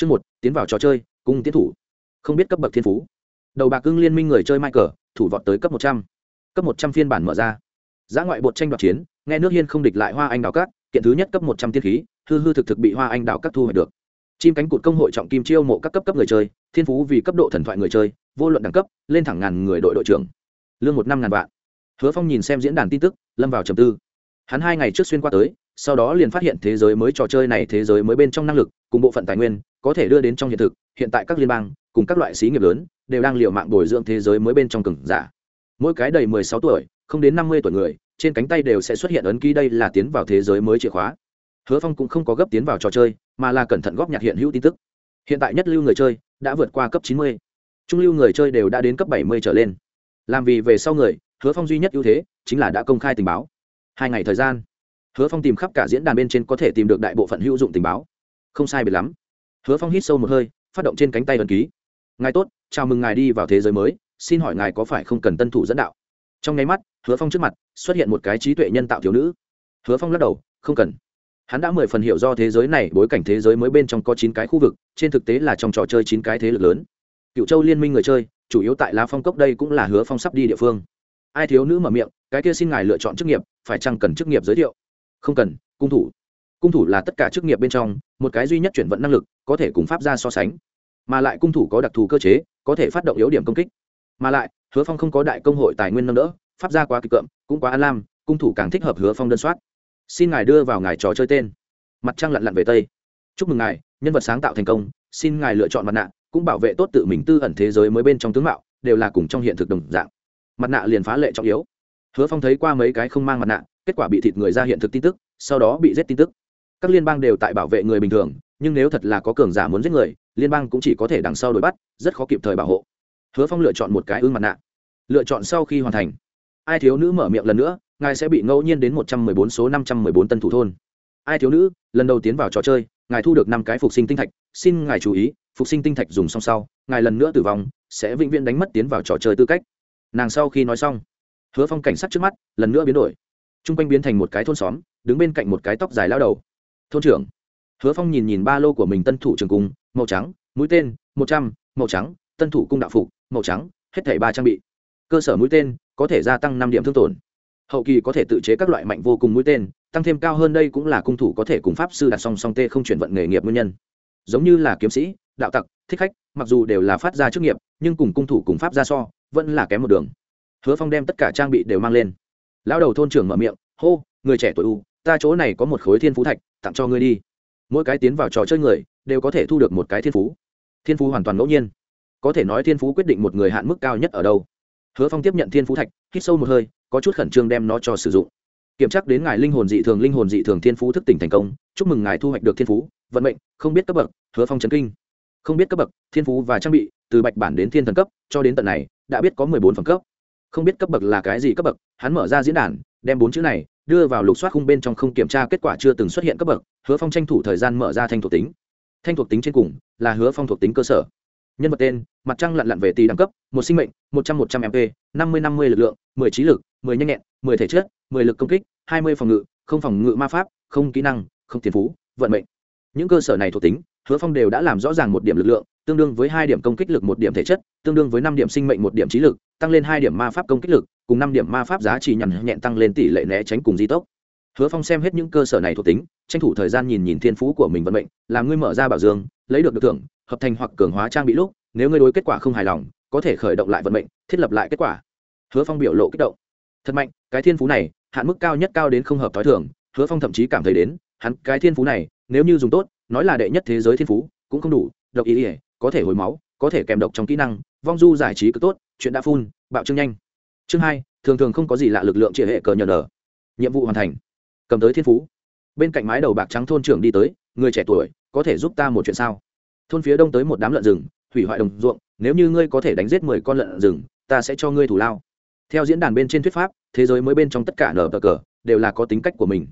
chương một, tiến vào trò chơi, cung tiến thủ. Không biết cấp bậc thiên phú. Đầu bạc cưng liên minh người chơi michael, thủ vọt tới cấp một trăm. Cấp một trăm phiên bản mở ra. Giá ngoại bột tranh đoạt chiến, nghe nước hiên không địch lại hoa anh đào cát, kiện thứ nhất cấp một trăm tiên khí, hư hư thực thực bị hoa anh đào cát thu hoạch được. Chim cánh cụt công hội trọng kim chiêu mộ các cấp cấp người chơi, thiên phú vì cấp độ thần thoại người chơi, vô luận đẳng cấp, lên thẳng ngàn người đội đội trưởng. Lương một năm ngàn vạn. Hứa phong nhìn xem diễn đàn tin tức, lâm vào trầm tư. Hắn hai ngày trước xuyên qua tới, sau đó liền phát hiện thế giới mới trò chơi này thế giới mới bên trong năng lực, cùng bộ phận tài nguyên có thể đưa đến trong hiện thực, hiện tại các liên bang, cùng các loại xí nghiệp lớn, đều đang liều mạng bồi dưỡng thế giới mới bên trong cừng giả. Mỗi cái đầy mười sáu tuổi, không đến năm mươi tuổi người, trên cánh tay đều sẽ xuất hiện ấn ký đây là tiến vào thế giới mới chìa khóa. Hứa phong cũng không có gấp tiến vào trò chơi, mà là cẩn thận góp nhặt hiện hữu tin tức. Hiện tại nhất lưu người chơi đã vượt qua cấp chín mươi. Trung lưu người chơi đều đã đến cấp bảy mươi trở lên. Làm vì về sau người, hứa phong duy nhất ưu thế chính là đã công khai tình báo. Hai ngày thời gian, hứa phong tìm khắp cả diễn đàn bên trên có thể tìm được đại bộ phận hữu dụng tình báo. Không sai biệt lắm hứa phong hít sâu một hơi, phát động trên cánh tay ấn ký. Ngài tốt, chào mừng ngài đi vào thế giới mới, xin hỏi ngài có phải không cần tân thủ dẫn đạo? Trong nháy mắt, hứa phong trước mặt xuất hiện một cái trí tuệ nhân tạo thiếu nữ. Hứa phong lắc đầu, không cần. Hắn đã mười phần hiểu do thế giới này bối cảnh thế giới mới bên trong có chín cái khu vực, trên thực tế là trong trò chơi chín cái thế lực lớn. Cựu châu liên minh người chơi, chủ yếu tại lá phong cốc đây cũng là hứa phong sắp đi địa phương. Ai thiếu nữ mở miệng, cái kia xin ngài lựa chọn chức nghiệp, phải chăng cần chức nghiệp giới thiệu? Không cần, cung thủ. Cung thủ là tất cả chức nghiệp bên trong, một cái duy nhất chuyển vận năng lực có thể cùng pháp ra so sánh. Mà lại cung thủ có đặc thù cơ chế, có thể phát động yếu điểm công kích. Mà lại, hứa phong không có đại công hội tài nguyên nâng đỡ, pháp ra quá kịch cợm, cũng quá an lam, cung thủ càng thích hợp hứa phong đơn soát. Xin ngài đưa vào ngài trò chơi tên. Mặt trăng lặn lặn về tây. Chúc mừng ngài, nhân vật sáng tạo thành công, xin ngài lựa chọn mặt nạ, cũng bảo vệ tốt tự mình tư ẩn thế giới mới bên trong tướng mạo, đều là cùng trong hiện thực đồng dạng. Mặt nạ liền phá lệ trọng yếu. Hứa phong thấy qua mấy cái không mang mặt nạ, kết quả bị thịt người ra hiện thực tin tức, sau đó bị giết tin tức. Các liên bang đều tại bảo vệ người bình thường nhưng nếu thật là có cường giả muốn giết người, liên bang cũng chỉ có thể đằng sau đuổi bắt, rất khó kịp thời bảo hộ. Hứa phong lựa chọn một cái ương mặt nạ. Lựa chọn sau khi hoàn thành. Ai thiếu nữ mở miệng lần nữa, ngài sẽ bị ngẫu nhiên đến một trăm mười bốn số năm trăm mười bốn tân thủ thôn. Ai thiếu nữ, lần đầu tiến vào trò chơi, ngài thu được năm cái phục sinh tinh thạch, xin ngài chú ý, phục sinh tinh thạch dùng xong sau, ngài lần nữa tử vong, sẽ vĩnh viễn đánh mất tiến vào trò chơi tư cách. Nàng sau khi nói xong, hứa phong cảnh sát trước mắt, lần nữa biến đổi. T r u n g quanh biến thành một cái thôn xóm, đứng bên cạnh một cái tóc dài lao đầu. Thôn trưởng hứa phong nhìn nhìn ba lô của mình tân thủ trường cung, màu trắng, mũi tên, một trăm, màu trắng, tân thủ cung đạo phục, màu trắng, hết thảy ba trang bị. Cơ sở mũi tên có thể gia tăng năm điểm thương tổn. Hậu kỳ có thể tự chế các loại mạnh vô cùng mũi tên, tăng thêm cao hơn đây cũng là cung thủ có thể cùng pháp sư đặt song song tê không chuyển vận nghề nghiệp nguyên nhân. Giống như là kiếm sĩ, đạo tặc, thích khách, mặc dù đều là phát ra chức nghiệp, nhưng cùng cung thủ cùng pháp ra so, vẫn là kém một đường. Hứa phong đem tất cả trang bị đều mang lên. Lão đầu thôn trưởng mở miệng, hô, người trẻ tuổi u, ta chỗ này có một khối thiên phú thạch, tặng cho ngươi đi mỗi cái tiến vào trò chơi người đều có thể thu được một cái thiên phú. Thiên phú hoàn toàn ngẫu nhiên. Có thể nói thiên phú quyết định một người hạn mức cao nhất ở đâu. Hứa phong tiếp nhận thiên phú thạch, hít sâu một hơi, có chút khẩn trương đem nó cho sử dụng. Kiểm tra đến ngài linh hồn dị thường, linh hồn dị thường thiên phú thức tỉnh thành công, chúc mừng ngài thu hoạch được thiên phú, vận mệnh, không biết cấp bậc, hứa phong chấn kinh. Không biết cấp bậc, thiên phú và trang bị, từ bạch bản đến thiên thần cấp, cho đến tận này, đã biết có mười bốn phẩm cấp. Không biết cấp bậc là cái gì cấp bậc, hắn mở ra diễn đàn, đem bốn chữ này đưa vào lục soát khung bên trong không kiểm tra kết quả chưa từng xuất hiện cấp bậc, hứa phong tranh thủ thời gian mở ra thanh thuộc tính. Thanh thuộc tính trên cùng là hứa phong thuộc tính cơ sở. Nhân vật tên, mặt trăng lặn lặn về tỷ đẳng cấp, một sinh mệnh, một trăm một trăm mp năm mươi năm mươi lực lượng, mười trí lực, mười nhanh nhẹn, mười thể chất, mười lực công kích, hai mươi phòng ngự, không phòng ngự ma pháp, không kỹ năng, không tiền phú, vận mệnh. Những cơ sở này thuộc tính, hứa phong đều đã làm rõ ràng một điểm lực lượng, tương đương với hai điểm công kích lực một điểm thể chất, tương đương với năm điểm sinh mệnh một điểm trí lực, tăng lên hai điểm ma pháp công kích lực cùng năm điểm ma pháp giá trị nhằn nhẹn tăng lên tỷ lệ né tránh cùng di tốc. Hứa phong xem hết những cơ sở này thuộc tính, tranh thủ thời gian nhìn nhìn thiên phú của mình vận mệnh, làm ngươi mở ra bảo dương, lấy được được thưởng, hợp thành hoặc cường hóa trang bị lúc, nếu ngươi đối kết quả không hài lòng, có thể khởi động lại vận mệnh, thiết lập lại kết quả. Hứa phong biểu lộ kích động. Thật mạnh, cái thiên phú này, hạn mức cao nhất cao đến không hợp t h o i thường, hứa phong thậm chí cảm thấy đến, hắn, cái thiên phú này, nếu như dùng tốt, nói là đệ nhất thế giới thiên phú, cũng không đủ, độc ý ỉa có thể hồi máu, có thể kèm độc trong kỹ năng, vong du giải trí cực tốt, chuyện đã phun, bạo trương nhanh chương hai, thường thường không có gì lạ lực lượng chia hệ cờ nhờ nở nhiệm vụ hoàn thành. Cầm tới thiên phú. Bên cạnh mái đầu bạc trắng thôn trưởng đi tới, người trẻ tuổi, có thể giúp ta một chuyện sao? Thôn phía đông tới một đám lợn rừng, hủy hoại đồng ruộng, nếu như ngươi có thể đánh giết mười con lợn rừng, ta sẽ cho ngươi thủ lao. Theo diễn đàn bên trên thuyết pháp, thế giới mới bên trong tất cả nở cờ cờ, đều là có tính cách của mình.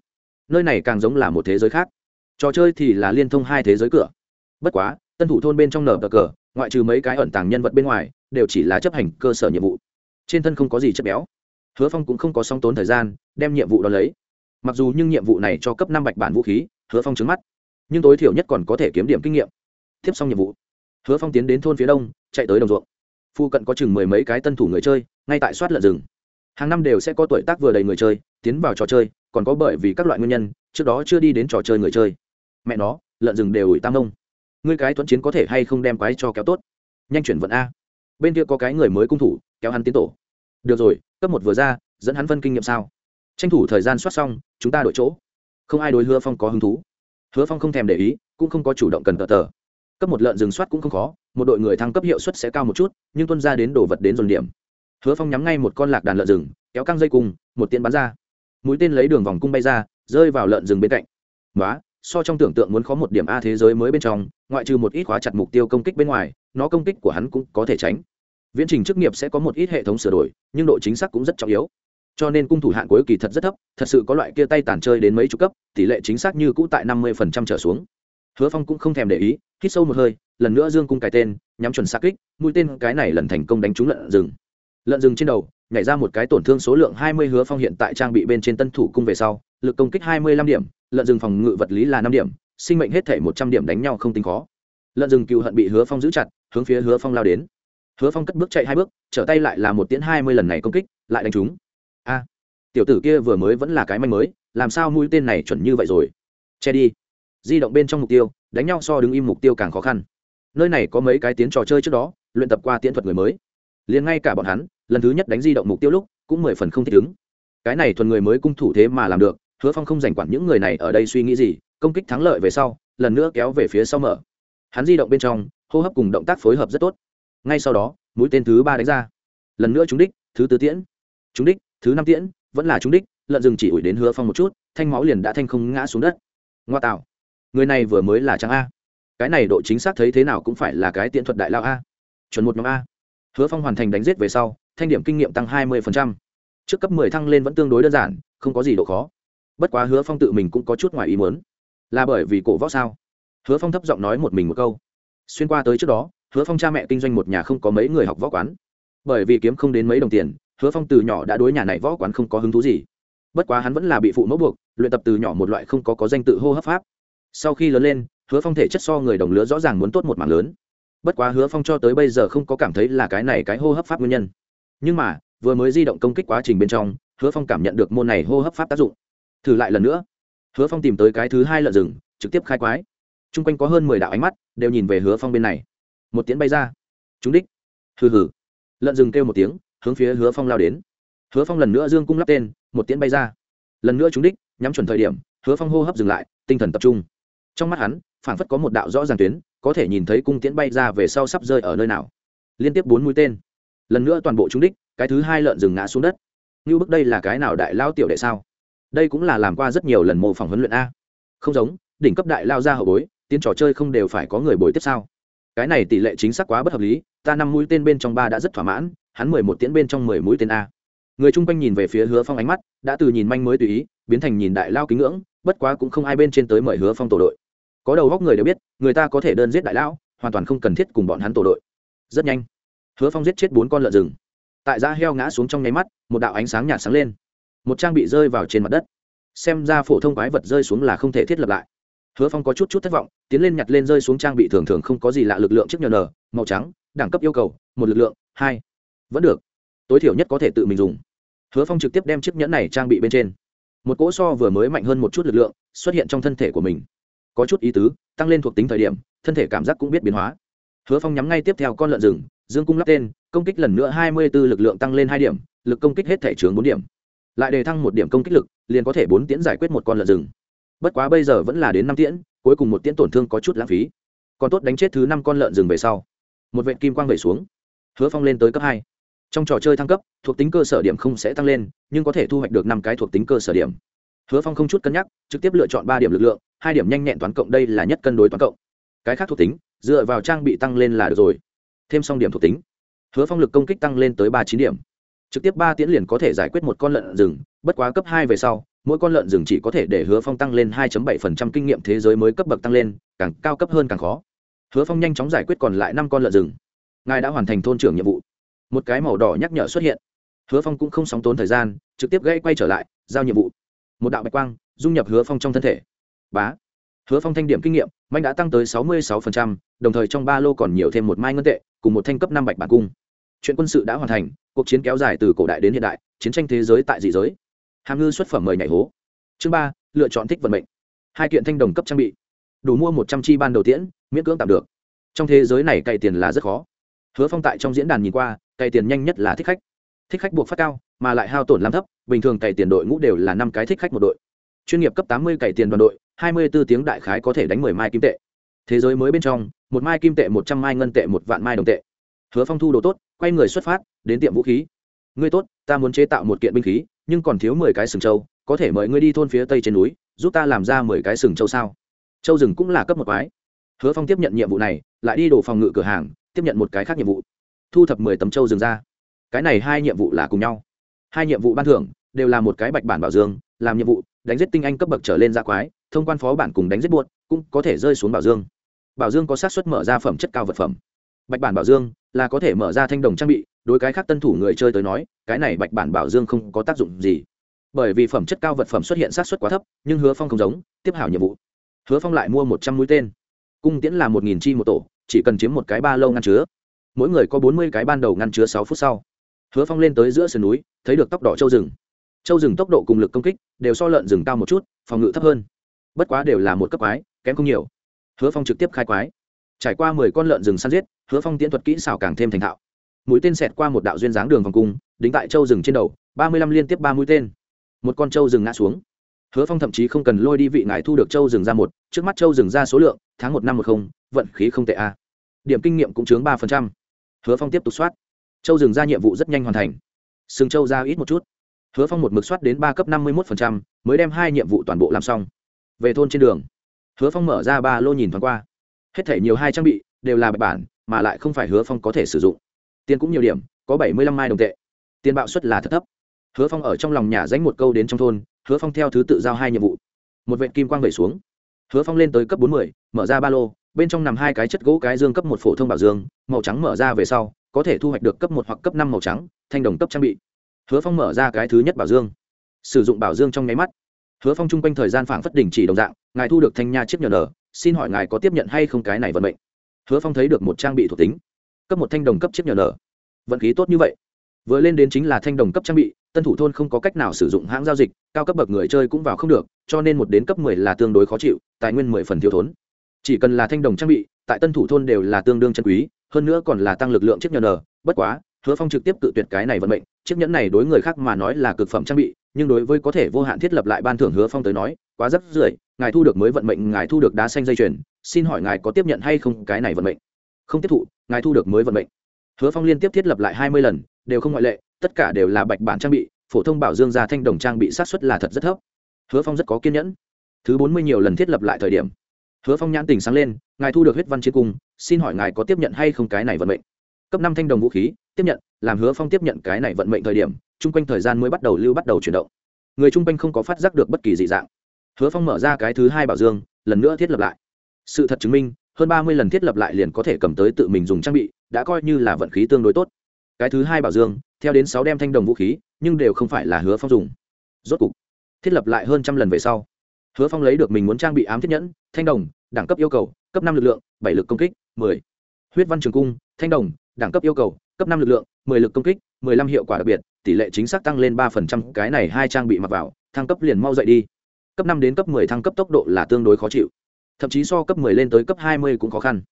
Nơi này càng giống là một thế giới khác. Trò chơi thì là liên thông hai thế giới cửa. Bất quá, tân thủ thôn bên trong nở cờ cờ, ngoại trừ mấy cái ẩn tàng nhân vật bên ngoài, đều chỉ là chấp hành cơ sở nhiệm vụ trên thân không có gì chất béo. Hứa phong cũng không có song tốn thời gian, đem nhiệm vụ đó lấy. Mặc dù nhưng nhiệm vụ này cho cấp năm bạch bản vũ khí, hứa phong trứng mắt. Nhưng tối thiểu nhất còn có thể kiếm điểm kinh nghiệm. Tiếp xong nhiệm vụ, hứa phong tiến đến thôn phía đông, chạy tới đồng ruộng. Phu cận có chừng mười mấy cái tân thủ người chơi, ngay tại soát lợn rừng. Hàng năm đều sẽ có tuổi tác vừa đầy người chơi, tiến vào trò chơi, còn có bởi vì các loại nguyên nhân, trước đó chưa đi đến trò chơi người chơi. Mẹ nó, lợn rừng đều ủi tam ông ngươi cái thuận chiến có thể hay không đem quái cho kéo tốt? Nhanh chuyển vận a. Bên kia có cái người mới cung thủ kéo hắn tiến tổ. Được rồi, cấp một vừa ra, dẫn hắn phân kinh nghiệm sao? Tranh thủ thời gian soát xong, chúng ta đổi chỗ. Không ai đối hứa phong có hứng thú. Hứa phong không thèm để ý, cũng không có chủ động cần tờ tờ. Cấp một lợn rừng soát cũng không khó, một đội người thăng cấp hiệu suất sẽ cao một chút, nhưng tuân ra đến đồ vật đến dồn điểm. Hứa phong nhắm ngay một con lạc đàn lợn rừng, kéo căng dây cung, một tiện bắn ra. Mũi tên lấy đường vòng cung bay ra, rơi vào lợn rừng bên cạnh. Nói so trong tưởng tượng muốn có một điểm a thế giới mới bên trong, ngoại trừ một ít khóa chặt mục tiêu công kích bên ngoài, nó công kích của hắn cũng có thể tránh viễn trình chức nghiệp sẽ có một ít hệ thống sửa đổi, nhưng độ chính xác cũng rất trọng yếu. Cho nên cung thủ hạn cuối kỳ thật rất thấp, thật sự có loại kia tay tàn chơi đến mấy chục cấp, tỷ lệ chính xác như cũ tại năm mươi trở xuống. Hứa phong cũng không thèm để ý, hít sâu một hơi, lần nữa dương cung cái tên, nhắm chuẩn xa kích, mũi tên cái này lần thành công đánh trúng lợn rừng. Lợn rừng trên đầu, nhảy ra một cái tổn thương số lượng hai mươi, hứa phong hiện tại trang bị bên trên tân thủ cung về sau, lực công kích hai mươi lăm điểm, lợn rừng phòng ngự vật lý là năm điểm, sinh mệnh hết thể một trăm điểm đánh nhau không tính khó. Lợn rừng cựu hận bị hứa phong giữ chặt, hướng phía hứa phong lao đến hứa phong cất bước chạy hai bước, trở tay lại là một tiễn hai mươi lần này công kích, lại đánh trúng. A, tiểu tử kia vừa mới vẫn là cái manh mới, làm sao mũi tên này chuẩn như vậy rồi? Che đi. Di động bên trong mục tiêu, đánh nhau so đứng im mục tiêu càng khó khăn. Nơi này có mấy cái tiến trò chơi trước đó, luyện tập qua tiễn thuật người mới. Liền ngay cả bọn hắn, lần thứ nhất đánh di động mục tiêu lúc, cũng mười phần không thích ứng. Cái này thuần người mới cung thủ thế mà làm được, hứa phong không giành quản những người này ở đây suy nghĩ gì, công kích thắng lợi về sau, lần nữa kéo về phía sau mở. Hắn di động bên trong, hô hấp cùng động tác phối hợp rất tốt ngay sau đó, mũi tên thứ ba đánh ra. Lần nữa trúng đích, thứ tư tiễn. Trúng đích, thứ năm tiễn, vẫn là trúng đích, lợn rừng chỉ ủi đến hứa phong một chút, thanh máu liền đã thanh không ngã xuống đất. Ngoa tạo. Người này vừa mới là trang a. Cái này độ chính xác thấy thế nào cũng phải là cái tiện thuật đại lao a. Chuẩn một nhóm a. Hứa phong hoàn thành đánh giết về sau, thanh điểm kinh nghiệm tăng hai mươi trước cấp mười thăng lên vẫn tương đối đơn giản, không có gì độ khó. Bất quá hứa phong tự mình cũng có chút ngoài ý muốn. Là bởi vì cổ võ sao? Hứa phong thấp giọng nói một mình một câu. Xuyên qua tới trước đó hứa phong cha mẹ kinh doanh một nhà không có mấy người học võ quán. Bởi vì kiếm không đến mấy đồng tiền, hứa phong từ nhỏ đã đối nhà này võ quán không có hứng thú gì. Bất quá hắn vẫn là bị phụ mẫu buộc, luyện tập từ nhỏ một loại không có có danh tự hô hấp pháp. Sau khi lớn lên, hứa phong thể chất so người đồng lứa rõ ràng muốn tốt một mảng lớn. Bất quá hứa phong cho tới bây giờ không có cảm thấy là cái này cái hô hấp pháp nguyên nhân. Nhưng mà, vừa mới di động công kích quá trình bên trong, hứa phong cảm nhận được môn này hô hấp pháp tác dụng. Thử lại lần nữa. Hứa phong tìm tới cái thứ hai lợn rừng, trực tiếp khai quái. T r u n g quanh có hơn mười đạo ánh mắt, đều nhìn về hứa phong bên này một tiếng bay ra. Trúng đích. Hừ hừ. Lợn rừng kêu một tiếng, hướng phía hứa phong lao đến. Hứa phong lần nữa dương cung lắp tên, một tiếng bay ra. Lần nữa trúng đích, nhắm chuẩn thời điểm, hứa phong hô hấp dừng lại, tinh thần tập trung. Trong mắt hắn, phảng phất có một đạo rõ ràng tuyến, có thể nhìn thấy cung tiễn bay ra về sau sắp rơi ở nơi nào. Liên tiếp bốn mũi tên. Lần nữa toàn bộ trúng đích, cái thứ hai lợn rừng ngã xuống đất. Như bước đây là cái nào đại lao tiểu đệ sao? Đây cũng là làm qua rất nhiều lần mô phỏng huấn luyện a. Không giống, đỉnh cấp đại lao ra hậu bối, tiến trò chơi không đều phải có người bồi tiếp sao? Cái này tỷ lệ chính xác quá bất hợp lý, ta năm mũi tên bên trong ba đã rất thỏa mãn, hắn mười một tiễn bên trong mười mũi tên a. Người chung quanh nhìn về phía hứa phong ánh mắt, đã từ nhìn manh mới tùy ý, biến thành nhìn đại lao kính ngưỡng, bất quá cũng không ai bên trên tới mời hứa phong tổ đội. Có đầu góc người đều biết, người ta có thể đơn giết đại lão hoàn toàn không cần thiết cùng bọn hắn tổ đội. Rất nhanh, hứa phong giết chết bốn con lợn rừng. Tại da heo ngã xuống trong nháy mắt, một đạo ánh sáng nhạt sáng lên. Một trang bị rơi vào trên mặt đất. Xem ra phổ thông quái vật rơi xuống là không thể thiết lập lại hứa phong có chút chút thất vọng, tiến lên nhặt lên rơi xuống trang bị thường thường không có gì lạ lực lượng chiếc nhờ nờ màu trắng, đẳng cấp yêu cầu, một lực lượng, hai. Vẫn được. Tối thiểu nhất có thể tự mình dùng. Hứa phong trực tiếp đem chiếc nhẫn này trang bị bên trên. Một cỗ so vừa mới mạnh hơn một chút lực lượng xuất hiện trong thân thể của mình. Có chút ý tứ, tăng lên thuộc tính thời điểm, thân thể cảm giác cũng biết biến hóa. Hứa phong nhắm ngay tiếp theo con lợn rừng, dương cung lắp tên, công kích lần nữa hai mươi b ố lực lượng tăng lên hai điểm, lực công kích hết thể chướng bốn điểm. Lại đề thăng một điểm công kích lực, liền có thể bốn tiễn giải quyết một con lợn rừng bất quá bây giờ vẫn là đến năm tiễn, cuối cùng một tiễn tổn thương có chút lãng phí. Còn tốt đánh chết thứ năm con lợn rừng về sau. Một vệ kim quang về xuống. Hứa phong lên tới cấp hai. Trong trò chơi thăng cấp, thuộc tính cơ sở điểm không sẽ tăng lên, nhưng có thể thu hoạch được năm cái thuộc tính cơ sở điểm. Hứa phong không chút cân nhắc, trực tiếp lựa chọn ba điểm lực lượng, hai điểm nhanh nhẹn toán cộng đây là nhất cân đối toán cộng. Cái khác thuộc tính, dựa vào trang bị tăng lên là được rồi. Thêm xong điểm thuộc tính. Hứa phong lực công kích tăng lên tới ba chín điểm. Trực tiếp ba tiễn liền có thể giải quyết một con lợn rừng, bất quá cấp hai về sau mỗi con lợn rừng chỉ có thể để hứa phong tăng lên 2 bảy phần trăm kinh nghiệm thế giới mới cấp bậc tăng lên càng cao cấp hơn càng khó. Hứa phong nhanh chóng giải quyết còn lại năm con lợn rừng. Ngài đã hoàn thành thôn trưởng nhiệm vụ. Một cái màu đỏ nhắc nhở xuất hiện. Hứa phong cũng không sóng tốn thời gian trực tiếp gãy quay trở lại giao nhiệm vụ. Một đạo bạch quang dung nhập hứa phong trong thân thể. Bá. Hứa phong thanh điểm kinh nghiệm mạnh đã tăng tới 66%, đồng thời trong ba lô còn nhiều thêm một mai ngân tệ cùng một thanh cấp năm bạch bản cung. Chuyện quân sự đã hoàn thành cuộc chiến kéo dài từ cổ đại đến hiện đại chiến tranh thế giới tại dị giới hàm ngư xuất phẩm mời nhảy hố. Chương ba, lựa chọn thích vận mệnh. Hai kiện thanh đồng cấp trang bị. Đủ mua một trăm chi ban đầu tiễn, miễn cưỡng tạm được. Trong thế giới này cày tiền là rất khó. Hứa phong tại trong diễn đàn nhìn qua, cày tiền nhanh nhất là thích khách. Thích khách buộc phát cao, mà lại hao tổn làm thấp, bình thường cày tiền đội ngũ đều là năm cái thích khách một đội. Chuyên nghiệp cấp tám mươi cày tiền đoàn đội, hai mươi b ố tiếng đại khái có thể đánh mười mai kim tệ. Thế giới mới bên trong, một mai kim tệ, một trăm mai ngân tệ, một vạn mai đồng tệ. Hứa phong thu đồ tốt, quay người xuất phát, đến tiệm vũ khí. Ngươi tốt, ta muốn chế tạo một kiện binh khí nhưng còn thiếu mười cái sừng trâu, có thể mời ngươi đi thôn phía tây trên núi, giúp ta làm ra mười cái sừng trâu sao? Châu rừng cũng là cấp một quái. Hứa phong tiếp nhận nhiệm vụ này, lại đi đổ phòng ngự cửa hàng, tiếp nhận một cái khác nhiệm vụ. Thu thập mười tấm châu rừng ra. Cái này hai nhiệm vụ là cùng nhau. Hai nhiệm vụ ban thưởng, đều là một cái bạch bản bảo dương, làm nhiệm vụ, đánh giết tinh anh cấp bậc trở lên ra quái, thông quan phó bản cùng đánh giết buốt cũng có thể rơi xuống bảo dương. Bảo dương có xác suất mở ra phẩm chất cao vật phẩm. Bạch bản bảo dương là có thể mở ra thanh đồng trang bị, đối cái khác tân thủ người chơi tới nói cái này bạch bản bảo dương không có tác dụng gì. Bởi vì phẩm chất cao vật phẩm xuất hiện sát xuất quá thấp, nhưng hứa phong không giống, tiếp hảo nhiệm vụ. Hứa phong lại mua một trăm mũi tên. Cung tiễn là một nghìn chi một tổ, chỉ cần chiếm một cái ba lâu ngăn chứa. Mỗi người có bốn mươi cái ban đầu ngăn chứa sáu phút sau. Hứa phong lên tới giữa sườn núi, thấy được tóc đỏ châu rừng. Châu rừng tốc độ cùng lực công kích đều so lợn rừng cao một chút, phòng ngự thấp hơn. Bất quá đều là một cấp quái, kém không nhiều. Hứa phong trực tiếp khai quái. Trải qua mười con lợn rừng săn giết, hứa phong tiễn thuật kỹ xảo càng thêm thành thạo. Mũi tên xẹt qua một đạo duyên dáng đường vòng cung đính tại châu rừng trên đầu, ba mươi lăm liên tiếp ba mũi tên. Một con châu rừng ngã xuống. Hứa phong thậm chí không cần lôi đi vị ngài thu được châu rừng ra một, trước mắt châu rừng ra số lượng, tháng một năm một không, vận khí không tệ a. Điểm kinh nghiệm cũng chướng ba phần trăm. Hứa phong tiếp tục soát. Châu rừng ra nhiệm vụ rất nhanh hoàn thành. Sừng châu ra ít một chút. Hứa phong một mực soát đến ba cấp năm mươi một phần trăm, mới đem hai nhiệm vụ toàn bộ làm xong. Về thôn trên đường, hứa phong mở ra ba lô nhìn thoáng qua. Hết thể nhiều hai trang bị đều là bạch bản, mà lại không phải hứa phong có thể sử dụng. Tiền cũng nhiều điểm, có bảy mươi lăm mai đồng tệ tiền bạo suất là thật thấp. Hứa phong ở trong lòng nhà dánh một câu đến trong thôn, hứa phong theo thứ tự giao hai nhiệm vụ. Một vệ kim quang vẩy xuống. Hứa phong lên tới cấp bốn mươi, mở ra ba lô, bên trong nằm hai cái chất gỗ cái dương cấp một phổ thông bảo dương, màu trắng mở ra về sau, có thể thu hoạch được cấp một hoặc cấp năm màu trắng, thanh đồng cấp trang bị. Hứa phong mở ra cái thứ nhất bảo dương. Sử dụng bảo dương trong nháy mắt. Hứa phong chung quanh thời gian phảng phất đình chỉ đồng dạng, ngài thu được thanh nha chiếc nhờ nở xin hỏi ngài có tiếp nhận hay không cái này vận mệnh? Hứa phong thấy được một trang bị thuộc tính. Cấp một thanh đồng cấp chiếc nhờ nở vận khí tốt như vậy vừa lên đến chính là thanh đồng cấp trang bị, tân thủ thôn không có cách nào sử dụng hãng giao dịch, cao cấp bậc người chơi cũng vào không được, cho nên một đến cấp mười là tương đối khó chịu, tài nguyên mười phần thiếu thốn. Chỉ cần là thanh đồng trang bị, tại tân thủ thôn đều là tương đương chân quý, hơn nữa còn là tăng lực lượng chiếc nhẫn n bất quá, hứa phong trực tiếp cự tuyệt cái này vận mệnh, chiếc nhẫn này đối người khác mà nói là cực phẩm trang bị, nhưng đối với có thể vô hạn thiết lập lại ban thưởng hứa phong tới nói, quá rất rưỡi ngài thu được mới vận mệnh, ngài thu được đá xanh dây chuyền, xin hỏi ngài có tiếp nhận hay không cái này vận mệnh? Không tiếp thụ, ngài thu được mới vận mệnh. Hứa phong liên tiếp thiết lập lại hai mươi lần đều không ngoại lệ, tất cả đều là bạch bản trang bị, phổ thông bảo dương gia thanh đồng trang bị sát xuất là thật rất thấp. Hứa phong rất có kiên nhẫn. Thứ bốn mươi nhiều lần thiết lập lại thời điểm, hứa phong nhãn tình sáng lên, ngài thu được huyết văn chiến cung, xin hỏi ngài có tiếp nhận hay không cái này vận mệnh? Cấp năm thanh đồng vũ khí, tiếp nhận, làm hứa phong tiếp nhận cái này vận mệnh thời điểm, chung quanh thời gian mới bắt đầu lưu bắt đầu chuyển động. Người chung quanh không có phát giác được bất kỳ dị dạng. Hứa phong mở ra cái thứ hai bảo dương, lần nữa thiết lập lại. Sự thật chứng minh, hơn ba mươi lần thiết lập lại liền có thể cầm tới tự mình dùng trang bị, đã coi như là vận khí tương đối tốt cái thứ hai bảo dương, theo đến sáu đem thanh đồng vũ khí, nhưng đều không phải là hứa phong dùng. Rốt cục, thiết lập lại hơn trăm lần về sau, hứa phong lấy được mình muốn trang bị ám thiết nhẫn, thanh đồng, đẳng cấp yêu cầu, cấp năm lực lượng, bảy lực công kích, mười. Huyết văn trường cung, thanh đồng, đẳng cấp yêu cầu, cấp năm lực lượng, mười lực công kích, mười lăm hiệu quả đặc biệt, tỷ lệ chính xác tăng lên ba phần trăm, cái này hai trang bị mặc vào, thăng cấp liền mau dậy đi. Cấp năm đến cấp mười thăng cấp tốc độ là tương đối khó chịu. Thậm chí so cấp mười lên tới cấp hai mươi cũng khó khăn.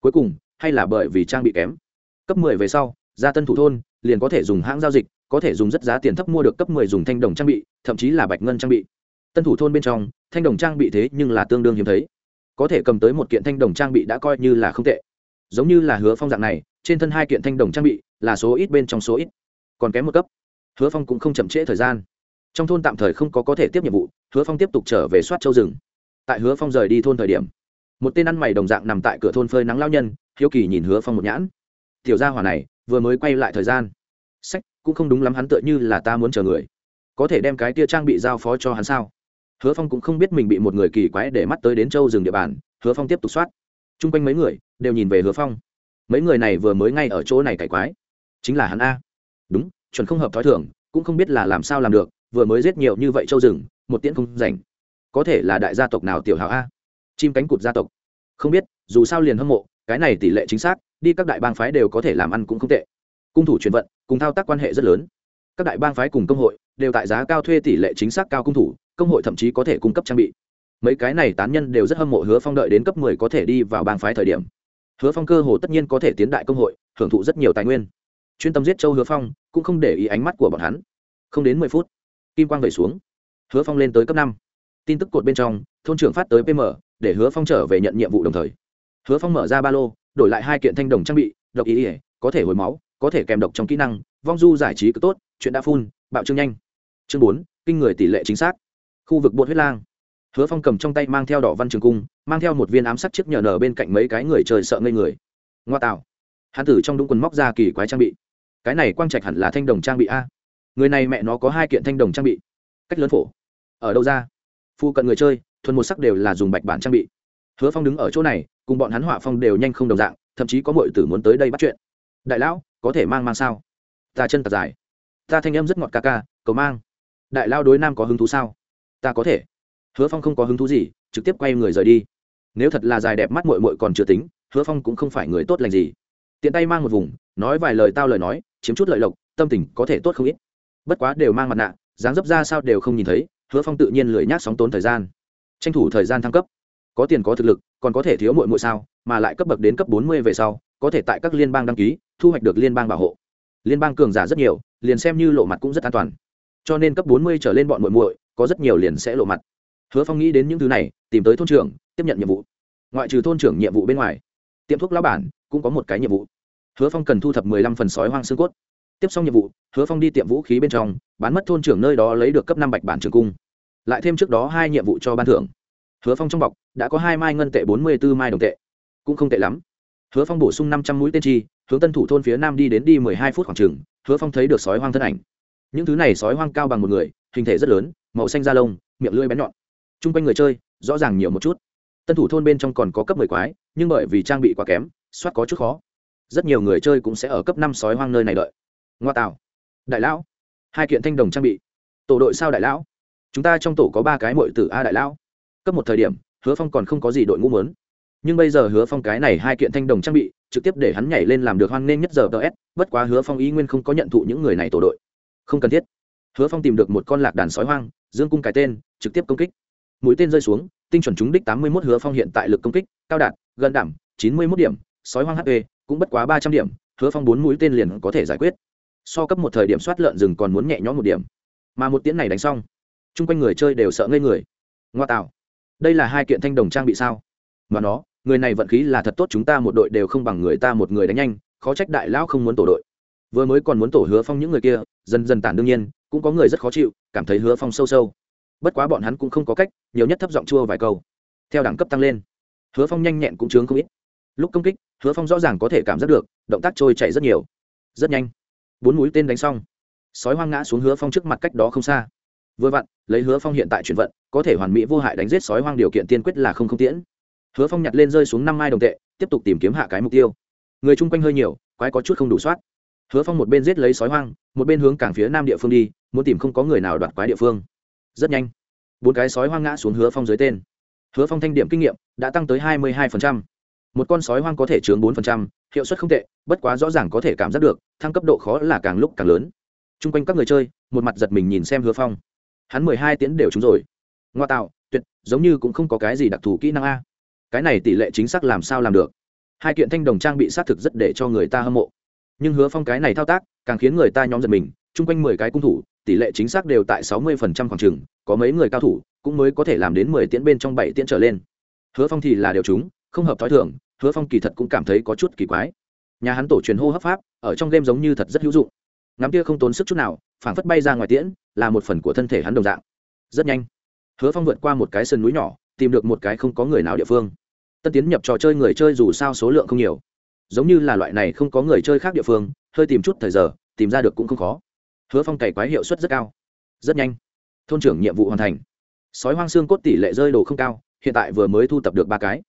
Cuối cùng, hay là bởi vì trang bị kém. Cấp mười về sau gia tân thủ thôn, liền có thể dùng hãng giao dịch, có thể dùng rất giá tiền thấp mua được cấp mười dùng thanh đồng trang bị, thậm chí là bạch ngân trang bị. Tân thủ thôn bên trong, thanh đồng trang bị thế nhưng là tương đương hiếm thấy. Có thể cầm tới một kiện thanh đồng trang bị đã coi như là không tệ. Giống như là hứa phong dạng này, trên thân hai kiện thanh đồng trang bị, là số ít bên trong số ít. Còn kém một cấp. Hứa phong cũng không chậm trễ thời gian. Trong thôn tạm thời không có có thể tiếp nhiệm vụ, hứa phong tiếp tục trở về soát châu rừng. Tại hứa phong rời đi thôn thời điểm, một tên ăn mày đồng dạng nằm tại cửa thôn phơi nắng lao nhân, hiếu kỳ nhìn hứa phong một nhãn. Tiểu gia hỏa này vừa mới quay lại thời gian. Sách, cũng không đúng lắm, hắn tựa như là ta muốn chờ người. Có thể đem cái tia trang bị giao phó cho hắn sao? Hứa phong cũng không biết mình bị một người kỳ quái để mắt tới đến châu rừng địa bàn, hứa phong tiếp tục soát. T r u n g quanh mấy người đều nhìn về hứa phong. Mấy người này vừa mới ngay ở chỗ này cải quái. Chính là hắn a. Đúng, chuẩn không hợp t h ó i thưởng cũng không biết là làm sao làm được, vừa mới giết nhiều như vậy châu rừng, một tiễn không rảnh. Có thể là đại gia tộc nào tiểu hảo a? Chim cánh cụt gia tộc. Không biết, dù sao liền hâm mộ, cái này tỷ lệ chính xác đi các đại bang phái đều có thể làm ăn cũng không tệ. Cung thủ truyền vận, cùng thao tác quan hệ rất lớn. Các đại bang phái cùng công hội đều tại giá cao thuê tỷ lệ chính xác cao cung thủ, công hội thậm chí có thể cung cấp trang bị. Mấy cái này tán nhân đều rất hâm mộ hứa phong đợi đến cấp mười có thể đi vào bang phái thời điểm. Hứa phong cơ hồ tất nhiên có thể tiến đại công hội, hưởng thụ rất nhiều tài nguyên. Chuyên tâm giết châu hứa phong, cũng không để ý ánh mắt của bọn hắn. Không đến mười phút, kim quang về xuống. Hứa phong lên tới cấp năm. Tin tức cột bên trong, thôn trưởng phát tới pm để hứa phong trở về nhận nhiệm vụ đồng thời. Hứa phong mở ra ba lô đổi lại hai kiện thanh đồng trang bị, độc ý ỉa có thể hồi máu, có thể kèm độc trong kỹ năng, vong du giải trí cực tốt, chuyện đã phun bạo trương nhanh. Chương bốn, kinh người tỷ lệ chính xác. Khu vực bột huyết lang. Hứa phong cầm trong tay mang theo đỏ văn trường cung, mang theo một viên ám sát chiếc nhờ nở bên cạnh mấy cái người trời sợ ngây người. Ngoa tạo. Hán tử trong đúng quần móc ra kỳ quái trang bị. Cái này quang trạch hẳn là thanh đồng trang bị a. Người này mẹ nó có hai kiện thanh đồng trang bị. Cách lớn phổ. Ở đâu ra? Phu cận người chơi, thuần một sắc đều là dùng bạch bản trang bị. Hứa phong đứng ở chỗ này cùng bọn hắn họa phong đều nhanh không đồng dạng, thậm chí có mọi tử muốn tới đây bắt chuyện. Đại lão, có thể mang mang sao? Ta chân tạt dài. Ta thanh âm rất ngọt ca ca, cầu mang. Đại lao đối nam có hứng thú sao? Ta có thể. Hứa phong không có hứng thú gì, trực tiếp quay người rời đi. Nếu thật là dài đẹp mắt mội mội còn chưa tính, hứa phong cũng không phải người tốt lành gì. Tiện tay mang một vùng, nói vài lời tao lời nói, chiếm chút lợi lộc, tâm tình có thể tốt không ít. Bất quá đều mang mặt nạ, dáng dấp ra sao đều không nhìn thấy, hứa phong tự nhiên lười nhác sóng tốn thời gian. Tranh thủ thời gian thăng cấp. Có tiền có thực lực còn có thể thiếu muội muội sao, mà lại cấp bậc đến cấp bốn mươi về sau, có thể tại các liên bang đăng ký, thu hoạch được liên bang bảo hộ. Liên bang cường giả rất nhiều, liền xem như lộ mặt cũng rất an toàn. Cho nên cấp bốn mươi trở lên bọn muội muội, có rất nhiều liền sẽ lộ mặt. Hứa phong nghĩ đến những thứ này, tìm tới thôn trưởng, tiếp nhận nhiệm vụ. Ngoại trừ thôn trưởng nhiệm vụ bên ngoài, tiệm thuốc lão bản cũng có một cái nhiệm vụ. Hứa phong cần thu thập mười lăm phần sói hoang xương cốt. Tiếp xong nhiệm vụ, hứa phong đi tiệm vũ khí bên trong, bán mất thôn trưởng nơi đó lấy được cấp năm bạch bản trường cung. Lại thêm trước đó hai nhiệm vụ cho ban thưởng hứa phong trong bọc, đã có hai mai ngân tệ bốn mươi b ố mai đồng tệ. Cũng không tệ lắm. Hứa phong bổ sung năm trăm mũi tên chi, hướng tân thủ thôn phía nam đi đến đi mười hai phút khoảng chừng, hứa phong thấy được sói hoang thân ảnh. Những thứ này sói hoang cao bằng một người, hình thể rất lớn, màu xanh da lông, miệng lưỡi bén nhọn. T r u n g quanh người chơi, rõ ràng nhiều một chút. Tân thủ thôn bên trong còn có cấp mười quái, nhưng bởi vì trang bị quá kém, soát có chút khó. Rất nhiều người chơi cũng sẽ ở cấp năm sói hoang nơi này đợi. Ngoa tạo. Đại lão. Hai kiện thanh đồng trang bị. Tổ đội sao đại lão? Chúng ta trong tổ có ba cái mội tử a đại lão cấp một thời điểm, hứa phong còn không có gì đội ngũ muốn. nhưng bây giờ hứa phong cái này hai kiện thanh đồng trang bị, trực tiếp để hắn nhảy lên làm được hoan nghênh nhất giờ ts bất quá hứa phong ý nguyên không có nhận thụ những người này tổ đội. Không cần thiết. Hứa phong tìm được một con lạc đàn sói hoang, dương cung cái tên, trực tiếp công kích. Mũi tên rơi xuống, tinh chuẩn trúng đích tám mươi một hứa phong hiện tại lực công kích, cao đạt, gần đảm, chín mươi một điểm, sói hoang hp cũng bất quá ba trăm điểm, hứa phong bốn mũi tên liền có thể giải quyết. So cấp một thời điểm soát lợn rừng còn muốn nhẹ nhõm một điểm. Mà một tiễn này đánh xong, chung quanh người chơi đều sợ ngây người. Ngoa tạo đây là hai kiện thanh đồng trang bị sao? Mà nó, người này vận khí là thật tốt, chúng ta một đội đều không bằng người ta một người đánh nhanh, khó trách đại lão không muốn tổ đội. Vừa mới còn muốn tổ hứa phong những người kia, dần dần tản đương nhiên, cũng có người rất khó chịu, cảm thấy hứa phong sâu sâu. Bất quá bọn hắn cũng không có cách, nhiều nhất thấp giọng chua vài câu. Theo đẳng cấp tăng lên, hứa phong nhanh nhẹn cũng chướng không ít. Lúc công kích, hứa phong rõ ràng có thể cảm giác được, động tác trôi chảy rất nhiều. Rất nhanh, bốn mũi tên đánh xong. Sói hoang ngã xuống hứa phong trước mặt cách đó không xa vừa vặn, lấy hứa phong hiện tại chuyển vận, có thể hoàn mỹ vô hại đánh giết sói hoang điều kiện tiên quyết là không không tiễn. Hứa phong nhặt lên rơi xuống năm mai đồng tệ, tiếp tục tìm kiếm hạ cái mục tiêu. Người chung quanh hơi nhiều, quái có chút không đủ soát. Hứa phong một bên giết lấy sói hoang, một bên hướng cảng phía nam địa phương đi, muốn tìm không có người nào đoạt quái địa phương. Rất nhanh, bốn cái sói hoang ngã xuống hứa phong dưới tên. Hứa phong thanh điểm kinh nghiệm đã tăng tới hai mươi hai một con sói hoang có thể chướng bốn hiệu suất không tệ, bất quá rõ ràng có thể cảm giác được, thăng cấp độ khó là càng lúc càng lớn. T r u n g quanh các người chơi, một mặt giật mình nhìn xem hứa phong hắn mười hai tiến đều trúng rồi. Ngoa tạo, tuyệt, giống như cũng không có cái gì đặc thù kỹ năng a. Cái này tỷ lệ chính xác làm sao làm được? Hai kiện thanh đồng trang bị xác thực rất để cho người ta hâm mộ. Nhưng hứa phong cái này thao tác, càng khiến người ta nhóm giật mình, chung quanh mười cái cung thủ, tỷ lệ chính xác đều tại sáu mươi phần trăm khoảng trừng có mấy người cao thủ cũng mới có thể làm đến mười tiễn bên trong bảy tiễn trở lên. Hứa phong thì là điều chúng không hợp t h ó i thường, hứa phong kỳ thật cũng cảm thấy có chút kỳ quái. Nhà hắn tổ truyền hô hấp pháp, ở trong game giống như thật rất hữu dụng. Ngắm kia không tốn sức chút nào, phảng phất bay ra ngoài tiễn là một phần của thân thể hắn đồng dạng. Rất nhanh, hứa phong vượt qua một cái sườn núi nhỏ, tìm được một cái không có người nào địa phương. Tân tiến nhập trò chơi người chơi dù sao số lượng không nhiều. Giống như là loại này không có người chơi khác địa phương, hơi tìm chút thời giờ, tìm ra được cũng không khó. Hứa phong cày quái hiệu suất rất cao. Rất nhanh, thôn trưởng nhiệm vụ hoàn thành. Sói hoang xương cốt tỷ lệ rơi đồ không cao, hiện tại vừa mới thu tập được ba cái.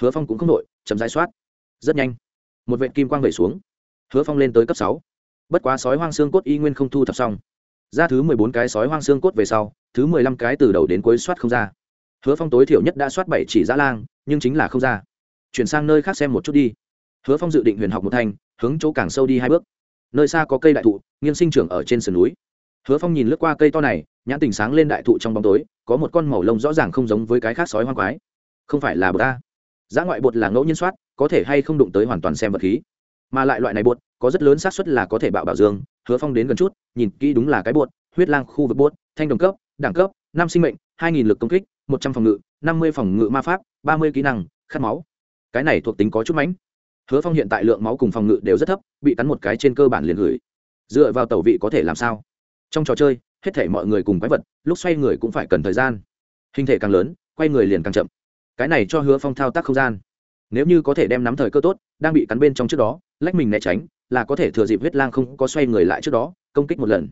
Hứa phong cũng không đội chấm giải soát. Rất nhanh, một vệ kim quang vẩy xuống. Hứa phong lên tới cấp sáu. Bất quá sói hoang xương cốt y nguyên không thu thập xong ra thứ mười bốn cái sói hoang xương cốt về sau, thứ mười lăm cái từ đầu đến cuối soát không ra. Hứa phong tối thiểu nhất đã soát bảy chỉ giã lang, nhưng chính là không ra. Chuyển sang nơi khác xem một chút đi. Hứa phong dự định huyền học một thanh hướng chỗ càng sâu đi hai bước. Nơi xa có cây đại thụ, nghiêng sinh trưởng ở trên sườn núi. Hứa phong nhìn lướt qua cây to này, nhãn tình sáng lên đại thụ trong bóng tối, có một con màu lông rõ ràng không giống với cái khác sói hoang quái. Không phải là bột ta giá ngoại bột là ngẫu nhiên soát, có thể hay không đụng tới hoàn toàn xem vật khí. Mà lại loại này bột, có rất lớn xác suất là có thể bạo bảo dương hứa phong đến gần chút, nhìn kỹ đúng là cái bột huyết lang khu vực bột thanh đồng cấp, đẳng cấp, năm sinh mệnh, hai nghìn lực công kích, một trăm phòng ngự, năm mươi phòng ngự ma pháp, ba mươi kỹ năng, khát máu. Cái này thuộc tính có chút mánh. Hứa phong hiện tại lượng máu cùng phòng ngự đều rất thấp, bị cắn một cái trên cơ bản liền gửi. Dựa vào tẩu vị có thể làm sao? Trong trò chơi, hết thể mọi người cùng quái vật, lúc xoay người cũng phải cần thời gian. Hình thể càng lớn, quay người liền càng chậm. Cái này cho hứa phong thao tác không gian. Nếu như có thể đem nắm thời cơ tốt, đang bị cắn bên trong trước đó, lách mình né tránh là có thể thừa dịp huyết lang không có xoay người lại trước đó, công kích một lần.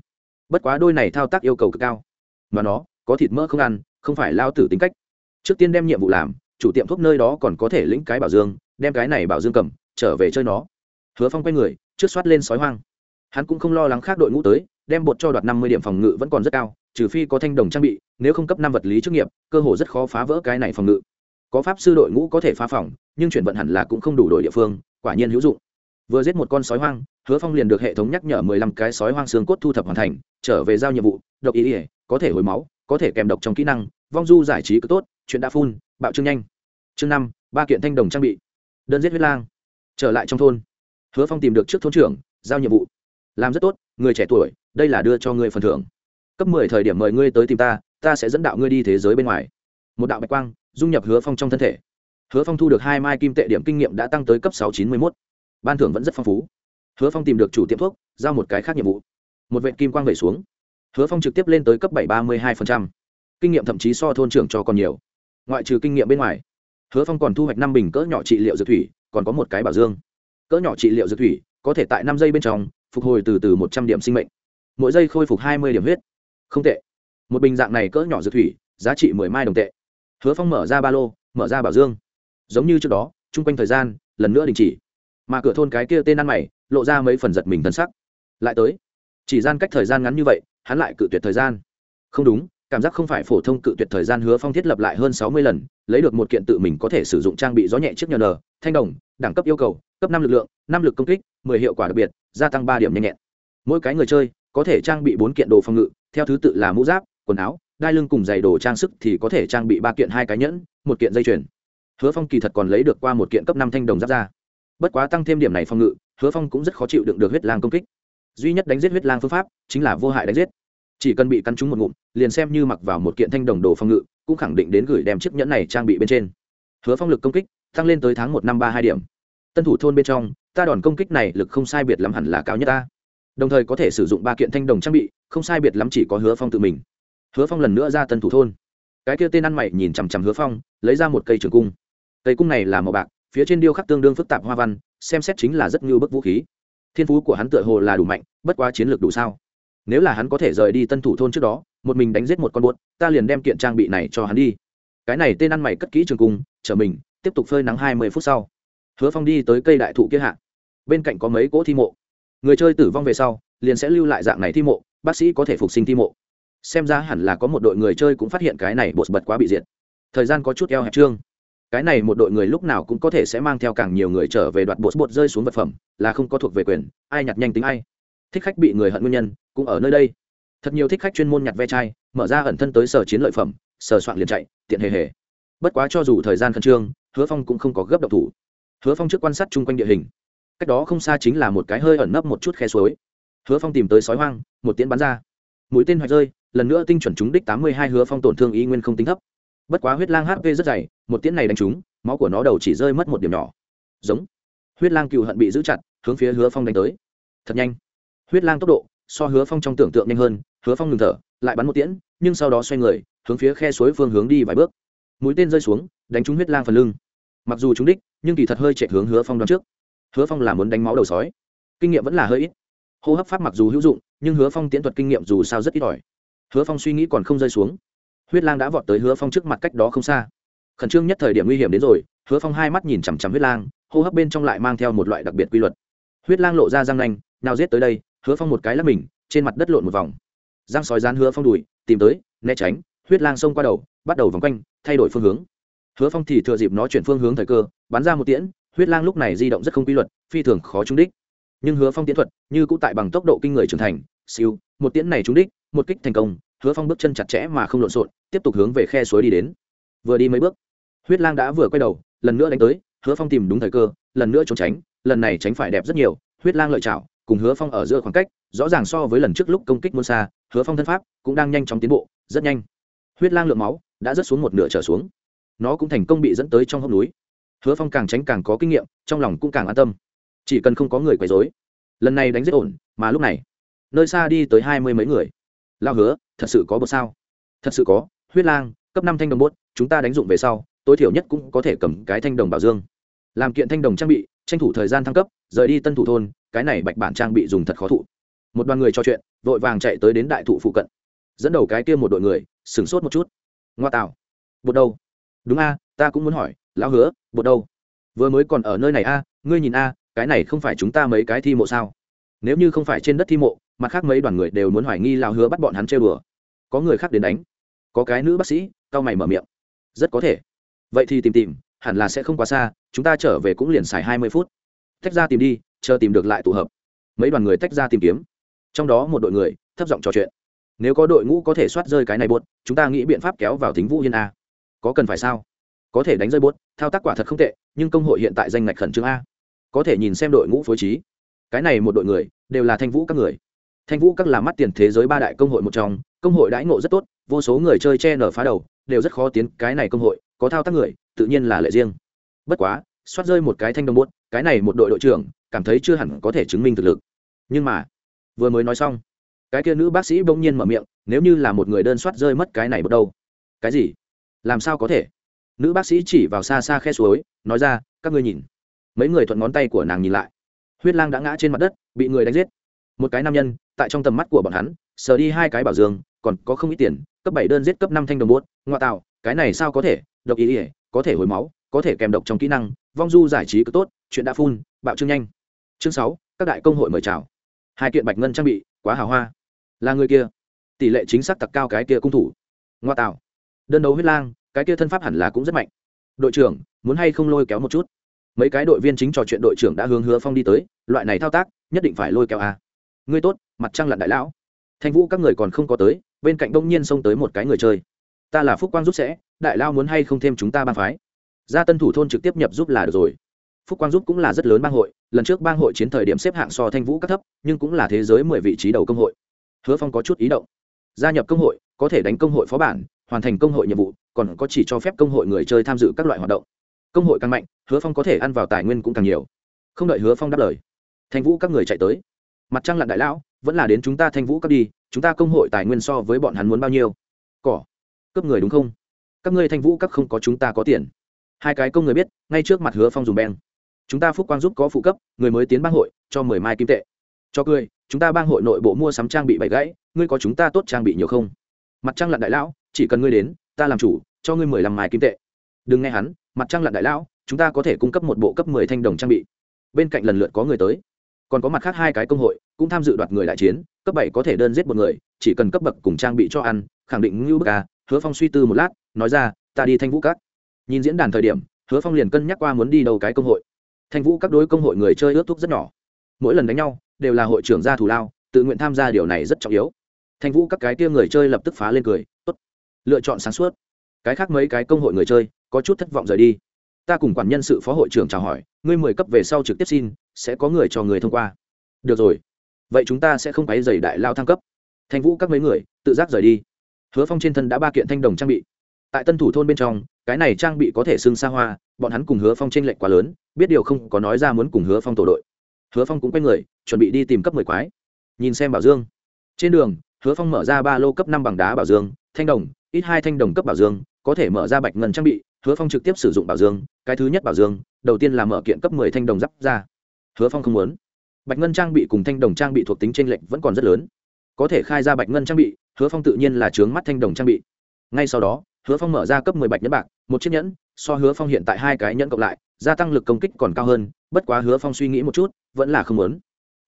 Bất quá đôi này thao tác yêu cầu cực cao. Mà nó, có thịt mỡ không ăn, không phải lao tử tính cách. Trước tiên đem nhiệm vụ làm, chủ tiệm thuốc nơi đó còn có thể lĩnh cái bảo dương, đem cái này bảo dương cầm, trở về chơi nó. Hứa phong quay người, trước soát lên sói hoang. Hắn cũng không lo lắng khác đội ngũ tới, đem bột cho đoạt năm mươi điểm phòng ngự vẫn còn rất cao, trừ phi có thanh đồng trang bị, nếu không cấp năm vật lý chức nghiệp, cơ hồ rất khó phá vỡ cái này phòng ngự. Có pháp sư đội ngũ có thể phá phòng, nhưng chuyển vận hẳn là cũng không đủ đội địa phương, quả nhiên hữu dụng vừa giết một con sói hoang, hứa phong liền được hệ thống nhắc nhở mười lăm cái sói hoang xương cốt thu thập hoàn thành, trở về giao nhiệm vụ, độc ý ỉa có thể hồi máu, có thể kèm độc trong kỹ năng, vong du giải trí cứ tốt, chuyện đã phun bạo trương nhanh. Chương năm, ba kiện thanh đồng trang bị. Đơn giết huyết lang. Trở lại trong thôn. Hứa phong tìm được trước thôn trưởng, giao nhiệm vụ. Làm rất tốt, người trẻ tuổi, đây là đưa cho người phần thưởng. Cấp mười thời điểm mời ngươi tới tìm ta ta sẽ dẫn đạo ngươi đi thế giới bên ngoài. Một đạo bạch quang, dung nhập hứa phong trong thân thể. Hứa phong thu được hai mai kim tệ điểm kinh nghiệm đã tăng tới cấp sáu chín mươi mốt ban thưởng vẫn rất phong phú. Hứa phong tìm được chủ tiệm thuốc, giao một cái khác nhiệm vụ. Một vệ kim quang vẩy xuống. Hứa phong trực tiếp lên tới cấp bảy ba mươi hai kinh nghiệm thậm chí so thôn trưởng cho còn nhiều. Ngoại trừ kinh nghiệm bên ngoài, hứa phong còn thu hoạch năm bình cỡ nhỏ trị liệu dược thủy, còn có một cái bảo dương. Cỡ nhỏ trị liệu dược thủy, có thể tại năm giây bên trong, phục hồi từ từ một trăm điểm sinh mệnh. Mỗi giây khôi phục hai mươi điểm huyết. Không tệ. Một bình dạng này cỡ nhỏ dược thủy, giá trị mười mai đồng tệ. Hứa phong mở ra ba lô, mở ra bảo dương. Giống như trước đó, chung quanh thời gian, lần nữa đình chỉ mà cửa thôn cái kia tên ăn mày, lộ ra mấy phần giật mình thân sắc. Lại tới. Chỉ gian cách thời gian ngắn như vậy, hắn lại cự tuyệt thời gian. Không đúng, cảm giác không phải phổ thông cự tuyệt thời gian hứa phong thiết lập lại hơn sáu mươi lần, lấy được một kiện tự mình có thể sử dụng trang bị gió nhẹ trước nhờ nờ, thanh đồng, đẳng cấp yêu cầu, cấp năm lực lượng, năm lực công kích, mười hiệu quả đặc biệt, gia tăng ba điểm nhanh nhẹn. Mỗi cái người chơi, có thể trang bị bốn kiện đồ phòng ngự, theo thứ tự là mũ giáp, quần áo, đai lưng cùng giày đồ trang sức thì có thể trang bị ba kiện hai cái nhẫn, một kiện dây chuyền. Hứa phong kỳ thật còn lấy được qua một kiện cấp năm thanh đồng giáp ra bất quá tăng thêm điểm này phòng ngự, hứa phong cũng rất khó chịu đựng được huyết lang công kích. Duy nhất đánh giết huyết lang phương pháp chính là vô hại đánh giết. Chỉ cần bị cắn trúng một ngụm, liền xem như mặc vào một kiện thanh đồng đồ phòng ngự, cũng khẳng định đến gửi đem chiếc nhẫn này trang bị bên trên. Hứa phong lực công kích tăng lên tới tháng một năm ba hai điểm. Tân thủ thôn bên trong, ta đòn công kích này lực không sai biệt lắm hẳn là cao nhất ta. Đồng thời có thể sử dụng ba kiện thanh đồng trang bị, không sai biệt lắm chỉ có hứa phong tự mình. Hứa phong lần nữa ra tân thủ thôn. Cái kia tên ăn mày nhìn chằm chằm hứa phong, lấy ra một cây trường cung. Cây cung này là màu bạc phía trên điêu khắc tương đương phức tạp hoa văn, xem xét chính là rất ngưu bức vũ khí. Thiên phú của hắn tựa hồ là đủ mạnh, bất quá chiến lược đủ sao. Nếu là hắn có thể rời đi tân thủ thôn trước đó, một mình đánh giết một con buốt, ta liền đem kiện trang bị này cho hắn đi. Cái này tên ăn mày cất kỹ trường cung, chở mình, tiếp tục phơi nắng hai mươi phút sau. Hứa phong đi tới cây đại thụ kia hạ. Bên cạnh có mấy cỗ thi mộ. Người chơi tử vong về sau, liền sẽ lưu lại dạng này thi mộ, bác sĩ có thể phục sinh thi mộ. Xem ra hẳn là có một đội người chơi cũng phát hiện cái này bột bật quá bị diệt. Thời gian có chút eo hẹp trương cái này một đội người lúc nào cũng có thể sẽ mang theo càng nhiều người trở về đoạt bột bột rơi xuống vật phẩm, là không có thuộc về quyền, ai nhặt nhanh tính ai. Thích khách bị người hận nguyên nhân, cũng ở nơi đây. Thật nhiều thích khách chuyên môn nhặt ve chai, mở ra ẩn thân tới sở chiến lợi phẩm, sở soạn liền chạy, tiện hề hề. Bất quá cho dù thời gian khẩn trương, hứa phong cũng không có gấp độc thủ. Hứa phong trước quan sát chung quanh địa hình. Cách đó không xa chính là một cái hơi ẩn nấp một chút khe suối. Hứa phong tìm tới sói hoang, một tiễn bắn ra. Mũi tên hoạch rơi, lần nữa tinh chuẩn trúng đích tám mươi hai hứa phong tổn thương y nguyên không tính thấp bất quá huyết lang hp rất dày, một tiễn này đánh trúng, máu của nó đầu chỉ rơi mất một điểm nhỏ. Giống. Huyết lang cựu hận bị giữ chặt, hướng phía hứa phong đánh tới. Thật nhanh. Huyết lang tốc độ, so hứa phong trong tưởng tượng nhanh hơn, hứa phong ngừng thở, lại bắn một tiễn, nhưng sau đó xoay người, hướng phía khe suối phương hướng đi vài bước. Mũi tên rơi xuống, đánh trúng huyết lang phần lưng. Mặc dù trúng đích, nhưng kỳ thật hơi chạy hướng hứa phong đón trước. Hứa phong là muốn đánh máu đầu sói. Kinh nghiệm vẫn là hơi ít. Hô hấp pháp mặc dù hữu dụng, nhưng hứa phong tiễn thuật kinh nghiệm dù sao rất ít ỏi. Hứa phong suy nghĩ còn không rơi xuống huyết lang đã vọt tới hứa phong trước mặt cách đó không xa. Khẩn trương nhất thời điểm nguy hiểm đến rồi, hứa phong hai mắt nhìn chằm chằm huyết lang, hô hấp bên trong lại mang theo một loại đặc biệt quy luật. Huyết lang lộ ra răng nanh, nào giết tới đây, hứa phong một cái lắp mình, trên mặt đất lộn một vòng. Giang sói rán hứa phong đùi, tìm tới, né tránh, huyết lang xông qua đầu, bắt đầu vòng quanh, thay đổi phương hướng. Hứa phong thì thừa dịp nó chuyển phương hướng thời cơ, bắn ra một tiễn, huyết lang lúc này di động rất không quy luật, phi thường khó trúng đích. Nhưng hứa phong tiến thuật, như cũng tại bằng tốc độ kinh người trưởng thành, siêu, một tiễn này trúng đích, một kích thành công hứa phong bước chân chặt chẽ mà không lộn xộn, tiếp tục hướng về khe suối đi đến. Vừa đi mấy bước, huyết lang đã vừa quay đầu, lần nữa đánh tới, hứa phong tìm đúng thời cơ, lần nữa trốn tránh, lần này tránh phải đẹp rất nhiều, huyết lang lợi chảo, cùng hứa phong ở giữa khoảng cách, rõ ràng so với lần trước lúc công kích muôn xa, hứa phong thân pháp cũng đang nhanh chóng tiến bộ, rất nhanh. Huyết lang lượng máu đã rớt xuống một nửa trở xuống. Nó cũng thành công bị dẫn tới trong hốc núi. Hứa phong càng tránh càng có kinh nghiệm, trong lòng cũng càng an tâm. Chỉ cần không có người quấy dối lần này đánh rất ổn, mà lúc này, nơi xa đi tới hai mươi mấy người lao hứa, thật sự có bột sao? Thật sự có, huyết lang, cấp năm thanh đồng bốt chúng ta đánh dụng về sau, tối thiểu nhất cũng có thể cầm cái thanh đồng bảo dương. Làm kiện thanh đồng trang bị, tranh thủ thời gian thăng cấp, rời đi tân thủ thôn, cái này bạch bản trang bị dùng thật khó thụ. Một đoàn người trò chuyện, vội vàng chạy tới đến đại thụ phụ cận. Dẫn đầu cái kia một đội người, sửng sốt một chút. Ngoa tạo. Bột đâu? Đúng a, ta cũng muốn hỏi, lão hứa, bột đâu? Vừa mới còn ở nơi này a, ngươi nhìn a, cái này không phải chúng ta mấy cái thi mộ sao? Nếu như không phải trên đất thi mộ, mặt khác mấy đoàn người đều muốn hoài nghi lao hứa bắt bọn hắn chơi bừa có người khác đến đánh. Có cái nữ bác sĩ cao mày mở miệng. Rất có thể. Vậy thì tìm tìm, hẳn là sẽ không quá xa, chúng ta trở về cũng liền xài hai mươi phút. Tách ra tìm đi, chờ tìm được lại tụ hợp. Mấy đoàn người tách ra tìm kiếm. Trong đó một đội người, thấp giọng trò chuyện. Nếu có đội ngũ có thể soát rơi cái này buốt, chúng ta nghĩ biện pháp kéo vào thính vũ hiên a. Có cần phải sao? Có thể đánh rơi buốt, thao tác quả thật không tệ, nhưng công hội hiện tại danh ngạch khẩn trương a. Có thể nhìn xem đội ngũ phối trí cái này một đội người đều là thanh vũ các người thanh vũ các là mắt tiền thế giới ba đại công hội một trong công hội đãi ngộ rất tốt vô số người chơi che nở phá đầu đều rất khó tiến cái này công hội có thao tác người tự nhiên là lệ riêng bất quá soát rơi một cái thanh đồng bốt cái này một đội đội trưởng cảm thấy chưa hẳn có thể chứng minh thực lực nhưng mà vừa mới nói xong cái kia nữ bác sĩ bỗng nhiên mở miệng nếu như là một người đơn soát rơi mất cái này một đâu cái gì làm sao có thể nữ bác sĩ chỉ vào xa xa khe suối nói ra các ngươi nhìn mấy người thuận ngón tay của nàng nhìn lại huyết lang đã ngã trên mặt đất, bị người đánh giết. Một cái nam nhân, tại trong tầm mắt của bọn hắn, sờ đi hai cái bảo dương còn có không ít tiền, cấp bảy đơn giết cấp năm thanh đồng bốt ngoại tạo, cái này sao có thể, độc ý ỉa có thể hồi máu, có thể kèm độc trong kỹ năng, vong du giải trí cứ tốt, chuyện đã phun, bạo trương nhanh. Chương sáu, các đại công hội mời chào. Hai kiện bạch ngân trang bị, quá hào hoa. Là người kia. Tỷ lệ chính xác tặc cao cái kia cung thủ. Ngoa tạo. Đơn đấu huyết lang, cái kia thân pháp hẳn là cũng rất mạnh. Đội trưởng, muốn hay không lôi kéo một chút? Mấy cái đội viên chính trò chuyện đội trưởng đã hướng hứa phong đi tới, loại này thao tác, nhất định phải lôi kéo a ngươi tốt, mặt trăng lặn đại lão. Thanh vũ các người còn không có tới, bên cạnh đông nhiên xông tới một cái người chơi. Ta là phúc quang giúp sẽ, đại lao muốn hay không thêm chúng ta bang phái? Ra tân thủ thôn trực tiếp nhập giúp là được rồi. Phúc quang giúp cũng là rất lớn bang hội, lần trước bang hội chiến thời điểm xếp hạng so thanh vũ các thấp, nhưng cũng là thế giới mười vị trí đầu công hội. Hứa phong có chút ý động. Gia nhập công hội, có thể đánh công hội phó bản, hoàn thành công hội nhiệm vụ, còn có chỉ cho phép công hội người chơi tham dự các loại hoạt động công hội càng mạnh, hứa phong có thể ăn vào tài nguyên cũng càng nhiều. Không đợi hứa phong đáp lời, thanh vũ các người chạy tới. Mặt trăng lặn đại lão, vẫn là đến chúng ta thanh vũ các đi, chúng ta công hội tài nguyên so với bọn hắn muốn bao nhiêu? Cỏ, cướp người đúng không? Các ngươi thanh vũ các không có chúng ta có tiền. Hai cái công người biết, ngay trước mặt hứa phong dùng beng. Chúng ta phúc quang giúp có phụ cấp, người mới tiến bang hội, cho mười mai kim tệ. Cho cười, chúng ta bang hội nội bộ mua sắm trang bị bậy gãy, ngươi có chúng ta tốt trang bị nhiều không? Mặt trăng lặn đại lão, chỉ cần ngươi đến, ta làm chủ, cho ngươi mười lăm mai kim tệ. Đừng nghe hắn mặt trăng lặn đại lão, chúng ta có thể cung cấp một bộ cấp mười thanh đồng trang bị. Bên cạnh lần lượt có người tới. Còn có mặt khác hai cái công hội, cũng tham dự đoạt người đại chiến, cấp bảy có thể đơn giết một người, chỉ cần cấp bậc cùng trang bị cho ăn, khẳng định ngưu bức à hứa phong suy tư một lát, nói ra, ta đi thanh vũ các. Nhìn diễn đàn thời điểm, hứa phong liền cân nhắc qua muốn đi đâu cái công hội. Thanh vũ các đối công hội người chơi ước thúc rất nhỏ. Mỗi lần đánh nhau, đều là hội trưởng gia thủ lao, tự nguyện tham gia điều này rất trọng yếu. Thanh vũ các cái kia người chơi lập tức phá lên cười, tốt, lựa chọn sáng suốt. Cái khác mấy cái công hội người chơi có chút thất vọng rời đi. Ta cùng quản nhân sự phó hội trưởng chào hỏi, ngươi mười cấp về sau trực tiếp xin, sẽ có người cho người thông qua. Được rồi. Vậy chúng ta sẽ không phải dày đại lao thăng cấp. Thanh vũ các mấy người, tự giác rời đi. Hứa phong trên thân đã ba kiện thanh đồng trang bị. Tại tân thủ thôn bên trong, cái này trang bị có thể xưng xa hoa, bọn hắn cùng hứa phong tranh lệch quá lớn, biết điều không có nói ra muốn cùng hứa phong tổ đội. Hứa phong cũng quay người, chuẩn bị đi tìm cấp mười quái. Nhìn xem bảo dương. Trên đường, hứa phong mở ra ba lô cấp năm bằng đá bảo dương, thanh đồng, ít hai thanh đồng cấp bảo dương, có thể mở ra bạch ngân trang bị hứa phong trực tiếp sử dụng bảo dương, cái thứ nhất bảo dương, đầu tiên là mở kiện cấp mười thanh đồng giáp ra. Hứa phong không muốn. Bạch ngân trang bị cùng thanh đồng trang bị thuộc tính t r ê n lệch vẫn còn rất lớn. Có thể khai ra bạch ngân trang bị, hứa phong tự nhiên là trướng mắt thanh đồng trang bị. Ngay sau đó, hứa phong mở ra cấp mười bạch nhẫn bạc, một chiếc nhẫn, so hứa phong hiện tại hai cái nhẫn cộng lại, gia tăng lực công kích còn cao hơn, bất quá hứa phong suy nghĩ một chút, vẫn là không muốn.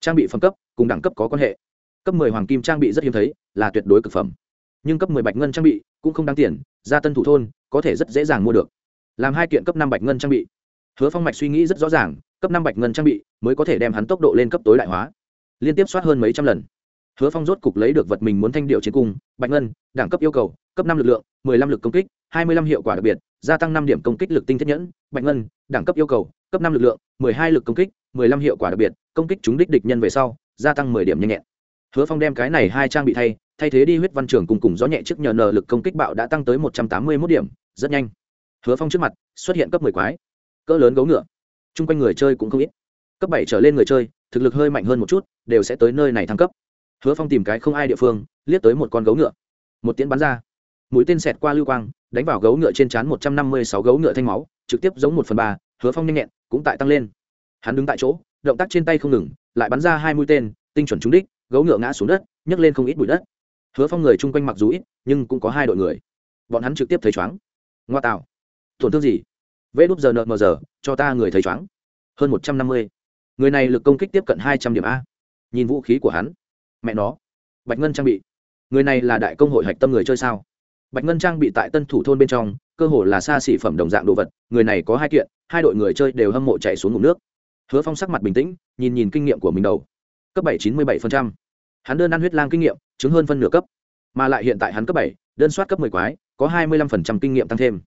Trang bị phẩm cấp cùng đẳng cấp có quan hệ. Cấp mười hoàng kim trang bị rất hiếm thấy, là tuyệt đối cực phẩm. Nhưng cấp mười bạch ngân trang bị cũng không đáng tiền, gia tân thủ thôn có thể rất dễ dàng mua được. Làm hai kiện cấp năm bạch ngân trang bị. Hứa phong mạch suy nghĩ rất rõ ràng, cấp năm bạch ngân trang bị mới có thể đem hắn tốc độ lên cấp tối đại hóa. Liên tiếp soát hơn mấy trăm lần. Hứa phong rốt cục lấy được vật mình muốn thanh điệu chiến cung, bạch ngân, đẳng cấp yêu cầu, cấp năm lực lượng, mười lăm lực công kích, hai mươi lăm hiệu quả đặc biệt, gia tăng năm điểm công kích lực tinh thiết nhẫn, bạch ngân, đẳng cấp yêu cầu, cấp năm lực lượng, mười hai lực công kích, mười lăm hiệu quả đặc biệt, công kích chúng đích địch nhân về sau, gia tăng mười điểm nhanh nhẹn hứa phong đem cái này hai trang bị thay thay thế đi huyết văn trường cùng cùng gió nhẹ trước nhờ nờ lực công kích bạo đã tăng tới một trăm tám mươi mốt điểm, rất nhanh. Hứa phong trước mặt, xuất hiện cấp mười quái, cỡ lớn gấu ngựa. Chung quanh người chơi cũng không ít. Cấp bảy trở lên người chơi, thực lực hơi mạnh hơn một chút, đều sẽ tới nơi này thăng cấp. Hứa phong tìm cái không ai địa phương, liếc tới một con gấu ngựa. Một tiễn bắn ra. Mũi tên xẹt qua lưu quang, đánh vào gấu ngựa trên trán một trăm năm mươi sáu gấu ngựa thanh máu, trực tiếp giống một phần ba, hứa phong nhanh nhẹn, cũng tại tăng lên. Hắn đứng tại chỗ, động tác trên tay không ngừng, lại bắn ra hai mũi tên, tinh chuẩn trúng đích gấu ngựa ngã xuống đất, nhấc lên không ít bụi đất. Hứa phong người chung quanh mặc dù ít, nhưng cũng có hai đội người. Bọn hắn trực tiếp thấy chóng ngoa tạo. Tổn thương gì? Vê đúp giờ nợ mờ giờ, cho ta người thấy chóng hơn một trăm năm mươi. Người này lực công kích tiếp cận hai trăm điểm a. Nhìn vũ khí của hắn. Mẹ nó. Bạch ngân trang bị. Người này là đại công hội hạch tâm người chơi sao? Bạch ngân trang bị tại tân thủ thôn bên trong, cơ hồ là xa xỉ phẩm đồng dạng đồ vật, người này có hai kiện, hai đội người chơi đều hâm mộ chạy xuống ngủ nước. Hứa phong sắc mặt bình tĩnh, nhìn nhìn kinh nghiệm của mình đầu cấp bảy chín mươi bảy hắn đơn ăn huyết lang kinh nghiệm, chứng hơn phân nửa cấp. Mà lại hiện tại hắn cấp bảy, đơn soát cấp mười quái, có hai mươi lăm phần trăm kinh nghiệm tăng thêm.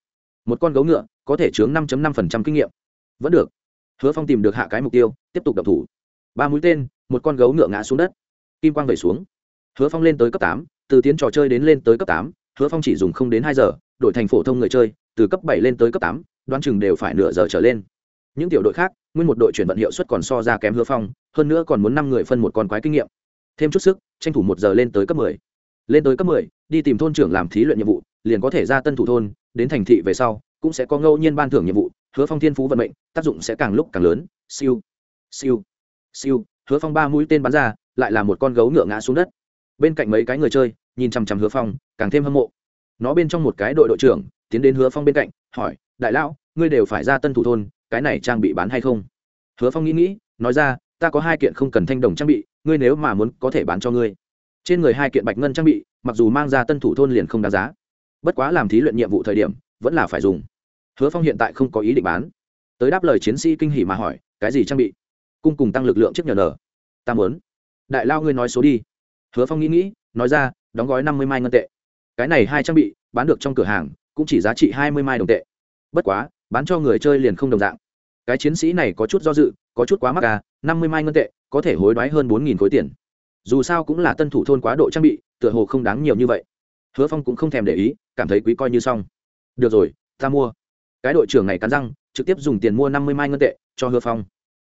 Một con gấu ngựa, có thể chướng năm năm phần trăm kinh nghiệm. Vẫn được. Hứa phong tìm được hạ cái mục tiêu, tiếp tục đập thủ. Ba mũi tên, một con gấu ngựa ngã xuống đất. Kim quang vẩy xuống. Hứa phong lên tới cấp tám, từ tiến trò chơi đến lên tới cấp tám, hứa phong chỉ dùng không đến hai giờ, đổi thành phổ thông người chơi, từ cấp bảy lên tới cấp tám, đoán chừng đều phải nửa giờ trở lên. Những tiểu đội khác nguyên một đội chuyển vận hiệu suất còn so ra kém hứa phong, hơn nữa còn muốn năm người phân một con quái kinh nghiệm. Thêm chút sức, tranh thủ một giờ lên tới cấp mười. Lên tới cấp mười, đi tìm thôn trưởng làm thí luyện nhiệm vụ, liền có thể ra tân thủ thôn, đến thành thị về sau, cũng sẽ có ngẫu nhiên ban thưởng nhiệm vụ, hứa phong thiên phú vận mệnh, tác dụng sẽ càng lúc càng lớn, siêu siêu siêu, hứa phong ba mũi tên bắn ra, lại là một con gấu ngựa ngã xuống đất. Bên cạnh mấy cái người chơi, nhìn chằm chằm hứa phong, càng thêm hâm mộ. Nó bên trong một cái đội đội trưởng, tiến đến hứa phong bên cạnh, hỏi, đại lão ngươi đều phải ra tân thủ thôn, cái này trang bị bán hay không? Hứa phong nghĩ nghĩ, nói ra, ta có hai kiện không cần thanh đồng trang bị, ngươi nếu mà muốn có thể bán cho ngươi. Trên người hai kiện bạch ngân trang bị, mặc dù mang ra tân thủ thôn liền không đáng giá. Bất quá làm thí luyện nhiệm vụ thời điểm, vẫn là phải dùng. Hứa phong hiện tại không có ý định bán. Tới đáp lời chiến sĩ kinh hỉ mà hỏi, cái gì trang bị? Cung cùng tăng lực lượng trước nhờ nở. Ta muốn. Đại lao ngươi nói số đi. Hứa phong nghĩ nghĩ, nói ra, đóng gói năm mươi mai ngân tệ. Cái này hai trang bị, bán được trong cửa hàng, cũng chỉ giá trị hai mươi mai đồng tệ. Bất quá bán cho người chơi liền không đồng dạng. Cái chiến sĩ này có chút do dự, có chút quá mắc à năm mươi mai ngân tệ, có thể hối đoái hơn bốn nghìn khối tiền. Dù sao cũng là tân thủ thôn quá độ trang bị, tựa hồ không đáng nhiều như vậy. Hứa phong cũng không thèm để ý, cảm thấy quý coi như xong. Được rồi, ta mua. Cái đội trưởng này cắn răng, trực tiếp dùng tiền mua năm mươi mai ngân tệ, cho hứa phong.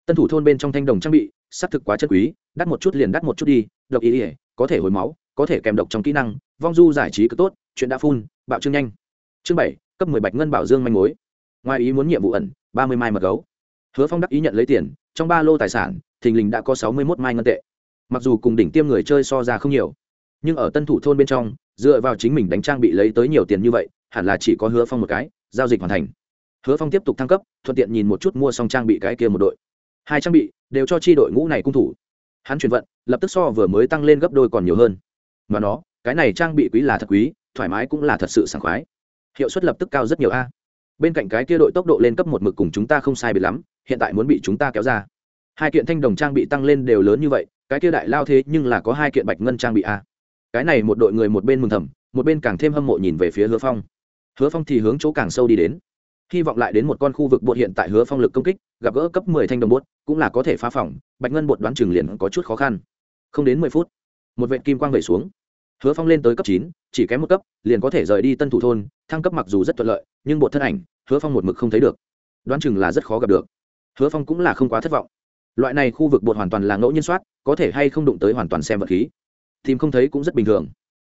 Tân thủ thôn bên trong thanh đồng trang bị sắp thực quá chất quý, đắt một chút liền đắt một chút đi, độc ý ỉa có thể hồi máu, có thể kèm độc trong kỹ năng, vong du giải trí cực tốt, chuyện đã phun bạo trương nhanh. Chương bảy, cấp mười bạch ngân bảo dương manh mối ngoài ý muốn nhiệm vụ ẩn, ba mươi mai mật gấu. Hứa phong đắc ý nhận lấy tiền, trong ba lô tài sản, thình lình đã có sáu mươi mốt mai ngân tệ. Mặc dù cùng đỉnh tiêm người chơi so ra không nhiều, nhưng ở tân thủ thôn bên trong, dựa vào chính mình đánh trang bị lấy tới nhiều tiền như vậy, hẳn là chỉ có hứa phong một cái, giao dịch hoàn thành. Hứa phong tiếp tục thăng cấp, thuận tiện nhìn một chút mua xong trang bị cái kia một đội. Hai trang bị đều cho chi đội ngũ này cung thủ. Hắn chuyển vận, lập tức so vừa mới tăng lên gấp đôi còn nhiều hơn. Mà nó, cái này trang bị quý là thật quý, thoải mái cũng là thật sự sảng khoái. Hiệu suất lập tức cao rất nhiều a bên cạnh cái kia đội tốc độ lên cấp một mực cùng chúng ta không sai biệt lắm, hiện tại muốn bị chúng ta kéo ra. Hai kiện thanh đồng trang bị tăng lên đều lớn như vậy, cái kia đại lao thế nhưng là có hai kiện bạch ngân trang bị a. Cái này một đội người một bên mừng thầm, một bên càng thêm hâm mộ nhìn về phía hứa phong. Hứa phong thì hướng chỗ càng sâu đi đến. Hy vọng lại đến một con khu vực bột hiện tại hứa phong lực công kích, gặp gỡ cấp mười thanh đồng bốt cũng là có thể phá phỏng bạch ngân bột đoán chừng liền có chút khó khăn. Không đến mười phút, một vệ kim quang vẩy xuống hứa phong lên tới cấp chín, chỉ kém một cấp, liền có thể rời đi tân thủ thôn, thăng cấp mặc dù rất thuận lợi, nhưng bột thân ảnh, hứa phong một mực không thấy được. Đoán chừng là rất khó gặp được. Hứa phong cũng là không quá thất vọng. Loại này khu vực bột hoàn toàn là ngẫu nhiên soát, có thể hay không đụng tới hoàn toàn xem vật khí. Tìm không thấy cũng rất bình thường.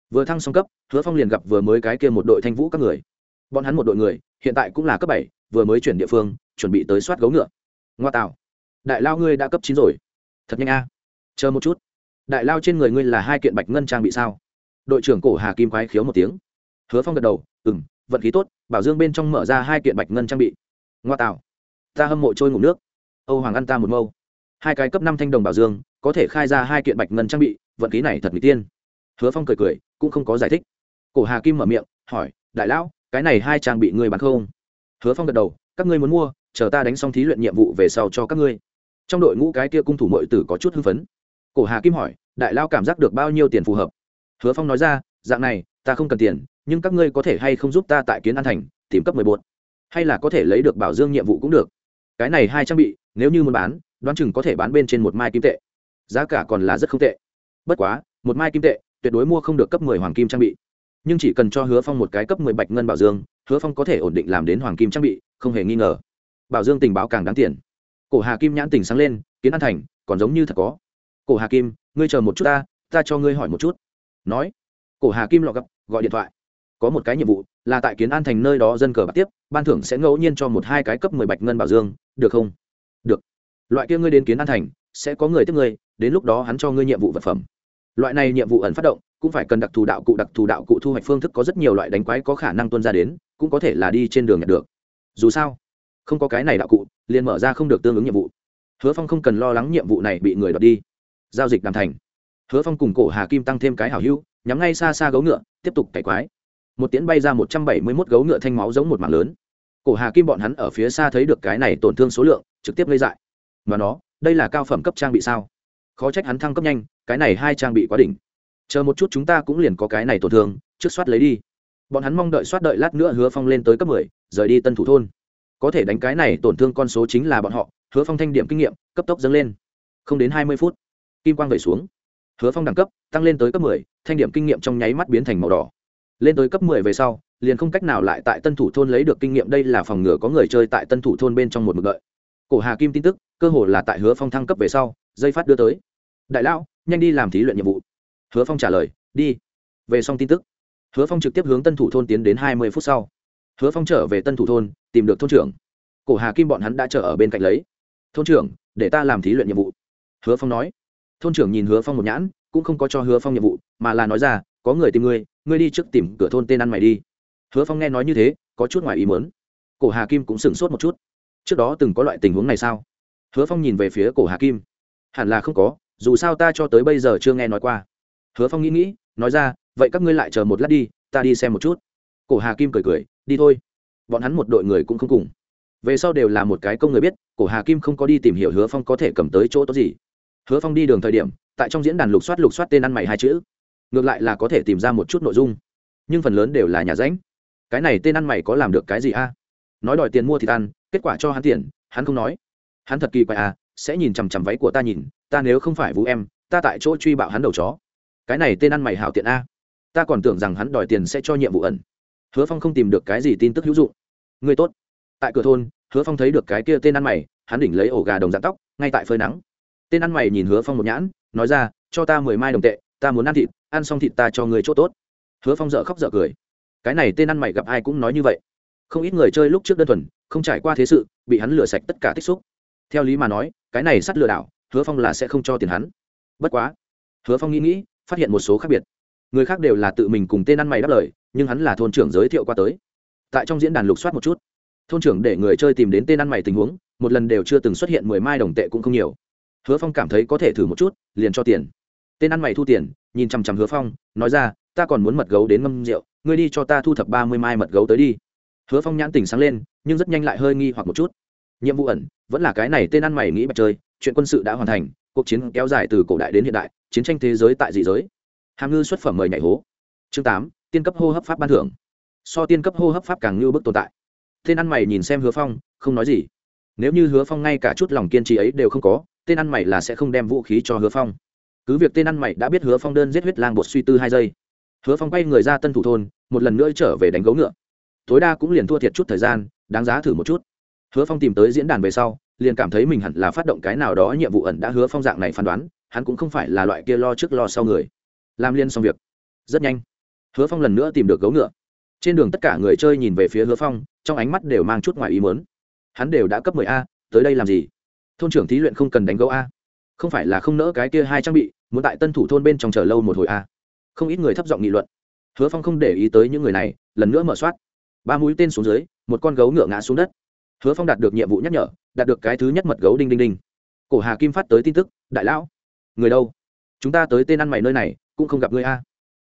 Vừa thăng xong cấp, hứa phong liền gặp vừa mới cái kia một đội thanh vũ các người. Bọn hắn một đội người, hiện tại cũng là cấp bảy, vừa mới chuyển địa phương, chuẩn bị tới soát gấu ngựa. Ngoa tạo. Đại lao ngươi đã cấp chín rồi. Thật nhanh a. Chờ một chút. Đại lao trên người ngươi là hai kiện bạch ngân trang bị sao? Đội trưởng cổ hà kim quái khiếu một tiếng. Hứa phong gật đầu ừ m vận khí tốt, bảo dương bên trong mở ra hai kiện bạch ngân trang bị. Ngoa tạo, ta hâm mộ trôi ngủ nước. Âu hoàng ăn ta một mâu. Hai cái cấp năm thanh đồng bảo dương, có thể khai ra hai kiện bạch ngân trang bị, vận khí này thật mỹ tiên. Hứa phong cười cười, cũng không có giải thích. Cổ hà kim mở miệng, hỏi, đại lão, cái này hai trang bị ngươi bán không? Hứa phong gật đầu, các ngươi muốn mua, chờ ta đánh xong thí luyện nhiệm vụ về sau cho các ngươi. Trong đội ngũ cái kia cung thủ mội tử có chút hưng phấn. Cổ hà kim hỏi, đại lao cảm giác được bao nhiêu tiền phù hợp? Hứa phong nói ra, dạng này, ta không cần tiền, nhưng các ngươi có thể hay không giúp ta tại kiến an thành, tìm cấp mười bột hay là có thể lấy được bảo dương nhiệm vụ cũng được. Cái này hai trang bị, nếu như muốn bán, đoán chừng có thể bán bên trên một mai kim tệ. Giá cả còn là rất không tệ. Bất quá, một mai kim tệ, tuyệt đối mua không được cấp mười hoàng kim trang bị. Nhưng chỉ cần cho hứa phong một cái cấp mười bạch ngân bảo dương, hứa phong có thể ổn định làm đến hoàng kim trang bị, không hề nghi ngờ. Bảo dương tình báo càng đáng tiền. Cổ hà kim nhãn tình sáng lên, kiến an thành, còn giống như thật có. Cổ hà kim, ngươi chờ một chút ta ta cho ngươi hỏi một chút nói, cổ hà kim lọ gặp, gọi điện thoại. Có một cái nhiệm vụ là tại kiến an thành nơi đó dân cờ bạc tiếp, ban thưởng sẽ ngẫu nhiên cho một hai cái cấp mười bạch ngân bảo dương, được không? Được. Loại kia ngươi đến kiến an thành, sẽ có người tiếp ngươi, đến lúc đó hắn cho ngươi nhiệm vụ vật phẩm. Loại này nhiệm vụ ẩn phát động, cũng phải cần đặc thù đạo cụ, đặc thù đạo cụ thu hoạch phương thức có rất nhiều loại đánh quái có khả năng tuân ra đến, cũng có thể là đi trên đường nhận được. Dù sao, không có cái này đạo cụ, liền mở ra không được tương ứng nhiệm vụ. Hứa phong không cần lo lắng nhiệm vụ này bị người đoạt đi. Giao dịch đàm thành hứa phong cùng cổ hà kim tăng thêm cái hảo hữu, nhắm ngay xa xa gấu ngựa, tiếp tục cải quái. Một tiễn bay ra một trăm bảy mươi mốt gấu ngựa thanh máu giống một mảng lớn. Cổ hà kim bọn hắn ở phía xa thấy được cái này tổn thương số lượng, trực tiếp lấy dại. Mà nó, đây là cao phẩm cấp trang bị sao? Khó trách hắn thăng cấp nhanh, cái này hai trang bị quá đỉnh. Chờ một chút chúng ta cũng liền có cái này tổn thương, trước soát lấy đi. Bọn hắn mong đợi soát đợi lát nữa hứa phong lên tới cấp mười, rời đi tân thủ thôn. Có thể đánh cái này tổn thương con số chính là bọn họ, hứa phong thanh điểm kinh nghiệm, cấp tốc dâng lên. Không đến hai mươi phút, kim quang rơi xuống hứa phong đẳng cấp, tăng lên tới cấp mười, thanh điểm kinh nghiệm trong nháy mắt biến thành màu đỏ. Lên tới cấp mười về sau, liền không cách nào lại tại tân thủ thôn lấy được kinh nghiệm, đây là phòng ngừa có người chơi tại tân thủ thôn bên trong một mực đợi. Cổ hà kim tin tức, cơ hồ là tại hứa phong thăng cấp về sau, dây phát đưa tới. Đại lão, nhanh đi làm thí luyện nhiệm vụ. Hứa phong trả lời, đi. Về xong tin tức, hứa phong trực tiếp hướng tân thủ thôn tiến đến hai mươi phút sau. Hứa phong trở về tân thủ thôn, tìm được thôn trưởng. Cổ hà kim bọn hắn đã chờ ở bên cạnh lấy. Thôn trưởng, để ta làm thí luyện nhiệm vụ. Hứa phong nói thôn trưởng nhìn hứa phong một nhãn, cũng không có cho hứa phong nhiệm vụ, mà là nói ra, có người tìm ngươi ngươi đi trước tìm cửa thôn tên ăn mày đi. Hứa phong nghe nói như thế, có chút ngoài ý mớn cổ hà kim cũng sửng sốt một chút. Trước đó từng có loại tình huống này sao? Hứa phong nhìn về phía cổ hà kim. Hẳn là không có, dù sao ta cho tới bây giờ chưa nghe nói qua. Hứa phong nghĩ nghĩ, nói ra, vậy các ngươi lại chờ một lát đi, ta đi xem một chút. Cổ hà kim cười cười, đi thôi. Bọn hắn một đội người cũng không cùng. Về sau đều là một cái công người biết, cổ hà kim không có đi tìm hiểu hứa phong có thể cầm tới chỗ tốt gì hứa phong đi đường thời điểm, tại trong diễn đàn lục soát lục soát tên ăn mày hai chữ. Ngược lại là có thể tìm ra một chút nội dung. Nhưng phần lớn đều là nhà ránh. Cái này tên ăn mày có làm được cái gì a? Nói đòi tiền mua thịt ăn kết quả cho hắn tiền, hắn không nói. Hắn thật kỳ quái à sẽ nhìn chằm chằm váy của ta nhìn, ta nếu không phải vũ em, ta tại chỗ truy bạo hắn đầu chó. Cái này tên ăn mày hảo tiện a. Ta còn tưởng rằng hắn đòi tiền sẽ cho nhiệm vụ ẩn. Hứa phong không tìm được cái gì tin tức hữu dụng. Người tốt. Tại cửa thôn, hứa phong thấy được cái kia tên ăn mày, hắn đỉnh lấy ổ gà đồng dạng tóc, ngay tại phơi nắng tên ăn mày nhìn hứa phong một nhãn, nói ra, cho ta mười mai đồng tệ, ta muốn ăn thịt, ăn xong thịt ta cho người chỗ tốt. Hứa phong dợ khóc dợ cười. Cái này tên ăn mày gặp ai cũng nói như vậy. Không ít người chơi lúc trước đơn thuần, không trải qua thế sự, bị hắn lừa sạch tất cả tích xúc. Theo lý mà nói, cái này sắt lừa đảo, hứa phong là sẽ không cho tiền hắn. Bất quá, hứa phong nghĩ nghĩ, phát hiện một số khác biệt. Người khác đều là tự mình cùng tên ăn mày đáp lời, nhưng hắn là thôn trưởng giới thiệu qua tới. Tại trong diễn đàn lục soát một chút, thôn trưởng để người chơi tìm đến tên ăn mày tình huống, một lần đều chưa từng xuất hiện mười mai đồng tệ cũng không nhiều hứa phong cảm thấy có thể thử một chút, liền cho tiền. Tên ăn mày thu tiền, nhìn chằm chằm hứa phong, nói ra, ta còn muốn mật gấu đến ngâm rượu, ngươi đi cho ta thu thập ba mươi mai mật gấu tới đi. Hứa phong nhãn tỉnh sáng lên, nhưng rất nhanh lại hơi nghi hoặc một chút. Nhiệm vụ ẩn, vẫn là cái này tên ăn mày nghĩ bạch chơi, chuyện quân sự đã hoàn thành, cuộc chiến kéo dài từ cổ đại đến hiện đại, chiến tranh thế giới tại dị giới. Hàm ngư xuất phẩm mời nhảy hố. Chương tám, tiên cấp hô hấp pháp ban thưởng. So tiên cấp hô hấp pháp càng ngưu bức tồn tại. Tên ăn mày nhìn xem hứa phong, không nói gì. Nếu như hứa phong ngay cả chút lòng kiên trì ấy đều không có tên ăn mày là sẽ không đem vũ khí cho hứa phong. Cứ việc tên ăn mày đã biết hứa phong đơn giết huyết lang bột suy tư hai giây. Hứa phong quay người ra tân thủ thôn, một lần nữa trở về đánh gấu ngựa. Tối đa cũng liền thua thiệt chút thời gian, đáng giá thử một chút. Hứa phong tìm tới diễn đàn về sau, liền cảm thấy mình hẳn là phát động cái nào đó nhiệm vụ ẩn đã hứa phong dạng này phán đoán, hắn cũng không phải là loại kia lo trước lo sau người. Làm liên xong việc. Rất nhanh, hứa phong lần nữa tìm được gấu ngựa. Trên đường tất cả người chơi nhìn về phía hứa phong, trong ánh mắt đều mang chút ngoài ý mớn hắn đều đã cấp mười a, tới đây làm gì? Thôn trưởng thí luyện không cần đánh gấu a. Không phải là không nỡ cái kia hai trang bị, muốn tại tân thủ thôn bên trong chờ lâu một hồi a. Không ít người thấp giọng nghị luận. Hứa phong không để ý tới những người này, lần nữa mở soát. Ba mũi tên xuống dưới, một con gấu ngựa ngã xuống đất. Hứa phong đạt được nhiệm vụ nhắc nhở, đạt được cái thứ nhất mật gấu đinh đinh đinh. Cổ hà kim phát tới tin tức, đại lão, người đâu? Chúng ta tới tên ăn mày nơi này, cũng không gặp ngươi a.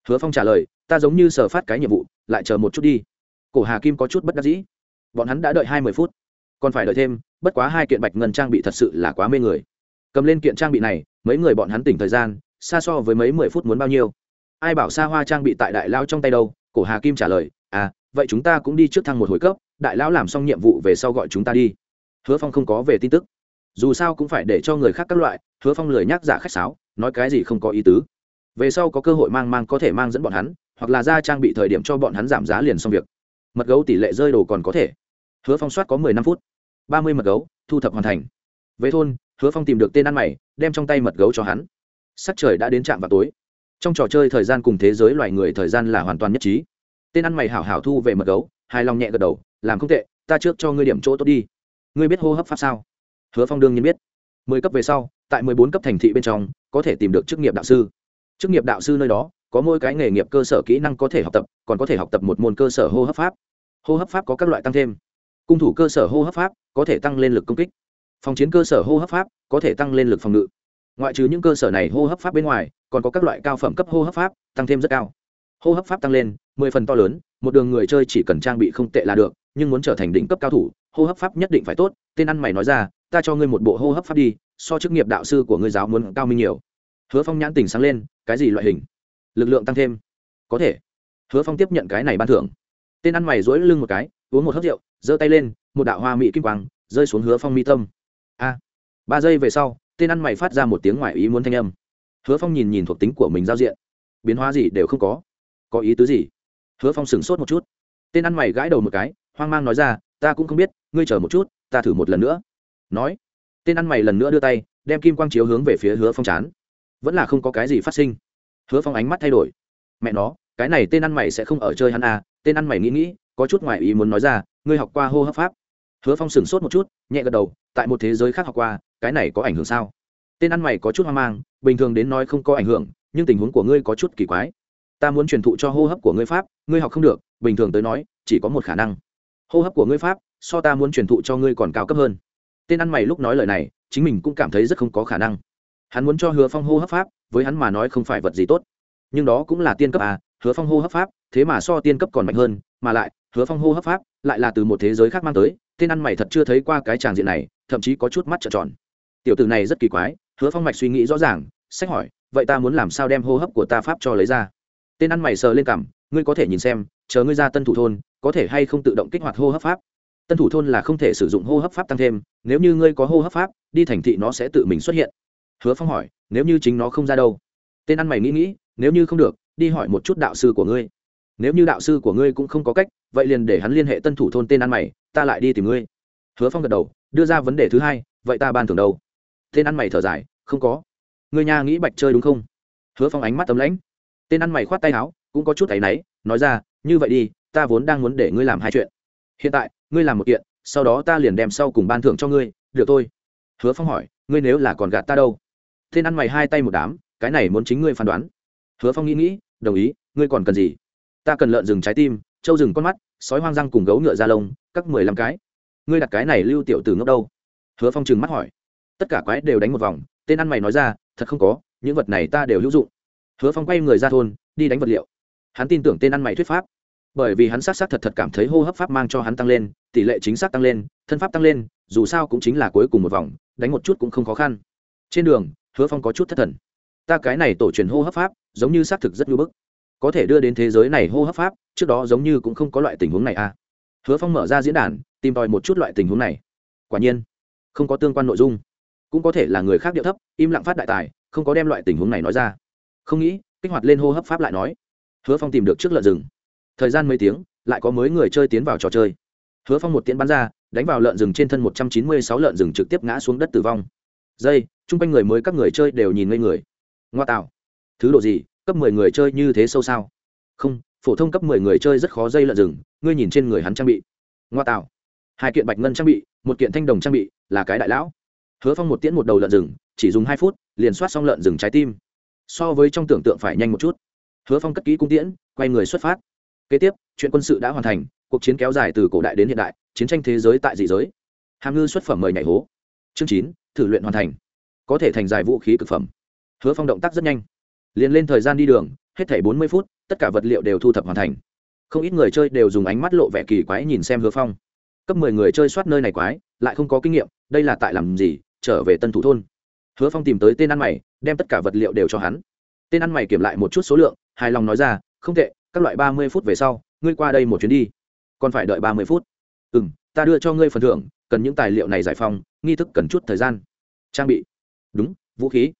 Hứa phong trả lời, ta giống như sở phát cái nhiệm vụ, lại chờ một chút đi. Cổ hà kim có chút bất đắc dĩ. Bọn hắn đã đợi hai mươi phút còn phải đợi thêm, bất quá hai kiện bạch ngân trang bị thật sự là quá mê người. Cầm lên kiện trang bị này, mấy người bọn hắn tỉnh thời gian, xa so với mấy mười phút muốn bao nhiêu. Ai bảo xa hoa trang bị tại đại lao trong tay đâu, cổ hà kim trả lời à vậy chúng ta cũng đi trước thăng một hồi cấp, đại lão làm xong nhiệm vụ về sau gọi chúng ta đi. Hứa phong không có về tin tức. Dù sao cũng phải để cho người khác các loại, hứa phong lười nhắc giả khách sáo, nói cái gì không có ý tứ. Về sau có cơ hội mang mang có thể mang dẫn bọn hắn, hoặc là ra trang bị thời điểm cho bọn hắn giảm giá liền xong việc. Mật gấu tỷ lệ rơi đồ còn có thể. Hứa phong soát có mười năm phút ba mươi mật gấu, thu thập hoàn thành. Về thôn, hứa phong tìm được tên ăn mày, đem trong tay mật gấu cho hắn. Sắc trời đã đến trạm vào tối. Trong trò chơi thời gian cùng thế giới loài người thời gian là hoàn toàn nhất trí. Tên ăn mày hảo hảo thu về mật gấu, hài lòng nhẹ gật đầu, làm không tệ, ta trước cho ngươi điểm chỗ tốt đi. Ngươi biết hô hấp pháp sao? Hứa phong đương nhiên biết. Mười cấp về sau, tại mười bốn cấp thành thị bên trong, có thể tìm được chức nghiệp đạo sư. Chức nghiệp đạo sư nơi đó, có mỗi cái nghề nghiệp cơ sở kỹ năng có thể học tập, còn có thể học tập một môn cơ sở hô hấp pháp. Hô hấp pháp có các loại tăng thêm cung thủ cơ sở hô hấp pháp có thể tăng lên lực công kích. Phòng chiến cơ sở hô hấp pháp có thể tăng lên lực phòng ngự. Ngoại trừ những cơ sở này hô hấp pháp bên ngoài, còn có các loại cao phẩm cấp hô hấp pháp tăng thêm rất cao. Hô hấp pháp tăng lên, mười phần to lớn, một đường người chơi chỉ cần trang bị không tệ là được, nhưng muốn trở thành đỉnh cấp cao thủ, hô hấp pháp nhất định phải tốt. Tên ăn mày nói ra, ta cho ngươi một bộ hô hấp pháp đi, so chức nghiệp đạo sư của ngươi giáo muốn cao minh nhiều. Hứa phong nhãn tình sáng lên, cái gì loại hình? Lực lượng tăng thêm. Có thể. Hứa phong tiếp nhận cái này ban thưởng. Tên ăn mày dỗi lưng một cái, uống một hớp rượu giơ tay lên, một đạo hoa mỹ kim quang rơi xuống hứa phong mi tâm. A! Ba giây về sau, tên ăn mày phát ra một tiếng ngoài ý muốn thanh âm. Hứa phong nhìn nhìn thuộc tính của mình giao diện. Biến hóa gì đều không có. Có ý tứ gì? Hứa phong sửng sốt một chút. Tên ăn mày gãi đầu một cái, hoang mang nói ra, ta cũng không biết, ngươi chờ một chút, ta thử một lần nữa. Nói, tên ăn mày lần nữa đưa tay, đem kim quang chiếu hướng về phía hứa phong chán. Vẫn là không có cái gì phát sinh. Hứa phong ánh mắt thay đổi. Mẹ nó, cái này tên ăn mày sẽ không ở chơi hắn à? Tên ăn mày nghĩ nghĩ, có chút ngoại ý muốn nói ra ngươi học qua hô hấp pháp. Hứa phong sửng sốt một chút, nhẹ gật đầu, tại một thế giới khác học qua, cái này có ảnh hưởng sao? Tên ăn mày có chút hoang mang, bình thường đến nói không có ảnh hưởng, nhưng tình huống của ngươi có chút kỳ quái. Ta muốn truyền thụ cho hô hấp của ngươi pháp, ngươi học không được, bình thường tới nói, chỉ có một khả năng. Hô hấp của ngươi pháp, so ta muốn truyền thụ cho ngươi còn cao cấp hơn. Tên ăn mày lúc nói lời này, chính mình cũng cảm thấy rất không có khả năng. Hắn muốn cho hứa phong hô hấp pháp, với hắn mà nói không phải vật gì tốt. Nhưng đó cũng là tiên cấp à hứa phong hô hấp pháp, thế mà so tiên cấp còn mạnh hơn, mà lại hứa phong hô hấp pháp lại là từ một thế giới khác mang tới, tên ăn mày thật chưa thấy qua cái tràng diện này, thậm chí có chút mắt trợn tròn. Tiểu tử này rất kỳ quái, hứa phong mạch suy nghĩ rõ ràng, sách hỏi, vậy ta muốn làm sao đem hô hấp của ta pháp cho lấy ra? Tên ăn mày sờ lên cảm ngươi có thể nhìn xem, chờ ngươi ra tân thủ thôn, có thể hay không tự động kích hoạt hô hấp pháp? Tân thủ thôn là không thể sử dụng hô hấp pháp tăng thêm, nếu như ngươi có hô hấp pháp, đi thành thị nó sẽ tự mình xuất hiện. Hứa phong hỏi, nếu như chính nó không ra đâu? Tên ăn mày nghĩ nghĩ, nếu như không được, đi hỏi một chút đạo sư của ngươi nếu như đạo sư của ngươi cũng không có cách, vậy liền để hắn liên hệ tân thủ thôn tên ăn mày, ta lại đi tìm ngươi. Hứa phong gật đầu, đưa ra vấn đề thứ hai, vậy ta ban thưởng đâu? Tên ăn mày thở dài, không có. Ngươi nhà nghĩ bạch chơi đúng không? Hứa phong ánh mắt tấm lãnh. Tên ăn mày khoát tay áo, cũng có chút tay náy, nói ra, như vậy đi, ta vốn đang muốn để ngươi làm hai chuyện. Hiện tại, ngươi làm một kiện, sau đó ta liền đem sau cùng ban thưởng cho ngươi, được thôi. Hứa phong hỏi, ngươi nếu là còn gạt ta đâu? Tên ăn mày hai tay một đám, cái này muốn chính ngươi phán đoán. Hứa phong nghĩ nghĩ, đồng ý, ngươi còn cần gì? Ta cần lợn rừng trái tim, trâu rừng con mắt, sói hoang răng cùng gấu ngựa da lông, các mười lăm cái. Ngươi đặt cái này lưu tiểu từ ngốc đâu? Hứa phong trừng mắt hỏi. Tất cả quái đều đánh một vòng, tên ăn mày nói ra, thật không có, những vật này ta đều hữu dụng. Hứa phong quay người ra thôn, đi đánh vật liệu. Hắn tin tưởng tên ăn mày thuyết pháp. Bởi vì hắn s á c s á c thật thật cảm thấy hô hấp pháp mang cho hắn tăng lên, tỷ lệ chính xác tăng lên, thân pháp tăng lên, dù sao cũng chính là cuối cùng một vòng, đánh một chút cũng không khó khăn. Trên đường, hứa phong có chút thất thần. Ta cái này tổ truyền hô hấp pháp, giống như xác thực rất ngưỡng bức có thể đưa đến thế giới này hô hấp pháp, trước đó giống như cũng không có loại tình huống này à. Hứa phong mở ra diễn đàn, tìm tòi một chút loại tình huống này. Quả nhiên, không có tương quan nội dung. Cũng có thể là người khác điệu thấp, im lặng phát đại tài, không có đem loại tình huống này nói ra. Không nghĩ, kích hoạt lên hô hấp pháp lại nói. Hứa phong tìm được trước lợn rừng. Thời gian mấy tiếng, lại có mới người chơi tiến vào trò chơi. Hứa phong một tiễn bắn ra, đánh vào lợn rừng trên thân một trăm chín mươi sáu lợn rừng trực tiếp ngã xuống đất tử vong. Dây chung quanh người mới các người chơi đều nhìn ngây người. Ngoa tạo. Thứ độ gì? Cấp mười người chơi như thế sâu sao? Không, phổ thông cấp mười người chơi rất khó dây lợn rừng, ngươi nhìn trên người hắn trang bị. Ngoa tạo. Hai kiện bạch ngân trang bị, một kiện thanh đồng trang bị, là cái đại lão. Hứa phong một tiễn một đầu lợn rừng, chỉ dùng hai phút, liền soát xong lợn rừng trái tim. So với trong tưởng tượng phải nhanh một chút. Hứa phong cất kỹ cung tiễn, quay người xuất phát. Kế tiếp, chuyện quân sự đã hoàn thành, cuộc chiến kéo dài từ cổ đại đến hiện đại, chiến tranh thế giới tại dị giới. Hàm ngư xuất phẩm mời nhảy hố. Chương chín, thử luyện hoàn thành. Có thể thành dài vũ khí cực phẩm. Hứa phong động tác rất nhanh liền lên thời gian đi đường, hết thảy bốn mươi phút, tất cả vật liệu đều thu thập hoàn thành. Không ít người chơi đều dùng ánh mắt lộ vẻ kỳ quái nhìn xem hứa phong. Cấp mười người chơi soát nơi này quái, lại không có kinh nghiệm, đây là tại làm gì, trở về tân thủ thôn. Hứa phong tìm tới tên ăn mày, đem tất cả vật liệu đều cho hắn. Tên ăn mày kiểm lại một chút số lượng, hài lòng nói ra, không tệ, các loại ba mươi phút về sau, ngươi qua đây một chuyến đi. Còn phải đợi ba mươi phút. Ừ m ta đưa cho ngươi phần thưởng, cần những tài liệu này giải phong nghi thức cần chút thời gian. Trang bị. Đúng, vũ khí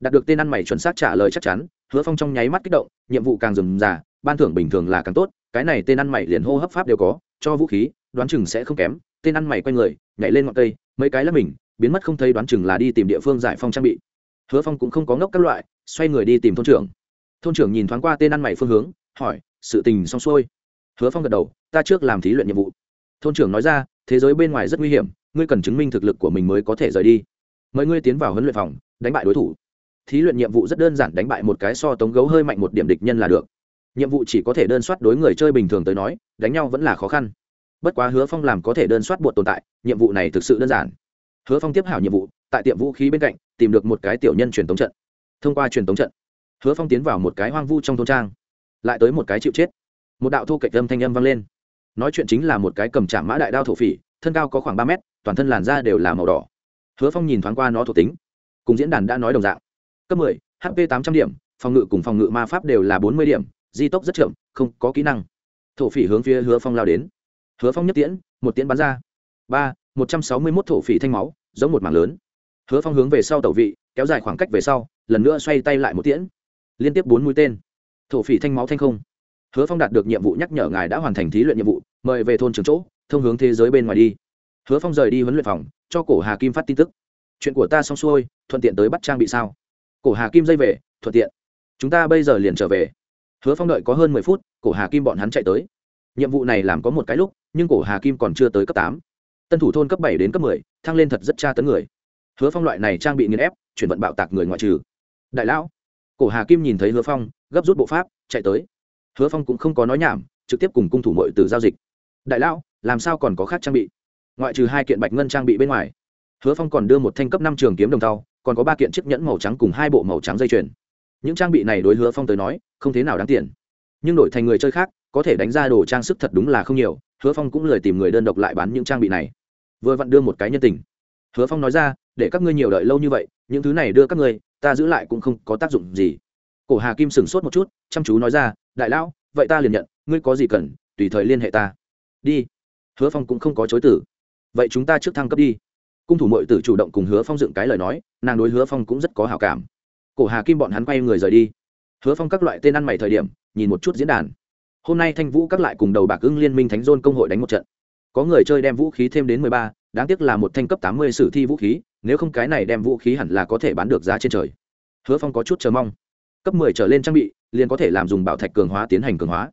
đạt được tên ăn mày chuẩn xác trả lời chắc chắn, hứa phong trong nháy mắt kích động, nhiệm vụ càng dườm già ban thưởng bình thường là càng tốt, cái này tên ăn mày liền hô hấp pháp đều có, cho vũ khí, đoán chừng sẽ không kém, tên ăn mày quay người, nhảy lên ngọn cây, mấy cái là mình, biến mất không thấy đoán chừng là đi tìm địa phương giải phong trang bị. Hứa phong cũng không có ngốc các loại, xoay người đi tìm thôn trưởng. Thôn trưởng nhìn thoáng qua tên ăn mày phương hướng, hỏi, sự tình xong xuôi? Hứa phong gật đầu, ta trước làm thí luyện nhiệm vụ. Thôn trưởng nói ra, thế giới bên ngoài rất nguy hiểm, ngươi cần chứng minh thực lực của mình mới có thể rời đi. Mời ngươi tiến vào huấn luyện phòng, đánh bại đối thủ thí luyện nhiệm vụ rất đơn giản đánh bại một cái so tống gấu hơi mạnh một điểm địch nhân là được. Nhiệm vụ chỉ có thể đơn soát đối người chơi bình thường tới nói, đánh nhau vẫn là khó khăn. Bất quá hứa phong làm có thể đơn soát bột tồn tại, nhiệm vụ này thực sự đơn giản. Hứa phong tiếp hảo nhiệm vụ, tại tiệm vũ khí bên cạnh, tìm được một cái tiểu nhân truyền tống trận. Thông qua truyền tống trận, hứa phong tiến vào một cái hoang vu trong thôn trang, lại tới một cái chịu chết. Một đạo thu cạnh âm thanh âm vang lên. Nói chuyện chính là một cái cầm trạm mã đại đao thổ phỉ, thân cao có khoảng ba mét, toàn thân làn da đều là màu đỏ. Hứa phong nhìn thoáng qua nó thuộc tính, cùng diễn đàn đã nói đồng dạng cấp 10, hp 800 điểm phòng ngự cùng phòng ngự ma pháp đều là 40 điểm di tốc rất chậm không có kỹ năng. Thổ phỉ hướng phía hứa phong lao đến. Hứa phong nhất tiễn một tiễn bắn ra. Ba một trăm sáu mươi mốt thổ phỉ thanh máu giống một mảng lớn. Hứa phong hướng về sau tẩu vị kéo dài khoảng cách về sau lần nữa xoay tay lại một tiễn. Liên tiếp bốn mũi tên. Thổ phỉ thanh máu thanh không. Hứa phong đạt được nhiệm vụ nhắc nhở ngài đã hoàn thành thí luyện nhiệm vụ mời về thôn trường chỗ thông hướng thế giới bên ngoài đi. Hứa phong rời đi huấn luyện phòng cho cổ hà kim phát tin tức. Chuyện của ta xong xuôi thuận tiện tới bắt trang bị sao? Cổ hà kim dây về, thuận tiện. Chúng ta bây giờ liền trở về. Hứa phong đợi có hơn mười phút, cổ hà kim bọn hắn chạy tới. Nhiệm vụ này làm có một cái lúc, nhưng cổ hà kim còn chưa tới cấp tám. Tân thủ thôn cấp bảy đến cấp mười, thăng lên thật rất tra tấn người. Hứa phong loại này trang bị nghiền ép, chuyển vận bạo tạc người ngoại trừ. Đại lão. Cổ hà kim nhìn thấy hứa phong, gấp rút bộ pháp, chạy tới. Hứa phong cũng không có nói nhảm, trực tiếp cùng cung thủ mội từ giao dịch. Đại lão, làm sao còn có khác trang bị? Ngoại trừ hai kiện bạch ngân trang bị bên ngoài. Hứa phong còn đưa một thanh cấp năm trường kiếm đồng tàu còn có ba kiện chiếc nhẫn màu trắng cùng hai bộ màu trắng dây chuyền. Những trang bị này đối hứa phong tới nói, không thế nào đáng tiền. Nhưng đổi thành người chơi khác, có thể đánh ra đồ trang sức thật đúng là không nhiều, hứa phong cũng lời tìm người đơn độc lại bán những trang bị này. Vừa vặn đưa một cái nhân tình. Hứa phong nói ra, để các ngươi nhiều đợi lâu như vậy, những thứ này đưa các ngươi, ta giữ lại cũng không có tác dụng gì. Cổ hà kim sửng sốt một chút, chăm chú nói ra, đại lão, vậy ta liền nhận, ngươi có gì cần, tùy thời liên hệ ta. Đi. Hứa phong cũng không có chối tử vậy chúng ta trước thăng cấp đi cung thủ mội tử chủ động cùng hứa phong dựng cái lời nói, nàng đối hứa phong cũng rất có hào cảm. Cổ hà kim bọn hắn quay người rời đi. Hứa phong các loại tên ăn mày thời điểm, nhìn một chút diễn đàn. Hôm nay thanh vũ các lại cùng đầu bạc ưng liên minh thánh dôn công hội đánh một trận. Có người chơi đem vũ khí thêm đến mười ba, đáng tiếc là một thanh cấp tám mươi sử thi vũ khí, nếu không cái này đem vũ khí hẳn là có thể bán được giá trên trời. Hứa phong có chút chờ mong. Cấp mười trở lên trang bị, liền có thể làm dùng bảo thạch cường hóa tiến hành cường hóa.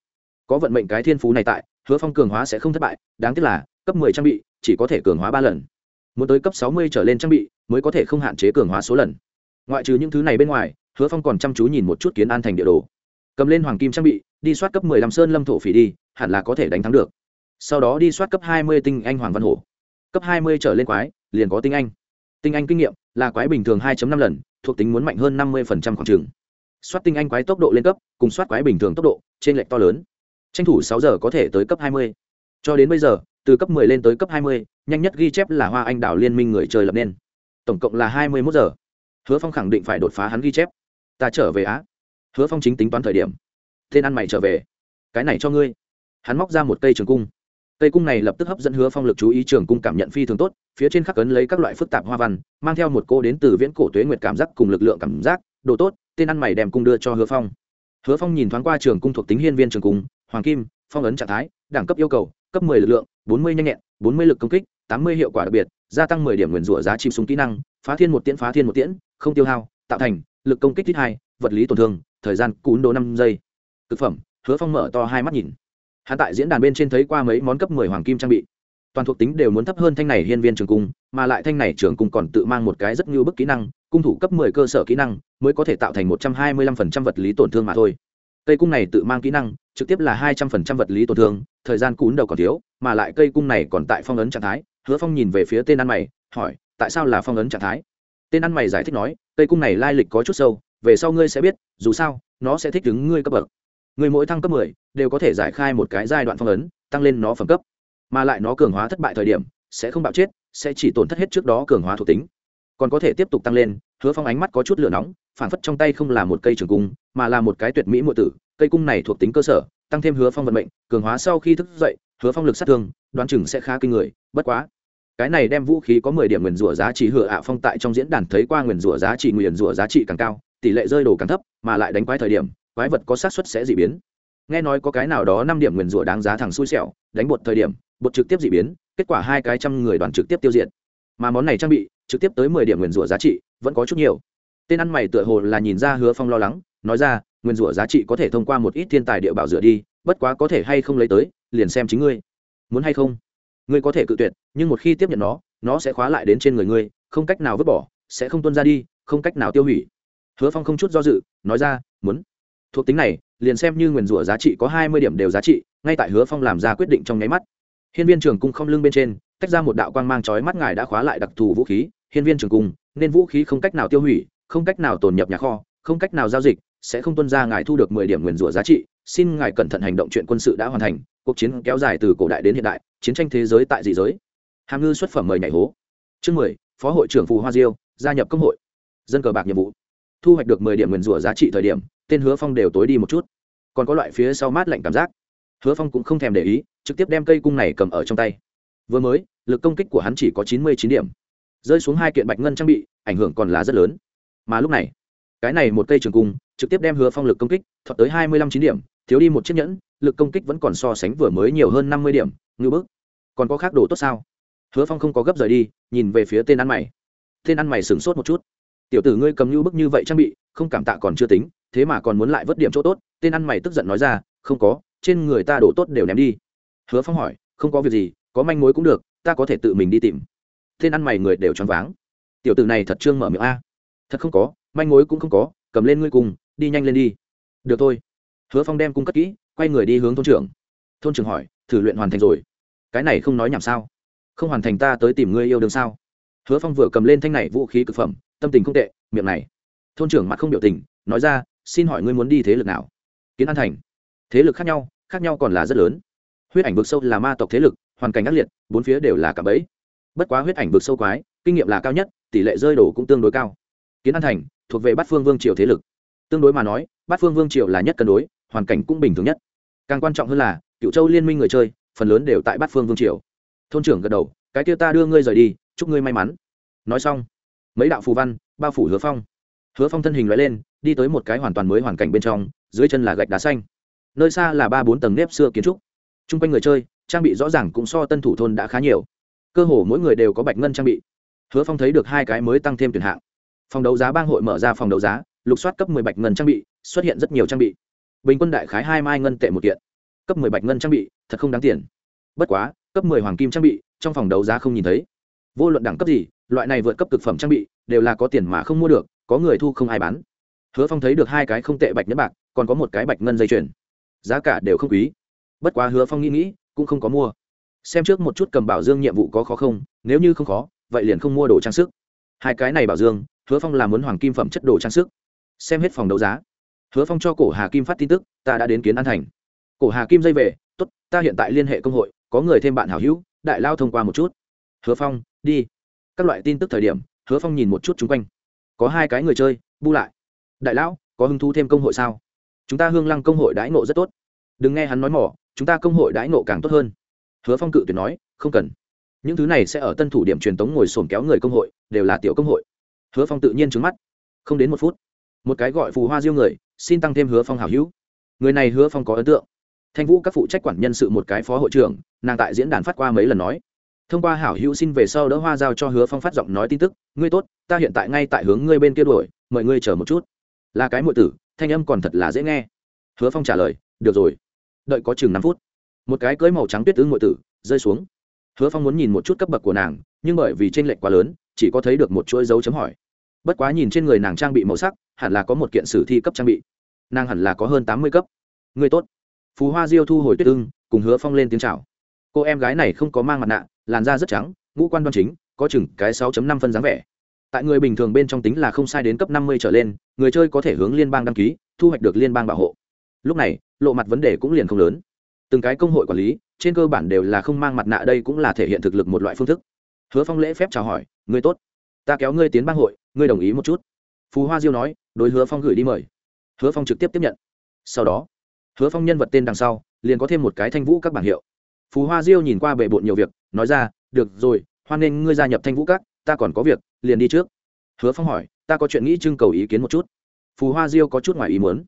Có vận mệnh cái thiên phú này tại, hứa phong cường hóa sẽ không thất bại, đáng tiếc là, cấp mười trang bị, chỉ có thể cường hóa ba lần muốn tới cấp sáu mươi trở lên trang bị, mới có thể không hạn chế cường hóa số lần. Ngoại trừ những thứ này bên ngoài, hứa phong còn chăm chú nhìn một chút kiến an thành địa đồ. Cầm lên hoàng kim trang bị, đi soát cấp mười lăm sơn lâm thổ phỉ đi, hẳn là có thể đánh thắng được. Sau đó đi soát cấp hai mươi tinh anh hoàng văn hổ. Cấp hai mươi trở lên quái, liền có tinh anh. Tinh anh kinh nghiệm, là quái bình thường 2 năm lần, thuộc tính muốn mạnh hơn năm mươi khoảng trường soát tinh anh quái tốc độ lên cấp, cùng soát quái bình thường tốc độ trên lệch to lớn. Tranh thủ sáu giờ có thể tới cấp hai mươi. Cho đến bây giờ từ cấp 10 lên tới cấp 20, nhanh nhất ghi chép là Hoa Anh đảo liên minh người chơi lập nên. Tổng cộng là 21 giờ. Hứa Phong khẳng định phải đột phá hắn ghi chép. Ta trở về á. Hứa Phong chính tính toán thời điểm. Tên ăn mày trở về. Cái này cho ngươi. Hắn móc ra một cây trường cung. Cây cung này lập tức hấp dẫn Hứa Phong lực chú ý trường cung cảm nhận phi thường tốt, phía trên khắc ấn lấy các loại phức tạp hoa văn, mang theo một cô đến từ viễn cổ tuế nguyệt cảm giác cùng lực lượng cảm giác, đồ tốt, tên ăn mày đem cung đưa cho Hứa Phong. Hứa Phong nhìn thoáng qua trường cung thuộc tính hiên viên trường cung, hoàng kim, phong ấn trạng thái, đẳng cấp yêu cầu, cấp 10 lực lượng, 40 nhanh nhẹn, 40 lực công kích, 80 hiệu quả đặc biệt, gia tăng 10 điểm nguyên rủa giá chim súng kỹ năng, phá thiên một tiễn phá thiên một tiễn, không tiêu hao, tạo thành lực công kích ít 2, vật lý tổn thương, thời gian cún đồ 5 giây. Cực phẩm, Hứa Phong mở to hai mắt nhìn. Hắn tại diễn đàn bên trên thấy qua mấy món cấp 10 hoàng kim trang bị, toàn thuộc tính đều muốn thấp hơn thanh này hiên viên trường cung, mà lại thanh này trường cung còn tự mang một cái rất như bức kỹ năng, cung thủ cấp 10 cơ sở kỹ năng, mới có thể tạo thành 125% vật lý tổn thương mà thôi. Cây cung này tự mang kỹ năng, trực tiếp là 200% vật lý tổn thương, thời gian cún đầu còn thiếu mà lại cây cung này còn tại phong ấn trạng thái. Hứa phong nhìn về phía tên ăn mày hỏi tại sao là phong ấn trạng thái? Tên ăn mày giải thích nói cây cung này lai lịch có chút sâu về sau ngươi sẽ biết dù sao nó sẽ thích ứng ngươi cấp bậc. Người mỗi thăng cấp mười đều có thể giải khai một cái giai đoạn phong ấn tăng lên nó phẩm cấp. Mà lại nó cường hóa thất bại thời điểm sẽ không bạo chết sẽ chỉ tổn thất hết trước đó cường hóa thuộc tính. Còn có thể tiếp tục tăng lên hứa phong ánh mắt có chút lửa nóng phản phất trong tay không là một cây trường cung, mà là một cái tuyệt mỹ muội tử, cây cung này thuộc tính cơ sở, tăng thêm hứa phong vận mệnh, cường hóa sau khi thức dậy, hứa phong lực sát thương, đoán chừng sẽ khá kinh người, bất quá, cái này đem vũ khí có mười điểm nguyền rủa giá trị hựa ạ phong tại trong diễn đàn thấy qua nguyền rủa giá trị nguyền rủa giá trị càng cao, tỷ lệ rơi đồ càng thấp, mà lại đánh quái thời điểm, quái vật có xác suất sẽ dị biến. Nghe nói có cái nào đó năm điểm nguyền rủa đáng giá thằng xui xẻo, đánh bột thời điểm, bột trực tiếp dị biến, kết quả hai cái trăm người đoàn trực tiếp tiêu diệt. Mà món này trang bị, trực tiếp tới mười điểm nguyền rủa giá trị, vẫn có chút nhiều tên ăn mày tựa hồ là nhìn ra hứa phong lo lắng, nói ra, nguyên rủa giá trị có thể thông qua một ít thiên tài địa bảo rửa đi, bất quá có thể hay không lấy tới, liền xem chính ngươi. Muốn hay không? Ngươi có thể cự tuyệt, nhưng một khi tiếp nhận nó nó sẽ khóa lại đến trên người ngươi, không cách nào vứt bỏ, sẽ không tuân ra đi, không cách nào tiêu hủy. Hứa phong không chút do dự, nói ra, muốn. Thuộc tính này, liền xem như nguyền rủa giá trị có hai mươi điểm đều giá trị, ngay tại hứa phong làm ra quyết định trong nháy mắt. Hiên viên trường cung không lưng bên trên, tách ra một đạo quang mang chói mắt ngài đã khóa lại đặc thù vũ khí. Hiên viên trường cung, nên vũ khí không cách nào tiêu hủy không cách nào tồn nhập nhà kho, không cách nào giao dịch, sẽ không tuân ra ngài thu được mười điểm nguyền rủa giá trị. Xin ngài cẩn thận hành động chuyện quân sự đã hoàn thành, cuộc chiến kéo dài từ cổ đại đến hiện đại, chiến tranh thế giới tại dị giới. Hàm ngư xuất phẩm mời nhảy hố. Chương mười, phó hội trưởng phù hoa diêu, gia nhập công hội. Dân cờ bạc nhiệm vụ. Thu hoạch được mười điểm nguyền rủa giá trị thời điểm, tên hứa phong đều tối đi một chút. Còn có loại phía sau mát lạnh cảm giác. Hứa phong cũng không thèm để ý, trực tiếp đem cây cung này cầm ở trong tay. Vừa mới, lực công kích của hắn chỉ có chín mươi chín điểm. Rơi xuống hai kiện bạch ngân trang bị, ảnh hưởng còn là rất lớn mà lúc này, cái này một cây trường cung trực tiếp đem hứa phong lực công kích thuật tới hai mươi lăm chín điểm, thiếu đi một chiếc nhẫn, lực công kích vẫn còn so sánh vừa mới nhiều hơn năm mươi điểm, ngư bức. Còn có khác đồ tốt sao? Hứa phong không có gấp rời đi, nhìn về phía tên ăn mày. Tên ăn mày sửng sốt một chút. Tiểu tử ngươi cầm ngư bức như vậy trang bị, không cảm tạ còn chưa tính, thế mà còn muốn lại vớt điểm chỗ tốt, tên ăn mày tức giận nói ra, không có, trên người ta đồ tốt đều ném đi. Hứa phong hỏi, không có việc gì, có manh mối cũng được, ta có thể tự mình đi tìm. Tên ăn mày người đều choáng váng. Tiểu tử này thật trương mở miệng a thật không có, manh mối cũng không có, cầm lên ngươi cùng, đi nhanh lên đi. Được thôi. Hứa phong đem cung cất kỹ, quay người đi hướng thôn trưởng. Thôn trưởng hỏi, thử luyện hoàn thành rồi. Cái này không nói nhảm sao? Không hoàn thành ta tới tìm ngươi yêu đương sao? Hứa phong vừa cầm lên thanh này vũ khí c ự c phẩm, tâm tình không tệ, miệng này. Thôn trưởng mặt không biểu tình, nói ra, xin hỏi ngươi muốn đi thế lực nào? Kiến an thành. Thế lực khác nhau khác nhau còn là rất lớn. Huyết ảnh vực sâu là ma tộc thế lực, hoàn cảnh ác liệt, bốn phía đều là cả bẫy. Bất quá huyết ảnh vực sâu quái, kinh nghiệm là cao nhất, tỷ lệ rơi đổ cũng tương đối cao kiến an thành, thuộc về bát phương vương triều thế lực. Tương đối mà nói, bát phương vương triều là nhất cân đối, hoàn cảnh cũng bình thường nhất. Càng quan trọng hơn là cựu châu liên minh người chơi, phần lớn đều tại bát phương vương triều. Thôn trưởng gật đầu, cái kia ta đưa ngươi rời đi, chúc ngươi may mắn. Nói xong, mấy đạo phù văn, bao phủ hứa phong. Hứa phong thân hình loại lên, đi tới một cái hoàn toàn mới hoàn cảnh bên trong, dưới chân là gạch đá xanh. Nơi xa là ba bốn tầng nếp xưa kiến trúc. T r u n g quanh người chơi, trang bị rõ ràng cũng so tân thủ thôn đã khá nhiều. Cơ hồ mỗi người đều có bạch ngân trang bị. Hứa phong thấy được hai cái mới tăng thêm tuyển hạng phòng đấu giá bang hội mở ra phòng đấu giá, lục soát cấp 10 bạch ngân trang bị, xuất hiện rất nhiều trang bị. Bình quân đại khái hai mai ngân tệ một kiện. Cấp 10 bạch ngân trang bị, thật không đáng tiền. Bất quá, cấp 10 hoàng kim trang bị, trong phòng đấu giá không nhìn thấy. Vô luận đẳng cấp gì, loại này vượt cấp cực phẩm trang bị, đều là có tiền mà không mua được, có người thu không ai bán. Hứa phong thấy được hai cái không tệ bạch nhất bạc, còn có một cái bạch ngân dây chuyền. Giá cả đều không quý. Bất quá hứa phong nghĩ nghĩ, cũng không có mua. Xem trước một chút cầm bảo dương nhiệm vụ có khó không, nếu như không khó, vậy liền không mua đồ trang sức. Hai cái này bảo dương hứa phong là muốn hoàng kim phẩm chất đồ trang sức. Xem hết phòng đấu giá. Hứa phong cho cổ hà kim phát tin tức, ta đã đến kiến an thành. Cổ hà kim dây về t ố t ta hiện tại liên hệ công hội, có người thêm bạn hảo hữu, đại lao thông qua một chút. Hứa phong, đi. Các loại tin tức thời điểm, hứa phong nhìn một chút chung quanh. Có hai cái người chơi, bu lại. Đại lão, có hứng thú thêm công hội sao? Chúng ta hương lăng công hội đãi nộ rất tốt. Đừng nghe hắn nói mỏ, chúng ta công hội đãi nộ càng tốt hơn. Hứa phong cự tuyệt nói, không cần. Những thứ này sẽ ở tân thủ điểm truyền tống ngồi sồn kéo người công hội, đều là tiểu công hội hứa phong tự nhiên trứng mắt. Không đến một phút, một cái gọi phù hoa diêu người, xin tăng thêm hứa phong hảo hữu. Người này hứa phong có ấn tượng. Thanh vũ các phụ trách quản nhân sự một cái phó hội trưởng, nàng tại diễn đàn phát qua mấy lần nói. Thông qua hảo hữu xin về sau đỡ hoa giao cho hứa phong phát giọng nói tin tức, ngươi tốt, ta hiện tại ngay tại hướng ngươi bên kia đuổi, mời ngươi chờ một chút. Là cái m tử, thanh âm còn thật là dễ nghe. Hứa phong trả lời, được rồi. Đợi có chừng năm phút, một cái cưới màu trắng tuyết tứ m tử rơi xuống. Hứa phong muốn nhìn một chút cấp bậc của nàng, nhưng bởi vì t r ê n lệch quá lớn chỉ có thấy được một chuỗi dấu chấm hỏi. Bất quá nhìn trên người nàng trang bị màu sắc, hẳn là có một kiện sử thi cấp trang bị. Nàng hẳn là có hơn tám mươi cấp. Người tốt. Phú hoa diêu thu hồi tuyết ưng, cùng hứa phong lên tiếng c h à o cô em gái này không có mang mặt nạ, làn da rất trắng, ngũ quan đoan chính, có chừng cái sáu năm phân dáng vẻ. Tại người bình thường bên trong tính là không sai đến cấp năm mươi trở lên, người chơi có thể hướng liên bang đăng ký, thu hoạch được liên bang bảo hộ. Lúc này, lộ mặt vấn đề cũng liền không lớn. Từng cái công hội quản lý, trên cơ bản đều là không mang mặt nạ đây cũng là thể hiện thực lực một loại phương thức. Hứa phong lễ phép chào hỏi ngươi tốt, ta kéo ngươi tiến bang hội, ngươi đồng ý một chút. Phú hoa diêu nói, đối hứa phong gửi đi mời. Hứa phong trực tiếp tiếp nhận. Sau đó, hứa phong nhân vật tên đằng sau, liền có thêm một cái thanh vũ các bảng hiệu. Phú hoa diêu nhìn qua bề bộn nhiều việc, nói ra, được rồi, hoan nghênh ngươi gia nhập thanh vũ các, ta còn có việc, liền đi trước. Hứa phong hỏi, ta có chuyện nghĩ trưng cầu ý kiến một chút. Phù hoa diêu có chút ngoài ý muốn.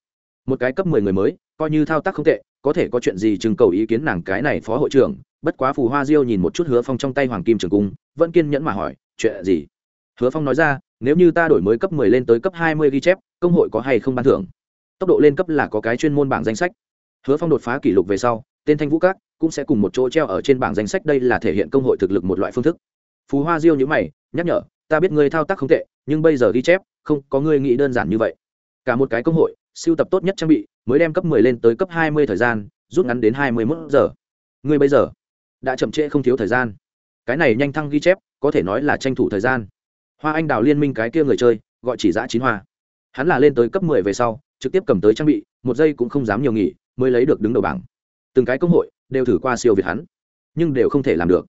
Một cái cấp mười người mới, coi như thao tác không tệ, có thể có chuyện gì trưng cầu ý kiến nàng cái này phó hội trưởng. Bất quá phù hoa diêu nhìn một chút hứa phong trong tay hoàng kim trường cung, vẫn kiên nhẫn mà hỏi chuyện gì? Hứa phong nói ra, nếu như ta đổi mới cấp mười lên tới cấp hai mươi ghi chép, công hội có hay không ban thưởng? Tốc độ lên cấp là có cái chuyên môn bảng danh sách. Hứa phong đột phá kỷ lục về sau, tên thanh vũ các cũng sẽ cùng một chỗ treo ở trên bảng danh sách đây là thể hiện công hội thực lực một loại phương thức. Phù hoa diêu nhữ mày, nhắc nhở, ta biết ngươi thao tác không tệ, nhưng bây giờ ghi chép, không có ngươi nghĩ đơn giản như vậy. Cả một cái công hội, siêu tập tốt nhất trang bị, mới đem cấp 10 lên tới cấp 20 thời gian, rút ngắn đến 21 giờ. Ngươi bây giờ đã chậm trễ không thiếu thời gian cái này nhanh thăng ghi chép, có thể nói là tranh thủ thời gian. Hoa anh đào liên minh cái kia người chơi, gọi chỉ giã chín hoa. Hắn là lên tới cấp 10 về sau, trực tiếp cầm tới trang bị, một giây cũng không dám nhiều nghỉ, mới lấy được đứng đầu bảng. Từng cái công hội, đều thử qua siêu việt hắn, nhưng đều không thể làm được.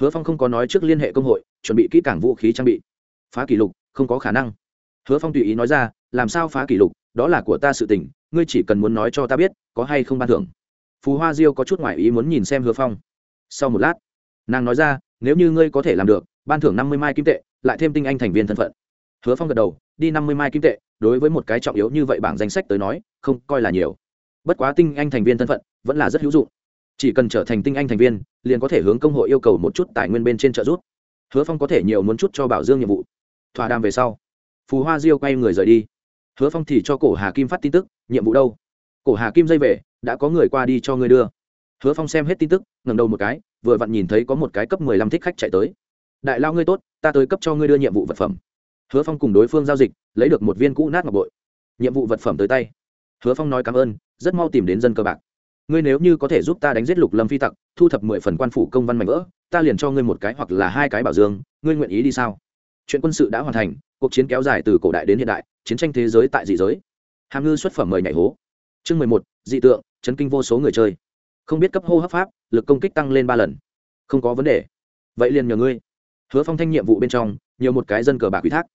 Hứa phong không có nói trước liên hệ công hội, chuẩn bị kỹ càng vũ khí trang bị. Phá kỷ lục, không có khả năng. Hứa phong tùy ý nói ra, làm sao phá kỷ lục, đó là của ta sự tình, ngươi chỉ cần muốn nói cho ta biết, có hay không ban thưởng. Phù hoa diêu có chút ngoại ý muốn nhìn xem hứa phong. Sau một lát, nàng nói ra nếu như ngươi có thể làm được, ban thưởng năm mươi mai kim tệ, lại thêm tinh anh thành viên thân phận. Hứa phong gật đầu, đi năm mươi mai kim tệ, đối với một cái trọng yếu như vậy bảng danh sách tới nói, không coi là nhiều. Bất quá tinh anh thành viên thân phận, vẫn là rất hữu dụng. Chỉ cần trở thành tinh anh thành viên, liền có thể hướng công hội yêu cầu một chút tài nguyên bên trên trợ giúp. Hứa phong có thể nhiều muốn chút cho bảo dương nhiệm vụ. Thỏa đàm về sau, phù hoa diêu quay người rời đi. Hứa phong thì cho cổ hà kim phát tin tức, nhiệm vụ đâu? Cổ hà kim dây về, đã có người qua đi cho ngươi đưa. Hứa phong xem hết tin tức ngầm đầu một cái vừa vặn nhìn thấy có một cái cấp mười lăm thích khách chạy tới. Đại lao ngươi tốt, ta tới cấp cho ngươi đưa nhiệm vụ vật phẩm. Hứa phong cùng đối phương giao dịch, lấy được một viên cũ nát ngọc bội. Nhiệm vụ vật phẩm tới tay. Hứa phong nói cảm ơn, rất mau tìm đến dân cơ bạc. Ngươi nếu như có thể giúp ta đánh giết lục lâm phi tặc, thu thập mười phần quan phủ công văn mạnh vỡ, ta liền cho ngươi một cái hoặc là hai cái bảo dương, ngươi nguyện ý đi sao? Chuyện quân sự đã hoàn thành, cuộc chiến kéo dài từ cổ đại đến hiện đại, chiến tranh thế giới tại dị giới. Hàm ngư xuất phẩm mời nhảy hố. Chương mười một, dị tượng, chấn kinh vô số người chơi không biết cấp hô hấp pháp, lực công kích tăng lên ba lần. Không có vấn đề. Vậy liền nhờ ngươi. Hứa phong thanh nhiệm vụ bên trong, nhiều một cái dân cờ bạc ủy thác.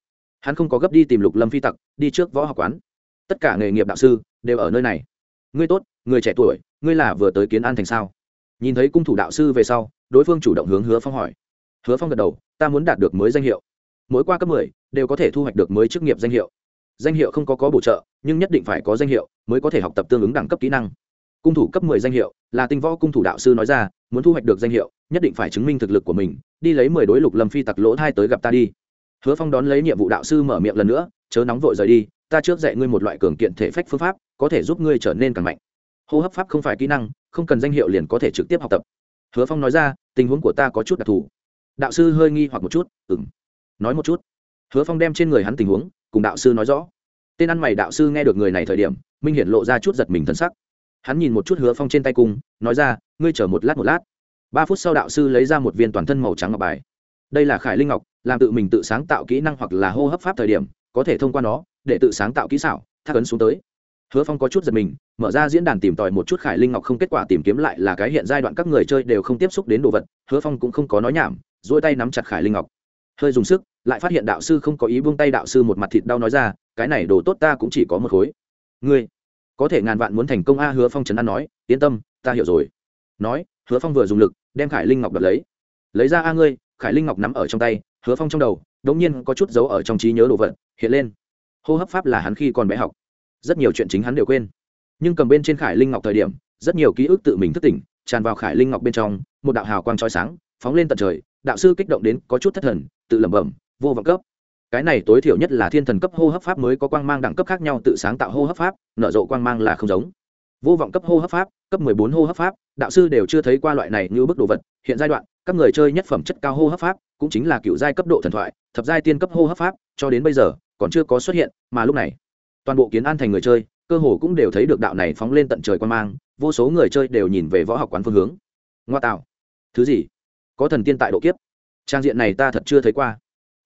Hắn không có gấp đi tìm lục lâm phi tặc, đi trước võ học quán. Tất cả nghề nghiệp đạo sư đều ở nơi này. Ngươi tốt, người trẻ tuổi, ngươi là vừa tới kiến an thành sao? Nhìn thấy cung thủ đạo sư về sau, đối phương chủ động hướng hứa phong hỏi. Hứa phong gật đầu, ta muốn đạt được mới danh hiệu. Mỗi qua cấp mười, đều có thể thu hoạch được mới chức nghiệp danh hiệu. Danh hiệu không có có bổ trợ, nhưng nhất định phải có danh hiệu mới có thể học tập tương ứng đẳng cấp kỹ năng cung thủ cấp mười danh hiệu, là tinh võ cung thủ đạo sư nói ra, muốn thu hoạch được danh hiệu, nhất định phải chứng minh thực lực của mình, đi lấy mười đối lục lâm phi tặc lỗ thai tới gặp ta đi. Hứa phong đón lấy nhiệm vụ đạo sư mở miệng lần nữa, chớ nóng vội rời đi, ta trước dạy ngươi một loại cường kiện thể phách phương pháp, có thể giúp ngươi trở nên càng mạnh. Hô hấp pháp không phải kỹ năng, không cần danh hiệu liền có thể trực tiếp học tập. Hứa phong nói ra, tình huống của ta có chút đặc thù. Đạo sư hơi nghi hoặc một chút ừng nói một chút. Hứa phong đem trên người hắn tình huống cùng đạo sư nói rõ. Tên ăn mày đạo sư nghe được người này thời điểm, minh hiển lộ ra chút giật mình thân sắc hắn nhìn một chút hứa phong trên tay cung, nói ra, ngươi chờ một lát một lát. Ba phút sau đạo sư lấy ra một viên toàn thân màu trắng ngọc bài. Đây là khải linh ngọc, làm tự mình tự sáng tạo kỹ năng hoặc là hô hấp pháp thời điểm, có thể thông qua nó để tự sáng tạo kỹ xảo, thác ấn xuống tới. Hứa phong có chút giật mình, mở ra diễn đàn tìm tòi một chút khải linh ngọc không kết quả tìm kiếm lại là cái hiện giai đoạn các người chơi đều không tiếp xúc đến đồ vật, hứa phong cũng không có nói nhảm dỗi tay nắm chặt khải linh ngọc. Hơi dùng sức, lại phát hiện đạo sư không có ý buông tay đạo sư một mặt thịt đau nói ra, cái này đồ tốt ta cũng chỉ có một khối. Ngươi có thể ngàn vạn muốn thành công a, hứa phong trấn an nói, yên tâm, ta hiểu rồi. Nói, hứa phong vừa dùng lực, đem khải linh ngọc đập lấy. Lấy ra a ngươi, khải linh ngọc nắm ở trong tay. Hứa phong trong đầu đ ỗ n g nhiên có chút dấu ở trong trí nhớ đồ vật, hiện lên. Hô hấp pháp là hắn khi còn bé học. Rất nhiều chuyện chính hắn đều quên. Nhưng cầm bên trên khải linh ngọc thời điểm, rất nhiều ký ức tự mình thức tỉnh, tràn vào khải linh ngọc bên trong, một đạo hào quang trói sáng, phóng lên tận trời, đạo sư kích động đến có chút thất thần, tự lẩm bẩm, vô vọng cấp cái này tối thiểu nhất là thiên thần cấp hô hấp pháp mới có quang mang đẳng cấp khác nhau, tự sáng tạo hô hấp pháp, nở rộ quang mang là không giống. Vô vọng cấp hô hấp pháp, cấp mười bốn hô hấp pháp, đạo sư đều chưa thấy qua loại này như bức đồ vật. Hiện giai đoạn, các người chơi nhất phẩm chất cao hô hấp pháp, cũng chính là cựu giai cấp độ thần thoại, thập giai tiên cấp hô hấp pháp, cho đến bây giờ, còn chưa có xuất hiện, mà lúc này, toàn bộ kiến an thành người chơi, cơ hồ cũng đều thấy được đạo này phóng lên tận trời quan mang, vô số người chơi đều nhìn về võ học quán phương hướng. Ngoa tạo. Thứ gì? Có thần tiên tại độ kiếp. Trang diện này ta thật chưa thấy qua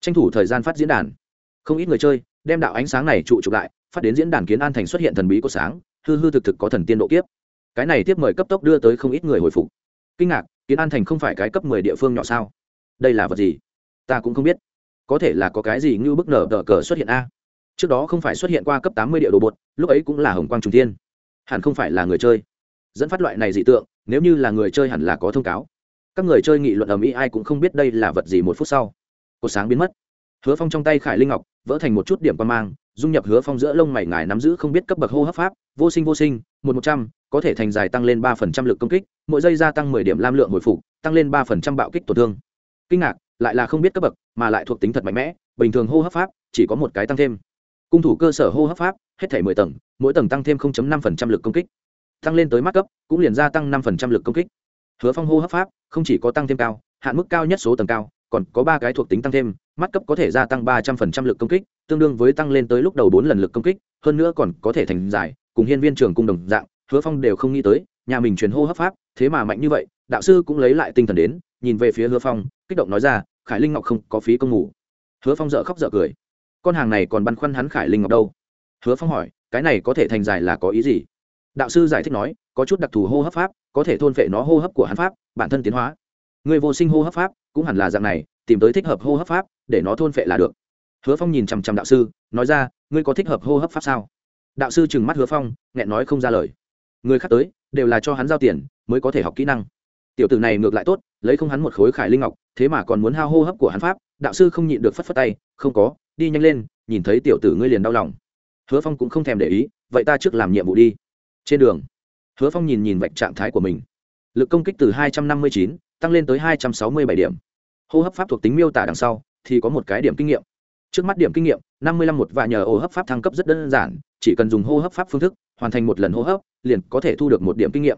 tranh thủ thời gian phát diễn đàn. Không ít người chơi đem đạo ánh sáng này trụ chụp lại, phát đến diễn đàn kiến an thành xuất hiện thần bí của sáng, hư hư thực thực có thần tiên độ kiếp. Cái này tiếp mời cấp tốc đưa tới không ít người hồi phục. Kinh ngạc, kiến an thành không phải cái cấp mười địa phương nhỏ sao? Đây là vật gì? Ta cũng không biết. Có thể là có cái gì như bức nở đỡ cờ xuất hiện a? Trước đó không phải xuất hiện qua cấp tám mươi địa đồ bột, lúc ấy cũng là hồng quang trung thiên. Hẳn không phải là người chơi. Dẫn phát loại này dị tượng, nếu như là người chơi hẳn là có thông cáo. Các người chơi nghị luận ầm ĩ ai cũng không biết đây là vật gì một phút sau cột sáng biến mất. Hứa phong trong tay khải linh ngọc, vỡ thành một chút điểm quan mang, dung nhập hứa phong giữa lông mày ngài nắm giữ không biết cấp bậc hô hấp pháp, vô sinh vô sinh, một một trăm, có thể thành dài tăng lên ba phần trăm lực công kích, mỗi giây gia tăng mười điểm lam lượng hồi phục, tăng lên ba phần trăm bạo kích tổn thương. Kinh ngạc, lại là không biết cấp bậc, mà lại thuộc tính thật mạnh mẽ, bình thường hô hấp pháp chỉ có một cái tăng thêm. Cung thủ cơ sở hô hấp pháp, hết thể mười tầng, mỗi tầng tăng thêm năm phần trăm lực công kích. Tăng lên tới mắt cấp, cũng liền gia tăng năm phần trăm lực công kích. Hứa phong hô hấp pháp không chỉ có tăng thêm cao, hạn mức cao nhất số tầng cao còn có ba cái thuộc tính tăng thêm, mắt cấp có thể gia tăng ba trăm phần trăm lực công kích, tương đương với tăng lên tới lúc đầu bốn lần lực công kích, hơn nữa còn có thể thành giải, cùng hiên viên trường cung đồng dạng, hứa phong đều không nghĩ tới, nhà mình truyền hô hấp pháp, thế mà mạnh như vậy, đạo sư cũng lấy lại tinh thần đến, nhìn về phía hứa phong, kích động nói ra, khải linh ngọc không có phí công ngủ. Hứa phong dợ khóc dợ cười. Con hàng này còn băn khoăn hắn khải linh ngọc đâu? Hứa phong hỏi, cái này có thể thành giải là có ý gì? Đạo sư giải thích nói, có chút đặc thù hô hấp pháp, có thể thôn phệ nó hô hấp của hắn pháp, bản thân tiến hóa người vô sinh hô hấp pháp, cũng hẳn là dạng này, tìm tới thích hợp hô hấp pháp, để nó thôn phệ là được. Hứa phong nhìn chằm chằm đạo sư, nói ra, ngươi có thích hợp hô hấp pháp sao? Đạo sư trừng mắt hứa phong, nghẹn nói không ra lời. Người khác tới, đều là cho hắn giao tiền, mới có thể học kỹ năng. Tiểu tử này ngược lại tốt, lấy không hắn một khối khải linh ngọc, thế mà còn muốn hao hô hấp của hắn pháp, đạo sư không nhịn được phất phất tay, không có, đi nhanh lên, nhìn thấy tiểu tử ngươi liền đau lòng. Hứa phong cũng không thèm để ý, vậy ta trước làm nhiệm vụ đi. Trên đường, hứa phong nhìn nhìn vạch trạng thái của mình. Lực công kích từ hai trăm năm mươi chín tăng lên tới hai trăm sáu mươi bảy điểm. Hô hấp pháp thuộc tính miêu tả đằng sau, thì có một cái điểm kinh nghiệm. Trước mắt điểm kinh nghiệm, năm mươi lăm một và nhờ hô hấp pháp thăng cấp rất đơn giản, chỉ cần dùng hô hấp pháp phương thức, hoàn thành một lần hô hấp, liền có thể thu được một điểm kinh nghiệm.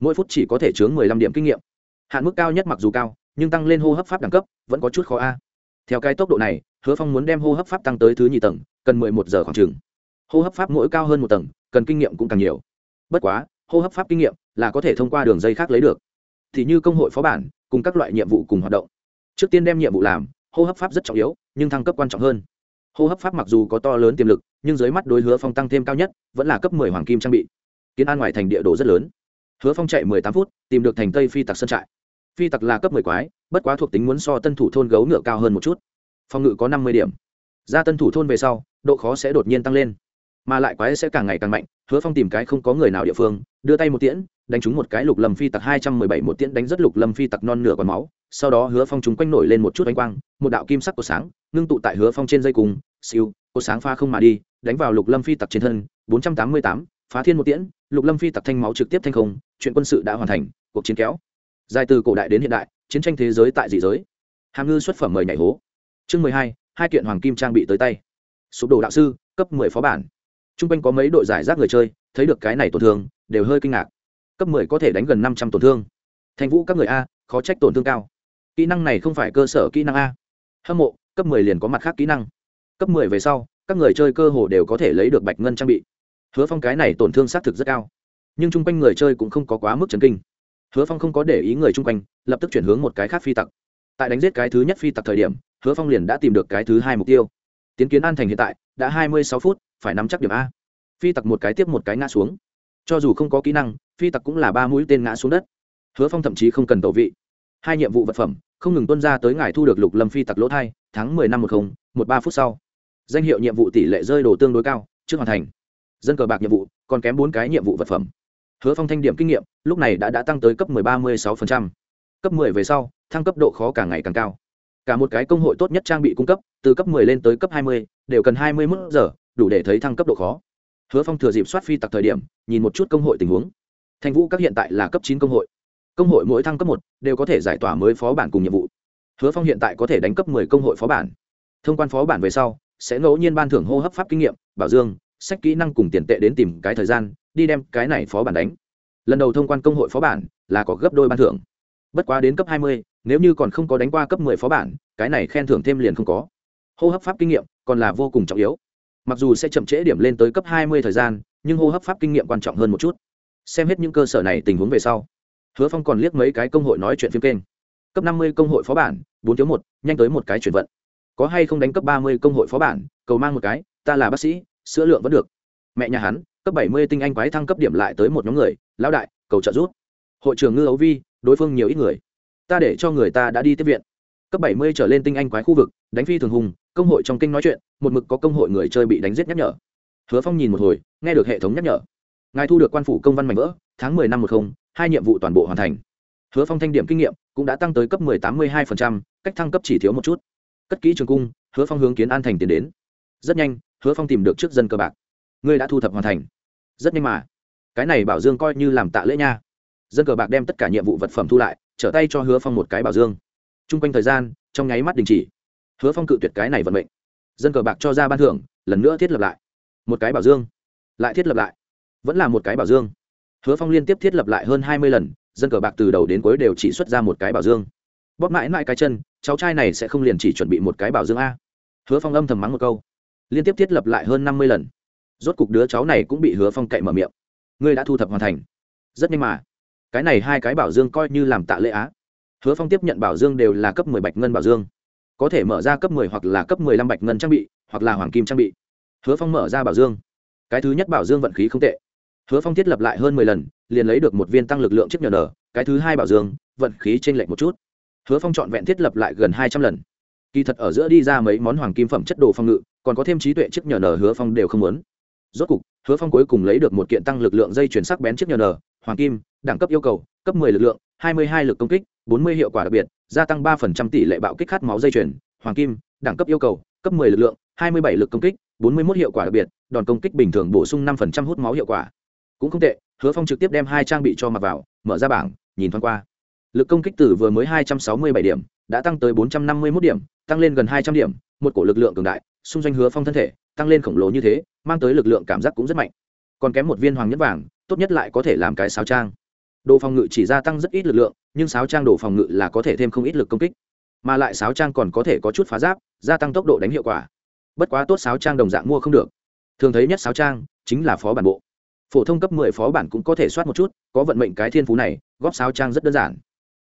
Mỗi phút chỉ có thể chướng mười lăm điểm kinh nghiệm. Hạn mức cao nhất mặc dù cao, nhưng tăng lên hô hấp pháp đẳng cấp vẫn có chút khó a. Theo cái tốc độ này, hứa phong muốn đem hô hấp pháp tăng tới thứ nhì tầng, cần mười một giờ khoảng chừng. Hô hấp pháp mỗi cao hơn một tầng, cần kinh nghiệm cũng càng nhiều. Bất quá, hô hấp pháp kinh nghiệm là có thể thông qua đường dây khác lấy được thì như công hội phó bản, cùng các loại nhiệm vụ cùng hoạt động. Trước tiên đem nhiệm vụ làm, hô hấp pháp rất trọng yếu, nhưng thăng cấp quan trọng hơn. Hô hấp pháp mặc dù có to lớn tiềm lực, nhưng dưới mắt đối hứa phong tăng thêm cao nhất, vẫn là cấp mười hoàng kim trang bị. Kiến an ngoài thành địa đồ rất lớn. Hứa phong chạy mười tám phút, tìm được thành tây phi tặc sơn trại. Phi tặc là cấp mười quái, bất quá thuộc tính muốn so tân thủ thôn gấu ngựa cao hơn một chút. Phòng ngự có năm mươi điểm. Ra tân thủ thôn về sau, độ khó sẽ đột nhiên tăng lên. Mà lại quái sẽ càng ngày càng mạnh, hứa phong tìm cái không có người nào địa phương, đưa tay một tiễn đánh trúng một cái lục lâm phi tặc hai trăm mười bảy, một tiễn đánh rất lục lâm phi tặc non nửa còn máu, sau đó hứa phong chúng quanh nổi lên một chút ánh quang, một đạo kim sắc của sáng, ngưng tụ tại hứa phong trên dây cùng, siêu cô sáng pha không mà đi, đánh vào lục lâm phi tặc trên thân, bốn trăm tám mươi tám, phá thiên một tiễn, lục lâm phi tặc thanh máu trực tiếp thanh không, chuyện quân sự đã hoàn thành, cuộc chiến kéo. Dài từ cổ đại đến hiện đại, chiến tranh thế giới tại dị giới. Hàm ngư xuất phẩm mời nhảy hố. Chương mười hai hai kiện hoàng kim trang bị tới tay. Sụp đổ đạo sư, cấp mười phó bản. T r u n g quanh có mấy đội giải rác người chơi, thấy được cái này tổn thương, đều hơi kinh ngạc cấp mười có thể đánh gần năm trăm tổn thương. Thành vũ các người a, khó trách tổn thương cao. Kỹ năng này không phải cơ sở kỹ năng a. Hâm mộ, cấp mười liền có mặt khác kỹ năng. Cấp mười về sau, các người chơi cơ hồ đều có thể lấy được bạch ngân trang bị. Hứa phong cái này tổn thương xác thực rất cao. Nhưng chung quanh người chơi cũng không có quá mức chấn kinh. Hứa phong không có để ý người chung quanh, lập tức chuyển hướng một cái khác phi tặc. Tại đánh giết cái thứ nhất phi tặc thời điểm, hứa phong liền đã tìm được cái thứ hai mục tiêu. Tiến kiến an thành hiện tại, đã hai mươi sáu phút, phải nắm chắc điểm a. Phi tặc một cái tiếp một cái ngã xuống cho dù không có kỹ năng, phi tặc cũng là ba mũi tên ngã xuống đất. Hứa phong thậm chí không cần tẩu vị. Hai nhiệm vụ vật phẩm, không ngừng tuân ra tới ngài thu được lục lâm phi tặc lỗ thai, tháng mười năm một không, một ba phút sau. Danh hiệu nhiệm vụ tỷ lệ rơi đồ tương đối cao trước hoàn thành. Dân cờ bạc nhiệm vụ, còn kém bốn cái nhiệm vụ vật phẩm. Hứa phong thanh điểm kinh nghiệm, lúc này đã đã tăng tới cấp mười ba mươi sáu cấp mười về sau, thăng cấp độ khó càng ngày càng cao. Cả một cái công hội tốt nhất trang bị cung cấp, từ cấp mười lên tới cấp hai mươi, đều cần hai mươi mức giờ, đủ để thấy thăng cấp độ khó hứa phong thừa dịp soát phi tặc thời điểm, nhìn một chút công hội tình huống. Thành vũ các hiện tại là cấp chín công hội. Công hội mỗi thăng cấp một đều có thể giải tỏa mới phó bản cùng nhiệm vụ. Hứa phong hiện tại có thể đánh cấp mười công hội phó bản. Thông quan phó bản về sau, sẽ ngẫu nhiên ban thưởng hô hấp pháp kinh nghiệm, bảo dương, sách kỹ năng cùng tiền tệ đến tìm cái thời gian, đi đem cái này phó bản đánh. Lần đầu thông quan công hội phó bản là có gấp đôi ban thưởng. Bất quá đến cấp hai mươi, nếu như còn không có đánh qua cấp mười phó bản, cái này khen thưởng thêm liền không có. Hô hấp pháp kinh nghiệm còn là vô cùng trọng yếu mặc dù sẽ chậm trễ điểm lên tới cấp hai mươi thời gian, nhưng hô hấp pháp kinh nghiệm quan trọng hơn một chút. Xem hết những cơ sở này tình huống về sau, hứa phong còn liếc mấy cái công hội nói chuyện phim kênh. Cấp năm mươi công hội phó bản, bốn thiếu một, nhanh tới một cái chuyển vận. Có hay không đánh cấp ba mươi công hội phó bản, cầu mang một cái, ta là bác sĩ, sữa lượng vẫn được. Mẹ nhà hắn, cấp bảy mươi tinh anh quái thăng cấp điểm lại tới một nhóm người, lão đại, cầu trợ rút hội trưởng ngư ấu vi, đối phương nhiều ít người. Ta để cho người ta đã đi tiếp viện. Cấp bảy mươi trở lên tinh anh quái khu vực, đánh phi thường hùng công hội trong kinh nói chuyện, một mực có công hội người chơi bị đánh giết nhắc nhở. Hứa phong nhìn một hồi, nghe được hệ thống nhắc nhở. Ngài thu được quan phủ công văn mạnh vỡ, tháng mười năm một không, hai nhiệm vụ toàn bộ hoàn thành. Hứa phong thanh điểm kinh nghiệm cũng đã tăng tới cấp mười tám mươi hai phần trăm, cách thăng cấp chỉ thiếu một chút. Cất kỹ trường cung, hứa phong hướng kiến an thành tiến đến. Rất nhanh, hứa phong tìm được trước dân cơ bạc. Ngươi đã thu thập hoàn thành. Rất nhanh mà. Cái này bảo dương coi như làm tạ lễ nha. Dân cờ bạc đem tất cả nhiệm vụ vật phẩm thu lại, trở tay cho hứa phong một cái bảo dương. T r u n g quanh thời gian, trong nháy mắt đình chỉ hứa phong cự tuyệt cái này vận mệnh. Dân cờ bạc cho ra ban thưởng, lần nữa thiết lập lại. Một cái bảo dương. Lại thiết lập lại. Vẫn là một cái bảo dương. Hứa phong liên tiếp thiết lập lại hơn hai mươi lần, dân cờ bạc từ đầu đến cuối đều chỉ xuất ra một cái bảo dương. Bóp mãi mãi cái chân, cháu trai này sẽ không liền chỉ chuẩn bị một cái bảo dương a. Hứa phong âm thầm mắng một câu. Liên tiếp thiết lập lại hơn năm mươi lần. Rốt cục đứa cháu này cũng bị hứa phong cậy mở miệng. Ngươi đã thu thập hoàn thành. Rất nhanh mà. Cái này hai cái bảo dương coi như làm tạ lễ á. Hứa phong tiếp nhận bảo dương đều là cấp mười bạch ngân bảo dương có thể mở ra cấp mười hoặc là cấp mười lăm bạch ngân trang bị, hoặc là hoàng kim trang bị. Hứa phong mở ra bảo dương. Cái thứ nhất bảo dương vận khí không tệ. Hứa phong thiết lập lại hơn mười lần, liền lấy được một viên tăng lực lượng chiếc nhờ nở cái thứ hai bảo dương, vận khí t r ê n lệch một chút. Hứa phong trọn vẹn thiết lập lại gần hai trăm lần. Kỳ thật ở giữa đi ra mấy món hoàng kim phẩm chất đồ phong ngự, còn có thêm trí tuệ chiếc nhờ nở hứa phong đều không muốn. Rốt cục, hứa phong cuối cùng lấy được một kiện tăng lực lượng dây chuyển sắc bén chiếc nhờ nở hoàng kim, đẳng cấp yêu cầu, cấp 10 lực lượng 22 lực công kích 40 hiệu quả đặc biệt, gia tăng 3% tỷ lệ bạo kích khát máu dây chuyền, hoàng kim, đẳng cấp yêu cầu, cấp 10 lực lượng 27 lực công kích 41 hiệu quả đặc biệt, đòn công kích bình thường bổ sung 5% hút máu hiệu quả. Cũng không tệ, hứa phong trực tiếp đem hai trang bị cho mặc vào, mở ra bảng, nhìn thoáng qua. Lực công kích từ vừa mới 267 điểm, đã tăng tới 451 điểm, tăng lên gần 200 điểm, một cổ lực lượng cường đại, xung doanh hứa phong thân thể, tăng lên khổng lồ như thế, mang tới lực lượng cảm giác cũng rất mạnh. Còn kém một viên hoàng nhất vàng, tốt nhất lại có thể làm cái sao trang đồ phòng ngự chỉ gia tăng rất ít lực lượng, nhưng sáo trang đồ phòng ngự là có thể thêm không ít lực công kích. Mà lại sáo trang còn có thể có chút phá giáp, gia tăng tốc độ đánh hiệu quả. Bất quá tốt sáo trang đồng dạng mua không được. Thường thấy nhất sáo trang chính là phó bản bộ. Phổ thông cấp mười phó bản cũng có thể soát một chút, có vận mệnh cái thiên phú này, góp sáo trang rất đơn giản.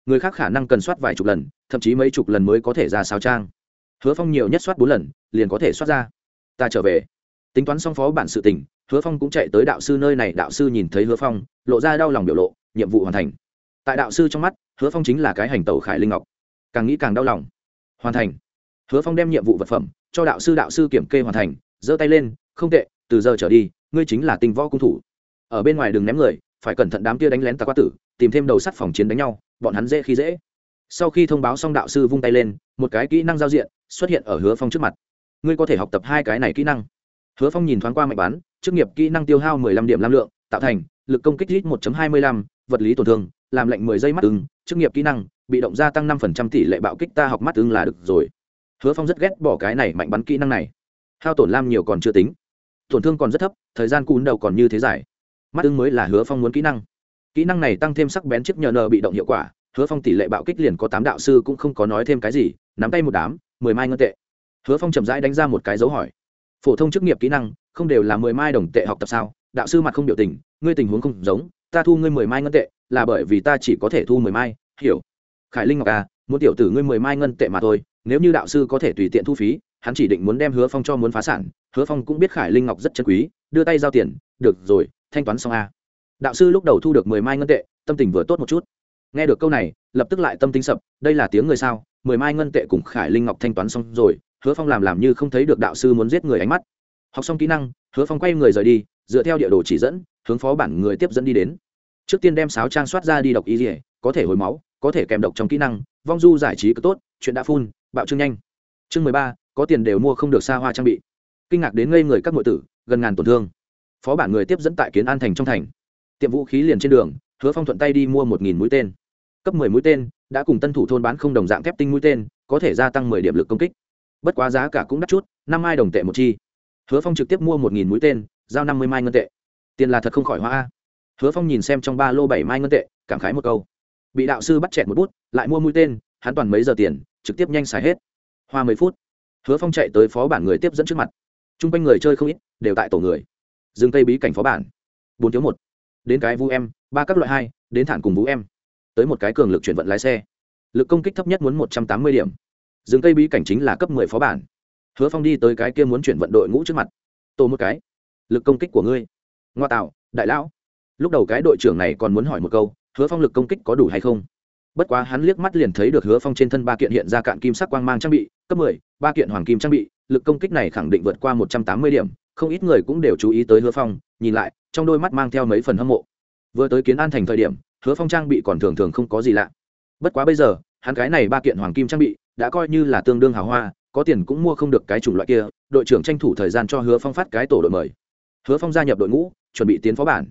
Người khác khả năng cần soát vài chục lần, thậm chí mấy chục lần mới có thể ra sáo trang. Hứa phong nhiều nhất soát bốn lần, liền có thể soát ra. Ta trở về. Tính toán xong phó bản sự tình, hứa phong cũng chạy tới đạo sư nơi này, đạo sư nhìn thấy hứa phong, lộ ra đau lòng biểu lộ nhiệm vụ hoàn thành. Tại đạo sư trong mắt hứa phong chính là cái hành tẩu khải linh ngọc. Càng nghĩ càng đau lòng. Hoàn thành. Hứa phong đem nhiệm vụ vật phẩm cho đạo sư đạo sư kiểm kê hoàn thành giơ tay lên không tệ từ giờ trở đi ngươi chính là tinh võ cung thủ. Ở bên ngoài đừng ném người phải cẩn thận đám kia đánh lén tà quá tử tìm thêm đầu sắt phòng chiến đánh nhau bọn hắn dễ khi dễ. Sau khi thông báo xong đạo sư vung tay lên một cái kỹ năng giao diện xuất hiện ở hứa phong trước mặt. Ngươi có thể học tập hai cái này kỹ năng. Hứa phong nhìn thoáng qua mạnh bán, chức nghiệp kỹ năng tiêu hao 15 điểm lam lượng tạo thành lực công kích ít 1.25, vật lý tổn thương, làm lệnh 10 giây mắt ưng, chức nghiệp kỹ năng, bị động gia tăng năm phần trăm tỷ lệ bạo kích ta học mắt ưng là được rồi. Hứa phong rất ghét bỏ cái này mạnh bắn kỹ năng này. Hao tổn lam nhiều còn chưa tính. Tổn thương còn rất thấp, thời gian cún đầu còn như thế dài. Mắt ưng mới là hứa phong muốn kỹ năng. Kỹ năng này tăng thêm sắc bén chiếc nhờ nờ bị động hiệu quả, hứa phong tỷ lệ bạo kích liền có tám đạo sư cũng không có nói thêm cái gì, nắm tay một đám, mười mai ngân tệ. Hứa phong chậm rãi đánh ra một cái dấu hỏi. Phổ thông chức nghiệp kỹ năng, không đều là mười mai đồng tệ học tập sao? Đạo sư mặt không biểu tình, ngươi tình huống không giống ta thu ngươi mười mai ngân tệ, là bởi vì ta chỉ có thể thu mười mai, hiểu. Khải linh ngọc à muốn tiểu tử ngươi mười mai ngân tệ mà thôi, nếu như đạo sư có thể tùy tiện thu phí, hắn chỉ định muốn đem hứa phong cho muốn phá sản. Hứa phong cũng biết khải linh ngọc rất chân quý, đưa tay giao tiền, được rồi, thanh toán xong a à. đạo sư lúc đầu thu được mười mai ngân tệ, tâm tình vừa tốt một chút. Nghe được câu này, lập tức lại tâm tính sập, đây là tiếng người sao? Mười mai ngân tệ cùng khải linh ngọc thanh toán xong rồi, hứa phong làm làm như không thấy được đạo sư muốn giết người ánh mắt. Học xong kỹ năng, hứa phong quay người rời đi, dựa theo địa đồ chỉ dẫn hướng phó bản người tiếp dẫn đi đến. Trước tiên đem sáo trang soát ra đi độc y dỉa có thể hồi máu, có thể kèm độc trong kỹ năng, vong du giải trí cứ tốt, chuyện đã phun bạo trương nhanh. Chương mười ba, có tiền đều mua không được xa hoa trang bị. Kinh ngạc đến ngây người các ngội tử, gần ngàn tổn thương. Phó bản người tiếp dẫn tại kiến an thành trong thành. Tiệm vũ khí liền trên đường, hứa phong thuận tay đi mua một nghìn mũi tên. Cấp mười mũi tên, đã cùng tân thủ thôn bán không đồng dạng thép tinh mũi tên, có thể gia tăng mười điểm lực công kích. Bất quá giá cả cũng đắt chút, năm mai đồng tệ một chi. Hứa phong trực tiếp mua một nghìn mũi tên, giao năm mươi mai ngân tệ tiền là thật không khỏi hoa hứa phong nhìn xem trong ba lô bảy mai ngân tệ, cảm khái một câu. Bị đạo sư bắt chẹt một bút, lại mua mũi tên, hắn toàn mấy giờ tiền, trực tiếp nhanh xài hết. Hoa mười phút. Hứa phong chạy tới phó bản người tiếp dẫn trước mặt. T r u n g quanh người chơi không ít, đều tại tổ người. Dừng tây bí cảnh phó bản. Bốn thiếu một. Đến cái vũ em, ba các loại hai, đến thản cùng vũ em. Tới một cái cường lực chuyển vận lái xe. Lực công kích thấp nhất muốn một trăm tám mươi điểm. Rừng Tây bí cảnh chính là cấp mười phó bản. Hứa phong đi tới cái kia muốn chuyển vận đội ngũ trước mặt. Tô một cái. Lực công kích của ngươi ngoa tạo, đại lão. Lúc đầu cái đội trưởng này còn muốn hỏi một câu, hứa phong lực công kích có đủ hay không? Bất quá hắn liếc mắt liền thấy được hứa phong trên thân ba kiện hiện ra cạn kim sắc quang mang trang bị, cấp mười, ba kiện hoàng kim trang bị, lực công kích này khẳng định vượt qua một trăm tám mươi điểm, không ít người cũng đều chú ý tới hứa phong, nhìn lại, trong đôi mắt mang theo mấy phần hâm mộ. Vừa tới kiến an thành thời điểm, hứa phong trang bị còn thường thường không có gì lạ. Bất quá bây giờ, hắn cái này ba kiện hoàng kim trang bị đã coi như là tương đương hào hoa, có tiền cũng mua không được cái chủng loại kia, đội trưởng tranh thủ thời gian cho hứa phong phát cái tổ đội mời. Hứa phong gia nhập đội ngũ chuẩn bị tiến phó bản.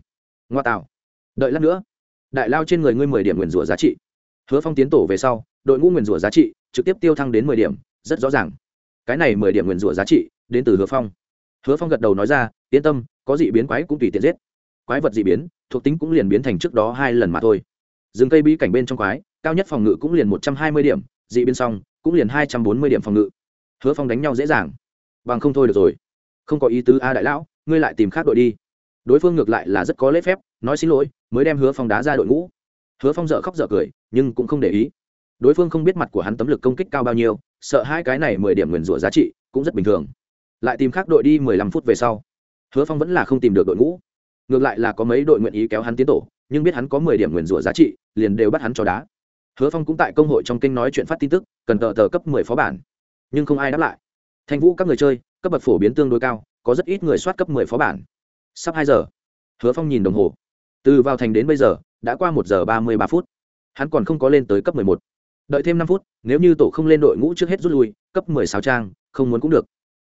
Ngoa tạo. Đợi lát nữa. Đại lao trên người ngươi mười điểm nguyền rủa giá trị. Hứa phong tiến tổ về sau, đội ngũ nguyền rủa giá trị trực tiếp tiêu thăng đến mười điểm, rất rõ ràng. Cái này mười điểm nguyền rủa giá trị đến từ hứa phong. Hứa phong gật đầu nói ra, yên tâm, có dị biến quái cũng tùy tiện giết. Quái vật dị biến, thuộc tính cũng liền biến thành trước đó hai lần mà thôi. Rừng cây bí cảnh bên trong quái, cao nhất phòng ngự cũng liền một trăm hai mươi điểm, dị biến xong, cũng liền hai trăm bốn mươi điểm phòng ngự. Hứa phong đánh nhau dễ dàng. Bằng không thôi được rồi. Không có ý tứ a đại lão, ngươi lại tìm khác đội đi đối phương ngược lại là rất có lễ phép, nói xin lỗi, mới đem hứa phong đá ra đội ngũ. Hứa phong dợ khóc dợ cười, nhưng cũng không để ý. Đối phương không biết mặt của hắn tấm lực công kích cao bao nhiêu, sợ hai cái này mười điểm nguyền rủa giá trị cũng rất bình thường. Lại tìm khác đội đi mười lăm phút về sau, hứa phong vẫn là không tìm được đội ngũ. Ngược lại là có mấy đội nguyện ý kéo hắn tiến tổ, nhưng biết hắn có mười điểm nguyền rủa giá trị, liền đều bắt hắn cho đá. Hứa phong cũng tại công hội trong kênh nói chuyện phát tin tức, cần tờ tờ cấp mười phó bản. Nhưng không ai đáp lại. Thanh vũ các người chơi, cấp bậc phổ biến tương đối cao, có rất ít người soát cấp mười phó bản sắp hai giờ. Hứa phong nhìn đồng hồ. Từ vào thành đến bây giờ, đã qua một giờ ba mươi ba phút. Hắn còn không có lên tới cấp mười một. Đợi thêm năm phút, nếu như tổ không lên đội ngũ trước hết rút lui, cấp mười sáu trang, không muốn cũng được.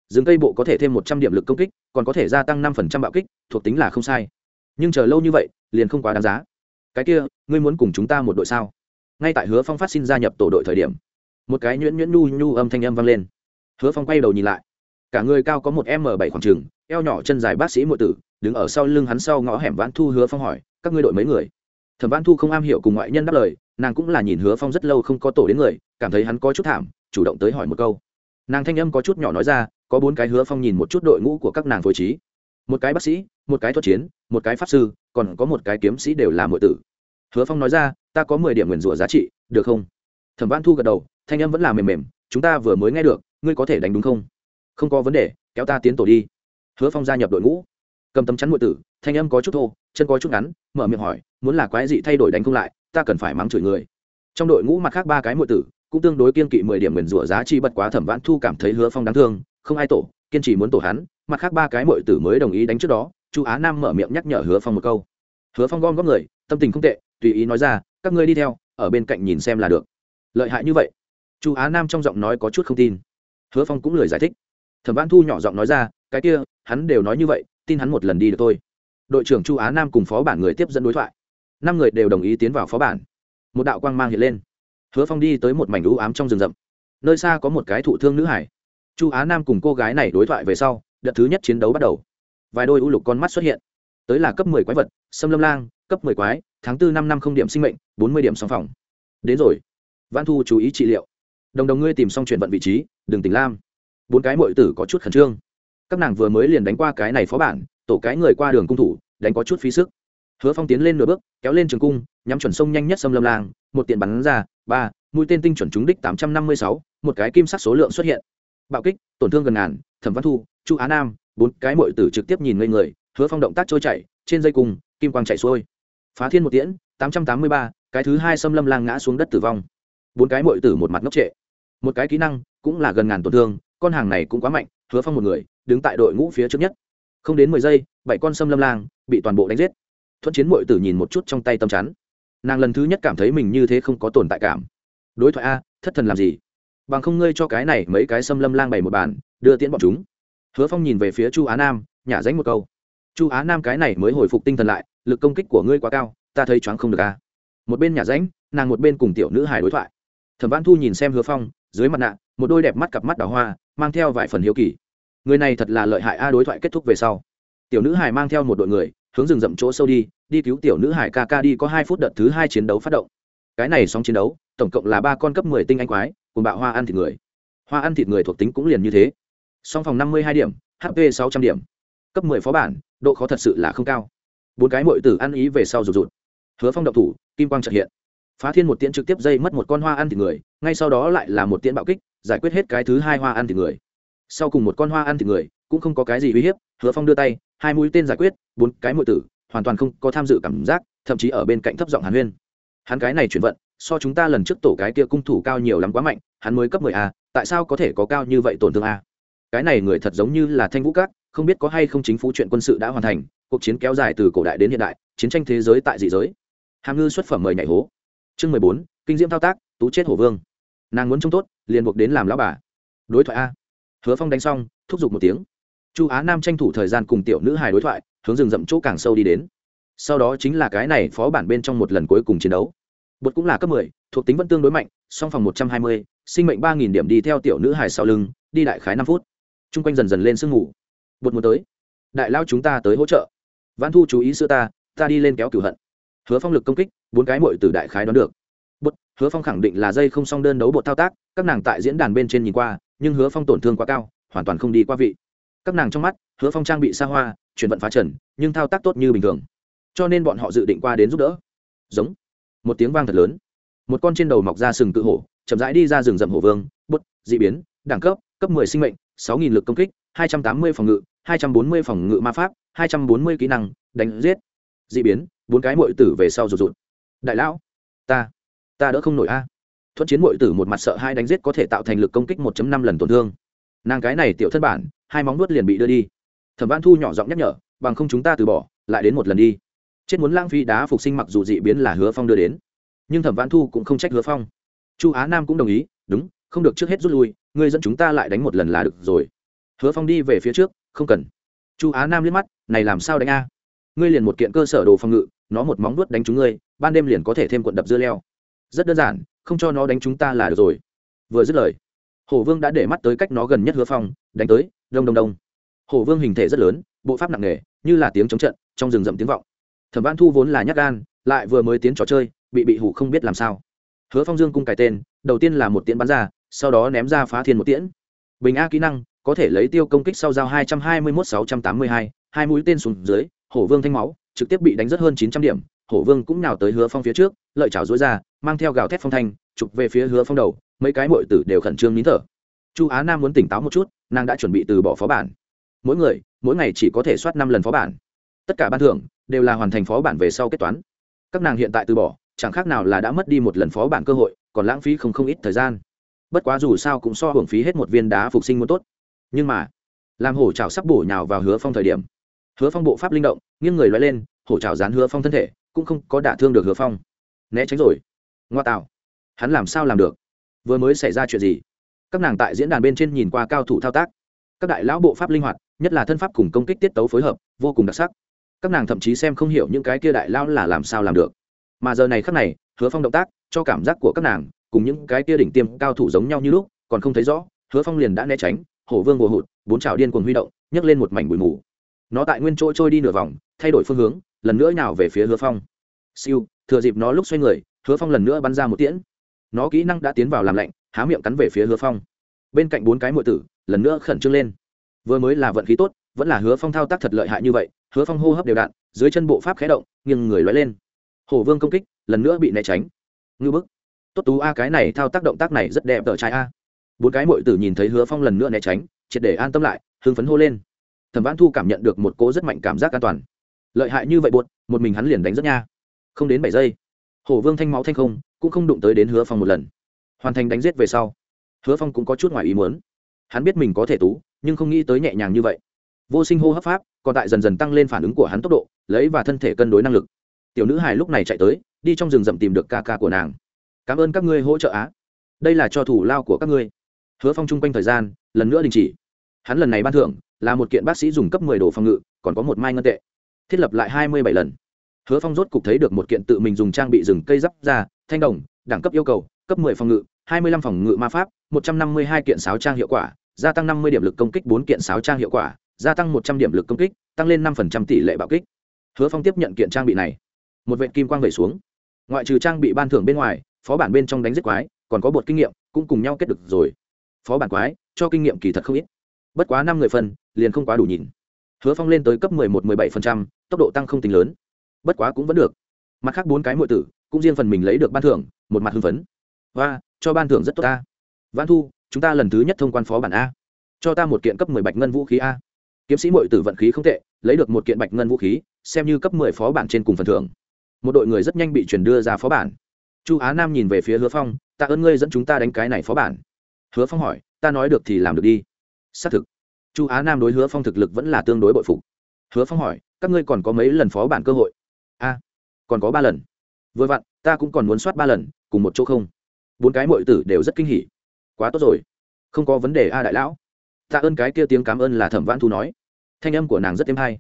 Rừng cây bộ có thể thêm một trăm điểm lực công kích, còn có thể gia tăng năm phần trăm bạo kích, thuộc tính là không sai. Nhưng chờ lâu như vậy, liền không quá đáng giá. Cái kia, ngươi muốn cùng chúng ta một đội sao? Ngay tại hứa phong phát sinh gia nhập tổ đội thời điểm, một cái nhuyễn nhuyễn nhu nhu âm thanh âm vang lên. Hứa phong quay đầu nhìn lại. Cả người cao có một m bảy khoảng trừng eo nhỏ chân dài bác sĩ muội tử, đứng ở sau lưng hắn sau ngõ hẻm vãn thu hứa phong hỏi, các ngươi đội mấy người? Thẩm vãn thu không am hiểu cùng ngoại nhân đáp lời, nàng cũng là nhìn hứa phong rất lâu không có tổ đến người, cảm thấy hắn có chút thảm, chủ động tới hỏi một câu. Nàng thanh âm có chút nhỏ nói ra, có bốn cái hứa phong nhìn một chút đội ngũ của các nàng phối trí. Một cái bác sĩ, một cái thuật chiến, một cái pháp sư, còn có một cái kiếm sĩ đều là muội tử. Hứa phong nói ra, ta có mười điểm nguyền rủa giá trị, được không? Thẩm văn thu gật đầu, thanh âm vẫn là mềm mềm, chúng ta vừa mới nghe được, ngươi có thể đánh đúng không? Không có vấn đề, kéo ta tiến tổ đi hứa phong gia nhập đội ngũ. Cầm tấm chắn mọi tử, thanh âm có chút thô, chân có chút ngắn, mở miệng hỏi, muốn là quái dị thay đổi đánh không lại, ta cần phải mắng chửi người. Trong đội ngũ mặt khác ba cái mọi tử, cũng tương đối kiên kỵ mười điểm nguyền rủa giá trị bật quá thẩm vãn thu cảm thấy hứa phong đáng thương, không ai tổ, kiên trì muốn tổ hắn, mặt khác ba cái mọi tử mới đồng ý đánh trước đó, chu á nam mở miệng nhắc nhở hứa phong một câu. Hứa phong gom góp người, tâm tình không tệ, tùy ý nói ra, các ngươi đi theo, ở bên cạnh nhìn xem là được. Lợi hại như vậy, chu á nam trong giọng nói có chút không tin. Hứa phong cũng lười giải thích thẩm văn thu nhỏ giọng nói ra, cái kia, hắn đều nói như vậy, tin hắn một lần đi được thôi. Đội trưởng chu á nam cùng phó bản người tiếp dẫn đối thoại. Năm người đều đồng ý tiến vào phó bản. Một đạo quang mang hiện lên. Hứa phong đi tới một mảnh u ám trong rừng rậm. Nơi xa có một cái thụ thương nữ hải. Chu á nam cùng cô gái này đối thoại về sau, đợt thứ nhất chiến đấu bắt đầu. Vài đôi u lục con mắt xuất hiện. Tới là cấp mười quái vật xâm lâm lang, cấp mười quái, tháng tư năm năm không điểm sinh mệnh, bốn mươi điểm song phòng. Đến rồi. Văn thu chú ý trị liệu. Đồng đồng ngươi tìm xong chuyển vận vị trí, đừng tỉnh lam bốn cái mội tử có chút khẩn trương. Các nàng vừa mới liền đánh qua cái này phó bản, tổ cái người qua đường cung thủ, đánh có chút phí sức. Hứa phong tiến lên nửa bước, kéo lên trường cung, nhắm chuẩn sông nhanh nhất sâm lâm lang một tiện bắn ra, ba, mũi tên tinh chuẩn trúng đích tám trăm năm mươi sáu, một cái kim sắc số lượng xuất hiện. Bạo kích, tổn thương gần ngàn, thẩm văn thu, chu á nam, bốn cái mội tử trực tiếp nhìn ngây người, hứa phong động tác trôi chạy trên dây cung, kim quang chạy xuôi. Phá thiên một tiễn, tám trăm tám mươi ba, cái thứ hai xâm lâm lang ngã xuống đất tử vong. Bốn cái mội tử một mặt ngốc trệ. Một cái kỹ năng cũng là gần ngàn tổn thương con hàng này cũng quá mạnh, hứa phong một người, đứng tại đội ngũ phía trước nhất. Không đến mười giây, bảy con sâm lâm lang bị toàn bộ đánh giết. Thuận chiến mội tử nhìn một chút trong tay tâm chắn. Nàng lần thứ nhất cảm thấy mình như thế không có tồn tại cảm. Đối thoại a, thất thần làm gì? Bằng không ngươi cho cái này mấy cái xâm lâm lang bày một bàn, đưa tiễn bọn chúng. Hứa phong nhìn về phía chu á nam, nhả dánh một câu. Chu á nam cái này mới hồi phục tinh thần lại, lực công kích của ngươi quá cao, ta thấy choáng không được a. Một bên nhả ránh, nàng một bên cùng tiểu nữ hài đối thoại. Thẩm văn thu nhìn xem hứa phong, dưới mặt nạ, một đôi đẹp mắt cặp mắt đào hoa mang theo vài phần hiếu kỳ. Người này thật là lợi hại a, đối thoại kết thúc về sau. Tiểu nữ hải mang theo một đội người, hướng rừng rậm chỗ sâu đi đi cứu tiểu nữ hải ca ca đi có hai phút đợt thứ hai chiến đấu phát động. Cái này xong chiến đấu, tổng cộng là ba con cấp mười tinh anh quái, cùng bạo hoa ăn thịt người. Hoa ăn thịt người thuộc tính cũng liền như thế. Song phòng năm mươi hai điểm hp sáu trăm điểm. Cấp mười phó bản, độ khó thật sự là không cao. Bốn cái mội tử ăn ý về sau rụt rụt. Hứa phong độc thủ, kim quang trợ hiện phá thiên một tiễn trực tiếp dây mất một con hoa ăn thịt người, ngay sau đó lại là một tiễn bạo kích, giải quyết hết cái thứ hai hoa ăn thịt người. Sau cùng một con hoa ăn thịt người, cũng không có cái gì uy hiếp, hứa phong đưa tay, hai mũi tên giải quyết, bốn cái mũi tử, hoàn toàn không có tham dự cảm giác, thậm chí ở bên cạnh thấp giọng hàn huyên. Hắn cái này chuyển vận, so chúng ta lần trước tổ cái kia cung thủ cao nhiều lắm quá mạnh, hắn mới cấp mười a, tại sao có thể có cao như vậy tổn thương a? Cái này người thật giống như là thanh vũ cát không biết có hay không chính phủ chuyện quân sự đã hoàn thành, cuộc chiến kéo dài từ cổ đại đến hiện đại, chiến tranh thế giới tại dị giới. Hàm ngư xuất phẩm mời nhảy hố chương mười bốn, kinh diễm thao tác, tú chết hổ vương. Nàng muốn trông tốt, liền buộc đến làm lão bà. Đối thoại a. Hứa phong đánh xong, thúc giục một tiếng. Chu á nam tranh thủ thời gian cùng tiểu nữ hài đối thoại, hướng rừng rậm chỗ càng sâu đi đến. Sau đó chính là cái này phó bản bên trong một lần cuối cùng chiến đấu. Bột cũng là cấp mười, thuộc tính vẫn tương đối mạnh, song phòng một trăm hai mươi, sinh mệnh ba nghìn điểm đi theo tiểu nữ hài sau lưng, đi đại khái năm phút. T r u n g quanh dần dần lên sương ngủ bột muốn tới. Đại lao chúng ta tới hỗ trợ. Văn thu chú ý sữa ta ta đi lên kéo cửu hận hứa phong lực công kích, bốn cái mội từ đại khái đón được. Bút hứa phong khẳng định là dây không song đơn đấu bột thao tác, các nàng tại diễn đàn bên trên nhìn qua, nhưng hứa phong tổn thương quá cao, hoàn toàn không đi qua vị. Các nàng trong mắt, hứa phong trang bị xa hoa, chuyển vận phá trần, nhưng thao tác tốt như bình thường. Cho nên bọn họ dự định qua đến giúp đỡ. Giống. Một tiếng vang thật lớn. Một con trên đầu mọc ra sừng cự hổ, chậm rãi đi ra rừng rậm hổ vương. Bút d ị biến, đẳng cấp cấp mười sinh mệnh, sáu nghìn lực công kích, hai trăm tám mươi phòng ngự, hai trăm bốn mươi phòng ngự ma pháp, hai trăm bốn mươi kỹ năng, đánh giết. D ị biến bốn cái mội tử về sau rụt rụt. Đại lão, ta ta đỡ không nổi a. Thuận chiến mội tử một mặt sợ hai đánh giết có thể tạo thành lực công kích một năm lần tổn thương. Nàng cái này tiểu thân bản, hai móng nuốt liền bị đưa đi. Thẩm văn thu nhỏ giọng nhắc nhở, bằng không chúng ta từ bỏ, lại đến một lần đi. Chết muốn lãng phí đá phục sinh mặc dù dị biến là hứa phong đưa đến. Nhưng thẩm văn thu cũng không trách hứa phong. Chu á nam cũng đồng ý, đúng, không được trước hết rút lui, ngươi dẫn chúng ta lại đánh một lần là được rồi. Hứa phong đi về phía trước, không cần. Chu á nam liếc mắt, này làm sao đánh a? Ngươi liền một kiện cơ sở đồ phòng ngự nó một móng vuốt đánh chúng ngươi, ban đêm liền có thể thêm cuộn đập dưa leo. Rất đơn giản, không cho nó đánh chúng ta là được rồi. Vừa dứt lời hổ vương đã để mắt tới cách nó gần nhất hứa phong, đánh tới, đông đông đông. Hổ vương hình thể rất lớn, bộ pháp nặng nề, như là tiếng chống trận, trong rừng rậm tiếng vọng. Thẩm văn thu vốn là nhát gan, lại vừa mới tiến trò chơi, bị bị hủ không biết làm sao. Hứa phong dương cung cải tên, đầu tiên là một tiễn bắn ra, sau đó ném ra phá thiên một tiễn. Bình a kỹ năng, có thể lấy tiêu công kích sau dao hai trăm hai mươi một sáu trăm tám mươi hai hai mũi tên xuống dưới hổ vương thanh máu trực tiếp bị đánh rất hơn chín trăm điểm, hổ vương cũng nào tới hứa phong phía trước, lợi chảo dối ra, mang theo gào thét phong thanh, chụp về phía hứa phong đầu, mấy cái muội tử đều khẩn trương nín thở. Chu á nam muốn tỉnh táo một chút, nàng đã chuẩn bị từ bỏ phó bản. Mỗi người, mỗi ngày chỉ có thể soát năm lần phó bản. Tất cả ban thưởng đều là hoàn thành phó bản về sau kết toán. Các nàng hiện tại từ bỏ, chẳng khác nào là đã mất đi một lần phó bản cơ hội, còn lãng phí không không ít thời gian. Bất quá dù sao cũng so hưởng phí hết một viên đá phục sinh muốn tốt. Nhưng mà, làm hổ trào sắp bổ nhào vào hứa phong thời điểm hứa phong bộ pháp linh động, nghiêng người loay lên, hổ trào dán hứa phong thân thể, cũng không có đả thương được hứa phong. Né tránh rồi. Ngoa tạo. Hắn làm sao làm được? Vừa mới xảy ra chuyện gì? Các nàng tại diễn đàn bên trên nhìn qua cao thủ thao tác. Các đại lão bộ pháp linh hoạt, nhất là thân pháp cùng công kích tiết tấu phối hợp, vô cùng đặc sắc. Các nàng thậm chí xem không hiểu những cái kia đại lão là làm sao làm được. Mà giờ này khắc này, hứa phong động tác, cho cảm giác của các nàng, cùng những cái kia đỉnh tiêm cao thủ giống nhau như lúc, còn không thấy rõ, hứa phong liền đã né tránh, hổ vương bùa hụt, bốn trào điên cuồng huy động, nhấc lên một mảnh bụi mù nó tại nguyên chỗ trôi đi nửa vòng, thay đổi phương hướng, lần nữa nào về phía hứa phong. Siêu, thừa dịp nó lúc xoay người, hứa phong lần nữa bắn ra một tiễn. Nó kỹ năng đã tiến vào làm lạnh, há miệng cắn về phía hứa phong. Bên cạnh bốn cái mượn tử, lần nữa khẩn trương lên. Vừa mới là vận khí tốt, vẫn là hứa phong thao tác thật lợi hại như vậy, hứa phong hô hấp đều đạn dưới chân bộ pháp khé động, nghiêng người lói lên. Hổ vương công kích, lần nữa bị né tránh. Ngư bức. Tốt tú a, cái này thao tác động tác này rất đẹp tờ trai a. Bốn cái mội tử nhìn thấy hứa phong lần nữa né tránh, triệt để an tâm lại, hưng phấn hô lên thẩm vãn thu cảm nhận được một cố rất mạnh cảm giác an toàn. Lợi hại như vậy buột một mình hắn liền đánh rất nha. Không đến bảy giây, hổ vương thanh máu thanh không cũng không đụng tới đến hứa phong một lần. Hoàn thành đánh giết về sau, hứa phong cũng có chút ngoài ý muốn. Hắn biết mình có thể tú, nhưng không nghĩ tới nhẹ nhàng như vậy. Vô sinh hô hấp pháp còn tại dần dần tăng lên phản ứng của hắn tốc độ, lấy và thân thể cân đối năng lực. Tiểu nữ hài lúc này chạy tới, đi trong rừng rậm tìm được ca ca của nàng. Cảm ơn các ngươi hỗ trợ á. Đây là cho thủ lao của các ngươi. Hứa phong chung quanh thời gian, lần nữa đình chỉ. Hắn lần này ban thưởng là một kiện bác sĩ dùng cấp mười đồ phòng ngự, còn có một mai ngân tệ. Thiết lập lại hai mươi bảy lần. Hứa phong rốt cục thấy được một kiện tự mình dùng trang bị rừng cây giáp ra, thanh đồng, đẳng cấp yêu cầu, cấp 10 phòng ngự 25 phòng ngự ma pháp 152 kiện sáo trang hiệu quả, gia tăng 50 điểm lực công kích 4 kiện sáo trang hiệu quả, gia tăng 100 điểm lực công kích, tăng lên 5% tỷ lệ bạo kích. Hứa phong tiếp nhận kiện trang bị này. Một vệt kim quang về xuống. Ngoại trừ trang bị ban thưởng bên ngoài, phó bản bên trong đánh giết quái, còn có bột kinh nghiệm, cũng cùng nhau kết được rồi. Phó bản quái, cho kinh nghiệm kỳ thật không ít bất quá năm người phần liền không quá đủ nhìn. Hứa phong lên tới cấp 11-17%, tốc độ tăng không tính lớn. Bất quá cũng vẫn được. Mặt khác bốn cái muội tử cũng riêng phần mình lấy được ban thưởng một mặt hưng phấn. Và cho ban thưởng rất tốt ta. Văn thu chúng ta lần thứ nhất thông quan phó bản a. Cho ta một kiện cấp mười bạch ngân vũ khí a. Kiếm sĩ muội tử vận khí không tệ lấy được một kiện bạch ngân vũ khí xem như cấp mười phó bản trên cùng phần thưởng. Một đội người rất nhanh bị chuyển đưa ra phó bản. Chu á nam nhìn về phía hứa phong tạ ơn ngươi dẫn chúng ta đánh cái này phó bản. Hứa phong hỏi ta nói được thì làm được đi xác thực. Chu á nam đối hứa phong thực lực vẫn là tương đối bội phục. Hứa phong hỏi, các ngươi còn có mấy lần phó bản cơ hội? A, còn có ba lần. Vừa vặn, ta cũng còn muốn soát ba lần, cùng một chỗ không. Bốn cái mọi tử đều rất kinh hỉ. Quá tốt rồi, không có vấn đề a đại lão. Tạ ơn cái kia tiếng cảm ơn là thẩm vãn thu nói. Thanh âm của nàng rất êm hay.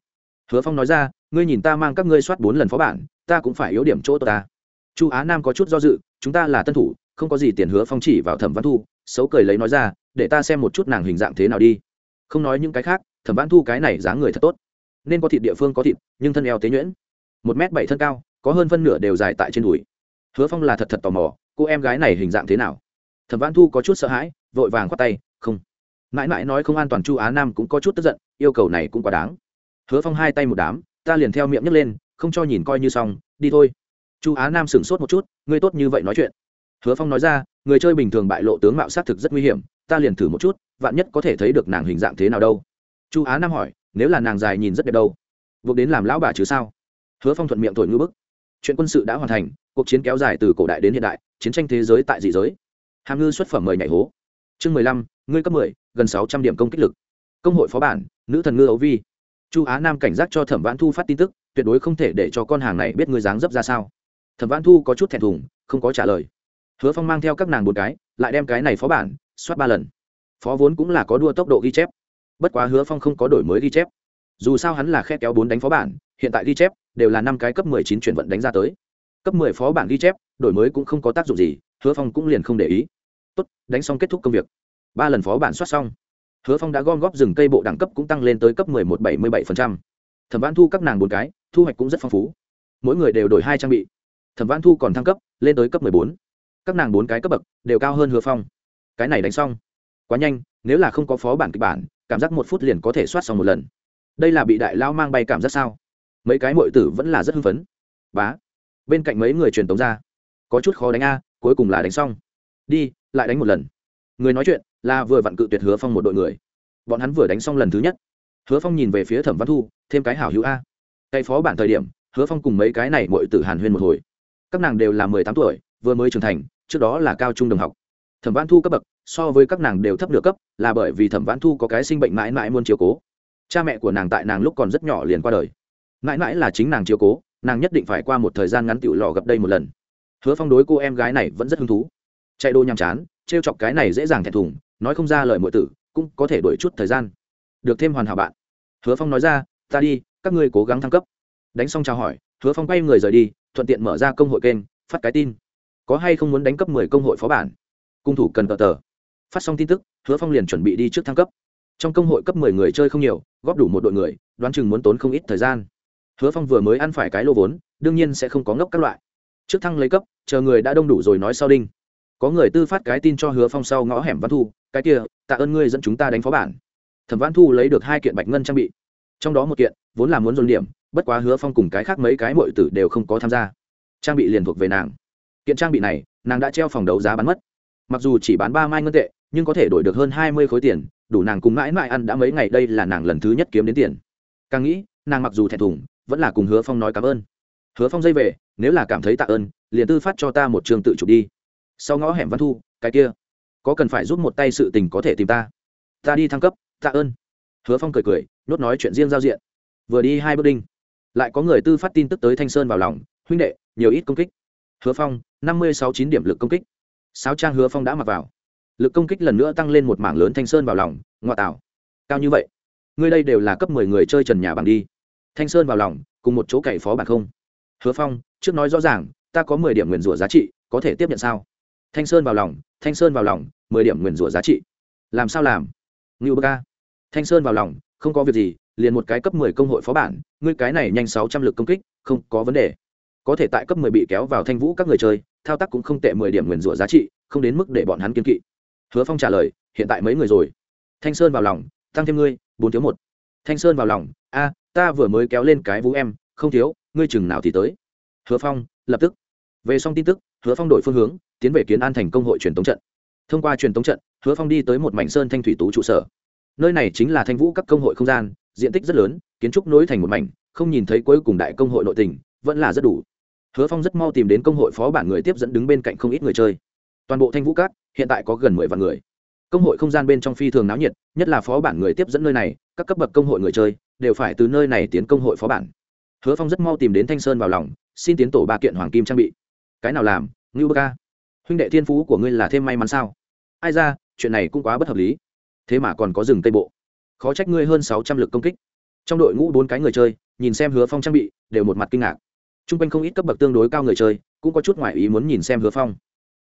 Hứa phong nói ra, ngươi nhìn ta mang các ngươi soát bốn lần phó bản, ta cũng phải yếu điểm chỗ ta. Chu á nam có chút do dự, chúng ta là tân thủ, không có gì tiền hứa phong chỉ vào thẩm văn thu, xấu cười lấy nói ra để ta xem một chút nàng hình dạng thế nào đi. Không nói những cái khác, thẩm vãn thu cái này dáng người thật tốt. Nên có thịt địa phương có thịt, nhưng thân eo tế nhuyễn. Một m bảy thân cao, có hơn phân nửa đều dài tại trên đùi. Hứa phong là thật thật tò mò, cô em gái này hình dạng thế nào? Thẩm Vãn thu có chút sợ hãi, vội vàng khoát tay, không. Mãi mãi nói không an toàn chu á nam cũng có chút tức giận, yêu cầu này cũng quá đáng. Hứa phong hai tay một đám, ta liền theo miệng nhấc lên, không cho nhìn coi như xong, đi thôi. Chu á nam sửng sốt một chút, ngươi tốt như vậy nói chuyện. Hứa phong nói ra, người chơi bình thường bại lộ tướng mạo sát thực rất nguy hiểm ta liền thử một chút, vạn nhất có thể thấy được nàng hình dạng thế nào đâu. Chu á nam hỏi, nếu là nàng dài nhìn rất đẹp đâu? Buộc đến làm lão bà chứ sao? Hứa phong thuận miệng thổi ngư bức. Chuyện quân sự đã hoàn thành, cuộc chiến kéo dài từ cổ đại đến hiện đại, chiến tranh thế giới tại dị giới. Hàm ngư xuất phẩm mời nhảy hố. Chương mười lăm, ngươi cấp mười, gần sáu trăm điểm công kích lực. Công hội phó bản, nữ thần ngư ấu vi. Chu á nam cảnh giác cho thẩm vãn thu phát tin tức, tuyệt đối không thể để cho con hàng này biết ngươi dáng dấp ra sao. Thẩm vãn thu có chút thẹn thùng, không có trả lời. Hứa phong mang theo các nàng một cái, lại đem cái này phó bản soát ba lần. Phó vốn cũng là có đua tốc độ ghi chép. Bất quá hứa phong không có đổi mới ghi chép. Dù sao hắn là khe kéo bốn đánh phó bản, hiện tại ghi chép đều là năm cái cấp mười chín chuyển vận đánh ra tới. Cấp mười phó bản ghi chép, đổi mới cũng không có tác dụng gì, hứa phong cũng liền không để ý. Tốt, đánh xong kết thúc công việc. Ba lần phó bản soát xong. Hứa phong đã gom góp rừng cây bộ đẳng cấp cũng tăng lên tới cấp mười một bảy mươi bảy phần trăm. thẩm văn thu các nàng bốn cái, thu hoạch cũng rất phong phú. Mỗi người đều đổi hai trang bị. Thẩm văn thu còn thăng cấp, lên tới cấp mười bốn. Các nàng bốn cái cấp bậc đều cao hơn hứa phong cái này đánh xong. Quá nhanh, nếu là không có phó bản kịch bản, cảm giác một phút liền có thể soát xong một lần. Đây là bị đại lao mang bay cảm giác sao? Mấy cái mội tử vẫn là rất hưng phấn. Bá, bên cạnh mấy người truyền tống ra. Có chút khó đánh a, cuối cùng là đánh xong. Đi, lại đánh một lần. Người nói chuyện, là vừa vặn cự tuyệt hứa phong một đội người. Bọn hắn vừa đánh xong lần thứ nhất. Hứa phong nhìn về phía thẩm văn thu, thêm cái hảo hữu a. Cây phó bản thời điểm, hứa phong cùng mấy cái này mọi tử hàn huyên một hồi. Các nàng đều là mười tám tuổi, vừa mới trưởng thành, trước đó là cao trung đồng học thẩm văn thu cấp bậc, so với các nàng đều thấp nửa cấp, là bởi vì thẩm văn thu có cái sinh bệnh mãi mãi muốn chiều cố. Cha mẹ của nàng tại nàng lúc còn rất nhỏ liền qua đời. Mãi mãi là chính nàng chiều cố, nàng nhất định phải qua một thời gian ngắn tựu lò gặp đây một lần. Hứa phong đối cô em gái này vẫn rất hứng thú. Chạy đô nhàm chán t r e o chọc cái này dễ dàng thẹn thùng, nói không ra lời mọi tử, cũng có thể đổi chút thời gian. Được thêm hoàn hảo bạn. Hứa phong nói ra, ta đi, các ngươi cố gắng thăng cấp. Đánh xong chào hỏi, hứa phong quay người rời đi, thuận tiện mở ra công hội kênh, phát cái tin. Có hay không muốn đánh cấp mười công hội phó bản? Cung thủ cần tờ tờ. Phát xong tin tức, hứa phong liền chuẩn bị đi trước thăng cấp. Trong công hội cấp mười người chơi không nhiều, góp đủ một đội người, đoán chừng muốn tốn không ít thời gian. Hứa phong vừa mới ăn phải cái lô vốn, đương nhiên sẽ không có ngốc các loại. Trước thăng lấy cấp, chờ người đã đông đủ rồi nói sau đinh. Có người tư phát cái tin cho hứa phong sau ngõ hẻm văn thu, cái kia, tạ ơn ngươi dẫn chúng ta đánh phó bản. Thẩm văn thu lấy được hai kiện bạch ngân trang bị. Trong đó một kiện, vốn là muốn dồn điểm, bất quá hứa phong cùng cái khác mấy cái mọi tử đều không có tham gia. Trang bị liền thuộc về nàng. Kiện trang bị này, nàng đã treo phòng đấu giá bán mất mặc dù chỉ bán ba mai ngân tệ, nhưng có thể đổi được hơn hai mươi khối tiền, đủ nàng cùng mãi mãi ăn đã mấy ngày đây là nàng lần thứ nhất kiếm đến tiền. Càng nghĩ, nàng mặc dù thẹn thùng, vẫn là cùng hứa phong nói cảm ơn. Hứa phong dây về, nếu là cảm thấy tạ ơn, liền tư phát cho ta một trường tự chụp đi. Sau ngõ hẻm văn thu, cái kia. Có cần phải giúp một tay sự tình có thể tìm ta. Ta đi thăng cấp, tạ ơn. Hứa phong cười cười nhốt nói chuyện riêng giao diện. Vừa đi hai bước đinh. Lại có người tư phát tin tức tới thanh sơn vào lòng, huynh đệ, nhiều ít công kích. Hứa phong, năm mươi sáu chín điểm lực công kích sáu trang hứa phong đã mặc vào. Lực công kích lần nữa tăng lên một mảng lớn thanh sơn vào lòng, ngoại tảo. Cao như vậy, ngươi đây đều là cấp mười người chơi trần nhà bằng đi. Thanh sơn vào lòng, cùng một chỗ cậy phó bản không? Hứa phong, trước nói rõ ràng, ta có mười điểm nguyền rủa giá trị, có thể tiếp nhận sao? Thanh sơn vào lòng, thanh sơn vào lòng, mười điểm nguyền rủa giá trị. Làm sao làm? Ngưu bơ ca. Thanh sơn vào lòng, không có việc gì, liền một cái cấp mười công hội phó bản, ngươi cái này nhanh sáu trăm lực công kích, không có vấn đề. Có thể tại cấp mười bị kéo vào thanh vũ các người chơi thao tác cũng không tệ mười điểm nguyền rủa giá trị, không đến mức để bọn hắn kiên kỵ. Hứa phong trả lời, hiện tại mấy người rồi? Thanh sơn vào lòng, tăng thêm ngươi, bốn thiếu một. Thanh sơn vào lòng, a, ta vừa mới kéo lên cái vũ em, không thiếu, ngươi chừng nào thì tới. Hứa phong, lập tức. Về xong tin tức, hứa phong đổi phương hướng, tiến về kiến an thành công hội truyền tống trận. Thông qua truyền tống trận, hứa phong đi tới một mảnh sơn thanh thủy tú trụ sở. Nơi này chính là thanh vũ các công hội không gian, diện tích rất lớn, kiến trúc nối thành một mảnh, không nhìn thấy cuối cùng đại công hội nội tình, vẫn là rất đủ hứa phong rất mau tìm đến công hội phó bản người tiếp dẫn đứng bên cạnh không ít người chơi. Toàn bộ thanh vũ cát hiện tại có gần mười vạn người. Công hội không gian bên trong phi thường náo nhiệt, nhất là phó bản người tiếp dẫn nơi này, các cấp bậc công hội người chơi đều phải từ nơi này tiến công hội phó bản. Hứa phong rất mau tìm đến thanh sơn vào lòng, xin tiến tổ ba kiện hoàng kim trang bị. Cái nào làm? Ngưu bơ ca. Huynh đệ thiên phú của ngươi là thêm may mắn sao? Ai ra, chuyện này cũng quá bất hợp lý. Thế mà còn có rừng tây bộ. Khó trách ngươi hơn sáu trăm lực công kích. Trong đội ngũ bốn cái người chơi, nhìn xem hứa phong trang bị, đều một mặt kinh ngạc t r u n g quanh không ít cấp bậc tương đối cao người chơi cũng có chút ngoại ý muốn nhìn xem hứa phong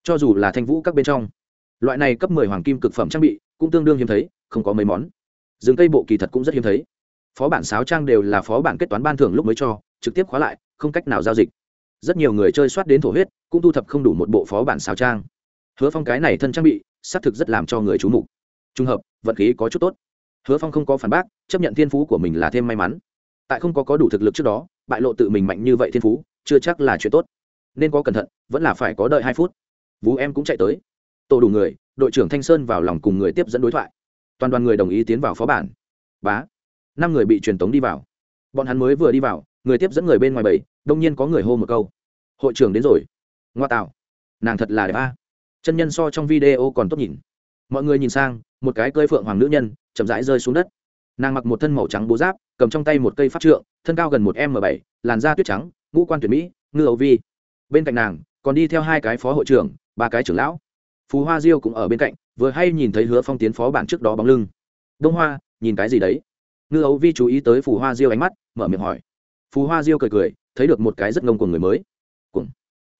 cho dù là thanh vũ các bên trong loại này cấp mười hoàng kim cực phẩm trang bị cũng tương đương hiếm thấy không có mấy món rừng tây bộ kỳ thật cũng rất hiếm thấy phó bản sáo trang đều là phó bản kết toán ban thưởng lúc mới cho trực tiếp khóa lại không cách nào giao dịch rất nhiều người chơi soát đến thổ huyết cũng thu thập không đủ một bộ phó bản sáo trang hứa phong cái này thân trang bị xác thực rất làm cho người chú mục trùng hợp vận khí có chút tốt hứa phong không có phản bác chấp nhận thiên phú của mình là thêm may mắn tại không có có đủ thực lực trước đó, bại lộ tự mình mạnh như vậy thiên phú, chưa chắc là chuyện tốt. Nên có cẩn thận, vẫn là phải có đợi hai phút. Vũ em cũng chạy tới. Tổ đủ người, đội trưởng thanh sơn vào lòng cùng người tiếp dẫn đối thoại. Toàn đoàn người đồng ý tiến vào phó bản. Bá. Năm người bị truyền tống đi vào. Bọn hắn mới vừa đi vào, người tiếp dẫn người bên ngoài bảy, đông nhiên có người hô một câu. Hội trưởng đến rồi. Ngoa tạo. Nàng thật là đẹp a. Chân nhân so trong video còn tốt nhìn. Mọi người nhìn sang, một cái cơi phượng hoàng nữ nhân, chậm rãi rơi xuống đất nàng mặc một thân màu trắng bố giáp, cầm trong tay một cây pháp trượng, thân cao gần một m bảy, làn da tuyết trắng, ngũ quan tuyệt mỹ, ngư ấu vi. Bên cạnh nàng, còn đi theo hai cái phó hội trưởng, ba cái trưởng lão. Phú hoa diêu cũng ở bên cạnh, vừa hay nhìn thấy hứa phong tiến phó bản trước đó bóng lưng. Đông hoa, nhìn cái gì đấy? Ngư ấu vi chú ý tới phù hoa diêu ánh mắt, mở miệng hỏi. Phù hoa diêu cười cười, thấy được một cái rất ngông của người mới. Cùng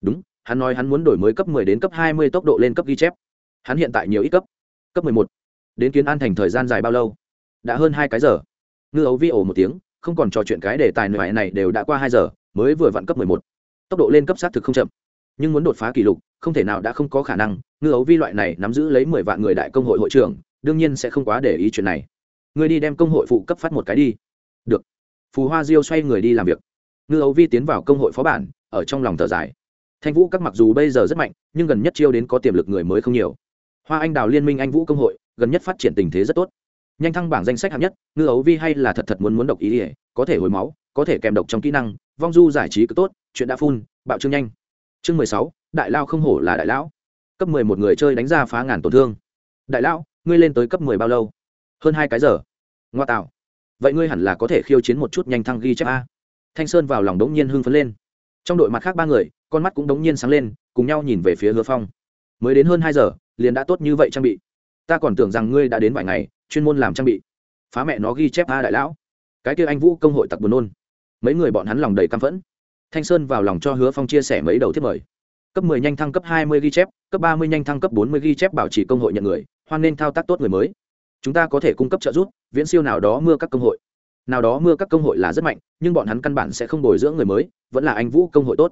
đúng, hắn nói hắn muốn đổi mới cấp 10 đến cấp 20 tốc độ lên cấp ghi chép. Hắn hiện tại nhiều ít cấp. Cấp 11. đến kiến an thành thời gian dài bao lâu? Đã hơn hai cái giờ. Ngư ấu vi ổ một tiếng, không còn trò chuyện cái đề tài nội này đều đã qua hai giờ, mới vừa vặn cấp 11. tốc độ lên cấp xác thực không chậm, nhưng muốn đột phá kỷ lục, không thể nào đã không có khả năng. Ngư ấu vi loại này nắm giữ lấy mười vạn người đại công hội hội trưởng, đương nhiên sẽ không quá để ý chuyện này. Người đi đem công hội phụ cấp phát một cái đi. Được. Phù hoa diêu xoay người đi làm việc. Ngư ấu vi tiến vào công hội phó bản, ở trong lòng thở dài. Thanh vũ các mặc dù bây giờ rất mạnh, nhưng gần nhất chiêu đến có tiềm lực người mới không nhiều. Hoa anh đào liên minh anh vũ công hội, gần nhất phát triển tình thế rất tốt nhanh thăng bảng danh sách hạng nhất, ngư ấu vi hay là thật thật muốn muốn độc ý ỉa có thể hồi máu, có thể kèm độc trong kỹ năng, vong du giải trí cứ tốt, chuyện đã phun bạo trương nhanh. Chương mười sáu, đại lao không hổ là đại lão. Cấp mười một người chơi đánh ra phá ngàn tổn thương. Đại lão, ngươi lên tới cấp mười bao lâu? Hơn hai cái giờ. Ngoa tạo. Vậy ngươi hẳn là có thể khiêu chiến một chút nhanh thăng ghi chép a. Thanh sơn vào lòng đống nhiên hưng phấn lên. Trong đội mặt khác ba người, con mắt cũng đống nhiên sáng lên, cùng nhau nhìn về phía hứa phong. Mới đến hơn hai giờ, liền đã tốt như vậy trang bị. Ta còn tưởng rằng ngươi đã đến vài ngày chuyên môn làm trang bị. Phá mẹ nó ghi chép a đại lão. Cái kia anh vũ công hội tặc buồn nôn. Mấy người bọn hắn lòng đầy căm phẫn. Thanh sơn vào lòng cho hứa phong chia sẻ mấy đầu thiết mời. Cấp 10 nhanh thăng cấp 20 ghi chép, cấp 30 nhanh thăng cấp 40 ghi chép bảo trì công hội nhận người, hoan nên thao tác tốt người mới. Chúng ta có thể cung cấp trợ giúp, viễn siêu nào đó mưa các công hội. Nào đó mưa các công hội là rất mạnh, nhưng bọn hắn căn bản sẽ không bồi dưỡng người mới, vẫn là anh vũ công hội tốt.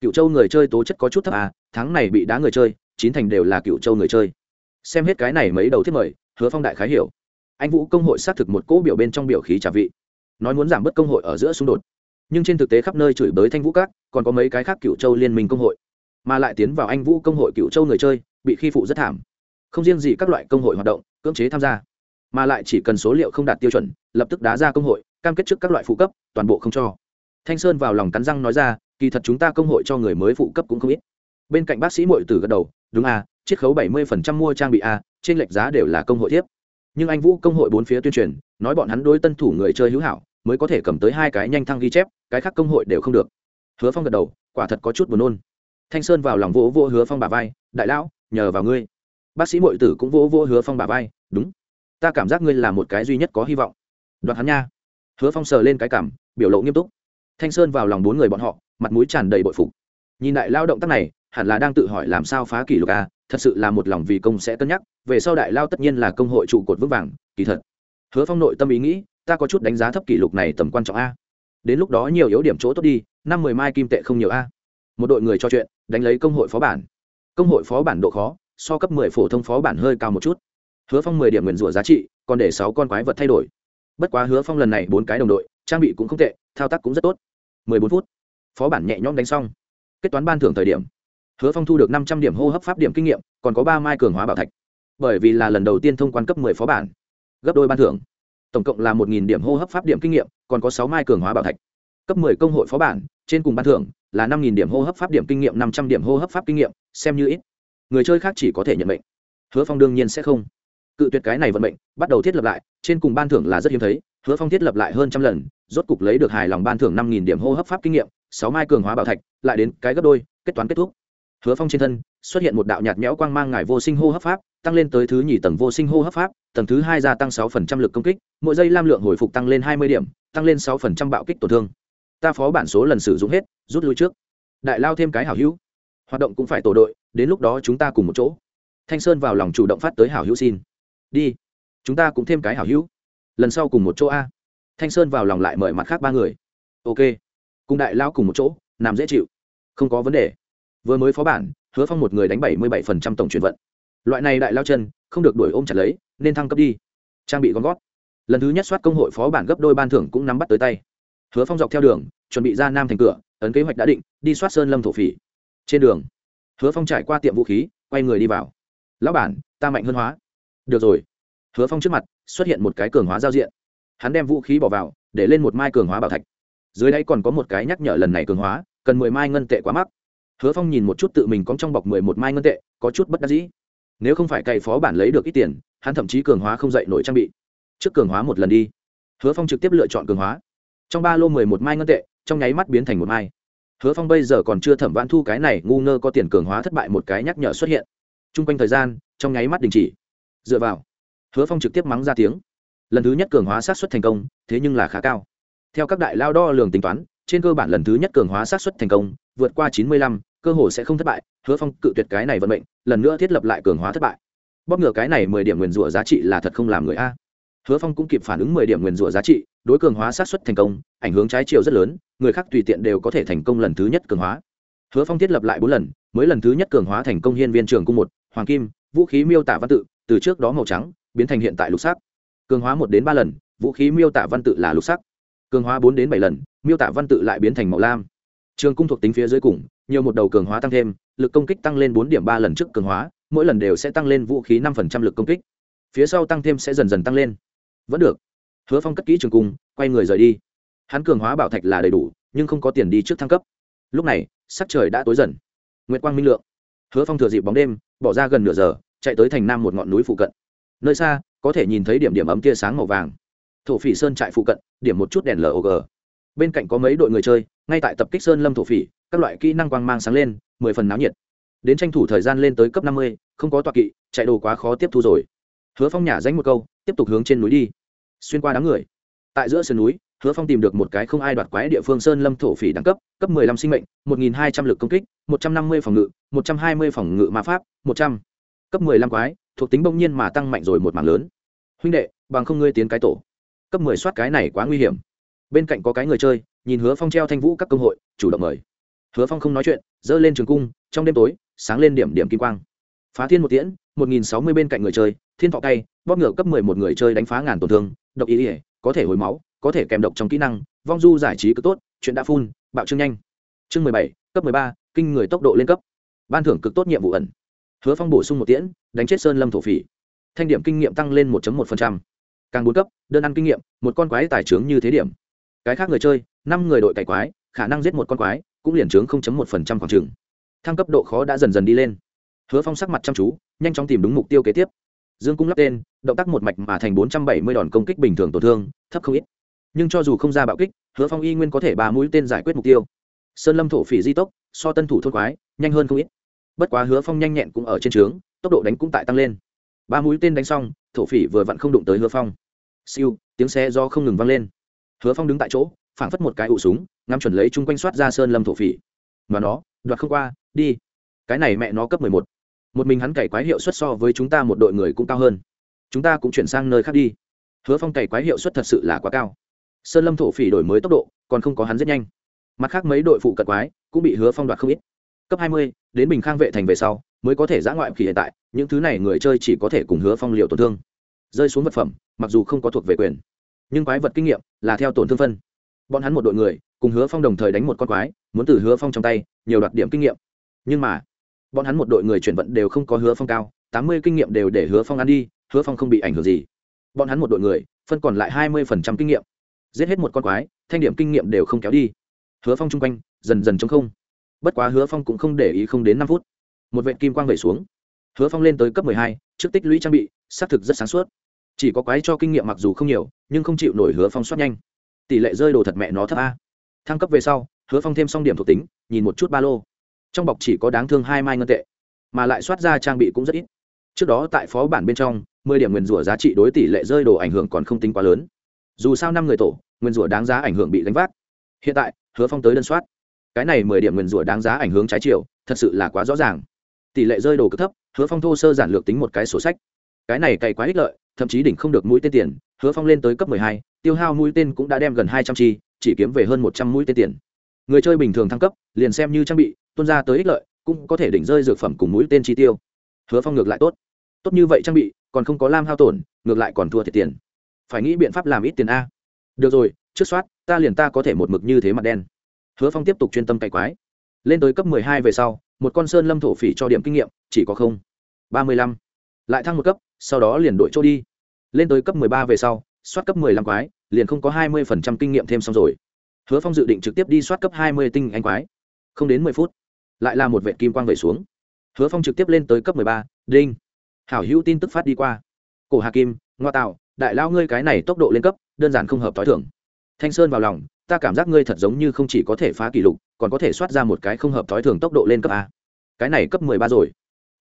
Cựu châu người chơi tố chất có chút thấp à tháng này bị đá người chơi, chín thành đều là cựu châu người chơi. Xem hết cái này mấy đầu thiết mời hứa phong đại khái hiểu. Anh vũ công hội xác thực một cỗ biểu bên trong biểu khí trả vị. Nói muốn giảm bớt công hội ở giữa xung đột. Nhưng trên thực tế khắp nơi chửi bới thanh vũ các, còn có mấy cái khác cựu châu liên minh công hội. Mà lại tiến vào anh vũ công hội cựu châu người chơi, bị khi phụ rất thảm. Không riêng gì các loại công hội hoạt động, cưỡng chế tham gia. Mà lại chỉ cần số liệu không đạt tiêu chuẩn, lập tức đá ra công hội, cam kết trước các loại phụ cấp, toàn bộ không cho. Thanh sơn vào lòng cắn răng nói ra, kỳ thật chúng ta công hội cho người mới phụ cấp cũng không ít. Bên cạnh bác sĩ mội tử gật đầu, đúng à chiết khấu bảy mươi mua trang bị a trên lệch giá đều là công hội tiếp. Nhưng anh vũ công hội bốn phía tuyên truyền, nói bọn hắn đối tân thủ người chơi hữu hảo, mới có thể cầm tới hai cái nhanh thăng ghi chép, cái khác công hội đều không được. Hứa phong gật đầu, quả thật có chút buồn nôn. Thanh sơn vào lòng vỗ vỗ hứa phong bà vai, đại lão, nhờ vào ngươi. Bác sĩ mội tử cũng vỗ vỗ hứa phong bà vai, đúng, ta cảm giác ngươi là một cái duy nhất có hy vọng. Đoạt hắn nha. Hứa phong sờ lên cái cảm, biểu lộ nghiêm túc. Thanh sơn vào lòng bốn người bọn họ, mặt mũi tràn đầy bội phục. Nhìn đại lao động tác này, hẳn là đang tự hỏi làm sao phá kỷ lục a thật sự là một lòng vì công sẽ cân nhắc, về sau đại lao tất nhiên là công hội trụ cột vững vàng, kỳ thật. Hứa phong nội tâm ý nghĩ, ta có chút đánh giá thấp kỷ lục này tầm quan trọng a. Đến lúc đó nhiều yếu điểm chỗ tốt đi, năm mười mai kim tệ không nhiều a. Một đội người cho chuyện, đánh lấy công hội phó bản. Công hội phó bản độ khó, so cấp mười phổ thông phó bản hơi cao một chút. Hứa phong mười điểm nguyền rủa giá trị, còn để sáu con quái vật thay đổi. Bất quá hứa phong lần này bốn cái đồng đội, trang bị cũng không tệ, thao tác cũng rất tốt. mười bốn phút, phó bản nhẹ nhõm đánh xong. Kết toán ban thưởng thời điểm hứa phong thu được năm trăm điểm hô hấp pháp điểm kinh nghiệm, còn có ba mai cường hóa bảo thạch. Bởi vì là lần đầu tiên thông quan cấp mười phó bản, gấp đôi ban thưởng. Tổng cộng là một nghìn điểm hô hấp pháp điểm kinh nghiệm, còn có sáu mai cường hóa bảo thạch. Cấp mười công hội phó bản, trên cùng ban thưởng là năm nghìn điểm hô hấp pháp điểm kinh nghiệm, năm trăm điểm hô hấp pháp kinh nghiệm, xem như ít. Người chơi khác chỉ có thể nhận mệnh. Hứa phong đương nhiên sẽ không. Cự tuyệt cái này vận mệnh, bắt đầu thiết lập lại, trên cùng ban thưởng là rất hiếm thấy, hứa phong thiết lập lại hơn trăm lần, rốt cục lấy được hài lòng ban thưởng năm nghìn điểm hô hấp pháp kinh nghiệm, sáu mai cường hóa bảo thạch, lại đến cái gấp đôi, kết toán kết thúc hứa phong trên thân xuất hiện một đạo nhạt nhẽo quang mang ngải vô sinh hô hấp pháp, tăng lên tới thứ nhì tầng vô sinh hô hấp pháp, tầng thứ hai gia tăng sáu phần trăm lực công kích, mỗi giây lam lượng hồi phục tăng lên hai mươi điểm, tăng lên sáu phần trăm bạo kích tổn thương. Ta phó bản số lần sử dụng hết, rút lui trước. Đại lao thêm cái hảo hữu. Hoạt động cũng phải tổ đội, đến lúc đó chúng ta cùng một chỗ. Thanh sơn vào lòng chủ động phát tới hảo hữu xin. Đi. Chúng ta cũng thêm cái hảo hữu. Lần sau cùng một chỗ a. Thanh sơn vào lòng lại mời mặt khác ba người. Ok. Cùng đại lao cùng một chỗ làm dễ chịu. Không có vấn đề vừa mới phó bản, hứa phong một người đánh bảy mươi bảy phần trăm tổng chuyển vận. Loại này đại lao chân, không được đuổi ôm chặt lấy, nên thăng cấp đi. Trang bị gom gót. Lần thứ nhất soát công hội phó bản gấp đôi ban thưởng cũng nắm bắt tới tay. Hứa phong dọc theo đường, chuẩn bị ra nam thành cửa, ấn kế hoạch đã định, đi soát sơn lâm thổ phỉ. Trên đường, hứa phong trải qua tiệm vũ khí, quay người đi vào. Lão bản, ta mạnh hơn hóa. Được rồi. Hứa phong trước mặt, xuất hiện một cái cường hóa giao diện. Hắn đem vũ khí bỏ vào, để lên một mai cường hóa bảo thạch. Dưới đây còn có một cái nhắc nhở lần này cường hóa, cần mười mai ngân tệ quá mắc hứa phong nhìn một chút tự mình có trong bọc mười một mai ngân tệ, có chút bất đắc dĩ. Nếu không phải cày phó bản lấy được ít tiền, hắn thậm chí cường hóa không dậy nổi trang bị. Trước cường hóa một lần đi. Hứa phong trực tiếp lựa chọn cường hóa. Trong ba lô mười một mai ngân tệ, trong nháy mắt biến thành một mai. Hứa phong bây giờ còn chưa thẩm vãn thu cái này, ngu ngơ có tiền cường hóa thất bại một cái nhắc nhở xuất hiện. T r u n g quanh thời gian, trong nháy mắt đình chỉ. Dựa vào, hứa phong trực tiếp mắng ra tiếng. Lần thứ nhất cường hóa sát xuất thành công, thế nhưng là khá cao. Theo các đại lao đo lường tính toán, trên cơ bản lần thứ nhất cường hóa sát xuất thành công vượt qua chín mươi lăm, cơ hồ sẽ không thất bại, hứa phong cự tuyệt cái này vận mệnh, lần nữa thiết lập lại cường hóa thất bại. Bóp ngửa cái này mười điểm nguyền rủa giá trị là thật không làm người a. Hứa phong cũng kịp phản ứng mười điểm nguyền rủa giá trị, đối cường hóa sát xuất thành công, ảnh hưởng trái chiều rất lớn, người khác tùy tiện đều có thể thành công lần thứ nhất cường hóa. Hứa phong thiết lập lại bốn lần, mới lần thứ nhất cường hóa thành công hiên viên trường cung một, hoàng kim, vũ khí miêu tả văn tự, từ trước đó màu trắng, biến thành hiện tại lục sắc. Cường hóa một đến ba lần, vũ khí miêu tả văn tự là lục sắc. Cường hóa bốn đến bảy lần, miêu tả văn tự lại biến thành màu lam trường cung thuộc tính phía dưới cùng, nhiều một đầu cường hóa tăng thêm, lực công kích tăng lên bốn điểm ba lần trước cường hóa, mỗi lần đều sẽ tăng lên vũ khí năm phần trăm lực công kích. Phía sau tăng thêm sẽ dần dần tăng lên. Vẫn được. Hứa phong cất kỹ trường cung, quay người rời đi. Hắn cường hóa bảo thạch là đầy đủ, nhưng không có tiền đi trước thăng cấp. Lúc này, sắc trời đã tối dần. Nguyệt quang minh lượng. Hứa phong thừa dịp bóng đêm, bỏ ra gần nửa giờ, chạy tới thành nam một ngọn núi phụ cận. Nơi xa, có thể nhìn thấy điểm điểm ấm tia sáng màu vàng. Thổ phỉ sơn trại phụ cận, điểm một chút đèn log bên cạnh có mấy đội người chơi ngay tại tập kích sơn lâm thổ phỉ, các loại kỹ năng quang mang sáng lên, mười phần náo nhiệt. Đến tranh thủ thời gian lên tới cấp năm mươi, không có tọa kỵ, chạy đồ quá khó tiếp thu rồi. Hứa phong nhả danh một câu, tiếp tục hướng trên núi đi. Xuyên qua đám người. Tại giữa sườn núi, hứa phong tìm được một cái không ai đoạt quái địa phương sơn lâm thổ phỉ đẳng cấp cấp mười lăm sinh mệnh, một nghìn hai trăm l ự c công kích, một trăm năm mươi phòng ngự, một trăm hai mươi phòng ngự ma pháp, một trăm. Cấp mười lăm quái, thuộc tính bỗng nhiên mà tăng mạnh rồi một mảng lớn. Huynh đệ, bằng không ngươi tiến cái tổ. Cấp mười soát cái này quá nguy hiểm. Bên cạnh có cái người chơi nhìn hứa phong treo thanh vũ các công hội, chủ động mời. Hứa phong không nói chuyện giơ lên trường cung, trong đêm tối, sáng lên điểm điểm kim quang. Phá thiên một tiễn, một nghìn sáu mươi bên cạnh người chơi, thiên thọ tay bóp ngựa cấp mười một người chơi đánh phá ngàn tổn thương, độc ý ỉa có thể hồi máu, có thể kèm độc trong kỹ năng, vong du giải trí cực tốt, chuyện đã phun bạo trương nhanh. Chương mười bảy, cấp mười ba, kinh người tốc độ lên cấp. Ban thưởng cực tốt nhiệm vụ ẩn. Hứa phong bổ sung một tiễn, đánh chết sơn lâm thổ phỉ. Thanh điểm kinh nghiệm tăng lên một một càng bốn cấp, đơn ăn kinh nghiệm, một con quái tài trướng như thế điểm cái khác người chơi, năm người đội cày quái, khả năng giết một con quái, cũng liền trướng không chấm một phần trăm khoảng trừng thăng cấp độ khó đã dần dần đi lên. Hứa phong sắc mặt chăm chú, nhanh chóng tìm đúng mục tiêu kế tiếp. Dương cung lắp tên, động tác một mạch mà thành bốn trăm bảy mươi đòn công kích bình thường tổn thương, thấp không ít. Nhưng cho dù không ra bạo kích, hứa phong y nguyên có thể ba mũi tên giải quyết mục tiêu. Sơn lâm thổ phỉ di tốc, so tân thủ thôn quái, nhanh hơn không ít. Bất quá hứa phong nhanh nhẹn cũng ở trên trướng tốc độ đánh cũng tại tăng lên. Ba mũi tên đánh xong, thổ phỉ vừa vặn không đụng tới hứa phong. Siêu, tiếng xe do không ngừng vang lên hứa phong đứng tại chỗ, phảng phất một cái ụ súng, ngắm chuẩn lấy chung quanh soát ra sơn lâm thổ phỉ. Mà nó, đoạt không qua, đi. Cái này mẹ nó cấp mười một. Một mình hắn cày quái hiệu suất so với chúng ta một đội người cũng cao hơn. Chúng ta cũng chuyển sang nơi khác đi. Hứa phong cày quái hiệu suất thật sự là quá cao. Sơn lâm thổ phỉ đổi mới tốc độ, còn không có hắn rất nhanh. Mặt khác mấy đội phụ cận quái cũng bị hứa phong đoạt không ít. Cấp hai mươi, đến bình khang vệ thành về sau, mới có thể giã ngoại khí hiện tại, những thứ này người chơi chỉ có thể cùng hứa phong liều tổn thương. Rơi xuống vật phẩm, mặc dù không có thuộc về quyền nhưng quái vật kinh nghiệm là theo tổn thương phân. Bọn hắn một đội người, cùng hứa phong đồng thời đánh một con quái, muốn từ hứa phong trong tay, nhiều đoạt điểm kinh nghiệm. Nhưng mà, bọn hắn một đội người chuyển vận đều không có hứa phong cao, tám mươi kinh nghiệm đều để hứa phong ăn đi, hứa phong không bị ảnh hưởng gì. Bọn hắn một đội người, phân còn lại hai mươi phần trăm kinh nghiệm. Giết hết một con quái, thanh điểm kinh nghiệm đều không kéo đi. Hứa phong chung quanh, dần dần chống không. Bất quá hứa phong cũng không để ý không đến năm phút. Một vệ kim quang vẩy xuống. Hứa phong lên tới cấp mười hai, trước tích lũy trang bị, xác thực rất sáng suốt chỉ có quái cho kinh nghiệm mặc dù không nhiều, nhưng không chịu nổi hứa phong soát nhanh. Tỷ lệ rơi đồ thật mẹ nó thấp a. Thăng cấp về sau, hứa phong thêm xong điểm thuộc tính, nhìn một chút ba lô. Trong bọc chỉ có đáng thương hai mai ngân tệ, mà lại soát ra trang bị cũng rất ít. Trước đó tại phó bản bên trong, mười điểm nguyền rủa giá trị đối tỷ lệ rơi đồ ảnh hưởng còn không tính quá lớn. Dù sao năm người tổ nguyền rủa đáng giá ảnh hưởng bị đánh vác. Hiện tại, hứa phong tới đơn soát. Cái này mười điểm nguyền rủa đáng giá ảnh hưởng trái chiều, thật sự là quá rõ ràng. Tỷ lệ rơi đồ cực thấp, hứa phong thô sơ giản lược tính một cái sổ sách. Cái này cày quá ích lợi thậm chí đỉnh không được mũi tên tiền, hứa phong lên tới cấp mười hai, tiêu hao mũi tên cũng đã đem gần hai trăm chi, chỉ kiếm về hơn một trăm mũi tên tiền. Người chơi bình thường thăng cấp, liền xem như trang bị, tuân ra tới ích lợi, cũng có thể đỉnh rơi dược phẩm cùng mũi tên chi tiêu. Hứa phong ngược lại tốt. Tốt như vậy trang bị, còn không có lam hao tổn, ngược lại còn thua thiệt tiền. Phải nghĩ biện pháp làm ít tiền a. Được rồi, trước soát, ta liền ta có thể một mực như thế mặt đen. Hứa phong tiếp tục chuyên tâm cày quái. Lên tới cấp mười hai về sau, một con sơn lâm thổ phỉ cho điểm kinh nghiệm, chỉ có không. ba mươi lăm lại thăng một cấp, sau đó liền đổi chỗ đi. Lên tới cấp mười ba về sau, soát cấp mười lăm quái, liền không có hai mươi phần trăm kinh nghiệm thêm xong rồi. Hứa phong dự định trực tiếp đi soát cấp hai mươi tinh anh quái. Không đến mười phút, lại là một vệ kim quang về xuống. Hứa phong trực tiếp lên tới cấp mười ba, đinh. Hảo hữu tin tức phát đi qua. Cổ hà kim, ngoa tạo, đại lao ngươi cái này tốc độ lên cấp, đơn giản không hợp t h o i thưởng thanh sơn vào lòng, ta cảm giác ngươi thật giống như không chỉ có thể phá kỷ lục, còn có thể soát ra một cái không hợp t h o i thưởng tốc độ lên cấp a. Cái này cấp mười ba rồi.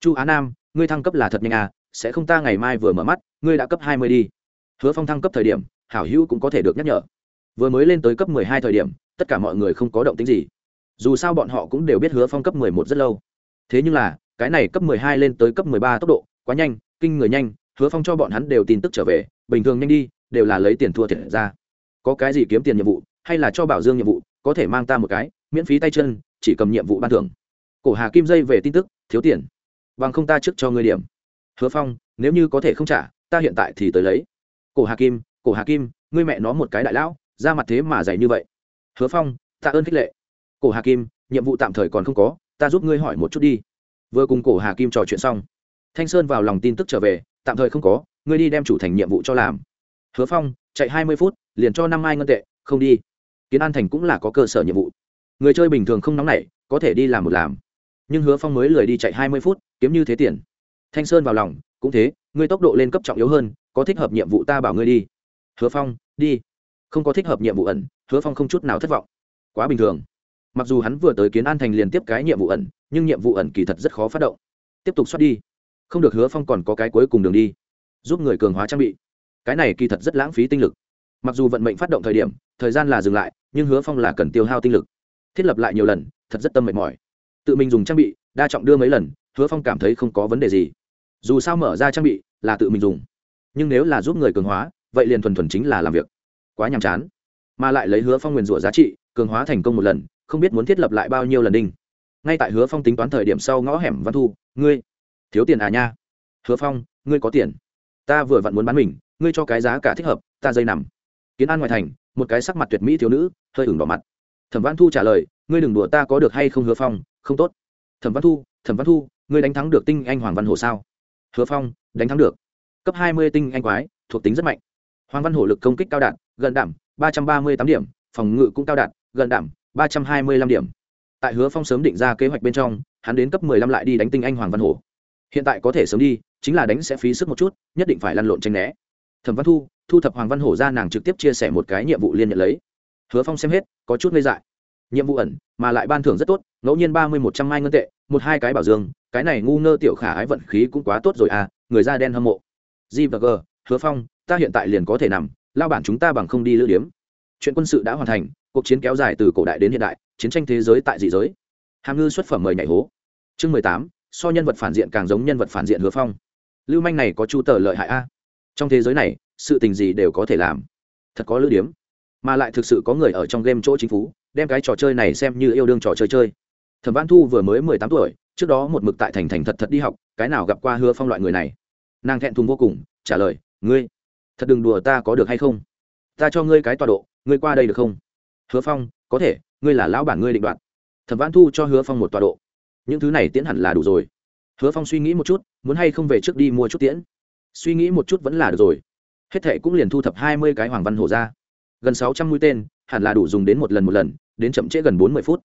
Chu á nam ngươi thăng cấp là thật nhanh à? sẽ không ta ngày mai vừa mở mắt, ngươi đã cấp hai mươi đi. Hứa phong thăng cấp thời điểm, hảo hữu cũng có thể được nhắc nhở. Vừa mới lên tới cấp mười hai thời điểm, tất cả mọi người không có động tính gì. Dù sao bọn họ cũng đều biết hứa phong cấp mười một rất lâu. Thế nhưng là, cái này cấp mười hai lên tới cấp mười ba tốc độ, quá nhanh, kinh người nhanh, hứa phong cho bọn hắn đều tin tức trở về, bình thường nhanh đi, đều là lấy tiền thua thiệt ra. Có cái gì kiếm tiền nhiệm vụ, hay là cho bảo dương nhiệm vụ, có thể mang ta một cái, miễn phí tay chân, chỉ cầm nhiệm vụ ban thưởng. Cổ hà kim dây về tin tức, thiếu tiền bằng không ta trước cho ngươi điểm. Hứa phong, nếu như có thể không trả, ta hiện tại thì tới lấy. Cổ hà kim, cổ hà kim, ngươi mẹ nó một cái đại lão, ra mặt thế mà dày như vậy. Hứa phong, tạ ơn khích lệ. Cổ hà kim, nhiệm vụ tạm thời còn không có, ta giúp ngươi hỏi một chút đi. Vừa cùng cổ hà kim trò chuyện xong, thanh sơn vào lòng tin tức trở về, tạm thời không có, ngươi đi đem chủ thành nhiệm vụ cho làm. Hứa phong, chạy hai mươi phút, liền cho năm mai ngân tệ, không đi. Kiến an thành cũng là có cơ sở nhiệm vụ. Người chơi bình thường không nóng nảy, có thể đi làm một làm. Nhưng hứa phong mới lười đi chạy hai mươi phút kiếm như thế tiền. Thanh sơn vào lòng, cũng thế, ngươi tốc độ lên cấp trọng yếu hơn, có thích hợp nhiệm vụ ta bảo ngươi đi. Hứa phong, đi. Không có thích hợp nhiệm vụ ẩn, hứa phong không chút nào thất vọng. Quá bình thường. Mặc dù hắn vừa tới kiến an thành liền tiếp cái nhiệm vụ ẩn, nhưng nhiệm vụ ẩn kỳ thật rất khó phát động. Tiếp tục xoát đi. Không được hứa phong còn có cái cuối cùng đường đi. Giúp người cường hóa trang bị. Cái này kỳ thật rất lãng phí tinh lực. Mặc dù vận mệnh phát động thời điểm, thời gian là dừng lại, nhưng hứa phong là cần tiêu hao tinh lực. Thiết lập lại nhiều lần, thật rất tâm mệt mỏi. Tự mình dùng trang bị, đa trọng đưa mấy lần hứa phong cảm thấy không có vấn đề gì. Dù sao mở ra trang bị là tự mình dùng. Nhưng nếu là giúp người cường hóa, vậy liền thuần thuần chính là làm việc. Quá nhàm chán. Mà lại lấy hứa phong nguyền rủa giá trị, cường hóa thành công một lần, không biết muốn thiết lập lại bao nhiêu lần đinh. Ngay tại hứa phong tính toán thời điểm sau ngõ hẻm văn thu, ngươi, thiếu tiền à nha? Hứa phong, ngươi có tiền. Ta vừa vặn muốn bán mình, ngươi cho cái giá cả thích hợp, ta dây nằm. Kiến an ngoại thành, một cái sắc mặt tuyệt mỹ thiếu nữ, hơi ửng đỏ mặt. Thẩm văn thu trả lời, ngươi đừng đùa ta có được hay không hứa phong, không tốt. Thẩm văn thu, thẩm văn thu ngươi đánh thắng được tinh anh hoàng văn hồ sao? Hứa phong, đánh thắng được. Cấp hai mươi tinh anh quái, thuộc tính rất mạnh. Hoàng văn hổ lực công kích cao đạt, gần đảm, ba trăm ba mươi tám điểm, phòng ngự cũng cao đạt, gần đảm, ba trăm hai mươi lăm điểm. Tại hứa phong sớm định ra kế hoạch bên trong, hắn đến cấp mười lăm lại đi đánh tinh anh hoàng văn hổ. Hiện tại có thể sớm đi, chính là đánh sẽ phí sức một chút, nhất định phải lăn lộn tranh né. Thẩm văn thu thu thập hoàng văn hổ ra nàng trực tiếp chia sẻ một cái nhiệm vụ liên nhận lấy. Hứa phong xem hết, có chút ngây dại. Nhiệm vụ ẩn, mà lại ban thưởng rất tốt, ngẫu nhiên ba mươi một trăm mai ngân tệ một hai cái bảo dương, cái này ngu ngơ tiểu khả ái vận khí cũng quá tốt rồi à người da đen hâm mộ. G và g, hứa phong, ta hiện tại liền có thể nằm, lao bản chúng ta bằng không đi lữ điếm. Chuyện quân sự đã hoàn thành, cuộc chiến kéo dài từ cổ đại đến hiện đại, chiến tranh thế giới tại dị giới. Hàm ngư xuất phẩm mời nhảy hố. Chương mười tám, so nhân vật phản diện càng giống nhân vật phản diện hứa phong. Lưu manh này có chu tờ lợi hại a. Trong thế giới này, sự tình gì đều có thể làm. Thật có lữ điếm. Mà lại thực sự có người ở trong game chỗ chính phủ đem cái trò chơi này xem như yêu đương trò chơi chơi thẩm văn thu vừa mới mười tám tuổi, trước đó một mực tại thành thành thật thật đi học, cái nào gặp qua hứa phong loại người này? Nàng thẹn thùng vô cùng, trả lời, ngươi, thật đừng đùa ta có được hay không? Ta cho ngươi cái tọa độ, ngươi qua đây được không? Hứa phong, có thể, ngươi là lão bản ngươi định đoạt. Thẩm văn thu cho hứa phong một tọa độ. Những thứ này tiễn hẳn là đủ rồi. Hứa phong suy nghĩ một chút, muốn hay không về trước đi mua chút tiễn? Suy nghĩ một chút vẫn là được rồi. Hết thệ cũng liền thu thập hai mươi cái hoàng văn hổ ra. Gần sáu trăm mũi tên, hẳn là đủ dùng đến một lần một lần, đến chậm trễ gần bốn mươi phút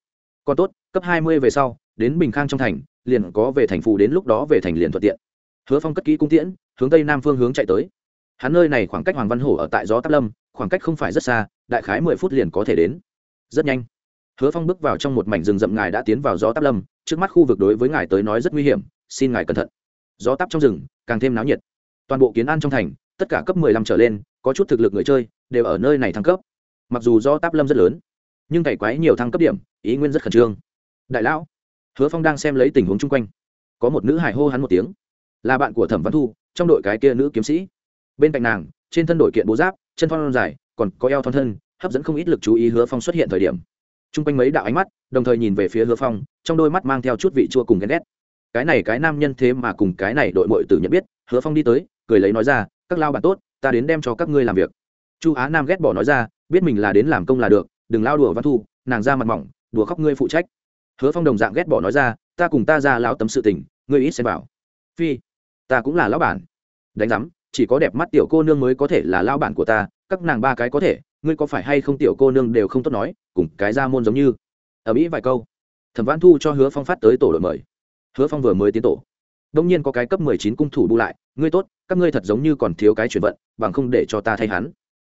còn tốt, cấp hai mươi về sau, đến bình khang trong thành, liền có về thành phủ đến lúc đó về thành liền thuận tiện. Hứa phong cất kỹ cung tiễn, hướng tây nam phương hướng chạy tới. Hắn nơi này khoảng cách hoàng văn hổ ở tại gió tắp lâm, khoảng cách không phải rất xa, đại khái mười phút liền có thể đến. Rất nhanh, hứa phong bước vào trong một mảnh rừng rậm ngài đã tiến vào gió tắp lâm, trước mắt khu vực đối với ngài tới nói rất nguy hiểm, xin ngài cẩn thận. Gió tắp trong rừng, càng thêm náo nhiệt. Toàn bộ kiến an trong thành, tất cả cấp mười lăm trở lên, có chút thực lực người chơi, đều ở nơi này thăng cấp. Mặc dù do táp lâm rất lớn nhưng cày quái nhiều thăng cấp điểm, ý nguyên rất khẩn trương. Đại lão, hứa phong đang xem lấy tình huống chung quanh. Có một nữ hải hô hắn một tiếng. Là bạn của thẩm văn thu, trong đội cái kia nữ kiếm sĩ. Bên cạnh nàng, trên thân đội kiện bố giáp, chân thon dài, còn có eo thon thân, hấp dẫn không ít lực chú ý hứa phong xuất hiện thời điểm. Chung quanh mấy đạo ánh mắt, đồng thời nhìn về phía hứa phong, trong đôi mắt mang theo chút vị chua cùng ghen ghét. Cái này cái nam nhân thế mà cùng cái này đội mội tử nhận biết, hứa phong đi tới, cười lấy nói ra, các lao bạn tốt, ta đến đem cho các ngươi làm việc. Chu á nam ghét bỏ nói ra, biết mình là đến làm công là được đừng lao đùa văn thu, nàng ra mặt mỏng, đùa khóc ngươi phụ trách. Hứa phong đồng dạng ghét bỏ nói ra, ta cùng ta ra lao tấm sự tình, ngươi ít xem bảo phi, ta cũng là lão bản. Đánh giám, chỉ có đẹp mắt tiểu cô nương mới có thể là lao bản của ta, các nàng ba cái có thể, ngươi có phải hay không tiểu cô nương đều không tốt nói, cùng cái ra môn giống như. Ở mỹ vài câu, thẩm văn thu cho hứa phong phát tới tổ đội mời. Hứa phong vừa mới tiến tổ. Đông nhiên có cái cấp mười chín cung thủ bu lại, ngươi tốt, các ngươi thật giống như còn thiếu cái chuyển vận, bằng không để cho ta thay hắn.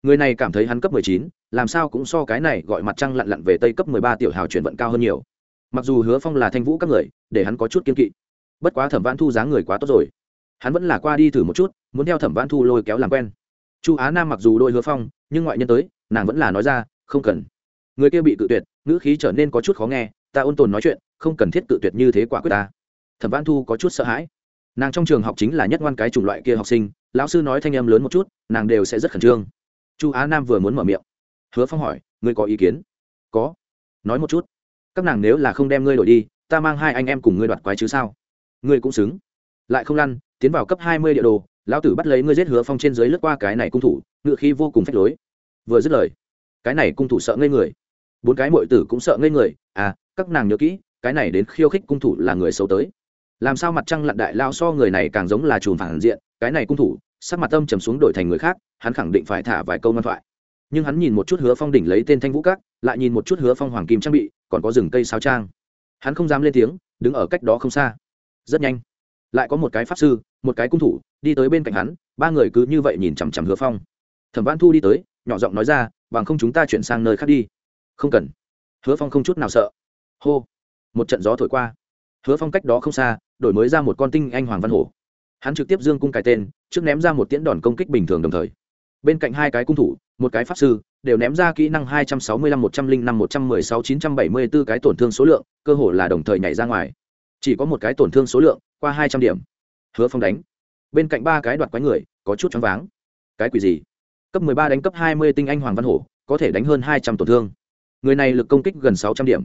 Người này cảm thấy hắn cấp mười chín làm sao cũng so cái này gọi mặt trăng lặn lặn về tây cấp mười ba tiểu hào chuyển vận cao hơn nhiều. Mặc dù hứa phong là thanh vũ các người, để hắn có chút kiên kỵ. Bất quá thẩm văn thu dáng người quá tốt rồi. Hắn vẫn là qua đi thử một chút, muốn theo thẩm văn thu lôi kéo làm quen. Chu á nam mặc dù đôi hứa phong, nhưng ngoại nhân tới, nàng vẫn là nói ra, không cần. Người kia bị cự tuyệt, ngữ khí trở nên có chút khó nghe, ta ôn tồn nói chuyện, không cần thiết cự tuyệt như thế quả quyết ta. Thẩm văn thu có chút sợ hãi. Nàng trong trường học chính là nhất ngoan cái chủng loại kia học sinh, lão sư nói thanh em lớn một chút, nàng đều sẽ rất khẩn trương. Chu á nam vừa muốn mở miệng hứa phong hỏi, ngươi có ý kiến? Có. Nói một chút. Các nàng nếu là không đem ngươi đổi đi, ta mang hai anh em cùng ngươi đoạt quái chứ sao? Ngươi cũng xứng. Lại không lăn, tiến vào cấp hai mươi địa đồ, lão tử bắt lấy ngươi giết hứa phong trên dưới lướt qua cái này cung thủ, ngựa khi vô cùng phách lối. Vừa dứt lời, cái này cung thủ sợ ngây người. Bốn cái mội tử cũng sợ ngây người à các nàng nhớ kỹ, cái này đến khiêu khích cung thủ là người xấu tới. Làm sao mặt trăng lặn đại lao so người này càng giống là chùm phản diện, cái này cung thủ, sắc mặt âm trầm xuống đổi thành người khác, hắn khẳng định phải thả vài câu ngoan thoại nhưng hắn nhìn một chút hứa phong đỉnh lấy tên thanh vũ các, lại nhìn một chút hứa phong hoàng kim trang bị, còn có rừng cây sao trang. Hắn không dám lên tiếng, đứng ở cách đó không xa. Rất nhanh, lại có một cái pháp sư, một cái cung thủ, đi tới bên cạnh hắn, ba người cứ như vậy nhìn chằm chằm hứa phong. Thẩm văn thu đi tới, nhỏ giọng nói ra, bằng không chúng ta chuyển sang nơi khác đi. Không cần. Hứa phong không chút nào sợ. Hô. Một trận gió thổi qua. Hứa phong cách đó không xa, đổi mới ra một con tinh anh hoàng văn hổ. Hắn trực tiếp dương cung cái tên, trước ném ra một tiễn đòn công kích bình thường đồng thời. Bên cạnh hai cái cung thủ một cái pháp sư, đều ném ra kỹ năng hai trăm sáu mươi lăm, một trăm linh năm, một trăm mười sáu, chín trăm bảy mươi b ố cái tổn thương số lượng, cơ hồ là đồng thời nhảy ra ngoài. Chỉ có một cái tổn thương số lượng, qua hai trăm điểm. Hứa phong đánh. Bên cạnh ba cái đoạt quái người, có chút choáng váng. Cái quỷ gì? Cấp mười ba đánh cấp hai mươi tinh anh hoàng văn hổ, có thể đánh hơn hai trăm tổn thương. Người này lực công kích gần sáu trăm điểm.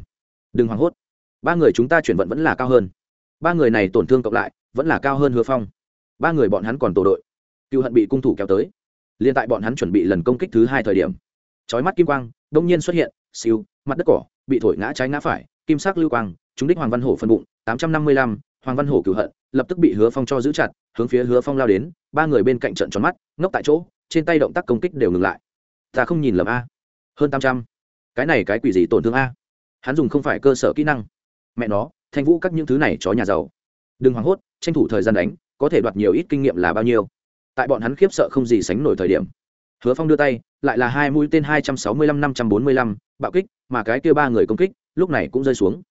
Đừng hoảng hốt. Ba người chúng ta chuyển vận vẫn là cao hơn. Ba người này tổn thương cộng lại, vẫn là cao hơn hứa phong. Ba người bọn hắn còn tổ đội. Cựu hận bị cung thủ kéo tới liên tại bọn hắn chuẩn bị lần công kích thứ hai thời điểm, chói mắt kim quang đông nhiên xuất hiện, siêu, mặt đất cỏ, bị thổi ngã trái ngã phải, kim sắc lưu quang chúng đích hoàng văn hổ phân bụng, tám trăm năm mươi lăm, hoàng văn hổ cửu hận, lập tức bị hứa phong cho giữ chặt, hướng phía hứa phong lao đến, ba người bên cạnh trận tròn mắt, ngốc tại chỗ, trên tay động tác công kích đều ngừng lại. Ta không nhìn lầm a. Hơn tám trăm. Cái này cái quỷ gì tổn thương a? Hắn dùng không phải cơ sở kỹ năng. Mẹ nó, thanh vũ các những thứ này chó nhà giàu. Đừng hoảng hốt, tranh thủ thời gian đánh, có thể đoạt nhiều ít kinh nghiệm là bao nhiêu? Tại bọn hắn khiếp sợ không gì sánh nổi thời điểm. Hứa phong đưa tay, lại là hai mũi tên hai trăm sáu mươi lăm, năm trăm bốn mươi lăm, bạo kích, mà cái kia ba người công kích, lúc này cũng rơi xuống.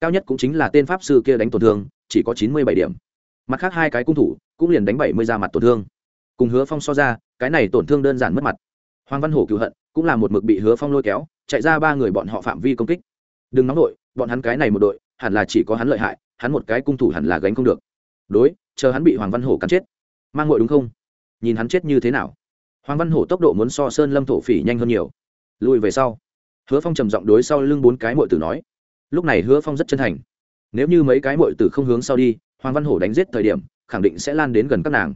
Cao nhất cũng chính là tên pháp sư kia đánh tổn thương, chỉ có chín mươi bảy điểm. Mặt khác hai cái cung thủ cũng liền đánh bảy mươi ra mặt tổn thương. Cùng hứa phong so ra, cái này tổn thương đơn giản mất mặt. Hoàng văn hổ cựu hận, cũng là một mực bị hứa phong lôi kéo, chạy ra ba người bọn họ phạm vi công kích. Đừng nóng đội, bọn hắn cái này một đội, hẳn là chỉ có hắn lợi hại, hắn một cái cung thủ hẳn là gánh không được. Đối, chờ hắn bị hoàng văn hổ cắn chết. Mang ngội đúng không? Nhìn hắn chết như thế nào. Hoàng văn hổ tốc độ muốn so sơn lâm thổ phỉ nhanh hơn nhiều. Lùi về sau, hứa phong trầm giọng đối sau lưng bốn cái mội tử nói, lúc này hứa phong rất chân thành. Nếu như mấy cái mội tử không hướng sau đi, hoàng văn hổ đánh giết thời điểm, khẳng định sẽ lan đến gần các nàng.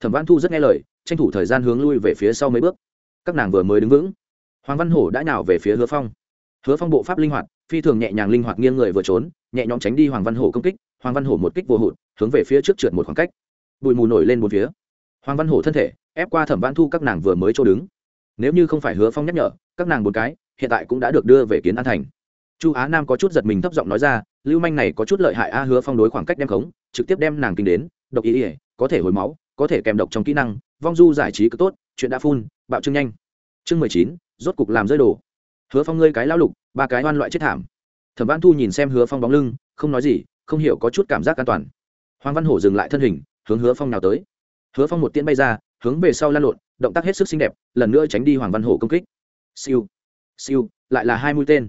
Thẩm văn thu rất nghe lời, tranh thủ thời gian hướng lui về phía sau mấy bước. Các nàng vừa mới đứng vững, hoàng văn hổ đã nào về phía hứa phong. Hứa phong bộ pháp linh hoạt, phi thường nhẹ nhàng linh hoạt nghiêng người vừa trốn, nhẹ nhõm tránh đi hoàng văn hổ công kích. Hoàng văn hổ một kích vô hụt, hướng về phía trước trượt một khoảng cách. Bụi mù nổi lên một phía hoàng văn hổ thân thể, ép qua thẩm văn thu các nàng vừa mới chỗ đứng. Nếu như không phải hứa phong nhắc nhở, các nàng một cái, hiện tại cũng đã được đưa về kiến an thành. Chu á nam có chút giật mình thấp giọng nói ra, lưu manh này có chút lợi hại a, hứa phong đối khoảng cách đem khống, trực tiếp đem nàng kinh đến, độc ý ỉa có thể hồi máu, có thể kèm độc trong kỹ năng, vong du giải trí cứ tốt, chuyện đã phun, bạo trương nhanh. Chương mười chín, rốt cục làm rơi đồ. Hứa phong ngươi cái lão lục, ba cái oan loại chết thảm. Thẩm văn thu nhìn xem hứa phong bóng lưng, không nói gì, không hiểu có chút cảm giác an toàn. Hoàng văn hổ dừng lại thân hình, hướng hứa phong nào tới hứa phong một tiễn bay ra, hướng về sau lan lộn, động tác hết sức xinh đẹp, lần nữa tránh đi hoàng văn hổ công kích. Siêu siêu, lại là hai mũi tên.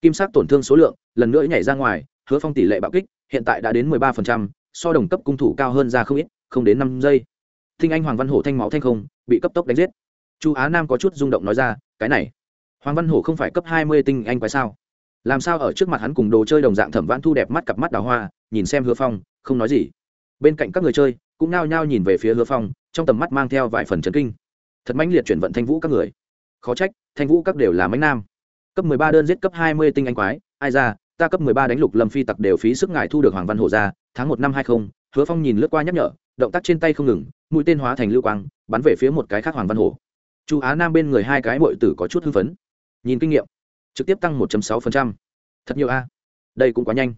Kim sắc tổn thương số lượng, lần nữa nhảy ra ngoài, hứa phong tỷ lệ bạo kích, hiện tại đã đến mười ba phần trăm, so đồng cấp cung thủ cao hơn ra không ít, không đến năm giây. Thinh anh hoàng văn hổ thanh máu thanh không, bị cấp tốc đánh giết. Chu á nam có chút rung động nói ra, cái này, hoàng văn hổ không phải cấp hai mươi tinh anh quái sao? Làm sao ở trước mặt hắn cùng đồ chơi đồng dạng thẩm vãn thu đẹp mắt cặp mắt đào hoa, nhìn xem hứa phong, không nói gì. Bên cạnh các người chơi cũng nao nhao nhìn về phía hứa phong, trong tầm mắt mang theo vài phần trấn kinh. Thật mãnh liệt chuyển vận thanh vũ các người. Khó trách, thanh vũ các đều là mãnh nam. Cấp mười ba đơn giết cấp hai mươi tinh anh quái, ai ra, ta cấp mười ba đánh lục lâm phi tặc đều phí sức ngài thu được hoàng văn hổ ra, tháng một năm hai không, hứa phong nhìn lướt qua nhắc nhở, động tác trên tay không ngừng, mũi tên hóa thành lưu quang, bắn về phía một cái khác hoàng văn hổ. Chu á nam bên người hai cái bội tử có chút hưng phấn. Nhìn kinh nghiệm, trực tiếp tăng 1 sáu thật nhiều a. Đây cũng quá nhanh.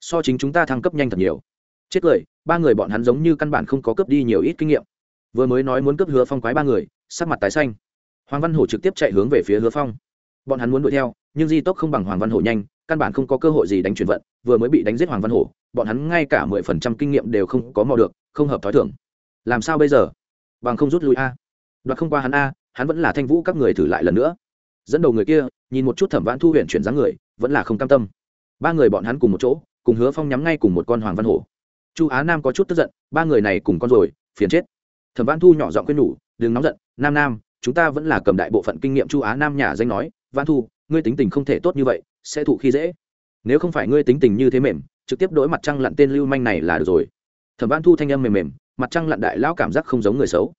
So chính chúng ta thăng cấp nhanh thật nhiều. Chết cười ba người bọn hắn giống như căn bản không có cấp đi nhiều ít kinh nghiệm. Vừa mới nói muốn cấp hứa phong quái ba người, sắc mặt tái xanh. Hoàng văn hổ trực tiếp chạy hướng về phía hứa phong. Bọn hắn muốn đuổi theo, nhưng di tốc không bằng hoàng văn hổ nhanh, căn bản không có cơ hội gì đánh chuyển vận, vừa mới bị đánh giết hoàng văn hổ, bọn hắn ngay cả mười phần trăm kinh nghiệm đều không có mò được, không hợp t h ó i thưởng làm sao bây giờ? Bằng không rút lui a. Đoạt không qua hắn a, hắn vẫn là thanh vũ các người thử lại lần nữa. Dẫn đầu người kia, nhìn một chút thẩm vãn thu huyện chuyển dáng người, vẫn là không cam tâm. Ba người bọn hắn cùng một chỗ, cùng hứa phong nhắm ngay cùng một con hoàng văn hổ chu á nam có chút tức giận, ba người này cùng con rồi, phiền chết. Thẩm Văn thu nhỏ giọng quên nhủ, đừng nóng giận, nam nam, chúng ta vẫn là cầm đại bộ phận kinh nghiệm chu á nam nhà danh nói Văn thu, ngươi tính tình không thể tốt như vậy, sẽ thụ khi dễ. Nếu không phải ngươi tính tình như thế mềm, trực tiếp đối mặt trăng lặn tên lưu manh này là được rồi. Thẩm văn thu thanh âm mềm mềm, mặt trăng lặn đại lão cảm giác không giống người xấu.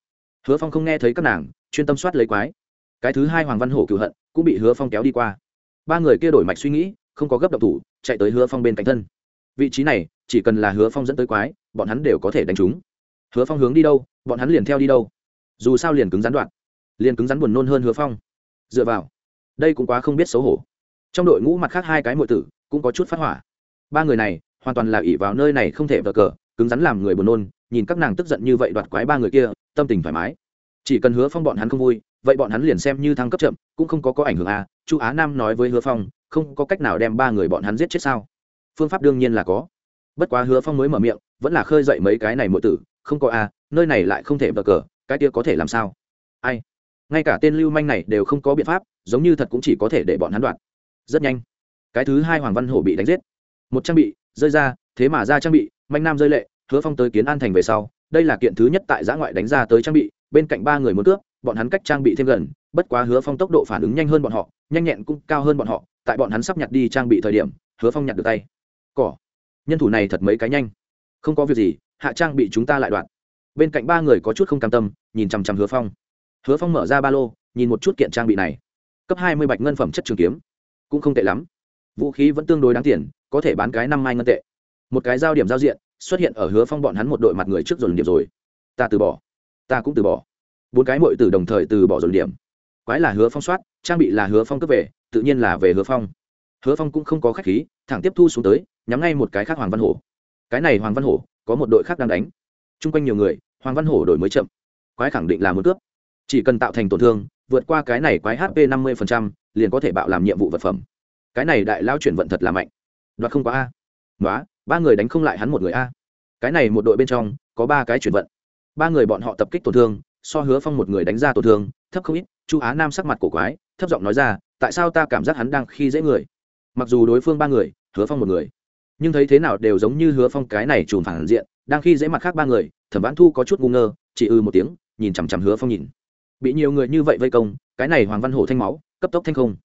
Hứa phong không nghe thấy các nàng, chuyên tâm soát lấy quái. Cái thứ hai hoàng văn hổ cựu hận, cũng bị hứa phong kéo đi qua. Ba người kia đổi mạch suy nghĩ, không có gấp độc thủ, chạy tới hứa phong bên cạnh thân vị trí này, chỉ cần là hứa phong dẫn tới quái, bọn hắn đều có thể đánh chúng. Hứa phong hướng đi đâu, bọn hắn liền theo đi đâu. Dù sao liền cứng rắn đoạn, liền cứng rắn buồn nôn hơn hứa phong. Dựa vào, đây cũng quá không biết xấu hổ. Trong đội ngũ mặt khác hai cái mọi tử cũng có chút phát hỏa. Ba người này, hoàn toàn là ỉ vào nơi này không thể vờ cờ, cứng rắn làm người buồn nôn, nhìn các nàng tức giận như vậy đoạt quái ba người kia, tâm tình thoải mái. Chỉ cần hứa phong bọn hắn không vui, vậy bọn hắn liền xem như thăng cấp chậm, cũng không có có ảnh hưởng à chu á nam nói với hứa phong, không có cách nào đem ba người bọn hắn giết chết sao? Phương pháp đương nhiên là có. Bất quá hứa phong mới mở miệng, vẫn là khơi dậy mấy cái này mọi tử, không có à nơi này lại không thể bờ cờ, cái kia có thể làm sao? Ai? Ngay cả tên lưu manh này đều không có biện pháp, giống như thật cũng chỉ có thể để bọn hắn đoạt. Rất nhanh, cái thứ hai hoàng văn hổ bị đánh giết. Một trang bị rơi ra, thế mà ra trang bị, manh nam rơi lệ, hứa phong tới kiến an thành về sau, đây là kiện thứ nhất tại giã ngoại đánh ra tới trang bị, bên cạnh ba người muốn cướp, bọn hắn cách trang bị thêm gần, bất quá hứa phong tốc độ phản ứng nhanh hơn bọn họ, nhanh nhẹn cũng cao hơn bọn họ, tại bọn hắn sắp nhặt đi trang bị thời điểm, hứa phong nhặt được tay cỏ. Nhân thủ này thật mấy cái nhanh. Không có việc gì, hạ trang bị chúng ta lại đoạn. Bên cạnh ba người có chút không cam tâm, nhìn chằm chằm hứa phong. Hứa phong mở ra ba lô, nhìn một chút kiện trang bị này. Cấp hai mươi bạch ngân phẩm chất trường kiếm. Cũng không tệ lắm. Vũ khí vẫn tương đối đáng tiền, có thể bán cái năm mai ngân tệ. Một cái giao điểm giao diện, xuất hiện ở hứa phong bọn hắn một đội mặt người trước dồn điểm rồi. Ta từ bỏ. Ta cũng từ bỏ. Bốn cái mội từ đồng thời từ bỏ dồn điểm. Quái là hứa phong soát, trang bị là hứa phong cướp về, tự nhiên là về hứa phong. Hứa phong cũng không có khách khí, thẳng tiếp thu xuống tới nhắm ngay một cái khác hoàng văn hổ. Cái này hoàng văn hổ, có một đội khác đang đánh. T r u n g quanh nhiều người, hoàng văn hổ đổi mới chậm. Quái khẳng định là muốn cướp. Chỉ cần tạo thành tổn thương, vượt qua cái này quái hp năm mươi liền có thể bạo làm nhiệm vụ vật phẩm. Cái này đại lao chuyển vận thật là mạnh. Đoạt không quá a. Nói ba người đánh không lại hắn một người a. Cái này một đội bên trong, có ba cái chuyển vận. Ba người bọn họ tập kích tổn thương, so hứa phong một người đánh ra tổn thương, thấp không ít, chu á nam sắc mặt cổ quái, thấp giọng nói ra, tại sao ta cảm giác hắn đang khi dễ người? Mặc dù đối phương ba người, hứa phong một người nhưng thấy thế nào đều giống như hứa phong cái này trùm phản diện, đang khi dễ mặt khác ba người, thẩm vãn thu có chút ngu ngơ, chỉ ư một tiếng, nhìn chằm chằm hứa phong nhìn. Bị nhiều người như vậy vây công, cái này hoàng văn hổ thanh máu, cấp tốc thanh không.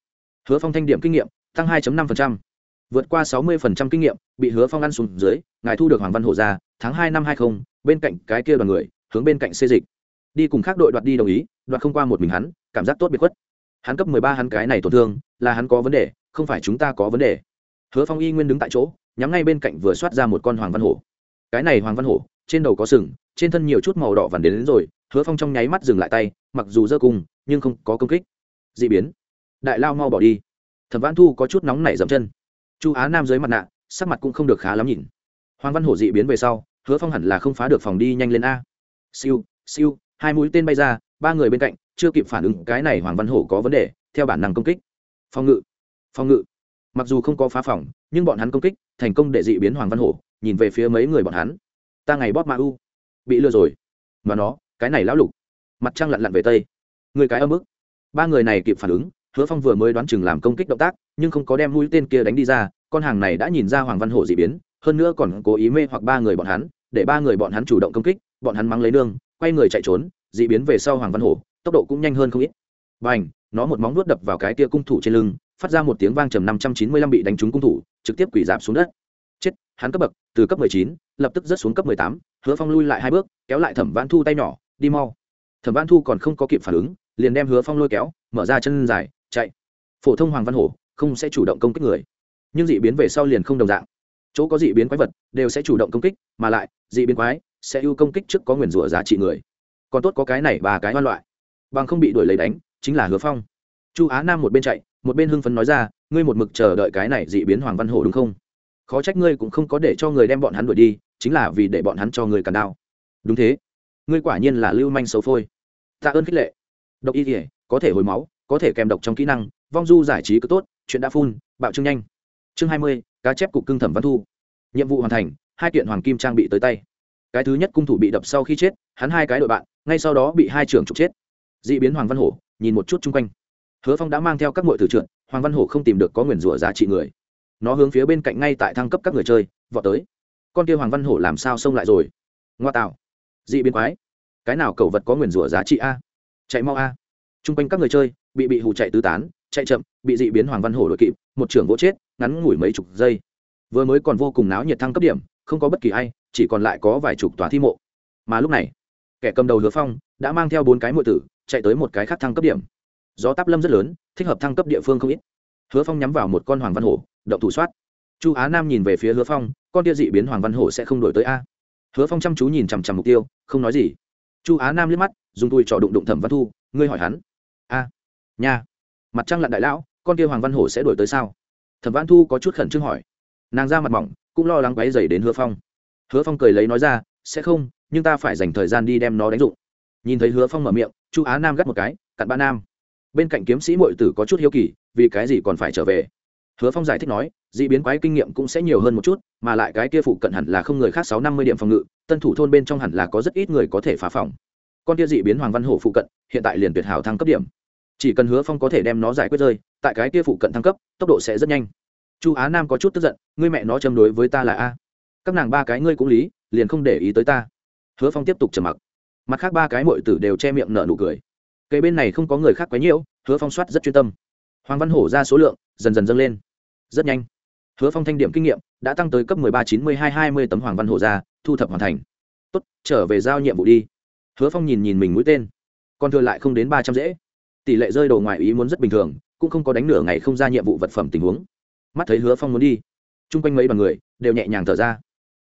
Hứa phong thanh điểm kinh nghiệm, tăng 2 5 vượt qua 60% kinh nghiệm, bị hứa phong ăn xuống dưới, ngài thu được hoàng văn hổ ra, tháng hai năm hai không, bên cạnh cái kia đoàn người, hướng bên cạnh xê dịch. Đi cùng khác đội đoạt đi đồng ý, đoạt không qua một mình hắn, cảm giác tốt biệt khuất. Hắn cấp 13 hắn cái này tổn thương, là hắn có vấn đề, không phải chúng ta có vấn đề. Hứa phong y nguyên đứng tại chỗ nhắm ngay bên cạnh vừa soát ra một con hoàng văn hổ. Cái này hoàng văn hổ trên đầu có sừng trên thân nhiều chút màu đỏ vằn đến, đến rồi hứa phong trong nháy mắt dừng lại tay mặc dù dơ cung nhưng không có công kích. D ị biến. Đại lao mau bỏ đi. Thẩm văn thu có chút nóng nảy dậm chân. Chu á nam dưới mặt nạ sắc mặt cũng không được khá lắm nhìn. Hoàng văn hổ dị biến về sau hứa phong hẳn là không phá được phòng đi nhanh lên a. Siêu siêu hai mũi tên bay ra ba người bên cạnh chưa kịp phản ứng cái này hoàng văn hổ có vấn đề theo bản năng công kích. Phòng ngự. Phòng ngự mặc dù không có phá phòng, nhưng bọn hắn công kích, thành công để dị biến hoàng văn hổ, nhìn về phía mấy người bọn hắn. Ta ngày bóp ma u. Bị lừa rồi. Mà nó, cái này lão lục. Mặt trăng lặn lặn về tây. Người cái âm ức. Ba người này kịp phản ứng, hứa phong vừa mới đoán chừng làm công kích động tác, nhưng không có đem mũi tên kia đánh đi ra, con hàng này đã nhìn ra hoàng văn hổ dị biến, hơn nữa còn cố ý mê hoặc ba người bọn hắn, để ba người bọn hắn chủ động công kích, bọn hắn mắng lấy nương, quay người chạy trốn, dị biến về sau hoàng văn hổ, tốc độ cũng nhanh hơn không ít. B à n h nó một móng nuốt đập vào cái tia cung thủ trên lưng phát ra một tiếng vang trầm năm trăm chín mươi lăm bị đánh trúng cung thủ, trực tiếp quỷ dạp xuống đất. Chết, hắn cấp bậc, từ cấp mười chín, lập tức rớt xuống cấp mười tám, hứa phong lui lại hai bước, kéo lại thẩm văn thu tay nhỏ, đi mau. Thẩm văn thu còn không có kịp phản ứng, liền đem hứa phong lôi kéo, mở ra chân dài, chạy. Phổ thông hoàng văn hổ, không sẽ chủ động công kích người. Nhưng dị biến về sau liền không đồng dạng. Chỗ có dị biến quái vật, đều sẽ chủ động công kích, mà lại, dị biến quái sẽ ưu công kích trước có nguyền rủa giá trị người. Còn tốt có cái này và cái hoan loại. Bằng không bị đuổi lấy đánh, chính là hứa phong. Chu á nam một bên chạy một bên hưng phấn nói ra, ngươi một mực chờ đợi cái này dị biến hoàng văn hổ đúng không? Khó trách ngươi cũng không có để cho người đem bọn hắn đuổi đi, chính là vì để bọn hắn cho người cản đao. Đúng thế. Ngươi quả nhiên là lưu manh xấu phôi. Tạ ơn khích lệ. Độc y thể có thể hồi máu, có thể kèm độc trong kỹ năng, vong du giải trí cứ tốt, chuyện đã phun, bạo trương nhanh. Chương hai mươi, cá chép cục cưng thẩm văn thu. Nhiệm vụ hoàn thành, hai kiện hoàng kim trang bị tới tay. Cái thứ nhất cung thủ bị đập sau khi chết, hắn hai cái đội bạn, ngay sau đó bị hai trưởng trục chết. D ị biến hoàng văn hổ, nhìn một chút chung quanh hứa phong đã mang theo các ngội tử trượt, hoàng văn hổ không tìm được có nguyền rủa giá trị người. Nó hướng phía bên cạnh ngay tại thăng cấp các người chơi, vọt tới. Con kia hoàng văn hổ làm sao xông lại rồi? Ngoa tạo. Dị biến quái. Cái nào cầu vật có nguyền rủa giá trị a? Chạy mau a. T r u n g quanh các người chơi, bị bị hụ chạy tứ tán, chạy chậm, bị dị biến hoàng văn hổ đội kịp, một trưởng vỗ chết, ngắn ngủi mấy chục giây. Vừa mới còn vô cùng náo nhiệt thăng cấp điểm, không có bất kỳ ai, chỉ còn lại có vài chục tòa thi mộ. Mà lúc này, kẻ cầm đầu hứa phong đã mang theo bốn cái mộ tử, chạy tới một cái khác thăng cấp điểm gió táp lâm rất lớn, thích hợp thăng cấp địa phương không ít. Hứa phong nhắm vào một con hoàng văn hổ, động thủ soát. Chu á nam nhìn về phía hứa phong, con tia dị biến hoàng văn hổ sẽ không đổi tới a. Hứa phong chăm chú nhìn chằm chằm mục tiêu, không nói gì. Chu á nam liếc mắt, dùng tui trò đụng đụng thẩm văn thu, ngươi hỏi hắn. A, nha. Mặt trăng lặn đại lão, con kia hoàng văn hổ sẽ đổi tới sao? Thẩm văn thu có chút khẩn trương hỏi. Nàng ra mặt mỏng, cũng lo lắng quáy dày đến hứa phong. Hứa phong cười lấy nói ra, sẽ không, nhưng ta phải dành thời gian đi đem nó đánh dụng. Nhìn thấy hứa phong mở miệng, chu á nam gắt một cái, cặn ba nam bên cạnh kiếm sĩ mội tử có chút hiếu kỳ, vì cái gì còn phải trở về? Hứa phong giải thích nói d ị biến quái kinh nghiệm cũng sẽ nhiều hơn một chút, mà lại cái kia phụ cận hẳn là không người khác sáu năm mươi điểm phòng ngự, tân thủ thôn bên trong hẳn là có rất ít người có thể phá phòng. Con kia d ị biến hoàng văn hổ phụ cận, hiện tại liền tuyệt hảo thăng cấp điểm. Chỉ cần hứa phong có thể đem nó giải quyết rơi, tại cái kia phụ cận thăng cấp, tốc độ sẽ rất nhanh. Chu á nam có chút tức giận, ngươi mẹ nó châm đối với ta là a? Các nàng ba cái ngươi cũng lý, liền không để ý tới ta. Hứa phong tiếp tục trầm mặc. Mặt khác ba cái mội tử đều che miệng nở nụ cười cây bên này không có người khác quấy nhiễu, hứa phong soát rất chuyên tâm. Hoàng văn hổ ra số lượng, dần dần dâng lên. Rất nhanh. Hứa phong thanh điểm kinh nghiệm đã tăng tới cấp mười ba, chín mươi hai hai mươi tấm hoàng văn hổ ra, thu thập hoàn thành. Tốt, trở về giao nhiệm vụ đi. Hứa phong nhìn nhìn mình mũi tên. Còn thừa lại không đến ba trăm dễ. Tỷ lệ rơi đồ ngoài ý muốn rất bình thường, cũng không có đánh nửa ngày không ra nhiệm vụ vật phẩm tình huống. Mắt thấy hứa phong muốn đi, chung quanh mấy bằng người đều nhẹ nhàng thở ra.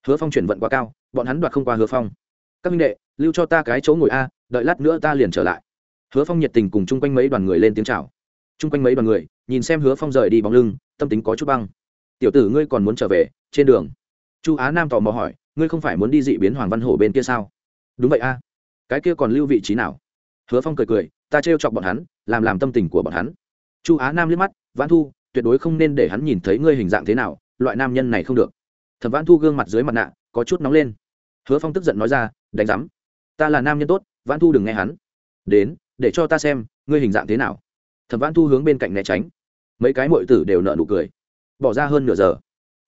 Hứa phong chuyển vận quá cao, bọn hắn đoạt không qua hứa phong. Các minh đệ, lưu cho ta cái chỗ ngồi a, đợi lát nữa ta liền trở lại hứa phong nhiệt tình cùng chung quanh mấy đoàn người lên tiếng chào. Chung quanh mấy đoàn người, nhìn xem hứa phong rời đi bóng lưng, tâm tính có chút băng. Tiểu tử ngươi còn muốn trở về, trên đường? Chu á nam tò mò hỏi, ngươi không phải muốn đi dị biến hoàng văn hổ bên kia sao? Đúng vậy a. Cái kia còn lưu vị trí nào? Hứa phong cười cười, ta trêu chọc bọn hắn, làm làm tâm tình của bọn hắn. Chu á nam liếc mắt, Vãn thu, tuyệt đối không nên để hắn nhìn thấy ngươi hình dạng thế nào, loại nam nhân này không được. Thẩm Vãn thu gương mặt dưới mặt nạ, có chút nóng lên. Hứa phong tức giận nói ra, đánh giám, ta là nam nhân tốt, Vãn thu đừng nghe hắn. Đến để cho ta xem, ngươi hình dạng thế nào. Thẩm văn thu hướng bên cạnh né tránh. Mấy cái mội tử đều nợ nụ cười. Bỏ ra hơn nửa giờ.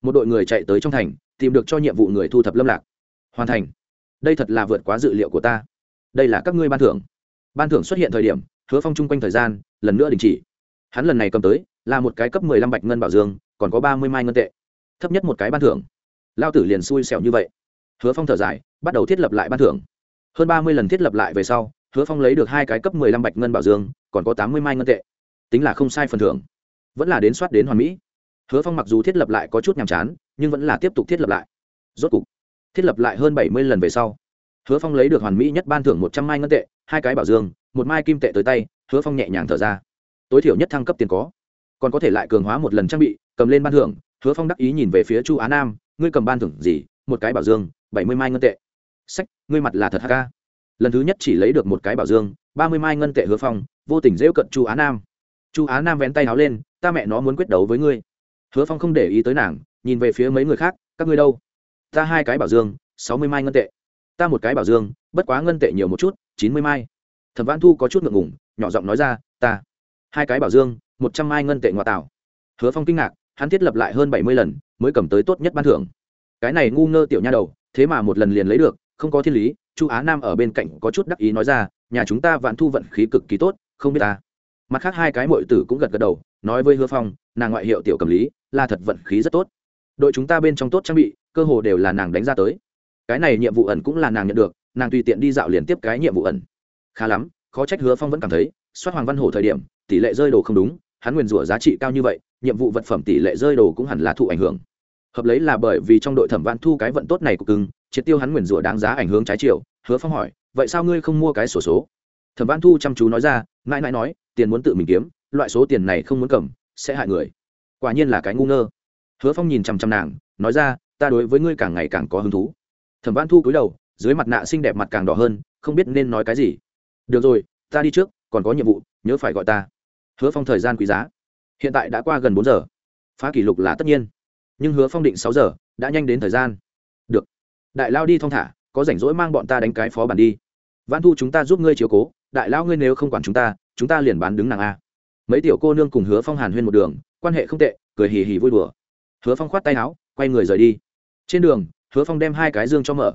Một đội người chạy tới trong thành, tìm được cho nhiệm vụ người thu thập lâm lạc. Hoàn thành. Đây thật là vượt quá dự liệu của ta. Đây là các ngươi ban thưởng. Ban thưởng xuất hiện thời điểm, hứa phong chung quanh thời gian, lần nữa đình chỉ. Hắn lần này cầm tới, là một cái cấp mười lăm bạch ngân bảo dương, còn có ba mươi mai ngân tệ. Thấp nhất một cái ban thưởng. Lao tử liền xui xẻo như vậy. Hứa phong thở dài, bắt đầu thiết lập lại ban thưởng. Hơn ba mươi lần thiết lập lại về sau hứa phong lấy được hai cái cấp mười lăm bạch ngân bảo dương, còn có tám mươi mai ngân tệ. Tính là không sai phần thưởng. Vẫn là đến soát đến hoàn mỹ. Hứa phong mặc dù thiết lập lại có chút nhàm chán, nhưng vẫn là tiếp tục thiết lập lại. Rốt cục, thiết lập lại hơn bảy mươi lần về sau, hứa phong lấy được hoàn mỹ nhất ban thưởng một trăm mai ngân tệ, hai cái bảo dương, một mai kim tệ tới tay, hứa phong nhẹ nhàng thở ra. Tối thiểu nhất thăng cấp tiền có. Còn có thể lại cường hóa một lần trang bị, cầm lên ban thưởng, hứa phong đắc ý nhìn về phía chu á nam, ngươi cầm ban thưởng gì? Một cái bảo dương, bảy mươi mai ngân tệ. Sách, ngươi mặt là thật ha lần thứ nhất chỉ lấy được một cái bảo dương, ba mươi mai ngân tệ hứa phong, vô tình dễu cận chu á nam. Chu á nam vén tay áo lên, ta mẹ nó muốn quyết đấu với ngươi. Hứa phong không để ý tới nàng, nhìn về phía mấy người khác, các ngươi đâu? Ta hai cái bảo dương, sáu mươi mai ngân tệ. Ta một cái bảo dương, bất quá ngân tệ nhiều một chút, chín mươi mai. Thẩm văn thu có chút ngượng ngủng nhỏ giọng nói ra, ta hai cái bảo dương, một trăm mai ngân tệ ngoại tảo. hứa phong kinh ngạc, hắn thiết lập lại hơn bảy mươi lần, mới cầm tới tốt nhất ban thưởng. Cái này ngu ngơ tiểu nha đầu, thế mà một lần liền lấy được không có thiên lý, chu á nam ở bên cạnh có chút đắc ý nói ra, nhà chúng ta vạn thu vận khí cực kỳ tốt, không biết ta. Mặt khác hai cái mội tử cũng gật gật đầu, nói với hứa phong, nàng ngoại hiệu tiểu cầm lý, là thật vận khí rất tốt. Đội chúng ta bên trong tốt trang bị, cơ hồ đều là nàng đánh ra tới. Cái này nhiệm vụ ẩn cũng là nàng nhận được, nàng tùy tiện đi dạo liền tiếp cái nhiệm vụ ẩn. Khá lắm, khó trách hứa phong vẫn cảm thấy, soát hoàng văn hổ thời điểm, tỷ lệ rơi đồ không đúng, hắn nguyền rủa giá trị cao như vậy, nhiệm vụ vật phẩm tỷ lệ rơi đồ cũng hẳn là thụ ảnh hưởng. Hợp lấy là bởi vì trong đội thẩm văn thu cái vận tốt này của cưng triệt tiêu hắn nguyền rủa đáng giá ảnh hưởng trái chiều, hứa phong hỏi, vậy sao ngươi không mua cái sổ số? Thẩm văn thu chăm chú nói ra mãi mãi nói, tiền muốn tự mình kiếm, loại số tiền này không muốn cầm, sẽ hại người. Quả nhiên là cái ngu ngơ. Hứa phong nhìn chằm chằm nàng, nói ra, ta đối với ngươi càng ngày càng có hứng thú. Thẩm văn thu cúi đầu, dưới mặt nạ xinh đẹp mặt càng đỏ hơn, không biết nên nói cái gì. Được rồi, ta đi trước, còn có nhiệm vụ, nhớ phải gọi ta. Hứa phong thời gian quý giá. Hiện tại đã qua gần bốn giờ. Phá kỷ lục là tất nhiên. Nhưng hứa phong định sáu giờ, đã nhanh đến thời gian đại lao đi thong thả, có rảnh rỗi mang bọn ta đánh cái phó bản đi. Văn thu, chúng ta giúp ngươi chiếu cố, đại lao ngươi nếu không quản chúng ta chúng ta liền bán đứng nàng a. Mấy tiểu cô nương cùng hứa phong hàn huyên một đường, quan hệ không tệ, cười hì hì vui đùa. Hứa phong khoát tay áo, quay người rời đi. Trên đường, hứa phong đem hai cái dương cho mở.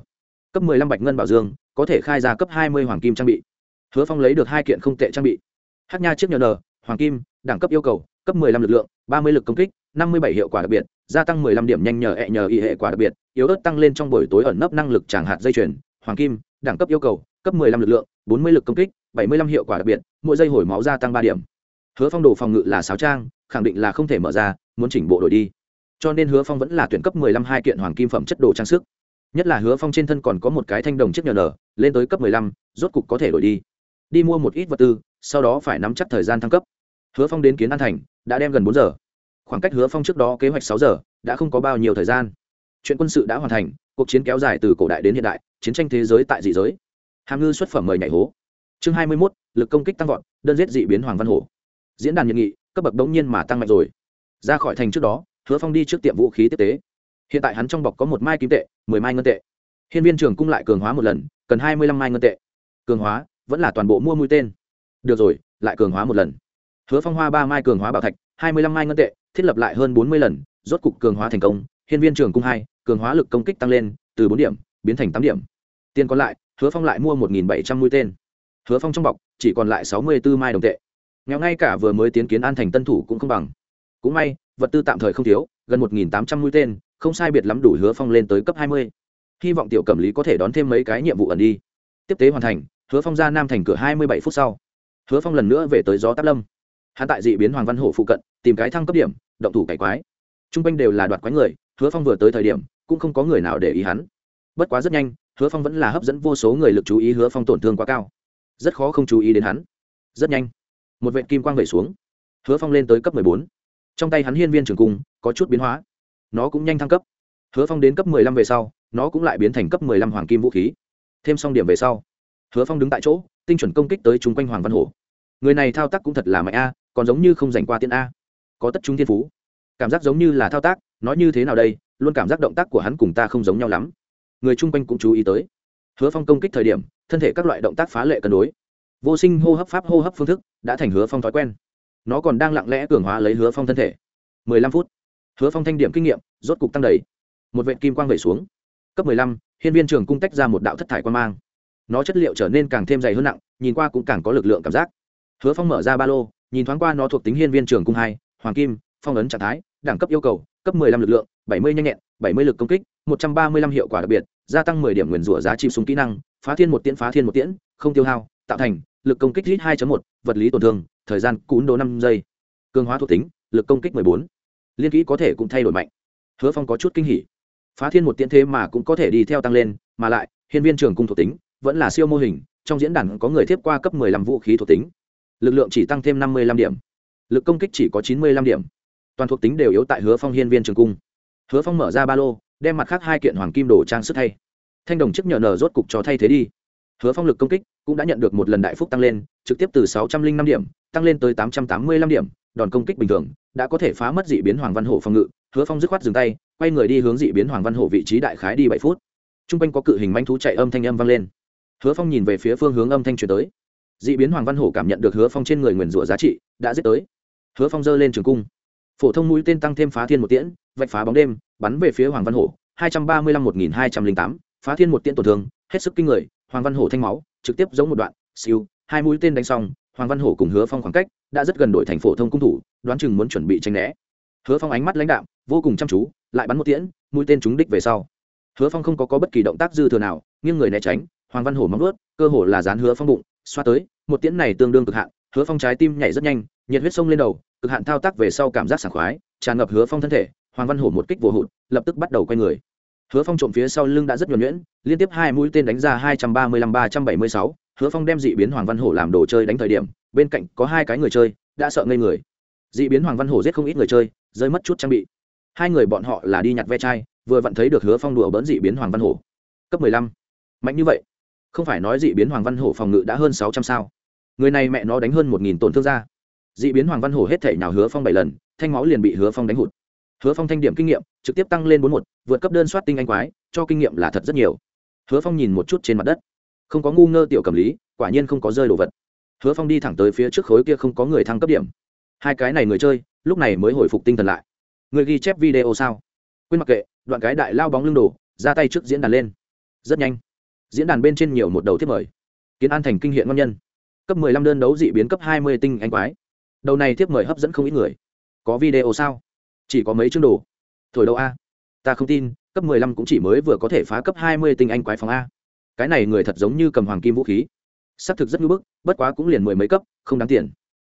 Cấp mười lăm bạch ngân bảo dương, có thể khai ra cấp hai mươi hoàng kim trang bị. Hứa phong lấy được hai kiện không tệ trang bị. Hát nha chiếc nhờ n, hoàng kim, đẳng cấp yêu cầu, cấp mười lăm lực lượng, ba mươi lực công kích, năm mươi bảy hiệu quả đặc biệt, gia tăng mười lăm điểm nhanh nhờ hẹ nhờ y hệ quả đặc biệt yếu ớt tăng lên trong buổi tối ẩn nấp năng lực chẳng hạt dây chuyền, hoàng kim, đẳng cấp yêu cầu, cấp mười lăm lực lượng, bốn mươi lực công kích, bảy mươi lăm hiệu quả đặc biệt, mỗi giây hồi máu gia tăng ba điểm. Hứa phong đồ phòng ngự là sáo trang, khẳng định là không thể mở ra, muốn chỉnh bộ đổi đi. Cho nên hứa phong vẫn là tuyển cấp mười lăm hai kiện hoàng kim phẩm chất đồ trang sức. Nhất là hứa phong trên thân còn có một cái thanh đồng chiếc nhờ nở, lên tới cấp mười lăm, rốt cục có thể đổi đi. Đi mua một ít vật tư, sau đó phải nắm chắc thời gian thăng cấp. Hứa phong đến kiến an thành, đã đem gần bốn giờ. Khoảng cách hứa phong trước đó kế hoạch sáu giờ, đã không có bao nhiêu thời gian chuyện quân sự đã hoàn thành, cuộc chiến kéo dài từ cổ đại đến hiện đại, chiến tranh thế giới tại dị giới. Hàm ngư xuất phẩm mời nhảy hố. Chương hai mươi mốt, lực công kích tăng vọt, đơn giết dị biến hoàng văn hổ. Diễn đàn nhiệt nghị, cấp bậc đống nhiên mà tăng mạnh rồi. Ra khỏi thành trước đó, hứa phong đi trước tiệm vũ khí tiếp tế. Hiện tại hắn trong bọc có một mai kim tệ, mười mai ngân tệ. Hiên viên trường cung lại cường hóa một lần, cần hai mươi lăm mai ngân tệ. Cường hóa, vẫn là toàn bộ mua mũi tên. Được rồi, lại cường hóa một lần. Hứa phong hoa ba mai cường hóa bảo thạch, hai mươi lăm mai ngân tệ, thiết lập lại hơn bốn mươi lần, rốt cục cường hóa thành công hiên viên trường cung hai, cường hóa lực công kích tăng lên, từ bốn điểm, biến thành tám điểm. Tiền còn lại, hứa phong lại mua một bảy trăm mũi tên. Hứa phong trong bọc, chỉ còn lại sáu mươi b ố mai đồng tệ. Nghèo ngay cả vừa mới tiến kiến an thành tân thủ cũng không bằng. Cũng may, vật tư tạm thời không thiếu, gần một tám trăm mũi tên, không sai biệt lắm đủ hứa phong lên tới cấp hai mươi. Hy vọng tiểu cẩm lý có thể đón thêm mấy cái nhiệm vụ ẩn đi. Tiếp tế hoàn thành, hứa phong ra nam thành cửa hai mươi bảy phút sau. Hứa phong lần nữa về tới gió táp lâm. Hắn tại dị biến hoàng văn hổ phụ cận, tìm cái thăng cấp điểm, động thủ cải quái. T r u n g quanh đều là đoạt quái người hứa phong vừa tới thời điểm, cũng không có người nào để ý hắn. Bất quá rất nhanh, hứa phong vẫn là hấp dẫn vô số người lực chú ý hứa phong tổn thương quá cao. Rất khó không chú ý đến hắn. Rất nhanh, một vệ kim quang vẩy xuống. Hứa phong lên tới cấp mười bốn. Trong tay hắn hiên viên trường cung, có chút biến hóa. Nó cũng nhanh thăng cấp. Hứa phong đến cấp mười lăm về sau, nó cũng lại biến thành cấp mười lăm hoàng kim vũ khí. Thêm xong điểm về sau, hứa phong đứng tại chỗ, tinh chuẩn công kích tới chung quanh hoàng văn hổ. Người này thao tác cũng thật là mạnh a, còn giống như không giành qua tiên a. Có tất chúng thiên phú. Cảm giác giống như là thao tác nói như thế nào đây, luôn cảm giác động tác của hắn cùng ta không giống nhau lắm. Người chung quanh cũng chú ý tới. Hứa phong công kích thời điểm, thân thể các loại động tác phá lệ cân đối. Vô sinh hô hấp pháp hô hấp phương thức đã thành hứa phong thói quen. Nó còn đang lặng lẽ cường hóa lấy hứa phong thân thể. Mười lăm phút, hứa phong thanh điểm kinh nghiệm, rốt cục tăng đầy. Một vệ kim quang vẩy xuống. Cấp mười lăm, hiên viên trường cung tách ra một đạo thất thải quan mang. Nó chất liệu trở nên càng thêm dày hơn nặng, nhìn qua cũng càng có lực lượng cảm giác. Hứa phong mở ra ba lô, nhìn thoáng qua nó thuộc tính hiên viên trường cung hai, hoàng kim, phong ấn trạng thái, đẳng cấp yêu cầu cấp 15 lực lượng 70 nhanh nhẹn 70 lực công kích 135 hiệu quả đặc biệt gia tăng 10 điểm nguyên rủa giá trị súng kỹ năng phá thiên một tiễn phá thiên một tiễn không tiêu hao tạo thành lực công kích hit 2.1, vật lý tổn thương thời gian cún đồ 5 giây. Cường hóa thuộc tính lực công kích 14. liên kỹ có thể cũng thay đổi mạnh. Hứa phong có chút kinh hỉ. Phá thiên một tiễn thế mà cũng có thể đi theo tăng lên mà lại hiên viên trưởng cung thuộc tính vẫn là siêu mô hình trong diễn đàn có người tiếp qua cấp 15 vũ khí thuộc tính. Lực lượng chỉ tăng thêm 55 điểm. Lực công kích chỉ có 95 điểm toàn thuộc tính đều yếu tại hứa phong hiên viên trường cung. Hứa phong mở ra ba lô, đem mặt khác hai kiện hoàng kim đồ trang sức thay. Thanh đồng chức nhờ nở rốt cục cho thay thế đi. Hứa phong lực công kích cũng đã nhận được một lần đại phúc tăng lên, trực tiếp từ sáu trăm linh năm điểm, tăng lên tới tám trăm tám mươi lăm điểm, đòn công kích bình thường, đã có thể phá mất dị biến hoàng văn hổ phòng ngự. Hứa phong dứt khoát dừng tay, quay người đi hướng dị biến hoàng văn hổ vị trí đại khái đi bảy phút. T r u n g quanh có cự hình manh thú chạy âm thanh âm vang lên. Hứa phong nhìn về phía phương hướng âm thanh truyền tới. Dị biến hoàng văn hổ cảm nhận được hứa phong trên người nguyền rủa giá trị, đã giết tới. Hứa phong giơ lên trường cung phổ thông mũi tên tăng thêm phá thiên một tiễn vạch phá bóng đêm bắn về phía hoàng văn hổ hai trăm ba mươi lăm một nghìn hai trăm linh tám phá thiên một tiễn tổn thương hết sức kinh người hoàng văn hổ thanh máu trực tiếp giống một đoạn siêu hai mũi tên đánh xong hoàng văn hổ cùng hứa phong khoảng cách đã rất gần đổi thành phổ thông cung thủ đoán chừng muốn chuẩn bị tranh né. Hứa phong ánh mắt lãnh đạm vô cùng chăm chú lại bắn một tiễn mũi tên trúng đích về sau. Hứa phong không có, có bất kỳ động tác dư thừa nào nghiêng người né tránh hoàng văn hổ móng ướt cơ hồ là dán hứa phong bụng xoa tới một tiễn này tương đương cực hạn hứa phong trái tim nhảy rất nhanh nhiệt huyết sông lên đầu cực hạn thao tác về sau cảm giác sảng khoái, tràn ngập hứa phong thân thể, hoàng văn hổ một kích vô hụt, lập tức bắt đầu quay người. Hứa phong trộm phía sau lưng đã rất nhuẩn nhuyễn, liên tiếp hai mũi tên đánh ra hai trăm ba mươi lăm ba trăm bảy mươi sáu, hứa phong đem dị biến hoàng văn hổ làm đồ chơi đánh thời điểm, bên cạnh có hai cái người chơi, đã sợ ngây người. Dị biến hoàng văn hổ giết không ít người chơi, rơi mất chút trang bị. Hai người bọn họ là đi nhặt ve chai, vừa vặn thấy được hứa phong đùa bỡn dị biến hoàng văn hổ. Cấp mười lăm. Mạnh như vậy. Không phải nói dị biến hoàng văn hổ phòng ngự đã hơn sáu trăm sao. Người này mẹ nó đánh hơn một nghìn tổn thương ra dị biến hoàng văn hổ hết thể nào hứa phong bảy lần, thanh máu liền bị hứa phong đánh hụt. Hứa phong thanh điểm kinh nghiệm, trực tiếp tăng lên bốn một, vượt cấp đơn soát tinh anh quái, cho kinh nghiệm là thật rất nhiều. Hứa phong nhìn một chút trên mặt đất. Không có ngu ngơ tiểu cầm lý, quả nhiên không có rơi đồ vật. Hứa phong đi thẳng tới phía trước khối kia không có người thăng cấp điểm. Hai cái này người chơi, lúc này mới hồi phục tinh thần lại. Người ghi chép video sao? Quên mặc kệ, đoạn cái đại lao bóng lưng đồ, ra tay trước diễn đàn lên. Rất nhanh. Diễn đàn bên trên nhiều một đầu thiết mời. Kiến an thành kinh hiện ngon nhân. Cấp mười lăm đơn đấu dị biến cấp hai mươi tinh anh quái đầu này tiếp mời hấp dẫn không ít người. Có video sao? Chỉ có mấy chương đồ. Thổi đâu a? Ta không tin, cấp mười lăm cũng chỉ mới vừa có thể phá cấp hai mươi tinh anh quái phòng a. Cái này người thật giống như cầm hoàng kim vũ khí. Xác thực rất ngưỡng bức, bất quá cũng liền mười mấy cấp, không đáng tiền.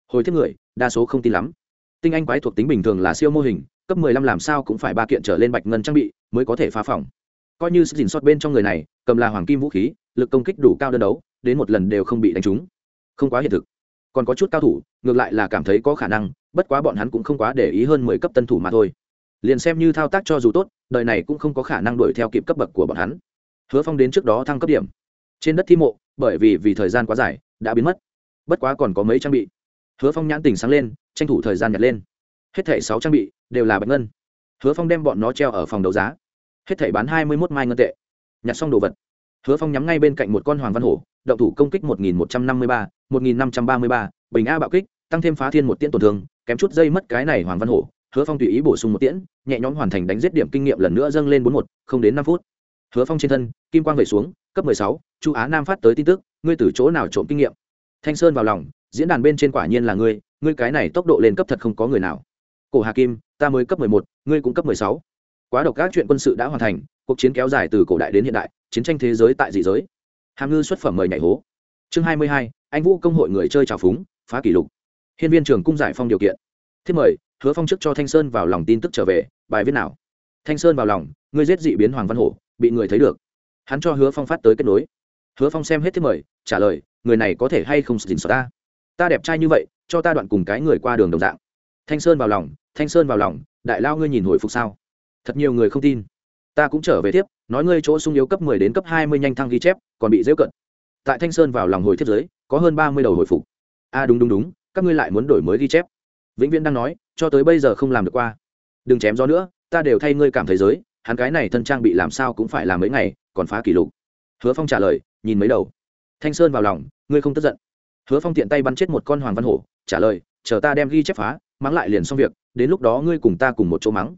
Hồi thiết người, đa số không tin lắm. Tinh anh quái thuộc tính bình thường là siêu mô hình, cấp mười lăm làm sao cũng phải ba kiện trở lên bạch ngân trang bị mới có thể phá phòng. Coi như sức dình xót bên trong người này, cầm là hoàng kim vũ khí, lực công kích đủ cao đơn đấu, đến một lần đều không bị đánh trúng. Không quá hiện thực còn có chút cao thủ, ngược lại là cảm thấy có khả năng, bất quá bọn hắn cũng không quá để ý hơn mười cấp tân thủ mà thôi. Liền xem như thao tác cho dù tốt, đời này cũng không có khả năng đuổi theo kịp cấp bậc của bọn hắn. Hứa phong đến trước đó thăng cấp điểm. Trên đất thi mộ, bởi vì vì thời gian quá dài, đã biến mất. Bất quá còn có mấy trang bị. Hứa phong nhãn tình sáng lên, tranh thủ thời gian nhặt lên. Hết thảy sáu trang bị đều là bạch ngân. Hứa phong đem bọn nó treo ở phòng đấu giá. Hết thảy bán hai mươi một mai ngân tệ. Nhặt xong đồ vật hứa phong nhắm ngay bên cạnh một con hoàng văn hổ, động thủ công kích một nghìn một trăm năm mươi ba, một nghìn năm trăm ba mươi ba, bình a bạo kích, tăng thêm phá thiên một tiễn tổn thương, kém chút dây mất cái này hoàng văn hổ. Hứa phong tùy ý bổ sung một tiễn, nhẹ nhõm hoàn thành đánh giết điểm kinh nghiệm lần nữa dâng lên bốn một, không đến năm phút. Hứa phong trên thân, kim quang về xuống, cấp mười sáu, chu á nam phát tới tin tức, ngươi từ chỗ nào trộm kinh nghiệm? Thanh sơn vào lòng, diễn đàn bên trên quả nhiên là ngươi ngươi cái này tốc độ lên cấp thật không có người nào. Cổ hà kim, ta mới cấp mười một, ngươi cũng cấp mười sáu quá độc các chuyện quân sự đã hoàn thành, cuộc chiến kéo dài từ cổ đại đến hiện đại, chiến tranh thế giới tại dị giới. Hàm ngư xuất phẩm mời nhảy hố. Chương hai mươi hai, anh vũ công hội người chơi trào phúng, phá kỷ lục. Hiên viên trường cung giải phong điều kiện. Thiết mời, hứa phong chức cho thanh sơn vào lòng tin tức trở về, bài viết nào? Thanh sơn vào lòng ngươi giết dị biến hoàng văn hổ, bị người thấy được. Hắn cho hứa phong phát tới kết nối. Hứa phong xem hết thiết mời, trả lời, người này có thể hay không dình sợ ta? Ta đẹp trai như vậy, cho ta đoạn cùng cái người qua đường đồng dạng. Thanh sơn vào lòng, thanh sơn vào lòng, đại lao ngươi nhìn hồi phục sao? Thật nhiều người không tin. Ta cũng trở về tiếp, nói ngươi chỗ sung yếu cấp mười đến cấp hai mươi nhanh thăng ghi chép, còn bị dễu cận. Tại thanh sơn vào lòng hồi thiết giới, có hơn ba mươi đầu hồi phục. A đúng đúng đúng, các ngươi lại muốn đổi mới ghi chép. Vĩnh viễn đang nói, cho tới bây giờ không làm được qua. Đừng chém gió nữa, ta đều thay ngươi cảm thấy giới, hắn cái này thân trang bị làm sao cũng phải làm mấy ngày, còn phá kỷ lục. Hứa phong trả lời, nhìn mấy đầu. Thanh sơn vào lòng, ngươi không tức giận. Hứa phong tiện tay bắn chết một con hoàng văn hổ, trả lời, chờ ta đem ghi chép phá, mắng lại liền xong việc, đến lúc đó ngươi cùng ta cùng một chỗ mắng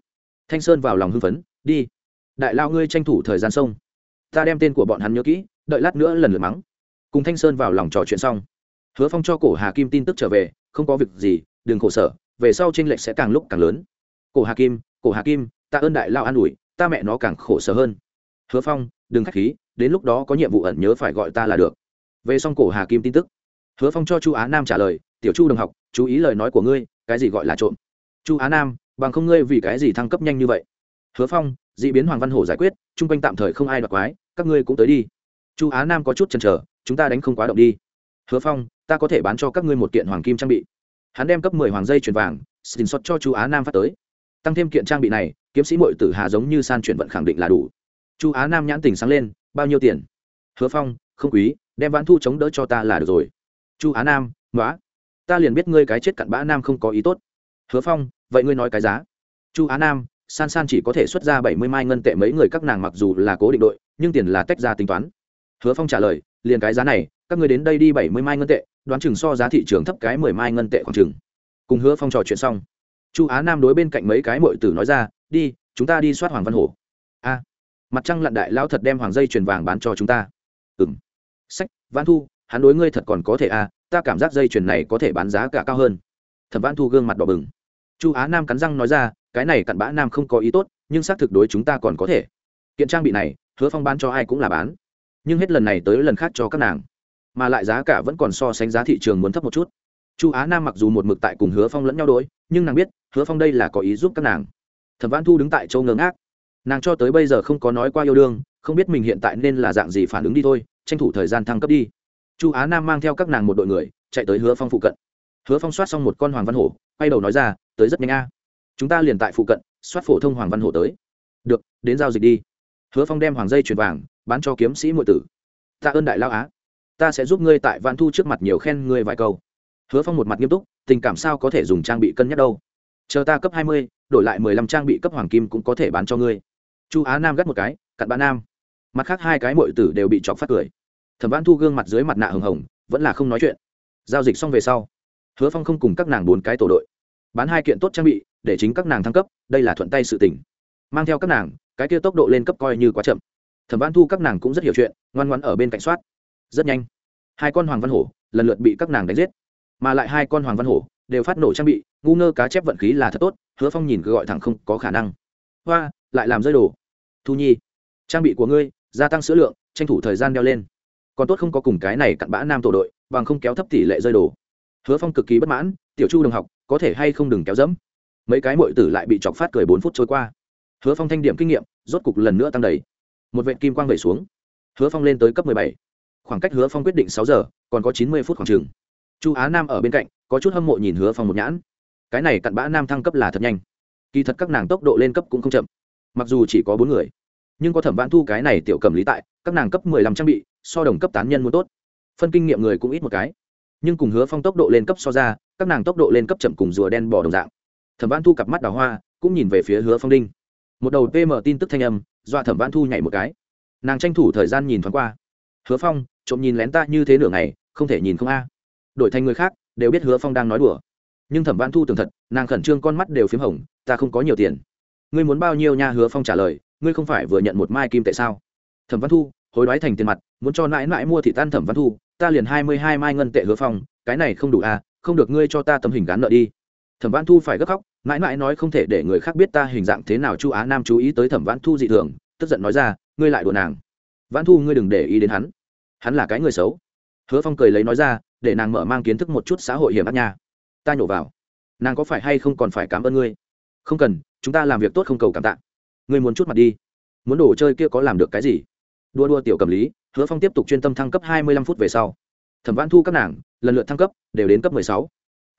thanh sơn vào lòng hưng phấn, đi, đại lao ngươi tranh thủ thời gian sông ta đem tên của bọn hắn nhớ kỹ, đợi lát nữa lần lượt mắng. Cùng thanh sơn vào lòng trò chuyện xong, hứa phong cho cổ hà kim tin tức trở về, không có việc gì, đừng khổ sở, về sau tranh lệch sẽ càng lúc càng lớn. Cổ hà kim, cổ hà kim ta ơn đại lao an ủi, ta mẹ nó càng khổ sở hơn. Hứa phong, đừng k h á c h khí, đến lúc đó có nhiệm vụ ẩn nhớ phải gọi ta là được. Về xong cổ hà kim tin tức, hứa phong cho chu á nam trả lời, tiểu chu đồng học, chú ý lời nói của ngươi, cái gì gọi là trộm? Chu á nam bằng không ngươi vì cái gì thăng cấp nhanh như vậy? Hứa phong d ị biến hoàng văn hổ giải quyết, chung quanh tạm thời không ai đoạt quái, các ngươi cũng tới đi. Chu á nam có chút chần chờ, chúng ta đánh không quá động đi. Hứa phong, ta có thể bán cho các ngươi một kiện hoàng kim trang bị. Hắn đem cấp mười hoàng dây chuyển vàng, xin xuất cho Chu á nam phát tới. Tăng thêm kiện trang bị này, kiếm sĩ mội tử hà giống như san chuyển vận khẳng định là đủ. Chu á nam nhãn tình sáng lên, bao nhiêu tiền? Hứa phong, không quý, đem vãn thu chống đỡ cho ta là được rồi. Chu á nam nói ta liền biết ngươi cái chết cặn bã nam không có ý tốt. Hứa phong vậy ngươi nói cái giá? Chu á nam, san san chỉ có thể xuất ra bảy mươi mai ngân tệ mấy người các nàng mặc dù là cố định đội, nhưng tiền là tách ra tính toán. Hứa phong trả lời, liền cái giá này, các người đến đây đi bảy mươi mai ngân tệ, đoán chừng so giá thị trường thấp cái mười mai ngân tệ khoảng chừng. Cùng hứa phong trò chuyện xong, chu á nam đối bên cạnh mấy cái mội tử nói ra, đi, chúng ta đi soát hoàng văn hổ. A, mặt trăng lặn đại lao thật đem hoàng dây chuyền vàng bán cho chúng ta. Ừ m sách văn thu, hắn đối ngươi thật còn có thể a, ta cảm giác dây chuyền này có thể bán giá cả cao hơn. Thẩm văn thu gương mặt đỏ bừng chu á nam cắn răng nói ra, cái này cặn bã nam không có ý tốt, nhưng xác thực đối chúng ta còn có thể. Kiện trang bị này, hứa phong bán cho ai cũng là bán. Nhưng hết lần này tới lần khác cho các nàng. Mà lại giá cả vẫn còn so sánh giá thị trường muốn thấp một chút. Chu á nam mặc dù một mực tại cùng hứa phong lẫn nhau đối, nhưng nàng biết, hứa phong đây là có ý giúp các nàng. Thẩm văn thu đứng tại châu ngớ ngác. Nàng cho tới bây giờ không có nói qua yêu đương, không biết mình hiện tại nên là dạng gì phản ứng đi thôi, tranh thủ thời gian thăng cấp đi. Chu á nam mang theo các nàng một đội người, chạy tới hứa phong phụ cận. Hứa phong soát xong một con hoàng văn hổ quay đầu nói ra, tới rất nhanh a. Chúng ta liền tại phụ cận, soát phổ thông hoàng văn hổ tới. Được, đến giao dịch đi. Hứa phong đem hoàng dây chuyền vàng bán cho kiếm sĩ m tử. Tạ ơn đại lao á. Ta sẽ giúp ngươi tại văn thu trước mặt nhiều khen ngươi vài câu. Hứa phong một mặt nghiêm túc, tình cảm sao có thể dùng trang bị cân nhắc đâu? Chờ ta cấp hai mươi, đổi lại mười lăm trang bị cấp hoàng kim cũng có thể bán cho ngươi. Chu á nam gắt một cái, cặn bán nam. Mặt khác hai cái mội tử đều bị chọc phát cười. Thẩm văn thu gương mặt dưới mặt nạ hồng hồng, vẫn là không nói chuyện. Giao dịch xong về sau hứa phong không cùng các nàng bốn cái tổ đội. Bán hai kiện tốt trang bị, để chính các nàng thăng cấp, đây là thuận tay sự tỉnh mang theo các nàng, cái kia tốc độ lên cấp coi như quá chậm. Thẩm văn thu các nàng cũng rất hiểu chuyện, ngoan ngoan ở bên cạnh soát. Rất nhanh, hai con hoàng văn hổ lần lượt bị các nàng đánh giết. Mà lại hai con hoàng văn hổ đều phát nổ trang bị, ngu ngơ cá chép vận khí là thật tốt, hứa phong nhìn cứ gọi thẳng không có khả năng. Hoa, lại làm rơi đồ. Thu nhi, trang bị của ngươi, gia tăng sữa lượng, tranh thủ thời gian đeo lên. Còn tốt không có cùng cái này cặn bã nam tổ đội, bằng không kéo thấp tỷ lệ rơi đồ hứa phong cực kỳ bất mãn, tiểu chu đồng học, có thể hay không đừng kéo dẫm? Mấy cái mội tử lại bị chọc phát cười bốn phút trôi qua. Hứa phong thanh điểm kinh nghiệm, rốt cục lần nữa tăng đầy. Một vệ kim quang vẩy xuống. Hứa phong lên tới cấp bảy. Khoảng cách hứa phong quyết định sáu giờ, còn có chín mươi phút khoảng t chu á nam ở bên cạnh, có chút hâm mộ nhìn hứa phong một nhãn. Cái này cặn bã nam thăng cấp là thật nhanh. Kỳ thật các nàng tốc độ lên cấp cũng không chậm. Mặc dù chỉ có bốn người, nhưng có thẩm vãn thu cái này tiểu cầm lý tại, các nàng cấp mười lăm trang bị, so đồng cấp tán nhân muốn tốt. Phân kinh nghiệm người cũng ít một cái nhưng cùng hứa phong tốc độ lên cấp so ra, các nàng tốc độ lên cấp chậm cùng rùa đen bỏ đồng dạng. Thẩm Văn thu cặp mắt đào hoa, cũng nhìn về phía hứa phong đinh. Một đầu pm tin tức thanh âm, dọa thẩm Văn thu nhảy một cái. Nàng tranh thủ thời gian nhìn thoáng qua. Hứa phong, trộm nhìn lén ta như thế nửa ngày, không thể nhìn không a. Đổi thành người khác, đều biết hứa phong đang nói đùa. Nhưng thẩm Văn thu tường thật, nàng khẩn trương con mắt đều p h í m hồng, ta không có nhiều tiền. Ngươi muốn bao nhiêu nha? Hứa phong trả lời, ngươi không phải vừa nhận một mai kim tại sao? Thẩm văn thu hối đoái thành tiền mặt, muốn cho mãi mãi mua thị tan thẩm văn thu ta liền hai mươi hai mai ngân tệ hứa phong, cái này không đủ à không được ngươi cho ta tấm hình gán nợ đi. Thẩm văn thu phải gấp khóc, mãi mãi nói không thể để người khác biết ta hình dạng thế nào, chu á nam chú ý tới thẩm văn thu dị thường, tức giận nói ra, ngươi lại đùa nàng. Văn thu, ngươi đừng để ý đến hắn. Hắn là cái người xấu. Hứa phong cười lấy nói ra, để nàng mở mang kiến thức một chút xã hội hiểm ác nha. Ta nhổ vào. Nàng có phải hay không còn phải cảm ơn ngươi? Không cần, chúng ta làm việc tốt không cầu cảm tạ. Ngươi muốn chút mặt đi. Muốn đồ chơi kia có làm được cái gì? Đua đua tiểu cầm lý hứa phong tiếp tục chuyên tâm thăng cấp hai mươi lăm phút về sau. Thẩm văn thu các nàng, lần lượt thăng cấp, đều đến cấp mười sáu.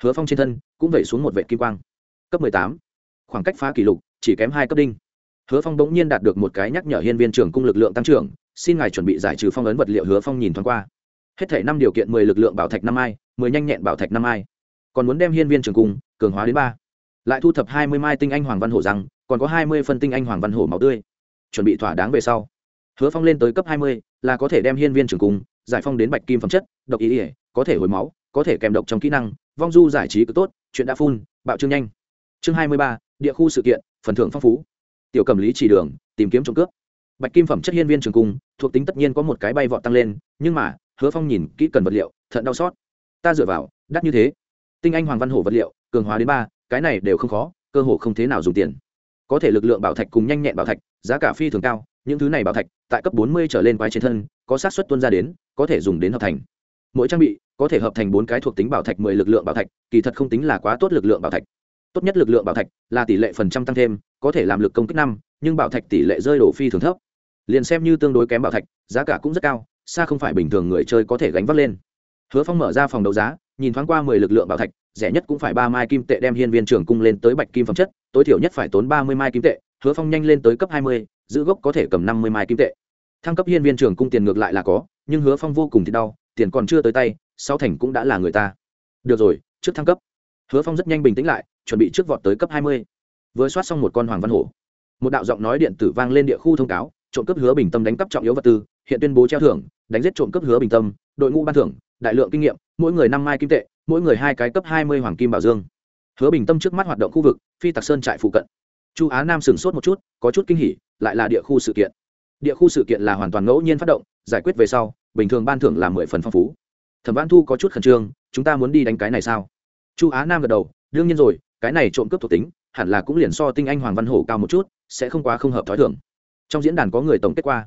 Hứa phong trên thân cũng vẩy xuống một vệ kim quang. Cấp mười tám, khoảng cách phá kỷ lục, chỉ kém hai cấp đinh. Hứa phong bỗng nhiên đạt được một cái nhắc nhở hiên viên trưởng cung lực lượng tăng trưởng, xin ngài chuẩn bị giải trừ phong ấn vật liệu hứa phong nhìn thoáng qua. Hết thể năm điều kiện mười lực lượng bảo thạch năm ai mười nhanh nhẹn bảo thạch năm ai còn muốn đem hiên viên trường cung cường hóa đến ba. Lại thu thập hai mươi mai tinh anh hoàng văn hổ rằng còn có hai mươi phân tinh anh hoàng văn hổ máu tươi. Chuẩn bị thỏa đáng về sau hứa phong lên tới cấp hai mươi, là có thể đem hiên viên trường cung giải phong đến bạch kim phẩm chất, độc ý ỉa có thể hồi máu, có thể kèm độc trong kỹ năng, vong du giải trí cực tốt, chuyện đã phun, bạo trương nhanh. Chương hai mươi ba, địa khu sự kiện, phần thưởng phong phú. Tiểu cầm lý chỉ đường, tìm kiếm trộm cướp. Bạch kim phẩm chất hiên viên trường cung thuộc tính tất nhiên có một cái bay vọt tăng lên, nhưng mà, hứa phong nhìn kỹ cần vật liệu, thận đau xót. Ta dựa vào, đắt như thế. Tinh anh hoàng văn hổ vật liệu, cường hóa đến ba, cái này đều không khó, cơ hồ không thế nào dùng tiền. Có thể lực lượng bảo thạch cùng nhanh nhẹn bảo thạch, giá cả phi thường cao những thứ này bảo thạch, tại cấp bốn mươi trở lên quái trên thân, có xác suất tuôn ra đến, có thể dùng đến hợp thành. Mỗi trang bị, có thể hợp thành bốn cái thuộc tính bảo thạch mười lực lượng bảo thạch, kỳ thật không tính là quá tốt lực lượng bảo thạch. Tốt nhất lực lượng bảo thạch là tỷ lệ phần trăm tăng thêm, có thể làm lực công kích năm, nhưng bảo thạch tỷ lệ rơi đổ phi thường thấp. Liền xem như tương đối kém bảo thạch, giá cả cũng rất cao, xa không phải bình thường người chơi có thể gánh vác lên. Hứa phong mở ra phòng đấu giá, nhìn thoáng qua mười lực lượng bảo thạch, rẻ nhất cũng phải ba mai kim tệ đem hiên viên trưởng cung lên tới bạch kim phẩm chất, tối thiểu nhất phải tốn ba mươi mai kim tệ. Hứa phong nhanh lên tới cấp hai mươi giữ gốc có thể cầm năm mươi mai kim tệ. Thăng cấp hiên viên trường cung tiền ngược lại là có, nhưng hứa phong vô cùng thì đau, tiền còn chưa tới tay, sau thành cũng đã là người ta. Được rồi, trước thăng cấp. Hứa phong rất nhanh bình tĩnh lại, chuẩn bị trước vọt tới cấp hai mươi. Vừa soát xong một con hoàng văn hổ. Một đạo giọng nói điện tử vang lên địa khu thông cáo, trộm cướp hứa bình tâm đánh cắp trọng yếu vật tư, hiện tuyên bố treo thưởng, đánh giết trộm cướp hứa bình tâm, đội ngũ ban thưởng, đại lượng kinh nghiệm, mỗi người năm mai kim tệ, mỗi người hai cái cấp hai mươi hoàng kim bảo dương. Hứa bình tâm trước mắt hoạt động khu vực, phi tạc sơn trại phụ cận chu á nam sửng sốt một chút, có chút kinh hỉ, lại là địa khu sự kiện. Địa khu sự kiện là hoàn toàn ngẫu nhiên phát động, giải quyết về sau, bình thường ban thưởng là mười phần phong phú. Thẩm văn thu có chút khẩn trương, chúng ta muốn đi đánh cái này sao? Chu á nam gật đầu, đương nhiên rồi, cái này trộm cướp thuộc tính, hẳn là cũng liền so tinh anh hoàng văn hổ cao một chút, sẽ không quá không hợp t h ó i thưởng trong diễn đàn có người tổng kết qua,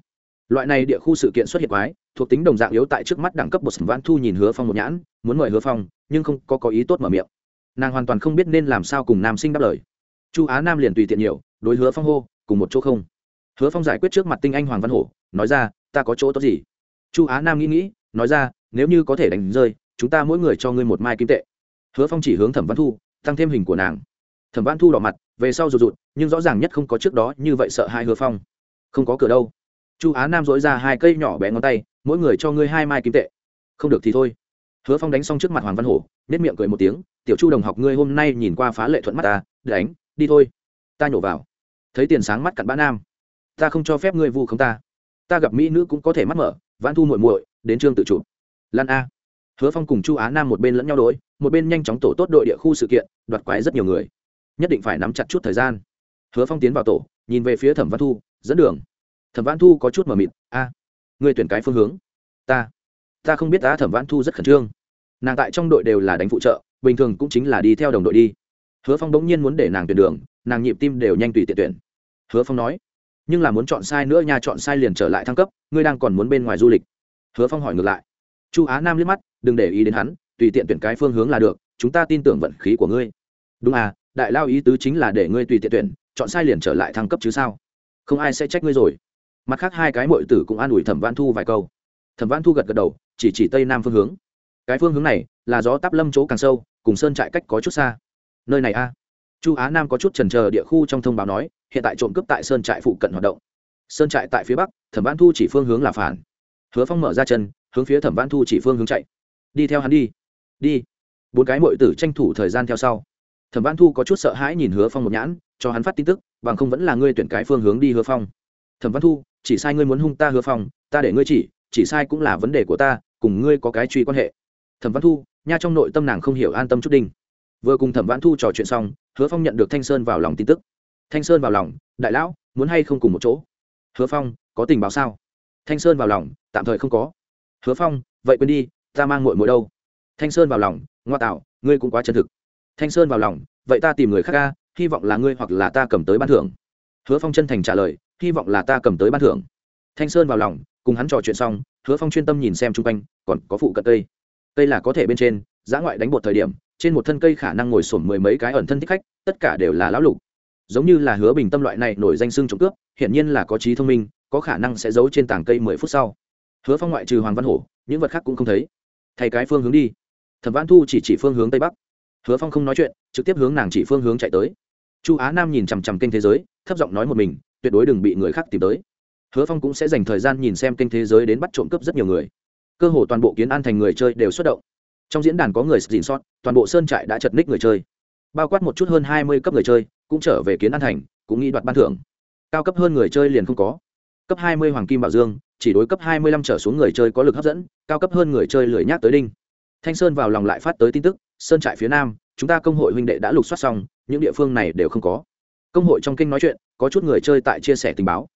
loại này địa khu sự kiện xuất hiện quái, thuộc tính đồng dạng yếu tại trước mắt đẳng cấp bột vãn thu nhìn hứa phong một nhãn, muốn mời hứa phong, nhưng không có có ý tốt mở miệng. Nàng hoàn toàn không biết nên làm sao cùng nam sinh đáp lời chu á nam liền tùy tiện nhiều, đối hứa phong hô, cùng một chỗ không. Hứa phong giải quyết trước mặt tinh anh hoàng văn hổ, nói ra, ta có chỗ tốt gì? Chu á nam nghĩ nghĩ, nói ra, nếu như có thể đánh rơi, chúng ta mỗi người cho ngươi một mai kim tệ. Hứa phong chỉ hướng thẩm văn thu, tăng thêm hình của nàng. Thẩm văn thu đỏ mặt, về sau rụt rụt, nhưng rõ ràng nhất không có trước đó, như vậy sợ hai hứa phong. Không có cửa đâu. Chu á nam dối ra hai cây nhỏ bé ngón tay, mỗi người cho ngươi hai mai kim tệ. Không được thì thôi. Hứa phong đánh xong trước mặt hoàng văn hổ nết miệng cười một tiếng, tiểu chu đồng học ngươi hôm nay nhìn qua phá lệ thuận mắt ta, đánh đi thôi. Ta nhổ vào. Thấy tiền sáng mắt cặn bã nam. Ta không cho phép ngươi vu không ta. Ta gặp mỹ nữ cũng có thể mắt mở, vãn thu muội muội, đến trương tự chủ. Lan a. Hứa phong cùng chu á nam một bên lẫn nhau đ ố i một bên nhanh chóng tổ tốt đội địa khu sự kiện, đoạt quái rất nhiều người. Nhất định phải nắm chặt chút thời gian. Hứa phong tiến vào tổ, nhìn về phía thẩm văn thu, dẫn đường. Thẩm văn thu có chút mờ mịt, a người tuyển cái phương hướng. Ta ta không biết ta thẩm văn thu rất khẩn trương. Nàng tại trong đội đều là đánh phụ trợ, bình thường cũng chính là đi theo đồng đội đi hứa phong bỗng nhiên muốn để nàng tuyển đường, nàng nhịp tim đều nhanh tùy tiện tuyển. Hứa phong nói, nhưng là muốn chọn sai nữa nha, chọn sai liền trở lại thăng cấp, ngươi đang còn muốn bên ngoài du lịch. Hứa phong hỏi ngược lại, chu á nam liếc mắt, đừng để ý đến hắn, tùy tiện tuyển cái phương hướng là được, chúng ta tin tưởng vận khí của ngươi. Đúng à đại lao ý tứ chính là để ngươi tùy tiện tuyển, chọn sai liền trở lại thăng cấp chứ sao? Không ai sẽ trách ngươi rồi. Mặt khác hai cái mội tử cũng an ủi thẩm văn thu vài câu. Thẩm văn thu gật gật đầu, chỉ chỉ tây nam phương hướng. Cái phương hướng này là gió táp lâm chỗ càng sâu, cùng sơn trại cách có chút xa nơi này a? Chu á nam có chút trần chờ địa khu trong thông báo nói, hiện tại trộm cướp tại sơn trại phụ cận hoạt động. Sơn trại tại phía bắc, thẩm văn thu chỉ phương hướng là phản. Hứa phong mở ra chân, hướng phía thẩm văn thu chỉ phương hướng chạy. Đi theo hắn đi. Đi. Bốn cái mội tử tranh thủ thời gian theo sau. Thẩm văn thu có chút sợ hãi nhìn hứa phong một nhãn, cho hắn phát tin tức, bằng không vẫn là ngươi tuyển cái phương hướng đi hứa phong. Thẩm văn thu, chỉ sai ngươi muốn hung ta hứa phong, ta để ngươi chỉ chỉ sai cũng là vấn đề của ta, cùng ngươi có cái truy quan hệ. Thẩm văn thu, nha trong nội tâm nàng không hiểu an tâm chút đinh vừa cùng thẩm vãn thu trò chuyện xong, hứa phong nhận được thanh sơn vào lòng tin tức. Thanh sơn vào lòng, đại lão, muốn hay không cùng một chỗ? Hứa phong, có tình báo sao? Thanh sơn vào lòng, tạm thời không có. Hứa phong, vậy quên đi, ta mang mội mội đâu? Thanh sơn vào lòng, ngoa tạo, ngươi cũng quá chân thực. Thanh sơn vào lòng, vậy ta tìm người khác ca, hy vọng là ngươi hoặc là ta cầm tới ban thưởng. Hứa phong chân thành trả lời, hy vọng là ta cầm tới ban thưởng. Thanh sơn vào lòng, cùng hắn trò chuyện xong, hứa phong chuyên tâm nhìn xem chung quanh, còn có phụ cận cây cây là có thể bên trên giã ngoại đánh bột thời điểm trên một thân cây khả năng ngồi sổm mười mấy cái ẩn thân thích khách, tất cả đều là lão lục. Giống như là hứa bình tâm loại này nổi danh xưng trộm cướp, hiển nhiên là có trí thông minh, có khả năng sẽ giấu trên tảng cây mười phút sau. Hứa phong ngoại trừ hoàng văn hổ, những vật khác cũng không thấy. Thay cái phương hướng đi. Thẩm văn thu chỉ chỉ phương hướng tây bắc. Hứa phong không nói chuyện, trực tiếp hướng nàng chỉ phương hướng chạy tới. Chu á nam nhìn chằm chằm kênh thế giới, thấp giọng nói một mình, tuyệt đối đừng bị người khác tìm tới. Hứa phong cũng sẽ dành thời gian nhìn xem kênh thế giới đến bắt trộm cướp rất nhiều người. Cơ hồ toàn bộ kiến an thành người chơi đều xuất động trong diễn đàn có người dịn sót, toàn bộ sơn trại đã chật ních người chơi. Bao quát một chút hơn hai mươi cấp người chơi, cũng trở về kiến an thành, cũng nghĩ đoạt ban thưởng. Cao cấp hơn người chơi liền không có. Cấp hai mươi hoàng kim bảo dương, chỉ đối cấp hai mươi lăm trở xuống người chơi có lực hấp dẫn, cao cấp hơn người chơi lười nhác tới đinh. Thanh sơn vào lòng lại phát tới tin tức, sơn trại phía nam, chúng ta công hội huynh đệ đã lục soát xong, những địa phương này đều không có. Công hội trong kinh nói chuyện, có chút người chơi tại chia sẻ tình báo.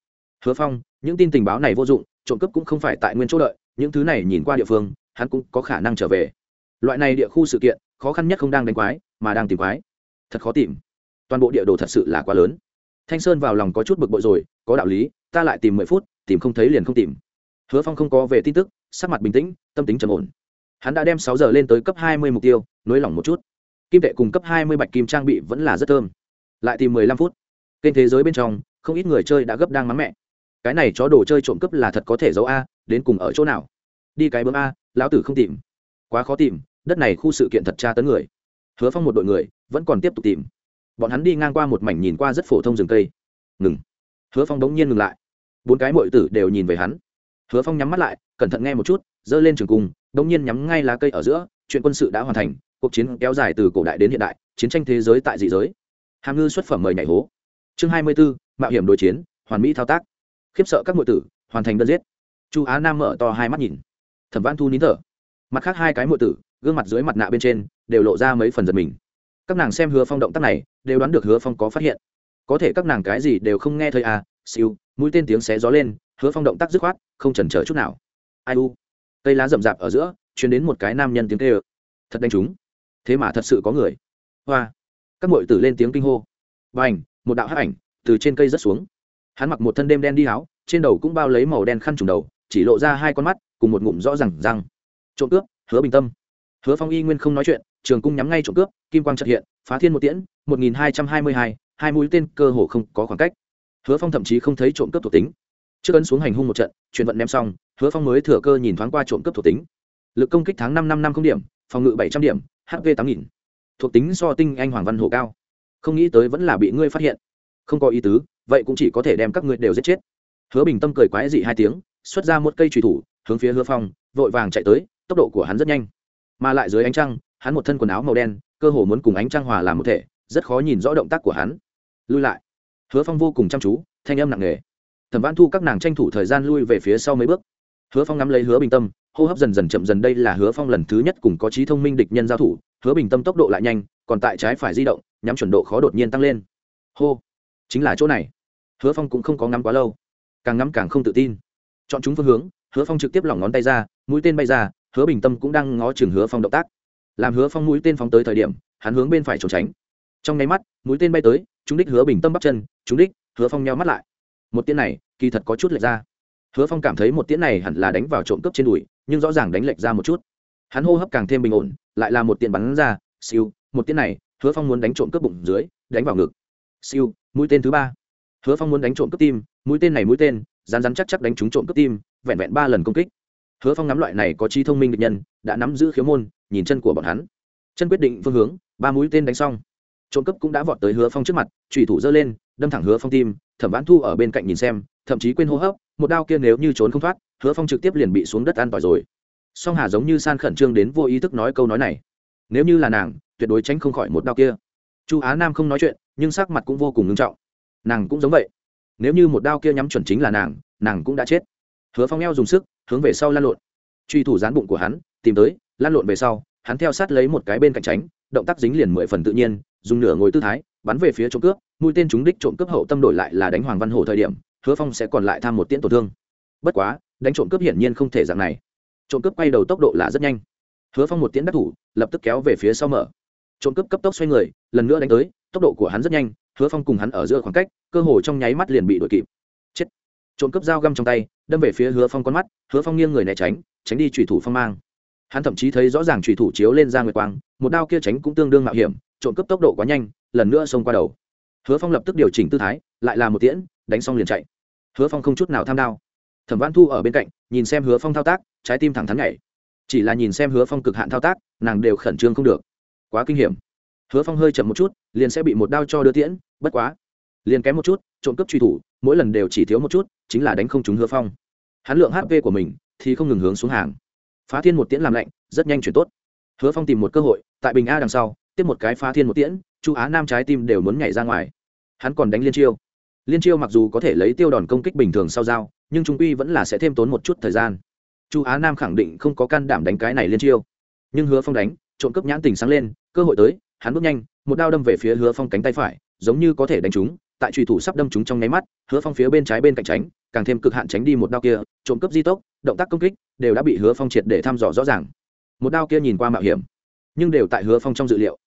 Hứa phong, những tin tình báo này vô dụng, trộm cướp cũng không phải tại nguyên chỗ đợi, những thứ này nhìn qua địa phương, hắn cũng có khả năng trở về loại này địa khu sự kiện, khó khăn nhất không đang đánh quái, mà đang tìm quái. Thật khó tìm. Toàn bộ địa đồ thật sự là quá lớn. Thanh sơn vào lòng có chút bực bội rồi, có đạo lý, ta lại tìm mười phút, tìm không thấy liền không tìm. Hứa phong không có về tin tức, sắc mặt bình tĩnh, tâm tính trầm ổn. Hắn đã đem sáu giờ lên tới cấp hai mươi mục tiêu, nới lỏng một chút. Kim tệ cùng cấp hai mươi bạch kim trang bị vẫn là rất thơm. Lại tìm mười lăm phút. Kênh thế giới bên trong, không ít người chơi đã gấp đang mắng mẹ. Cái này chó đồ chơi trộm cướp là thật có thể giấu a, đến cùng ở chỗ nào? Đi cái bướm a, lão tử không tìm quá khó tìm, đất này khu sự kiện thật tra tấn người. Hứa phong một đội người, vẫn còn tiếp tục tìm. Bọn hắn đi ngang qua một mảnh nhìn qua rất phổ thông rừng cây. Ngừng. Hứa phong đống nhiên ngừng lại. Bốn cái mội tử đều nhìn về hắn. Hứa phong nhắm mắt lại, cẩn thận nghe một chút, giơ lên trường cung, đống nhiên nhắm ngay lá cây ở giữa, chuyện quân sự đã hoàn thành, cuộc chiến kéo dài từ cổ đại đến hiện đại, chiến tranh thế giới tại dị giới. Hàm ngư xuất phẩm mời nhảy hố. Chương hai mươi b ố mạo hiểm đối chiến, hoàn mỹ thao tác. Khiếp sợ các ngội tử, hoàn thành đơn giết. Chu á nam mở to hai mắt nhìn. Thẩm văn thu nín thở mặt khác hai cái ngội tử, gương mặt dưới mặt nạ bên trên, đều lộ ra mấy phần giật mình. Các nàng xem hứa phong động tác này, đều đoán được hứa phong có phát hiện. Có thể các nàng cái gì đều không nghe thấy à siêu, mũi tên tiếng xé gió lên, hứa phong động tác dứt khoát, không chần chờ chút nào. Ai u? Cây lá rậm rạp ở giữa chuyển đến một cái nam nhân tiếng kê ơ thật đánh chúng thế mà thật sự có người. Hoa. Các mội tử lên tiếng kinh hô. Và ảnh một đạo hát ảnh từ trên cây rớt xuống. Hắn mặc một thân đêm đen đi áo, trên đầu cũng bao lấy màu đen khăn trùng đầu, chỉ lộ ra hai con mắt, cùng một ngụm rõ r à n g răng trộm cướp, hứa bình tâm. Hứa phong y nguyên không nói chuyện, trường cung nhắm ngay trộm cướp, kim quang trật hiện, phá thiên một tiễn, một nghìn hai trăm hai mươi hai hai mũi tên cơ hồ không có khoảng cách. Hứa phong thậm chí không thấy trộm cướp thuộc tính. Trước ấn xuống hành hung một trận, chuyển vận ném xong, hứa phong mới thừa cơ nhìn thoáng qua trộm cướp thuộc tính. Lực công kích tháng năm năm năm không điểm, phòng ngự bảy trăm điểm hv tám nghìn. Thuộc tính so tinh anh hoàng văn hồ cao. Không nghĩ tới vẫn là bị ngươi phát hiện. Không có ý tứ, vậy cũng chỉ có thể đem các ngươi đều giết chết. Hứa bình tâm cười quái dị hai tiếng, xuất ra một cây trùy thủ, hướng phía hứa phong, vội vàng chạy tới tốc độ của hắn rất nhanh. Mà lại dưới ánh trăng, hắn một thân quần áo màu đen, cơ hồ muốn cùng ánh trăng hòa làm một thể, rất khó nhìn rõ động tác của hắn. Lui lại. Hứa phong vô cùng chăm chú, thanh âm nặng nề. Thẩm văn thu các nàng tranh thủ thời gian lui về phía sau mấy bước. Hứa phong nắm lấy hứa bình tâm, hô hấp dần dần chậm dần đây là hứa phong lần thứ nhất cùng có trí thông minh địch nhân giao thủ, hứa bình tâm tốc độ lại nhanh, còn tại trái phải di động, nhắm chuẩn độ khó đột nhiên tăng lên. Hô. Chính là chỗ này. Hứa phong cũng không có ngắm quá lâu. Càng ngắm càng không tự tin. Chọn chúng phương hướng, hứa phong trực tiếp lỏng ngón tay ra, mũi tên bay ra hứa bình tâm cũng đang ngó chừng hứa phong động tác. Làm hứa phong mũi tên phóng tới thời điểm, hắn hướng bên phải trốn tránh. Trong nháy mắt, mũi tên bay tới chúng đích hứa bình tâm bắp chân chúng đích, hứa phong nheo mắt lại. Một tiễn này, kỳ thật có chút lệch ra. Hứa phong cảm thấy một tiễn này hẳn là đánh vào trộm cướp trên đùi, nhưng rõ ràng đánh lệch ra một chút. Hắn hô hấp càng thêm bình ổn, lại là một tiện bắn ra, siêu, một tiễn này, hứa phong muốn đánh trộm cướp bụng dưới, đánh vào ngực. Siêu, mũi tên thứ ba. Hứa phong muốn đánh trộm cướp tim, mũi tên này mũi tên rán rán chắc chắc đánh trúng trộm cướp tim, vẹn vẹn ba lần công kích hứa phong nắm loại này có trí thông minh địch nhân, đã nắm giữ khiếu môn, nhìn chân của bọn hắn. Chân quyết định phương hướng, ba mũi tên đánh xong. Trộm cướp cũng đã vọt tới hứa phong trước mặt trùy thủ giơ lên, đâm thẳng hứa phong tim, thẩm vãn thu ở bên cạnh nhìn xem, thậm chí quên hô hấp, một đao kia nếu như trốn không thoát, hứa phong trực tiếp liền bị xuống đất an tỏi rồi. Song hà giống như san khẩn trương đến vô ý thức nói câu nói này. Nếu như là nàng, tuyệt đối tránh không khỏi một đao kia. Chu á nam không nói chuyện, nhưng sắc mặt cũng vô cùng ngưng trọng. Nàng cũng giống vậy. Nếu như một đao kia nhắm chuẩn chính là nàng nàng cũng đã chết hứa phong eo dùng sức, hướng về sau lan lộn. Truy thủ dán bụng của hắn, tìm tới lan lộn về sau, hắn theo sát lấy một cái bên cạnh tránh, động tác dính liền mười phần tự nhiên, dùng nửa ngồi tư thái, bắn về phía trộm cướp, mũi tên chúng đích trộm cướp hậu tâm đổi lại là đánh hoàng văn hồ thời điểm, hứa phong sẽ còn lại tham một tiễn tổn thương. Bất quá, đánh trộm cướp hiển nhiên không thể dạng này. Trộm cướp quay đầu tốc độ là rất nhanh. Hứa phong một tiễn đắc thủ, lập tức kéo về phía sau mở. Trộm cướp cấp tốc xoay người, lần nữa đánh tới, tốc độ của hắn rất nhanh, hứa phong cùng hắn ở giữa khoảng cách, cơ hồ trong nháy mắt liền bị đuổi kịp. Chết. Trộm cướp dao găm trong tay đâm về phía hứa phong con mắt, hứa phong nghiêng người né tránh tránh đi trùy thủ phong mang. Hắn thậm chí thấy rõ ràng trùy thủ chiếu lên ra nguyệt quang, một đao kia tránh cũng tương đương mạo hiểm, trộm cướp tốc độ quá nhanh, lần nữa xông qua đầu. Hứa phong lập tức điều chỉnh tư thái, lại là một tiễn, đánh xong liền chạy. Hứa phong không chút nào tham đao. Thẩm văn thu ở bên cạnh, nhìn xem hứa phong thao tác, trái tim thẳng thắn nhảy. Chỉ là nhìn xem hứa phong cực hạn thao tác, nàng đều khẩn trương không được. Quá kinh hiểm. Hứa phong hơi chậm một chút, liền sẽ bị một đao cho đưa tiễn, bất quá liền kém một chút, trộm cướp truy thủ, mỗi lần đều chỉ thiếu một chút, chính là đánh không trúng hứa phong. Hắn lượng hp của mình thì không ngừng hướng xuống hàng. Phá thiên một tiễn làm lạnh, rất nhanh chuyển tốt. Hứa phong tìm một cơ hội, tại bình a đằng sau, tiếp một cái phá thiên một tiễn, chu á nam trái tim đều muốn nhảy ra ngoài. Hắn còn đánh liên chiêu. Liên chiêu mặc dù có thể lấy tiêu đòn công kích bình thường sau dao nhưng trung quy vẫn là sẽ thêm tốn một chút thời gian. Chu á nam khẳng định không có can đảm đánh cái này liên chiêu. Nhưng hứa phong đánh, trộm cướp nhãn tình sáng lên, cơ hội tới, hắn bước nhanh, một đao đâm về phía hứa phong cánh tay phải, giống như có thể đánh trúng tại trùy thủ sắp đâm chúng trong nháy mắt, hứa phong phía bên trái bên cạnh tránh, càng thêm cực hạn tránh đi một đao kia, trộm cướp di tốc, động tác công kích, đều đã bị hứa phong triệt để thăm dò rõ ràng. Một đao kia nhìn qua mạo hiểm, nhưng đều tại hứa phong trong dự liệu.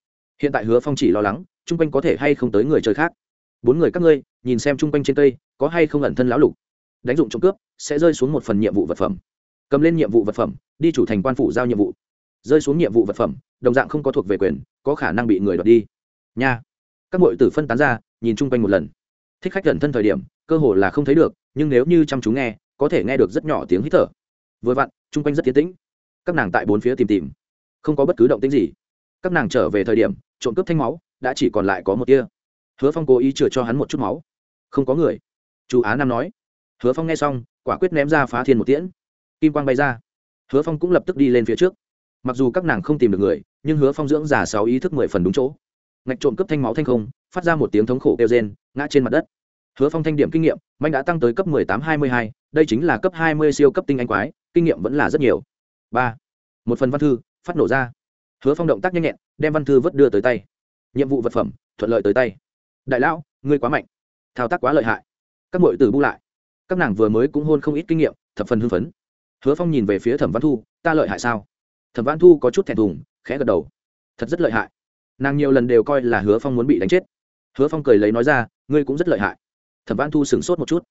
Hiện tại hứa phong chỉ lo lắng, chung quanh có thể hay không tới người chơi khác. Bốn người các ngươi, nhìn xem chung quanh trên cây, có hay không ẩn thân lão lục. Đánh dụng trộm cướp, sẽ rơi xuống một phần nhiệm vụ vật phẩm. Cầm lên nhiệm vụ vật phẩm, đi chủ thành quan phủ giao nhiệm vụ. Rơi xuống nhiệm vụ vật phẩm, đồng dạng không có thuộc về quyền, có khả năng bị người đoạt đi. Nha các mọi tử phân tán ra, nhìn chung quanh một lần. Thích khách gần thân thời điểm, cơ hồ là không thấy được, nhưng nếu như chăm chú nghe, có thể nghe được rất nhỏ tiếng hít thở. Vừa vặn, chung quanh rất tiến tĩnh. Các nàng tại bốn phía tìm tìm. Không có bất cứ động tĩnh gì. Các nàng trở về thời điểm, trộm cướp thanh máu, đã chỉ còn lại có một tia. Hứa phong cố ý chừa cho hắn một chút máu. Không có người. Chú á nam nói. Hứa phong nghe xong, quả quyết ném ra phá thiên một tiễn. Kim quang bay ra. Hứa phong cũng lập tức đi lên phía trước. Mặc dù các nàng không tìm được người, nhưng hứa phong dưỡng giả sáu ý thức mười phần đúng chỗ ngạch trộm cướp thanh máu thanh không, phát ra một tiếng thống khổ kêu rên, ngã trên mặt đất. Hứa phong thanh điểm kinh nghiệm, manh đã tăng tới cấp mười tám, hai mươi hai, đây chính là cấp hai mươi siêu cấp tinh anh quái, kinh nghiệm vẫn là rất nhiều. Ba. Một phần văn thư, phát nổ ra. Hứa phong động tác nhanh nhẹn, đem văn thư vớt đưa tới tay. Nhiệm vụ vật phẩm, thuận lợi tới tay. Đại lão, ngươi quá mạnh. Thao tác quá lợi hại. Các mọi từ bu lại. Các nàng vừa mới cũng hôn không ít kinh nghiệm, thập phần hưng phấn. Hứa phong nhìn về phía thẩm văn thu, ta lợi hại sao? Thẩm văn thu có chút thẹn thùng, khẽ gật đầu. Thật rất lợi hại nàng nhiều lần đều coi là hứa phong muốn bị đánh chết. Hứa phong cười lấy nói ra, ngươi cũng rất lợi hại. Thẩm văn thu sửng sốt một chút.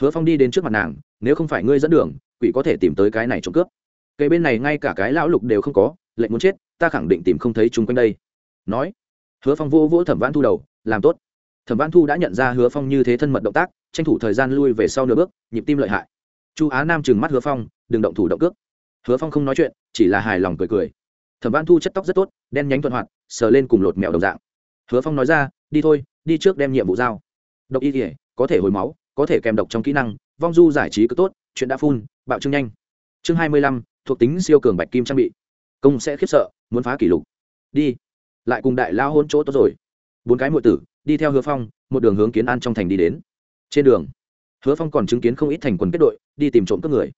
Hứa phong đi đến trước mặt nàng, nếu không phải ngươi dẫn đường, quỷ có thể tìm tới cái này trộm cướp. Cây bên này ngay cả cái lão lục đều không có, lệnh muốn chết, ta khẳng định tìm không thấy chung quanh đây. Nói, hứa phong vô vỗ thẩm văn thu đầu, làm tốt. Thẩm văn thu đã nhận ra hứa phong như thế thân mật động tác, tranh thủ thời gian lui về sau nửa bước, nhịp tim lợi hại. Chu á nam trừng mắt hứa phong, đừng động thủ động cước hứa phong không nói chuyện, chỉ là hài lòng cười cười. Thẩm văn thu chất tóc rất tốt, đen nhánh thuận hoạt sờ lên cùng lột mèo đồng dạng. Hứa phong nói ra, đi thôi, đi trước đem nhiệm vụ giao. Độc y thể có thể hồi máu, có thể kèm độc trong kỹ năng, vong du giải trí cứ tốt, chuyện đã phun, bạo trương nhanh. Chương hai mươi lăm, thuộc tính siêu cường bạch kim trang bị. Công sẽ khiếp sợ, muốn phá kỷ lục. Đi, lại cùng đại lao hôn chỗ tốt rồi. Bốn cái muội tử, đi theo hứa phong, một đường hướng kiến an trong thành đi đến. Trên đường, hứa phong còn chứng kiến không ít thành quần kết đội, đi tìm trộm các người.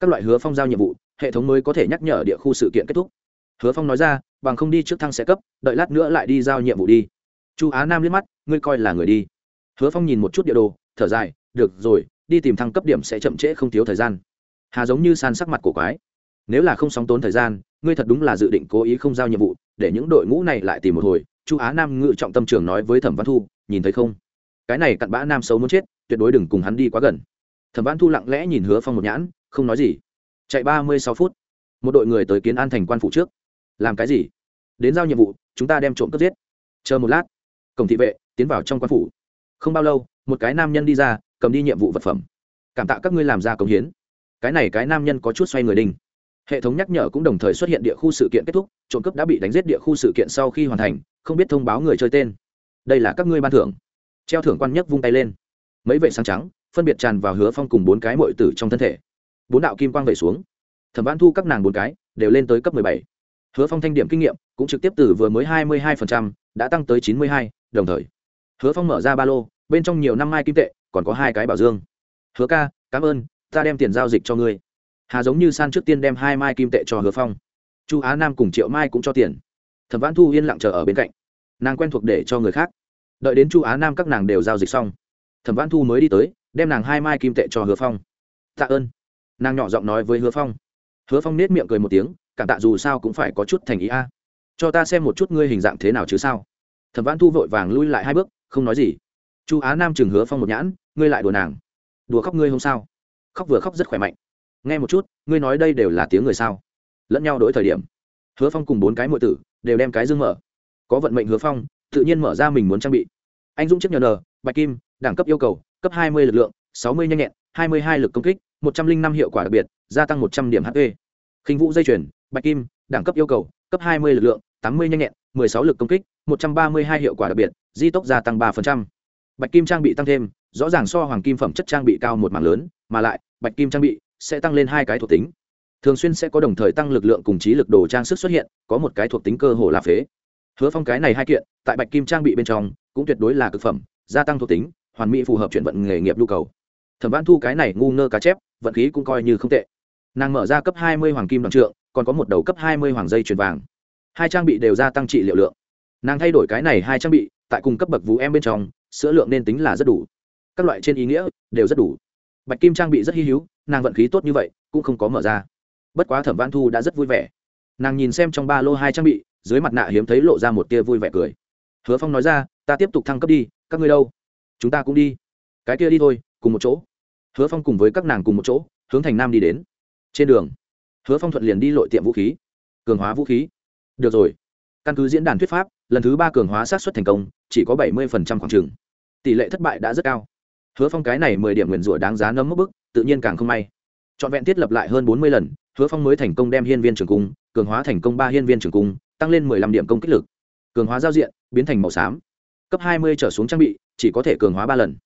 Các loại hứa phong giao nhiệm vụ, hệ thống mới có thể nhắc nhở địa khu sự kiện kết thúc. Hứa phong nói ra bằng không đi trước thăng sẽ cấp, đợi lát nữa lại đi giao nhiệm vụ đi. Chu á nam liếc mắt, ngươi coi là người đi. Hứa phong nhìn một chút địa đồ, thở dài, được rồi, đi tìm thăng cấp điểm sẽ chậm trễ không thiếu thời gian. Hà giống như san sắc mặt cổ quái. Nếu là không sóng tốn thời gian, ngươi thật đúng là dự định cố ý không giao nhiệm vụ, để những đội ngũ này lại tìm một hồi. Chu á nam ngự trọng tâm trường nói với thẩm văn thu, nhìn thấy không? Cái này cặn bã nam xấu muốn chết, tuyệt đối đừng cùng hắn đi quá gần. Thẩm văn thu lặng lẽ nhìn hứa phong một nhãn, không nói gì. Chạy ba mươi sáu phút, một đội người tới kiến an thành quan phủ trước làm cái gì? Đến giao nhiệm vụ, chúng ta đem trộm cướp giết. Chờ một lát. Cổng thị vệ, tiến vào trong quan phủ. Không bao lâu, một cái nam nhân đi ra, cầm đi nhiệm vụ vật phẩm. Cảm tạ các ngươi làm ra cống hiến. Cái này cái nam nhân có chút xoay người đinh. Hệ thống nhắc nhở cũng đồng thời xuất hiện địa khu sự kiện kết thúc, trộm cướp đã bị đánh giết địa khu sự kiện sau khi hoàn thành, không biết thông báo người chơi tên. Đây là các ngươi ban thưởng. Treo thưởng quan nhất vung tay lên. Mấy vệ sáng trắng, phân biệt tràn vào hứa phong cùng bốn cái mội tử trong thân thể. Bốn đạo kim quang vẩy xuống. Thẩm văn thu các nàng bốn cái, đều lên tới cấp mười bảy hứa phong thanh điểm kinh nghiệm cũng trực tiếp từ vừa mới hai mươi hai đã tăng tới chín mươi hai, đồng thời. Hứa phong mở ra ba lô, bên trong nhiều năm mai kim tệ, còn có hai cái bảo dương. Hứa ca, cảm ơn, ta đem tiền giao dịch cho ngươi. Hà giống như san trước tiên đem hai mai kim tệ cho hứa phong. Chu á nam cùng triệu mai cũng cho tiền. Thẩm Vãn thu yên lặng chờ ở bên cạnh. Nàng quen thuộc để cho người khác. Đợi đến chu á nam các nàng đều giao dịch xong, thẩm Vãn thu mới đi tới, đem nàng hai mai kim tệ cho hứa phong. Tạ ơn. Nàng nhỏ giọng nói với hứa phong. Hứa phong nết miệng cười một tiếng cảm tạ dù sao cũng phải có chút thành ý a. Cho ta xem một chút ngươi hình dạng thế nào chứ sao? Thẩm văn thu vội vàng lui lại hai bước, không nói gì. Chu á nam chừng hứa phong một nhãn, ngươi lại đùa nàng. Đùa khóc ngươi không sao? Khóc vừa khóc rất khỏe mạnh. Nghe một chút, ngươi nói đây đều là tiếng người sao? Lẫn nhau đổi thời điểm. Hứa phong cùng bốn cái mọi tử đều đem cái dương mở. Có vận mệnh hứa phong, tự nhiên mở ra mình muốn trang bị. Anh dũng chấp nhờ n, bạch kim, đẳng cấp yêu cầu, cấp hai mươi lực lượng, sáu mươi nhanh nhẹn, hai mươi hai lực công kích, một trăm linh năm hiệu quả đặc biệt, gia tăng một trăm điểm hp khinh vũ dây chuyền bạch kim, đẳng cấp yêu cầu, cấp hai mươi lực lượng, tám mươi nhanh nhẹn, mười sáu lực công kích, một trăm ba mươi hai hiệu quả đặc biệt, di tốc gia tăng 3%. bạch kim trang bị tăng thêm, rõ ràng so hoàng kim phẩm chất trang bị cao một mảng lớn, mà lại, bạch kim trang bị sẽ tăng lên hai cái thuộc tính. Thường xuyên sẽ có đồng thời tăng lực lượng cùng trí lực đồ trang sức xuất hiện, có một cái thuộc tính cơ hồ là phế. Hứa phong cái này hai kiện, tại bạch kim trang bị bên trong, cũng tuyệt đối là cực phẩm, gia tăng thuộc tính, hoàn mỹ phù hợp chuyển vận nghề nghiệp nhu cầu. Thẩm văn thu cái này ngu ngơ cá chép, vận khí cũng coi như không tệ. Nàng mở ra cấp hai mươi hoàng kim đoàn trượng còn có một đầu cấp hai mươi hoàng dây chuyền vàng. Hai trang bị đều gia tăng trị liệu lượng. Nàng thay đổi cái này hai trang bị, tại cùng cấp bậc vũ em bên trong, sữa lượng nên tính là rất đủ. Các loại trên ý nghĩa đều rất đủ. Bạch kim trang bị rất hy hữu, nàng vận khí tốt như vậy, cũng không có mở ra. Bất quá thẩm văn thu đã rất vui vẻ. Nàng nhìn xem trong ba lô hai trang bị, dưới mặt nạ hiếm thấy lộ ra một tia vui vẻ cười. Hứa phong nói ra, ta tiếp tục thăng cấp đi, các ngươi đâu? Chúng ta cũng đi. Cái kia đi thôi, cùng một chỗ. Hứa phong cùng với các nàng cùng một chỗ, hướng thành nam đi đến. Trên đường hứa phong thuận liền đi lội tiệm vũ khí. Cường hóa vũ khí. Được rồi. Căn cứ diễn đàn thuyết pháp, lần thứ ba cường hóa sát xuất thành công, chỉ có bảy mươi khoảng trừng tỷ lệ thất bại đã rất cao. Hứa phong cái này mười điểm nguyền rủa đáng giá nấm mức bức, tự nhiên càng không may. Trọn vẹn thiết lập lại hơn bốn mươi lần, hứa phong mới thành công đem hiên viên trường cung, cường hóa thành công ba hiên viên trường cung, tăng lên mười lăm điểm công kích lực. Cường hóa giao diện, biến thành màu xám. Cấp hai mươi trở xuống trang bị, chỉ có thể cường hóa ba lần.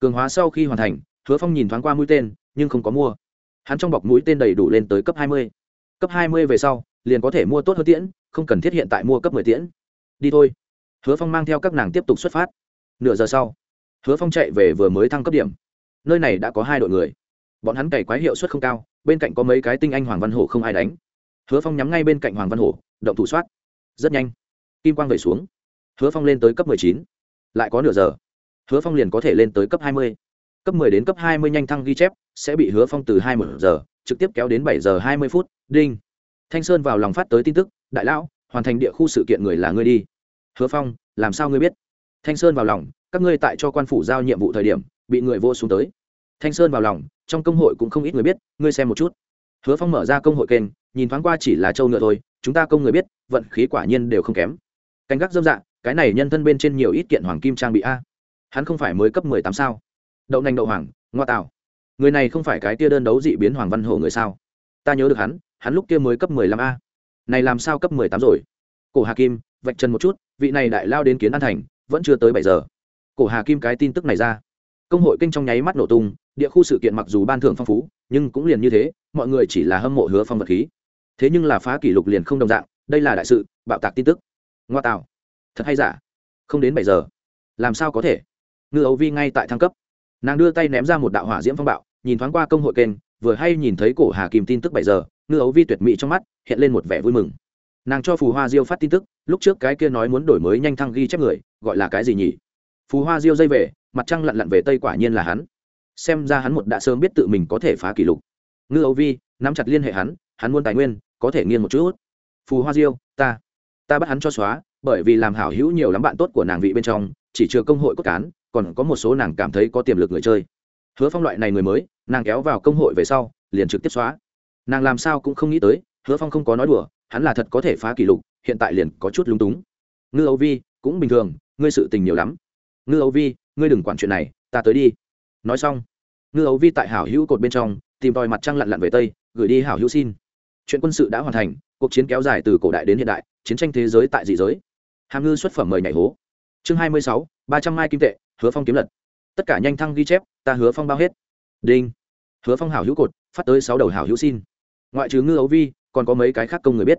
Cường hóa sau khi hoàn thành, hứa phong nhìn thoáng qua mũi tên, nhưng không có mua hắn trong bọc mũi tên đầy đủ lên tới cấp hai mươi. Cấp hai mươi về sau, liền có thể mua tốt hơn tiễn, không cần thiết hiện tại mua cấp mười tiễn. Đi thôi. Hứa phong mang theo các nàng tiếp tục xuất phát. Nửa giờ sau, hứa phong chạy về vừa mới thăng cấp điểm. Nơi này đã có hai đội người. Bọn hắn cày quái hiệu suất không cao, bên cạnh có mấy cái tinh anh hoàng văn hổ không ai đánh. Hứa phong nhắm ngay bên cạnh hoàng văn hổ, động thủ soát. Rất nhanh, kim quang về xuống. Hứa phong lên tới cấp mười chín. Lại có nửa giờ. Hứa phong liền có thể lên tới cấp hai mươi cấp mười đến cấp hai mươi nhanh thăng ghi chép, sẽ bị hứa phong từ hai mươi giờ, trực tiếp kéo đến 7 giờ hai mươi phút, đinh. Thanh sơn vào lòng phát tới tin tức, đại lão, hoàn thành địa khu sự kiện người là ngươi đi. Hứa phong, làm sao ngươi biết? Thanh sơn vào lòng, các ngươi tại cho quan phủ giao nhiệm vụ thời điểm, bị người vô xuống tới. Thanh sơn vào lòng, trong công hội cũng không ít người biết, ngươi xem một chút. Hứa phong mở ra công hội kênh, nhìn thoáng qua chỉ là châu ngựa thôi, chúng ta công người biết, vận khí quả nhiên đều không kém. Canh gác dâm dạ cái này nhân thân bên trên nhiều ít kiện hoàng kim trang bị a, hắn không phải mới cấp mười tám sao? Đậu nành đậu hoàng, ngoa tạo người này không phải cái tia đơn đấu dị biến hoàng văn hổ người sao? Ta nhớ được hắn hắn lúc kia mới cấp mười lăm a. Này làm sao cấp mười tám rồi? Cổ hà kim, vạch chân một chút, vị này đại lao đến kiến an thành, vẫn chưa tới bảy giờ. Cổ hà kim cái tin tức này ra. Công hội kinh trong nháy mắt nổ tung, địa khu sự kiện mặc dù ban thưởng phong phú, nhưng cũng liền như thế, mọi người chỉ là hâm mộ hứa phong vật khí. Thế nhưng là phá kỷ lục liền không đồng dạng, đây là đại sự, bạo tạc tin tức. Ngoa tạo thật hay giả? Không đến bảy giờ. Làm sao có thể? Ngư ấu vi ngay tại thăng cấp nàng đưa tay ném ra một đạo hỏa diễm phong bạo, nhìn thoáng qua công hội kênh, vừa hay nhìn thấy cổ hà kìm tin tức bảy giờ, ngư ấu vi tuyệt mỹ trong mắt, hiện lên một vẻ vui mừng. Nàng cho phù hoa diêu phát tin tức, lúc trước cái kia nói muốn đổi mới nhanh thăng ghi chép người, gọi là cái gì nhỉ? Phù hoa diêu dây về, mặt trăng lặn lặn về tây quả nhiên là hắn. Xem ra hắn một đã sớm biết tự mình có thể phá kỷ lục. Ngư ấu vi, nắm chặt liên hệ hắn hắn muốn tài nguyên, có thể nghiêng một chút. Phù hoa diêu, ta ta bắt hắn cho xóa, bởi vì làm hảo hữu nhiều lắm bạn tốt của nàng vị bên trong, chỉ chưa công hội cốt cán còn có một số nàng cảm thấy có tiềm lực người chơi. Hứa phong loại này người mới, nàng kéo vào công hội về sau, liền trực tiếp xóa. Nàng làm sao cũng không nghĩ tới, hứa phong không có nói đùa, hắn là thật có thể phá kỷ lục, hiện tại liền có chút lúng túng. Ngư âu vi, cũng bình thường, ngươi sự tình nhiều lắm. Ngư âu vi, ngươi đừng quản chuyện này, ta tới đi. Nói xong, ngư âu vi tại hảo hữu cột bên trong, tìm tòi mặt trăng lặn lặn về tây, gửi đi hảo hữu xin. Chuyện quân sự đã hoàn thành, cuộc chiến kéo dài từ cổ đại đến hiện đại, chiến tranh thế giới tại dị giới. Hàm ngư xuất phẩm mời nhảy hố. Chương hai mươi sáu, ba trăm mai kim tệ hứa phong kiếm lật. Tất cả nhanh thăng ghi chép, ta hứa phong bao hết. Đinh. Hứa phong hảo hữu cột, phát tới sáu đầu hảo hữu xin. Ngoại trừ ngư ấu vi, còn có mấy cái khác công người biết.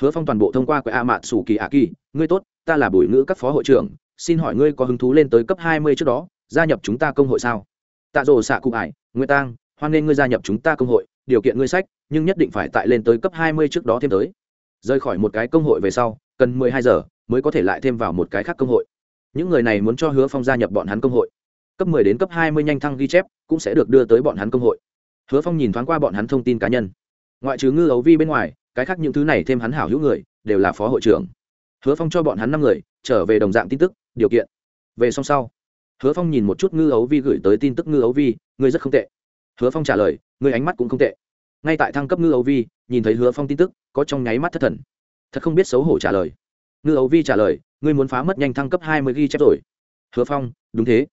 Hứa phong toàn bộ thông qua của a mạn sủ kỳ a kỳ. Ngươi tốt, ta là bùi ngữ các phó hội trưởng, xin hỏi ngươi có hứng thú lên tới cấp hai mươi trước đó, gia nhập chúng ta công hội sao? Tạ rồ xạ cụ ải ngươi tang, hoan nghênh ngươi gia nhập chúng ta công hội, điều kiện ngươi sách, nhưng nhất định phải tại lên tới cấp hai mươi trước đó thêm tới. Rời khỏi một cái công hội về sau, cần mười hai giờ, mới có thể lại thêm vào một cái khác công hội những người này muốn cho hứa phong gia nhập bọn hắn công hội. Cấp mười đến cấp hai mươi nhanh thăng ghi chép cũng sẽ được đưa tới bọn hắn công hội. Hứa phong nhìn thoáng qua bọn hắn thông tin cá nhân. Ngoại trừ ngư ấu vi bên ngoài, cái khác những thứ này thêm hắn hảo hữu người, đều là phó hội trưởng. Hứa phong cho bọn hắn năm người, trở về đồng dạng tin tức, điều kiện. Về song sau, hứa phong nhìn một chút ngư ấu vi gửi tới tin tức ngư ấu vi, ngươi rất không tệ. Hứa phong trả lời, ngươi ánh mắt cũng không tệ. Ngay tại thăng cấp ngư ấu vi, nhìn thấy hứa phong tin tức, có trong nháy mắt thất thần. Thật không biết xấu hổ trả lời. Ngư ấu vi trả lời ngươi muốn phá mất nhanh thăng cấp hai mươi ghi chép rồi. Hứa phong, đúng thế.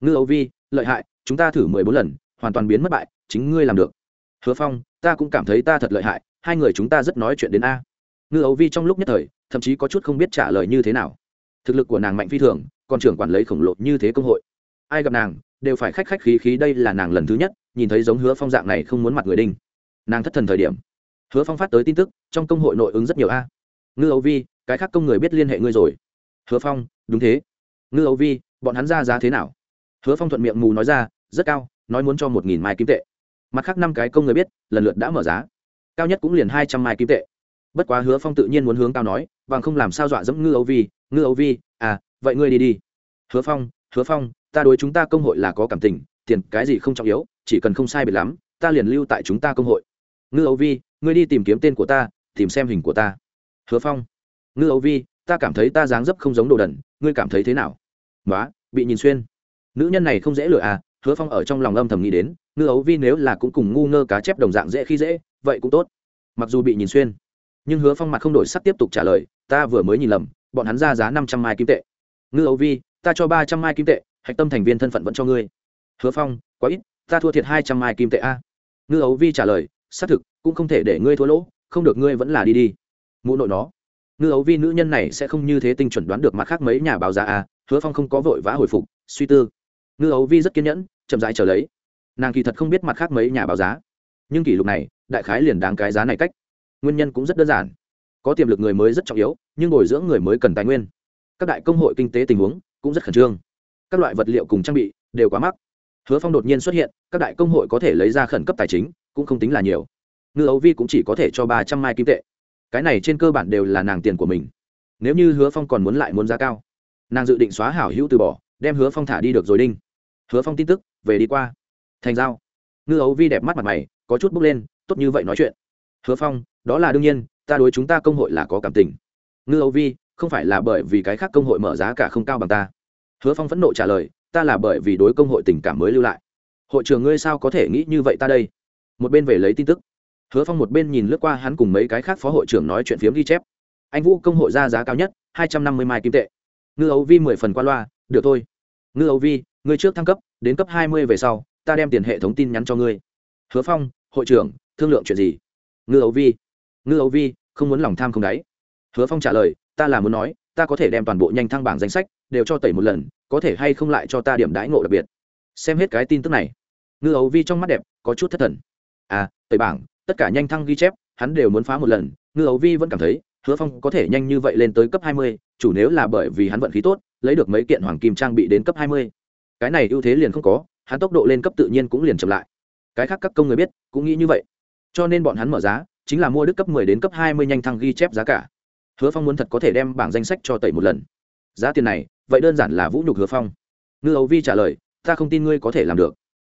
Ngư Âu vi, lợi hại, chúng ta thử mười bốn lần, hoàn toàn biến mất bại, chính ngươi làm được. Hứa phong, ta cũng cảm thấy ta thật lợi hại, hai người chúng ta rất nói chuyện đến a. Ngư ấu vi trong lúc nhất thời, thậm chí có chút không biết trả lời như thế nào. Thực lực của nàng mạnh phi thường, còn trưởng quản lấy khổng lồ như thế công hội. Ai gặp nàng, đều phải khách khách khí khí đây là nàng lần thứ nhất, nhìn thấy giống hứa phong dạng này không muốn mặt người đinh. Nàng thất thần thời điểm. Hứa phong phát tới tin tức, trong công hội nội ứng rất nhiều a. Ngư ấu vi, cái khác công người biết liên hệ ngươi rồi hứa phong, đúng thế. Ngư ấu vi, bọn hắn ra giá thế nào? Hứa phong thuận miệng mù nói ra, rất cao, nói muốn cho một nghìn mai kim tệ. Mặt khác năm cái công người biết, lần lượt đã mở giá. Cao nhất cũng liền hai trăm mai kim tệ. Bất quá hứa phong tự nhiên muốn hướng cao nói, bằng không làm sao dọa dẫm ngư ấu vi. Ngư ấu vi à vậy ngươi đi đi. Hứa phong hứa phong, ta đối chúng ta công hội là có cảm tình, tiền cái gì không trọng yếu, chỉ cần không sai biệt lắm, ta liền lưu tại chúng ta công hội. Ngư ấu vi, ngươi đi tìm kiếm tên của ta, tìm xem hình của ta. Hứa phong, ngư ấu vi ta cảm thấy ta dáng dấp không giống đồ đần, ngươi cảm thấy thế nào? Nói bị nhìn xuyên. Nữ nhân này không dễ lựa à hứa phong ở trong lòng âm thầm nghĩ đến, ngư ấu vi nếu là cũng cùng ngu ngơ cá chép đồng dạng dễ khi dễ, vậy cũng tốt. Mặc dù bị nhìn xuyên, nhưng hứa phong mặt không đổi sắc tiếp tục trả lời, ta vừa mới nhìn lầm, bọn hắn ra giá năm trăm mai kim tệ. Ngư ấu vi, ta cho ba trăm mai kim tệ, hạch tâm thành viên thân phận vẫn cho ngươi. Hứa phong, quá ít, ta thua thiệt hai trăm mai kim tệ a. Ngư ấu vi trả lời, xác thực, cũng không thể để ngươi thua lỗ, không được ngươi vẫn là đi đi. Mụ nội nó ngư ấu vi nữ nhân này sẽ không như thế tinh chuẩn đoán được mặt khác mấy nhà báo giá à? hứa phong không có vội vã hồi phục, suy tư. Ngư ấu vi rất kiên nhẫn, chậm rãi trở lấy. Nàng kỳ thật không biết mặt khác mấy nhà báo giá. Nhưng kỷ lục này, đại khái liền đáng cái giá này cách. Nguyên nhân cũng rất đơn giản. Có tiềm lực người mới rất trọng yếu, nhưng bồi dưỡng người mới cần tài nguyên. Các đại công hội kinh tế tình huống cũng rất khẩn trương. Các loại vật liệu cùng trang bị đều quá mắc. Hứa phong đột nhiên xuất hiện, các đại công hội có thể lấy ra khẩn cấp tài chính cũng không tính là nhiều. Ngư ấu vi cũng chỉ có thể cho ba trăm mai kim tệ cái này trên cơ bản đều là nàng tiền của mình. Nếu như hứa phong còn muốn lại muốn giá cao, nàng dự định xóa hảo hữu từ bỏ, đem hứa phong thả đi được rồi đinh. Hứa phong tin tức, về đi qua. Thành giao. Ngư ấu vi đẹp mắt mặt mày, có chút bước lên, tốt như vậy nói chuyện. Hứa phong, đó là đương nhiên, ta đối chúng ta công hội là có cảm tình. Ngư âu vi, không phải là bởi vì cái khác công hội mở giá cả không cao bằng ta. Hứa phong phẫn nộ trả lời, ta là bởi vì đối công hội tình cảm mới lưu lại. Hội trường ngươi sao có thể nghĩ như vậy ta đây? Một bên về lấy tin tức hứa phong một bên nhìn lướt qua hắn cùng mấy cái khác phó hội trưởng nói chuyện phiếm ghi chép. Anh vũ công hội ra giá cao nhất, hai trăm năm mươi mai kim tệ. Ngư ấu vi mười phần qua loa, được thôi. Ngư ấu vi, ngươi trước thăng cấp, đến cấp hai mươi về sau, ta đem tiền hệ thống tin nhắn cho ngươi. Hứa phong, hội trưởng, thương lượng chuyện gì? Ngư ấu vi. Ngư ấu vi, không muốn lòng tham không đáy. Hứa phong trả lời, ta là muốn nói, ta có thể đem toàn bộ nhanh thăng bảng danh sách, đều cho tẩy một lần, có thể hay không lại cho ta điểm đãi ngộ đặc biệt. Xem hết cái tin tức này. Ngư ấu vi trong mắt đẹp, có chút thất thần. À tẩy bảng tất cả nhanh thăng ghi chép, hắn đều muốn phá một lần, ngư ấu vi vẫn cảm thấy, hứa phong có thể nhanh như vậy lên tới cấp hai mươi, chủ nếu là bởi vì hắn vận khí tốt, lấy được mấy kiện hoàng kim trang bị đến cấp hai mươi. Cái này ưu thế liền không có, hắn tốc độ lên cấp tự nhiên cũng liền chậm lại. Cái khác các công người biết, cũng nghĩ như vậy. Cho nên bọn hắn mở giá, chính là mua đức cấp 10 đến cấp 20 nhanh thăng ghi chép giá cả. Hứa phong muốn thật có thể đem bảng danh sách cho tẩy một lần. Giá tiền này, vậy đơn giản là vũ nhục hứa phong. Ngư Âu vi trả lời, ta không tin ngươi có thể làm được.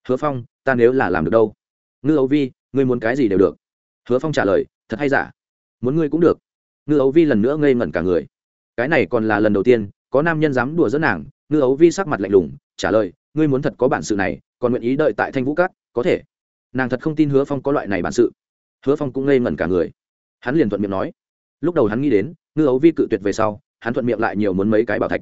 Hứa phong, ta nếu là làm được đâu? Ngư Âu vi ngươi muốn cái gì đều được. Hứa phong trả lời, thật hay giả? Muốn ngươi cũng được. Ngư ấu vi lần nữa ngây ngẩn cả người. Cái này còn là lần đầu tiên, có nam nhân dám đùa dẫn nàng. Ngư ấu vi sắc mặt lạnh lùng, trả lời, ngươi muốn thật có bản sự này, còn nguyện ý đợi tại thanh vũ cát, có thể. Nàng thật không tin hứa phong có loại này bản sự. Hứa phong cũng ngây ngẩn cả người. Hắn liền thuận miệng nói. Lúc đầu hắn nghĩ đến, ngư ấu vi cự tuyệt về sau, hắn thuận miệng lại nhiều muốn mấy cái bảo thạch.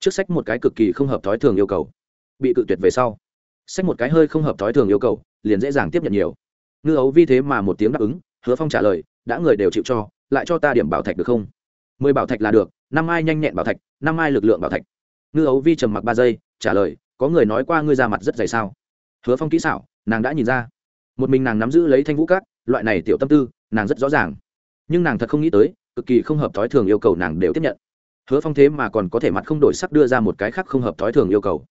Trước sách một cái cực kỳ không hợp thói thường yêu cầu. Bị cự tuyệt về sau, sách một cái hơi không hợp thói thường yêu cầu, liền dễ dàng tiếp nhận nhiều ngư ấu vi thế mà một tiếng đáp ứng, hứa phong trả lời, đã người đều chịu cho, lại cho ta điểm bảo thạch được không? Mười bảo thạch là được, năm ai nhanh nhẹn bảo thạch, năm ai lực lượng bảo thạch. Ngư ấu vi trầm mặc ba giây, trả lời, có người nói qua ngươi ra mặt rất dày sao? Hứa phong kỹ xảo, nàng đã nhìn ra. Một mình nàng nắm giữ lấy thanh vũ cát, loại này tiểu tâm tư, nàng rất rõ ràng. Nhưng nàng thật không nghĩ tới, cực kỳ không hợp thói thường yêu cầu nàng đều tiếp nhận. Hứa phong thế mà còn có thể mặt không đổi sắc đưa ra một cái khác không hợp thói thường yêu cầu.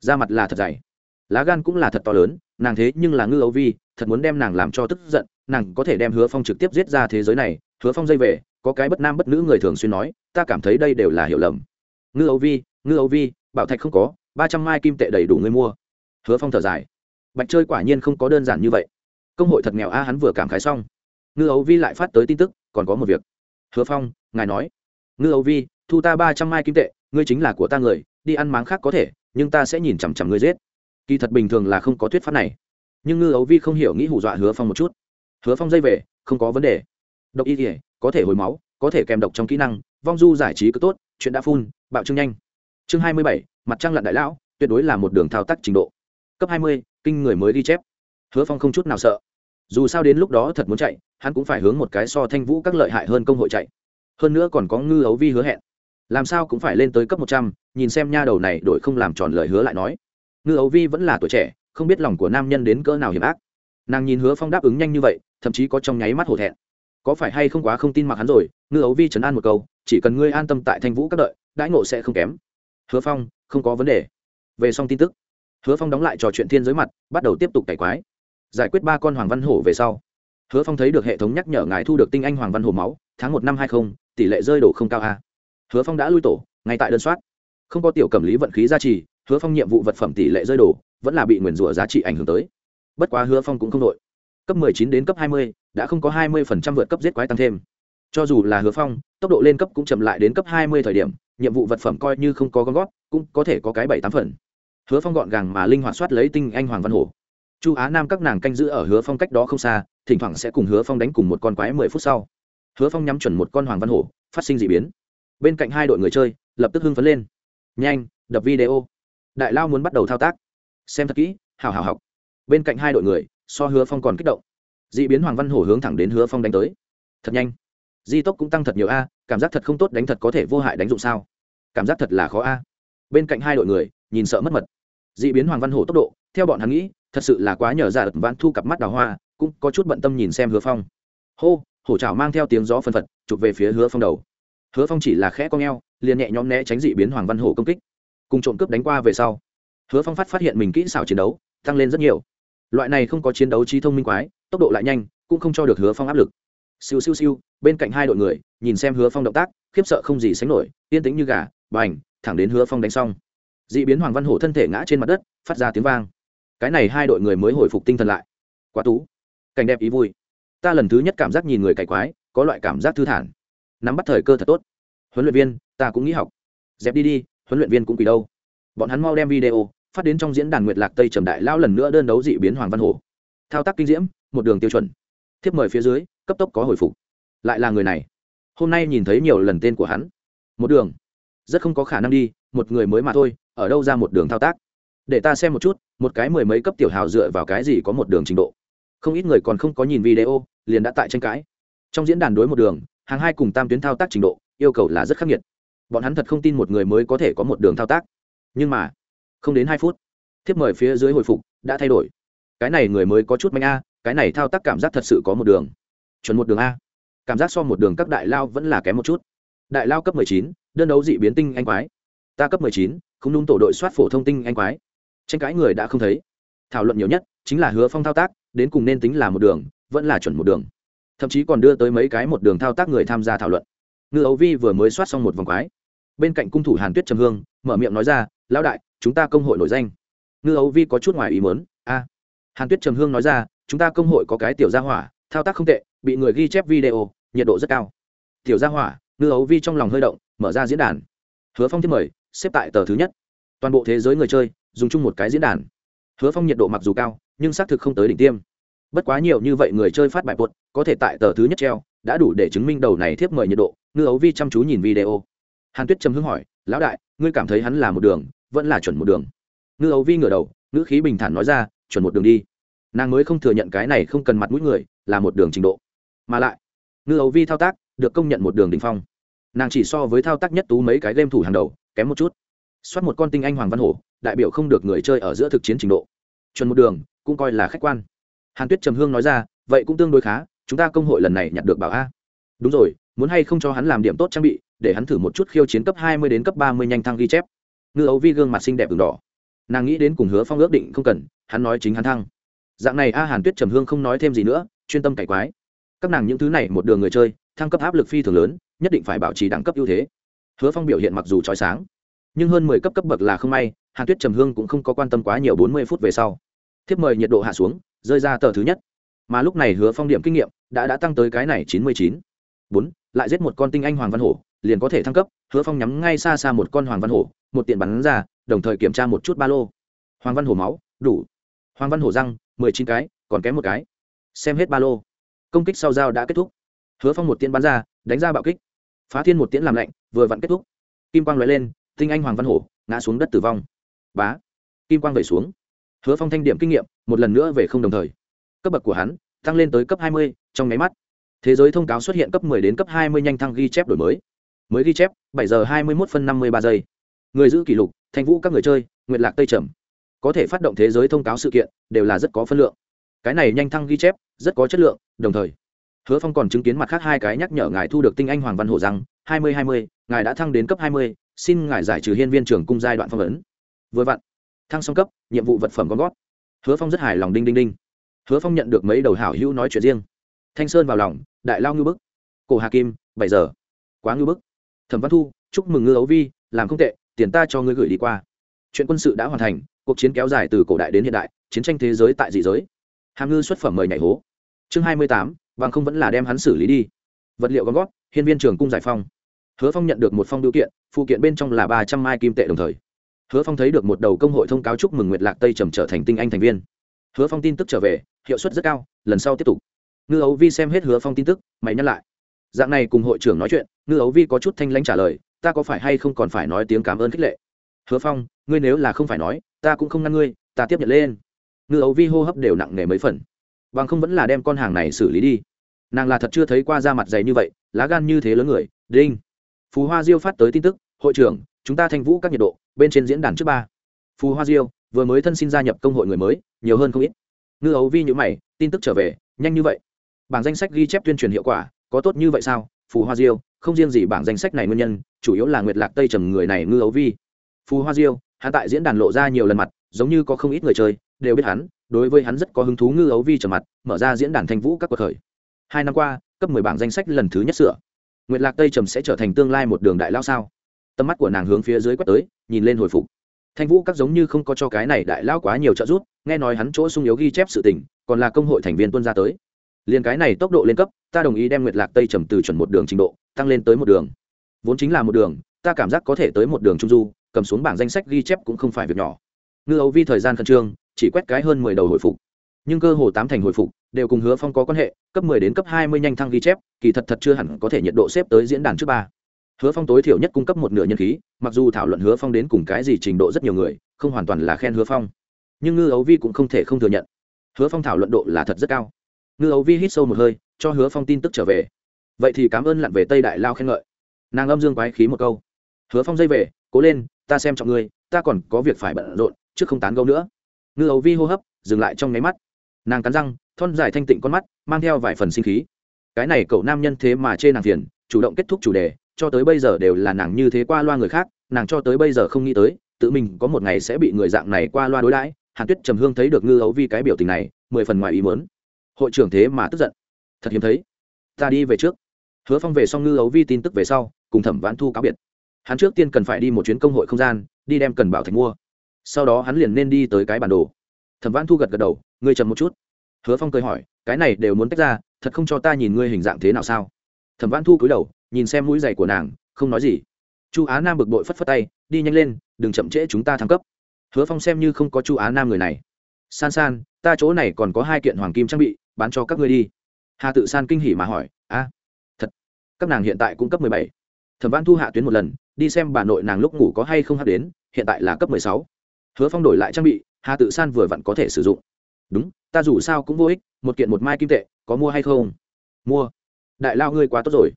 Ra mặt là thật dày. Lá gan cũng là thật to lớn, nàng thế nhưng là ngư ấu vi thật muốn đem nàng làm cho tức giận, nàng có thể đem hứa phong trực tiếp giết ra thế giới này. Hứa phong dây về, có cái bất nam bất nữ người thường xuyên nói, ta cảm thấy đây đều là hiểu lầm. Ngư âu vi, ngư âu vi, bảo thạch không có, ba trăm mai kim tệ đầy đủ người mua. Hứa phong thở dài. Bạch chơi quả nhiên không có đơn giản như vậy. Công hội thật nghèo a, hắn vừa cảm khái xong. Ngư ấu vi lại phát tới tin tức, còn có một việc. Hứa phong, ngài nói. Ngư ấu vi, thu ta ba trăm mai kim tệ, ngươi chính là của ta người, đi ăn máng khác có thể, nhưng ta sẽ nhìn chằm chằm ngươi giết. Kỳ thật bình thường là không có thuyết pháp này nhưng ngư ấu vi không hiểu nghĩ hù dọa hứa phong một chút. Hứa phong dây về, không có vấn đề. Độc y thể có thể hồi máu, có thể kèm độc trong kỹ năng, vong du giải trí cứ tốt, chuyện đã phun, bạo trưng nhanh. Chương hai mươi bảy, mặt trăng lặn đại lão, tuyệt đối là một đường thao tác trình độ. Cấp hai mươi, kinh người mới ghi chép. Hứa phong không chút nào sợ. Dù sao đến lúc đó thật muốn chạy, hắn cũng phải hướng một cái so thanh vũ các lợi hại hơn công hội chạy. Hơn nữa còn có ngư ấu vi hứa hẹn. Làm sao cũng phải lên tới cấp một trăm, nhìn xem nha đầu này đổi không làm tròn lời hứa lại nói. Ngư ấu vi vẫn là tuổi trẻ không biết lòng của nam nhân đến cỡ nào hiểm ác. Nàng nhìn hứa phong đáp ứng nhanh như vậy thậm chí có trong nháy mắt hổ thẹn. Có phải hay không quá không tin mặc hắn rồi ngư ấu vi chấn an một câu chỉ cần ngươi an tâm tại thanh vũ các đợi đãi ngộ sẽ không kém. Hứa phong không có vấn đề. Về xong tin tức hứa phong đóng lại trò chuyện thiên giới mặt bắt đầu tiếp tục cải quái. Giải quyết ba con hoàng văn hổ về sau hứa phong thấy được hệ thống nhắc nhở ngài thu được tinh anh hoàng văn hổ máu tháng một năm hai không, tỷ lệ rơi đổ không cao a. Hứa phong đã lui tổ ngay tại đơn soát. Không có tiểu cầm lý vận khí gia trì hứa phong nhiệm vụ vật phẩm tỷ lệ rơi đổ vẫn là bị nguyền rủa giá trị ảnh hưởng tới. Bất quá hứa phong cũng không đội. Cấp mười chín đến cấp hai mươi, đã không có hai mươi phần trăm vượt cấp giết quái tăng thêm. Cho dù là hứa phong, tốc độ lên cấp cũng chậm lại đến cấp hai mươi thời điểm, nhiệm vụ vật phẩm coi như không có gom gót cũng có thể có cái bảy tám phần. Hứa phong gọn gàng mà linh hoạt soát lấy tinh anh hoàng văn hổ. Chu á nam các nàng canh giữ ở hứa phong cách đó không xa, thỉnh thoảng sẽ cùng hứa phong đánh cùng một con quái mười phút sau. Hứa phong nhắm chuẩn một con hoàng văn hổ, phát sinh d ị biến. Bên cạnh hai đội người chơi, lập tức hưng phấn lên. Nhanh, đập video. Đại lao muốn bắt đầu thao tác xem thật kỹ, hào hào học. Bên cạnh hai đội người, so hứa phong còn kích động. D ị biến hoàng văn hổ hướng thẳng đến hứa phong đánh tới. Thật nhanh. Di tốc cũng tăng thật nhiều a, cảm giác thật không tốt đánh thật có thể vô hại đánh dụng sao? Cảm giác thật là khó a. Bên cạnh hai đội người, nhìn sợ mất mật. D ị biến hoàng văn hổ tốc độ, theo bọn hắn nghĩ, thật sự là quá nhờ ra đợt vãn thu cặp mắt đào hoa, cũng có chút bận tâm nhìn xem hứa phong. Hô, hổ trào mang theo tiếng gió phân phật, chụp về phía hứa phong đầu. Hứa phong chỉ là khẽ con g liền nhẹ nhõm né tránh dị biến hoàng văn hổ công kích. Cùng trộm cướp đánh qua về sau hứa phong phát phát hiện mình kỹ xảo chiến đấu, tăng lên rất nhiều. Loại này không có chiến đấu trí thông minh quái, tốc độ lại nhanh, cũng không cho được hứa phong áp lực. Siêu siêu siêu, bên cạnh hai đội người, nhìn xem hứa phong động tác, khiếp sợ không gì sánh nổi, yên tĩnh như gà b n h thẳng đến hứa phong đánh xong. D ị biến hoàng văn hổ thân thể ngã trên mặt đất, phát ra tiếng vang. Cái này hai đội người mới hồi phục tinh thần lại. Quá tú. Cảnh đẹp ý vui. Ta lần thứ nhất cảm giác nhìn người cày quái, có loại cảm giác thư thản. Nắm bắt thời cơ thật tốt. Huấn luyện viên, ta cũng nghĩ học. Dẹp đi đi, huấn luyện viên cũng quỳ đâu. Bọn hắn mau đem video phát đến trong diễn đàn nguyệt lạc tây trầm đại lao lần nữa đơn đấu dị biến hoàng văn hổ thao tác kinh diễm, một đường tiêu chuẩn. Thiếp mời phía dưới, cấp tốc có hồi phục. Lại là người này. Hôm nay nhìn thấy nhiều lần tên của hắn. Một đường. Rất không có khả năng đi, một người mới mà thôi, ở đâu ra một đường thao tác? Để ta xem một chút, một cái mười mấy cấp tiểu hào dựa vào cái gì có một đường trình độ. Không ít người còn không có nhìn video, liền đã tại tranh cãi. Trong diễn đàn đối một đường, hàng hai cùng tam tuyến thao tác trình độ, yêu cầu là rất khắc nghiệt. Bọn hắn thật không tin một người mới có thể có một đường thao tác. Nhưng mà không đến hai phút, thiếp mời phía dưới hồi phục, đã thay đổi. Cái này người mới có chút manh a, cái này thao tác cảm giác thật sự có một đường. Chuẩn một đường a. Cảm giác so một đường các đại lao vẫn là kém một chút. Đại lao cấp chín, đơn đấu dị biến tinh anh quái. Ta cấp chín, không đúng tổ đội soát phổ thông tinh anh quái. Tranh cãi người đã không thấy. Thảo luận nhiều nhất chính là hứa phong thao tác, đến cùng nên tính là một đường, vẫn là chuẩn một đường. Thậm chí còn đưa tới mấy cái một đường thao tác người tham gia thảo luận. Ngư ấu vi vừa mới soát xong một vòng quái. Bên cạnh cung thủ hàn tuyết trầm hương, mở miệng nói ra, lão đại chúng ta công hội nổi danh. Ngư ấu vi có chút ngoài ý mớn a. Hàn tuyết trầm hương nói ra, chúng ta công hội có cái tiểu gia hỏa, thao tác không tệ, bị người ghi chép video, nhiệt độ rất cao. Tiểu gia hỏa? Ngư ấu vi trong lòng hơi động, mở ra diễn đàn. Hứa phong thiết mời, xếp tại tờ thứ nhất. Toàn bộ thế giới người chơi, dùng chung một cái diễn đàn. Hứa phong nhiệt độ mặc dù cao, nhưng xác thực không tới đỉnh tiêm. Bất quá nhiều như vậy người chơi phát bài bột có thể tại tờ thứ nhất treo, đã đủ để chứng minh đầu này thiếp mời nhiệt độ, ngư ấu vi chăm chú nhìn video. Hàn tuyết trầm hưng hỏi, lão đại, ngươi cảm thấy hắn là một đường vẫn là chuẩn một đường. Ngư ấu vi ngửa đầu, ngữ khí bình thản nói ra, chuẩn một đường đi. Nàng mới không thừa nhận cái này không cần mặt mũi người, là một đường trình độ. Mà lại, ngư ấu vi thao tác, được công nhận một đường đình phong. Nàng chỉ so với thao tác nhất tú mấy cái game thủ hàng đầu, kém một chút. Soát một con tinh anh hoàng văn hổ, đại biểu không được người chơi ở giữa thực chiến trình độ. Chuẩn một đường, cũng coi là khách quan. Hàn tuyết trầm hương nói ra, vậy cũng tương đối khá, chúng ta công hội lần này nhặt được bảo a. Đúng rồi, muốn hay không cho hắn làm điểm tốt trang bị, để hắn thử một chút khiêu chiến cấp hai mươi đến cấp ba mươi nhanh thăng ghi chép ngư ấu vi gương mặt xinh đẹp v đỏ. Nàng nghĩ đến cùng hứa phong ước định không cần, hắn nói chính hắn thăng. Dạng này a hàn tuyết trầm hương không nói thêm gì nữa, chuyên tâm cải quái. Các nàng những thứ này một đường người chơi, thăng cấp áp lực phi thường lớn, nhất định phải bảo trì đẳng cấp ưu thế. Hứa phong biểu hiện mặc dù trói sáng, nhưng hơn mười cấp cấp bậc là không may, hàn tuyết trầm hương cũng không có quan tâm quá nhiều bốn mươi phút về sau. Thiếp mời nhiệt độ hạ xuống, rơi ra tờ thứ nhất. Mà lúc này hứa phong điểm kinh nghiệm đã đã tăng tới cái này chín mươi chín. Bốn, lại giết một con tinh anh hoàng văn hổ liền có thể thăng cấp, hứa phong nhắm ngay xa xa một con hoàng văn hổ, một tiện bắn ra, đồng thời kiểm tra một chút ba lô. Hoàng văn hổ máu, đủ. Hoàng văn hổ răng, mười chín cái, còn kém một cái. Xem hết ba lô. Công kích sau dao đã kết thúc. Hứa phong một tiễn bắn ra, đánh ra bạo kích. Phá thiên một tiễn làm lạnh, vừa vặn kết thúc. Kim quang l lên, tinh anh hoàng văn hổ, ngã xuống đất tử vong. Bá. Kim quang vẩy xuống. Hứa phong thanh điểm kinh nghiệm, một lần nữa về không đồng thời. Cấp bậc của hắn, tăng lên tới cấp hai mươi, trong máy mắt. Thế giới thông cáo xuất hiện cấp 10 đến cấp 20 nhanh thăng ghi chép đổi mới mới ghi chép 7 giờ 21 phân 53 giây. Người giữ kỷ lục thanh vũ các người chơi nguyện lạc tây trầm. Có thể phát động thế giới thông cáo sự kiện đều là rất có phân lượng. Cái này nhanh thăng ghi chép rất có chất lượng đồng thời. Hứa phong còn chứng kiến mặt khác hai cái nhắc nhở ngài thu được tinh anh hoàng văn hổ rằng 2020, ngài đã thăng đến cấp 20, xin ngài giải trừ hiên viên trưởng cung giai đoạn phong ấn. Vừa vặn thăng xong cấp nhiệm vụ vật phẩm con gót hứa phong rất hài lòng đinh đinh đinh. Hứa phong nhận được mấy đầu hảo hữu nói chuyện riêng. Thanh sơn vào lòng đại lao ngư bức. Cổ hà kim bảy giờ. Quá ngư bức thẩm văn thu, chúc mừng ngư ấu vi, làm không tệ, tiền ta cho ngươi gửi đi qua. Chuyện quân sự đã hoàn thành, cuộc chiến kéo dài từ cổ đại đến hiện đại, chiến tranh thế giới tại dị giới. Hàm ngư xuất phẩm mời nhảy hố. Chương hai mươi tám bằng không vẫn là đem hắn xử lý đi. Vật liệu gom gót, hiên viên trường cung giải phong. Hứa phong nhận được một phong điều kiện, phụ kiện bên trong là ba trăm mai kim tệ đồng thời. Hứa phong thấy được một đầu công hội thông cáo chúc mừng nguyệt lạc tây trầm trở thành tinh anh thành viên. Hứa phong tin tức trở về, hiệu suất rất cao, lần sau tiếp tục. Ngư ấu vi xem hết hứa phong tin tức, mày nhắc lại. Dạng này cùng hội trưởng nói chuyện ngư ấu vi có chút thanh lãnh trả lời, ta có phải hay không còn phải nói tiếng cảm ơn khích lệ? Hứa phong, ngươi nếu là không phải nói, ta cũng không ngăn ngươi, ta tiếp nhận lên. Ngư ấu vi hô hấp đều nặng nề mấy phần. Bằng không vẫn là đem con hàng này xử lý đi. Nàng là thật chưa thấy qua da mặt dày như vậy, lá gan như thế lớn người, đinh. Phú hoa diêu phát tới tin tức, hội trưởng, chúng ta thanh vũ các nhiệt độ, bên trên diễn đàn trước ba. Phú hoa diêu, vừa mới thân xin gia nhập công hội người mới, nhiều hơn không ít. Ngư ấu vi nhữ mày, tin tức trở về, nhanh như vậy. Bảng danh sách ghi chép tuyên truyền hiệu quả, có tốt như vậy sao? Phù hoa diêu không riêng gì bảng danh sách này nguyên nhân, chủ yếu là nguyệt lạc tây trầm người này ngư ấu vi. Phù hoa diêu, hắn tại diễn đàn lộ ra nhiều lần mặt, giống như có không ít người chơi, đều biết hắn, đối với hắn rất có hứng thú ngư ấu vi trầm mặt, mở ra diễn đàn thanh vũ các cuộc khởi. Hai năm qua, cấp mười bảng danh sách lần thứ nhất sửa. Nguyệt lạc tây trầm sẽ trở thành tương lai một đường đại lao sao? Tầm mắt của nàng hướng phía dưới quét tới, nhìn lên hồi phục. Thanh vũ các giống như không có cho cái này đại lao quá nhiều trợ giúp, nghe nói hắn chỗ sung yếu ghi chép sự tình, còn là công hội thành viên tuân ra tới liền cái này tốc độ lên cấp, ta đồng ý đem nguyệt lạc tây trầm từ chuẩn một đường trình độ, tăng lên tới một đường. Vốn chính là một đường, ta cảm giác có thể tới một đường trung du, cầm xuống bảng danh sách ghi chép cũng không phải việc nhỏ. Ngư ấu vi thời gian khẩn trương, chỉ quét cái hơn mười đầu hồi phục. Nhưng cơ hồ tám thành hồi phục, đều cùng hứa phong có quan hệ, cấp mười đến cấp hai mươi nhanh thăng ghi chép, kỳ thật thật chưa hẳn có thể nhiệt độ xếp tới diễn đàn trước ba. Hứa phong tối thiểu nhất cung cấp một nửa nhân khí, mặc dù thảo luận hứa phong đến cùng cái gì trình độ rất nhiều người, không hoàn toàn là khen hứa phong. Nhưng ngư ấu vi cũng không thể không thừa nhận. Hứa phong thảo luận độ là thật rất cao ngư ấu vi hít sâu một hơi, cho hứa phong tin tức trở về. Vậy thì cảm ơn lặn về tây đại lao khen ngợi. Nàng âm dương quái khí một câu. Hứa phong dây về, cố lên, ta xem trọng ngươi, ta còn có việc phải bận rộn, chứ không tán gấu nữa. Ngư ấu vi hô hấp, dừng lại trong nháy mắt. Nàng cắn răng, thon dài thanh tịnh con mắt, mang theo vài phần sinh khí. Cái này cậu nam nhân thế mà chê nàng phiền, chủ động kết thúc chủ đề, cho tới bây giờ đều là nàng như thế qua loa người khác, nàng cho tới bây giờ không nghĩ tới, tự mình có một ngày sẽ bị người dạng này qua loa đối đãi. Hàn tuyết trầm hương thấy được ngư ấu vi cái biểu tình này, mười phần ngoài ý mớn hội trưởng thế mà tức giận. Thật hiếm thấy. Ta đi về trước. Hứa phong về xong ngư ấu vi tin tức về sau, cùng thẩm vãn thu cáo biệt. Hắn trước tiên cần phải đi một chuyến công hội không gian, đi đem cần bảo thạch mua. Sau đó hắn liền nên đi tới cái bản đồ. Thẩm vãn thu gật gật đầu, ngươi chậm một chút. Hứa phong cười hỏi, cái này đều muốn tách ra, thật không cho ta nhìn ngươi hình dạng thế nào sao? Thẩm vãn thu cúi đầu, nhìn xem mũi giày của nàng, không nói gì. Chu á nam bực bội phất phất tay, đi nhanh lên, đừng chậm trễ chúng ta thăng cấp. Hứa phong xem như không có chu á nam người này san san ta chỗ này còn có hai kiện hoàng kim trang bị bán cho các ngươi đi. Hà tự san kinh hỉ mà hỏi a thật? Các nàng hiện tại cũng cấp mười bảy. Thẩm văn thu hạ tuyến một lần đi xem bà nội nàng lúc ngủ có hay không hát đến hiện tại là cấp mười sáu. Hứa phong đổi lại trang bị hà tự san vừa vặn có thể sử dụng. Đúng ta dù sao cũng vô ích một kiện một mai kim tệ có mua hay không? Mua. Đại lao ngươi quá tốt rồi.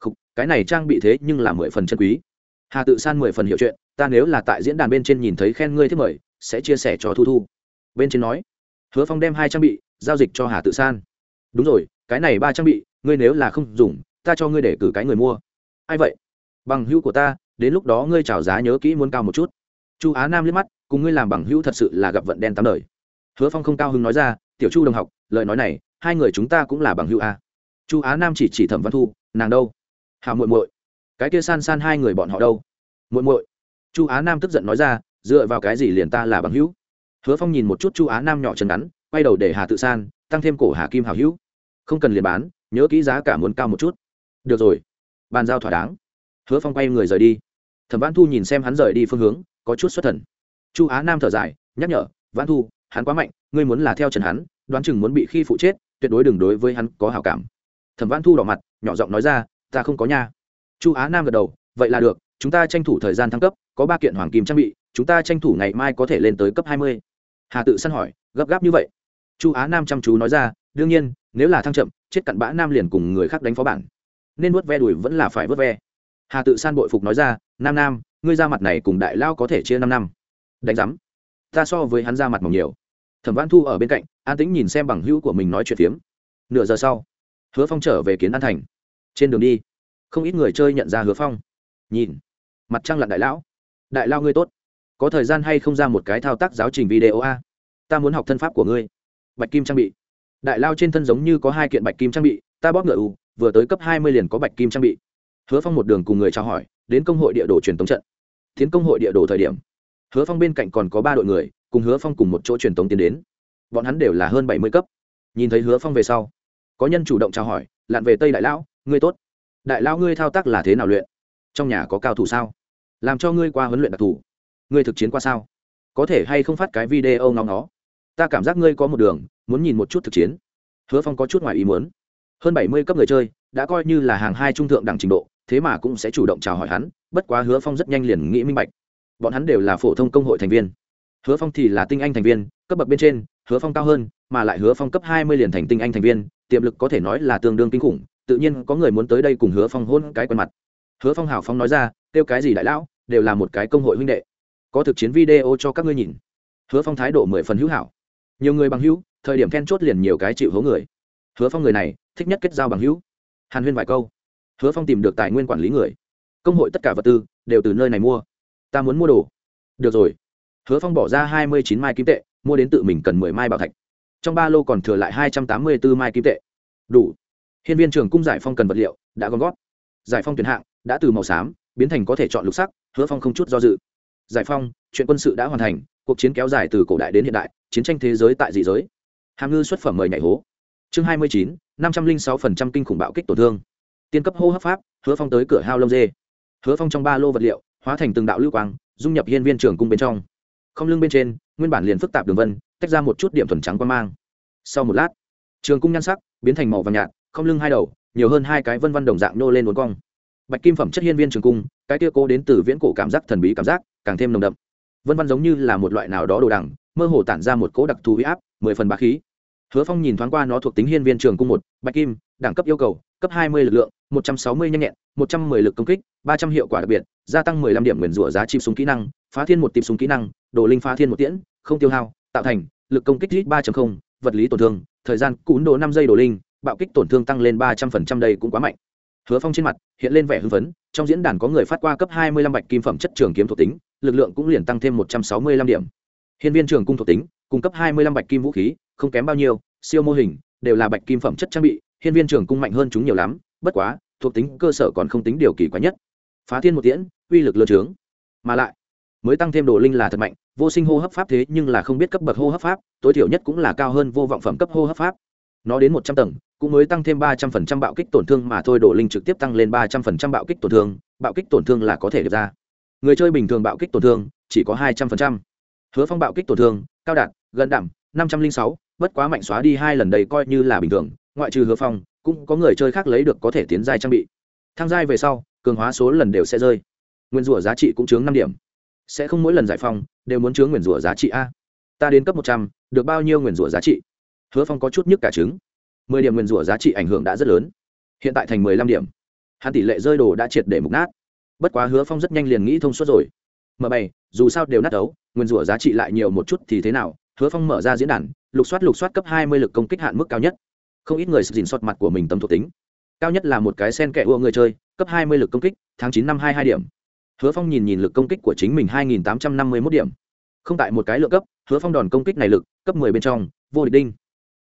Khúc, cái này trang bị thế nhưng là mười phần chân quý. Hà tự san mười phần hiểu chuyện ta nếu là tại diễn đàn bên trên nhìn thấy khen ngươi thế mời sẽ chia sẻ cho thu thu bên trên nói, hứa phong đem hai trang bị giao dịch cho hà tự san. Đúng rồi, cái này ba trang bị, ngươi nếu là không dùng, ta cho ngươi để cử cái người mua. Ai vậy? Bằng hữu của ta, đến lúc đó ngươi trào giá nhớ kỹ muốn cao một chút. Chu á nam liếc mắt, cùng ngươi làm bằng hữu thật sự là gặp vận đen tám đời. Hứa phong không cao hứng nói ra, tiểu chu đồng học, lời nói này, hai người chúng ta cũng là bằng hữu a. Chu á nam chỉ chỉ thẩm văn thu, nàng đâu? Hào muội muội. Cái kia san san hai người bọn họ đâu? Muội muội. Chu á nam tức giận nói ra, dựa vào cái gì liền ta là bằng hữu? Hứa phong nhìn một chút chu á nam nhỏ chân ngắn, quay đầu để hà tự san, tăng thêm cổ hà kim hào hữu. Không cần liền bán, nhớ kỹ giá cả muốn cao một chút. Được rồi, bàn giao thỏa đáng. Hứa phong quay người rời đi. Thẩm văn thu nhìn xem hắn rời đi phương hướng, có chút xuất thần. Chu á nam thở dài, nhắc nhở văn thu, hắn quá mạnh, ngươi muốn là theo trần hắn, đoán chừng muốn bị khi phụ chết, tuyệt đối đừng đối với hắn có hào cảm. Thẩm văn thu đỏ mặt, nhỏ giọng nói ra, ta không có nha. Chu á nam gật đầu, vậy là được, chúng ta tranh thủ thời gian thăng cấp, có ba kiện hoàng kim trang bị, chúng ta tranh thủ ngày mai có thể lên tới cấp hai mươi hà tự săn hỏi, gấp gáp như vậy. Chu á nam chăm chú nói ra, đương nhiên, nếu là thăng chậm, chết cặn bã nam liền cùng người khác đánh phó bản. Nên vớt ve đùi vẫn là phải vớt ve. Hà tự san bội phục nói ra, nam nam, ngươi ra mặt này cùng đại lao có thể chia năm năm. Đánh giám. Ta so với hắn ra mặt mỏng nhiều. Thẩm văn thu ở bên cạnh, an tĩnh nhìn xem bằng hữu của mình nói chuyện phiếm. Nửa giờ sau, hứa phong trở về kiến an thành. Trên đường đi, không ít người chơi nhận ra hứa phong. Nhìn, mặt trăng lặn đại lão. Đại lao ngươi tốt có thời gian hay không ra một cái thao tác giáo trình video a? Ta muốn học thân pháp của ngươi. Bạch kim trang bị. Đại lao trên thân giống như có hai kiện bạch kim trang bị, ta bóp ngựa u, vừa tới cấp hai mươi liền có bạch kim trang bị. Hứa phong một đường cùng người chào hỏi, đến công hội địa đồ truyền tống trận. Tiến công hội địa đồ thời điểm, hứa phong bên cạnh còn có ba đội người, cùng hứa phong cùng một chỗ truyền tống tiến đến. Bọn hắn đều là hơn bảy mươi cấp. Nhìn thấy hứa phong về sau, có nhân chủ động chào hỏi, lặn về tây đại lão, ngươi tốt. Đại lão ngươi thao tác là thế nào luyện? Trong nhà có cao thủ sao? Làm cho ngươi qua huấn luyện đặc thù ngươi thực chiến qua sao? Có thể hay không phát cái video ngóng nó? Ta cảm giác ngươi có một đường, muốn nhìn một chút thực chiến. Hứa phong có chút ngoài ý muốn. Hơn bảy mươi cấp người chơi, đã coi như là hàng hai trung thượng đẳng trình độ, thế mà cũng sẽ chủ động chào hỏi hắn, bất quá hứa phong rất nhanh liền nghĩ minh bạch. Bọn hắn đều là phổ thông công hội thành viên. Hứa phong thì là tinh anh thành viên, cấp bậc bên trên, hứa phong cao hơn, mà lại hứa phong cấp hai mươi liền thành tinh anh thành viên, tiềm lực có thể nói là tương đương kinh khủng, tự nhiên có người muốn tới đây cùng hứa phong hôn cái quần mặt. Hứa phong hào phong nói ra, kêu cái gì đại lão, đều là một cái công hội huynh đệ có thực chiến video cho các ngươi nhìn. Hứa phong thái độ mười phần hữu hảo. Nhiều người bằng hữu, thời điểm then chốt liền nhiều cái chịu hố người. Hứa phong người này, thích nhất kết giao bằng hữu. Hàn huyên vài câu. Hứa phong tìm được tài nguyên quản lý người. Công hội tất cả vật tư đều từ nơi này mua. Ta muốn mua đồ. Được rồi. Hứa phong bỏ ra hai mươi chín mai kim tệ, mua đến tự mình cần mười mai bảo thạch. Trong ba lô còn thừa lại hai trăm tám mươi bốn mai kim tệ. Đủ. Hiên viên trường cung giải phong cần vật liệu, đã gom gót giải phong tuyển hạng, đã từ màu xám, biến thành có thể chọn lục sắc, hứa phong không chút do dự giải phong, chuyện quân sự đã hoàn thành, cuộc chiến kéo dài từ cổ đại đến hiện đại, chiến tranh thế giới tại dị giới. Hàm ngư xuất phẩm mời nhảy hố. Chương hai mươi chín, năm trăm linh sáu phần trăm kinh khủng bạo kích tổn thương. Tiên cấp hô hấp pháp, hứa phong tới cửa hao lông dê. Hứa phong trong ba lô vật liệu, hóa thành từng đạo lưu quang, dung nhập hiên viên trường cung bên trong. Không lưng bên trên, nguyên bản liền phức tạp đường vân, tách ra một chút điểm thuần trắng quan mang. Sau một lát, trường cung nhan sắc biến thành màu vàng nhạt, không lưng hai đầu, nhiều hơn hai cái vân vân đồng dạng nô lên uốn cong bạch kim phẩm chất hiên viên trường cung, cái kia cố đến từ viễn cổ cảm giác thần bí cảm giác, càng thêm nồng đậm. Vân vân giống như là một loại nào đó đồ đằng, mơ hồ tản ra một cỗ đặc thù huy áp, mười phần bá khí. Hứa phong nhìn thoáng qua nó thuộc tính hiên viên trường cung một, bạch kim, đẳng cấp yêu cầu, cấp hai mươi lực lượng, một trăm sáu mươi nhanh nhẹn, một trăm mười lực công kích, ba trăm hiệu quả đặc biệt, gia tăng mười lăm điểm nguyền rủa giá chim súng kỹ năng, phá thiên một tìm súng kỹ năng, đồ linh phá thiên một tiễn, không tiêu hao, tạo thành, lực công kích ít ba vật lý tổn thương, thời gian cún đồ năm giây đồ linh, bạo kích tổn thương tăng lên ba trăm phần trăm đây cũng quá mạnh hứa phong trên mặt hiện lên vẻ hưng phấn, trong diễn đàn có người phát qua cấp hai mươi lăm bạch kim phẩm chất trường kiếm thuộc tính, lực lượng cũng liền tăng thêm một trăm sáu mươi lăm điểm. Hiên viên trường cung thuộc tính, cung cấp hai mươi lăm bạch kim vũ khí, không kém bao nhiêu, siêu mô hình, đều là bạch kim phẩm chất trang bị, hiên viên trường cung mạnh hơn chúng nhiều lắm, bất quá, thuộc tính cơ sở còn không tính điều kỳ quá nhất. Phá thiên một tiễn, uy lực lơ trướng. Mà lại, mới tăng thêm đồ linh là thật mạnh, vô sinh hô hấp pháp thế nhưng là không biết cấp bậc hô hấp pháp, tối thiểu nhất cũng là cao hơn vô vọng phẩm cấp hô hấp pháp. Nó đến một trăm tầng cũng mới tăng thêm ba trăm phần trăm bạo kích tổn thương mà thôi, đồ linh trực tiếp tăng lên ba trăm phần trăm bạo kích tổn thương. Bạo kích tổn thương là có thể được ra. Người chơi bình thường bạo kích tổn thương chỉ có hai trăm phần trăm. Hứa phong bạo kích tổn thương, cao đạt, gần đảm năm trăm linh sáu. Bất quá mạnh xóa đi hai lần đây coi như là bình thường. Ngoại trừ hứa phong, cũng có người chơi khác lấy được có thể tiến giai trang bị. Thang giai về sau, cường hóa số lần đều sẽ rơi. Nguyên rủa giá trị cũng chướng năm điểm. Sẽ không mỗi lần giải phong, đều muốn chướng nguyền rủa giá trị a. Ta đến cấp một trăm, được bao nhiêu nguyền rủa giá trị? Hứa phong có chút nhức cả trứng mười điểm nguyền rủa giá trị ảnh hưởng đã rất lớn. Hiện tại thành mười lăm điểm. Hắn tỷ lệ rơi đồ đã triệt để mục nát. Bất quá hứa phong rất nhanh liền nghĩ thông suốt rồi. M bảy dù sao đều nát đấu, nguyên rủa giá trị lại nhiều một chút thì thế nào? Hứa phong mở ra diễn đàn, lục soát lục soát cấp hai mươi lực công kích hạn mức cao nhất. Không ít người dình soát mặt của mình tấm thuộc tính. Cao nhất là một cái sen kẹ ua người chơi, cấp hai mươi lực công kích, tháng chín năm hai hai điểm. Hứa phong nhìn nhìn lực công kích của chính mình hai nghìn tám trăm năm mươi mốt điểm. Không tại một cái lượng cấp, hứa phong đòn công kích này lực, cấp mười bên trong, vô địch đinh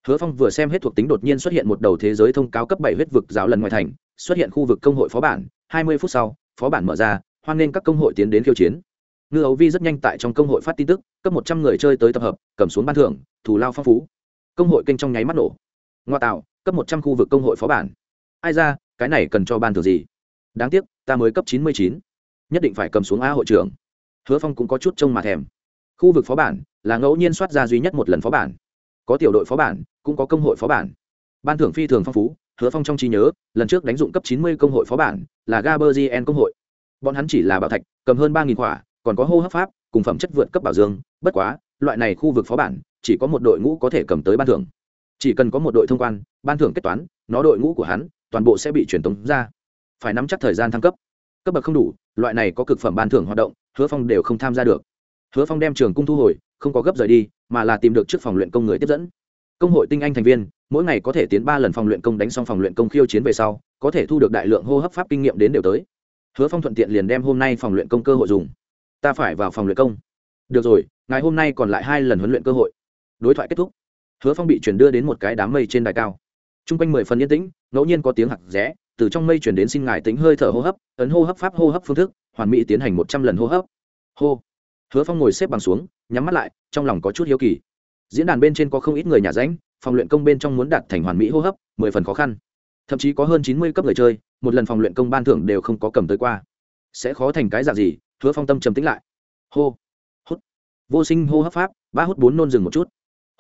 hứa phong vừa xem hết thuộc tính đột nhiên xuất hiện một đầu thế giới thông cáo cấp bảy huyết vực giáo lần ngoài thành, xuất hiện khu vực công hội phó bản, hai mươi phút sau, phó bản mở ra, hoan nghênh các công hội tiến đến khiêu chiến. Ngư ấu vi rất nhanh tại trong công hội phát tin tức, cấp một trăm người chơi tới tập hợp, cầm xuống ban thưởng thủ lao phong phú. Công hội kênh trong nháy mắt nổ. Ngoa tạo, cấp một trăm khu vực công hội phó bản. Ai ra, cái này cần cho ban thưởng gì? Đáng tiếc, ta mới cấp chín mươi chín. Nhất định phải cầm xuống a hội trưởng. Hứa phong cũng có chút trông mà thèm. Khu vực phó bản là ngẫu nhiên soát ra duy nhất một lần phó bản có tiểu đội phó bản, cũng có công hội phó bản. Ban thưởng phi thường phong phú, hứa phong trong trí nhớ, lần trước đánh dụng cấp chín mươi công hội phó bản là gaberzien công hội. Bọn hắn chỉ là bảo thạch, cầm hơn ba nghìn quả còn có hô hấp pháp, cùng phẩm chất vượt cấp bảo dương. Bất quá, loại này khu vực phó bản, chỉ có một đội ngũ có thể cầm tới ban thưởng. Chỉ cần có một đội thông quan, ban thưởng kết toán, nó đội ngũ của hắn, toàn bộ sẽ bị truyền tống ra. Phải nắm chắc thời gian thăng cấp. Cấp bậc không đủ, loại này có cực phẩm ban thưởng hoạt động, hứa phong đều không tham gia được hứa phong đem trường cung thu hồi, không có gấp rời đi, mà là tìm được trước phòng luyện công người tiếp dẫn. Công hội tinh anh thành viên, mỗi ngày có thể tiến ba lần phòng luyện công đánh xong phòng luyện công khiêu chiến về sau, có thể thu được đại lượng hô hấp pháp kinh nghiệm đến đều tới. Hứa phong thuận tiện liền đem hôm nay phòng luyện công cơ hội dùng. Ta phải vào phòng luyện công. Được rồi, ngày hôm nay còn lại hai lần huấn luyện cơ hội. Đối thoại kết thúc. Hứa phong bị chuyển đưa đến một cái đám mây trên đài cao. T r u n g quanh mười phần yên tĩnh, ngẫu nhiên có tiếng hạc rẽ, từ trong mây chuyển đến xin ngài tính hơi thở hô hấp, ấn hô hấp pháp hô hấp phương thức, hoàn mỹ tiến hành một trăm lần hô hấp. Hô hứa phong ngồi xếp bằng xuống, nhắm mắt lại, trong lòng có chút hiếu kỳ. Diễn đàn bên trên có không ít người nhà ránh phòng luyện công bên trong muốn đạt thành hoàn mỹ hô hấp, mười phần khó khăn. Thậm chí có hơn chín mươi cấp người chơi, một lần phòng luyện công ban thưởng đều không có cầm tới qua. Sẽ khó thành cái dạng gì? Hứa phong tâm trầm tính lại. Hô, hút. Vô sinh hô hấp pháp, ba hút bốn nôn dừng một chút.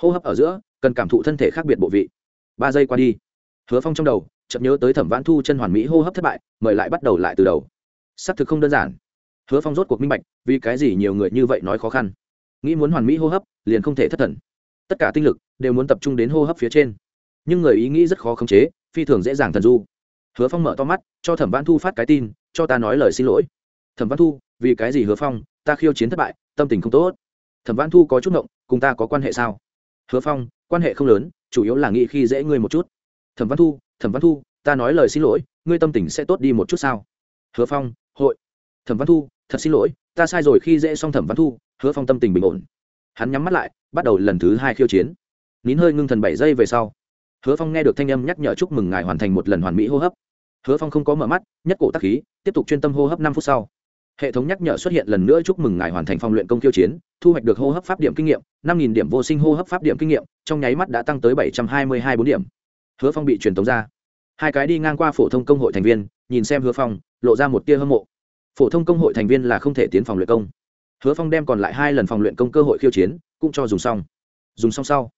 Hô hấp ở giữa, cần cảm thụ thân thể khác biệt bộ vị. Ba giây qua đi. Hứa phong trong đầu, chợt nhớ tới thẩm vãn thu chân hoàn mỹ hô hấp thất bại, mời lại bắt đầu lại từ đầu. Xác thực không đơn giản hứa phong rốt cuộc minh bạch, vì cái gì nhiều người như vậy nói khó khăn. Nghĩ muốn hoàn mỹ hô hấp, liền không thể thất thần. Tất cả tinh lực đều muốn tập trung đến hô hấp phía trên. Nhưng người ý nghĩ rất khó khống chế, phi thường dễ dàng thần du. Hứa phong mở to mắt, cho thẩm văn thu phát cái tin, cho ta nói lời xin lỗi. Thẩm văn thu, vì cái gì hứa phong, ta khiêu chiến thất bại, tâm tình không tốt. Thẩm văn thu có chút ngộng, cùng ta có quan hệ sao? Hứa phong, quan hệ không lớn, chủ yếu là nghĩ khi dễ ngươi một chút. Thẩm văn thu, thẩm văn thu, ta nói lời xin lỗi, ngươi tâm tình sẽ tốt đi một chút sao? Hứa phong, hội thẩm văn thu, thật xin lỗi, ta sai rồi khi dễ xong thẩm văn thu, hứa phong tâm tình bình ổn. Hắn nhắm mắt lại, bắt đầu lần thứ hai khiêu chiến. Nín hơi ngưng thần bảy giây về sau, hứa phong nghe được thanh âm nhắc nhở chúc mừng ngài hoàn thành một lần hoàn mỹ hô hấp. Hứa phong không có mở mắt, nhất cổ tắc khí, tiếp tục chuyên tâm hô hấp năm phút sau. Hệ thống nhắc nhở xuất hiện lần nữa chúc mừng ngài hoàn thành phong luyện công khiêu chiến, thu hoạch được hô hấp pháp điểm kinh nghiệm, năm nghìn điểm vô sinh hô hấp pháp điểm kinh nghiệm, trong nháy mắt đã tăng tới bảy trăm hai mươi hai bốn điểm. Hứa phong bị truyền tống ra. Hai cái đi ngang qua phổ thông công hội thành viên, nhìn xem hứa phong, lộ ra một tia hâm mộ phổ thông công hội thành viên là không thể tiến phòng luyện công. Hứa phong đem còn lại hai lần phòng luyện công cơ hội khiêu chiến cũng cho dùng xong. Dùng xong sau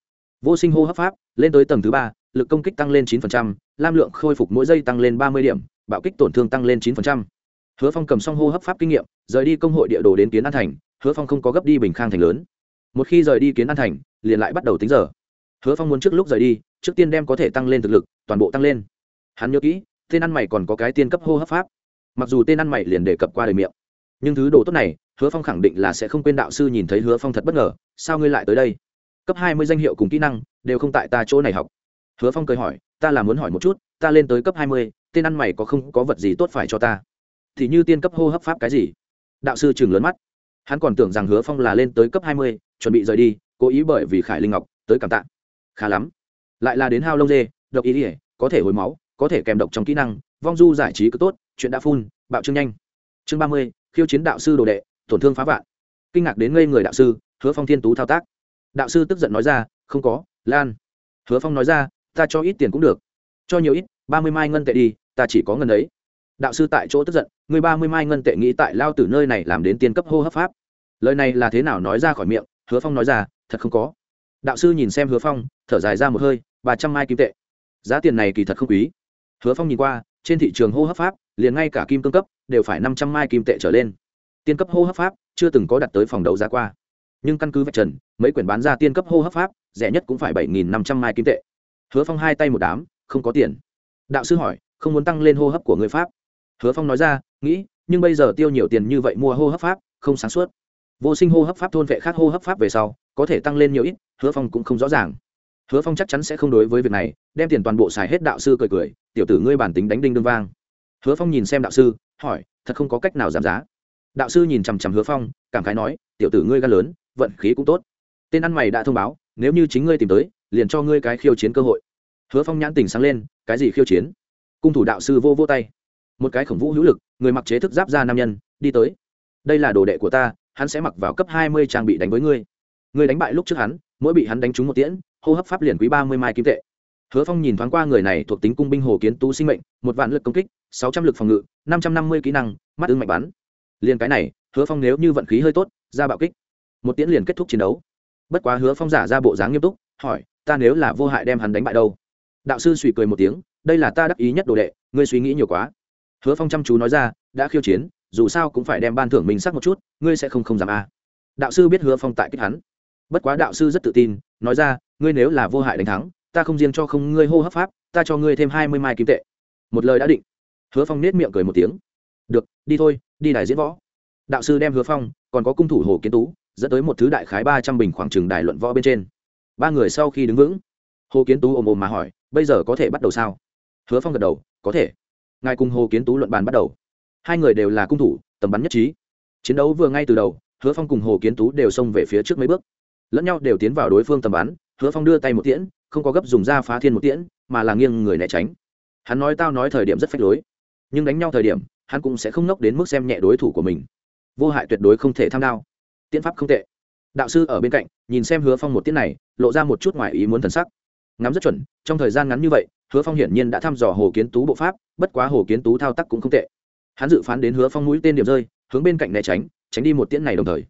vô sinh hô hấp pháp lên tới tầng thứ ba lực công kích tăng lên 9%, lam lượng khôi phục mỗi giây tăng lên 30 điểm bạo kích tổn thương tăng lên 9%. hứa phong cầm xong hô hấp pháp kinh nghiệm rời đi công hội địa đồ đến kiến an thành hứa phong không có gấp đi bình khang thành lớn. Một khi rời đi kiến an thành liền lại bắt đầu tính giờ. Hứa phong muốn trước lúc rời đi trước tiên đem có thể tăng lên thực lực toàn bộ tăng lên. Hắn nhớ kỹ tên ăn mày còn có cái tiên cấp hô hấp pháp mặc dù tên ăn mày liền đề cập qua đời miệng. Nhưng thứ đồ tốt này, hứa phong khẳng định là sẽ không quên đạo sư nhìn thấy hứa phong thật bất ngờ, sao ngươi lại tới đây? Cấp hai mươi danh hiệu cùng kỹ năng, đều không tại ta chỗ này học. Hứa phong cười hỏi, ta là muốn hỏi một chút, ta lên tới cấp hai mươi, tên ăn mày có không có vật gì tốt phải cho ta? Thì như tiên cấp hô hấp pháp cái gì? Đạo sư chừng lớn mắt. Hắn còn tưởng rằng hứa phong là lên tới cấp hai mươi, chuẩn bị rời đi, cố ý bởi vì khải linh ngọc, tới cảm tạ. Khá lắm. Lại là đến hao lông dê, độc ý ỉa có thể hồi máu, có thể kèm độc trong kỹ năng, vong du giải trí cứ tốt chuyện đã phun, bạo trương nhanh. Chương ba mươi, khiêu chiến đạo sư đồ đệ, tổn thương phá vạn. Kinh ngạc đến ngây người đạo sư, hứa phong thiên tú thao tác. Đạo sư tức giận nói ra, không có, lan. Hứa phong nói ra, ta cho ít tiền cũng được. Cho nhiều ít, ba mươi mai ngân tệ đi, ta chỉ có ngân ấy. Đạo sư tại chỗ tức giận người ba mươi mai ngân tệ nghĩ tại lao tử nơi này làm đến tiên cấp hô hấp pháp. Lời này là thế nào nói ra khỏi miệng, hứa phong nói ra, thật không có. Đạo sư nhìn xem hứa phong, thở dài ra một hơi, ba trăm mai kim tệ. Giá tiền này kỳ thật không quý. Hứa phong nhìn qua, trên thị trường hô hấp pháp liền ngay cả kim cương cấp đều phải năm trăm mai kim tệ trở lên. Tiên cấp hô hấp pháp chưa từng có đặt tới phòng đấu giá qua. Nhưng căn cứ vạch trần, mấy quyển bán ra tiên cấp hô hấp pháp, rẻ nhất cũng phải bảy nghìn năm trăm mai kim tệ. Hứa phong hai tay một đám, không có tiền. Đạo sư hỏi, không muốn tăng lên hô hấp của người pháp. Hứa phong nói ra, nghĩ, nhưng bây giờ tiêu nhiều tiền như vậy mua hô hấp pháp, không sáng suốt. Vô sinh hô hấp pháp thôn vệ khác hô hấp pháp về sau, có thể tăng lên nhiều ít, hứa phong cũng không rõ ràng. Hứa phong chắc chắn sẽ không đối với việc này, đem tiền toàn bộ xài hết đạo sư cười cười, tiểu tử ngươi bản tính đánh đinh đương vang hứa phong nhìn xem đạo sư, hỏi, thật không có cách nào giảm giá? Đạo sư nhìn chằm chằm hứa phong, cảm khái nói, tiểu tử ngươi gan lớn, vận khí cũng tốt. Tên ăn mày đã thông báo, nếu như chính ngươi tìm tới, liền cho ngươi cái khiêu chiến cơ hội. Hứa phong nhãn tình sáng lên, cái gì khiêu chiến? Cung thủ đạo sư vô vô tay. Một cái khổng vũ hữu lực, người mặc chế thức giáp ra nam nhân, đi tới. Đây là đồ đệ của ta, hắn sẽ mặc vào cấp hai mươi trang bị đánh với ngươi. Ngươi đánh bại lúc trước hắn, mỗi bị hắn đánh trúng một tiễn, hô hấp pháp liền quý ba mươi mai kim tệ. Hứa phong nhìn thoáng qua người này thuộc tính cung binh hồ kiến tú sinh mệnh, một vạn lực công kích sáu trăm l ự c phòng ngự, năm trăm năm mươi kỹ năng, mắt ứng mạnh bắn. Liền cái này, hứa phong nếu như vận khí hơi tốt, ra bạo kích. Một tiễn liền kết thúc chiến đấu. Bất quá hứa phong giả ra bộ dáng nghiêm túc, hỏi, ta nếu là vô hại đem hắn đánh bại đâu? Đạo sư suy cười một tiếng, đây là ta đắc ý nhất đồ đệ, ngươi suy nghĩ nhiều quá. Hứa phong chăm chú nói ra, đã khiêu chiến, dù sao cũng phải đem ban thưởng mình sắc một chút, ngươi sẽ không không dám a. À. đạo sư biết hứa phong tại kích hắn. Bất quá đạo sư rất tự tin, nói ra, ngươi nếu là vô hại đánh thắng, ta không riêng cho không ngươi hô hấp pháp, ta cho ngươi thêm hai mươi mai kim tệ. Một lời đã định hứa phong nết miệng cười một tiếng. Được, đi thôi, đi đài diễn võ. Đạo sư đem hứa phong, còn có cung thủ hồ kiến tú, dẫn tới một thứ đại khái ba trăm bình khoảng trừng đài luận võ bên trên. Ba người sau khi đứng vững, hồ kiến tú ồm ồm mà hỏi, bây giờ có thể bắt đầu sao? Hứa phong gật đầu, có thể. Ngài cùng hồ kiến tú luận bàn bắt đầu. Hai người đều là cung thủ, tầm bắn nhất trí. Chiến đấu vừa ngay từ đầu, hứa phong cùng hồ kiến tú đều xông về phía trước mấy bước. Lẫn nhau đều tiến vào đối phương tầm bắn, hứa phong đưa tay một tiễn, không có gấp dùng ra phá thiên một tiễn, mà là nghiêng người né tránh. Hắn nói tao nói thời điểm rất phách lối nhưng đánh nhau thời điểm, hắn cũng sẽ không nốc đến mức xem nhẹ đối thủ của mình. Vô hại tuyệt đối không thể tham đao. Tiễn pháp không tệ. Đạo sư ở bên cạnh, nhìn xem hứa phong một tiễn này, lộ ra một chút ngoài ý muốn thần sắc. Ngắm rất chuẩn, trong thời gian ngắn như vậy, hứa phong hiển nhiên đã thăm dò hồ kiến tú bộ pháp, bất quá hồ kiến tú thao tác cũng không tệ. Hắn dự phán đến hứa phong mũi tên điểm rơi, hướng bên cạnh né tránh tránh đi một tiễn này đồng thời.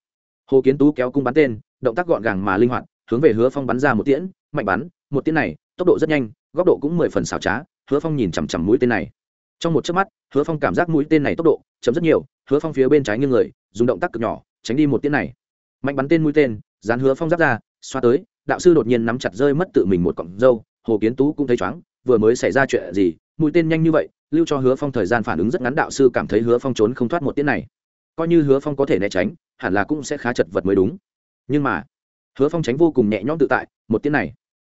Hồ kiến tú kéo cung bắn tên, động tác gọn gàng mà linh hoạt, hướng về hứa phong bắn ra một tiễn, mạnh bắn, một tiễn này, tốc độ rất nhanh, góc độ cũng mười phần xảo trá, hứa phong nhìn chằm chằm mũi tên này trong một chớp mắt, hứa phong cảm giác mũi tên này tốc độ chấm rất nhiều, hứa phong phía bên trái nghiêng người, dùng động tác cực nhỏ, tránh đi một tiễn này. Mạnh bắn tên mũi tên, dán hứa phong giáp ra, xoa tới, đạo sư đột nhiên nắm chặt rơi mất tự mình một cọng dâu hồ kiến tú cũng thấy chóng vừa mới xảy ra chuyện gì, mũi tên nhanh như vậy, lưu cho hứa phong thời gian phản ứng rất ngắn, đạo sư cảm thấy hứa phong trốn không thoát một tiết này. Coi như hứa phong có thể né tránh, hẳn là cũng sẽ khá chật vật mới đúng. Nhưng mà, hứa phong tránh vô cùng nhẹ nhõm tự tại, một tiết này.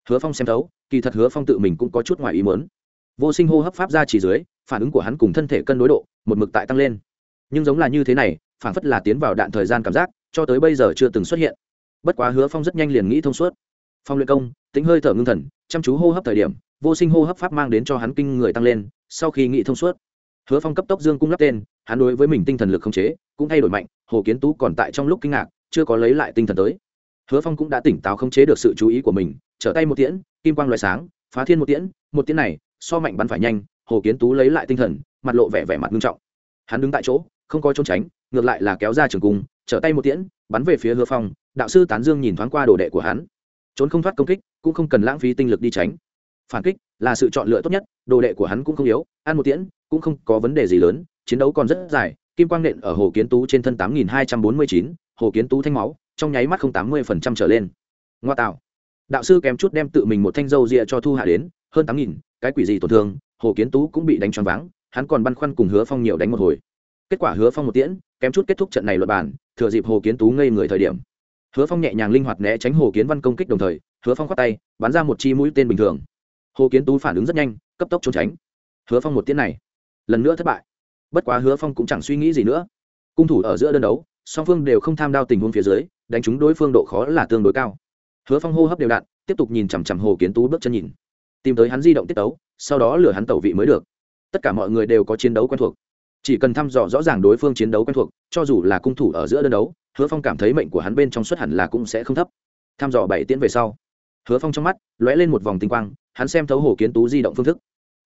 Hứa phong xem thấu, kỳ thật hứa phong tự mình cũng có chút ngoài ý mớn vô sinh hô hấp pháp ra chỉ dưới phản ứng của hắn cùng thân thể cân đối độ, một mực tại tăng lên. Nhưng giống là như thế này, phản phất là tiến vào đạn thời gian cảm giác, cho tới bây giờ chưa từng xuất hiện. Bất quá hứa phong rất nhanh liền nghĩ thông suốt. Phong luyện công, tính hơi thở ngưng thần, chăm chú hô hấp thời điểm, vô sinh hô hấp pháp mang đến cho hắn kinh người tăng lên, sau khi nghĩ thông suốt, hứa phong cấp tốc dương cung lắp tên, hắn đối với mình tinh thần lực không chế cũng thay đổi mạnh, hồ kiến tú còn tại trong lúc kinh ngạc, chưa có lấy lại tinh thần tới. Hứa phong cũng đã tỉnh táo không chế được sự chú ý của mình, trở tay một tiễn, kim quang loại sáng, phá thiên một tiễn một tiễn này, so mạnh bắn phải nhanh hồ kiến tú lấy lại tinh thần, mặt lộ vẻ vẻ mặt nghiêm trọng. Hắn đứng tại chỗ, không có trốn tránh, ngược lại là kéo ra trường cung, trở tay một tiễn, bắn về phía hứa phong, đạo sư tán dương nhìn thoáng qua đồ đệ của hắn. Trốn không thoát công kích, cũng không cần lãng phí tinh lực đi tránh. Phản kích là sự chọn lựa tốt nhất, đồ đệ của hắn cũng không yếu, ăn một tiễn, cũng không có vấn đề gì lớn, chiến đấu còn rất dài, kim quang nện ở hồ kiến tú trên thân tám nghìn hai trăm bốn mươi chín, hồ kiến tú thanh máu, trong nháy mắt không tám mươi phần trăm trở lên. Ngoa tạo. Đạo sư kém chút đem tự mình một thanh dâu rịa cho thu hạ đến, hơn tám nghìn, cái quỷ gì tổn thương hồ kiến tú cũng bị đánh choáng váng, hắn còn băn khoăn cùng hứa phong nhiều đánh một hồi. Kết quả hứa phong một tiễn, kém chút kết thúc trận này luật bản thừa dịp hồ kiến tú ngây người thời điểm. Hứa phong nhẹ nhàng linh hoạt né tránh hồ kiến văn công kích đồng thời, hứa phong khoát tay, bắn ra một chi mũi tên bình thường. Hồ kiến tú phản ứng rất nhanh, cấp tốc trốn tránh. Hứa phong một tiễn này, lần nữa thất bại. Bất quá hứa phong cũng chẳng suy nghĩ gì nữa. Cung thủ ở giữa đơn đấu, song phương đều không tham đao tình huống phía dưới, đánh trúng đối phương độ khó là tương đối cao. Hứa phong hô hấp đều đặn, tiếp tục nhìn chằm chằm hồ kiến tú bước chân nhìn. Tìm tới hắn di động tiết tấu sau đó lừa hắn tẩu vị mới được. Tất cả mọi người đều có chiến đấu quen thuộc. Chỉ cần thăm dò rõ ràng đối phương chiến đấu quen thuộc, cho dù là cung thủ ở giữa đơn đấu, hứa phong cảm thấy mệnh của hắn bên trong suất hẳn là cũng sẽ không thấp. Thăm dò bảy tiễn về sau, hứa phong trong mắt lóe lên một vòng tinh quang, hắn xem thấu hồ kiến tú di động phương thức.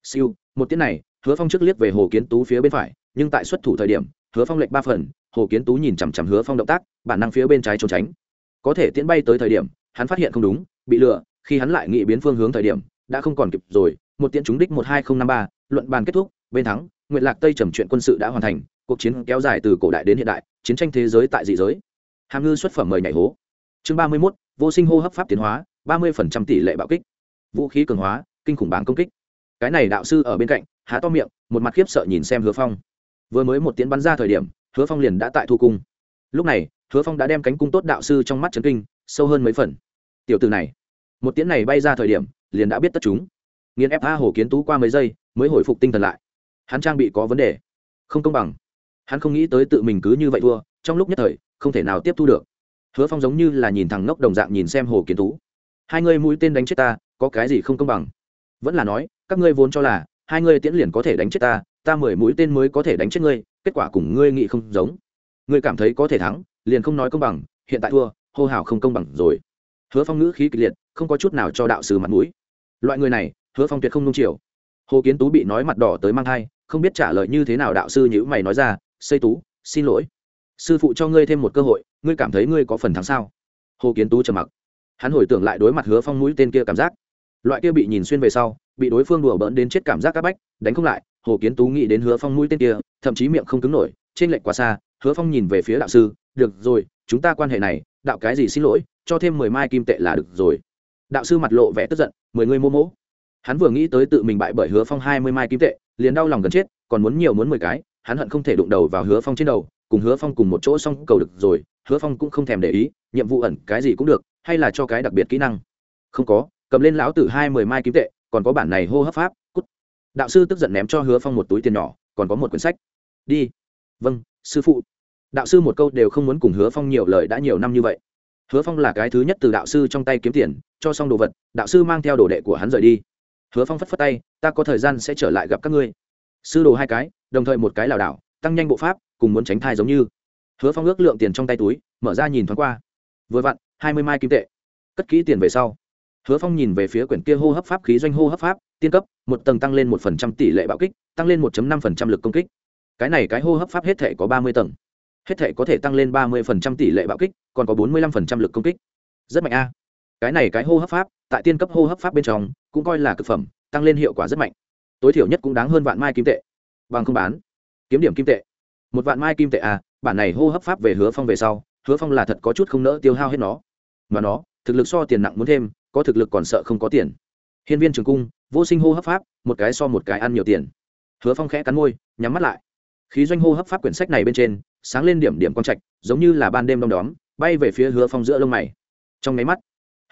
Siêu, một tiễn này, hứa phong trước liếc về hồ kiến tú phía bên phải, nhưng tại xuất thủ thời điểm, hứa phong lệch ba phần, hồ kiến tú nhìn chằm chằm hứa phong động tác, bản năng phía bên trái trốn tránh. Có thể tiễn bay tới thời điểm, hắn phát hiện không đúng, bị lừa, khi hắn lại nghĩ biến phương hướng thời điểm, đã không còn kịp rồi một tiễn trúng đích một hai nghìn năm ba, luận bàn kết thúc, bên thắng nguyện lạc tây trầm chuyện quân sự đã hoàn thành, cuộc chiến kéo dài từ cổ đại đến hiện đại, chiến tranh thế giới tại dị giới. Hàm ngư xuất phẩm mời nhảy hố. Chương ba mươi mốt, vô sinh hô hấp pháp tiến hóa, ba mươi phần trăm tỷ lệ bạo kích. Vũ khí cường hóa, kinh khủng bảng công kích. Cái này đạo sư ở bên cạnh, há to miệng, một mặt khiếp sợ nhìn xem hứa phong. Vừa mới một tiến bắn ra thời điểm, hứa phong liền đã tại thu cung. Lúc này, hứa phong đã đem cánh cung tốt đạo sư trong mắt trấn kinh, sâu hơn mấy phần. Tiểu từ này, một tiến này bay ra thời điểm, liền đã biết tất chúng nghiên ép a hồ kiến tú qua mấy giây mới hồi phục tinh thần lại. Hắn trang bị có vấn đề. Không công bằng. Hắn không nghĩ tới tự mình cứ như vậy thua, trong lúc nhất thời, không thể nào tiếp thu được. Hứa phong giống như là nhìn thằng ngốc đồng dạng nhìn xem hồ kiến tú. Hai ngươi mũi tên đánh chết ta, có cái gì không công bằng? Vẫn là nói, các ngươi vốn cho là, hai ngươi tiễn liền có thể đánh chết ta ta mười mũi tên mới có thể đánh chết ngươi, kết quả cùng ngươi nghĩ không giống. Ngươi cảm thấy có thể thắng, liền không nói công bằng, hiện tại thua, hô hào không công bằng rồi. Hứa phong ngữ khí kịch liệt, không có chút nào cho đạo sư mặt mũi. Loại người này hứa phong tuyệt không nung chiều. Hồ kiến tú bị nói mặt đỏ tới mang thai, không biết trả lời như thế nào đạo sư nhữ mày nói ra, xây tú, xin lỗi. Sư phụ cho ngươi thêm một cơ hội, ngươi cảm thấy ngươi có phần thắng sao? Hồ kiến tú trầm mặc. Hắn hồi tưởng lại đối mặt hứa phong mũi tên kia cảm giác. Loại kia bị nhìn xuyên về sau, bị đối phương đùa bỡn đến chết cảm giác áp bách, đánh không lại, hồ kiến tú nghĩ đến hứa phong mũi tên kia, thậm chí miệng không cứng nổi trên lệnh quá xa, hứa phong nhìn về phía đạo sư, được rồi, chúng ta quan hệ này, đạo cái gì xin lỗi, cho thêm mười mai kim tệ là được rồi. Đạo sư mặt lộ vẻ tức giận, mười ngươi mô mỗ hắn vừa nghĩ tới tự mình bại bởi hứa phong hai mươi mai kim tệ, liền đau lòng gần chết, còn muốn nhiều muốn mười cái, hắn hận không thể đụng đầu vào hứa phong trên đầu, cùng hứa phong cùng một chỗ xong cầu được rồi, hứa phong cũng không thèm để ý, nhiệm vụ ẩn cái gì cũng được, hay là cho cái đặc biệt kỹ năng. Không có, cầm lên lão tử hai mười mai kim tệ, còn có bản này hô hấp pháp, cút. Đạo sư tức giận ném cho hứa phong một túi tiền nhỏ, còn có một quyển sách. Đi. Vâng sư phụ. Đạo sư một câu đều không muốn cùng hứa phong nhiều lời đã nhiều năm như vậy. Hứa phong là cái thứ nhất từ đạo sư trong tay kiếm tiền, cho xong đồ vật, đạo sư mang theo đồ đệ của hắn rời đi hứa phong phất phất tay, ta có thời gian sẽ trở lại gặp các ngươi. Sư đồ hai cái, đồng thời một cái lảo đảo, tăng nhanh bộ pháp, cùng muốn tránh thai giống như. Hứa phong ước lượng tiền trong tay túi, mở ra nhìn thoáng qua. Vừa vặn, hai mươi mai kim tệ. Cất kỹ tiền về sau. Hứa phong nhìn về phía quyển kia hô hấp pháp khí doanh hô hấp pháp, tiên cấp, một tầng tăng lên một phần trăm tỷ lệ bạo kích, tăng lên một năm phần trăm lực công kích. Cái này cái hô hấp pháp hết thể có ba mươi tầng. Hết thể có thể tăng lên ba mươi phần trăm tỷ lệ bạo kích, còn có bốn mươi lăm phần trăm lực công kích. Rất mạnh a cái này cái hô hấp pháp, tại tiên cấp hô hấp pháp bên trong, cũng coi là cực phẩm, tăng lên hiệu quả rất mạnh. Tối thiểu nhất cũng đáng hơn vạn mai kim tệ. Bằng không bán, kiếm điểm kim tệ. Một vạn mai kim tệ à bản này hô hấp pháp về hứa phong về sau, hứa phong là thật có chút không nỡ tiêu hao hết nó. Mà nó, thực lực so tiền nặng muốn thêm, có thực lực còn sợ không có tiền. Hiên viên trường cung, vô sinh hô hấp pháp, một cái so một cái ăn nhiều tiền. Hứa phong khẽ cắn môi, nhắm mắt lại. Khí doanh hô hấp pháp quyển sách này bên trên, sáng lên điểm điểm quang trạch, giống như là ban đêm đom đóm, bay về phía hứa phong giữa lông mày. Trong nháy mắt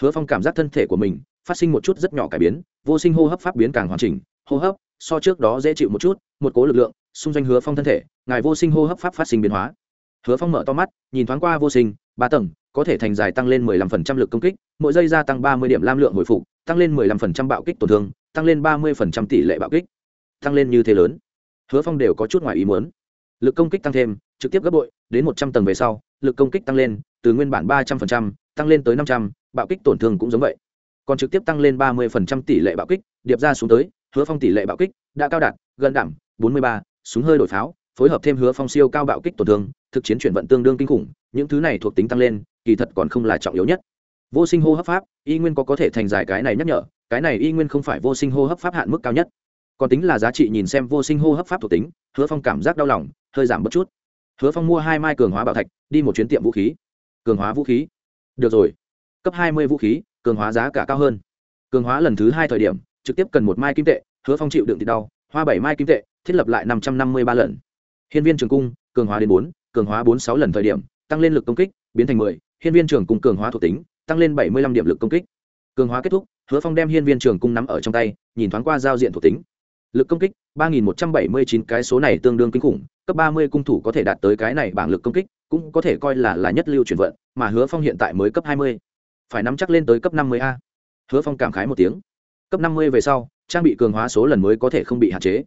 hứa phong cảm giác thân thể của mình phát sinh một chút rất nhỏ cải biến vô sinh hô hấp pháp biến càng hoàn chỉnh hô hấp so trước đó dễ chịu một chút một cố lực lượng xung doanh hứa phong thân thể ngài vô sinh hô hấp pháp phát sinh biến hóa. Hứa phong mở to mắt nhìn thoáng qua vô sinh ba tầng có thể thành dài tăng lên 15% lực công kích mỗi giây gia tăng 30 điểm lam lượng hồi phục tăng lên 15% bạo kích tổn thương tăng lên 30% tỷ lệ bạo kích tăng lên như thế lớn. Hứa phong đều có chút ngoài ý muốn. Lực công kích tăng thêm trực tiếp gấp bội đến 100 tầng về sau lực công kích tăng lên từ nguyên bản 300%, tăng lên tới 500, bạo kích tổn thương cũng giống vậy. Còn trực tiếp tăng lên 30% tỷ lệ bạo kích điệp ra xuống tới hứa phong tỷ lệ bạo kích đã cao đạt gần đảm 43, súng hơi đổi pháo phối hợp thêm hứa phong siêu cao bạo kích tổn thương thực chiến chuyển vận tương đương kinh khủng những thứ này thuộc tính tăng lên kỳ thật còn không là trọng yếu nhất. Vô sinh hô hấp pháp y nguyên có có thể thành giải cái này nhắc nhở cái này y nguyên không phải vô sinh hô hấp pháp hạn mức cao nhất. Còn tính là giá trị nhìn xem vô sinh hô hấp pháp thuộc tính hứa phong cảm giác đau lòng hơi giảm bất chút. Hứa phong mua hai mai cường hóa bảo thạch đi một chuyến tiệm vũ khí. Cường hóa vũ khí. Được rồi cấp hai mươi vũ khí, cường hóa giá cả cao hơn. Cường hóa lần thứ hai thời điểm, trực tiếp cần một mai kim tệ, hứa phong chịu đựng thì đau, hoa bảy mai kim tệ, thiết lập lại năm trăm năm mươi ba lần. Hiên viên trường cung, cường hóa đến bốn, cường hóa bốn sáu lần thời điểm, tăng lên lực công kích, biến thành mười, hiên viên trường cung cường hóa thuộc tính, tăng lên bảy mươi lăm điểm lực công kích. Cường hóa kết thúc, hứa phong đem hiên viên trường cung nắm ở trong tay, nhìn thoáng qua giao diện thuộc tính. Lực công kích, ba nghìn một trăm bảy mươi chín, cái số này tương đương kinh khủng, cấp ba mươi cung thủ có thể đạt tới cái này bảng lực công kích, cũng có thể coi là là nhất lưu chuyển vận, mà hứa phong hiện tại mới cấp hai mươi phải nắm chắc lên tới cấp năm mươi a. Hứa phong cảm khái một tiếng. Cấp năm mươi về sau, trang bị cường hóa số lần mới có thể không bị hạn chế.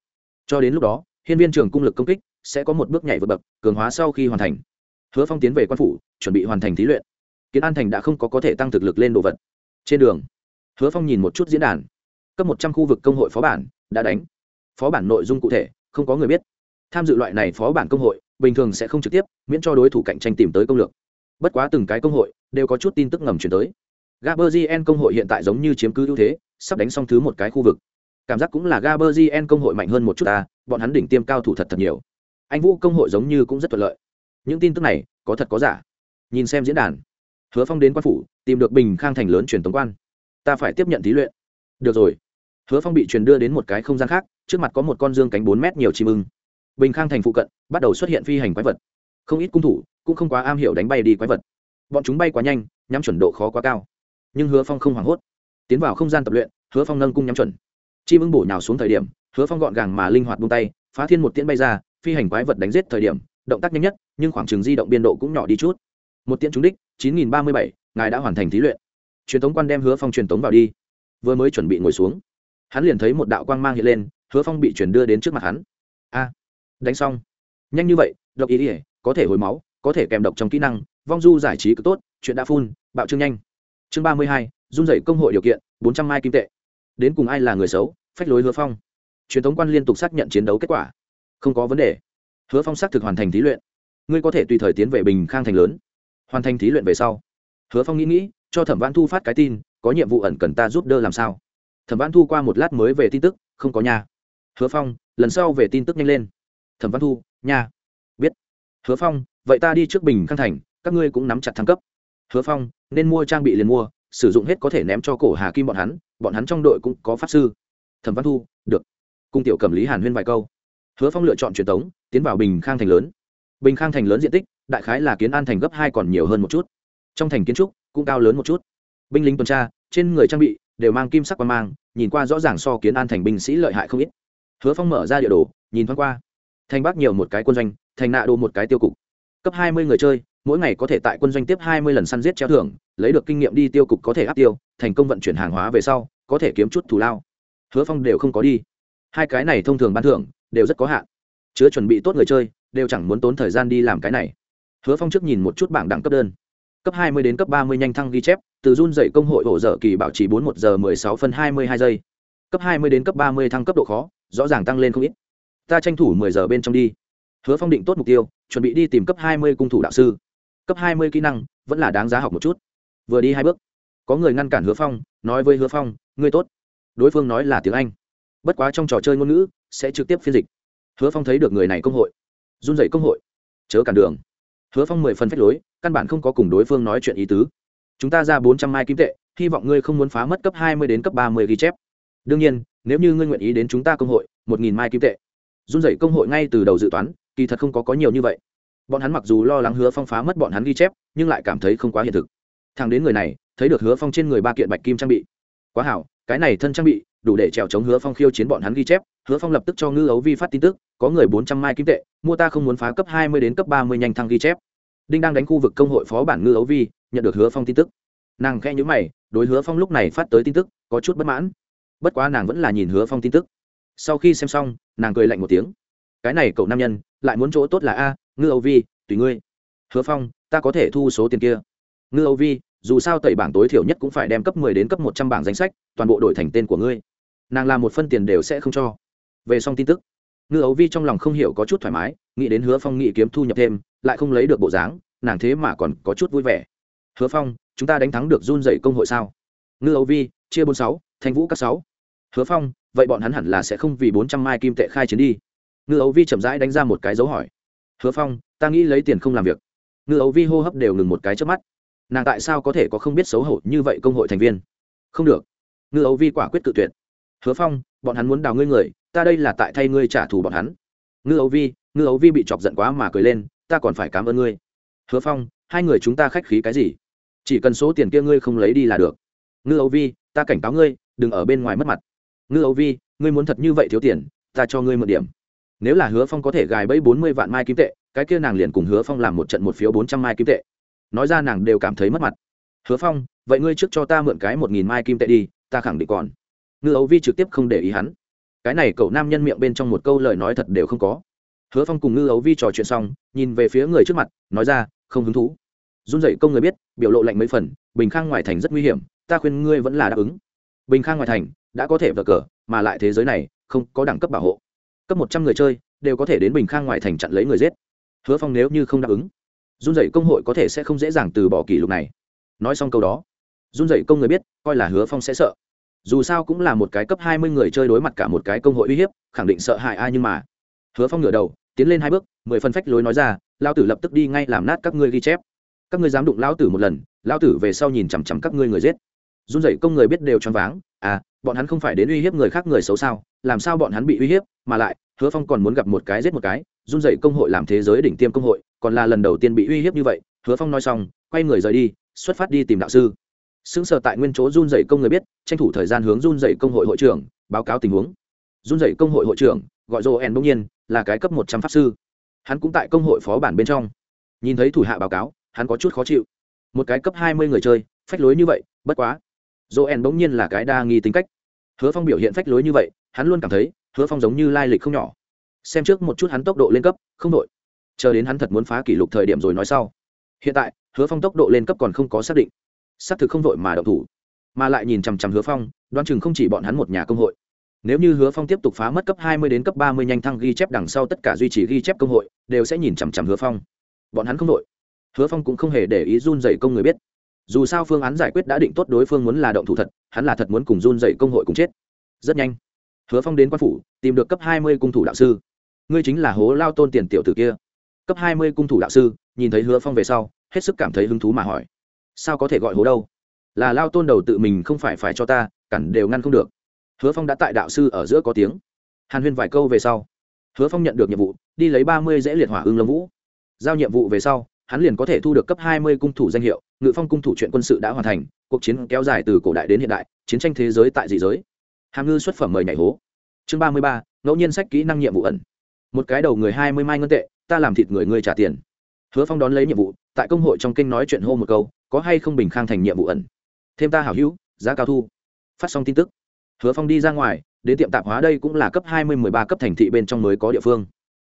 Cho đến lúc đó, hiên viên trường cung lực công kích sẽ có một bước nhảy vượt bậc, cường hóa sau khi hoàn thành. Hứa phong tiến về quan phủ, chuẩn bị hoàn thành thí luyện. Kiến an thành đã không có có thể tăng thực lực lên đồ vật. Trên đường, hứa phong nhìn một chút diễn đàn. Cấp một trăm khu vực công hội phó bản đã đánh. Phó bản nội dung cụ thể, không có người biết. Tham dự loại này phó bản công hội, bình thường sẽ không trực tiếp, miễn cho đối thủ cạnh tranh tìm tới công lược bất quá từng cái công hội đều có chút tin tức ngầm chuyển tới. Gaberzien công hội hiện tại giống như chiếm cứ ưu thế, sắp đánh xong thứ một cái khu vực. Cảm giác cũng là gaberzien công hội mạnh hơn một chút ta, bọn hắn đỉnh tiêm cao thủ thật thật nhiều. Anh vũ công hội giống như cũng rất thuận lợi. Những tin tức này có thật có giả. Nhìn xem diễn đàn. Hứa phong đến quan phủ, tìm được bình khang thành lớn truyền tống quan. Ta phải tiếp nhận thí luyện. Được rồi. Hứa phong bị truyền đưa đến một cái không gian khác, trước mặt có một con dương cánh bốn mét nhiều chim ưng. Bình khang thành phụ cận bắt đầu xuất hiện phi hành quái vật. Không ít cung thủ cũng không quá am hiểu đánh bay đi quái vật. Bọn chúng bay quá nhanh, nhắm chuẩn độ khó quá cao. Nhưng hứa phong không hoảng hốt. Tiến vào không gian tập luyện, hứa phong nâng cung nhắm chuẩn. Chi ưng bổ nhào xuống thời điểm, hứa phong gọn gàng mà linh hoạt bung tay, phá thiên một tiễn bay ra, phi hành quái vật đánh giết thời điểm, động tác nhanh nhất, nhưng khoảng trường di động biên độ cũng nhỏ đi chút. Một tiễn trúng đích, chín nghìn ba mươi bảy, ngài đã hoàn thành thí luyện. Truyền thống quan đem hứa phong truyền tống vào đi. Vừa mới chuẩn bị ngồi xuống, hắn liền thấy một đạo quang mang hiện lên, hứa phong bị chuyển đưa đến trước mặt hắn. A, đánh xong. Nhanh như vậy, độc ý ỉa có thể hồi máu có thể kèm độc trong kỹ năng vong du giải trí cực tốt chuyện đã phun bạo trương nhanh. Chương ba mươi hai run dậy công hội điều kiện bốn trăm mai kim tệ. Đến cùng ai là người xấu phách lối hứa phong. Truyền thống quan liên tục xác nhận chiến đấu kết quả. Không có vấn đề. Hứa phong xác thực hoàn thành thí luyện. Ngươi có thể tùy thời tiến về bình khang thành lớn. Hoàn thành thí luyện về sau. Hứa phong nghĩ nghĩ cho thẩm văn thu phát cái tin có nhiệm vụ ẩn cần ta giúp đỡ làm sao? Thẩm văn thu qua một lát mới về tin tức không có nhà hứa phong lần sau về tin tức nhanh lên. Thẩm văn thu nhà, biết. Hứa phong vậy ta đi trước bình khang thành, các ngươi cũng nắm chặt thăng cấp. Hứa phong, nên mua trang bị liền mua, sử dụng hết có thể ném cho cổ hà kim bọn hắn bọn hắn trong đội cũng có pháp sư. Thẩm văn thu, được. Cung tiểu cầm lý hàn huyên vài câu. Hứa phong lựa chọn truyền tống, tiến vào bình khang thành lớn. Bình khang thành lớn diện tích, đại khái là kiến an thành gấp hai còn nhiều hơn một chút. Trong thành kiến trúc cũng cao lớn một chút. Binh lính tuần tra, trên người trang bị đều mang kim sắc và mang, nhìn qua rõ ràng so kiến an thành binh sĩ lợi hại không ít. Hứa phong mở ra địa đồ, nhìn thoáng qua. Thành bắc nhiều một cái quân doanh, thành nạ đồ một cái tiêu cục cấp hai mươi người chơi, mỗi ngày có thể tại quân doanh tiếp hai mươi lần săn giết treo thưởng, lấy được kinh nghiệm đi tiêu cục có thể áp tiêu, thành công vận chuyển hàng hóa về sau, có thể kiếm chút thù lao. Hứa phong đều không có đi. Hai cái này thông thường ban thưởng, đều rất có hạn. Chứa chuẩn bị tốt người chơi, đều chẳng muốn tốn thời gian đi làm cái này. Hứa phong trước nhìn một chút bảng đẳng cấp đơn. Cấp 20 đến cấp 30 nhanh thăng ghi chép, từ run dậy công hội hỗ trợ kỳ bảo trì 41 giờ 16 phân 22 giây. Cấp 20 đến cấp 30 thăng cấp độ khó, rõ ràng tăng lên không ít. Ta tranh thủ 10 giờ bên trong đi hứa phong định tốt mục tiêu, chuẩn bị đi tìm cấp 20 cung thủ đạo sư. Cấp 20 kỹ năng, vẫn là đáng giá học một chút. Vừa đi hai bước, có người ngăn cản hứa phong, nói với hứa phong, ngươi tốt. Đối phương nói là tiếng anh. Bất quá trong trò chơi ngôn ngữ, sẽ trực tiếp phiên dịch. Hứa phong thấy được người này công hội, run dậy công hội, chớ cản đường. Hứa phong mười phần phép lối, căn bản không có cùng đối phương nói chuyện ý tứ. Chúng ta ra bốn trăm mai kim tệ, hy vọng ngươi không muốn phá mất cấp hai mươi đến cấp ba mươi ghi chép. Đương nhiên, nếu như ngươi nguyện ý đến chúng ta công hội, một nghìn mai kim tệ. Run dậy công hội ngay từ đầu dự toán kỳ thật không có có nhiều như vậy. Bọn hắn mặc dù lo lắng hứa phong phá mất bọn hắn ghi chép, nhưng lại cảm thấy không quá hiện thực. Thằng đến người này, thấy được hứa phong trên người ba kiện bạch kim trang bị. Quá hảo, cái này thân trang bị, đủ để trèo chống hứa phong khiêu chiến bọn hắn ghi chép. Hứa phong lập tức cho ngư ấu vi phát tin tức, có người bốn trăm mai kim tệ, mua ta không muốn phá cấp hai mươi đến cấp ba mươi nhanh thăng ghi chép. Đinh đang đánh khu vực công hội phó bản ngư ấu vi, nhận được hứa phong tin tức. Nàng khẽ nhữ mày, đối hứa phong lúc này phát tới tin tức, có chút bất mãn. Bất quá nàng vẫn là nhìn hứa phong tin tức. Sau khi xem xong, nàng cười lạnh một tiếng cái này cậu nam nhân lại muốn chỗ tốt là a, ngư âu vi, tùy ngươi. Hứa phong, ta có thể thu số tiền kia. Ngư âu vi, dù sao tẩy bảng tối thiểu nhất cũng phải đem cấp mười đến cấp một trăm bảng danh sách, toàn bộ đổi thành tên của ngươi. Nàng làm một phân tiền đều sẽ không cho. Về xong tin tức, ngư ấu vi trong lòng không hiểu có chút thoải mái, nghĩ đến hứa phong nghĩ kiếm thu nhập thêm, lại không lấy được bộ dáng, nàng thế mà còn có chút vui vẻ. Hứa phong, chúng ta đánh thắng được run dậy công hội sao? Ngư ấu vi, chia bốn sáu, thanh vũ các sáu. Hứa phong, vậy bọn hắn hẳn là sẽ không vì bốn trăm mai kim tệ khai chiến đi ngư ấu vi chậm rãi đánh ra một cái dấu hỏi. Hứa phong, ta nghĩ lấy tiền không làm việc. Ngư ấu vi hô hấp đều ngừng một cái trước mắt. Nàng tại sao có thể có không biết xấu hổ như vậy công hội thành viên? Không được. Ngư ấu vi quả quyết tự tuyệt. Hứa phong, bọn hắn muốn đào ngươi người, ta đây là tại thay ngươi trả thù bọn hắn. Ngư ấu vi, ngư ấu vi bị chọc giận quá mà cười lên, ta còn phải cảm ơn ngươi. Hứa phong, hai người chúng ta khách khí cái gì? Chỉ cần số tiền kia ngươi không lấy đi là được. Ngư ấu vi, ta cảnh cáo ngươi, đừng ở bên ngoài mất mặt. Ngư ấu vi, ngươi muốn thật như vậy thiếu tiền, ta cho ngươi một điểm nếu là hứa phong có thể gài bẫy bốn mươi vạn mai kim tệ, cái kia nàng liền cùng hứa phong làm một trận một phiếu bốn trăm mai kim tệ. Nói ra nàng đều cảm thấy mất mặt. Hứa phong, vậy ngươi trước cho ta mượn cái một nghìn mai kim tệ đi, ta khẳng định còn. Ngư ấu vi trực tiếp không để ý hắn. Cái này cậu nam nhân miệng bên trong một câu lời nói thật đều không có. Hứa phong cùng ngư ấu vi trò chuyện xong, nhìn về phía người trước mặt, nói ra, không hứng thú. Run dậy công người biết, biểu lộ lạnh mấy phần, bình khang ngoài thành rất nguy hiểm, ta khuyên ngươi vẫn là đáp ứng. Bình khang ngoài thành đã có thể vờ cờ, mà lại thế giới này không có đẳng cấp bảo hộ cấp một trăm người chơi, đều có thể đến bình khang ngoài thành chặn lấy người giết. Hứa phong nếu như không đáp ứng, run dậy công hội có thể sẽ không dễ dàng từ bỏ kỷ lục này. Nói xong câu đó, run dậy công người biết, coi là hứa phong sẽ sợ. Dù sao cũng là một cái cấp hai mươi người chơi đối mặt cả một cái công hội uy hiếp, khẳng định sợ hại ai nhưng mà. Hứa phong ngửa đầu, tiến lên hai bước, mười phân phách lối nói ra lao tử lập tức đi ngay làm nát các ngươi ghi chép. Các ngươi dám đụng lao tử một lần lao tử về sau nhìn chằm chằm các ngươi người giết run dậy công người biết đều choáng váng à bọn hắn không phải đến uy hiếp người khác người xấu sao, làm sao bọn hắn bị uy hiếp, mà lại, hứa phong còn muốn gặp một cái giết một cái, run dậy công hội làm thế giới đỉnh tiêm công hội, còn là lần đầu tiên bị uy hiếp như vậy, hứa phong nói xong, quay người rời đi, xuất phát đi tìm đạo sư. Xứng sở tại nguyên chỗ run dậy công người biết, tranh thủ thời gian hướng run dậy công hội hội trưởng, báo cáo tình huống. Run dậy công hội hội trưởng, gọi rô en bỗng nhiên, là cái cấp một trăm pháp sư. Hắn cũng tại công hội phó bản bên trong. Nhìn thấy thủ hạ báo cáo, hắn có chút khó chịu. Một cái cấp hai mươi người chơi, phách lối như vậy, bất quá rô en bỗng nhiên là cái đa nghi tính cách. Hứa phong biểu hiện phách lối như vậy, hắn luôn cảm thấy hứa phong giống như lai lịch không nhỏ. Xem trước một chút hắn tốc độ lên cấp, không đội chờ đến hắn thật muốn phá kỷ lục thời điểm rồi nói sau. Hiện tại, hứa phong tốc độ lên cấp còn không có xác định. Xác thực không vội mà động thủ. Mà lại nhìn chằm chằm hứa phong, đoán chừng không chỉ bọn hắn một nhà công hội. Nếu như hứa phong tiếp tục phá mất cấp hai mươi đến cấp ba mươi nhanh thăng ghi chép đằng sau tất cả duy trì ghi chép công hội, đều sẽ nhìn chằm chằm hứa phong. Bọn hắn không đội. hứa phong cũng không hề để ý run dày công người biết dù sao phương án giải quyết đã định tốt đối phương muốn là động thủ thật, hắn là thật muốn cùng run dậy công hội cùng chết. Rất nhanh, hứa phong đến quan phủ, tìm được cấp hai mươi cung thủ đạo sư. Ngươi chính là hố lao tôn tiền tiểu tử kia. Cấp hai mươi cung thủ đạo sư, nhìn thấy hứa phong về sau, hết sức cảm thấy hứng thú mà hỏi. Sao có thể gọi hố đâu? Là lao tôn đầu tự mình không phải phải cho ta, cản đều ngăn không được. Hứa phong đã tại đạo sư ở giữa có tiếng. Hàn huyên vài câu về sau, hứa phong nhận được nhiệm vụ, đi lấy ba mươi dễ liệt hỏa ương lâm vũ. Giao nhiệm vụ về sau hắn liền có thể thu được cấp hai mươi cung thủ danh hiệu, ngự phong cung thủ chuyện quân sự đã hoàn thành, cuộc chiến kéo dài từ cổ đại đến hiện đại, chiến tranh thế giới tại dị giới. Hàm ngư xuất phẩm mời nhảy hố. Chương ba mươi ba, ngẫu nhiên sách kỹ năng nhiệm vụ ẩn. Một cái đầu người hai mươi mai ngân tệ, ta làm thịt người ngươi trả tiền. Hứa phong đón lấy nhiệm vụ, tại công hội trong kinh nói chuyện hô một câu, có hay không bình khang thành nhiệm vụ ẩn. Thêm ta hảo hữu, giá cao thu. Phát xong tin tức, hứa phong đi ra ngoài, đến tiệm tạp hóa đây cũng là cấp hai mươi mười ba cấp thành thị bên trong mới có địa phương.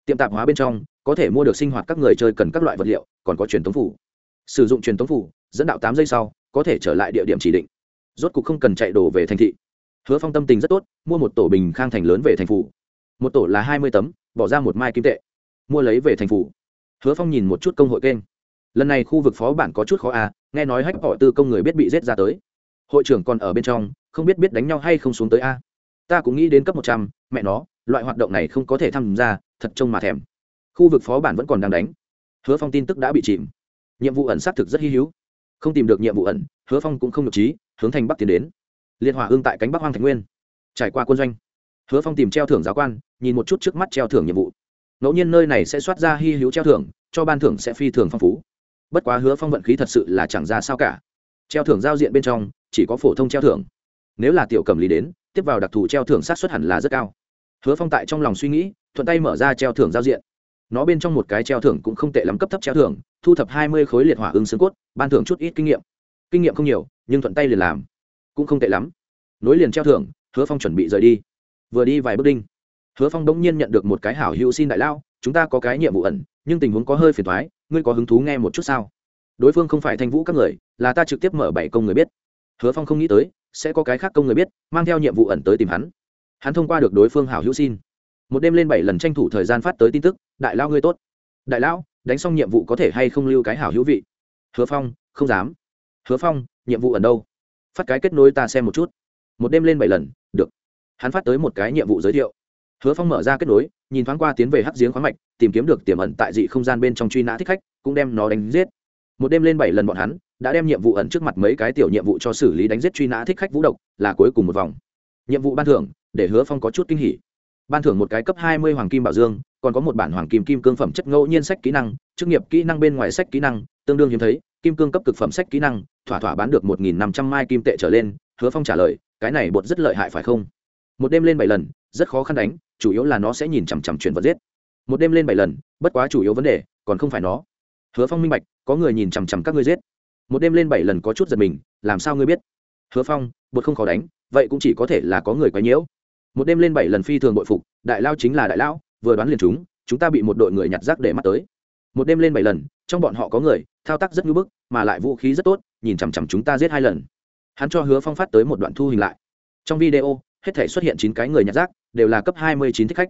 Tiệm tạp hóa bên trong, có thể mua được sinh hoạt các người chơi cần các loại vật liệu còn có truyền tống phủ. Sử dụng truyền tống phủ, dẫn đạo tám giây sau, có thể trở lại địa điểm chỉ định. Rốt cục không cần chạy đổ về thành thị. Hứa phong tâm tình rất tốt, mua một tổ bình khang thành lớn về thành phủ. Một tổ là hai mươi tấm, bỏ ra một mai kim tệ. Mua lấy về thành phủ. Hứa phong nhìn một chút công hội kênh. Lần này khu vực phó bản có chút khó à nghe nói hách họ tư công người biết bị giết ra tới. Hội trưởng còn ở bên trong, không biết biết đánh nhau hay không xuống tới a. Ta cũng nghĩ đến cấp một trăm, mẹ nó, loại hoạt động này không có thể tham gia, thật trông mà thèm. Khu vực phó bản vẫn còn đang đánh hứa phong tin tức đã bị chìm. Nhiệm vụ ẩn xác thực rất hy hữu. Không tìm được nhiệm vụ ẩn, hứa phong cũng không được trí, hướng thành bắc tiến đến. Liên hỏa hương tại cánh bắc hoang thành nguyên. Trải qua quân doanh, hứa phong tìm treo thưởng giáo quan, nhìn một chút trước mắt treo thưởng nhiệm vụ. Ngẫu nhiên nơi này sẽ soát ra hy hữu treo thưởng, cho ban thưởng sẽ phi thường phong phú. Bất quá hứa phong vận khí thật sự là chẳng ra sao cả. Treo thưởng giao diện bên trong, chỉ có phổ thông treo thưởng. Nếu là tiểu cầm lý đến, tiếp vào đặc thù treo thưởng sát xuất hẳn là rất cao. Hứa phong tại trong lòng suy nghĩ, thuận tay mở ra treo thưởng giao diện nó bên trong một cái treo thưởng cũng không tệ lắm, cấp thấp treo thưởng, thu thập hai mươi khối liệt hỏa ứng xương cốt, ban thưởng chút ít kinh nghiệm. Kinh nghiệm không nhiều, nhưng thuận tay liền làm. Cũng không tệ lắm. Nối liền treo thưởng, hứa phong chuẩn bị rời đi. Vừa đi vài bước đinh, hứa phong đống nhiên nhận được một cái hảo hữu xin đại lao, chúng ta có cái nhiệm vụ ẩn, nhưng tình huống có hơi phiền thoái ngươi có hứng thú nghe một chút sao? Đối phương không phải thanh vũ các người, là ta trực tiếp mở bảy công người biết. Hứa phong không nghĩ tới, sẽ có cái khác công người biết, mang theo nhiệm vụ ẩn tới tìm hắn. Hắn thông qua được đối phương hảo hữu xin một đêm lên bảy lần tranh thủ thời gian phát tới tin tức, đại lao ngươi tốt. Đại lão, đánh xong nhiệm vụ có thể hay không lưu cái hảo hữu vị? Hứa phong, không dám. Hứa phong, nhiệm vụ ẩn đâu? Phát cái kết nối ta xem một chút. Một đêm lên bảy lần, được. Hắn phát tới một cái nhiệm vụ giới thiệu. Hứa phong mở ra kết nối, nhìn thoáng qua tiến về hắc giếng khoáng mạch, tìm kiếm được tiềm ẩn tại dị không gian bên trong truy nã thích khách, cũng đem nó đánh giết. Một đêm lên bảy lần bọn hắn, đã đem nhiệm vụ ẩn trước mặt mấy cái tiểu nhiệm vụ cho xử lý đánh giết truy nã thích khách vũ độc, là cuối cùng một vòng. Nhiệm vụ ban thưởng, để hứa phong có chút kinh hỉ ban thưởng một cái cấp hai mươi hoàng kim bảo dương, còn có một bản hoàng kim kim cương phẩm chất ngẫu nhiên sách kỹ năng, chức nghiệp kỹ năng bên ngoài sách kỹ năng, tương đương hiếm thấy, kim cương cấp cực phẩm sách kỹ năng, thỏa thỏa bán được một nghìn năm trăm mai kim tệ trở lên, hứa phong trả lời, cái này bột rất lợi hại phải không? Một đêm lên bảy lần, rất khó khăn đánh, chủ yếu là nó sẽ nhìn chằm chằm chuyển vật giết. Một đêm lên bảy lần, bất quá chủ yếu vấn đề, còn không phải nó. Hứa phong minh bạch, có người nhìn chằm chằm các ngươi giết. Một đêm lên bảy lần có chút giật mình, làm sao ngươi biết? Hứa phong, bột không khó đánh, vậy cũng chỉ có thể là có người quấy nhiễu một đêm lên bảy lần phi thường bội phục, đại lao chính là đại lão, vừa đoán liền chúng chúng ta bị một đội người nhặt rác để mắt tới. Một đêm lên bảy lần, trong bọn họ có người, thao tác rất ngưỡng bức, mà lại vũ khí rất tốt, nhìn chằm chằm chúng ta giết hai lần. Hắn cho hứa phong phát tới một đoạn thu hình lại. Trong video, hết thể xuất hiện chín cái người nhặt rác, đều là cấp hai mươi chín thích khách.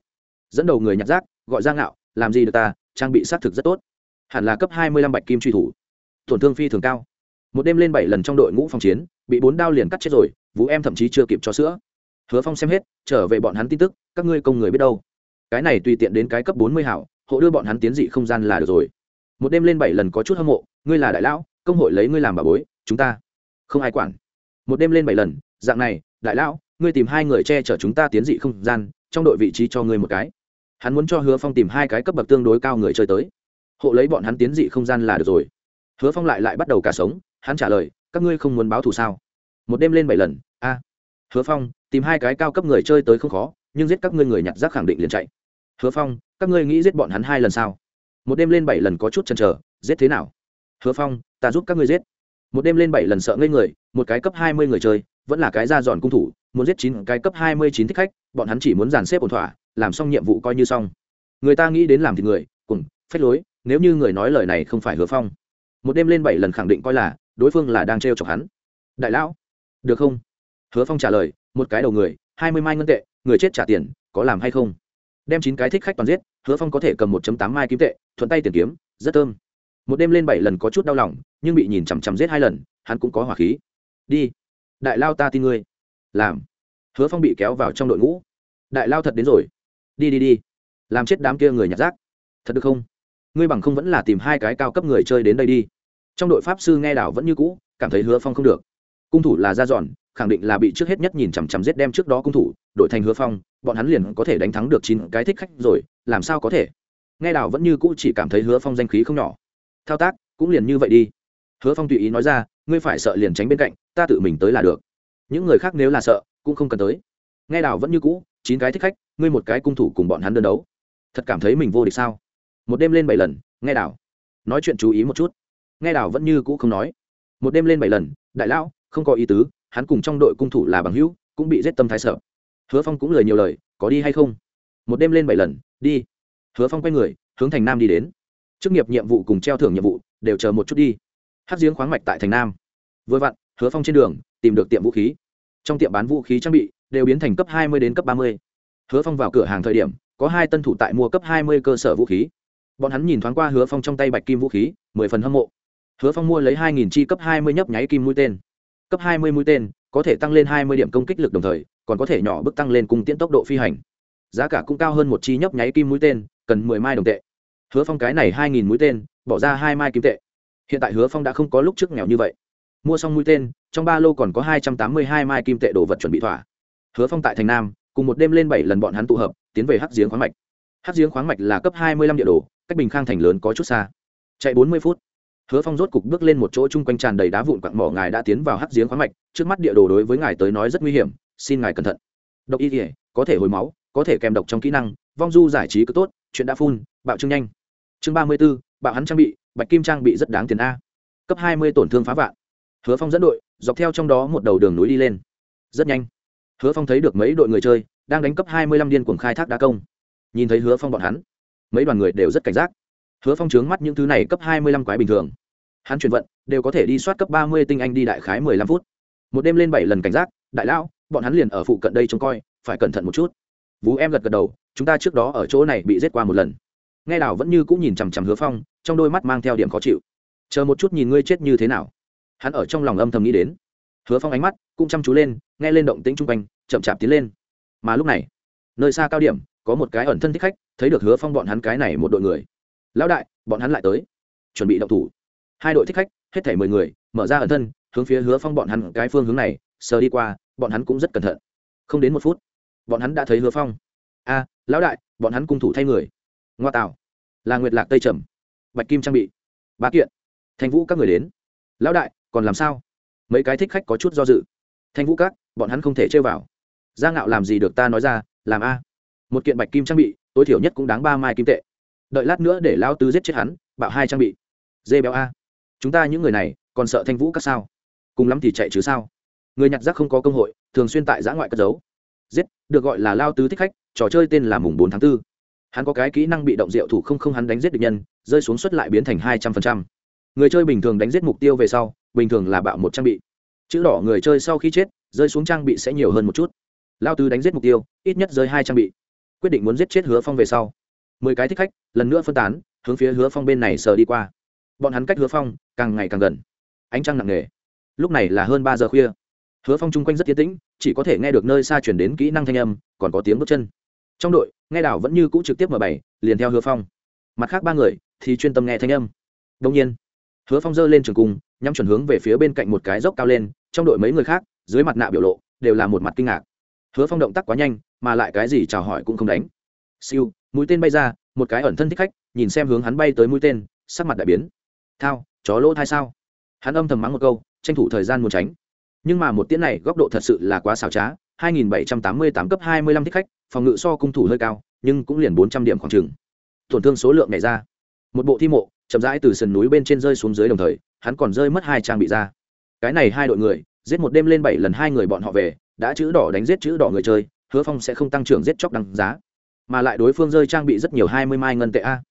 Dẫn đầu người nhặt rác, gọi ra ngạo, làm gì được ta, trang bị xác thực rất tốt. Hẳn là cấp hai mươi lăm bạch kim truy thủ. Tổn thương phi thường cao. Một đêm lên bảy lần trong đội ngũ phòng chiến, bị bốn đao liền cắt chết rồi, vũ em thậm chí chưa kịp cho sữa hứa phong xem hết, trở về bọn hắn tin tức, các ngươi công người biết đâu. Cái này tùy tiện đến cái cấp bốn mươi hảo, hộ đưa bọn hắn tiến dị không gian là được rồi. Một đêm lên bảy lần có chút hâm mộ, ngươi là đại lão, công hội lấy ngươi làm bà bối, chúng ta không ai quản. Một đêm lên bảy lần, dạng này, đại lão, ngươi tìm hai người che chở chúng ta tiến dị không gian, trong đội vị trí cho ngươi một cái. Hắn muốn cho hứa phong tìm hai cái cấp bậc tương đối cao người chơi tới. Hộ lấy bọn hắn tiến dị không gian là được rồi. Hứa phong lại lại bắt đầu cả sống, hắn trả lời, các ngươi không muốn báo thù sao? Một đêm lên bảy lần, a hứa phong, tìm hai cái cao cấp người chơi tới không khó, nhưng giết các ngươi người nhặt rác khẳng định liền chạy. Hứa phong, các ngươi nghĩ giết bọn hắn hai lần sao? Một đêm lên bảy lần có chút chần chờ, giết thế nào? Hứa phong, ta giúp các ngươi giết. Một đêm lên bảy lần sợ ngây người, một cái cấp hai mươi người chơi, vẫn là cái ra dọn cung thủ, muốn giết chín cái cấp hai mươi chín thích khách, bọn hắn chỉ muốn dàn xếp ổn thỏa, làm xong nhiệm vụ coi như xong. Người ta nghĩ đến làm thì người, cùng, phách lối, nếu như người nói lời này không phải hứa phong. Một đêm lên bảy lần khẳng định coi là, đối phương là đang t chọc hắn. Đại lão, được không? Hứa phong trả lời, một cái đầu người, hai mươi mai ngân tệ, người chết trả tiền, có làm hay không? Đem chín cái thích khách toàn giết, hứa phong có thể cầm một tám mai kim tệ, thuận tay tiền kiếm, rất thơm. Một đêm lên bảy lần có chút đau lòng, nhưng bị nhìn chằm chằm giết hai lần, hắn cũng có hỏa khí. Đi, đại lao ta tin ngươi. Làm. Hứa phong bị kéo vào trong đội ngũ. Đại lao thật đến rồi. Đi đi đi. Làm chết đám kia người nhặt rác. Thật được không? Ngươi bằng không vẫn là tìm hai cái cao cấp người chơi đến đây đi. Trong đội pháp sư nghe đảo vẫn như cũ, cảm thấy hứa phong không được. Cung thủ là ra dọn khẳng định là bị trước hết nhất nhìn chằm chằm giết đem trước đó cung thủ đội thành hứa phong, bọn hắn liền có thể đánh thắng được chín cái thích khách rồi, làm sao có thể? Nghe đào vẫn như cũ chỉ cảm thấy hứa phong danh khí không nhỏ. Thao tác, cũng liền như vậy đi. Hứa phong tùy ý nói ra, ngươi phải sợ liền tránh bên cạnh, ta tự mình tới là được. Những người khác nếu là sợ, cũng không cần tới. Nghe đào vẫn như cũ, chín cái thích khách, ngươi một cái cung thủ cùng bọn hắn đơn đấu. Thật cảm thấy mình vô địch sao? Một đêm lên bảy lần, nghe đào nói chuyện chú ý một chút. Nghe đào vẫn như cũ không nói. Một đêm lên bảy lần, đại lão, không có ý tứ hắn cùng trong đội cung thủ là bằng hữu, cũng bị giết tâm thái sợ. Hứa phong cũng lời nhiều lời, có đi hay không? Một đêm lên bảy lần, đi. Hứa phong quay người, hướng thành nam đi đến. Chức nghiệp nhiệm vụ cùng treo thưởng nhiệm vụ, đều chờ một chút đi. Hát giếng khoáng mạch tại thành nam. Vừa vặn, hứa phong trên đường, tìm được tiệm vũ khí. Trong tiệm bán vũ khí trang bị, đều biến thành cấp hai mươi đến cấp ba mươi. Hứa phong vào cửa hàng thời điểm, có hai tân thủ tại mua cấp hai mươi cơ sở vũ khí. Bọn hắn nhìn thoáng qua hứa phong trong tay bạch kim vũ khí, mười phần hâm mộ. Hứa phong mua lấy hai nghìn chi cấp hai mươi nhấp nháy kim mũi tên cấp hai mươi mũi tên, có thể tăng lên hai mươi điểm công kích lực đồng thời, còn có thể nhỏ bức tăng lên cùng tiễn tốc độ phi hành. Giá cả cũng cao hơn một chi nhấp nháy kim mũi tên, cần mười mai đồng tệ. Hứa phong cái này hai nghìn mũi tên, bỏ ra hai mai kim tệ. Hiện tại hứa phong đã không có lúc trước nghèo như vậy. Mua xong mũi tên, trong ba lô còn có hai trăm tám mươi hai mai kim tệ đồ vật chuẩn bị thỏa. Hứa phong tại thành nam, cùng một đêm lên bảy lần bọn hắn tụ hợp, tiến về hắc giếng khoáng mạch. Hắc giếng khoáng mạch là cấp hai mươi lăm địa đồ, cách bình khang thành lớn có chút xa. Chạy bốn mươi phút hứa phong rốt cục bước lên một chỗ chung quanh tràn đầy đá vụn quặng mỏ, ngài đã tiến vào hắc giếng khoáng mạch, trước mắt địa đồ đối với ngài tới nói rất nguy hiểm, xin ngài cẩn thận. Độc y thể có thể hồi máu, có thể kèm độc trong kỹ năng, vong du giải trí cứ tốt, chuyện đã phun, bạo trương nhanh. Chương ba mươi b ố bạo hắn trang bị, bạch kim trang bị rất đáng tiền a. Cấp hai mươi tổn thương phá vạn. Hứa phong dẫn đội, dọc theo trong đó một đầu đường núi đi lên. Rất nhanh, hứa phong thấy được mấy đội người chơi đang đánh cấp hai mươi lăm điên cuồng khai thác đá công. Nhìn thấy hứa phong bọn hắn, mấy đoàn người đều rất cảnh giác hứa phong trướng mắt những thứ này cấp hai mươi lăm quái bình thường. Hắn chuyển vận, đều có thể đi soát cấp ba mươi tinh anh đi đại khái mười lăm phút. Một đêm lên bảy lần cảnh giác, đại lão, bọn hắn liền ở phụ cận đây trông coi, phải cẩn thận một chút. Vú em gật gật đầu, chúng ta trước đó ở chỗ này bị giết qua một lần. Nghe đào vẫn như cũng nhìn chằm chằm hứa phong, trong đôi mắt mang theo điểm khó chịu. Chờ một chút nhìn ngươi chết như thế nào. Hắn ở trong lòng âm thầm nghĩ đến. Hứa phong ánh mắt cũng chăm chú lên, nghe lên động tĩnh chung quanh, chậm chạp tiến lên. Mà lúc này, nơi xa cao điểm, có một cái ẩn thân thích khách, thấy được hứa phong bọn hắn cái này một đội người lão đại, bọn hắn lại tới. Chuẩn bị động thủ. Hai đội thích khách, hết thảy mười người, mở ra ẩn thân, hướng phía hứa phong bọn hắn cái phương hướng này, sờ đi qua, bọn hắn cũng rất cẩn thận. Không đến một phút, bọn hắn đã thấy hứa phong. A, lão đại, bọn hắn cung thủ thay người. Ngoa tạo. Là nguyệt lạc tây trầm. Bạch kim trang bị. Ba kiện. Thanh vũ các người đến. Lão đại, còn làm sao? Mấy cái thích khách có chút do dự. Thanh vũ các, bọn hắn không thể chơi vào. Gia ngạo làm gì được ta nói ra, làm a. Một kiện bạch kim trang bị, tối thiểu nhất cũng đáng ba mai kim tệ đợi lát nữa để lao tứ giết chết hắn, bạo hai trang bị. Dê béo a. Chúng ta những người này, còn sợ thanh vũ các sao? Cùng lắm thì chạy chứ sao? Người nhặt rác không có công hội, thường xuyên tại giã ngoại cất giấu. Giết, được gọi là lao tứ thích khách, trò chơi tên là mùng bốn tháng 4. hắn có cái kỹ năng bị động diệu thủ không không hắn đánh giết địch nhân, rơi xuống suất lại biến thành hai trăm phần trăm. Người chơi bình thường đánh giết mục tiêu về sau, bình thường là bạo một trang bị. Chữ đỏ người chơi sau khi chết, rơi xuống trang bị sẽ nhiều hơn một chút. Lao tứ đánh giết mục tiêu, ít nhất rơi hai trang bị. Quyết định muốn giết chết hứa phong về sau mười cái thích khách, lần nữa phân tán, hướng phía hứa phong bên này sờ đi qua. Bọn hắn cách hứa phong càng ngày càng gần. Ánh trăng nặng nề. Lúc này là hơn ba giờ khuya. Hứa phong chung quanh rất tiến tĩnh, chỉ có thể nghe được nơi xa chuyển đến kỹ năng thanh âm, còn có tiếng bước chân. Trong đội, nghe đảo vẫn như cũ trực tiếp mở bảy, liền theo hứa phong. Mặt khác ba người thì chuyên tâm nghe thanh âm. Đông nhiên, hứa phong giơ lên trường cung, nhắm chuẩn hướng về phía bên cạnh một cái dốc cao lên, trong đội mấy người khác, dưới mặt nạ biểu lộ, đều là một mặt kinh ngạc. Hứa phong động tác quá nhanh, mà lại cái gì chào hỏi cũng không đánh siêu, mũi tên bay ra, một cái ẩn thân thích khách, nhìn xem hướng hắn bay tới mũi tên, sắc mặt đại biến. Thao, chó lỗ thai sao? Hắn âm thầm mắng một câu, tranh thủ thời gian muốn tránh. Nhưng mà một tiễn này góc độ thật sự là quá xảo trá 2788 cấp 25 thích khách, phòng ngự so cung thủ hơi cao, nhưng cũng liền 400 điểm khoảng trường tổn thương số lượng này ra. Một bộ thi mộ, chậm rãi từ sườn núi bên trên rơi xuống dưới đồng thời, hắn còn rơi mất hai trang bị ra. Cái này hai đội người, giết một đêm lên bảy lần hai người bọn họ về, đã chữ đỏ đánh giết chữ đỏ người chơi, hứa phong sẽ không tăng trưởng giết chóc đằng giá mà lại đối phương rơi trang bị rất nhiều hai mươi mai ngân tệ a.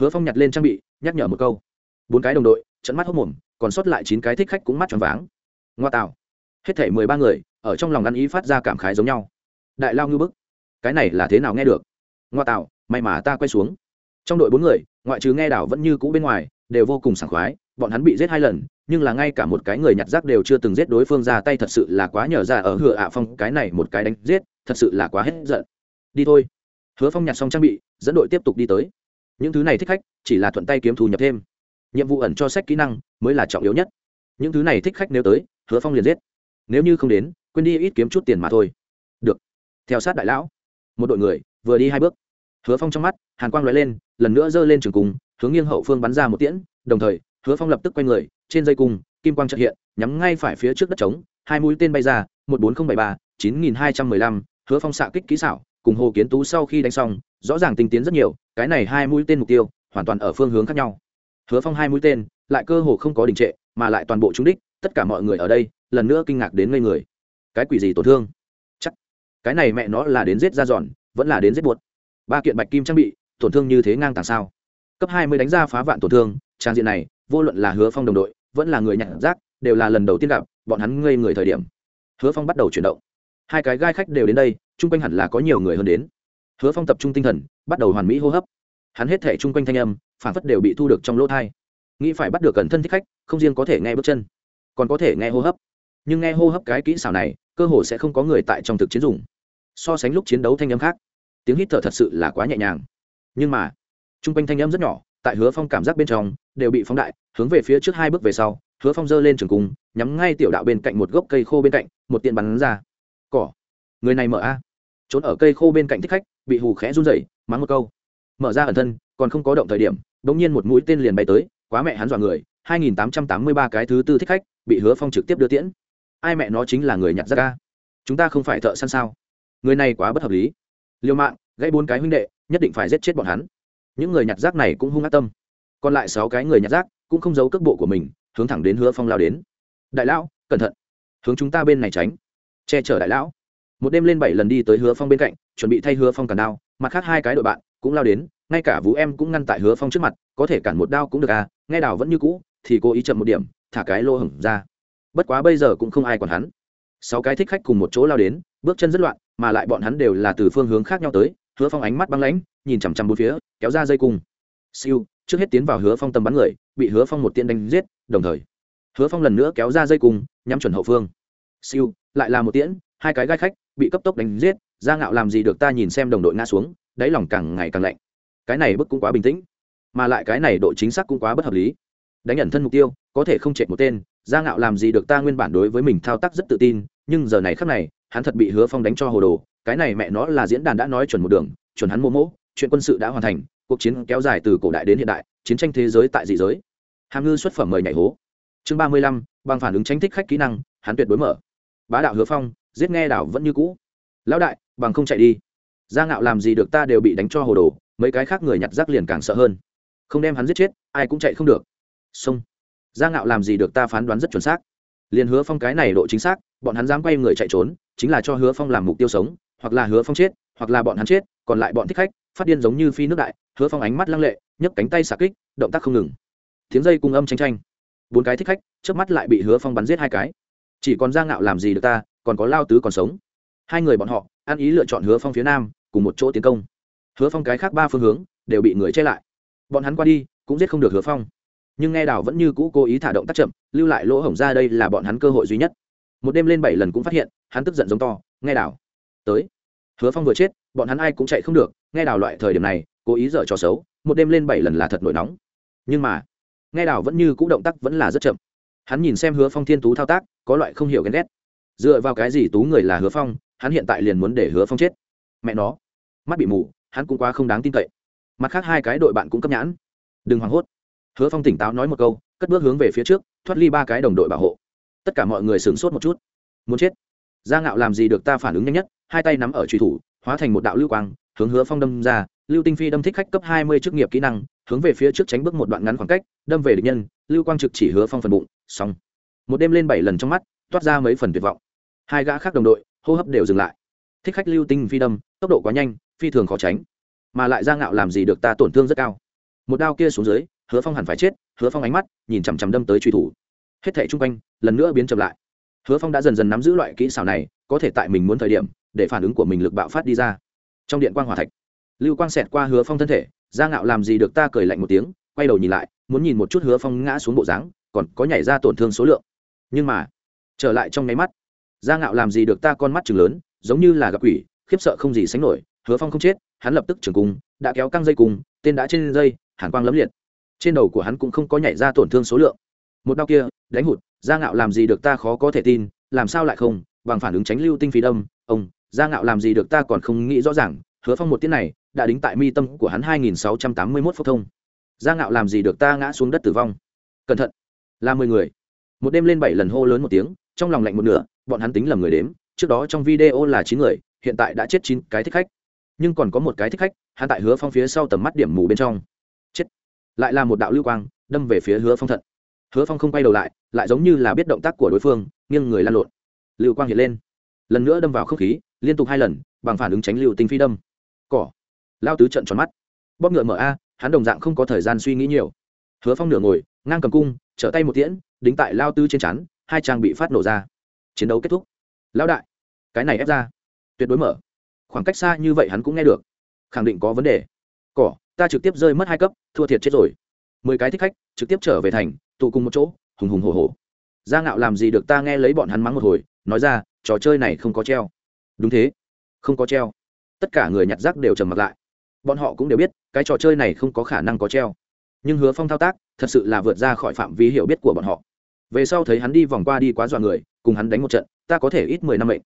Hứa phong nhặt lên trang bị, nhắc nhở một câu. Bốn cái đồng đội, trận mắt hốc mồm, còn sót lại chín cái thích khách cũng mắt tròn váng. Ngoa tạo. Hết thể mười ba người, ở trong lòng ăn ý phát ra cảm khái giống nhau. Đại lao ngư bức. Cái này là thế nào nghe được? Ngoa tạo, may mà ta quay xuống. Trong đội bốn người, ngoại trừ nghe đảo vẫn như cũ bên ngoài, đều vô cùng sảng khoái, bọn hắn bị giết hai lần, nhưng là ngay cả một cái người nhặt rác đều chưa từng giết đối phương ra tay thật sự là quá nhờ ra ở hựa ạ phong, cái này một cái đánh giết, thật sự là quá hết giận. Đi thôi hứa phong nhặt xong trang bị, dẫn đội tiếp tục đi tới. Những thứ này thích khách, chỉ là thuận tay kiếm thu nhập thêm. Nhiệm vụ ẩn cho sách kỹ năng mới là trọng yếu nhất. Những thứ này thích khách nếu tới, hứa phong liền giết. Nếu như không đến, quên đi ít kiếm chút tiền mà thôi. Được. Theo sát đại lão. Một đội người, vừa đi hai bước. Hứa phong trong mắt, hàn quang lóe lên, lần nữa giơ lên trường cung, hướng nghiêng hậu phương bắn ra một tiễn, đồng thời, hứa phong lập tức quay người, trên dây cung, kim quang trợ hiện, nhắm ngay phải phía trước đất trống, hai mũi tên bay ra, một bốn nghìn bảy ba, chín nghìn hai trăm mười lăm, hứa phong xạ kích kỹ xảo cùng hồ kiến tú sau khi đánh xong, rõ ràng tinh tiến rất nhiều, cái này hai mũi tên mục tiêu hoàn toàn ở phương hướng khác nhau. Hứa phong hai mũi tên, lại cơ hồ không có đình trệ, mà lại toàn bộ trúng đích, tất cả mọi người ở đây, lần nữa kinh ngạc đến ngây người. Cái quỷ gì tổn thương? Chắc, cái này mẹ nó là đến giết ra giòn, vẫn là đến giết buột. Ba kiện bạch kim trang bị, tổn thương như thế ngang tàng sao? Cấp hai mươi đánh ra phá vạn tổn thương, trang diện này, vô luận là hứa phong đồng đội, vẫn là người nhặt rác, đều là lần đầu tiên gặp, bọn hắn ngây người thời điểm. Hứa phong bắt đầu chuyển động hai cái gai khách đều đến đây, chung quanh hẳn là có nhiều người hơn đến. Hứa phong tập trung tinh thần, bắt đầu hoàn mỹ hô hấp. Hắn hết thể chung quanh thanh âm, phản phất đều bị thu được trong lỗ thai. Nghĩ phải bắt được cẩn thân thích khách, không riêng có thể nghe bước chân, còn có thể nghe hô hấp. Nhưng nghe hô hấp cái kỹ xảo này, cơ hồ sẽ không có người tại trong thực chiến dùng. So sánh lúc chiến đấu thanh âm khác, tiếng hít thở thật sự là quá nhẹ nhàng. Nhưng mà, chung quanh thanh âm rất nhỏ, tại hứa phong cảm giác bên trong, đều bị phóng đại, hướng về phía trước hai bước về sau, hứa phong giơ lên trường cung, nhắm ngay tiểu đạo bên cạnh một gốc cây khô bên cạnh, một tiện bắn ra cỏ. Người này mở a. Trốn ở cây khô bên cạnh thích khách, bị hù khẽ run rẩy, mắng một câu. Mở ra ẩn thân, còn không có động thời điểm đ ỗ n g nhiên một mũi tên liền bay tới, quá mẹ hắn dọa người. 2883 cái thứ tư thích khách, bị hứa phong trực tiếp đưa tiễn. Ai mẹ nó chính là người nhặt ra ca chúng ta không phải thợ săn sao? Người này quá bất hợp lý. Liêu mạng, gãy bốn cái huynh đệ, nhất định phải giết chết bọn hắn. Những người nhặt rác này cũng hung ác tâm. Còn lại sáu cái người nhặt rác cũng không giấu cước bộ của mình, hướng thẳng đến hứa phong lao đến. Đại lão, cẩn thận. Hướng chúng ta bên này tránh che chở đại lão. Một đêm lên bảy lần đi tới hứa phong bên cạnh, chuẩn bị thay hứa phong cản đao, mặt khác hai cái đội bạn cũng lao đến, ngay cả vũ em cũng ngăn tại hứa phong trước mặt, có thể cản một đao cũng được à nghe đào vẫn như cũ, thì cố ý chậm một điểm, thả cái lô hổng ra. Bất quá bây giờ cũng không ai còn hắn. Sáu cái thích khách cùng một chỗ lao đến, bước chân rất loạn, mà lại bọn hắn đều là từ phương hướng khác nhau tới, hứa phong ánh mắt băng lãnh, nhìn chằm chằm bốn phía, kéo ra dây cung. Siêu, trước hết tiến vào hứa phong tầm bắn người, bị hứa phong một tiên đánh giết, đồng thời, hứa phong lần nữa kéo ra dây cung, nhắm chuẩn hậu phương siêu, lại là một tiễn, hai cái gai khách, bị cấp tốc đánh giết ra ngạo làm gì được ta nhìn xem đồng đội ngã xuống, đáy lòng càng ngày càng lạnh. Cái này bức cũng quá bình tĩnh, mà lại cái này độ chính xác cũng quá bất hợp lý. Đánh nhận thân mục tiêu, có thể không chạy một tên, gia ngạo làm gì được ta nguyên bản đối với mình thao tác rất tự tin, nhưng giờ này khắc này, hắn thật bị hứa phong đánh cho hồ đồ, cái này mẹ nó là diễn đàn đã nói chuẩn một đường, chuẩn hắn mô mỗ chuyện quân sự đã hoàn thành, cuộc chiến kéo dài từ cổ đại đến hiện đại, chiến tranh thế giới tại dị giới. Hàm ngư xuất phẩm mời nhảy hố. Chương ba mươi lăm, bằng phản ứng tranh thích khách kỹ năng, hắn tuyệt đối mở bá đạo hứa phong, giết nghe đảo vẫn như cũ. Lão đại, bằng không chạy đi. Gia ngạo làm gì được ta đều bị đánh cho hồ đồ, mấy cái khác người nhặt rác liền càng sợ hơn. Không đem hắn giết chết, ai cũng chạy không được. Xong. Gia ngạo làm gì được ta phán đoán rất chuẩn xác. Liền hứa phong cái này độ chính xác, bọn hắn dám quay người chạy trốn, chính là cho hứa phong làm mục tiêu sống, hoặc là hứa phong chết, hoặc là bọn hắn chết, còn lại bọn thích khách, phát điên giống như phi nước đại, hứa phong ánh mắt lăng lệ, nhấc cánh tay xà kích, động tác không ngừng. Tiếng dây cung âm tranh tranh bốn cái thích khách trước mắt lại bị hứa phong bắn giết hai cái chỉ còn gia ngạo làm gì được ta, còn có lao tứ còn sống. Hai người bọn họ, ăn ý lựa chọn hứa phong phía nam, cùng một chỗ tiến công. Hứa phong cái khác ba phương hướng, đều bị người che lại. Bọn hắn qua đi, cũng giết không được hứa phong. Nhưng nghe đào vẫn như cũ cố ý thả động tác chậm, lưu lại lỗ hổng ra đây là bọn hắn cơ hội duy nhất. Một đêm lên bảy lần cũng phát hiện, hắn tức giận giống to, nghe đào, tới. Hứa phong vừa chết, bọn hắn ai cũng chạy không được, nghe đào loại thời điểm này, cố ý dở trò xấu, một đêm lên bảy lần là thật nổi nóng. Nhưng mà, nghe đào vẫn như cũ động tác vẫn là rất chậm hắn nhìn xem hứa phong thiên tú thao tác, có loại không hiểu ghen ghét. Dựa vào cái gì tú người là hứa phong, hắn hiện tại liền muốn để hứa phong chết? Mẹ nó, mắt bị mù, hắn cũng quá không đáng tin cậy. Mặt khác hai cái đội bạn cũng cấp nhãn. Đừng hoảng hốt. Hứa phong tỉnh táo nói một câu, cất bước hướng về phía trước, thoát ly ba cái đồng đội bảo hộ. Tất cả mọi người sửng sốt một chút. Muốn chết? Gia ngạo làm gì được ta phản ứng nhanh nhất? Hai tay nắm ở truy thủ, hóa thành một đạo lưu quang, hướng hứa phong đâm ra. Lưu tinh phi đâm thích khách cấp hai mươi chức nghiệp kỹ năng, hướng về phía trước tránh bước một đoạn ngắn khoảng cách, đâm về địch nhân, lưu quang trực chỉ hứa phong phần bụng xong. Một đêm lên bảy lần trong mắt, toát ra mấy phần tuyệt vọng. Hai gã khác đồng đội, hô hấp đều dừng lại. Thích khách lưu tinh phi đâm, tốc độ quá nhanh, phi thường khó tránh. Mà lại ra ngạo làm gì được ta tổn thương rất cao. Một đao kia xuống dưới, hứa phong hẳn phải chết, hứa phong ánh mắt, nhìn chằm chằm đâm tới truy thủ. Hết thảy chung quanh, lần nữa biến chậm lại. Hứa phong đã dần dần nắm giữ loại kỹ xảo này, có thể tại mình muốn thời điểm, để phản ứng của mình lực bạo phát đi ra. Trong điện quang hòa thạch, lưu quang xẹt qua hứa phong thân thể, ra ngạo làm gì được ta cười lạnh một tiếng, quay đầu nhìn lại, muốn nhìn một chút hứa phong ngã xuống bộ dáng còn có nhảy ra tổn thương số lượng. Nhưng mà trở lại trong nháy mắt gia ngạo làm gì được ta con mắt chừng lớn giống như là gặp quỷ khiếp sợ không gì sánh nổi hứa phong không chết hắn lập tức trường cung đã kéo căng dây cung, tên đã trên dây hàn quang lấm liệt. Trên đầu của hắn cũng không có nhảy ra tổn thương số lượng. Một đau kia đánh hụt gia ngạo làm gì được ta khó có thể tin làm sao lại không bằng phản ứng tránh lưu tinh phí đâm ông gia ngạo làm gì được ta còn không nghĩ rõ ràng hứa phong một tiết này đã đính tại mi tâm của hắn hai nghìn sáu trăm tám mươi mốt phốc thông. Gia ngạo làm gì được ta ngã xuống đất tử vong. Cẩn thận là mười người. Một đêm lên bảy lần hô lớn một tiếng, trong lòng lạnh một nửa, bọn hắn tính lầm người đếm, trước đó trong video là chín người, hiện tại đã chết chín cái thích khách. Nhưng còn có một cái thích khách, hắn tại hứa phong phía sau tầm mắt điểm mù bên trong. Chết. Lại là một đạo lưu quang, đâm về phía hứa phong thận. Hứa phong không quay đầu lại lại giống như là biết động tác của đối phương, nghiêng người lan lộn. Lưu quang hiện lên. Lần nữa đâm vào không khí, liên tục hai lần, bằng phản ứng tránh lưu tinh phi đâm. Cỏ. Lao tứ trận tròn mắt. Bóp ngựa mở a, hắn đồng dạng không có thời gian suy nghĩ nhiều hứa phong nửa ngồi, ngang cầm cung, trở tay một tiễn, đính tại lao tư trên chắn hai trang bị phát nổ ra. Chiến đấu kết thúc. Lão đại, cái này ép ra. Tuyệt đối mở. Khoảng cách xa như vậy hắn cũng nghe được. Khẳng định có vấn đề. Cỏ, ta trực tiếp rơi mất hai cấp, thua thiệt chết rồi. Mười cái thích khách, trực tiếp trở về thành, tụ cùng một chỗ, hùng hùng hồ hồ gia ngạo làm gì được ta nghe lấy bọn hắn mắng một hồi, nói ra, trò chơi này không có treo. Đúng thế. Không có treo. Tất cả người nhặt rác đều trầm mặt lại. Bọn họ cũng đều biết, cái trò chơi này không có khả năng có treo nhưng hứa phong thao tác thật sự là vượt ra khỏi phạm vi hiểu biết của bọn họ. Về sau thấy hắn đi vòng qua đi quá dọa người, cùng hắn đánh một trận, ta có thể ít mười năm mệnh.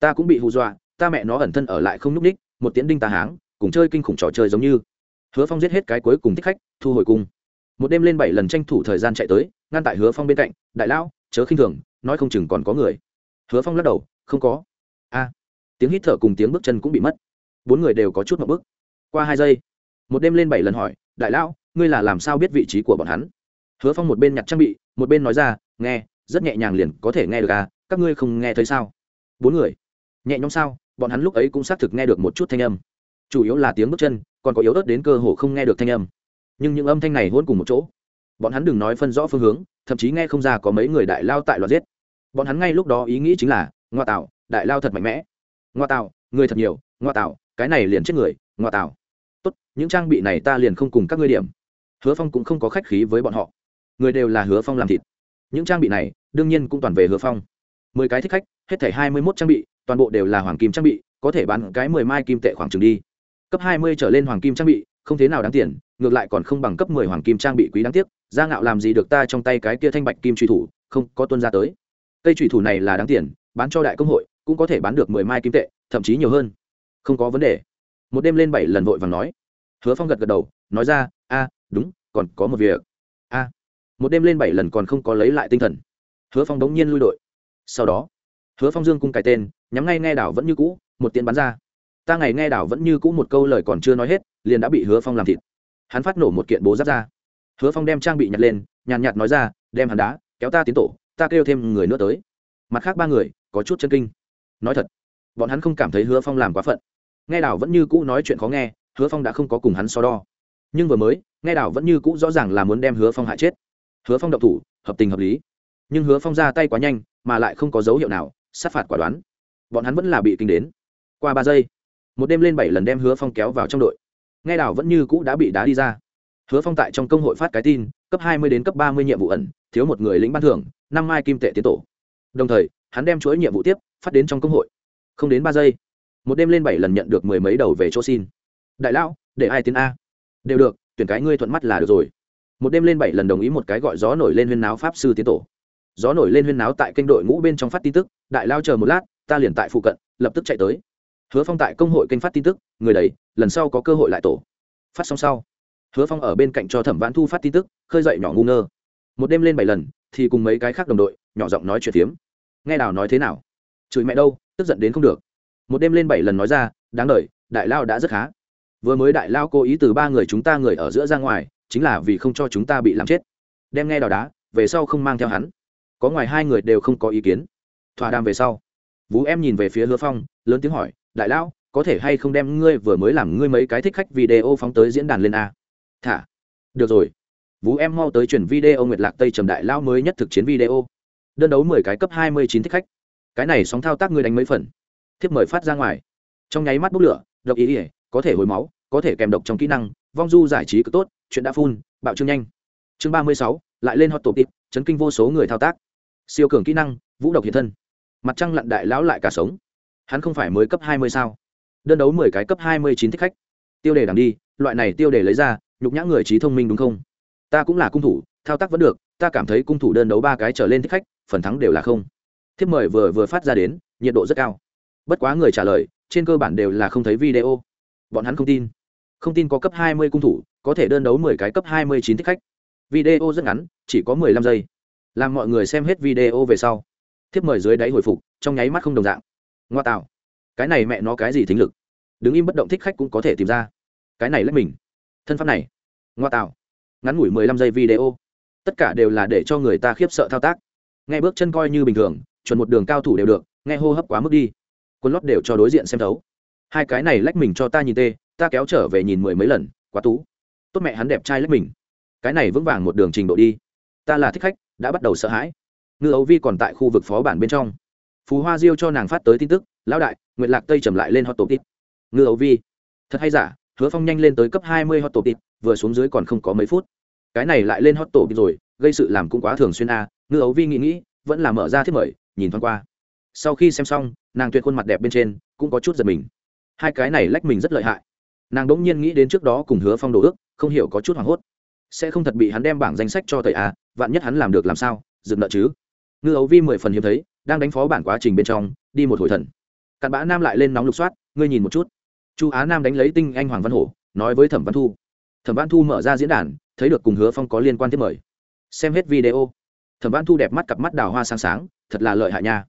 Ta cũng bị hù dọa, ta mẹ nó ẩn thân ở lại không nhúc ních một tiếng đinh ta háng, cùng chơi kinh khủng trò chơi giống như. Hứa phong giết hết cái cuối cùng thích khách, thu hồi cung. Một đêm lên bảy lần tranh thủ thời gian chạy tới, ngăn tại hứa phong bên cạnh, đại lão, chớ khinh thường, nói không chừng còn có người. Hứa phong lắc đầu, không có. A. Tiếng hít thở cùng tiếng bước chân cũng bị mất. Bốn người đều có chút một bước. Qua hai giây, một đêm lên bảy lần hỏi, đại lão ngươi là làm sao biết vị trí của bọn hắn? Hứa phong một bên nhặt trang bị, một bên nói ra, nghe, rất nhẹ nhàng liền có thể nghe được à các ngươi không nghe thấy sao? Bốn người. Nhẹ nhõm sao? Bọn hắn lúc ấy cũng xác thực nghe được một chút thanh âm. Chủ yếu là tiếng bước chân, còn có yếu ớt đến cơ hồ không nghe được thanh âm. Nhưng những âm thanh này hôn cùng một chỗ. Bọn hắn đừng nói phân rõ phương hướng, thậm chí nghe không ra có mấy người đại lao tại loạt giết. Bọn hắn ngay lúc đó ý nghĩ chính là, ngoa tạo, đại lao thật mạnh mẽ. Ngoa tạo, người thật nhiều, ngoa tạo, cái này liền chết người, ngoa tạo. Tốt, những trang bị này ta liền không cùng các ngươi điểm hứa phong cũng không có khách khí với bọn họ. Người đều là hứa phong làm thịt. Những trang bị này, đương nhiên cũng toàn về hứa phong. Mười cái thích khách, hết thảy hai mươi mốt trang bị, toàn bộ đều là hoàng kim trang bị, có thể bán cái mười mai kim tệ khoảng trừng đi. Cấp hai mươi trở lên hoàng kim trang bị, không thế nào đáng tiền, ngược lại còn không bằng cấp mười hoàng kim trang bị quý đáng tiếc, gia ngạo làm gì được ta trong tay cái kia thanh bạch kim truy thủ, không có tuân ra tới. Cây truy thủ này là đáng tiền, bán cho đại công hội, cũng có thể bán được mười mai kim tệ, thậm chí nhiều hơn. Không có vấn đề. Một đêm lên bảy lần vội vàng nói. Hứa phong gật gật đầu, nói ra, a đúng, còn có một việc. A, một đêm lên bảy lần còn không có lấy lại tinh thần. Hứa phong đống nhiên lui đội. Sau đó, hứa phong dương cung cái tên, nhắm ngay nghe đảo vẫn như cũ, một tiền bắn ra. Ta ngày nghe đảo vẫn như cũ một câu lời còn chưa nói hết, liền đã bị hứa phong làm thịt. Hắn phát nổ một kiện bố giáp ra. Hứa phong đem trang bị nhặt lên, nhàn nhạt nói ra, đem hắn đá, kéo ta tiến tổ, ta kêu thêm người nữa tới. Mặt khác ba người, có chút chân kinh. Nói thật, bọn hắn không cảm thấy hứa phong làm quá phận. Nghe đảo vẫn như cũ nói chuyện khó nghe, hứa phong đã không có cùng hắn so đo nhưng vừa mới, nghe đảo vẫn như cũ rõ ràng là muốn đem hứa phong hại chết. Hứa phong động thủ, hợp tình hợp lý. Nhưng hứa phong ra tay quá nhanh, mà lại không có dấu hiệu nào, sát phạt quả đoán. Bọn hắn vẫn là bị kinh đến. Qua ba giây, một đêm lên bảy lần đem hứa phong kéo vào trong đội. Nghe đảo vẫn như cũ đã bị đá đi ra. Hứa phong tại trong công hội phát cái tin, cấp hai mươi đến cấp ba mươi nhiệm vụ ẩn, thiếu một người lính ban thưởng, năm mai kim tệ tiến tổ. Đồng thời, hắn đem chuỗi nhiệm vụ tiếp, phát đến trong công hội. Không đến ba giây, một đêm lên bảy lần nhận được mười mấy đầu về chỗ xin. Đại lão, để ai tiến a? Đều được, tuyển cái ngươi thuận mắt là được rồi. Một đêm lên bảy lần đồng ý một cái gọi gió nổi lên huyên náo pháp sư tiến tổ. Gió nổi lên huyên náo tại kênh đội ngũ bên trong phát tin tức, đại lao chờ một lát, ta liền tại phụ cận, lập tức chạy tới. Hứa phong tại công hội kênh phát tin tức, người đầy, lần sau có cơ hội lại tổ. Phát xong sau, hứa phong ở bên cạnh cho thẩm vãn thu phát tin tức, khơi dậy nhỏ ngu ngơ. Một đêm lên bảy lần, thì cùng mấy cái khác đồng đội, nhỏ giọng nói chuyện tiếm nghe đào nói thế nào? Chửi mẹ đâu, tức giận đến không được. Một đêm lên bảy lần nói ra, đáng đ đại lao đã rất khá vừa mới đại lao cố ý từ ba người chúng ta người ở giữa ra ngoài, chính là vì không cho chúng ta bị làm chết. Đem nghe đào đá, về sau không mang theo hắn. Có ngoài hai người đều không có ý kiến. Thỏa đàm về sau, vũ em nhìn về phía hứa phong, lớn tiếng hỏi, đại lão, có thể hay không đem ngươi vừa mới làm ngươi mấy cái thích khách video phóng tới diễn đàn lên a? Thả, được rồi. Vũ em mau tới chuyển video nguyệt lạc tây trầm đại lão mới nhất thực chiến video. Đơn đấu mười cái cấp hai mươi chín thích khách. Cái này sóng thao tác ngươi đánh mấy phần? Thiếp mời phát ra ngoài. Trong nháy mắt bốc lửa, độc ý ỉa có thể hồi máu, có thể kèm độc trong kỹ năng, vong du giải trí cực tốt, chuyện đã phun bạo trương nhanh. Chương ba mươi sáu, lại lên hot tổ tịp chấn kinh vô số người thao tác. Siêu cường kỹ năng, vũ độc hiện thân. Mặt trăng lặn đại lão lại cả sống. Hắn không phải mới cấp hai mươi sao? Đơn đấu mười cái cấp hai mươi chín thích khách. Tiêu đề đằng đi, loại này tiêu đề lấy ra, nhục nhã người trí thông minh đúng không? Ta cũng là cung thủ, thao tác vẫn được, ta cảm thấy cung thủ đơn đấu ba cái trở lên thích khách, phần thắng đều là không. Thiếp mời vừa vừa phát ra đến, nhiệt độ rất cao. Bất quá người trả lời, trên cơ bản đều là không thấy video bọn hắn không tin. Không tin có cấp hai mươi cung thủ, có thể đơn đấu mười cái cấp hai mươi chín thích khách. Video rất ngắn, chỉ có mười lăm giây. Làm mọi người xem hết video về sau. Thiếp mời dưới đáy hồi phục, trong nháy mắt không đồng dạng. Ngoa tạo. Cái này mẹ nó cái gì thính lực? Đứng im bất động thích khách cũng có thể tìm ra. Cái này lấy mình. Thân pháp này. Ngoa tạo. Ngắn ngủi mười lăm giây video. Tất cả đều là để cho người ta khiếp sợ thao tác. Nghe bước chân coi như bình thường, chuẩn một đường cao thủ đều được, nghe hô hấp quá mức đi. Quân lót đều cho đối diện xem thấu hai cái này lách mình cho ta nhìn tê, ta kéo trở về nhìn mười mấy lần, quá tú. Tốt mẹ hắn đẹp trai lách mình. Cái này vững vàng một đường trình độ đi. Ta là thích khách, đã bắt đầu sợ hãi. Ngư ấu vi còn tại khu vực phó bản bên trong. Phú hoa diêu cho nàng phát tới tin tức, lão đại, nguyệt lạc tây trầm lại lên hot tổ tít ngư ấu vi, thật hay giả, hứa phong nhanh lên tới cấp hai mươi hot tổ tít vừa xuống dưới còn không có mấy phút. Cái này lại lên hot tổ tít rồi, gây sự làm cũng quá thường xuyên a. Ngư ấu vi nghĩ nghĩ, vẫn là mở ra thiết mời, nhìn thoáng qua. Sau khi xem xong, nàng tuyệt khuôn mặt đẹp bên trên, cũng có chút giật mình hai cái này lách mình rất lợi hại. Nàng đ ỗ n g nhiên nghĩ đến trước đó cùng hứa phong đồ ước, không hiểu có chút hoảng hốt. Sẽ không thật bị hắn đem bảng danh sách cho tẩy à vạn nhất hắn làm được làm sao dừng nợ chứ. Ngư ấu vi mười phần hiếm thấy, đang đánh phó bản quá trình bên trong, đi một hồi thần. Cặn bã nam lại lên nóng lục soát, ngươi nhìn một chút. Chu á nam đánh lấy tinh anh hoàng văn hổ, nói với thẩm văn thu. Thẩm văn thu mở ra diễn đàn, thấy được cùng hứa phong có liên quan tiếp mời. Xem hết video. Thẩm văn thu đẹp mắt cặp mắt đào hoa sáng sáng, thật là lợi hại nha.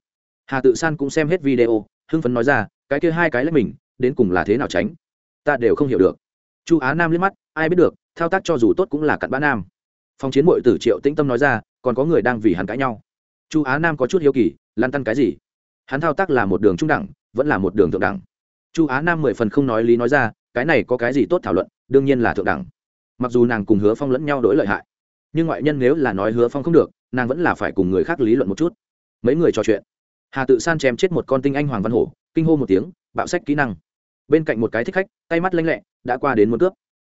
Hà tự san cũng xem hết video, hưng phấn nói ra, cái kia hai cái lấy mình đến cùng là thế nào tránh? Ta đều không hiểu được. Chu á nam liếc mắt, ai biết được, thao tác cho dù tốt cũng là cặn bã nam. Phòng chiến mội tử triệu tĩnh tâm nói ra, còn có người đang vì hắn cãi nhau. Chu á nam có chút hiếu kỳ, lăn tăn cái gì? Hắn thao tác là một đường trung đẳng, vẫn là một đường thượng đẳng. Chu á nam mười phần không nói lý nói ra, cái này có cái gì tốt thảo luận, đương nhiên là thượng đẳng. Mặc dù nàng cùng hứa phong lẫn nhau đổi lợi hại, nhưng ngoại nhân nếu là nói hứa phong không được, nàng vẫn là phải cùng người khác lý luận một chút. Mấy người trò chuyện. Hà tự san chém chết một con tinh anh hoàng văn hổ, kinh hô một tiếng, bạo sách kỹ năng bên cạnh một cái thích khách, tay mắt lanh lẹ, đã qua đến muốn cướp.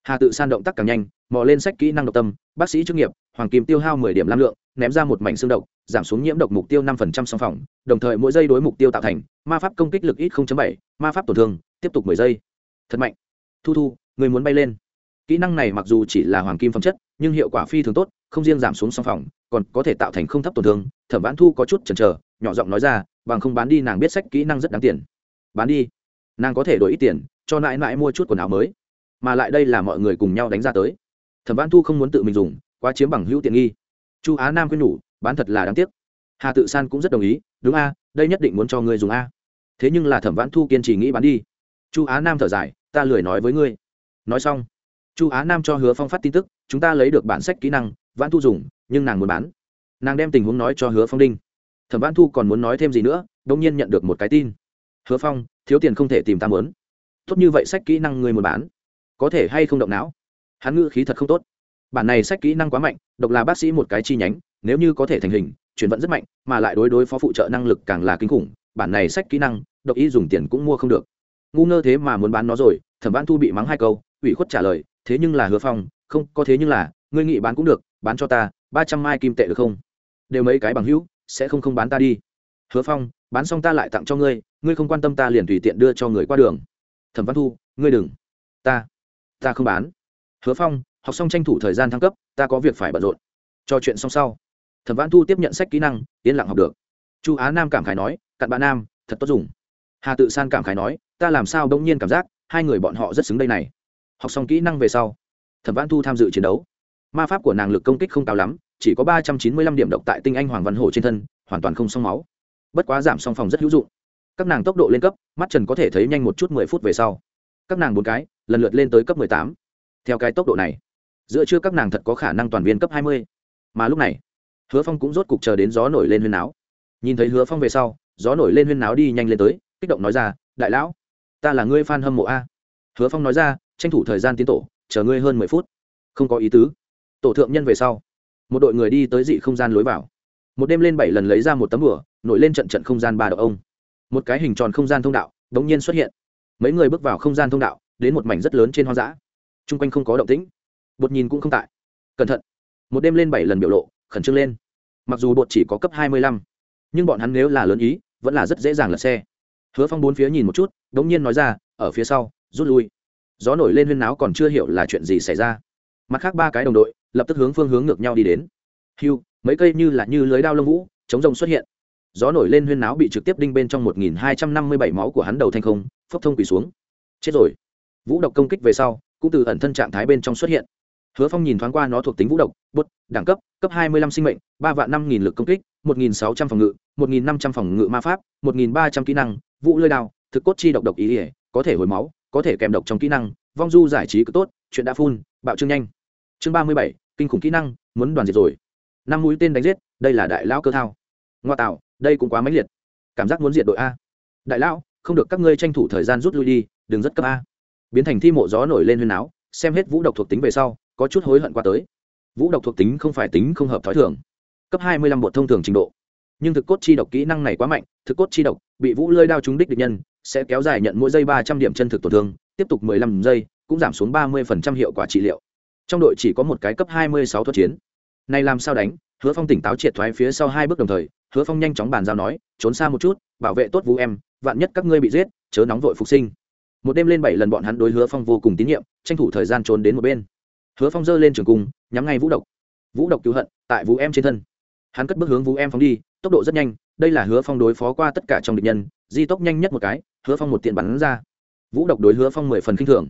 Hà tự san động tác càng nhanh, mò lên sách kỹ năng độc tâm, bác sĩ chức nghiệp, hoàng kim tiêu hao mười điểm lam lượng, ném ra một mảnh xương độc, giảm xuống nhiễm độc mục tiêu năm phần trăm song phòng, đồng thời mỗi giây đối mục tiêu tạo thành, ma pháp công kích lực ít không chấm bảy, ma pháp tổn thương, tiếp tục mười giây. Thật mạnh. Thu thu, người muốn bay lên. Kỹ năng này mặc dù chỉ là hoàng kim phẩm chất, nhưng hiệu quả phi thường tốt, không riêng giảm xuống song phòng, còn có thể tạo thành không thấp tổn thương, thẩm vãn thu có chút chần chờ, nhỏ giọng nói ra, bằng không bán đi, nàng biết sách kỹ năng rất đáng tiền. Bán đi? Nàng có thể đổi ít tiền, cho nãi nãi mua chút quần áo mới. Mà lại đây là mọi người cùng nhau đánh ra tới. Thẩm vãn thu không muốn tự mình dùng, quá chiếm bằng hữu tiện nghi. Chu á nam khuyên nhủ, bán thật là đáng tiếc. Hà tự san cũng rất đồng ý, đúng a, đây nhất định muốn cho ngươi dùng a. Thế nhưng là thẩm vãn thu kiên trì nghĩ bán đi. Chu á nam thở dài, ta lười nói với ngươi. Nói xong, chu á nam cho hứa phong phát tin tức, chúng ta lấy được bản sách kỹ năng, vãn thu dùng, nhưng nàng muốn bán. Nàng đem tình huống nói cho hứa phong đinh. Thẩm vãn thu còn muốn nói thêm gì nữa đông nhiên nhận được một cái tin hứa phong, thiếu tiền không thể tìm ta mớn tốt như vậy sách kỹ năng người muốn bán. Có thể hay không động não? Hắn ngữ khí thật không tốt. Bản này sách kỹ năng quá mạnh, độc là bác sĩ một cái chi nhánh, nếu như có thể thành hình, chuyển vận rất mạnh, mà lại đối đối phó phụ trợ năng lực càng là kinh khủng, bản này sách kỹ năng, độc ý dùng tiền cũng mua không được. Ngu ngơ thế mà muốn bán nó rồi, thẩm văn thu bị mắng hai câu, ủy khuất trả lời, thế nhưng là hứa phong, không, có thế nhưng là, ngươi nghị bán cũng được, bán cho ta, ba trăm mai kim tệ được không? Đều mấy cái bằng hữu, sẽ không không bán ta đi. Hứa phong bán xong ta lại tặng cho ngươi ngươi không quan tâm ta liền tùy tiện đưa cho người qua đường. Thẩm văn thu, ngươi đừng. Ta ta không bán. Hứa phong, học xong tranh thủ thời gian thăng cấp, ta có việc phải bận rộn. Cho chuyện xong sau. Thẩm văn thu tiếp nhận sách kỹ năng, yên lặng học được. Chu á nam cảm khái nói, cặn bạn nam, thật tốt dùng. Hà tự san cảm khái nói, ta làm sao đông nhiên cảm giác, hai người bọn họ rất xứng đây này. Học xong kỹ năng về sau, thẩm văn thu tham dự chiến đấu. Ma pháp của nàng lực công kích không cao lắm, chỉ có ba trăm chín mươi lăm điểm độc tại tinh anh hoàng văn hổ trên thân, hoàn toàn không xong máu bất quá giảm song phòng rất hữu dụng. Các nàng tốc độ lên cấp, mắt trần có thể thấy nhanh một chút mười phút về sau. Các nàng bốn cái, lần lượt lên tới cấp mười tám. Theo cái tốc độ này, giữa trưa các nàng thật có khả năng toàn viên cấp hai mươi. Mà lúc này, hứa phong cũng rốt cục chờ đến gió nổi lên huyên áo nhìn thấy hứa phong về sau, gió nổi lên huyên áo đi nhanh lên tới, kích động nói ra, đại lão, ta là ngươi f a n hâm mộ a. Hứa phong nói ra, tranh thủ thời gian tiến tổ, chờ ngươi hơn mười phút. Không có ý tứ. Tổ thượng nhân về sau, một đội người đi tới dị không gian lối vào một đêm lên bảy lần lấy ra một tấm bửa nổi lên trận trận không gian ba đậu ông. Một cái hình tròn không gian thông đạo đ ố n g nhiên xuất hiện. Mấy người bước vào không gian thông đạo, đến một mảnh rất lớn trên hoang dã. T r u n g quanh không có động tĩnh. Bột nhìn cũng không tại. Cẩn thận. Một đêm lên bảy lần biểu lộ, khẩn trương lên. Mặc dù bột chỉ có cấp hai mươi lăm, nhưng bọn hắn nếu là lớn ý, vẫn là rất dễ dàng lật xe. Hứa phong bốn phía nhìn một chút đ ố n g nhiên nói ra, ở phía sau, rút lui. Gió nổi lên huyên náo còn chưa hiểu là chuyện gì xảy ra. Mặt khác ba cái đồng đội lập tức hướng phương hướng ngược nhau đi đến hiu mấy cây như là như lưới đao lông vũ, chống rồng xuất hiện. Gió nổi lên huyên náo bị trực tiếp đinh bên trong một nghìn hai trăm năm mươi bảy máu của hắn đầu thanh không, phốc thông quỳ xuống. Chết rồi. Vũ độc công kích về sau, cũng từ ẩn thân trạng thái bên trong xuất hiện. Hứa phong nhìn thoáng qua nó thuộc tính vũ độc, bút, đẳng cấp cấp hai mươi lăm sinh mệnh, ba vạn năm nghìn lực công kích, một nghìn sáu trăm phòng ngự, một nghìn năm trăm phòng ngự ma pháp, một nghìn ba trăm kỹ năng, vũ lơi đao, thực cốt chi độc độc ý ỉa có thể hồi máu, có thể kèm độc trong kỹ năng, vong du giải trí cực tốt, chuyện đã phun bạo trương nhanh. Chương ba mươi bảy, kinh khủng kỹ năng, muốn đoàn diệt rồi năm mũi tên đánh giết, đây là đại lão cơ thao. Ngoa tạo, đây cũng quá mãnh liệt. Cảm giác muốn diệt đội a. Đại lão, không được các ngươi tranh thủ thời gian rút lui đi, đừng rất cấp a. Biến thành thi mộ gió nổi lên huyên áo xem hết vũ độc thuộc tính về sau, có chút hối hận qua tới. Vũ độc thuộc tính không phải tính không hợp t h ó i thường. Cấp hai mươi lăm bột thông thường trình độ. Nhưng thực cốt chi độc kỹ năng này quá mạnh, thực cốt chi độc, bị vũ lơi đao trúng đích địch nhân, sẽ kéo dài nhận mỗi giây ba trăm điểm chân thực tổn thương, tiếp tục mười lăm giây, cũng giảm xuống ba mươi phần trăm hiệu quả trị liệu. Trong đội chỉ có một cái cấp hai mươi sáu thuật chiến này làm sao đánh? Hứa phong tỉnh táo triệt thoái phía sau hai bước đồng thời, hứa phong nhanh chóng bàn giao nói, trốn xa một chút, bảo vệ tốt vũ em, vạn nhất các ngươi bị giết, chớ nóng vội phục sinh. Một đêm lên bảy lần bọn hắn đối hứa phong vô cùng tín nhiệm, tranh thủ thời gian trốn đến một bên. Hứa phong giơ lên trường cung, nhắm ngay vũ độc. Vũ độc cứu hận, tại vũ em trên thân. Hắn cất bước hướng vũ em phóng đi, tốc độ rất nhanh, đây là hứa phong đối phó qua tất cả trong địch nhân, di tốc nhanh nhất một cái, hứa phong một tiện bắn ra. Vũ độc đối hứa phong mười phần k i n h thường.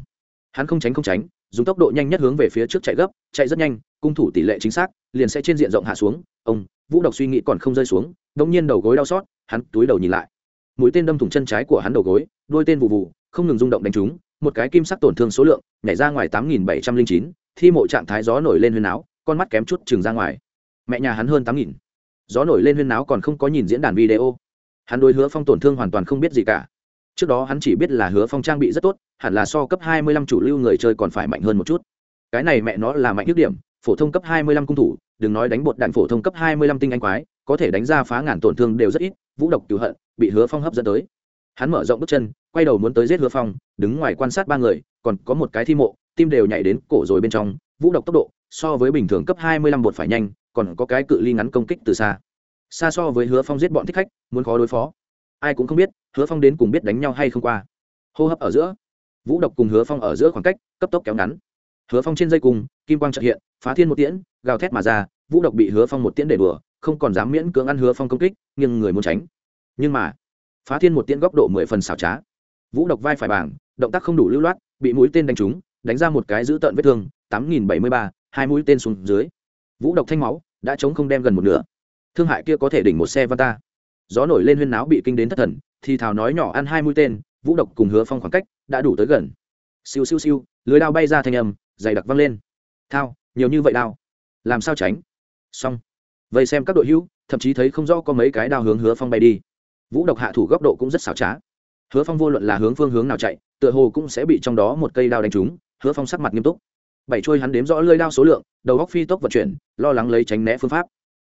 Hắn không tránh không tránh dùng tốc độ nhanh nhất hướng về phía trước chạy gấp, chạy rất nhanh, cung thủ tỷ lệ chính xác liền sẽ trên diện rộng hạ xuống. Ông vũ độc suy nghĩ còn không rơi xuống đ ỗ n g nhiên đầu gối đau xót, hắn túi đầu nhìn lại. Mũi tên đâm thủng chân trái của hắn đầu gối, đôi tên vụ vụ, không ngừng rung động đánh trúng, một cái kim sắc tổn thương số lượng nhảy ra ngoài tám nghìn bảy trăm linh chín, thi mộ trạng thái gió nổi lên huyên áo con mắt kém chút chừng ra ngoài. Mẹ nhà hắn hơn tám nghìn. Gió nổi lên huyên áo còn không có nhìn diễn đàn video. Hắn đối hứa phong tổn thương hoàn toàn không biết gì cả trước đó hắn chỉ biết là hứa phong trang bị rất tốt, hẳn là so cấp hai mươi lăm chủ lưu người chơi còn phải mạnh hơn một chút. Cái này mẹ nó là mạnh nhất điểm, phổ thông cấp hai mươi lăm cung thủ, đừng nói đánh bột đạn phổ thông cấp hai mươi lăm tinh anh quái, có thể đánh ra phá ngàn tổn thương đều rất ít, vũ độc cựu hận, bị hứa phong hấp dẫn tới. Hắn mở rộng bước chân, quay đầu muốn tới giết hứa phong, đứng ngoài quan sát ba người, còn có một cái thi mộ, tim đều nhảy đến cổ rồi bên trong, vũ độc tốc độ, so với bình thường cấp hai mươi lăm bột phải nhanh, còn có cái cự ly ngắn công kích từ xa. Xa so với hứa phong giết bọn thích khách, muốn khó đối phó ai cũng không biết, hứa phong đến cùng biết đánh nhau hay không qua. Hô hấp ở giữa, vũ độc cùng hứa phong ở giữa khoảng cách, cấp tốc kéo ngắn. Hứa phong trên dây cùng, kim quang trợ hiện, phá thiên một tiễn, gào thét mà ra, vũ độc bị hứa phong một tiễn để đùa, không còn dám miễn cưỡng ăn hứa phong công kích nhưng người muốn tránh. Nhưng mà, phá thiên một tiễn góc độ mười phần xảo trá. Vũ độc vai phải bảng, động tác không đủ lưu loát, bị mũi tên đánh trúng, đánh ra một cái giữ tợn vết thương, tám nghìn bảy mươi ba, hai mũi tên xuống dưới. Vũ độc thanh máu, đã chống không đem gần một nửa. Thương hại kia có thể đỉnh một xe văn ta gió nổi lên huyên náo bị kinh đến thất thần, thì thào nói nhỏ ăn hai mũi tên, vũ độc cùng hứa phong khoảng cách đã đủ tới gần. Siêu siêu siêu, lưới đao bay ra thành âm, dày đặc văng lên. Thao, nhiều như vậy đao. Làm sao tránh? Xong. Vậy xem các đội hữu, thậm chí thấy không rõ có mấy cái đao hướng hứa phong bay đi. Vũ độc hạ thủ góc độ cũng rất xảo trá. Hứa phong vô luận là hướng phương hướng nào chạy, tựa hồ cũng sẽ bị trong đó một cây đao đánh trúng, hứa phong sắc mặt nghiêm túc. Bảy trôi hắn đếm rõ lơi đao số lượng, đầu góc phi tốc vận chuyển, lo lắng lấy tránh né phương pháp.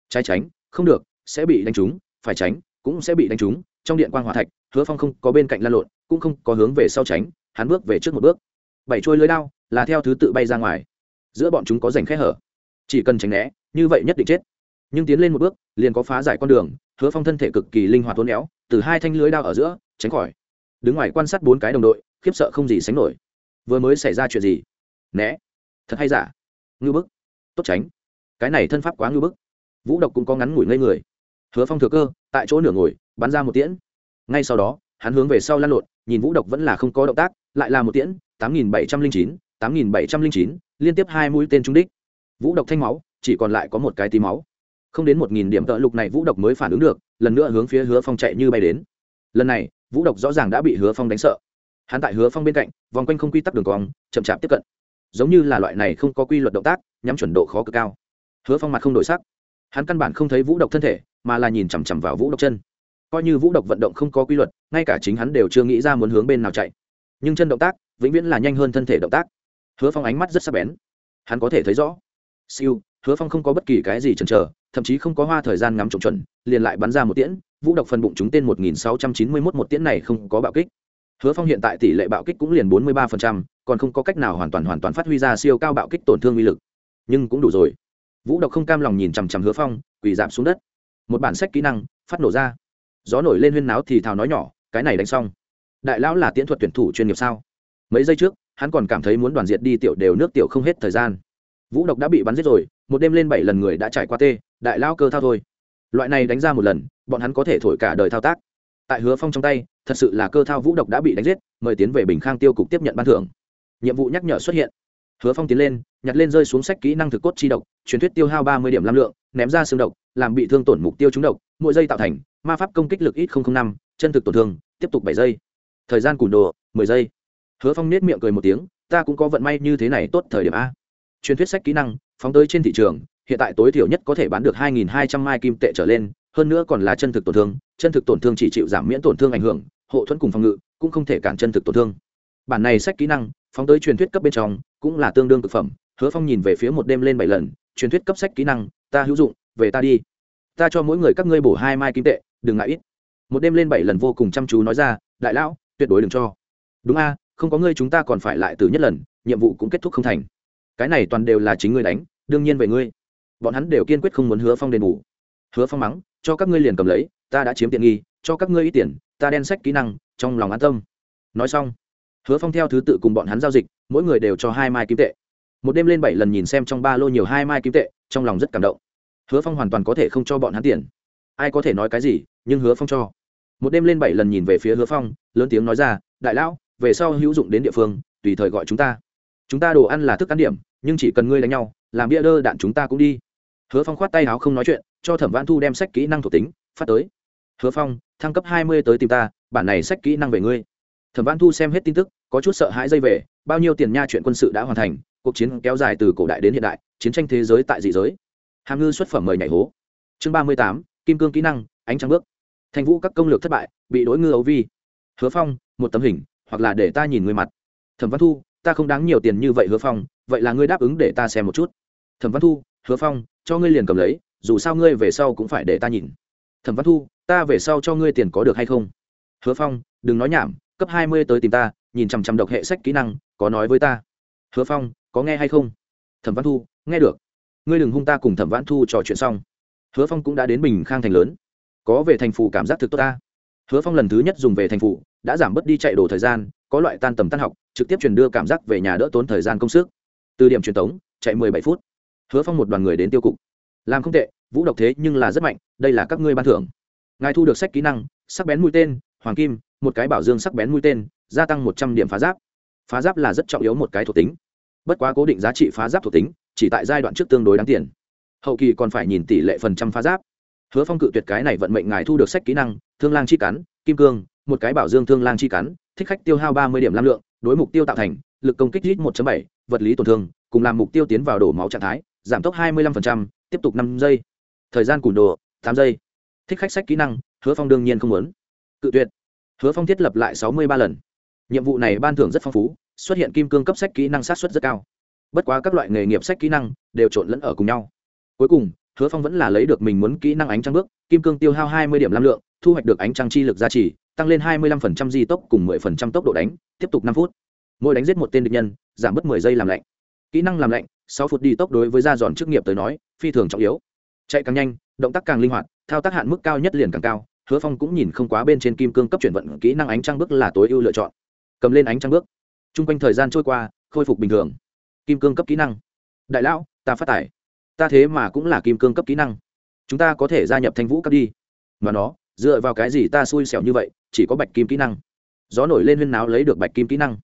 Trái tránh, không được, sẽ bị đánh trúng, phải tránh cũng sẽ bị đánh trúng, trong điện quan g hòa thạch, hứa phong không có bên cạnh lan lộn, cũng không có hướng về sau tránh, hắn bước về trước một bước. Bảy trôi lưới đao là theo thứ tự bay ra ngoài. Giữa bọn chúng có rảnh khe hở. Chỉ cần tránh né, như vậy nhất định chết. Nhưng tiến lên một bước, liền có phá giải con đường, hứa phong thân thể cực kỳ linh hoạt tốn éo, từ hai thanh lưới đao ở giữa, tránh khỏi. Đứng ngoài quan sát bốn cái đồng đội, khiếp sợ không gì sánh nổi. Vừa mới xảy ra chuyện gì? Né. Thật hay giả? Ngư bức. Tốt tránh. Cái này thân pháp quá ngư bức. Vũ độc cũng có ngắn ngủi ngây người hứa phong thừa cơ, tại chỗ nửa ngồi, bắn ra một tiễn. Ngay sau đó, hắn hướng về sau lăn lộn, nhìn vũ độc vẫn là không có động tác, lại là một tiễn, tám nghìn bảy trăm linh chín, tám nghìn bảy trăm linh chín, liên tiếp hai mũi tên trúng đích. Vũ độc thanh máu, chỉ còn lại có một cái tí máu. Không đến một nghìn điểm tợ lục này vũ độc mới phản ứng được, lần nữa hướng phía hứa phong chạy như bay đến. Lần này, vũ độc rõ ràng đã bị hứa phong đánh sợ. Hắn tại hứa phong bên cạnh, vòng quanh không quy tắc đường cong, chậm chạp tiếp cận. Giống như là loại này không có quy luật động tác, nhắm chuẩn độ khó cực cao. Hứa phong mặt không đổi sắc. Hắn căn bản không thấy vũ độc thân thể mà là nhìn chằm chằm vào vũ độc chân. Coi như vũ độc vận động không có quy luật, ngay cả chính hắn đều chưa nghĩ ra muốn hướng bên nào chạy. Nhưng chân động tác, vĩnh viễn là nhanh hơn thân thể động tác. Hứa phong ánh mắt rất sắc bén. Hắn có thể thấy rõ. Siêu, hứa phong không có bất kỳ cái gì chần chờ, thậm chí không có hoa thời gian ngắm trộm chuẩn, liền lại bắn ra một tiễn, vũ độc phần bụng chúng tên một nghìn sáu trăm chín mươi mốt một tiễn này không có bạo kích. Hứa phong hiện tại tỷ lệ bạo kích cũng liền bốn mươi ba phần trăm, còn không có cách nào hoàn toàn hoàn toàn phát huy ra siêu cao bạo kích tổn thương uy lực. Nhưng cũng đủ rồi. Vũ độc không cam lòng nhìn chằm chằm hứa phong, quỳ giảm xuống đất một bản sách kỹ năng, phát nổ ra. Gió nổi lên huyên náo thì thào nói nhỏ, cái này đánh xong. Đại lão là tiễn thuật tuyển thủ chuyên nghiệp sao? Mấy giây trước, hắn còn cảm thấy muốn đoàn diệt đi tiểu đều nước tiểu không hết thời gian. Vũ độc đã bị bắn giết rồi, một đêm lên bảy lần người đã trải qua tê, đại lão cơ thao thôi. Loại này đánh ra một lần, bọn hắn có thể thổi cả đời thao tác. Tại hứa phong trong tay, thật sự là cơ thao vũ độc đã bị đánh giết, mời tiến về bình khang tiêu cục tiếp nhận ban thưởng. Nhiệm vụ nhắc nhở xuất hiện hứa phong tiến lên, nhặt lên rơi xuống sách kỹ năng thực cốt chi độc, truyền thuyết tiêu hao ba mươi điểm lam lượng, ném ra xương độc, làm bị thương tổn mục tiêu trúng độc, mỗi giây tạo thành, ma pháp công kích lực ít năm, chân thực tổn thương, tiếp tục bảy giây. Thời gian cùn đồ, mười giây. Hứa phong nết miệng cười một tiếng, ta cũng có vận may như thế này tốt thời điểm a. Truyền thuyết sách kỹ năng, phóng tới trên thị trường, hiện tại tối thiểu nhất có thể bán được hai nghìn hai trăm mai kim tệ trở lên, hơn nữa còn là chân thực tổn thương, chân thực tổn thương chỉ chịu giảm miễn tổn thương ảnh hưởng, hộ thuẫn cùng phòng ngự, cũng không thể cản chân thực tổn thương. Bản này sách kỹ năng, phóng tới truyền thuyết cấp bên trong cũng là tương đương thực phẩm. Hứa phong nhìn về phía một đêm lên bảy lần, truyền thuyết cấp sách kỹ năng, ta hữu dụng, về ta đi. Ta cho mỗi người các ngươi bổ hai mai kim tệ, đừng ngại ít. Một đêm lên bảy lần vô cùng chăm chú nói ra, đại lão, tuyệt đối đừng cho. Đúng a, không có ngươi chúng ta còn phải lại từ nhất lần, nhiệm vụ cũng kết thúc không thành. Cái này toàn đều là chính ngươi đánh, đương nhiên về ngươi. Bọn hắn đều kiên quyết không muốn hứa phong đền bù. Hứa phong mắng, cho các ngươi liền cầm lấy, ta đã chiếm tiện nghi, cho các ngươi ít tiền, ta đen sách kỹ năng, trong lòng an tâm. Nói xong hứa phong theo thứ tự cùng bọn hắn giao dịch, mỗi người đều cho hai mai kim tệ. Một đêm lên bảy lần nhìn xem trong ba lô nhiều hai mai kim tệ, trong lòng rất cảm động. Hứa phong hoàn toàn có thể không cho bọn hắn tiền. Ai có thể nói cái gì, nhưng hứa phong cho. Một đêm lên bảy lần nhìn về phía hứa phong, lớn tiếng nói ra, đại lão, về sau hữu dụng đến địa phương, tùy thời gọi chúng ta. Chúng ta đồ ăn là thức ăn điểm, nhưng chỉ cần ngươi đánh nhau, làm bia đơ đạn chúng ta cũng đi. Hứa phong khoát tay áo không nói chuyện, cho thẩm văn thu đem sách kỹ năng thuộc tính phát tới. Hứa phong, thăng cấp hai mươi tới tìm ta, bản này sách kỹ năng về ngươi thẩm văn thu xem hết tin tức, có chút sợ hãi dây về, bao nhiêu tiền nha chuyện quân sự đã hoàn thành, cuộc chiến kéo dài từ cổ đại đến hiện đại, chiến tranh thế giới tại dị giới. Hàm ngư xuất phẩm mời nhảy hố. Chương ba mươi tám, kim cương kỹ năng, ánh trăng bước. Thành vũ các công lược thất bại, bị đối ngư ấu vi. Hứa phong, một tấm hình, hoặc là để ta nhìn người mặt. Thẩm văn thu, ta không đáng nhiều tiền như vậy hứa phong, vậy là ngươi đáp ứng để ta xem một chút. Thẩm văn thu, hứa phong, cho ngươi liền cầm lấy, dù sao ngươi về sau cũng phải để ta nhìn. Thẩm văn thu, ta về sau cho ngươi tiền có được hay không? Hứa phong đừng nói nhảm, cấp hai mươi tới tìm ta, nhìn chằm chằm độc hệ sách kỹ năng, có nói với ta. Hứa phong, có nghe hay không? Thẩm văn thu, nghe được. Ngươi đừng hung ta cùng thẩm văn thu trò chuyện xong. Hứa phong cũng đã đến bình khang thành lớn. Có về thành phủ cảm giác thực tốt ta. Hứa phong lần thứ nhất dùng về thành phủ, đã giảm bớt đi chạy đồ thời gian, có loại tan tầm tan học, trực tiếp truyền đưa cảm giác về nhà đỡ tốn thời gian công sức. Từ điểm truyền tống, chạy mười bảy phút. Hứa phong một đoàn người đến tiêu cục. Làm không tệ, vũ độc thế nhưng là rất mạnh, đây là các ngươi ban thưởng. Ngài thu được sách kỹ năng, sắc bén mũi tên, hoàng kim một cái bảo dương sắc bén mũi tên gia tăng một trăm điểm phá giáp. Phá giáp là rất trọng yếu một cái thuộc tính. Bất quá cố định giá trị phá giáp thuộc tính chỉ tại giai đoạn trước tương đối đáng tiền. Hậu kỳ còn phải nhìn tỷ lệ phần trăm phá giáp. Hứa phong cự tuyệt cái này vận mệnh ngài thu được sách kỹ năng thương lang chi cắn kim cương một cái bảo dương thương lang chi cắn thích khách tiêu hao ba mươi điểm lam lượng đối mục tiêu tạo thành lực công kích ít một bảy vật lý tổn thương cùng làm mục tiêu tiến vào đổ máu trạng thái giảm tốc hai mươi 25%, tiếp tục năm giây. Thời gian cùn đồ tám giây. Thích khách sách kỹ năng hứa phong đương nhiên không muốn. Cự tuyệt hứa phong thiết lập lại sáu mươi ba lần. Nhiệm vụ này ban thưởng rất phong phú, xuất hiện kim cương cấp sách kỹ năng sát xuất rất cao. Bất quá các loại nghề nghiệp sách kỹ năng đều trộn lẫn ở cùng nhau. Cuối cùng, hứa phong vẫn là lấy được mình muốn kỹ năng ánh trăng bước, kim cương tiêu hao hai mươi điểm lam lượng, thu hoạch được ánh trăng chi lực gia trì, tăng lên hai mươi 25% di tốc cùng 10% tốc độ đánh, tiếp tục năm phút. Mỗi đánh giết một tên địch nhân, giảm bớt 10 giây làm lạnh. Kỹ năng làm lạnh, sáu phút đi tốc đối với gia giòn chức nghiệp tới nói, phi thường trọng yếu. Chạy càng nhanh, động tác càng linh hoạt, thao tác hạn mức cao nhất liền càng cao hứa phong cũng nhìn không quá bên trên kim cương cấp chuyển vận kỹ năng ánh trăng bước là tối ưu lựa chọn. Cầm lên ánh trăng bước. T r quanh thời gian trôi qua, khôi phục bình thường. Kim cương cấp kỹ năng. Đại lão, ta phát tải. Ta thế mà cũng là kim cương cấp kỹ năng. Chúng ta có thể gia nhập thanh vũ cấp đi. Mà nó, dựa vào cái gì ta xui xẻo như vậy, chỉ có bạch kim kỹ năng. Gió nổi lên huyên náo lấy được bạch kim kỹ năng.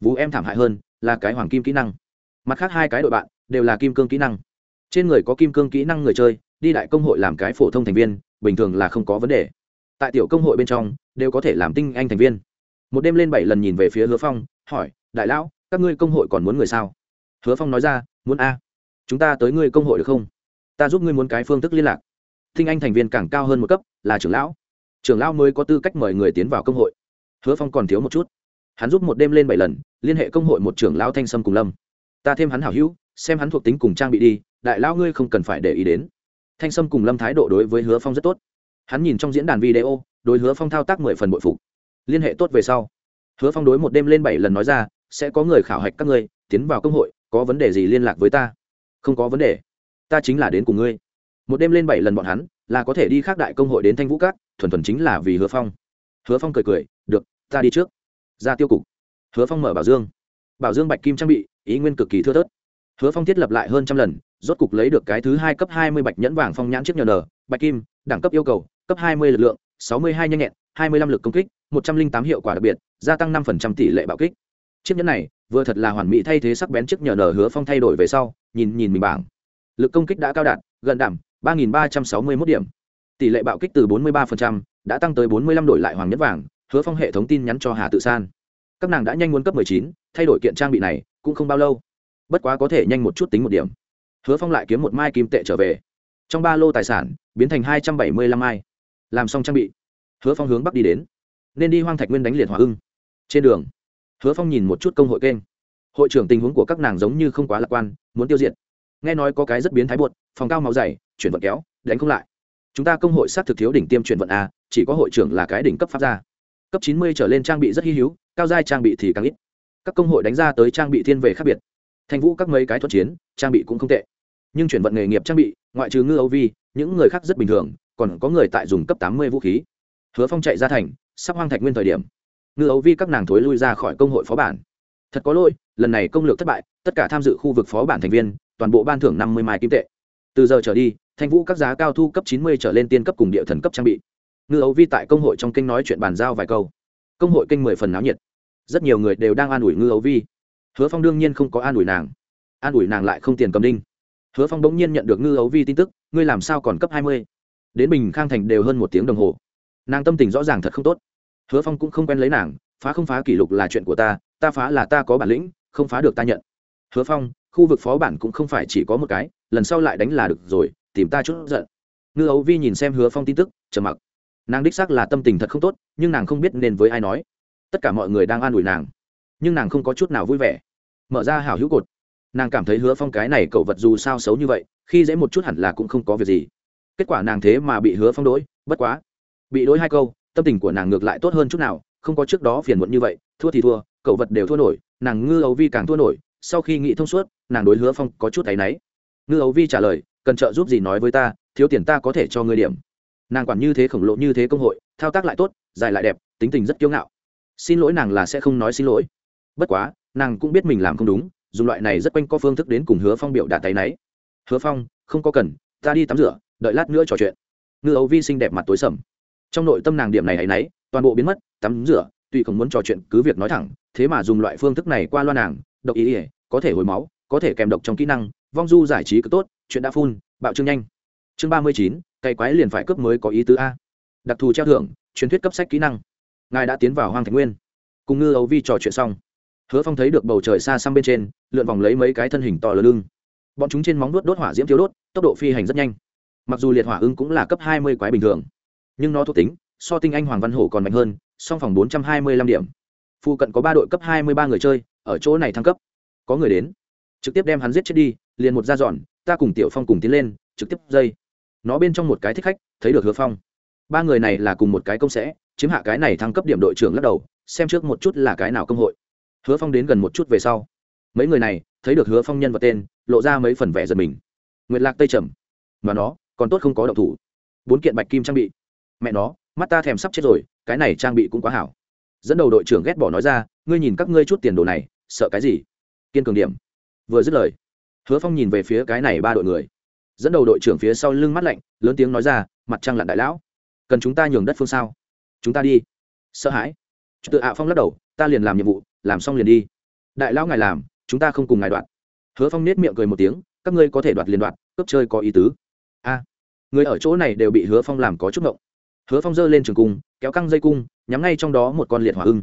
Vũ em thảm hại hơn, là cái hoàng kim kỹ năng. Mặt khác hai cái đội bạn, đều là kim cương kỹ năng. Trên người có kim cương kỹ năng người chơi, đi đại công hội làm cái phổ thông thành viên, bình thường là không có vấn đề tại tiểu công hội bên trong, đều có thể làm tinh anh thành viên. Một đêm lên bảy lần nhìn về phía hứa phong, hỏi, đại lão, các ngươi công hội còn muốn người sao? Hứa phong nói ra, muốn a. Chúng ta tới ngươi công hội được không? Ta giúp ngươi muốn cái phương thức liên lạc. Tinh anh thành viên càng cao hơn một cấp, là trưởng lão. Trưởng lão mới có tư cách mời người tiến vào công hội. Hứa phong còn thiếu một chút. Hắn giúp một đêm lên bảy lần, liên hệ công hội một trưởng lão thanh sâm cùng lâm. Ta thêm hắn hảo hữu, xem hắn thuộc tính cùng trang bị đi, đại lão ngươi không cần phải để ý đến. Thanh sâm cùng lâm thái độ đối với hứa phong rất tốt hắn nhìn trong diễn đàn video, đối hứa phong thao tác mười phần bội phục. Liên hệ tốt về sau. Hứa phong đối một đêm lên bảy lần nói ra, sẽ có người khảo hạch các ngươi, tiến vào công hội, có vấn đề gì liên lạc với ta? Không có vấn đề. Ta chính là đến cùng ngươi. Một đêm lên bảy lần bọn hắn, là có thể đi khác đại công hội đến thanh vũ cát thuần thuần chính là vì hứa phong. Hứa phong cười cười, được, ta đi trước. Ra tiêu cục. Hứa phong mở bảo dương. Bảo dương bạch kim trang bị, ý nguyên cực kỳ thưa thớt. Hứa phong thiết lập lại hơn trăm lần, rốt cục lấy được cái thứ hai cấp hai mươi bạch nhẫn vàng phong nhãn chiếc nhờ nờ bạch kim, đẳng cấp yêu cầu cấp hai mươi lực lượng, sáu mươi hai nhanh nhẹn, hai mươi lăm lực công kích, một trăm linh tám hiệu quả đặc biệt, gia tăng năm phần trăm tỷ lệ bạo kích. Chiếc nhẫn này vừa thật là hoàn mỹ thay thế sắc bén chiếc nhờ nở hứa phong thay đổi về sau, nhìn nhìn mình bảng. Lực công kích đã cao đạt, gần đảm, ba nghìn ba trăm sáu mươi mốt điểm. Tỷ lệ bạo kích từ bốn mươi ba đã tăng tới bốn mươi lăm đổi lại hoàng nhất vàng, hứa phong hệ thống tin nhắn cho hà tự san. Các nàng đã nhanh muốn cấp mười chín, thay đổi kiện trang bị này cũng không bao lâu. Bất quá có thể nhanh một chút tính một điểm. Hứa phong lại kiếm một mai kim tệ trở về. Trong ba lô tài sản, biến thành hai trăm bảy mươi lăm mai làm xong trang bị, hứa phong hướng bắc đi đến. Nên đi hoang thạch nguyên đánh liệt hòa hưng. Trên đường, hứa phong nhìn một chút công hội kênh. Hội trưởng tình huống của các nàng giống như không quá lạc quan, muốn tiêu diệt. Nghe nói có cái rất biến thái buột, phòng cao máu dày, chuyển vận kéo, đánh không lại. Chúng ta công hội sát thực thiếu đỉnh tiêm chuyển vận a, chỉ có hội trưởng là cái đỉnh cấp pháp gia. Cấp chín mươi trở lên trang bị rất hy hữu, cao giai trang bị thì càng ít. Các công hội đánh ra tới trang bị thiên về khác biệt. Thanh vũ các mấy cái thuật chiến, trang bị cũng không tệ. Nhưng chuyển vận nghề nghiệp trang bị, ngoại trừ ngư âu vi, những người khác rất bình thường còn có người tại dùng cấp tám mươi vũ khí. Hứa phong chạy ra thành, sắp hoang thạch nguyên thời điểm. Ngư âu vi các nàng thối lui ra khỏi công hội phó bản. Thật có lỗi, lần này công lược thất bại, tất cả tham dự khu vực phó bản thành viên, toàn bộ ban thưởng năm mươi mai kim tệ. Từ giờ trở đi, thanh vũ các giá cao thu cấp chín mươi trở lên tiên cấp cùng địa thần cấp trang bị. Ngư ấu vi tại công hội trong kênh nói chuyện bàn giao vài câu. Công hội kênh mười phần náo nhiệt. Rất nhiều người đều đang an ủi ngư ấu vi. Hứa phong đương nhiên không có an ủi nàng. An ủi nàng lại không tiền cầm đinh. Hứa phong bỗng nhiên nhận được ngư ấu vi tin tức, ngươi làm sao còn cấp hai mươi? Đến bình khang thành đều hơn một tiếng đồng hồ. Nàng tâm tình rõ ràng thật không tốt. Hứa phong cũng không quen lấy nàng, phá không phá kỷ lục là chuyện của ta ta phá là ta có bản lĩnh, không phá được ta nhận. Hứa phong, khu vực phó bản cũng không phải chỉ có một cái, lần sau lại đánh là được rồi, tìm ta chút giận. Ngư ấu vi nhìn xem hứa phong tin tức, trầm mặc. Nàng đích xác là tâm tình thật không tốt, nhưng nàng không biết nên với ai nói. Tất cả mọi người đang an ủi nàng, nhưng nàng không có chút nào vui vẻ. Mở ra hảo hữu cột. Nàng cảm thấy hứa phong cái này cậu vật dù sao xấu như vậy, khi dễ một chút hẳn là cũng không có việc gì kết quả nàng thế mà bị hứa phong đỗi bất quá, bị đỗi hai câu, tâm tình của nàng ngược lại tốt hơn chút nào, không có trước đó phiền muộn như vậy, thua thì thua, cậu vật đều thua nổi, nàng ngư ấu vi càng thua nổi, sau khi nghĩ thông suốt, nàng đối hứa phong có chút tay náy. Ngư ấu vi trả lời, cần trợ giúp gì nói với ta, thiếu tiền ta có thể cho ngươi điểm. Nàng quản như thế khổng lồ như thế công hội, thao tác lại tốt, dài lại đẹp, tính tình rất kiêu ngạo. Xin lỗi nàng là sẽ không nói xin lỗi. Bất quá, nàng cũng biết mình làm không đúng, dùng loại này rất quanh co phương thức đến cùng hứa phong biểu đạt tay náy. Hứa phong, không có cần, ta đi tắm rửa đợi lát nữa trò chuyện. Ngư ấu vi xinh đẹp mặt tối sầm. Trong nội tâm nàng điểm này hay náy, toàn bộ biến mất, tắm rửa tuy không muốn trò chuyện, cứ việc nói thẳng, thế mà dùng loại phương thức này qua loa nàng, độc ý ỉa có thể hồi máu, có thể kèm độc trong kỹ năng, vong du giải trí cứ tốt, chuyện đã phun, bạo trương nhanh. Chương ba mươi chín cày quái liền phải cướp mới có ý tứ a. Đặc thù treo thưởng, truyền thuyết cấp sách kỹ năng. Ngài đã tiến vào hoang thạch nguyên. Cùng ngư ấu vi trò chuyện xong, hứa phong thấy được bầu trời xa xăm bên trên, lượn vòng lấy mấy cái thân hình to lớn lưng bọn chúng trên móng đốt đốt hỏa diễm thiếu đốt, tốc độ phi hành rất nhanh mặc dù liệt hỏa ưng cũng là cấp hai mươi quái bình thường, nhưng nó thuộc tính, so tinh anh hoàng văn hổ còn mạnh hơn, song phòng bốn trăm hai mươi lăm điểm. Phụ cận có ba đội cấp hai mươi ba người chơi, ở chỗ này thăng cấp. Có người đến, trực tiếp đem hắn giết chết đi, liền một ra dọn, ta cùng tiểu phong cùng tiến lên, trực tiếp dây. Nó bên trong một cái thích khách, thấy được hứa phong. Ba người này là cùng một cái công sẽ, chiếm hạ cái này thăng cấp điểm đội trưởng lắc đầu, xem trước một chút là cái nào công hội. Hứa phong đến gần một chút về sau. Mấy người này, thấy được hứa phong nhân vật tên, lộ ra mấy phần vẻ giật mình. Nguyệt lạc tây trầm. Mà nó còn tốt không có động thủ. Bốn kiện bạch kim trang bị. Mẹ nó, mắt ta thèm sắp chết rồi, cái này trang bị cũng quá hảo. Dẫn đầu đội trưởng ghét bỏ nói ra, ngươi nhìn các ngươi chút tiền đồ này, sợ cái gì? Kiên cường điểm. Vừa dứt lời, hứa phong nhìn về phía cái này ba đội người. Dẫn đầu đội trưởng phía sau lưng mắt lạnh, lớn tiếng nói ra, mặt trăng lặn đại lão, cần chúng ta nhường đất phương sao? Chúng ta đi. Sợ hãi. Tự ạ phong lắc đầu, ta liền làm nhiệm vụ, làm xong liền đi. Đại lão ngài làm, chúng ta không cùng ngài đoạt hứa phong nết miệng cười một tiếng, các ngươi có thể đoạt liền đoạt, cướp chơi có ý tứ. A người ở chỗ này đều bị hứa phong làm có chút ngộng. Hứa phong giơ lên trường cung, kéo căng dây cung, nhắm ngay trong đó một con liệt hỏa ưng.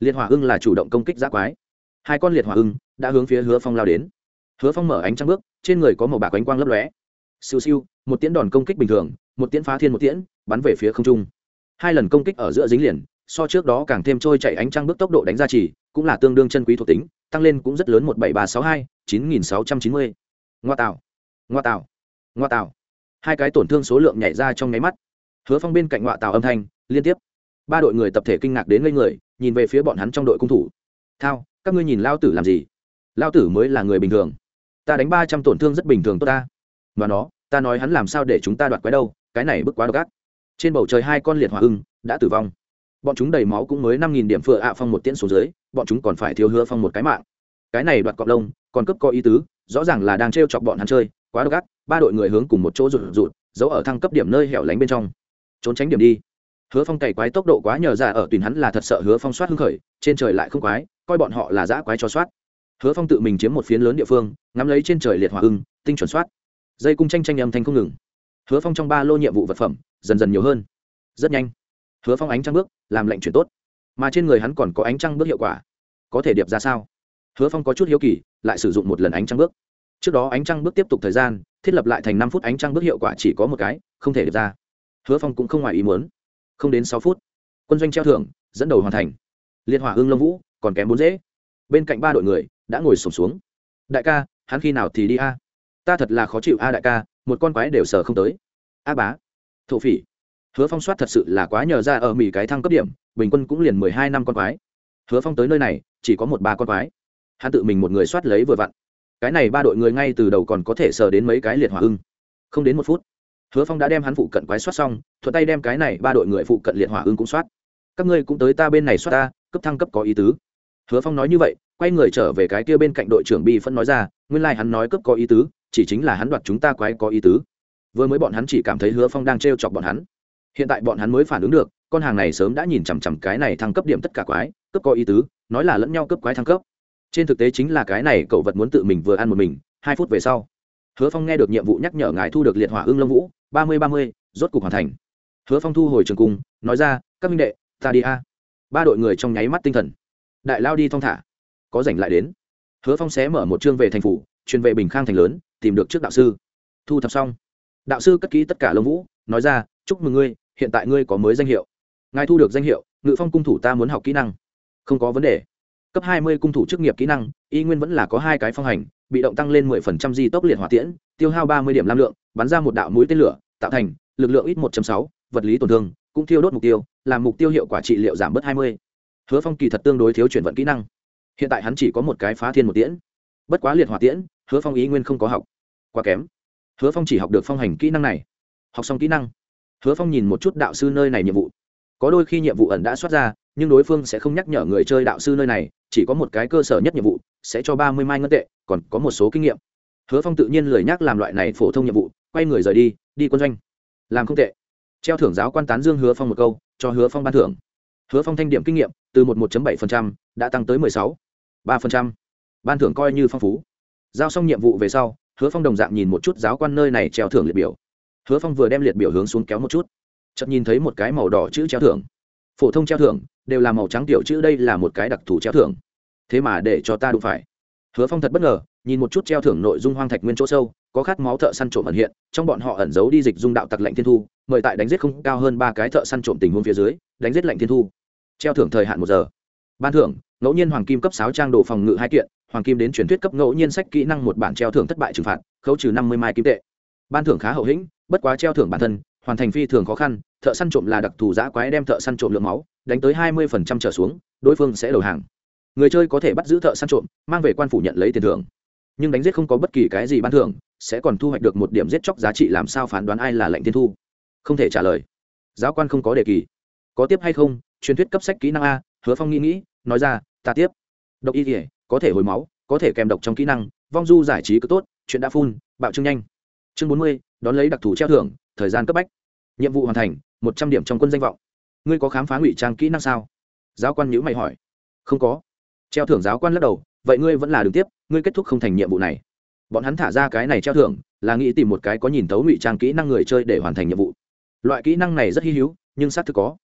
Liệt hỏa ưng là chủ động công kích giã quái. Hai con liệt hỏa ưng đã hướng phía hứa phong lao đến. Hứa phong mở ánh trăng bước, trên người có màu bạc ánh quang lấp lóe. Siêu siêu, một tiễn đòn công kích bình thường, một tiễn phá thiên một tiễn, bắn về phía không trung. Hai lần công kích ở giữa dính liền, so trước đó càng thêm trôi chạy ánh trăng bước tốc độ đánh ra chỉ, cũng là tương đương chân quý thuộc tính, tăng lên cũng rất lớn một bảy ba sáu hai, chín nghìn sáu trăm chín mươi. Ngoa tạo. Ngoa tạo. Ngoa tạo hai cái tổn thương số lượng nhảy ra trong nháy mắt. Hứa phong bên cạnh ngoại tạo âm thanh, liên tiếp. Ba đội người tập thể kinh ngạc đến ngây người, nhìn về phía bọn hắn trong đội cung thủ. Thao, các ngươi nhìn lao tử làm gì? Lao tử mới là người bình thường. Ta đánh ba trăm tổn thương rất bình thường tốt ta. Mà nó, ta nói hắn làm sao để chúng ta đoạt quái đâu, cái này bức quá độc ác. Trên bầu trời hai con liệt hỏa ưng đã tử vong. Bọn chúng đầy máu cũng mới năm nghìn điểm phựa ạ phong một tiễn xuống dưới, bọn chúng còn phải thiếu hứa phong một cái mạng. Cái này đoạt cọp lông, còn cấp có ý tứ, rõ ràng là đang t r e o chọc bọn hắn chơi quá độc ác, ba đội người hướng cùng một chỗ rụt rụt, giấu ở thăng cấp điểm nơi hẻo lánh bên trong. Trốn tránh điểm đi. Hứa phong cày quái tốc độ quá nhờ ra ở tùy hắn là thật sợ hứa phong soát hưng khởi, trên trời lại không quái, coi bọn họ là giã quái cho soát. Hứa phong tự mình chiếm một phiến lớn địa phương, ngắm lấy trên trời liệt hỏa ưng, tinh chuẩn soát. Dây cung tranh tranh âm thanh không ngừng. Hứa phong trong ba lô nhiệm vụ vật phẩm, dần dần nhiều hơn. Rất nhanh. Hứa phong ánh trăng bước, làm lệnh chuyển tốt. Mà trên người hắn còn có ánh trăng bước hiệu quả. Có thể điệp ra sao? Hứa phong có chút hiếu kỳ, lại sử dụng một lần ánh trăng bước trước đó ánh trăng bước tiếp tục thời gian, thiết lập lại thành năm phút ánh trăng bước hiệu quả chỉ có một cái, không thể được ra. Hứa phong cũng không ngoài ý muốn. Không đến sáu phút, quân doanh treo thưởng, dẫn đầu hoàn thành. Liên hỏa hương lâm vũ, còn kém bốn dễ. Bên cạnh ba đội người, đã ngồi sổm xuống. Đại ca, hắn khi nào thì đi a? Ta thật là khó chịu a đại ca, một con quái đều sờ không tới. A bá. Thổ phỉ. Hứa phong soát thật sự là quá nhờ ra ở mỹ cái thăng cấp điểm, bình quân cũng liền mười hai năm con quái. Hứa phong tới nơi này, chỉ có một ba con quái. Hắn tự mình một người soát lấy vừa vặn cái này ba đội người ngay từ đầu còn có thể sờ đến mấy cái liệt hỏa ưng. Không đến một phút, hứa phong đã đem hắn phụ cận quái soát xong, thuận tay đem cái này ba đội người phụ cận liệt hỏa ưng cũng soát. Các ngươi cũng tới ta bên này soát ta, cấp thăng cấp có ý tứ. Hứa phong nói như vậy, quay người trở về cái kia bên cạnh đội trưởng bi phân nói ra, nguyên lai、like、hắn nói cấp có ý tứ, chỉ chính là hắn đoạt chúng ta quái có ý tứ. Vừa mới bọn hắn chỉ cảm thấy hứa phong đang t r e o chọc bọn hắn. Hiện tại bọn hắn mới phản ứng được, con hàng này sớm đã nhìn chằm chằm cái này thăng cấp điểm tất cả quái, cấp có ý tứ, nói là lẫn nhau cấp quái thăng cấp trên thực tế chính là cái này cậu vật muốn tự mình vừa ăn một mình, hai phút về sau. Hứa phong nghe được nhiệm vụ nhắc nhở ngài thu được liệt hỏa ưng lâm vũ, ba mươi ba mươi, rốt cục hoàn thành. Hứa phong thu hồi trường cung, nói ra, các minh đệ, ta đi a. Ba đội người trong nháy mắt tinh thần. Đại lao đi thong thả. Có rảnh lại đến. Hứa phong xé mở một chương về thành phủ, truyền về bình khang thành lớn, tìm được trước đạo sư. Thu thập xong. Đạo sư cất kỹ tất cả lông vũ, nói ra, chúc mừng ngươi, hiện tại ngươi có mới danh hiệu. Ngài thu được danh hiệu, ngự phong cung thủ ta muốn học kỹ năng. Không có vấn đề cấp hai mươi cung thủ chức nghiệp kỹ năng, y nguyên vẫn là có hai cái phong hành, bị động tăng lên mười phần trăm di tốc liệt hỏa tiễn, tiêu hao ba mươi điểm lam lượng, bắn ra một đạo mũi tên lửa, tạo thành lực lượng ít một sáu, vật lý tổn thương, cũng thiêu đốt mục tiêu, làm mục tiêu hiệu quả trị liệu giảm bớt hai mươi. Hứa phong kỳ thật tương đối thiếu chuyển vận kỹ năng. Hiện tại hắn chỉ có một cái phá thiên một tiễn. Bất quá liệt hỏa tiễn, hứa phong ý nguyên không có học. Quá kém. Hứa phong chỉ học được phong hành kỹ năng này. Học xong kỹ năng, hứa phong nhìn một chút đạo sư nơi này nhiệm vụ. Có đôi khi nhiệm vụ ẩn đã xuất ra, nhưng đối phương sẽ không nhắc nhở người chơi đạo sư nơi này chỉ có một cái cơ sở nhất nhiệm vụ, sẽ cho ba mươi mai ngân tệ, còn có một số kinh nghiệm. Hứa phong tự nhiên lười nhắc làm loại này phổ thông nhiệm vụ, quay người rời đi đi quân doanh. Làm không tệ. Treo thưởng giáo quan tán dương hứa phong một câu, cho hứa phong ban thưởng. Hứa phong thanh điểm kinh nghiệm, từ một 1 bảy đã tăng tới mười sáu, ba ban thưởng coi như phong phú. Giao xong nhiệm vụ về sau, hứa phong đồng dạng nhìn một chút giáo quan nơi này treo thưởng liệt biểu. Hứa phong vừa đem liệt biểu hướng xuống kéo một chút. Chợt nhìn thấy một cái màu đỏ chữ treo thưởng. Phổ thông treo thưởng đều là màu trắng tiểu chữ đây là một cái đặc thù treo thưởng. Thế mà để cho ta đụng phải. Hứa phong thật bất ngờ, nhìn một chút treo thưởng nội dung hoang thạch nguyên chỗ sâu, có khát máu thợ săn trộm ẩn hiện, trong bọn họ ẩn giấu đi dịch dung đạo tặc lệnh thiên thu, mời tại đánh giết không cao hơn ba cái thợ săn trộm tình huống phía dưới, đánh giết lệnh thiên thu. Treo thưởng thời hạn một giờ. Ban thưởng, ngẫu nhiên hoàng kim cấp sáu trang đồ phòng ngự hai kiện, hoàng kim đến truyền thuyết cấp ngẫu nhiên sách kỹ năng một bản treo thưởng thất bại trừng phạt, khấu trừ năm mươi mai kim tệ. Ban thưởng khá hậu hĩnh, bất quá treo thưởng bản thân, hoàn thành phi thường khó khăn, thợ săn trộm là đặc thù giã quái đem thợ săn trộm lượng máu đánh tới hai mươi trở xuống, đối phương sẽ đầu hàng. Người chơi có thể bắt giữ thợ săn trộm, mang về quan phủ nhận lấy tiền thưởng. Nhưng đánh giết không có bất kỳ cái gì ban thưởng, sẽ còn thu hoạch được một điểm giết chóc giá trị làm sao phán đoán ai là lệnh tiên thu. Không thể trả lời. Giáo quan không có đề kỳ. Có tiếp hay không? Truyền thuyết cấp sách kỹ năng a, hứa phong nghĩ nghĩ, nói ra, ta tiếp. Độc y thể có thể hồi máu, có thể kèm độc trong kỹ năng, vong du giải trí cứ tốt, chuyện đã phun, bạo trương nhanh. Chương bốn mươi, đón lấy đặc thù treo thưởng, thời gian cấp bách. Nhiệm vụ hoàn thành, một trăm điểm trong quân danh vọng ngươi có khám phá ngụy trang kỹ năng sao? Giáo quan nhữ mày hỏi. Không có. Treo thưởng giáo quan lắc đầu, vậy ngươi vẫn là đường tiếp, ngươi kết thúc không thành nhiệm vụ này. Bọn hắn thả ra cái này treo thưởng, là nghĩ tìm một cái có nhìn tấu ngụy trang kỹ năng người chơi để hoàn thành nhiệm vụ. Loại kỹ năng này rất hy hữu, nhưng xác thực có.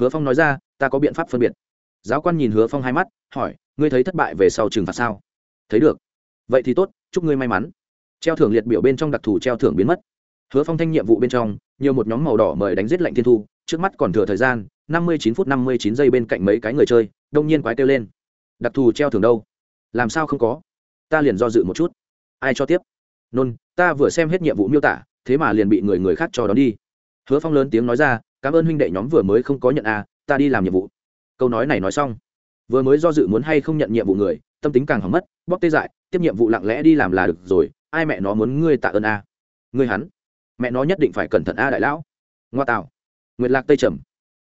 Hứa phong nói ra, ta có biện pháp phân biệt. Giáo quan nhìn hứa phong hai mắt, hỏi, ngươi thấy thất bại về sau trừng phạt sao? Thấy được. Vậy thì tốt, chúc ngươi may mắn. Treo thưởng liệt biểu bên trong đặc thù treo thưởng biến mất. Hứa phong thanh nhiệm vụ bên trong, nhiều một nhóm màu đỏ mời đánh giết lạnh thiên thu trước mắt còn thừa thời gian năm mươi chín phút năm mươi chín giây bên cạnh mấy cái người chơi đông nhiên quái kêu lên. Đặc thù treo thường đâu? Làm sao không có? Ta liền do dự một chút. Ai cho tiếp? Nôn ta vừa xem hết nhiệm vụ miêu tả thế mà liền bị người người khác cho đón đi. Hứa phong lớn tiếng nói ra cảm ơn huynh đệ nhóm vừa mới không có nhận a à, ta đi làm nhiệm vụ. Câu nói này nói xong vừa mới do dự muốn hay không nhận nhiệm vụ người tâm tính càng hỏng mất bóc tê dại tiếp nhiệm vụ lặng lẽ đi làm là được rồi ai mẹ nó muốn ngươi tạ ơn a à? ngươi hắn mẹ nó nhất định phải cẩn thận a đại lão. Ngoa tạo nguyệt lạc tây trầm.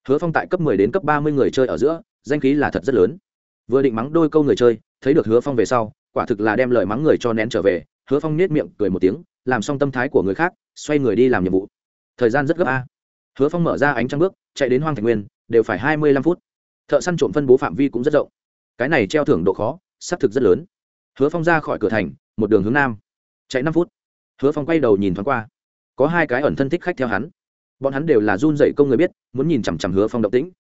Hứa phong tại cấp mười đến cấp ba mươi người chơi ở giữa, danh khí là thật rất lớn. Vừa định mắng đôi câu người chơi, thấy được hứa phong về sau, quả thực là đem lời mắng người cho nén trở về, hứa phong nết miệng cười một tiếng, làm xong tâm thái của người khác, xoay người đi làm nhiệm vụ. Thời gian rất gấp a. Hứa phong mở ra ánh trăng bước, chạy đến hoang thành nguyên, đều phải hai mươi lăm phút. Thợ săn trộm phân bố phạm vi cũng rất rộng. Cái này treo thưởng độ khó, xác thực rất lớn. Hứa phong ra khỏi cửa thành, một đường hướng nam. Chạy năm phút. Hứa phong quay đầu nhìn thoáng qua. Có hai cái ẩn thân thích khách theo hắn bọn hắn đều là run dậy công người biết, muốn nhìn chằm chằm hứa phong động tĩnh.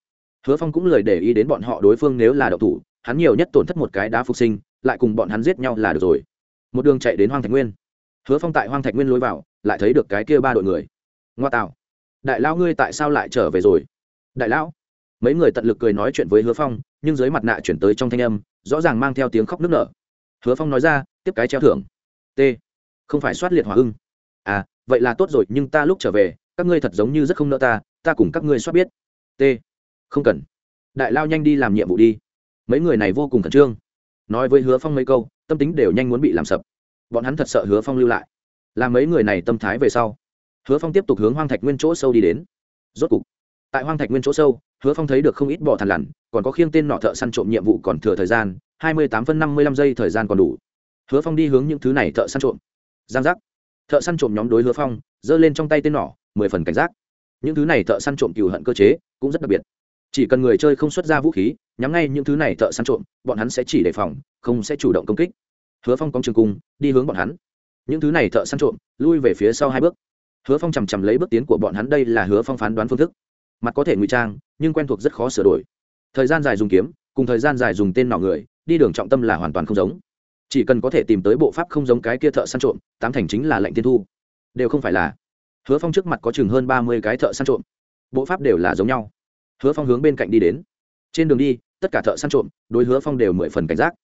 Hứa phong cũng lời để ý đến bọn họ đối phương nếu là đậu thủ, hắn nhiều nhất tổn thất một cái đá phục sinh, lại cùng bọn hắn giết nhau là được rồi. Một đường chạy đến hoang thạch nguyên. Hứa phong tại hoang thạch nguyên lối vào, lại thấy được cái kia ba đội người. Ngoa tạo. Đại lao ngươi tại sao lại trở về rồi? Đại lão. Mấy người tận lực cười nói chuyện với hứa phong, nhưng dưới mặt nạ chuyển tới trong thanh âm, rõ ràng mang theo tiếng khóc nức nở. Hứa phong nói ra, tiếp cái treo thưởng. T. Không phải soát liệt hỏa hưng à vậy là tốt rồi, nhưng ta lúc trở về các ngươi thật giống như rất không nỡ ta ta cùng các ngươi soát biết. T. Không cần. Đại lao nhanh đi làm nhiệm vụ đi. Mấy người này vô cùng khẩn trương. Nói với hứa phong mấy câu, tâm tính đều nhanh muốn bị làm sập. Bọn hắn thật sợ hứa phong lưu lại. Làm mấy người này tâm thái về sau, hứa phong tiếp tục hướng hoang thạch nguyên chỗ sâu đi đến. Rốt cục, tại hoang thạch nguyên chỗ sâu, hứa phong thấy được không ít bỏ thằn lằn, còn có khiêng tên nọ thợ săn trộm nhiệm vụ còn thừa thời gian, hai mươi tám phân năm mươi lăm giây thời gian còn đủ. Hứa phong đi hướng những thứ này thợ săn trộm. Giang giác. Thợ săn trộm nhóm đối hứa phong, giơ lên trong tay tên nỏ mười phần cảnh giác. Những thứ này thợ săn trộm cừu hận cơ chế cũng rất đặc biệt. Chỉ cần người chơi không xuất ra vũ khí, nhắm ngay những thứ này thợ săn trộm, bọn hắn sẽ chỉ đề phòng, không sẽ chủ động công kích. Hứa phong cong trường cung, đi hướng bọn hắn. Những thứ này thợ săn trộm, lui về phía sau hai bước. Hứa phong chằm chằm lấy bước tiến của bọn hắn, đây là hứa phong phán đoán phương thức. Mặt có thể ngụy trang, nhưng quen thuộc rất khó sửa đổi. Thời gian dài dùng kiếm, cùng thời gian dài dùng tên nọ người, đi đường trọng tâm là hoàn toàn không giống. Chỉ cần có thể tìm tới bộ pháp không giống cái kia thợ săn trộm, tám thành chính là lệnh tiên thu. Đều không phải là hứa phong trước mặt có chừng hơn ba mươi cái thợ săn trộm. Bộ pháp đều là giống nhau. Hứa phong hướng bên cạnh đi đến. Trên đường đi, tất cả thợ săn trộm đối hứa phong đều mười phần cảnh giác.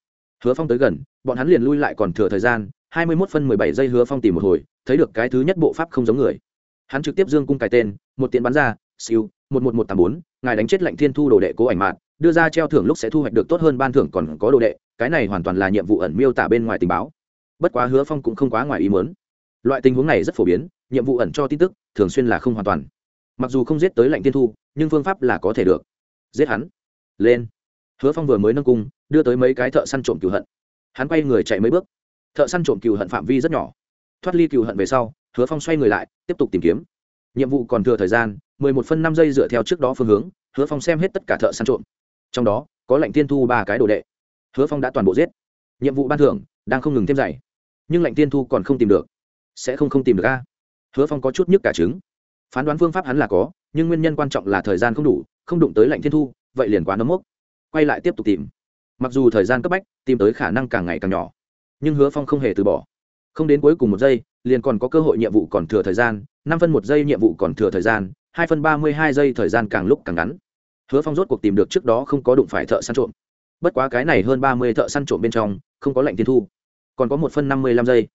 Hứa phong tới gần, bọn hắn liền lui lại còn thừa thời gian, hai mươi mốt phân mười bảy giây hứa phong tìm một hồi, thấy được cái thứ nhất bộ pháp không giống người. Hắn trực tiếp dương cung cài tên, một tiện bắn ra, siêu, một một một tám bốn, ngài đánh chết lệnh thiên thu đồ đệ cố ảnh mạn, đưa ra treo thưởng lúc sẽ thu hoạch được tốt hơn ban thưởng còn có đồ đệ, cái này hoàn toàn là nhiệm vụ ẩn miêu tả bên ngoài tình báo. Bất quá hứa phong cũng không quá ngoài ý muốn. Loại tình huống này rất phổ biến nhiệm vụ ẩn cho tin tức, thường xuyên là không hoàn toàn. Mặc dù không giết tới lệnh tiên thu, nhưng phương pháp là có thể được. Giết hắn. Lên. Hứa phong vừa mới nâng cung, đưa tới mấy cái thợ săn trộm cựu hận. Hắn quay người chạy mấy bước. Thợ săn trộm cựu hận phạm vi rất nhỏ. Thoát ly cựu hận về sau, hứa phong xoay người lại, tiếp tục tìm kiếm. Nhiệm vụ còn thừa thời gian, mười một phân năm giây dựa theo trước đó phương hướng, hứa phong xem hết tất cả thợ săn trộm. Trong đó, có lệnh tiên thu ba cái đồ đệ. Hứa phong đã toàn bộ giết. Nhiệm vụ ban thưởng đang không ngừng thêm dày. Nhưng lệnh tiên thu còn không tìm được. Sẽ không không tìm được a hứa phong có chút nhức cả trứng. Phán đoán phương pháp hắn là có, nhưng nguyên nhân quan trọng là thời gian không đủ, không đụng tới lệnh thiên thu, vậy liền quá nấm mốc. Quay lại tiếp tục tìm. Mặc dù thời gian cấp bách, tìm tới khả năng càng ngày càng nhỏ, nhưng hứa phong không hề từ bỏ. Không đến cuối cùng một giây, liền còn có cơ hội nhiệm vụ còn thừa thời gian, năm phân một giây nhiệm vụ còn thừa thời gian, hai phân ba mươi hai giây thời gian càng lúc càng ngắn. Hứa phong rốt cuộc tìm được trước đó không có đụng phải thợ săn trộm. Bất quá cái này hơn ba mươi thợ săn trộm bên trong, không có lệnh thiên thu, còn có một phân năm mươi lăm giây.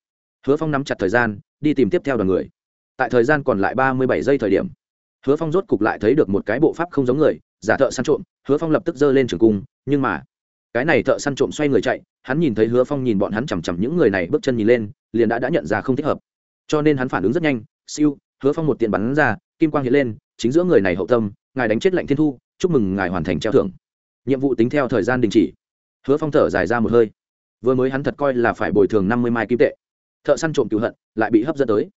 Hứa phong nắm chặt thời gian, đi tìm tiếp theo đoàn người tại thời gian còn lại ba mươi bảy giây thời điểm, hứa phong rốt cục lại thấy được một cái bộ pháp không giống người, giả thợ săn trộm, hứa phong lập tức giơ lên trường cung, nhưng mà, cái này thợ săn trộm xoay người chạy, hắn nhìn thấy hứa phong nhìn bọn hắn chằm chằm những người này bước chân nhìn lên, liền đã đã nhận ra không thích hợp. Cho nên hắn phản ứng rất nhanh, siêu, hứa phong một tiền bắn ra, kim quang hiện lên, chính giữa người này hậu tâm, ngài đánh chết lệnh thiên thu, chúc mừng ngài hoàn thành treo thưởng. Nhiệm vụ tính theo thời gian đình chỉ. Hứa phong thở dài ra một hơi. Vừa mới hắn thật coi là phải bồi thường năm mươi mai kim tệ. Thợ săn trộm cựu hận, lại bị hấp dẫn tới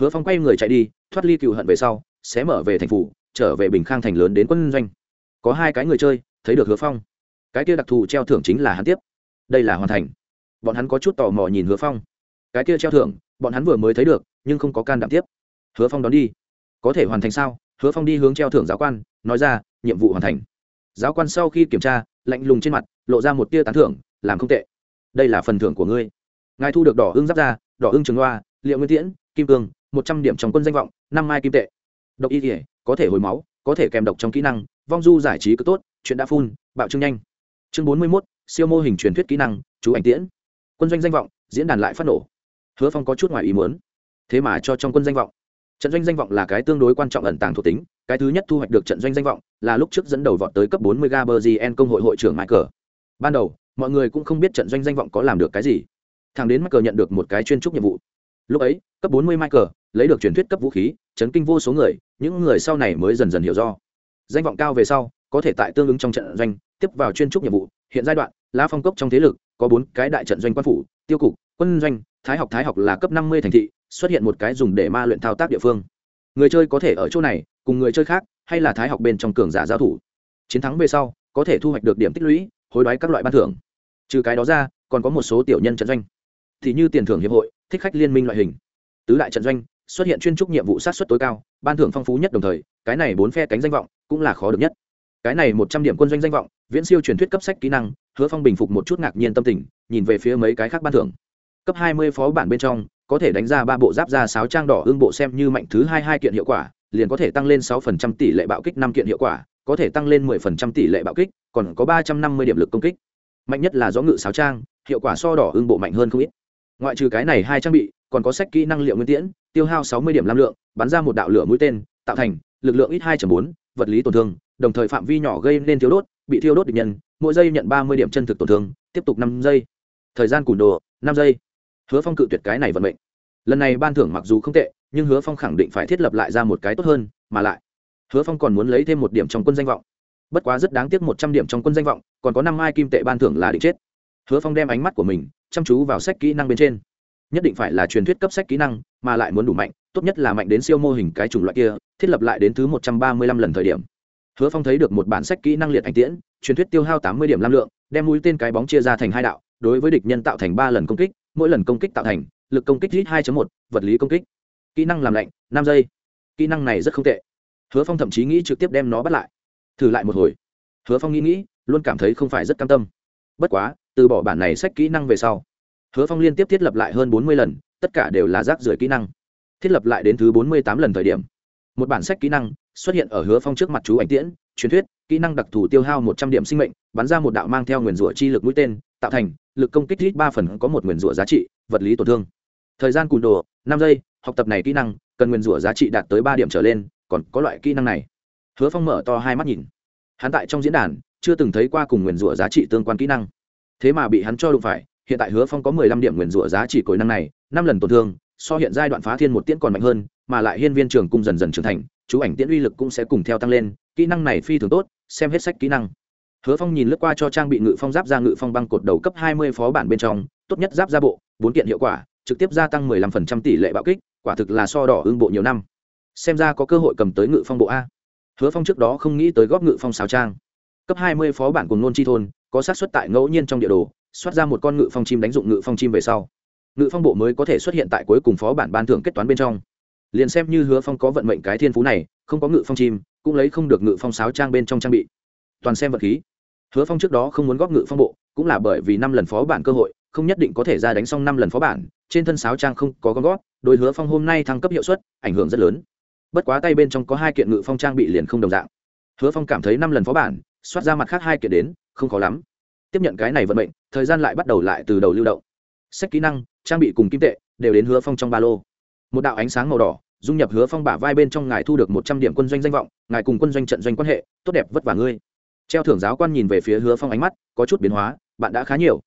hứa phong quay người chạy đi, thoát ly cựu hận về sau sẽ mở về thành phủ, trở về bình khang thành lớn đến quân doanh. Có hai cái người chơi, thấy được hứa phong. Cái kia đặc thù treo thưởng chính là hắn tiếp. Đây là hoàn thành. Bọn hắn có chút tò mò nhìn hứa phong. Cái kia treo thưởng, bọn hắn vừa mới thấy được, nhưng không có can đảm tiếp. Hứa phong đón đi. Có thể hoàn thành sao? Hứa phong đi hướng treo thưởng giáo quan, nói ra, nhiệm vụ hoàn thành. Giáo quan sau khi kiểm tra, lạnh lùng trên mặt, lộ ra một tia tán thưởng, làm không tệ. Đây là phần thưởng của ngươi. Ngài thu được đỏ hưng giáp ra đỏ hưng trường loa liệu nguyên tiễn kim cương, một trăm điểm trong quân danh vọng, năm mai kim tệ. Độc y thể có thể hồi máu, có thể kèm độc trong kỹ năng, vong du giải trí cứ tốt, chuyện đã phun, bạo trương nhanh. Chương bốn mươi mốt, siêu mô hình truyền thuyết kỹ năng, chú ảnh tiễn. Quân doanh danh vọng, diễn đàn lại phát nổ. Hứa phong có chút ngoài ý muốn. Thế mà cho trong quân danh vọng. Trận doanh danh vọng là cái tương đối quan trọng ẩn tàng thuộc tính, cái thứ nhất thu hoạch được trận doanh danh vọng là lúc trước dẫn đầu vọt tới cấp bốn mươi gaberzien công hội hội trưởng michael. Ban đầu, mọi người cũng không biết trận doanh danh vọng có làm được cái gì. Thằng đến michael nhận được một cái chuyên trúc nhiệm vụ lúc ấy, cấp bốn mươi michael, lấy được truyền thuyết cấp vũ khí, chấn kinh vô số người, những người sau này mới dần dần hiểu do. Danh vọng cao về sau, có thể tại tương ứng trong trận doanh, tiếp vào chuyên trúc nhiệm vụ, hiện giai đoạn, la phong cốc trong thế lực, có bốn cái đại trận doanh quan phủ, tiêu cục, quân doanh, thái học thái học là cấp năm mươi thành thị, xuất hiện một cái dùng để ma luyện thao tác địa phương. Người chơi có thể ở chỗ này, cùng người chơi khác, hay là thái học bên trong cường giả giao thủ. Chiến thắng về sau, có thể thu hoạch được điểm tích lũy, hối đoái các loại ban thưởng. Trừ cái đó ra, còn có một số tiểu nhân trận doanh. Thì như tiền thưởng hiệp hội thích khách liên minh loại hình. Tứ đại trận doanh xuất hiện chuyên trúc nhiệm vụ sát xuất tối cao, ban thưởng phong phú nhất đồng thời, cái này bốn phe cánh danh vọng cũng là khó được nhất. Cái này một trăm điểm quân doanh danh vọng, viễn siêu truyền thuyết cấp sách kỹ năng, hứa phong bình phục một chút ngạc nhiên tâm tình, nhìn về phía mấy cái khác ban thưởng. Cấp hai mươi phó bản bên trong, có thể đánh ra ba bộ giáp ra sáu trang đỏ hương bộ xem như mạnh thứ hai hai kiện hiệu quả, liền có thể tăng lên sáu phần trăm tỷ lệ bạo kích năm kiện hiệu quả, có thể tăng lên mười phần trăm tỷ lệ bạo kích, còn có ba trăm năm mươi điểm lực công kích. Mạnh nhất là gió ngự sáu trang, hiệu quả so đỏ hương bộ mạnh hơn không ít ngoại trừ cái này hai trang bị, còn có sách kỹ năng liệu nguyên tiễn, tiêu hao sáu mươi điểm lam lượng, bắn ra một đạo lửa mũi tên, tạo thành lực lượng ít hai bốn, vật lý tổn thương, đồng thời phạm vi nhỏ gây nên thiếu đốt, bị thiêu đốt địch nhân, mỗi giây nhận ba mươi điểm chân thực tổn thương, tiếp tục năm giây. Thời gian cùn đồ, năm giây. Hứa phong cự tuyệt cái này vận mệnh. Lần này ban thưởng mặc dù không tệ, nhưng hứa phong khẳng định phải thiết lập lại ra một cái tốt hơn, mà lại, hứa phong còn muốn lấy thêm một điểm trong quân danh vọng. Bất quá rất đáng tiếc một trăm điểm trong quân danh vọng, còn có năm mai kim tệ ban thưởng là định chết. Hứa phong đem ánh mắt của mình chăm chú vào sách kỹ năng bên trên. Nhất định phải là truyền thuyết cấp sách kỹ năng, mà lại muốn đủ mạnh, tốt nhất là mạnh đến siêu mô hình cái chủng loại kia, thiết lập lại đến thứ một trăm ba mươi lăm lần thời điểm. Hứa phong thấy được một bản sách kỹ năng liệt ảnh tiễn, truyền thuyết tiêu hao tám mươi điểm lam lượng, đem mũi tên cái bóng chia ra thành hai đạo, đối với địch nhân tạo thành ba lần công kích, mỗi lần công kích tạo thành, lực công kích hít hai một, vật lý công kích. Kỹ năng làm lạnh, năm giây. Kỹ năng này rất không tệ. Hứa phong thậm chí nghĩ trực tiếp đem nó bắt lại. Thử lại một hồi. Hứa phong nghĩ nghĩ, luôn cảm thấy không phải rất cam tâm. Bất quá từ bỏ bản này sách kỹ năng về sau, hứa phong liên tiếp thiết lập lại hơn bốn mươi lần, tất cả đều là rác rưởi kỹ năng. Thiết lập lại đến thứ bốn mươi tám lần thời điểm, một bản sách kỹ năng xuất hiện ở hứa phong trước mặt chú ảnh tiễn, truyền thuyết, kỹ năng đặc thù tiêu hao một trăm điểm sinh mệnh, bắn ra một đạo mang theo nguyền rủa chi lực mũi tên, tạo thành lực công kích ít ba phần có một nguyền rủa giá trị, vật lý tổn thương. Thời gian cùn đồ, năm giây, học tập này kỹ năng cần nguyền rủa giá trị đạt tới ba điểm trở lên, còn có loại kỹ năng này. Hứa phong mở to hai mắt nhìn. Hắn tại trong diễn đàn chưa từng thấy qua cùng nguyền rủa giá trị tương quan kỹ năng thế mà bị hắn cho đụng phải, hiện tại hứa phong có mười lăm điểm nguyền rủa giá trị cối năng này, năm lần tổn thương, so hiện giai đoạn phá thiên một tiễn còn mạnh hơn, mà lại hiên viên trường cung dần dần trưởng thành, chú ảnh tiễn uy lực cũng sẽ cùng theo tăng lên, kỹ năng này phi thường tốt, xem hết sách kỹ năng. Hứa phong nhìn lướt qua cho trang bị ngự phong giáp ra ngự phong băng cột đầu cấp hai mươi phó bản bên trong, tốt nhất giáp ra bộ, bốn kiện hiệu quả, trực tiếp gia tăng mười lăm phần trăm tỷ lệ bạo kích, quả thực là so đỏ ương bộ nhiều năm. Xem ra có cơ hội cầm tới ngự phong bộ a. Hứa phong trước đó không nghĩ tới góp ngự phong xào trang. Cấp hai mươi phó bản cùng nôn chi thôn có xác suất tại ngẫu nhiên trong địa đồ xuất ra một con ngự phong chim đánh dụng ngự phong chim về sau. Ngự phong bộ mới có thể xuất hiện tại cuối cùng phó bản ban thưởng kết toán bên trong. Liền xem như hứa phong có vận mệnh cái thiên phú này, không có ngự phong chim, cũng lấy không được ngự phong sáo trang bên trong trang bị. Toàn xem vật khí. Hứa phong trước đó không muốn góp ngự phong bộ, cũng là bởi vì năm lần phó bản cơ hội, không nhất định có thể ra đánh xong năm lần phó bản, trên thân sáo trang không có con gót đôi hứa phong hôm nay thăng cấp hiệu suất, ảnh hưởng rất lớn. Bất quá tay bên trong có hai kiện ngự phong trang bị liền không đồng dạng. Hứa phong cảm thấy năm lần phó bản soát ra mặt khác hai kiện đến không khó lắm. Tiếp nhận cái này vận mệnh, thời gian lại bắt đầu lại từ đầu lưu động. Sách kỹ năng, trang bị cùng kim tệ đều đến hứa phong trong ba lô. Một đạo ánh sáng màu đỏ, dung nhập hứa phong bả vai bên trong ngài thu được một trăm điểm quân doanh danh vọng, ngài cùng quân doanh trận doanh quan hệ, tốt đẹp vất vả ngươi. Treo thưởng giáo quan nhìn về phía hứa phong ánh mắt, có chút biến hóa, bạn đã khá nhiều.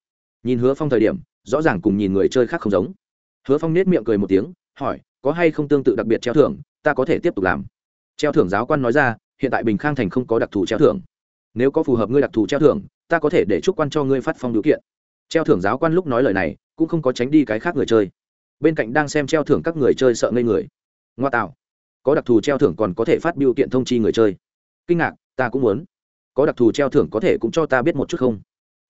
Nhìn hứa phong thời điểm, rõ ràng cùng nhìn người chơi khác không giống. Hứa phong nết miệng cười một tiếng, hỏi, có hay không tương tự đặc biệt treo thưởng, ta có thể tiếp tục làm. Treo thưởng giáo quan nói ra, hiện tại bình khang thành không có đặc thù treo thưởng nếu có phù hợp ngươi đặc thù treo thưởng, ta có thể để chúc quan cho ngươi phát phong điều kiện. Treo thưởng giáo quan lúc nói lời này, cũng không có tránh đi cái khác người chơi. Bên cạnh đang xem treo thưởng các người chơi sợ ngây người. Ngoa tạo. Có đặc thù treo thưởng còn có thể phát biểu kiện thông chi người chơi. Kinh ngạc, ta cũng muốn. Có đặc thù treo thưởng có thể cũng cho ta biết một chút không?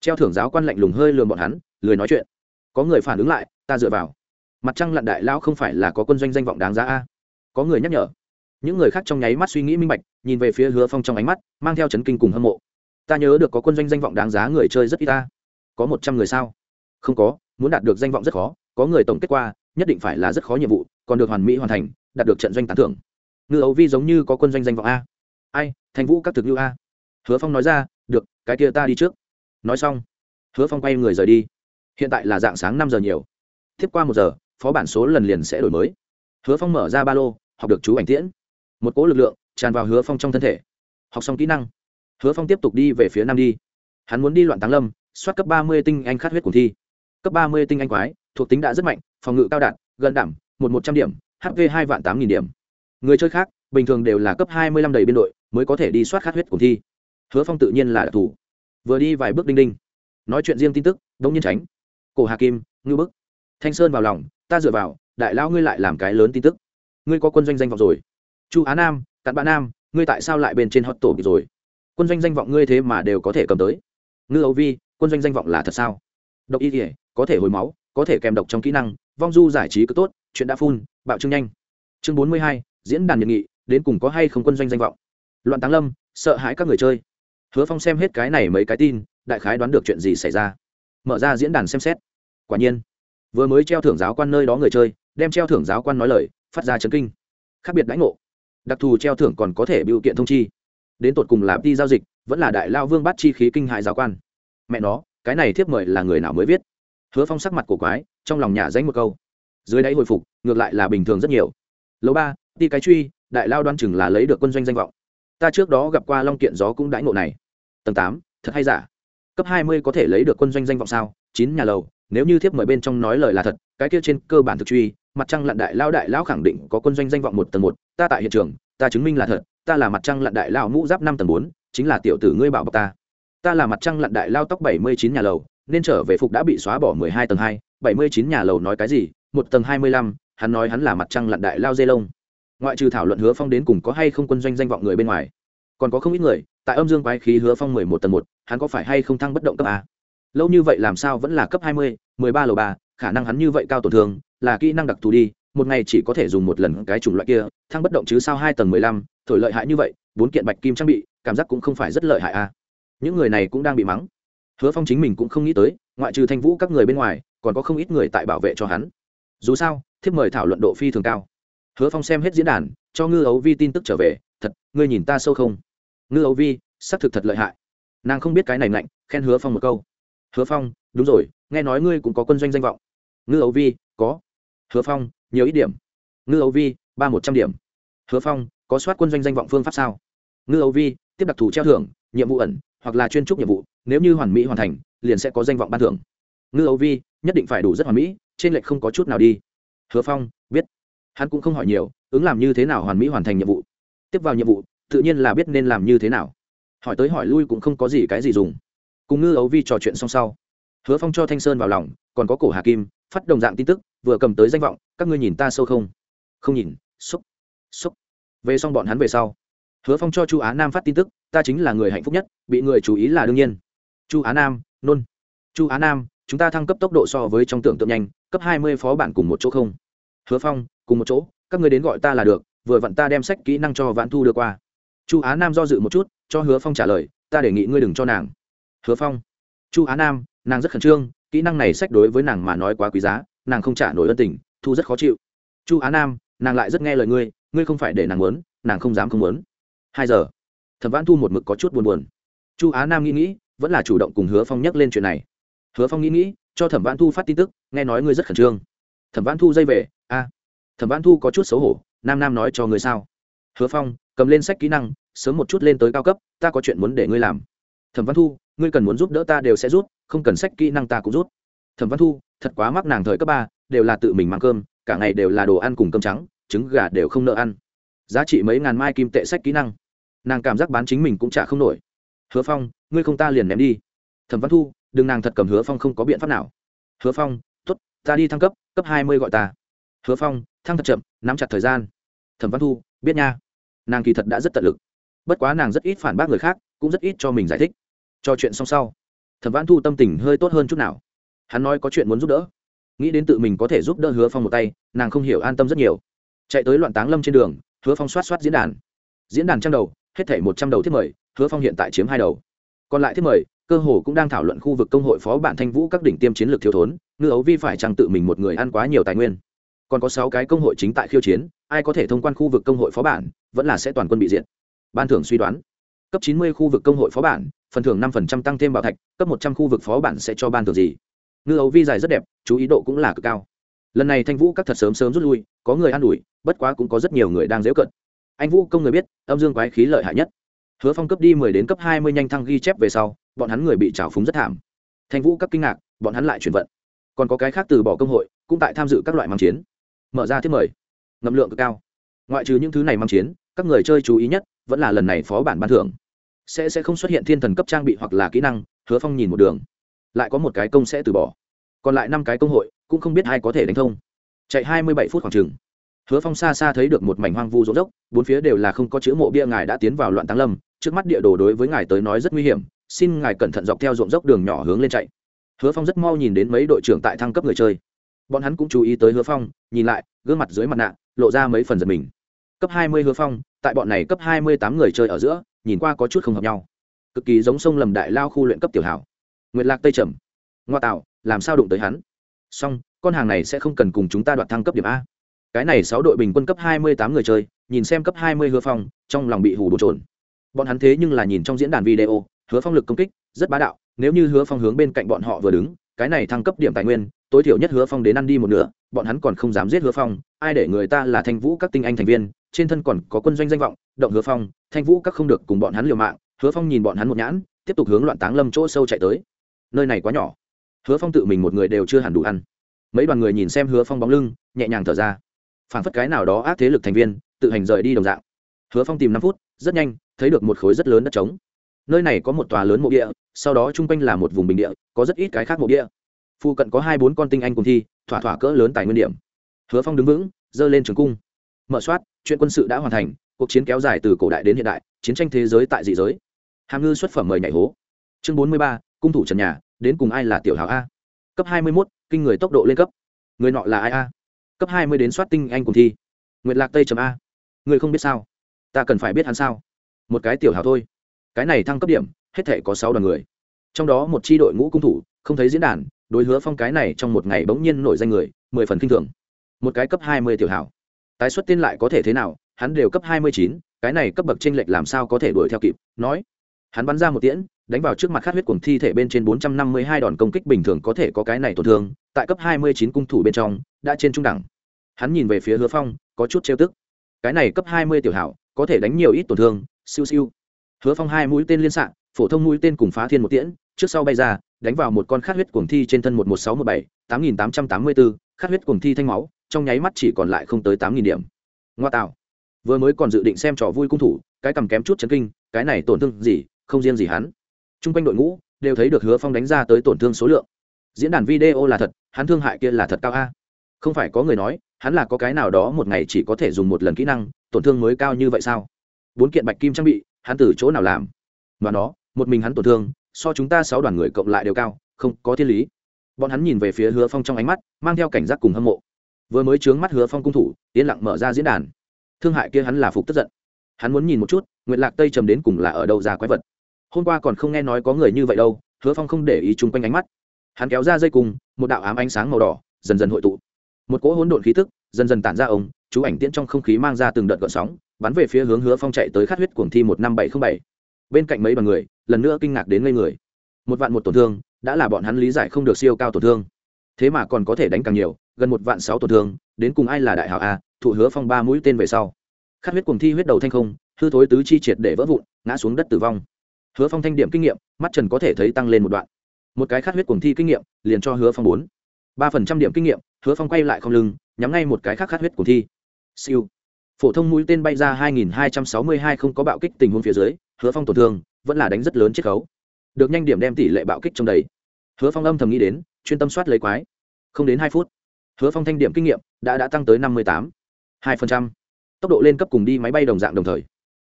Treo thưởng giáo quan lạnh lùng hơi lườm bọn hắn, lười nói chuyện. Có người phản ứng lại, ta dựa vào. Mặt trăng lặn đại lão không phải là có quân doanh danh vọng đáng giá a? Có người nhắc nhở những người khác trong nháy mắt suy nghĩ minh bạch, nhìn về phía hứa phong trong ánh mắt, mang theo chấn kinh cùng hâm mộ. Ta nhớ được có quân doanh danh vọng đáng giá người chơi rất ít ta. Có một trăm người sao? Không có, muốn đạt được danh vọng rất khó, có người tổng kết qua, nhất định phải là rất khó nhiệm vụ, còn được hoàn mỹ hoàn thành, đạt được trận doanh tán thưởng. Ngư ấu vi giống như có quân doanh danh vọng a. Ai, thành vũ các thực như a. Hứa phong nói ra, được, cái kia ta đi trước. Nói xong, hứa phong quay người rời đi. Hiện tại là dạng sáng năm giờ nhiều. Tiếp qua một giờ, phó bản số lần liền sẽ đổi mới. Hứa phong mở ra ba lô, học được chú ảnh tiễn một cỗ lực lượng tràn vào hứa phong trong thân thể. Học xong kỹ năng, hứa phong tiếp tục đi về phía nam đi. Hắn muốn đi loạn táng lâm, soát cấp ba mươi tinh anh khát huyết cùng thi. Cấp ba mươi tinh anh quái, thuộc tính đã rất mạnh, phòng ngự cao đạt gần đảm, một một trăm điểm hv hai vạn tám nghìn điểm. Người chơi khác, bình thường đều là cấp hai mươi lăm đầy biên đội, mới có thể đi soát khát huyết cùng thi. Hứa phong tự nhiên là đặc thù. Vừa đi vài bước đinh đinh, nói chuyện riêng tin tức, đông nhiên tránh, cổ hà kim, ngư bức. Thanh sơn vào lòng, ta dựa vào, đại lão ngươi lại làm cái lớn tin tức. Ngươi có quân doanh danh vọng rồi chu á nam, cặn bã nam, ngươi tại sao lại bên trên hot tổ bị rồi? Quân doanh danh vọng ngươi thế mà đều có thể cầm tới. Ngư âu vi, quân doanh danh vọng là thật sao? Độc y thể có thể hồi máu, có thể kèm độc trong kỹ năng, vong du giải trí cứ tốt, chuyện đã phun, bạo trưng nhanh. Chương bốn mươi hai, diễn đàn nhiệt nghị, đến cùng có hay không quân doanh danh vọng? Loạn táng lâm, sợ hãi các người chơi. Hứa phong xem hết cái này mấy cái tin, đại khái đoán được chuyện gì xảy ra. Mở ra diễn đàn xem xét. Quả nhiên, vừa mới treo thưởng giáo quan nơi đó người chơi, đem treo thưởng giáo quan nói lời, phát ra chấn kinh. Khác biệt đãi ngộ đặc thù treo thưởng còn có thể biểu kiện thông chi. Đến tột cùng là đi giao dịch, vẫn là đại lao vương bắt chi khí kinh hại giáo quan. Mẹ nó, cái này thiếp mời là người nào mới viết? Hứa phong sắc mặt của quái, trong lòng nhà danh một câu. Dưới đáy hồi phục, ngược lại là bình thường rất nhiều. Lâu ba, đi cái truy, đại lao đoan chừng là lấy được quân doanh danh vọng. Ta trước đó gặp qua long kiện gió cũng đãi ngộ này. Tầng tám, thật hay giả? Cấp hai mươi có thể lấy được quân doanh danh vọng sao? Chín nhà lầu, nếu như thiếp mời bên trong nói lời là thật, cái kia trên cơ bản thực truy mặt trăng lặn đại lao đại lao khẳng định có quân doanh danh vọng một tầng một, ta tại hiện trường, ta chứng minh là thật, ta là mặt trăng lặn đại lao mũ giáp năm tầng bốn, chính là tiểu tử ngươi bảo bọc ta. Ta là mặt trăng lặn đại lao tóc bảy mươi chín nhà lầu, nên trở về phục đã bị xóa bỏ mười hai tầng hai, bảy mươi chín nhà lầu nói cái gì, một tầng hai mươi lăm, hắn nói hắn là mặt trăng lặn đại lao dê lông. Ngoại trừ thảo luận hứa phong đến cùng có hay không quân doanh danh vọng người bên ngoài, còn có không ít người, tại âm dương quái khí hứa phong mười một tầng một, hắn có phải hay không thăng bất động cấp a? Lâu như vậy làm sao vẫn là cấp hai mươi, mười ba lầu ba, khả năng hắn như vậy cao tổn thương là kỹ năng đặc thù đi, một ngày chỉ có thể dùng một lần cái chủng loại kia, thăng bất động chứ sao hai tầng mười lăm, thổi lợi hại như vậy, bốn kiện bạch kim trang bị, cảm giác cũng không phải rất lợi hại a những người này cũng đang bị mắng. Hứa phong chính mình cũng không nghĩ tới, ngoại trừ thanh vũ các người bên ngoài, còn có không ít người tại bảo vệ cho hắn. Dù sao, thiếp mời thảo luận độ phi thường cao. Hứa phong xem hết diễn đàn, cho ngư ấu vi tin tức trở về, thật, ngươi nhìn ta sâu không? Ngư ấu vi, xác thực thật lợi hại. Nàng không biết cái này mạnh khen hứa phong một câu. Hứa phong, đúng rồi, nghe nói ngươi cũng có quân doanh danh vọng. Ngư ấu vi, có hứa phong, nhiều ít điểm. Ngư Âu vi, ba một trăm điểm. Hứa phong, có soát quân doanh danh vọng phương pháp sao? Ngư Âu vi, tiếp đặc thù treo thưởng, nhiệm vụ ẩn, hoặc là chuyên trúc nhiệm vụ, nếu như hoàn mỹ hoàn thành, liền sẽ có danh vọng ban thưởng. Ngư Âu vi, nhất định phải đủ rất hoàn mỹ, trên lệch không có chút nào đi. Hứa phong, biết. Hắn cũng không hỏi nhiều, ứng làm như thế nào hoàn mỹ hoàn thành nhiệm vụ. Tiếp vào nhiệm vụ, tự nhiên là biết nên làm như thế nào. Hỏi tới hỏi lui cũng không có gì cái gì dùng. Cùng ngư ấu vi trò chuyện xong sau, hứa phong cho thanh sơn vào lòng, còn có cổ hà kim, phát đồng dạng tin tức vừa cầm tới danh vọng, các ngươi nhìn ta sâu không? Không nhìn, xúc xúc. Về xong bọn hắn về sau, hứa phong cho chu á nam phát tin tức, ta chính là người hạnh phúc nhất, bị người chú ý là đương nhiên. Chu á nam, nôn. Chu á nam, chúng ta thăng cấp tốc độ so với trong tưởng tượng nhanh, cấp hai mươi phó bản cùng một chỗ không? Hứa phong, cùng một chỗ, các người đến gọi ta là được, vừa vặn ta đem sách kỹ năng cho vãn thu đưa qua. Chu á nam do dự một chút, cho hứa phong trả lời, ta đề nghị ngươi đừng cho nàng. Hứa phong. Chu á nam, nàng rất khẩn trương, kỹ năng này sách đối với nàng mà nói quá quý giá nàng không trả nổi ân tình, thu rất khó chịu. Chu á nam, nàng lại rất nghe lời ngươi ngươi không phải để nàng muốn, nàng không dám không muốn. Hai giờ, thẩm vãn thu một mực có chút buồn buồn. Chu á nam nghĩ nghĩ, vẫn là chủ động cùng hứa phong nhắc lên chuyện này. Hứa phong nghĩ nghĩ, cho thẩm vãn thu phát tin tức, nghe nói ngươi rất khẩn trương. Thẩm vãn thu dây về, a. Thẩm vãn thu có chút xấu hổ, nam nam nói cho ngươi sao? Hứa phong, cầm lên sách kỹ năng, sớm một chút lên tới cao cấp, ta có chuyện muốn để ngươi làm. Thẩm văn thu, ngươi cần muốn giúp đỡ ta đều sẽ rút, không cần sách kỹ năng ta cũng rút. Thẩm văn thu thật quá mắc nàng thời cấp ba, đều là tự mình mang cơm, cả ngày đều là đồ ăn cùng cơm trắng, trứng gà đều không nợ ăn. Giá trị mấy ngàn mai kim tệ sách kỹ năng. Nàng cảm giác bán chính mình cũng trả không nổi. Hứa phong, ngươi không ta liền ném đi. Thẩm văn thu, đừng, nàng thật cầm hứa phong không có biện pháp nào. Hứa phong t ố t ta đi thăng cấp cấp hai mươi gọi ta. Hứa phong, thăng thật chậm, nắm chặt thời gian. Thẩm văn thu, biết nha. Nàng kỳ thật đã rất tận lực. Bất quá nàng rất ít phản bác người khác, cũng rất ít cho mình giải thích. Cho chuyện xong sau, thẩm văn thu tâm tình hơi tốt hơn chút nào hắn nói có chuyện muốn giúp đỡ. Nghĩ đến tự mình có thể giúp đỡ hứa phong một tay, nàng không hiểu an tâm rất nhiều. Chạy tới loạn táng lâm trên đường, hứa phong soát soát diễn đàn. Diễn đàn trăm đầu, hết thể một trăm đầu thiết mời, hứa phong hiện tại chiếm hai đầu. Còn lại thiết mời, cơ hồ cũng đang thảo luận khu vực công hội phó bản thanh vũ các đỉnh tiêm chiến lược thiếu thốn, ngư ấu vi phải chăng tự mình một người ăn quá nhiều tài nguyên. Còn có sáu cái công hội chính tại khiêu chiến, ai có thể thông quan khu vực công hội phó bản, vẫn là sẽ toàn quân bị diệt. Ban thưởng suy đoán. Cấp chín mươi khu vực công hội phó bản, phần thưởng năm phần trăm tăng thêm bảo thạch, cấp một trăm khu vực phó bản sẽ cho ban thưởng gì? Ngư ấu vi dài rất đẹp, chú ý độ cũng là cực cao. Lần này thanh vũ các thật sớm sớm rút lui, có người an ủi, bất quá cũng có rất nhiều người đang dễ cận anh vũ công người biết, âm dương quái khí lợi hại nhất. Hứa phong cấp đi mười đến cấp hai mươi nhanh thăng ghi chép về sau, bọn hắn người bị trào phúng rất thảm. Thanh vũ các kinh ngạc, bọn hắn lại chuyển vận. Còn có cái khác từ bỏ công hội, cũng tại tham dự các loại mang chiến. Mở ra thiết mời. Ngậm lượng cực cao. Ngoại trừ những thứ này mang chiến, các người chơi chú ý nhất vẫn là lần này phó bản ban thưởng. Sẽ sẽ không xuất hiện thiên thần cấp trang bị hoặc là kỹ năng, hứa phong nhìn một đường lại có một cái công sẽ từ bỏ. Còn lại năm cái công hội, cũng không biết ai có thể đánh thông. Chạy hai mươi bảy phút khoảng chừng. Hứa phong xa xa thấy được một mảnh hoang vu rỗng dốc bốn phía đều là không có chữ mộ bia ngài đã tiến vào loạn táng lâm, trước mắt địa đồ đối với ngài tới nói rất nguy hiểm, xin ngài cẩn thận dọc theo ruộng dốc đường nhỏ hướng lên chạy. Hứa phong rất mau nhìn đến mấy đội trưởng tại thăng cấp người chơi. Bọn hắn cũng chú ý tới hứa phong, nhìn lại, gương mặt dưới mặt nạ, lộ ra mấy phần giật mình. Cấp hai mươi hứa phong, tại bọn này cấp hai mươi tám người chơi ở giữa, nhìn qua có chút không hợp nhau. Cực kỳ giống sông lầm đại lao khu luyện cấp tiểu hảo nguyệt lạc tây trầm. Ngoa tạo, làm sao đụng tới hắn? Song con hàng này sẽ không cần cùng chúng ta đoạt thăng cấp điểm a. Cái này sáu đội bình quân cấp hai mươi tám người chơi, nhìn xem cấp hai mươi hứa phong, trong lòng bị hù bột trồn bọn hắn thế nhưng là nhìn trong diễn đàn video, hứa phong lực công kích, rất bá đạo, nếu như hứa phong hướng bên cạnh bọn họ vừa đứng, cái này thăng cấp điểm tài nguyên, tối thiểu nhất hứa phong đến ăn đi một nửa, bọn hắn còn không dám giết hứa phong, ai để người ta là thanh vũ các tinh anh thành viên, trên thân còn có quân doanh danh vọng, động hứa phong, thanh vũ các không được cùng bọn hắn liều mạng, hứa phong nhìn bọn hắn một nhãn, tiếp tục hướng loạn táng lâm chỗ sâu chạy tới nơi này quá nhỏ. Hứa phong tự mình một người đều chưa hẳn đủ ăn. Mấy đoàn người nhìn xem hứa phong bóng lưng, nhẹ nhàng thở ra. Phản phất cái nào đó ác thế lực thành viên, tự hành rời đi đồng dạng. Hứa phong tìm năm phút, rất nhanh, thấy được một khối rất lớn đất trống. Nơi này có một tòa lớn mộ địa, sau đó chung quanh là một vùng bình địa, có rất ít cái khác mộ địa. Phụ cận có hai bốn con tinh anh cùng thi, thỏa thỏa cỡ lớn tài nguyên điểm. Hứa phong đứng vững dơ lên trường cung. Mở soát, chuyện quân sự đã hoàn thành, cuộc chiến kéo dài từ cổ đại đến hiện đại, chiến tranh thế giới tại dị giới. Hàm ngư xuất phẩm mời nhảy hố. Chương bốn mươi ba cung thủ trần nhà, đến cùng ai là tiểu hào a? Cấp hai mươi mốt, kinh người tốc độ lên cấp. Người nọ là ai a? Cấp hai mươi đến soát tinh anh cùng thi. Nguyện lạc tây trầm a. Người không biết sao? Ta cần phải biết hắn sao? Một cái tiểu hào thôi. Cái này thăng cấp điểm, hết thể có sáu đoàn người. Trong đó một c h i đội ngũ cung thủ, không thấy diễn đàn, đối hứa phong cái này trong một ngày bỗng nhiên nổi danh người, mười phần k i n h thường. Một cái cấp hai mươi tiểu hào tái xuất tiên lại có thể thế nào? Hắn đều cấp hai mươi chín, cái này cấp bậc t r ê n lệch làm sao có thể đuổi theo kịp? Nói. Hắn bắn ra một tiễn đánh vào trước mặt khát huyết cuồng thi thể bên trên bốn trăm năm mươi hai đòn công kích bình thường có thể có cái này tổn thương, tại cấp hai mươi chín cung thủ bên trong, đã trên trung đẳng. Hắn nhìn về phía hứa phong, có chút trêu tức. Cái này cấp hai mươi tiểu hảo, có thể đánh nhiều ít tổn thương, siêu siêu. Hứa phong hai mũi tên liên xạ, phổ thông mũi tên cùng phá thiên một tiễn, trước sau bay ra, đánh vào một con khát huyết cuồng thi trên thân một một sáu một bảy, tám nghìn tám trăm tám mươi bốn khát huyết cuồng thi thanh máu, trong nháy mắt chỉ còn lại không tới tám nghìn điểm. Ngoa tạo. Vừa mới còn dự định xem trò vui cung thủ, cái cầm kém chút chấn kinh, cái này tổn thương gì, không riêng gì hắn t r u n g quanh đội ngũ đều thấy được hứa phong đánh ra tới tổn thương số lượng. Diễn đàn video là thật, hắn thương hại kia là thật cao a. Không phải có người nói, hắn là có cái nào đó một ngày chỉ có thể dùng một lần kỹ năng, tổn thương mới cao như vậy sao? Bốn kiện bạch kim trang bị, hắn từ chỗ nào làm? Và nó, một mình hắn tổn thương, so chúng ta sáu đoàn người cộng lại đều cao, không có thiên lý. Bọn hắn nhìn về phía hứa phong trong ánh mắt, mang theo cảnh giác cùng hâm mộ. Vừa mới trướng mắt hứa phong cung thủ, yên lặng mở ra diễn đàn. Thương hại kia hắn là phục tức giận. Hắn muốn nhìn một chút nguyện lạc tây trầm đến cùng là ở đâu ra quái vật hôm qua còn không nghe nói có người như vậy đâu, hứa phong không để ý chung quanh ánh mắt. Hắn kéo ra dây cùng một đạo ám ánh sáng màu đỏ, dần dần hội tụ. Một cỗ hỗn độn khí tức, dần dần tản ra ống chú ảnh tiễn trong không khí mang ra từng đợt gợn sóng, bắn về phía hướng hứa phong chạy tới khát huyết cuồng thi một năm bảy không bảy. Bên cạnh mấy đoàn người, lần nữa kinh ngạc đến ngây người. Một vạn một tổn thương, đã là bọn hắn lý giải không được siêu cao tổn thương. Thế mà còn có thể đánh càng nhiều, gần một vạn sáu tổn thương, đến cùng ai là đại hảo a, thụ hứa phong ba mũi tên về sau. Khát huyết cuồng thi huyết đầu thanh không, hư thối tứ chi triệt để vỡ vụn, ngã xuống đất tử vong hứa phong thanh điểm kinh nghiệm, mắt trần có thể thấy tăng lên một đoạn. Một cái khát huyết cuồng thi kinh nghiệm, liền cho hứa phong bốn. Ba phần trăm điểm kinh nghiệm, hứa phong quay lại không lưng, nhắm ngay một cái khác khát huyết cuồng thi. Siêu. Phổ thông mũi tên bay ra 2262 không có bạo kích tình huống phía dưới, hứa phong tổn thương, vẫn là đánh rất lớn chiết khấu. Được nhanh điểm đem tỷ lệ bạo kích trong đầy. Hứa phong âm thầm nghĩ đến, chuyên tâm soát lấy quái. Không đến hai phút, hứa phong thanh điểm kinh nghiệm đã đã tăng tới năm mươi tám. Hai phần trăm. Tốc độ lên cấp cùng đi máy bay đồng dạng đồng thời.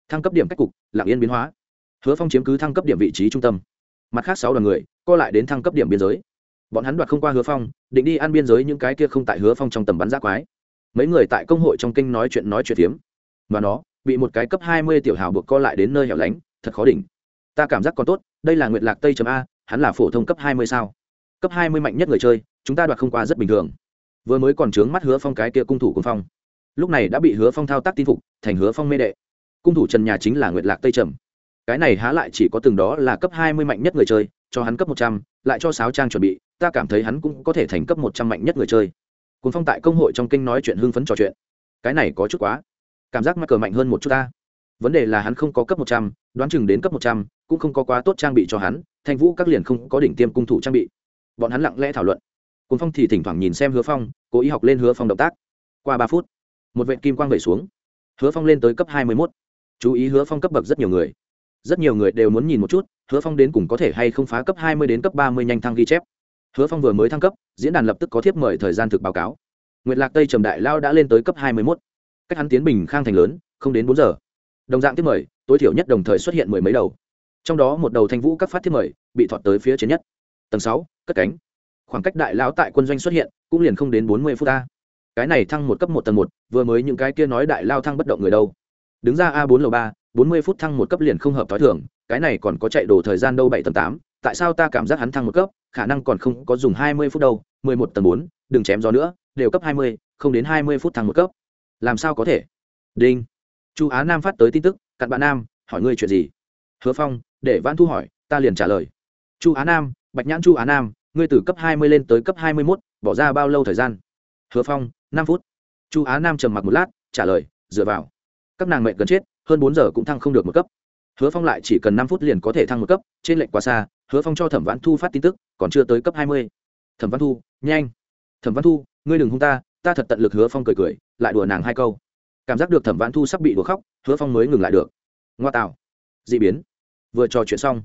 Thăng cấp điểm cách cục lạng yên biến hóa hứa phong chiếm cứ thăng cấp điểm vị trí trung tâm. Mặt khác sáu đoàn người, co lại đến thăng cấp điểm biên giới. Bọn hắn đoạt không qua hứa phong, định đi ăn biên giới những cái kia không tại hứa phong trong tầm bắn giác quái. Mấy người tại công hội trong kinh nói chuyện nói chuyện phiếm. Và nó, bị một cái cấp hai mươi tiểu hào buộc co lại đến nơi hẻo lánh, thật khó đỉnh. Ta cảm giác còn tốt, đây là nguyệt lạc tây a, hắn là phổ thông cấp hai mươi sao? Cấp hai mươi mạnh nhất người chơi, chúng ta đoạt không qua rất bình thường. Vừa mới còn trướng mắt hứa phong cái kia cung thủ cùng phong. Lúc này đã bị hứa phong thao tác tin phục, thành hứa phong mê đệ. Cung thủ trần nhà chính là nguyệt lạc tây trầm cái này há lại chỉ có từng đó là cấp hai mươi mạnh nhất người chơi, cho hắn cấp một trăm, lại cho sáo trang chuẩn bị, ta cảm thấy hắn cũng có thể thành cấp một trăm mạnh nhất người chơi. Cùng phong tại công hội trong kinh nói chuyện hưng phấn trò chuyện. Cái này có chút quá. Cảm giác mắc cờ mạnh hơn một chút ta. Vấn đề là hắn không có cấp một trăm, đoán chừng đến cấp một trăm, cũng không có quá tốt trang bị cho hắn, thanh vũ các liền không có đỉnh tiêm cung thủ trang bị. Bọn hắn lặng lẽ thảo luận. Cùng phong thì thỉnh thoảng nhìn xem hứa phong, cố ý học lên hứa phong động tác. Qua ba phút, một vệ kim quang vẩy xuống. Hứa phong lên tới cấp hai mươi mốt. Chú ý hứa phong cấp bậc rất nhiều người rất nhiều người đều muốn nhìn một chút, hứa phong đến cùng có thể hay không phá cấp hai mươi đến cấp ba mươi nhanh thăng ghi chép. Hứa phong vừa mới thăng cấp, diễn đàn lập tức có thiếp mời thời gian thực báo cáo. Nguyệt lạc tây trầm đại lao đã lên tới cấp hai mươi mốt. Cách hắn tiến bình khang thành lớn, không đến bốn giờ. Đồng dạng tiếp mời, tối thiểu nhất đồng thời xuất hiện mười mấy đầu. Trong đó một đầu thanh vũ các phát thiếp mời, bị thọt tới phía trên nhất. Tầng sáu, cất cánh. Khoảng cách đại lão tại quân doanh xuất hiện, cũng liền không đến bốn mươi phút ta cái này thăng một cấp một tầng một, vừa mới những cái kia nói đại lao thăng bất động người đâu. Đứng ra a bốn lầu ba bốn mươi phút thăng một cấp liền không hợp t h i thường, cái này còn có chạy đồ thời gian đâu bảy tầng tám, tại sao ta cảm giác hắn thăng một cấp, khả năng còn không có dùng hai mươi phút đâu, mười một tầng bốn, đừng chém gió nữa, đều cấp hai mươi, không đến hai mươi phút thăng một cấp. Làm sao có thể? Đinh. Chu á nam phát tới tin tức, cặn bạn nam, hỏi ngươi chuyện gì? Hứa phong, để văn thu hỏi, ta liền trả lời. Chu á nam, bạch nhãn chu á nam, ngươi từ cấp hai mươi lên tới cấp hai mươi mốt, bỏ ra bao lâu thời gian? Hứa phong, năm phút. Chu á nam trầm mặc một lát, trả lời, dựa vào. Các nàng mệnh gần chết hơn bốn giờ cũng thăng không được một cấp. Hứa phong lại chỉ cần năm phút liền có thể thăng một cấp trên lệnh quá xa hứa phong cho thẩm vãn thu phát tin tức còn chưa tới cấp hai mươi. Thẩm văn thu nhanh. Thẩm văn thu ngươi đừng hung ta ta thật tận lực hứa phong cười cười lại đùa nàng hai câu. Cảm giác được thẩm vãn thu sắp bị đùa khóc hứa phong mới ngừng lại được. Ngoa tạo. D ị biến. Vừa trò chuyện xong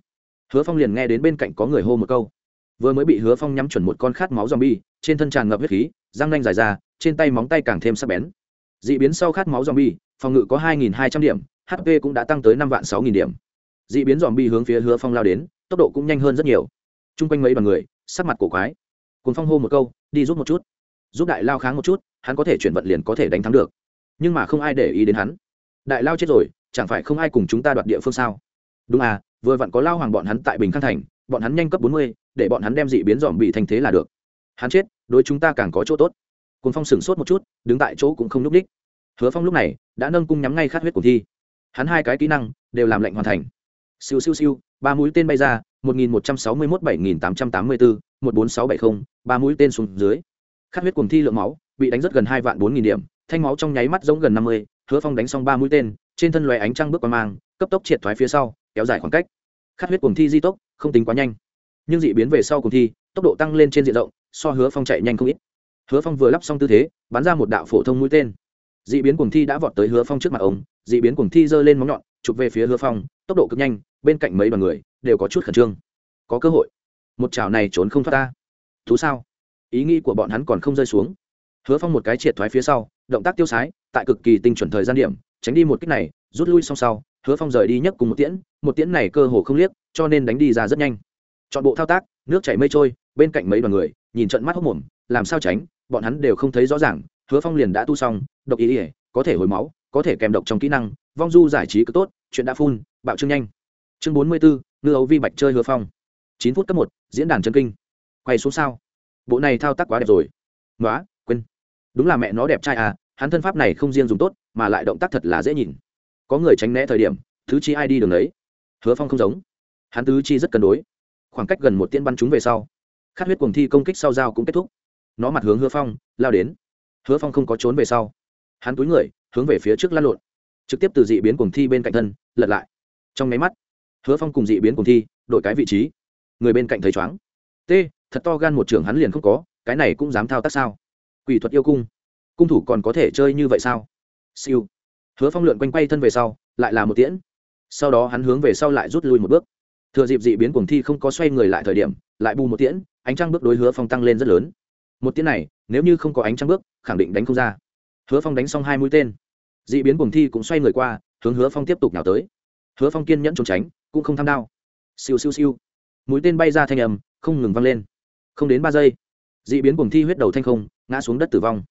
hứa phong liền nghe đến bên cạnh có người hô một câu. Vừa mới bị hứa phong nhắm chuẩn một con khát máu z o m bi e trên thân tràn ngập huyết khí răng nanh dài ra trên tay móng tay càng thêm sắc bén. D ị biến sau khát máu zombie, bi phòng ngự có hai nghìn hai trăm điểm hp cũng đã tăng tới năm vạn sáu nghìn điểm. D ị biến dòm bi hướng phía hứa phong lao đến tốc độ cũng nhanh hơn rất nhiều. T r u n g quanh mấy đoàn người sắc mặt cổ quái. Cùng phong hô một câu đi giúp một chút. Giúp đại lao kháng một chút hắn có thể chuyển vận liền có thể đánh thắng được. Nhưng mà không ai để ý đến hắn. Đại lao chết rồi chẳng phải không ai cùng chúng ta đoạt địa phương sao? Đúng à vừa vặn có lao hoàng bọn hắn tại bình khang thành bọn hắn nhanh cấp bốn mươi để bọn hắn đem dị biến dòm bị thành thế là được. Hắn chết đối chúng ta càng có chỗ tốt. Cuồng Phong sững sốt một chút, đứng tại chỗ cũng không lúc đích. Hứa Phong lúc này đã nâng cung nhắm ngay khát huyết của thi. Hắn hai cái kỹ năng đều làm lệnh hoàn thành. Siêu siêu siêu, ba mũi tên bay ra, 1161 7884, 14670, ba mũi tên xuống dưới. Khát huyết cuồng thi lượng máu, bị đánh rất gần hai vạn bốn nghìn điểm, thanh máu trong nháy mắt giống gần năm mươi. Hứa Phong đánh xong ba mũi tên, trên thân loé ánh trăng bước qua mang, cấp tốc triệt thoái phía sau, kéo dài khoảng cách. Khát huyết cuồng thi di tốc, không tính quá nhanh, nhưng dị biến về sau cuồng thi, tốc độ tăng lên trên diện rộng, so Hứa Phong chạy nhanh không ít hứa phong vừa lắp xong tư thế bắn ra một đạo phổ thông mũi tên d ị biến cuồng thi đã vọt tới hứa phong trước mặt ông d ị biến cuồng thi giơ lên móng nhọn, chụp về phía hứa phong, tốc độ cực nhanh, bên cạnh mấy đoàn người đều có chút khẩn trương. Có cơ hội. Một chảo này trốn không thoát ta. Thú sao? Ý nghĩ của bọn hắn còn không rơi xuống. Hứa phong một cái triệt thoái phía sau, động tác tiêu sái, tại cực kỳ tinh chuẩn thời gian điểm, tránh đi một kích này, rút lui xong sau, hứa phong rời đi nhấc cùng một tiễn một tiễn này cơ hồ không liếc, cho nên đánh đi ra rất nhanh. Chọn bộ thao tác, nước chảy mây trôi, bên cạnh mấy đoàn người, nhìn trận mắt hốc mồm, làm sao tránh, bọn hắn đều không thấy rõ ràng hứa phong liền đã tu xong, độc ý ỉa có thể hồi máu, có thể kèm độc trong kỹ năng, vong du giải trí cực tốt, chuyện đã phun bạo trương nhanh. Chương bốn mươi bốn ngư ấu vi bạch chơi hứa phong. chín phút cấp một, diễn đàn chân kinh. Quay xuống sao? Bộ này thao tác quá đẹp rồi. Nói quên. Đúng là mẹ nó đẹp trai à hắn thân pháp này không riêng dùng tốt, mà lại động tác thật là dễ nhìn. Có người tránh né thời điểm, thứ chi ai đi đường đấy hứa phong không giống. Hắn tứ chi rất cân đối. Khoảng cách gần một tiên bắn chúng về sau, khát huyết cuồng thi công kích sau dao cũng kết thúc. Nó mặt hướng hứa phong, lao đến hứa phong không có trốn về sau, hắn túi người, hướng về phía trước lăn lộn, trực tiếp từ dị biến cuồng thi bên cạnh thân, lật lại. Trong máy mắt, hứa phong cùng dị biến cuồng thi đổi cái vị trí, người bên cạnh thấy chóng t, thật to gan một trưởng hắn liền không có, cái này cũng dám thao tác sao? Quỷ thuật yêu cung cung thủ còn có thể chơi như vậy sao? Siêu. Hứa phong lượn quanh quay thân về sau, lại là một tiễn. Sau đó hắn hướng về sau lại rút lui một bước. Thừa dịp dị biến cuồng thi không có xoay người lại thời điểm, lại bù một tiễn, ánh trăng bước đối hứa phong tăng lên rất lớn một tiếng này, nếu như không có ánh trăng bước, khẳng định đánh không ra. Hứa phong đánh xong hai mũi tên. D ị biến cuồng thi cũng xoay người qua, hướng hứa phong tiếp tục nào tới. Hứa phong kiên nhẫn trốn tránh, cũng không tham đao. Siêu siêu siêu. Mũi tên bay ra thanh ầm không ngừng văng lên. Không đến ba giây d ị biến cuồng thi huyết đầu thanh không, ngã xuống đất tử vong.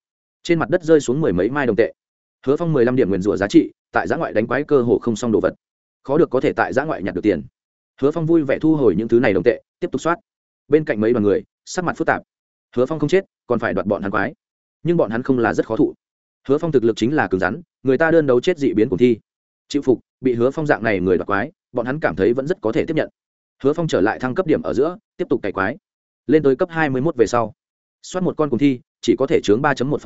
Trên mặt đất rơi xuống mười mấy mai đồng tệ. Hứa phong mười lăm điểm nguyền rủa giá trị, tại giã ngoại đánh quái cơ hồ không xong đồ vật. Khó được có thể tại giã ngoại nhặt được tiền. Hứa phong vui vẻ thu hồi những thứ này đồng tệ, tiếp tục soát. Bên cạnh mấy đoàn người, sắc mặt phức tạp hứa phong không chết, còn phải đoạt bọn hắn quái. Nhưng bọn hắn không là rất khó thụ. Hứa phong thực lực chính là cứng rắn, người ta đơn đấu chết dị biến cùng thi. Chịu phục, bị hứa phong dạng này người đoạt quái, bọn hắn cảm thấy vẫn rất có thể tiếp nhận. Hứa phong trở lại thăng cấp điểm ở giữa, tiếp tục cày quái. Lên tới cấp hai mươi một về sau, soát một con cùng thi, chỉ có thể chướng ba một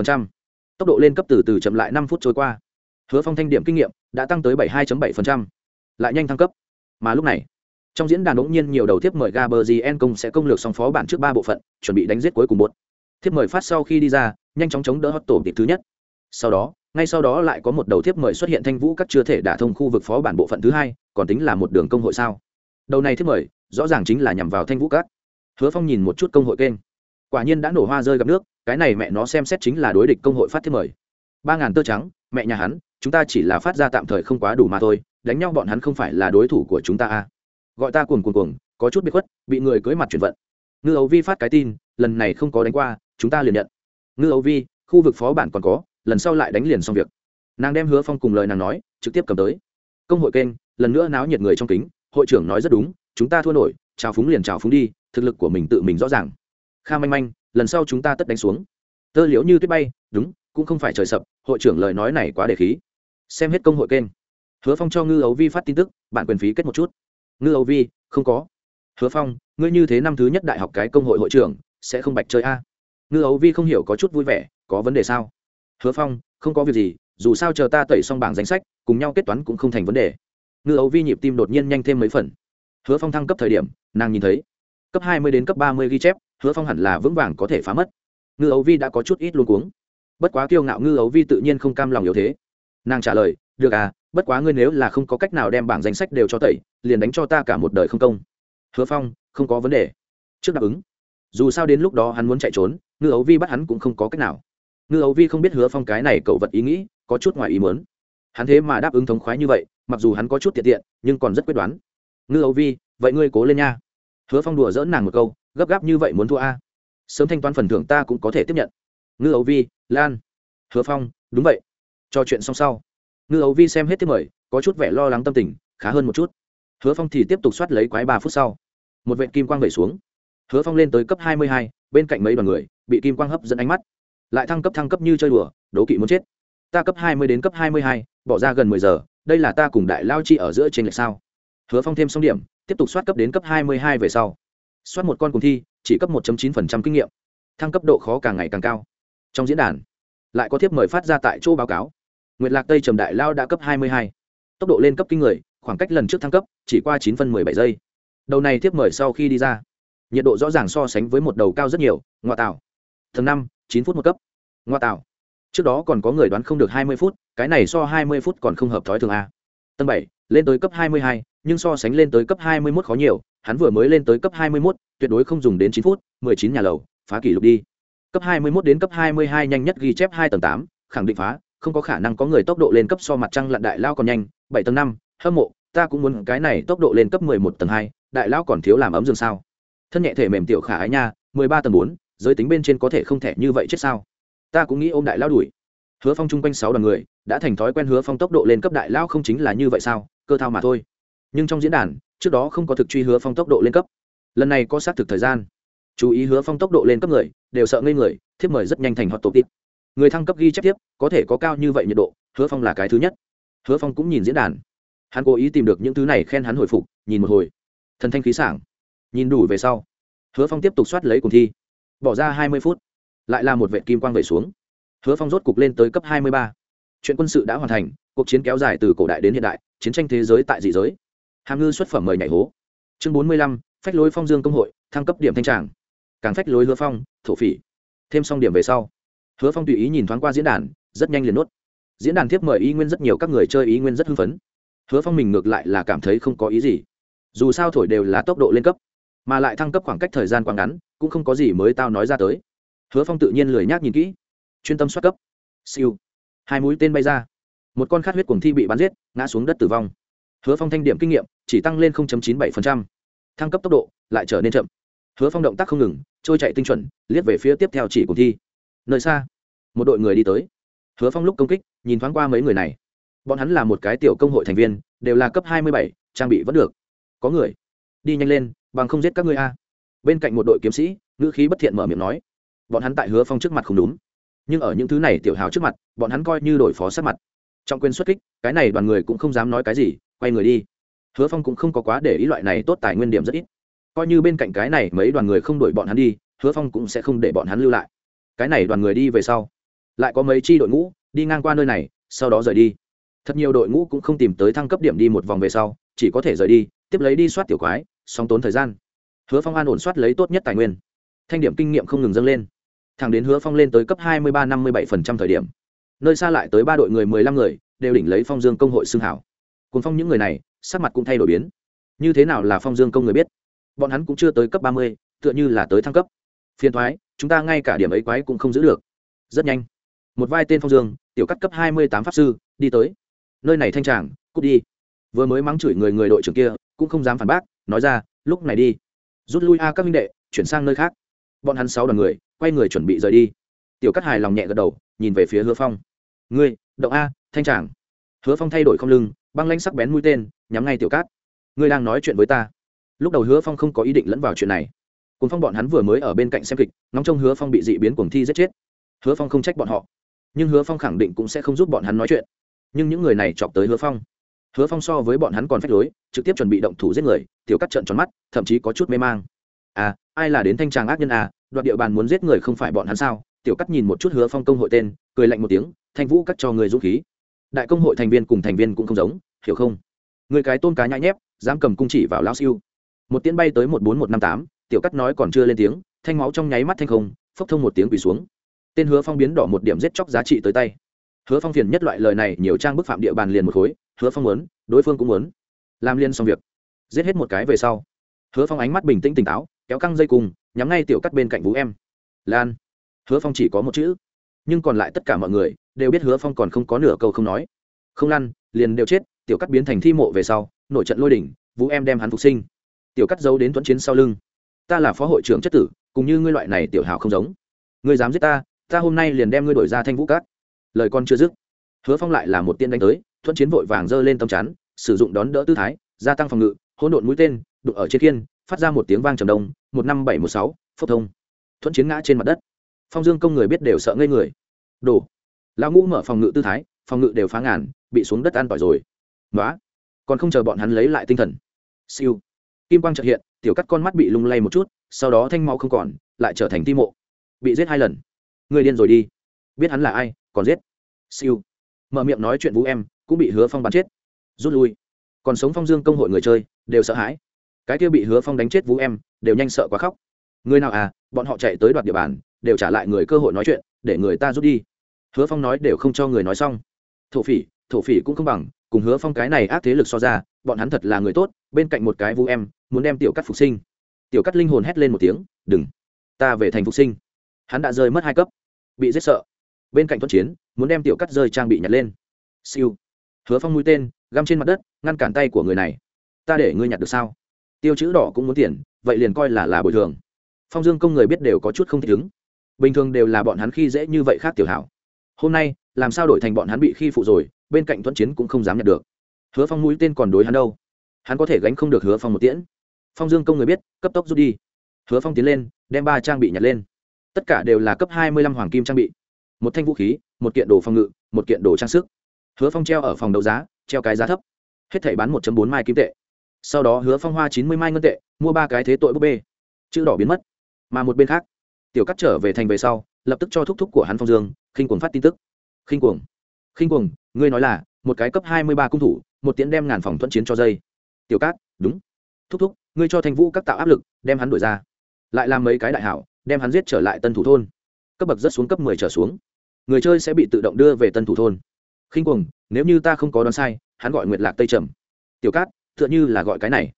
tốc độ lên cấp từ từ chậm lại năm phút trôi qua. Hứa phong thanh điểm kinh nghiệm đã tăng tới bảy hai bảy lại nhanh thăng cấp. Mà lúc này trong diễn đàn đ ỗ n g nhiên nhiều đầu thiếp mời gaberzien công sẽ công lược song phó bản trước ba bộ phận, chuẩn bị đánh giết cuối cùng một. Thiếp mời phát sau khi đi ra, nhanh chóng chống đỡ hot tổ tiệp thứ nhất. Sau đó, ngay sau đó lại có một đầu thiếp mời xuất hiện thanh vũ các chưa thể đả thông khu vực phó bản bộ phận thứ hai, còn tính là một đường công hội sao? Đầu này thiếp mời, rõ ràng chính là nhằm vào thanh vũ các. Hứa phong nhìn một chút công hội kênh. Quả nhiên đã nổ hoa rơi gặp nước, cái này mẹ nó xem xét chính là đối địch công hội phát thiếp mời. Ba ngàn tơ trắng, mẹ nhà hắn, chúng ta chỉ là phát ra tạm thời không quá đủ mà thôi, đánh nhau bọn hắn không phải là đối thủ của chúng ta à? Gọi ta cuồng cuồng cuồng, có chút bị khuất, bị người cưới mặt chuyển vận. Ngư ấu vi phát cái tin, lần này không có đánh qua, chúng ta liền nhận. Ngư ấu vi, khu vực phó bản còn có, lần sau lại đánh liền xong việc. Nàng đem hứa phong cùng lời nàng nói, trực tiếp cầm tới. Công hội kênh, lần nữa náo nhiệt người trong kính, hội trưởng nói rất đúng, chúng ta thua nổi, chào phúng liền chào phúng đi, thực lực của mình tự mình rõ ràng. Kha manh manh, lần sau chúng ta tất đánh xuống. Tơ liễu như tuyết bay, đúng, cũng không phải trời sập, hội trưởng lời nói này quá đề khí. Xem hết công hội kênh. Hứa phong cho ngư ấu vi phát tin tức bạn quyền phí kết một chút ngư âu vi, không có. Hứa phong, ngươi như thế năm thứ nhất đại học cái công hội hội trưởng, sẽ không bạch chơi a? Ngư âu vi không hiểu có chút vui vẻ, có vấn đề sao? Hứa phong, không có việc gì, dù sao chờ ta tẩy xong bảng danh sách, cùng nhau kết toán cũng không thành vấn đề. Ngư âu vi nhịp tim đột nhiên nhanh thêm mấy phần. Hứa phong thăng cấp thời điểm, nàng nhìn thấy, cấp hai mươi đến cấp ba mươi ghi chép, hứa phong hẳn là vững vàng có thể phá mất. Ngư ấu vi đã có chút ít luôn cuống. Bất quá kiêu ngạo ngư ấu vi tự nhiên không cam lòng yếu thế. Nàng trả lời, được à bất quá ngươi nếu là không có cách nào đem bảng danh sách đều cho tẩy, liền đánh cho ta cả một đời không công. Hứa phong, không có vấn đề. Trước đáp ứng. Dù sao đến lúc đó hắn muốn chạy trốn, ngư ấu vi bắt hắn cũng không có cách nào. Ngư ấu vi không biết hứa phong cái này cậu vật ý nghĩ, có chút ngoài ý muốn. Hắn thế mà đáp ứng thống khoái như vậy, mặc dù hắn có chút tiện tiện, nhưng còn rất quyết đoán. Ngư ấu vi, vậy ngươi cố lên nha. Hứa phong đùa dỡn nàng một câu, gấp gáp như vậy muốn thua a. Sớm thanh toán phần thưởng ta cũng có thể tiếp nhận. Ngư ấu vi, lan. Hứa phong, đúng vậy. Cho chuyện xong sau ngư ấu vi xem hết tiếp mời, có chút vẻ lo lắng tâm tình, khá hơn một chút. Hứa phong thì tiếp tục soát lấy quái ba phút sau. Một vệ kim quang vẩy xuống. Hứa phong lên tới cấp hai mươi hai, bên cạnh mấy đoàn người, bị kim quang hấp dẫn ánh mắt. Lại thăng cấp thăng cấp như chơi đùa, đố kỵ muốn chết. Ta cấp hai mươi đến cấp hai mươi hai, bỏ ra gần mười giờ, đây là ta cùng đại lao chi ở giữa trên lệch sao? Hứa phong thêm xong điểm, tiếp tục soát cấp đến cấp hai mươi hai về sau. Soát một con cùng thi, chỉ cấp một chín kinh nghiệm. Thăng cấp độ khó càng ngày càng cao. Trong diễn đàn, lại có thiếp mời phát ra tại chỗ báo cáo nguyệt lạc tây trầm đại lao đã cấp 22. tốc độ lên cấp kinh người khoảng cách lần trước thăng cấp chỉ qua 9 phân 17 giây đầu này tiếp mời sau khi đi ra nhiệt độ rõ ràng so sánh với một đầu cao rất nhiều ngoa tảo. tầng năm chín phút một cấp ngoa tảo. trước đó còn có người đoán không được 20 phút cái này so 20 phút còn không hợp thói thường a tầng bảy lên tới cấp 22, nhưng so sánh lên tới cấp 21 khó nhiều hắn vừa mới lên tới cấp 21, tuyệt đối không dùng đến 9 phút 19 nhà lầu phá kỷ lục đi cấp 21 đến cấp 22 nhanh nhất ghi chép 2 tầng 8, khẳng định phá không có khả năng có người tốc độ lên cấp so mặt trăng lặn đại lao còn nhanh, bảy tầng năm, hâm mộ, ta cũng muốn cái này tốc độ lên cấp mười một tầng hai, đại lao còn thiếu làm ấm giường sao? Thân nhẹ thể mềm tiểu khả ái nha, mười ba tầng bốn, giới tính bên trên có thể không thể như vậy chết sao? Ta cũng nghĩ ôm đại lao đuổi. Hứa phong chung quanh sáu đoàn người, đã thành thói quen hứa phong tốc độ lên cấp đại lao không chính là như vậy sao? Cơ thao mà thôi. Nhưng trong diễn đàn, trước đó không có thực truy hứa phong tốc độ lên cấp. Lần này có xác thực thời gian. Chú ý hứa phong tốc độ lên cấp người, đều sợ ngây người, thiếp mời rất nhanh thành hot tổ tít người thăng cấp ghi chép tiếp, có thể có cao như vậy nhiệt độ, hứa phong là cái thứ nhất. Hứa phong cũng nhìn diễn đàn. Hắn cố ý tìm được những thứ này khen hắn hồi phục, nhìn một hồi. Thần thanh khí sảng. Nhìn đủ về sau, hứa phong tiếp tục soát lấy cùng thi. Bỏ ra hai mươi phút, lại là một vệ kim quang vẩy xuống. Hứa phong rốt cục lên tới cấp hai mươi ba. Chuyện quân sự đã hoàn thành, cuộc chiến kéo dài từ cổ đại đến hiện đại, chiến tranh thế giới tại dị giới. Hàm ngư xuất phẩm mời nhảy hố. Chương bốn mươi lăm, phách lối phong dương công hội, thăng cấp điểm thanh tràng. Càng phách lối hứa phong, thổ phỉ. Thêm xong điểm về sau hứa phong tùy ý nhìn thoáng qua diễn đàn, rất nhanh liền nốt. Diễn đàn tiếp mời ý nguyên rất nhiều các người chơi ý nguyên rất hưng phấn. Hứa phong mình ngược lại là cảm thấy không có ý gì. Dù sao thổi đều là tốc độ lên cấp, mà lại thăng cấp khoảng cách thời gian quá ngắn, cũng không có gì mới tao nói ra tới. Hứa phong tự nhiên lười nhác nhìn kỹ. Chuyên tâm xuất cấp. Siêu. Hai mũi tên bay ra. Một con khát huyết cuồng thi bị bắn giết, ngã xuống đất tử vong. Hứa phong thanh điểm kinh nghiệm, chỉ tăng lên 0.97%. thăng cấp tốc độ lại trở nên chậm. Hứa phong động tác không ngừng, trôi chạy tinh chuẩn, liếc về phía tiếp theo chỉ cuồng thi nơi xa. Một đội người đi tới. Hứa phong lúc công kích, nhìn thoáng qua mấy người này. Bọn hắn là một cái tiểu công hội thành viên, đều là cấp hai mươi bảy, trang bị vẫn được. Có người, đi nhanh lên, bằng không giết các ngươi a. Bên cạnh một đội kiếm sĩ, ngữ khí bất thiện mở miệng nói. Bọn hắn tại hứa phong trước mặt không đúng. Nhưng ở những thứ này tiểu hào trước mặt, bọn hắn coi như đổi phó sát mặt. Trong quyền xuất kích, cái này đoàn người cũng không dám nói cái gì, quay người đi. Hứa phong cũng không có quá để ý loại này tốt tài nguyên điểm rất ít. Coi như bên cạnh cái này mấy đoàn người không đuổi bọn hắn đi, hứa phong cũng sẽ không để bọn hắn lưu lại cái này đoàn người đi về sau. Lại có mấy chi đội ngũ đi ngang qua nơi này, sau đó rời đi. Thật nhiều đội ngũ cũng không tìm tới thăng cấp điểm đi một vòng về sau, chỉ có thể rời đi, tiếp lấy đi soát tiểu quái, song tốn thời gian. Hứa phong an ổn soát lấy tốt nhất tài nguyên. Thanh điểm kinh nghiệm không ngừng dâng lên. Thẳng đến hứa phong lên tới cấp hai mươi ba năm mươi bảy phần trăm thời điểm. Nơi xa lại tới ba đội người mười lăm người, đều đỉnh lấy phong dương công hội xưng hảo. Cùng phong những người này, sắc mặt cũng thay đổi biến. Như thế nào là phong dương công người biết? Bọn hắn cũng chưa tới cấp ba mươi, tựa như là tới thăng cấp. Phiền thoái chúng ta ngay cả điểm ấy quái cũng không giữ được. Rất nhanh. Một vai tên phong dương, tiểu cắt cấp hai mươi tám pháp sư, đi tới. Nơi này thanh tràng, cút đi. Vừa mới mắng chửi người người đội trưởng kia, cũng không dám phản bác, nói ra, lúc này đi. Rút lui a các minh đệ, chuyển sang nơi khác. Bọn hắn sáu đoàn người, quay người chuẩn bị rời đi. Tiểu cắt hài lòng nhẹ gật đầu, nhìn về phía hứa phong. Ngươi, động a, thanh tràng. Hứa phong thay đổi không lưng, băng lanh sắc bén mũi tên, nhắm ngay tiểu cát ngươi đang nói chuyện với ta. Lúc đầu hứa phong không có ý định lẫn vào chuyện này cùng phong bọn hắn vừa mới ở bên cạnh xem kịch, ngóng trông hứa phong bị dị biến cuồng thi giết chết. Hứa phong không trách bọn họ. Nhưng hứa phong khẳng định cũng sẽ không giúp bọn hắn nói chuyện. Nhưng những người này chọc tới hứa phong. Hứa phong so với bọn hắn còn phách lối, trực tiếp chuẩn bị động thủ giết người, tiểu cắt trận tròn mắt, thậm chí có chút mê mang. À ai là đến thanh tràng ác nhân à đoạt địa bàn muốn giết người không phải bọn hắn sao? Tiểu cắt nhìn một chút hứa phong công hội tên, cười lạnh một tiếng, thanh vũ cắt cho người dũng khí. Đại công hội thành viên cùng thành viên cũng không giống, hiểu không? Người cái tôn cá nhãi nhép, dám cầm cung chỉ vào lao siêu. Một tiến bay tới một bốn một năm tám tiểu cắt nói còn chưa lên tiếng, thanh máu trong nháy mắt thanh không, phốc thông một tiếng quỳ xuống. Tên hứa phong biến đỏ một điểm giết chóc giá trị tới tay. Hứa phong phiền nhất loại lời này, nhiều trang bức phạm địa bàn liền một khối, hứa phong muốn, đối phương cũng muốn. Làm liên xong việc. Giết hết một cái về sau, hứa phong ánh mắt bình tĩnh tỉnh táo, kéo căng dây cùng, nhắm ngay tiểu cắt bên cạnh vũ em. Lan. Hứa phong chỉ có một chữ. Nhưng còn lại tất cả mọi người đều biết hứa phong còn không có nửa câu không nói. Không lăn, liền đều chết, tiểu cắt biến thành thi mộ về sau, nội trận lôi đỉnh, vũ em đem hắn phục sinh. Tiểu cắt giấu đến thuẫn chiến sau lưng ta là phó hội trưởng chất tử, cùng như ngươi loại này tiểu hào không giống. Ngươi dám giết ta ta hôm nay liền đem ngươi đổi ra thanh vũ cát. Lời con chưa dứt, hứa phong lại là một tiên đánh tới, thuận chiến vội vàng giơ lên tầm chắn, sử dụng đón đỡ tư thái, gia tăng phòng ngự, hỗn độn mũi tên, đụng ở trên kiên phát ra một tiếng vang trầm đông, một năm bảy một sáu, phốc thông. Thuận chiến ngã trên mặt đất. Phong dương công người biết đều sợ ngây người. Đổ lão ngũ mở phòng ngự tư thái, phòng ngự đều phá ngàn, bị xuống đất an tỏi rồi. Nói còn không chờ bọn hắn lấy lại tinh thần. Siêu kim quang trợ hiện, tiểu cắt con mắt bị lung lay một chút, sau đó thanh mau không còn, lại trở thành ti mộ. Bị giết hai lần. Người điên rồi đi. Biết hắn là ai, còn giết. Siêu. Mở miệng nói chuyện vũ em, cũng bị hứa phong bắn chết. Rút lui. Còn sống phong dương công hội người chơi, đều sợ hãi. Cái kia bị hứa phong đánh chết vũ em, đều nhanh sợ quá khóc. Người nào à bọn họ chạy tới đoạt địa bàn, đều trả lại người cơ hội nói chuyện, để người ta rút đi. Hứa phong nói đều không cho người nói xong. Thổ phỉ thổ phỉ cũng không bằng, cùng hứa phong cái này ác thế lực so ra, bọn hắn thật là người tốt, bên cạnh một cái vũ em muốn đem tiểu cắt phục sinh. Tiểu cắt linh hồn hét lên một tiếng, đừng, ta về thành phục sinh. Hắn đã rơi mất hai cấp, bị giết sợ. Bên cạnh thuận chiến, muốn đem tiểu cắt rơi trang bị nhặt lên. Siêu. Hứa phong mũi tên, găm trên mặt đất, ngăn cản tay của người này. Ta để ngươi nhặt được sao? Tiêu chữ đỏ cũng muốn tiền, vậy liền coi là là bồi thường. Phong dương công người biết đều có chút không thích ứng. Bình thường đều là bọn hắn khi dễ như vậy khác tiểu hảo. Hôm nay, làm sao đổi thành bọn hắn bị khi phụ rồi, bên cạnh thuận chiến cũng không dám nhặt được. Hứa phong mũi tên còn đối hắn đâu? Hắn có thể gánh không được hứa phong một tiễn phong dương công người biết, cấp tốc rút đi. Hứa phong tiến lên, đem ba trang bị nhặt lên. Tất cả đều là cấp hai mươi lăm hoàng kim trang bị. Một thanh vũ khí, một kiện đồ phòng ngự, một kiện đồ trang sức. Hứa phong treo ở phòng đấu giá, treo cái giá thấp. Hết thảy bán một bốn mai kim tệ. Sau đó hứa phong hoa chín mươi mai ngân tệ, mua ba cái thế tội búp bê. Chữ đỏ biến mất. Mà một bên khác, tiểu cắt trở về thành về sau, lập tức cho thúc thúc của hắn phong dương, khinh cuồng phát tin tức. Khinh cuồng. Khinh cuồng, ngươi nói là, một cái cấp hai mươi ba cung thủ, một tiễn đem ngàn phòng thuận chiến cho dây. Tiểu cát, đúng. Thúc thúc ngươi cho thanh vũ các tạo áp lực, đem hắn đuổi ra. Lại làm mấy cái đại hảo, đem hắn giết trở lại tân thủ thôn. Cấp bậc rất xuống cấp mười trở xuống. Người chơi sẽ bị tự động đưa về tân thủ thôn. Khinh cuồng, nếu như ta không có đoán sai, hắn gọi nguyệt lạc tây trầm. Tiểu cát, tựa như là gọi cái này.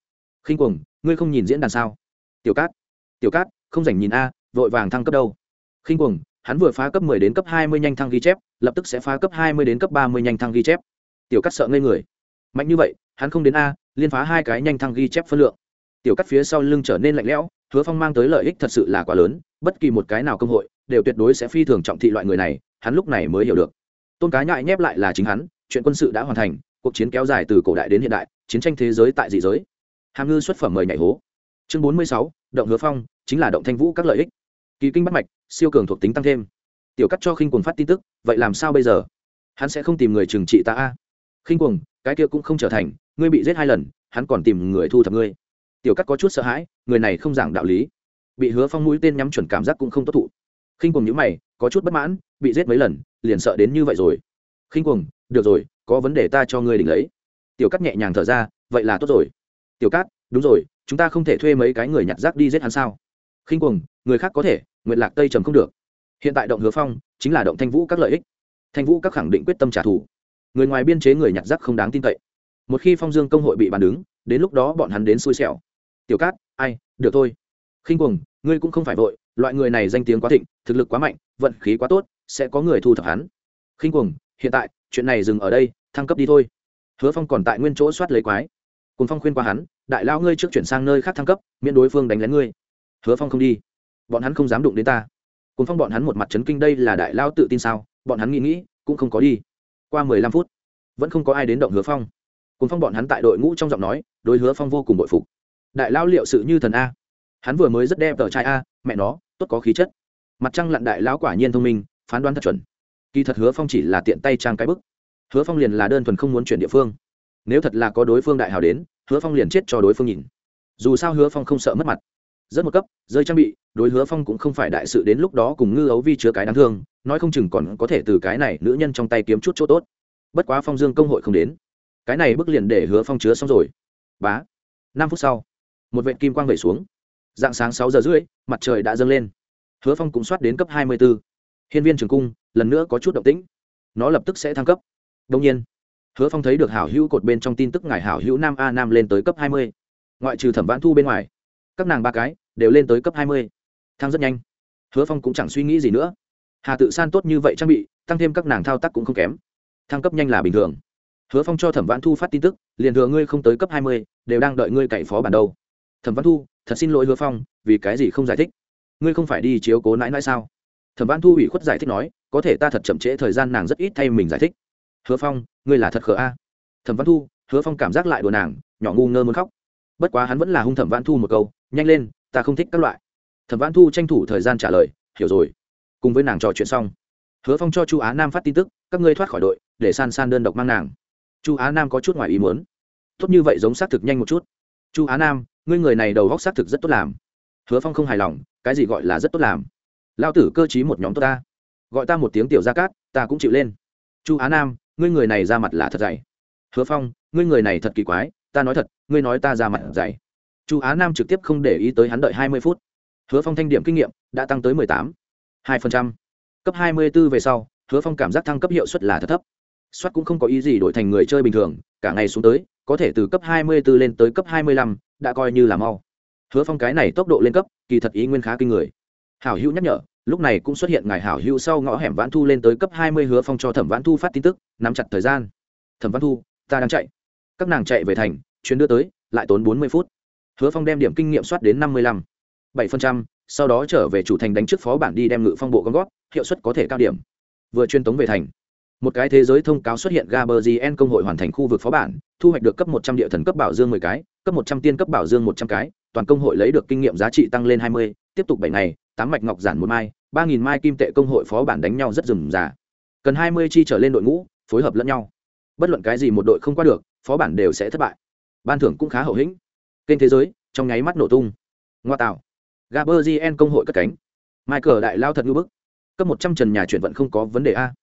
Khinh cuồng, ngươi không nhìn diễn đàn sao? Tiểu cát tiểu cát, không dành nhìn a, vội vàng thăng cấp đâu. Khinh cuồng, hắn vừa phá cấp 10 đến cấp 20 nhanh thăng ghi chép, lập tức sẽ phá cấp 20 đến cấp 30 nhanh thăng ghi chép. Tiểu Cát sợ ngây người. Mạnh như vậy, hắn không đến a, liên phá hai cái nhanh thăng ghi chép phân lượng tiểu cắt phía sau lưng trở nên lạnh lẽo, hứa phong mang tới lợi ích thật sự là quá lớn, bất kỳ một cái nào công hội, đều tuyệt đối sẽ phi thường trọng thị loại người này, hắn lúc này mới hiểu được. Tôn cá nhại nhép lại là chính hắn, chuyện quân sự đã hoàn thành, cuộc chiến kéo dài từ cổ đại đến hiện đại, chiến tranh thế giới tại dị giới. Hàm ngư xuất phẩm mời nhảy hố. Chương bốn mươi sáu, động hứa phong, chính là động thanh vũ các lợi ích. Kỳ kinh bắt mạch, siêu cường thuộc tính tăng thêm. Tiểu cắt cho khinh quần phát tin tức, vậy làm sao bây giờ? Hắn sẽ không tìm người trừng trị ta a? Khinh quần cái kia cũng không trở thành, ngươi bị giết hai lần, hắn còn tìm người thu thập ngươi tiểu cắt có chút sợ hãi, người này không giảng đạo lý. Bị hứa phong mũi tên nhắm chuẩn cảm giác cũng không tốt thụ. Khinh cùng những mày, có chút bất mãn, bị giết mấy lần, liền sợ đến như vậy rồi. Khinh cùng được rồi, có vấn đề ta cho ngươi đỉnh lấy. Tiểu cắt nhẹ nhàng thở ra, vậy là tốt rồi. Tiểu cát đúng rồi, chúng ta không thể thuê mấy cái người nhặt rác đi giết hắn sao? Khinh cùng người khác có thể, nguyện lạc tây trầm không được. Hiện tại động hứa phong, chính là động thanh vũ các lợi ích. Thanh vũ các khẳng định quyết tâm trả thù. Người ngoài biên chế người nhặt rác không đáng tin cậy. Một khi phong dương công hội bị bàn đứng, đến lúc đó bọn hắn đến xui xẻo tiểu cát, ai, được thôi. Khinh cuồng, ngươi cũng không phải vội, loại người này danh tiếng quá thịnh, thực lực quá mạnh, vận khí quá tốt, sẽ có người thu thập hắn. Khinh cuồng, hiện tại, chuyện này dừng ở đây, thăng cấp đi thôi. Hứa phong còn tại nguyên chỗ soát lấy quái. Cùng phong khuyên qua hắn, đại lao ngươi trước chuyển sang nơi khác thăng cấp, miễn đối phương đánh lén ngươi. Hứa phong không đi. Bọn hắn không dám đụng đến ta. Cùng phong bọn hắn một mặt chấn kinh đây là đại lao tự tin sao? Bọn hắn nghĩ nghĩ, cũng không có đi. Qua mười lăm phút, vẫn không có ai đến động hứa phong. Cùng phong bọn hắn tại đội ngũ trong giọng nói, đối hứa phong vô cùng bội phục đại lao liệu sự như thần a. Hắn vừa mới rất đẹp tờ trai a, mẹ nó, tốt có khí chất. Mặt trăng lặn đại lão quả nhiên thông minh, phán đoán thật chuẩn. Kỳ thật hứa phong chỉ là tiện tay trang cái bức. Hứa phong liền là đơn thuần không muốn chuyển địa phương. Nếu thật là có đối phương đại hào đến, hứa phong liền chết cho đối phương nhìn. Dù sao hứa phong không sợ mất mặt. Rất một cấp, rơi trang bị, đối hứa phong cũng không phải đại sự đến lúc đó cùng ngư ấu vi chứa cái đáng thương, nói không chừng còn có thể từ cái này nữ nhân trong tay kiếm chút chỗ tốt. Bất quá phong dương công hội không đến. Cái này bức liền để hứa phong chứa xong rồi. Bá. Năm phút sau một vệ kim quang vẩy xuống. Dạng sáng sáu giờ rưỡi, mặt trời đã dâng lên. Hứa phong cũng soát đến cấp hai mươi b ố hiên viên trường cung, lần nữa có chút động tĩnh. Nó lập tức sẽ thăng cấp. Đông nhiên, hứa phong thấy được hảo hữu cột bên trong tin tức ngài hảo hữu nam a nam lên tới cấp hai mươi. Ngoại trừ thẩm vãn thu bên ngoài, các nàng ba cái đều lên tới cấp hai mươi. Thăng rất nhanh. Hứa phong cũng chẳng suy nghĩ gì nữa. Hà tự san tốt như vậy trang bị, tăng thêm các nàng thao tác cũng không kém. Thăng cấp nhanh là bình thường. Hứa phong cho thẩm vãn thu phát tin tức, liền thừa ngươi không tới cấp hai mươi, đều đang đợi ngươi cậy phó bản đâu thẩm Văn thu, thật xin lỗi hứa phong, vì cái gì không giải thích? Ngươi không phải đi chiếu cố nãi nãi sao? Thẩm Văn thu ủy khuất giải thích nói, có thể ta thật chậm trễ thời gian nàng rất ít thay mình giải thích. Hứa phong, ngươi là thật khờ a. Thẩm Văn thu, hứa phong cảm giác lại đùa nàng, nhỏ ngu ngơ muốn khóc. Bất quá hắn vẫn là hung thẩm Văn thu một câu, nhanh lên, ta không thích các loại. Thẩm Văn thu tranh thủ thời gian trả lời, hiểu rồi, cùng với nàng trò chuyện xong. Hứa phong cho chu á nam phát tin tức, các ngươi thoát khỏi đội, để san san đơn độc mang nàng. Chu á nam có chút ngoài ý muốn. Tốt như vậy giống xác thực nhanh một chút. Chu á nam ngươi người này đầu góc xác thực rất tốt làm. Hứa phong không hài lòng, cái gì gọi là rất tốt làm? Lao tử cơ t một nhóm tốt ta. Gọi ta một tiếng tiểu gia cát, ta cũng chịu lên. Chu á nam, ngươi người này ra mặt là thật dày. Hứa phong, ngươi người này thật kỳ quái, ta nói thật, ngươi nói ta ra mặt dày. Chu á nam trực tiếp không để ý tới hắn đợi hai mươi phút. Hứa phong thanh điểm kinh nghiệm, đã tăng tới mười tám. hai phần trăm. Cấp hai mươi b ố về sau, hứa phong cảm giác thăng cấp hiệu suất là thật thấp. Soát cũng không có ý gì đổi thành người chơi bình thường, cả ngày xuống tới, có thể từ cấp hai mươi b ố lên tới cấp hai mươi lăm đã coi như là mau. Hứa phong cái này tốc độ lên cấp, kỳ thật ý nguyên khá kinh người. Hảo hữu nhắc nhở, lúc này cũng xuất hiện ngài hảo hữu sau ngõ hẻm vãn thu lên tới cấp hai mươi hứa phong cho thẩm vãn thu phát tin tức, nắm chặt thời gian. Thẩm vãn thu, ta đang chạy. Các nàng chạy về thành, chuyến đưa tới, lại tốn bốn mươi phút. Hứa phong đem điểm kinh nghiệm soát đến năm mươi lăm. Bảy phần trăm, sau đó trở về chủ thành đánh trước phó bản đi đem ngự phong bộ con gót hiệu suất có thể cao điểm. Vừa chuyên tống về thành, một cái thế giới thông cáo xuất hiện gaberzien công hội hoàn thành khu vực phó bản, thu hoạch được cấp một trăm địa thần cấp bảo dương mười cái cấp một trăm tiên cấp bảo dương một trăm cái, toàn công hội lấy được kinh nghiệm giá trị tăng lên hai mươi, tiếp tục bảy ngày, tám mạch ngọc giản một mai, ba nghìn mai kim tệ công hội phó bản đánh nhau rất rườm rà. Cần hai mươi chi trở lên đội ngũ, phối hợp lẫn nhau. Bất luận cái gì một đội không qua được, phó bản đều sẽ thất bại. Ban thưởng cũng khá hậu hĩnh. Kênh thế giới, trong nháy mắt nổ tung. Ngoa tạo. Gaberzien công hội cất cánh. Michael đại lao thật ngưỡng bức. Cấp một trăm trần nhà chuyển vận không có vấn đề a.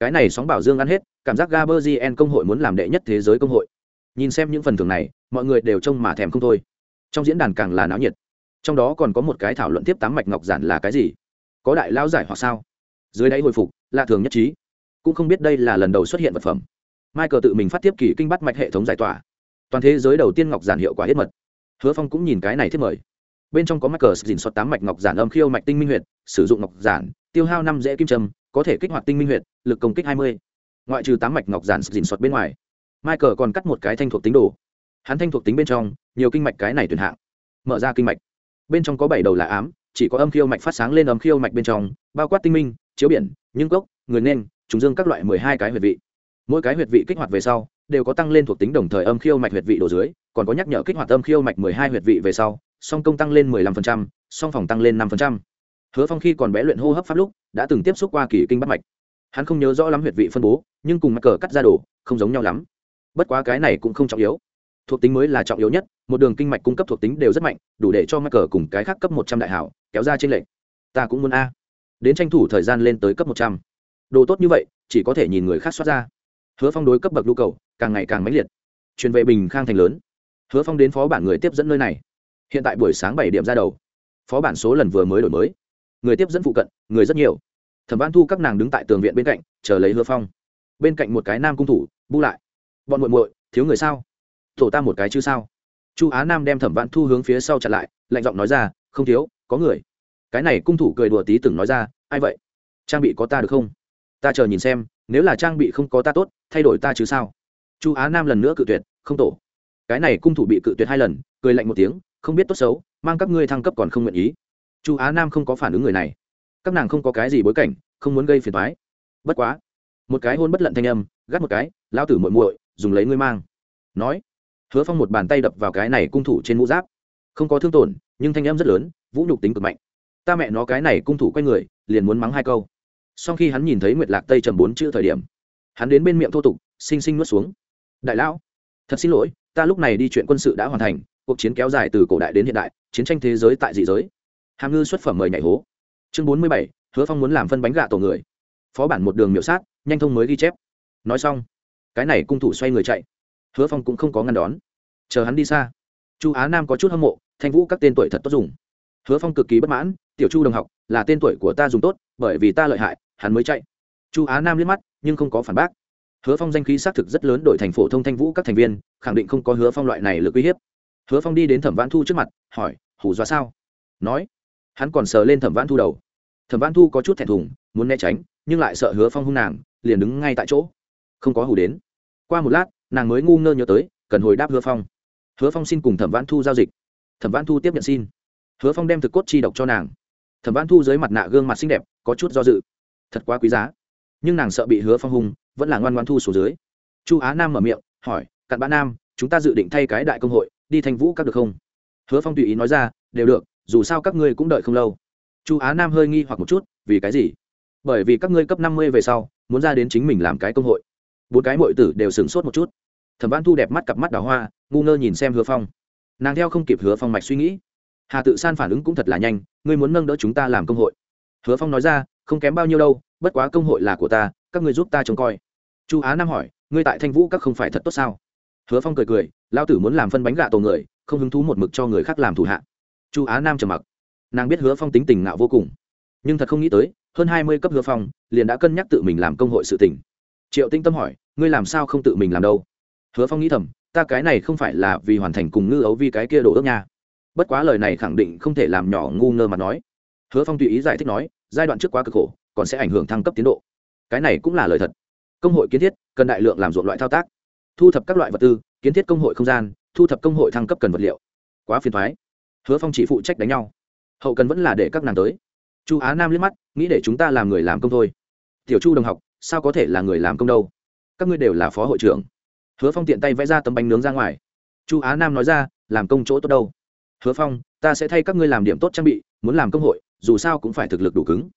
Cái này sóng bảo dương ăn hết, cảm giác gaberzien công hội muốn làm đệ nhất thế giới công hội nhìn xem những phần thưởng này, mọi người đều trông mà thèm không thôi. Trong diễn đàn càng là náo nhiệt. Trong đó còn có một cái thảo luận tiếp tám mạch ngọc giản là cái gì? Có đại lao giải hoặc sao? Dưới đáy hồi phục, lạ thường nhất trí. Cũng không biết đây là lần đầu xuất hiện vật phẩm. Michael tự mình phát tiếp kỳ kinh bắt mạch hệ thống giải tỏa. Toàn thế giới đầu tiên ngọc giản hiệu quả hết mật. Hứa phong cũng nhìn cái này thiết mời. Bên trong có michael dình xuất tám mạch ngọc giản âm khiêu mạch tinh minh huyệt, sử dụng ngọc giản, tiêu hao năm dễ kim trầm có thể kích hoạt tinh minh huyệt, lực công kích hai mươi. Ngoại trừ tám mạch ngọc giản dình xuất bên ngoài michael còn cắt một cái thanh thuộc tính đồ. Hắn thanh thuộc tính bên trong, nhiều kinh mạch cái này tuyển hạng. Mở ra kinh mạch. Bên trong có bảy đầu là ám, chỉ có âm khiêu mạch phát sáng lên âm khiêu mạch bên trong, bao quát tinh minh, chiếu biển, nhưng cốc người nên chúng dương các loại mười hai cái huyệt vị. Mỗi cái huyệt vị kích hoạt về sau, đều có tăng lên thuộc tính đồng thời âm khiêu mạch huyệt vị đồ dưới, còn có nhắc nhở kích hoạt âm khiêu mạch mười hai huyệt vị về sau, song công tăng lên mười lăm phần trăm, song phòng tăng lên năm phần trăm. Hứa phong khi còn bé luyện hô hấp pháp lúc, đã từng tiếp xúc qua kỳ kinh bát mạch. Hắn không nhớ rõ lắm huyệt vị phân bố, nhưng cùng mặt cờ cắt ra đồ, không giống nhau lắm bất quá cái này cũng không trọng yếu. Thuộc tính mới là trọng yếu nhất, một đường kinh mạch cung cấp thuộc tính đều rất mạnh, đủ để cho mắc cờ cùng cái khác cấp một trăm đại hảo, kéo ra trên lệnh ta cũng muốn a. Đến tranh thủ thời gian lên tới cấp một trăm. Đồ tốt như vậy, chỉ có thể nhìn người khác soát ra. Hứa phong đối cấp bậc nhu cầu càng ngày càng mãnh liệt. Truyền vệ bình khang thành lớn. Hứa phong đến phó bản người tiếp dẫn nơi này. Hiện tại buổi sáng bảy điểm ra đầu. Phó bản số lần vừa mới đổi mới. Người tiếp dẫn phụ cận, người rất nhiều. Thẩm văn thu các nàng đứng tại tường viện bên cạnh, chờ lấy hứa phong. Bên cạnh một cái nam cung thủ, bu lại bọn muội muội, thiếu người sao? Tổ ta một cái chứ sao? Chu á nam đem thẩm vãn thu hướng phía sau chặn lại, lạnh giọng nói ra, không thiếu, có người. Cái này cung thủ cười đùa tí từng nói ra, ai vậy? Trang bị có ta được không? Ta chờ nhìn xem, nếu là trang bị không có ta tốt, thay đổi ta chứ sao? Chu á nam lần nữa cự tuyệt, không tổ. Cái này cung thủ bị cự tuyệt hai lần, cười lạnh một tiếng, không biết tốt xấu, mang các ngươi thăng cấp còn không nguyện ý. Chu á nam không có phản ứng người này. Các nàng không có cái gì bối cảnh, không muốn gây phiền thoái bất quá, một cái hôn bất lận thanh âm, gắt một cái lao tử muội muội dùng lấy ngươi mang. Nói, hứa phong một bàn tay đập vào cái này cung thủ trên mũ giáp. Không có thương tổn, nhưng thanh âm rất lớn, vũ nhục tính cực mạnh. Ta mẹ nó cái này cung thủ quay người, liền muốn mắng hai câu. Sau khi hắn nhìn thấy nguyệt lạc tây trầm bốn chữ thời điểm, hắn đến bên miệng thô tục, xinh xinh nuốt xuống. Đại lão, thật xin lỗi, ta lúc này đi chuyện quân sự đã hoàn thành, cuộc chiến kéo dài từ cổ đại đến hiện đại, chiến tranh thế giới tại dị giới. Hàm ngư xuất phẩm mời nhảy hố. Chương bốn mươi bảy, hứa phong muốn làm phân bánh gà tổ người. Phó bản một đường miểu sát, nhanh thông mới ghi chép. Nói xong cái này cung thủ xoay người chạy. Hứa phong cũng không có ngăn đón. Chờ hắn đi xa. Chu á nam có chút hâm mộ, thanh vũ các tên tuổi thật tốt dùng. Hứa phong cực kỳ bất mãn, tiểu chu đồng học, là tên tuổi của ta dùng tốt, bởi vì ta lợi hại, hắn mới chạy. Chu á nam liếc mắt, nhưng không có phản bác. Hứa phong danh khí xác thực rất lớn đổi thành phổ thông thanh vũ các thành viên, khẳng định không có hứa phong loại này lực uy hiếp. Hứa phong đi đến thẩm vãn thu trước mặt, hỏi hủ dọa sao? Nói, hắn còn sờ lên thẩm vãn thu đầu. Thẩm vãn thu có chút thẹn thùng, muốn né tránh, nhưng lại sợ hứa phong hung nàng, liền đứng ngay tại chỗ. Không có hủ đến qua một lát, nàng mới ngu ngơ nhớ tới, cần hồi đáp hứa phong. Hứa phong xin cùng thẩm vãn thu giao dịch. Thẩm vãn thu tiếp nhận xin. Hứa phong đem thực cốt chi độc cho nàng. Thẩm vãn thu dưới mặt nạ gương mặt xinh đẹp, có chút do dự. Thật quá quý giá. Nhưng nàng sợ bị hứa phong hung, vẫn là ngoan ngoan thu số dưới. Chu á nam mở miệng, hỏi, cặn bã nam, chúng ta dự định thay cái đại công hội, đi thanh vũ các được không? Hứa phong tùy ý nói ra, đều được, dù sao các ngươi cũng đợi không lâu. Chu á nam hơi nghi hoặc một chút, vì cái gì? Bởi vì các ngươi cấp năm mươi về sau, muốn ra đến chính mình làm cái công hội bốn cái mội tử đều sửng sốt một chút. Thẩm văn thu đẹp mắt cặp mắt đào hoa, ngu ngơ nhìn xem hứa phong. Nàng theo không kịp hứa phong mạch suy nghĩ. Hà tự san phản ứng cũng thật là nhanh, ngươi muốn nâng đỡ chúng ta làm công hội. Hứa phong nói ra, không kém bao nhiêu đâu, bất quá công hội là của ta, các ngươi giúp ta trông coi. Chu á nam hỏi, ngươi tại thanh vũ các không phải thật tốt sao? Hứa phong cười cười, lao tử muốn làm phân bánh gạ tổ người, không hứng thú một mực cho người khác làm thủ hạ. Chu á nam trầm mặc. Nàng biết hứa phong tính tình ngạo vô cùng. Nhưng thật không nghĩ tới, hơn hai mươi cấp hứa phong, liền đã cân nhắc tự mình làm công hội sự tỉnh triệu tinh tâm hỏi, ngươi làm sao không tự mình làm đâu? Hứa phong nghĩ thầm, ta cái này không phải là vì hoàn thành cùng ngư ấu vi cái kia đổ ước nha. Bất quá lời này khẳng định không thể làm nhỏ ngu ngơ mà nói. Hứa phong tùy ý giải thích nói, giai đoạn trước quá cực khổ, còn sẽ ảnh hưởng thăng cấp tiến độ. Cái này cũng là lời thật. Công hội kiến thiết, cần đại lượng làm ruộng loại thao tác. Thu thập các loại vật tư, kiến thiết công hội không gian, thu thập công hội thăng cấp cần vật liệu. Quá phiền thoái hứa phong chỉ phụ trách đánh nhau. Hậu cần vẫn là để các nàng tới. Chu á nam liếc mắt, nghĩ để chúng ta làm người làm công thôi. Tiểu chu đồng học sao có thể là người làm công đâu? Các ngươi đều là phó hội trưởng. Hứa phong tiện tay vẽ ra tấm bánh nướng ra ngoài. Chu á nam nói ra, làm công chỗ tốt đâu? Hứa phong, ta sẽ thay các ngươi làm điểm tốt trang bị, muốn làm công hội, dù sao cũng phải thực lực đủ cứng.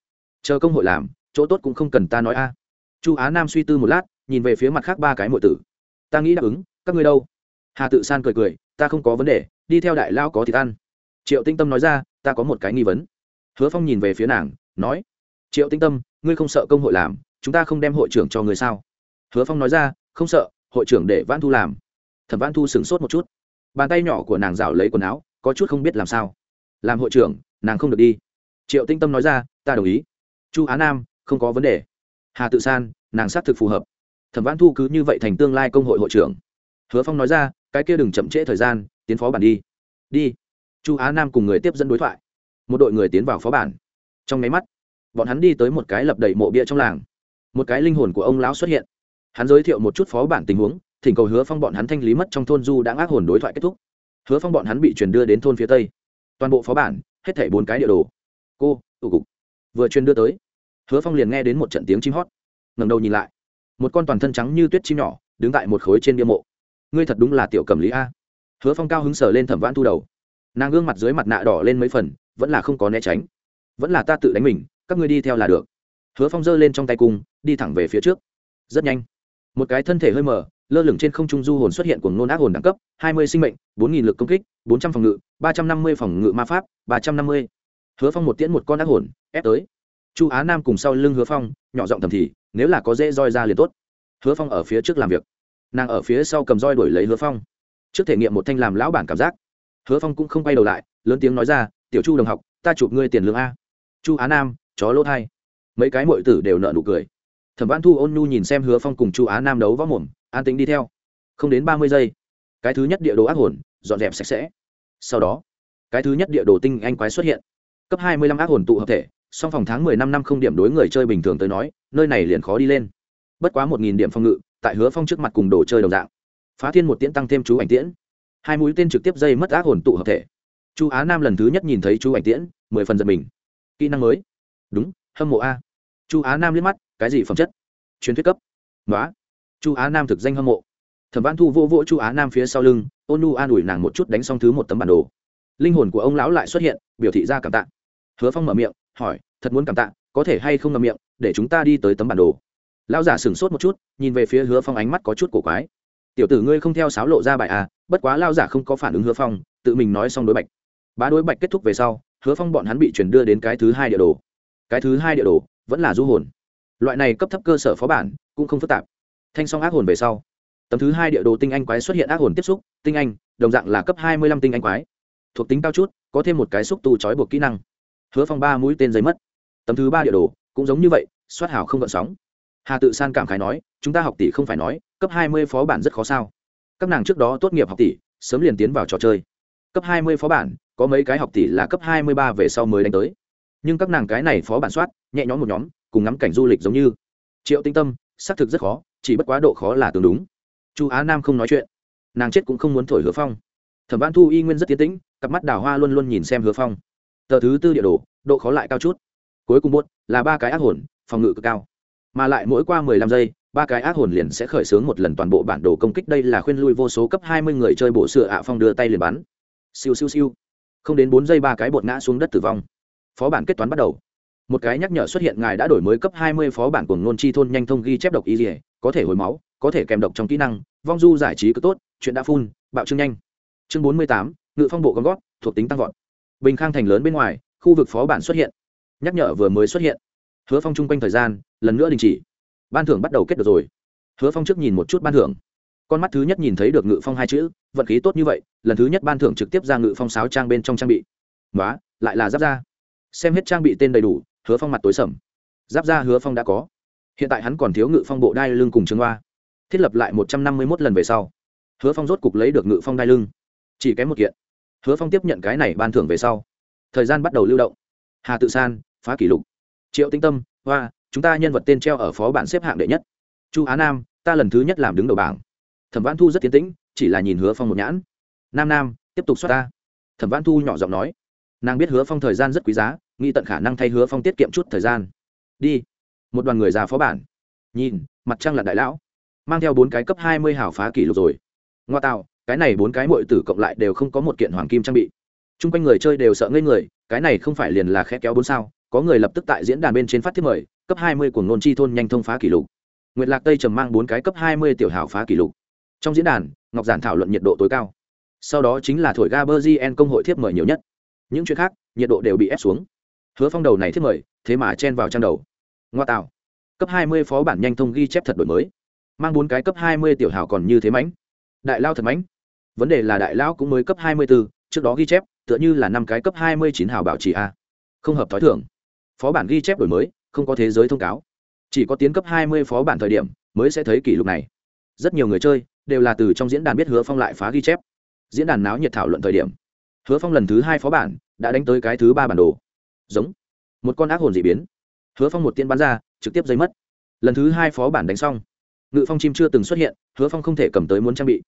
Chờ công hội làm, chỗ tốt cũng không cần ta nói a. Chu á nam suy tư một lát, nhìn về phía mặt khác ba cái mọi tử. Ta nghĩ đáp ứng, các ngươi đâu? Hà tự san cười cười, ta không có vấn đề, đi theo đại lao có thịt ăn. Triệu tinh tâm nói ra, ta có một cái nghi vấn. Hứa phong nhìn về phía nàng, nói, triệu tinh tâm, ngươi không sợ công hội làm chúng ta không đem hội trưởng cho người sao? Hứa phong nói ra, không sợ, hội trưởng để vãn thu làm. Thẩm vãn thu sửng sốt một chút. Bàn tay nhỏ của nàng rảo lấy quần áo, có chút không biết làm sao. Làm hội trưởng, nàng không được đi. Triệu tinh tâm nói ra, ta đồng ý. Chu á nam, không có vấn đề. Hà tự san, nàng xác thực phù hợp. Thẩm vãn thu cứ như vậy thành tương lai công hội hội trưởng. Hứa phong nói ra, cái kia đừng chậm trễ thời gian, tiến phó bản đi. Đi. Chu á nam cùng người tiếp dẫn đối thoại. Một đội người tiến vào phó bản. Trong máy mắt, bọn hắn đi tới một cái lập đầy mộ bia trong làng một cái linh hồn của ông lão xuất hiện. Hắn giới thiệu một chút phó bản tình huống, thỉnh cầu hứa phong bọn hắn thanh lý mất trong thôn du đã ác hồn đối thoại kết thúc. Hứa phong bọn hắn bị truyền đưa đến thôn phía tây. Toàn bộ phó bản, hết thảy bốn cái địa đồ. Cô, tụ cục. Vừa truyền đưa tới, hứa phong liền nghe đến một trận tiếng chim hót. Ngầm đầu nhìn lại, một con toàn thân trắng như tuyết chim nhỏ, đứng tại một khối trên bia mộ. Ngươi thật đúng là tiểu cầm lý a. Hứa phong cao hứng sở lên thẩm vãn thu đầu. Nàng gương mặt dưới mặt nạ đỏ lên mấy phần, vẫn là không có né tránh. Vẫn là ta tự đánh mình, các ngươi đi theo là được hứa phong giơ lên trong tay cung, đi thẳng về phía trước. Rất nhanh. Một cái thân thể hơi mờ lơ lửng trên không trung du hồn xuất hiện của nôn ác hồn đẳng cấp, hai mươi sinh mệnh, bốn nghìn lực công kích, bốn trăm phòng ngự, ba trăm năm mươi phòng ngự ma pháp, ba trăm năm mươi. Hứa phong một tiễn một con ác hồn, ép tới. Chu á nam cùng sau lưng hứa phong, nhỏ giọng thầm thì, nếu là có dễ roi ra liền tốt. Hứa phong ở phía trước làm việc. Nàng ở phía sau cầm roi đuổi lấy hứa phong. Trước thể nghiệm một thanh làm lão bản cảm giác. Hứa phong cũng không quay đầu lại, lớn tiếng nói ra, tiểu chu đồng học, ta chụp ngươi tiền lương a. Chu á nam, chó lỗ thai mấy cái mội tử đều nợ nụ cười. Thẩm văn thu ôn nhu nhìn xem hứa phong cùng chu á nam đấu võ mồm, an tính đi theo. Không đến ba mươi giây, cái thứ nhất địa đồ ác hồn, dọn dẹp sạch sẽ. Sau đó, cái thứ nhất địa đồ tinh anh quái xuất hiện. Cấp hai mươi lăm ác hồn tụ hợp thể, song phòng tháng mười năm năm không điểm đối người chơi bình thường tới nói, nơi này liền khó đi lên. Bất quá một nghìn điểm phòng ngự, tại hứa phong trước mặt cùng đồ chơi đồng dạng. Phá thiên một tiễn tăng thêm chú ảnh tiễn. Hai mũi tên trực tiếp dây mất ác hồn tụ hợp thể. Chu á nam lần thứ nhất nhìn thấy chú ảnh tiễn, mười phần giật mình. Kỹ năng mới. Đúng, hâm mộ a chu á nam liếc mắt, cái gì phẩm chất? Truyền thuyết cấp. Nói chu á nam thực danh hâm mộ. Thẩm văn thu vô vỗ chu á nam phía sau lưng, ôn nu an ủi nàng một chút đánh xong thứ một tấm bản đồ. Linh hồn của ông lão lại xuất hiện, biểu thị ra cảm tạ. Hứa phong mở miệng, hỏi, thật muốn cảm tạ, có thể hay không ngậm miệng, để chúng ta đi tới tấm bản đồ? Lão giả sửng sốt một chút, nhìn về phía hứa phong ánh mắt có chút cổ quái. Tiểu tử ngươi không theo sáo lộ ra bài à bất quá lao giả không có phản ứng hứa phong, tự mình nói xong đối bạch. Bá đối bạch kết thúc về sau, hứa phong bọn hắn bị chuyển đưa đến cái thứ hai địa đồ. Cái thứ hai địa đồ vẫn là du hồn. Loại này cấp thấp cơ sở phó bản cũng không phức tạp. Thanh song ác hồn về sau, tấm thứ hai địa đồ tinh anh quái xuất hiện ác hồn tiếp xúc, tinh anh, đồng dạng là cấp hai mươi lăm tinh anh quái. Thuộc tính cao chút, có thêm một cái xúc tu trói buộc kỹ năng. Hứa phong ba mũi tên giấy mất. Tấm thứ ba địa đồ cũng giống như vậy, soát hảo không gợn sóng. Hà tự san cảm khái nói, chúng ta học tỷ không phải nói, cấp hai mươi phó bản rất khó sao. Các nàng trước đó tốt nghiệp học tỷ, sớm liền tiến vào trò chơi. Cấp hai mươi phó bản, có mấy cái học tỷ là cấp hai mươi ba về sau mới đánh tới. Nhưng các nàng cái này phó bản soát nhẹ nhõm một nhóm, cùng ngắm cảnh du lịch giống như. Triệu tinh tâm, xác thực rất khó, chỉ bất quá độ khó là tương đúng. Chu á nam không nói chuyện. Nàng chết cũng không muốn thổi hứa phong. Thẩm văn thu y nguyên rất tiến tĩnh, cặp mắt đào hoa luôn luôn nhìn xem hứa phong. Tờ thứ tư địa đồ, độ khó lại cao chút. Cuối cùng buốt là ba cái ác hồn, phòng ngự cực cao. Mà lại mỗi qua mười lăm giây, ba cái ác hồn liền sẽ khởi xướng một lần toàn bộ bản đồ công kích. Đây là khuyên lui vô số cấp hai mươi người chơi bộ sửa ạ phong đưa tay liền bắn. Siêu siêu siêu. Không đến bốn giây ba cái bột ngã xuống đất tử vong. Phó bản kết toán bắt đầu một cái nhắc nhở xuất hiện ngài đã đổi mới cấp hai mươi phó bản của ngôn chi thôn nhanh thông ghi chép độc y dỉa có thể hồi máu, có thể kèm độc trong kỹ năng, vong du giải trí cứ tốt, chuyện đã phun bạo trương nhanh. Chương bốn mươi tám, ngự phong bộ con gót, thuộc tính tăng vọt. Bình khang thành lớn bên ngoài, khu vực phó bản xuất hiện. Nhắc nhở vừa mới xuất hiện. Hứa phong chung quanh thời gian, lần nữa đình chỉ. Ban thưởng bắt đầu kết được rồi. Hứa phong trước nhìn một chút ban thưởng. Con mắt thứ nhất nhìn thấy được ngự phong hai chữ, vận khí tốt như vậy, lần thứ nhất ban thưởng trực tiếp ra ngự phong sáo trang bên trong trang bị. Quá lại là giáp da. Xem hết trang bị tên đầy đủ hứa phong mặt tối sầm. Giáp ra hứa phong đã có. Hiện tại hắn còn thiếu ngự phong bộ đai lưng cùng trường hoa. Thiết lập lại một trăm năm mươi mốt lần về sau, hứa phong rốt cục lấy được ngự phong đai lưng. Chỉ kém một kiện. Hứa phong tiếp nhận cái này ban thưởng về sau, thời gian bắt đầu lưu động. Hà tự san, phá kỷ lục. Triệu tinh tâm, hoa, chúng ta nhân vật tên treo ở phó bản xếp hạng đệ nhất. Chu á nam, ta lần thứ nhất làm đứng đầu bảng. Thẩm văn thu rất tiến tĩnh, chỉ là nhìn hứa phong một nhãn. Nam nam, tiếp tục xoát ta. Thẩm văn thu nhỏ giọng nói. Nàng biết hứa phong thời gian rất quý giá nghĩ tận khả năng thay hứa phong tiết kiệm chút thời gian. Đi. Một đoàn người già phó bản. Nhìn, mặt trăng là đại lão. Mang theo bốn cái cấp hai mươi hảo phá kỷ lục rồi. Ngoa tạo, cái này bốn cái mội tử cộng lại đều không có một kiện hoàng kim trang bị. T r u n g quanh người chơi đều sợ ngây người, cái này không phải liền là khe kéo bốn sao. Có người lập tức tại diễn đàn bên trên phát thiết mời, cấp hai mươi của nôn chi thôn nhanh thông phá kỷ lục. Nguyệt lạc tây trầm mang bốn cái cấp hai mươi tiểu hảo phá kỷ lục. Trong diễn đàn, ngọc giản thảo luận nhiệt độ tối cao. Sau đó chính là thổi ga bơ gien công hội thiếp mời nhiều nhất. Những chuyện khác, nhiệt độ đều bị ép xuống hứa phong đầu này thiết mời, thế mà chen vào trang đầu. Ngoa tạo. Cấp hai mươi phó bản nhanh thông ghi chép thật đổi mới. Mang bốn cái cấp hai mươi tiểu hảo còn như thế mãnh. Đại lao thật mãnh. Vấn đề là đại lao cũng mới cấp hai mươi b ố trước đó ghi chép, tựa như là năm cái cấp hai mươi chín hào bảo trì a. Không hợp t h ó i thưởng phó bản ghi chép đổi mới, không có thế giới thông cáo. Chỉ có tiến cấp hai mươi phó bản thời điểm, mới sẽ thấy kỷ lục này. Rất nhiều người chơi, đều là từ trong diễn đàn biết hứa phong lại phá ghi chép. Diễn đàn náo nhiệt thảo luận thời điểm. Hứa phong lần thứ hai phó bản, đã đánh tới cái thứ ba bản đồ giống một con ác hồn dị biến. Hứa phong một tiên bắn ra, trực tiếp dây mất. Lần thứ hai phó bản đánh xong. Ngự phong chim chưa từng xuất hiện, hứa phong không thể cầm tới muốn trang bị.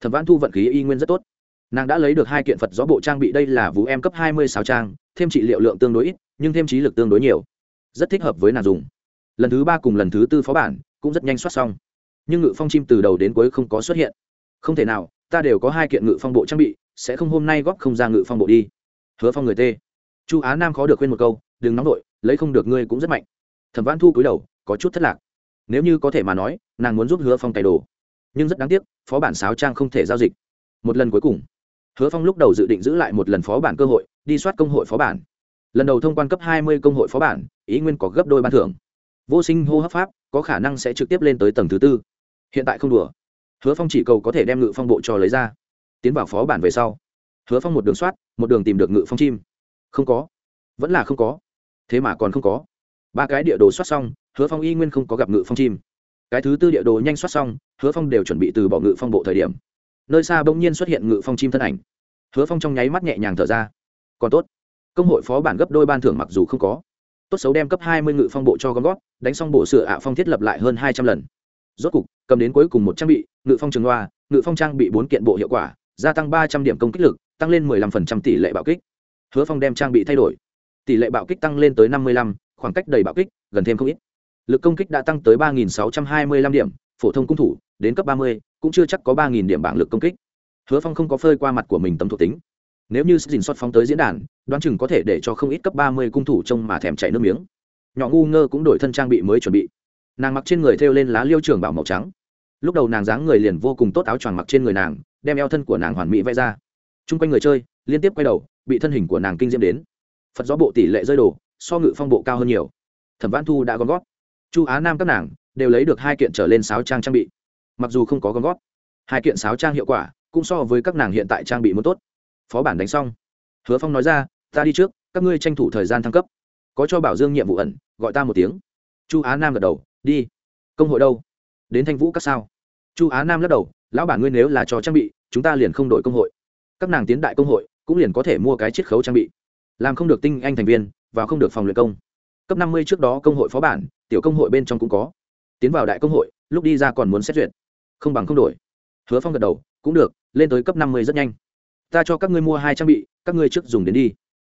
Thẩm văn thu vận khí y nguyên rất tốt. Nàng đã lấy được hai kiện phật gió bộ trang bị, đây là vũ em cấp hai mươi sáu trang, thêm trị liệu lượng tương đối ít, nhưng thêm trí lực tương đối nhiều. Rất thích hợp với nàng dùng. Lần thứ ba cùng lần thứ tư phó bản cũng rất nhanh soát xong. Nhưng ngự phong chim từ đầu đến cuối không có xuất hiện. Không thể nào, ta đều có hai kiện ngự phong bộ trang bị, sẽ không hôm nay góp không ra ngự phong bộ đi. Hứa phong người tê chu á nam khó được khuyên một câu đừng nóng vội, lấy không được ngươi cũng rất mạnh. Thẩm văn thu cúi đầu có chút thất lạc. Nếu như có thể mà nói nàng muốn giúp hứa phong cày đồ. Nhưng rất đáng tiếc phó bản sáo trang không thể giao dịch. Một lần cuối cùng hứa phong lúc đầu dự định giữ lại một lần phó bản cơ hội đi soát công hội phó bản. Lần đầu thông quan cấp hai mươi công hội phó bản ý nguyên có gấp đôi ban thưởng. Vô sinh hô hấp pháp có khả năng sẽ trực tiếp lên tới tầng thứ tư. Hiện tại không đùa. Hứa phong chỉ cầu có thể đem ngự phong bộ cho lấy ra. Tiến vào phó bản về sau hứa phong một đường soát một đường tìm được ngự phong chim không có. Vẫn là không có. Thế mà còn không có. Ba cái địa đồ soát xong, hứa phong y nguyên không có gặp ngự phong chim. Cái thứ tư địa đồ nhanh soát xong, hứa phong đều chuẩn bị từ bỏ ngự phong bộ thời điểm. Nơi xa bỗng nhiên xuất hiện ngự phong chim thân ảnh. Hứa phong trong nháy mắt nhẹ nhàng thở ra. Còn tốt. Công hội phó bản gấp đôi ban thưởng mặc dù không có. Tốt xấu đem cấp hai mươi ngự phong bộ cho gom gót, đánh xong bộ sửa ạ phong thiết lập lại hơn hai trăm lần. Rốt cục, cầm đến cuối cùng một trang bị, ngự phong trường loa ngự phong trang bị bốn kiện bộ hiệu quả, gia tăng ba trăm điểm công kích lực, tăng lên mười lăm phần trăm tỷ lệ bạo kích hứa phong đem trang bị thay đổi. Tỷ lệ bạo kích tăng lên tới năm mươi lăm, khoảng cách đầy bạo kích gần thêm không ít. Lực công kích đã tăng tới ba nghìn sáu trăm hai mươi lăm điểm, phổ thông cung thủ, đến cấp ba mươi, cũng chưa chắc có ba nghìn điểm bảng lực công kích. Hứa phong không có phơi qua mặt của mình tấm thuộc tính. Nếu như dình xót phóng tới diễn đàn, đoán chừng có thể để cho không ít cấp ba mươi cung thủ trông mà thèm chảy nước miếng. Nhỏ ngu ngơ cũng đổi thân trang bị mới chuẩn bị. Nàng mặc trên người thêu lên lá liêu trường bảo màu trắng. Lúc đầu nàng dáng người liền vô cùng tốt áo choàng mặc trên người nàng, đem eo thân của nàng hoàn mỹ vẽ ra. T r u n g quanh người chơi, liên tiếp quay đầu bị thân hình của nàng kinh diễm đến. Phật gió bộ tỷ lệ rơi đổ, so ngự phong bộ cao hơn nhiều. Thẩm văn thu đã gom gót chu á nam các nàng đều lấy được hai kiện trở lên sáo trang trang bị. Mặc dù không có gom gót hai kiện sáo trang hiệu quả cũng so với các nàng hiện tại trang bị muốn tốt. Phó bản đánh xong hứa phong nói ra ta đi trước các ngươi tranh thủ thời gian thăng cấp. Có cho bảo dương nhiệm vụ ẩn gọi ta một tiếng. Chu á nam gật đầu đi. Công hội đâu? Đến thanh vũ các sao? Chu á nam lắc đầu lão bản ngươi nếu là cho trang bị chúng ta liền không đổi công hội. Các nàng tiến đại công hội cũng liền có thể mua cái chiết khấu trang bị. Làm không được tinh anh thành viên và không được phòng luyện công. Cấp năm mươi trước đó công hội phó bản, tiểu công hội bên trong cũng có. Tiến vào đại công hội, lúc đi ra còn muốn xét duyệt. Không bằng không đổi. Hứa phong gật đầu, cũng được, lên tới cấp năm mươi rất nhanh. Ta cho các ngươi mua hai trang bị, các ngươi trước dùng đến đi.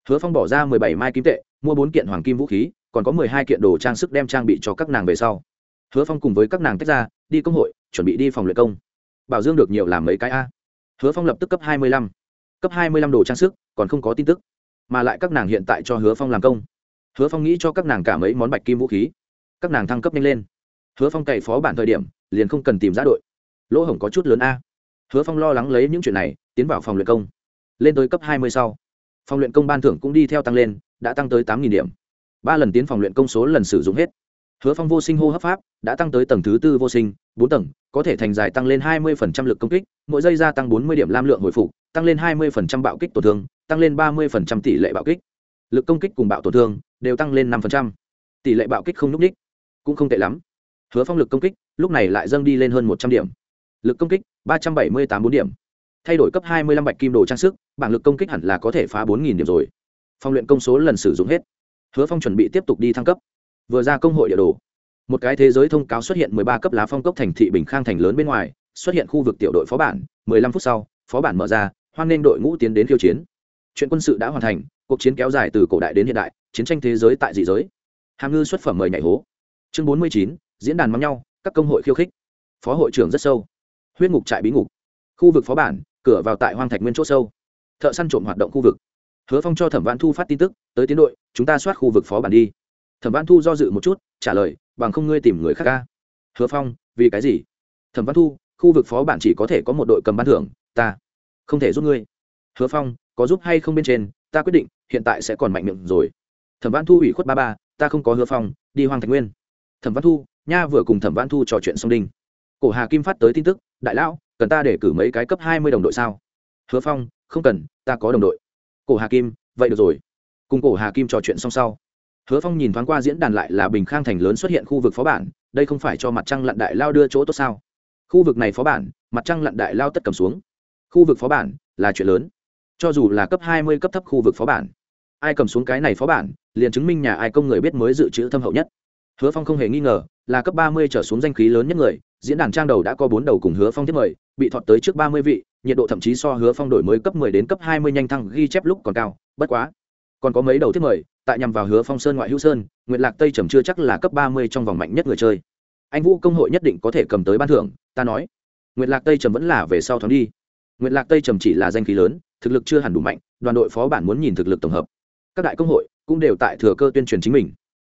Hứa phong bỏ ra mười bảy mai kim tệ, mua bốn kiện hoàng kim vũ khí, còn có mười hai kiện đồ trang sức đem trang bị cho các nàng về sau. Hứa phong cùng với các nàng tách ra, đi công hội, chuẩn bị đi phòng luyện công. Bảo dương được nhiều làm mấy cái a. Hứa phong lập tức cấp hai mươi lăm cấp hai mươi lăm đồ trang sức, còn không có tin tức, mà lại các nàng hiện tại cho hứa phong làm công. Hứa phong nghĩ cho các nàng cả mấy món bạch kim vũ khí. Các nàng thăng cấp nhanh lên. Hứa phong cày phó bản thời điểm, liền không cần tìm giá đội. Lỗ hổng có chút lớn a. Hứa phong lo lắng lấy những chuyện này, tiến vào phòng luyện công. Lên tới cấp hai mươi sau, phòng luyện công ban thưởng cũng đi theo tăng lên, đã tăng tới tám điểm. Ba lần tiến phòng luyện công số lần sử dụng hết hứa phong vô sinh hô hấp pháp đã tăng tới tầng thứ tư vô sinh, bốn tầng, có thể thành dài tăng lên hai mươi lực công kích, mỗi giây gia tăng bốn mươi điểm lam lượng hồi phục, tăng lên hai mươi bạo kích tổn thương, tăng lên ba mươi tỷ lệ bạo kích. Lực công kích cùng bạo tổn thương đều tăng lên năm tỷ lệ bạo kích không núp ních, cũng không tệ lắm. Hứa phong lực công kích lúc này lại dâng đi lên hơn một trăm điểm. Lực công kích ba trăm bảy mươi tám bốn điểm. Thay đổi cấp hai mươi lăm bạch kim đồ trang sức, bảng lực công kích hẳn là có thể phá bốn nghìn điểm rồi. Phong luyện công số lần sử dụng hết. Hứa phong chuẩn bị tiếp tục đi thăng cấp vừa ra công hội địa đồ. Một cái thế giới thông cáo xuất hiện mười ba cấp lá phong cốc thành thị bình khang thành lớn bên ngoài, xuất hiện khu vực tiểu đội phó bản. mười lăm phút sau, phó bản mở ra, hoan nghênh đội ngũ tiến đến khiêu chiến. Chuyện quân sự đã hoàn thành, cuộc chiến kéo dài từ cổ đại đến hiện đại, chiến tranh thế giới tại dị giới. Hàm ngư xuất phẩm mời nhảy hố. Chương bốn mươi chín, diễn đàn mắng nhau, các công hội khiêu khích. Phó hội trưởng rất sâu. Huyết ngục trại bí ngục. Khu vực phó bản, cửa vào tại hoang thạch nguyên chỗ sâu. Thợ săn trộm hoạt động khu vực. Hứa phong cho thẩm văn thu phát tin tức, tới tiến đội, chúng ta soát khu vực phó bản đi thẩm văn thu do dự một chút, trả lời, bằng không ngươi tìm người khác ca hứa phong, vì cái gì? Thẩm văn thu, khu vực phó bản chỉ có thể có một đội cầm ban thưởng, ta không thể giúp ngươi. Hứa phong, có giúp hay không bên trên, ta quyết định, hiện tại sẽ còn mạnh miệng rồi. Thẩm văn thu ủy khuất ba ba, ta không có hứa phong, đi hoang thạch nguyên. Thẩm văn thu, nha vừa cùng thẩm văn thu trò chuyện xong đinh. Cổ hà kim phát tới tin tức, đại lão, cần ta để cử mấy cái cấp hai mươi đồng đội sao? Hứa phong, không cần, ta có đồng đội. Cổ hà kim, vậy được rồi. Cùng cổ hà kim trò chuyện xong sau hứa phong nhìn thoáng qua diễn đàn lại là bình khang thành lớn xuất hiện khu vực phó bản, đây không phải cho mặt trăng lặn đại lao đưa chỗ tốt sao? Khu vực này phó bản, mặt trăng lặn đại lao tất cầm xuống. Khu vực phó bản là chuyện lớn. Cho dù là cấp hai mươi cấp thấp khu vực phó bản, ai cầm xuống cái này phó bản, liền chứng minh nhà ai công người biết mới dự trữ thâm hậu nhất. Hứa phong không hề nghi ngờ, là cấp ba mươi trở xuống danh khí lớn nhất người, diễn đàn trang đầu đã có bốn đầu cùng hứa phong tiếp mời, bị thọt tới trước ba mươi vị, nhiệt độ thậm chí so hứa phong đổi mới cấp mười đến cấp hai mươi nhanh thăng ghi chép lúc còn cao, bất quá, còn có mấy đầu tiếp mời tại nhằm vào hứa phong sơn ngoại hữu sơn nguyện lạc tây trầm chưa chắc là cấp ba mươi trong vòng mạnh nhất người chơi. Anh vũ công hội nhất định có thể cầm tới ban thưởng, ta nói. Nguyện lạc tây trầm vẫn là về sau thoáng đi. Nguyện lạc tây trầm chỉ là danh khí lớn, thực lực chưa hẳn đủ mạnh, đoàn đội phó bản muốn nhìn thực lực tổng hợp. Các đại công hội cũng đều tại thừa cơ tuyên truyền chính mình.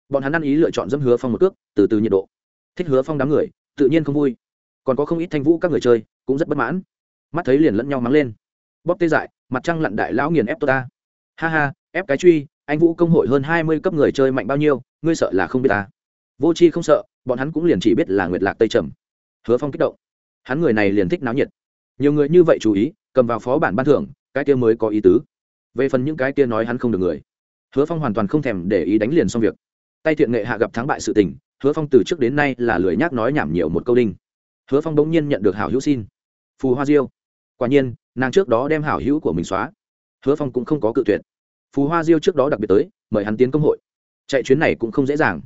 Bọn hắn ăn ý lựa chọn dẫm hứa phong một cước, từ từ nhiệt độ. Thích hứa phong đám người, tự nhiên không vui. Còn có không ít thanh vũ các người chơi cũng rất bất mãn. Mắt thấy liền lẫn nhau mắng lên. Bóp tê dại, mặt trăng lặn đại lão nghiền ép tôi ta. Ha ha, ép cái truy anh vũ công hội hơn hai mươi cấp người chơi mạnh bao nhiêu, ngươi sợ là không biết ta. Vô c h i không sợ, bọn hắn cũng liền chỉ biết là nguyệt lạc tây trầm. Hứa phong kích động. Hắn người này liền thích náo nhiệt. Nhiều người như vậy chú ý, cầm vào phó bản ban thưởng, cái kia mới có ý tứ. Về phần những cái kia nói hắn không được người, hứa phong hoàn toàn không thèm để ý đánh liền xong việc. Tay thiện nghệ hạ gặp thắng bại sự tình, hứa phong từ trước đến nay là lười nhác nói nhảm nhiều một câu đinh. Hứa phong bỗng nhiên nhận được hảo hữu xin. Phù hoa diêu. Quả nhiên, nàng trước đó đem hảo hữu của mình xóa. Hứa phong cũng không có cự tuyệt phù hoa diêu trước đó đặc biệt tới, mời hắn tiến công hội. Chạy chuyến này cũng không dễ dàng.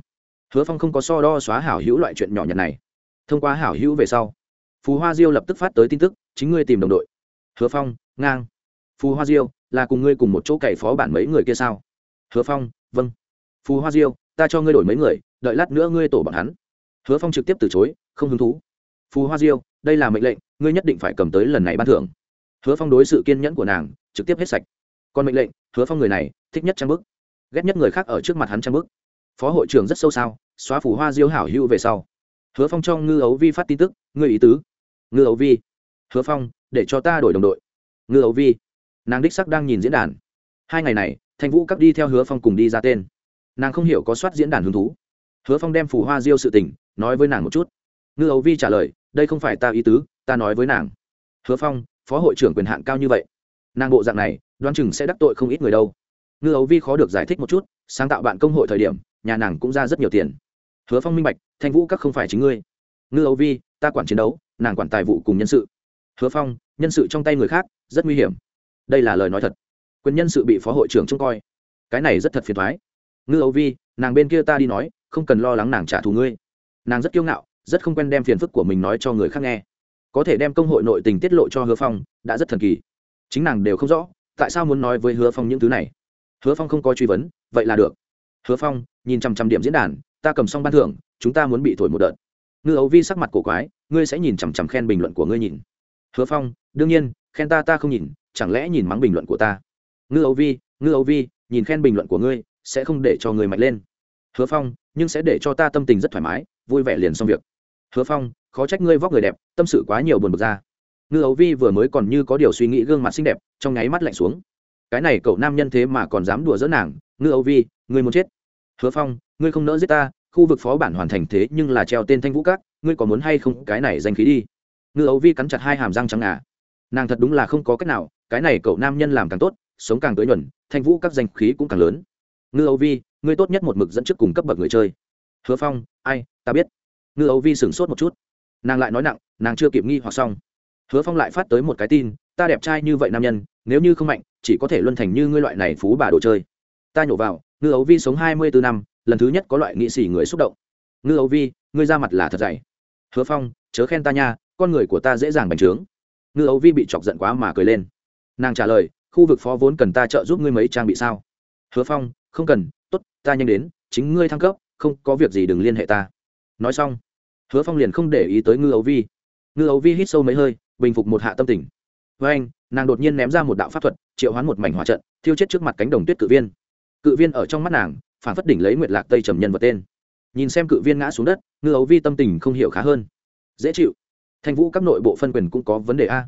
Hứa phong không có so đo xóa hảo hữu loại chuyện nhỏ nhặt này. Thông qua hảo hữu về sau phù hoa diêu lập tức phát tới tin tức, chính ngươi tìm đồng đội. Hứa phong, ngang. Phù hoa diêu, là cùng ngươi cùng một chỗ cày phó bản mấy người kia sao? Hứa phong vâng. Phù hoa diêu, ta cho ngươi đổi mấy người, đợi lát nữa ngươi tổ bọn hắn. Hứa phong trực tiếp từ chối, không hứng thú. Phù hoa diêu, đây là mệnh lệnh, ngươi nhất định phải cầm tới lần này ban thưởng. Hứa phong đối sự kiên nhẫn của nàng, trực tiếp hết sạch còn mệnh lệnh, hứa phong người này, thích nhất trang bức. Ghét nhất người khác ở trước mặt hắn trang bức. Phó hội trưởng rất sâu sao, xóa phù hoa diêu hảo hữu về sau. Hứa phong cho ngư ấu vi phát tin tức ngư ý tứ. Ngư ấu vi, hứa phong, để cho ta đổi đồng đội. Ngư ấu vi, nàng đích sắc đang nhìn diễn đàn. Hai ngày này thành vũ cắp đi theo hứa phong cùng đi ra tên. Nàng không hiểu có soát diễn đàn hứng thú. Hứa phong đem phù hoa diêu sự tình, nói với nàng một chút. Ngư ấu vi trả lời, đây không phải ta ý tứ, ta nói với nàng. Hứa phong, phó hội trưởng quyền hạn cao như vậy nàng bộ dạng này, đoán chừng sẽ đắc tội không ít người đâu. Ngư ấu vi khó được giải thích một chút, sáng tạo bạn công hội thời điểm, nhà nàng cũng ra rất nhiều tiền. Hứa phong minh bạch, thanh vũ các không phải chính ngươi. Ngư ấu vi, ta quản chiến đấu, nàng quản tài vụ cùng nhân sự. Hứa phong, nhân sự trong tay người khác, rất nguy hiểm. Đây là lời nói thật. Quyền nhân sự bị phó hội trưởng trông coi. Cái này rất thật phiền thoái ngư ấu vi, nàng bên kia ta đi nói, không cần lo lắng nàng trả thù ngươi. Nàng rất kiêu ngạo, rất không quen đem phiền phức của mình nói cho người khác nghe. Có thể đem công hội nội tình tiết lộ cho hứa phong, đã rất thần kỳ chính nàng đều không rõ, tại sao muốn nói với hứa phong những thứ này? Hứa phong không có truy vấn, vậy là được. Hứa phong, nhìn chằm chằm điểm diễn đàn, ta cầm xong ban thưởng, chúng ta muốn bị thổi một đợt. Ngư ấu vi sắc mặt cổ quái, ngươi sẽ nhìn chằm chằm khen bình luận của ngươi nhìn. Hứa phong, đương nhiên, khen ta ta không nhìn, chẳng lẽ nhìn mắng bình luận của ta? Ngư ấu vi, ngư ấu vi, nhìn khen bình luận của ngươi, sẽ không để cho người mạnh lên. Hứa phong, nhưng sẽ để cho ta tâm tình rất thoải mái, vui vẻ liền xong việc. Hứa phong, khó trách ngươi vóc người đẹp, tâm sự quá nhiều buồn bực ra ngư ấu vi vừa mới còn như có điều suy nghĩ gương mặt xinh đẹp, trong nháy mắt lạnh xuống. Cái này cậu nam nhân thế mà còn dám đùa dỡ nàng, ngư ấu vi, ngươi muốn chết. Hứa phong, ngươi không nỡ giết ta, khu vực phó bản hoàn thành thế nhưng là treo tên thanh vũ cát ngươi có muốn hay không cái này danh khí đi? Ngư ấu vi cắn chặt hai hàm răng trắng ngà. Nàng thật đúng là không có cách nào, cái này cậu nam nhân làm càng tốt, sống càng tới nhuần, thanh vũ các danh khí cũng càng lớn. Ngư ấu vi, ngươi tốt nhất một mực dẫn trước cùng cấp bậc người chơi. Hứa phong, ai, ta biết. Ngư ấu vi sửng sốt một chút. Nàng lại nói nặng, nàng chưa kịp nghi hoặc xong hứa phong lại phát tới một cái tin, ta đẹp trai như vậy nam nhân, nếu như không mạnh, chỉ có thể luân thành như ngươi loại này phú bà đồ chơi. Ta nhổ vào, ngư ấu vi sống hai mươi bốn năm, lần thứ nhất có loại nghị sĩ người xúc động. Ngư ấu vi, ngươi ra mặt là thật dày. Hứa phong, chớ khen ta nha, con người của ta dễ dàng bành trướng. Ngư ấu vi bị chọc giận quá mà cười lên. Nàng trả lời, khu vực phó vốn cần ta trợ giúp ngươi mấy trang bị sao? Hứa phong, không cần t ố t ta nhanh đến, chính ngươi thăng cấp, không có việc gì đừng liên hệ ta. Nói xong, hứa phong liền không để ý tới ngư ấu vi. Ngư ấu vi hít sâu mấy hơi bình phục một hạ tâm tình. Với anh, nàng đột nhiên ném ra một đạo pháp thuật, triệu hoán một mảnh hỏa trận, thiêu chết trước mặt cánh đồng tuyết cự viên. Cự viên ở trong mắt nàng, phản phất đỉnh lấy nguyệt lạc tây trầm nhân vật tên. Nhìn xem cự viên ngã xuống đất, ngư ấu vi tâm tình không hiểu khá hơn. Dễ chịu. Thanh vũ các nội bộ phân quyền cũng có vấn đề a.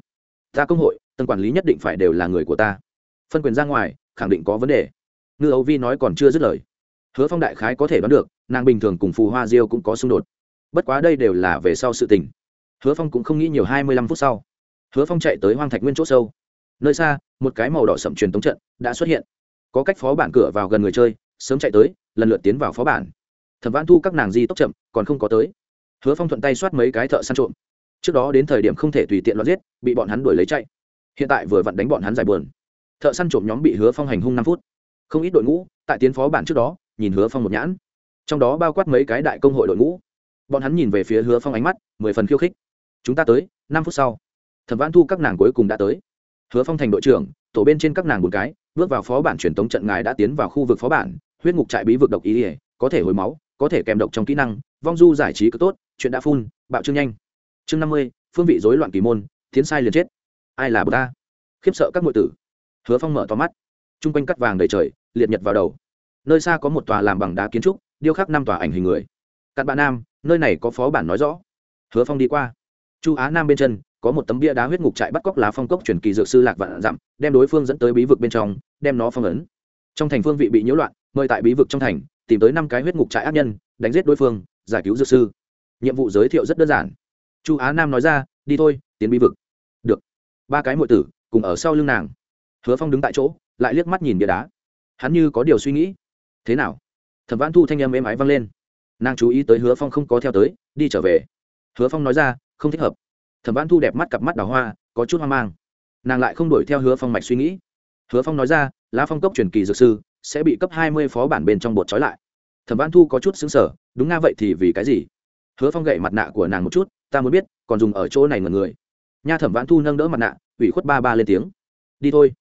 Ta công hội, tầng quản lý nhất định phải đều là người của ta. Phân quyền ra ngoài, khẳng định có vấn đề. Ngư ấu vi nói còn chưa dứt lời. Hứa phong đại khái có thể đoán được, nàng bình thường cùng phù hoa diêu cũng có xung đột. Bất quá đây đều là về sau sự tình hứa phong cũng không nghĩ nhiều hai mươi lăm phút sau, hứa phong chạy tới hoang thạch nguyên c h ỗ sâu. Nơi xa, một cái màu đỏ sậm truyền tống trận đã xuất hiện. Có cách phó bản cửa vào gần người chơi, sớm chạy tới, lần lượt tiến vào phó bản. Thẩm vãn thu các nàng di tốc chậm, còn không có tới. Hứa phong thuận tay soát mấy cái thợ săn trộm. Trước đó đến thời điểm không thể tùy tiện loạt giết, bị bọn hắn đuổi lấy chạy. Hiện tại vừa vặn đánh bọn hắn giải buồn. Thợ săn trộm nhóm bị hứa phong hành hung năm phút. Không ít đội ngũ, tại tiến phó bản trước đó, nhìn hứa phong một nhãn. Trong đó bao quát mấy cái đại công hội đội ngũ. Bọn hắn nhìn về phía hứa phong ánh mắt, mười phần khiêu khích chúng ta tới, năm phút sau. Thẩm vãn thu các nàng cuối cùng đã tới. Hứa phong thành đội trưởng, tổ bên trên các nàng một cái, bước vào phó bản truyền tống trận ngài đã tiến vào khu vực phó bản, huyết ngục trại bí vực độc ý ỉa có thể hồi máu, có thể kèm độc trong kỹ năng, vong du giải trí cứ tốt, chuyện đã phun, bạo trương nhanh. Chương năm mươi, phương vị rối loạn kỳ môn tiến sai liền chết. Ai là bờ ta khiếp sợ các ngụy tử. Hứa phong mở to mắt. T r u n g quanh cắt vàng đầy trời, liệt nhật vào đầu. Nơi xa có một tòa làm bằng đá kiến trúc, điêu khắc năm tòa ảnh hình người. Cặn bạn nam, nơi này có phó bản nói rõ. Hứa phong đi qua chu á nam bên chân, có một tấm bia đá huyết ngục trại bắt cóc lá phong cốc chuyển kỳ dược sư lạc vạn dặm, đem đối phương dẫn tới bí vực bên trong, đem nó phong ấn. Trong thành phương vị bị nhiễu loạn, mời tại bí vực trong thành, tìm tới năm cái huyết ngục trại ác nhân, đánh giết đối phương, giải cứu dược sư. Nhiệm vụ giới thiệu rất đơn giản. Chu á nam nói ra, đi thôi, tiến bí vực. Được. Ba cái m tử cùng ở sau lưng nàng. Hứa phong đứng tại chỗ, lại liếc mắt nhìn bia đá. Hắn như có điều suy nghĩ. Thế nào? Thẩm vãn thu thanh âm êm ái vang lên. Nàng chú ý tới hứa phong không có theo tới, đi trở về. Hứa phong nói ra không thích hợp. Thẩm vãn thu đẹp mắt cặp mắt đào hoa, có chút hoang mang. Nàng lại không đuổi theo hứa phong mạch suy nghĩ. Hứa phong nói ra, lá phong cốc truyền kỳ dược sư sẽ bị cấp hai mươi phó bản bên trong bột trói lại. Thẩm văn thu có chút xứng sở đúng nga vậy thì vì cái gì? Hứa phong gậy mặt nạ của nàng một chút, ta muốn biết, còn dùng ở chỗ này ngần người. Nha thẩm văn thu nâng đỡ mặt nạ, ủy khuất ba ba lên tiếng. Đi thôi.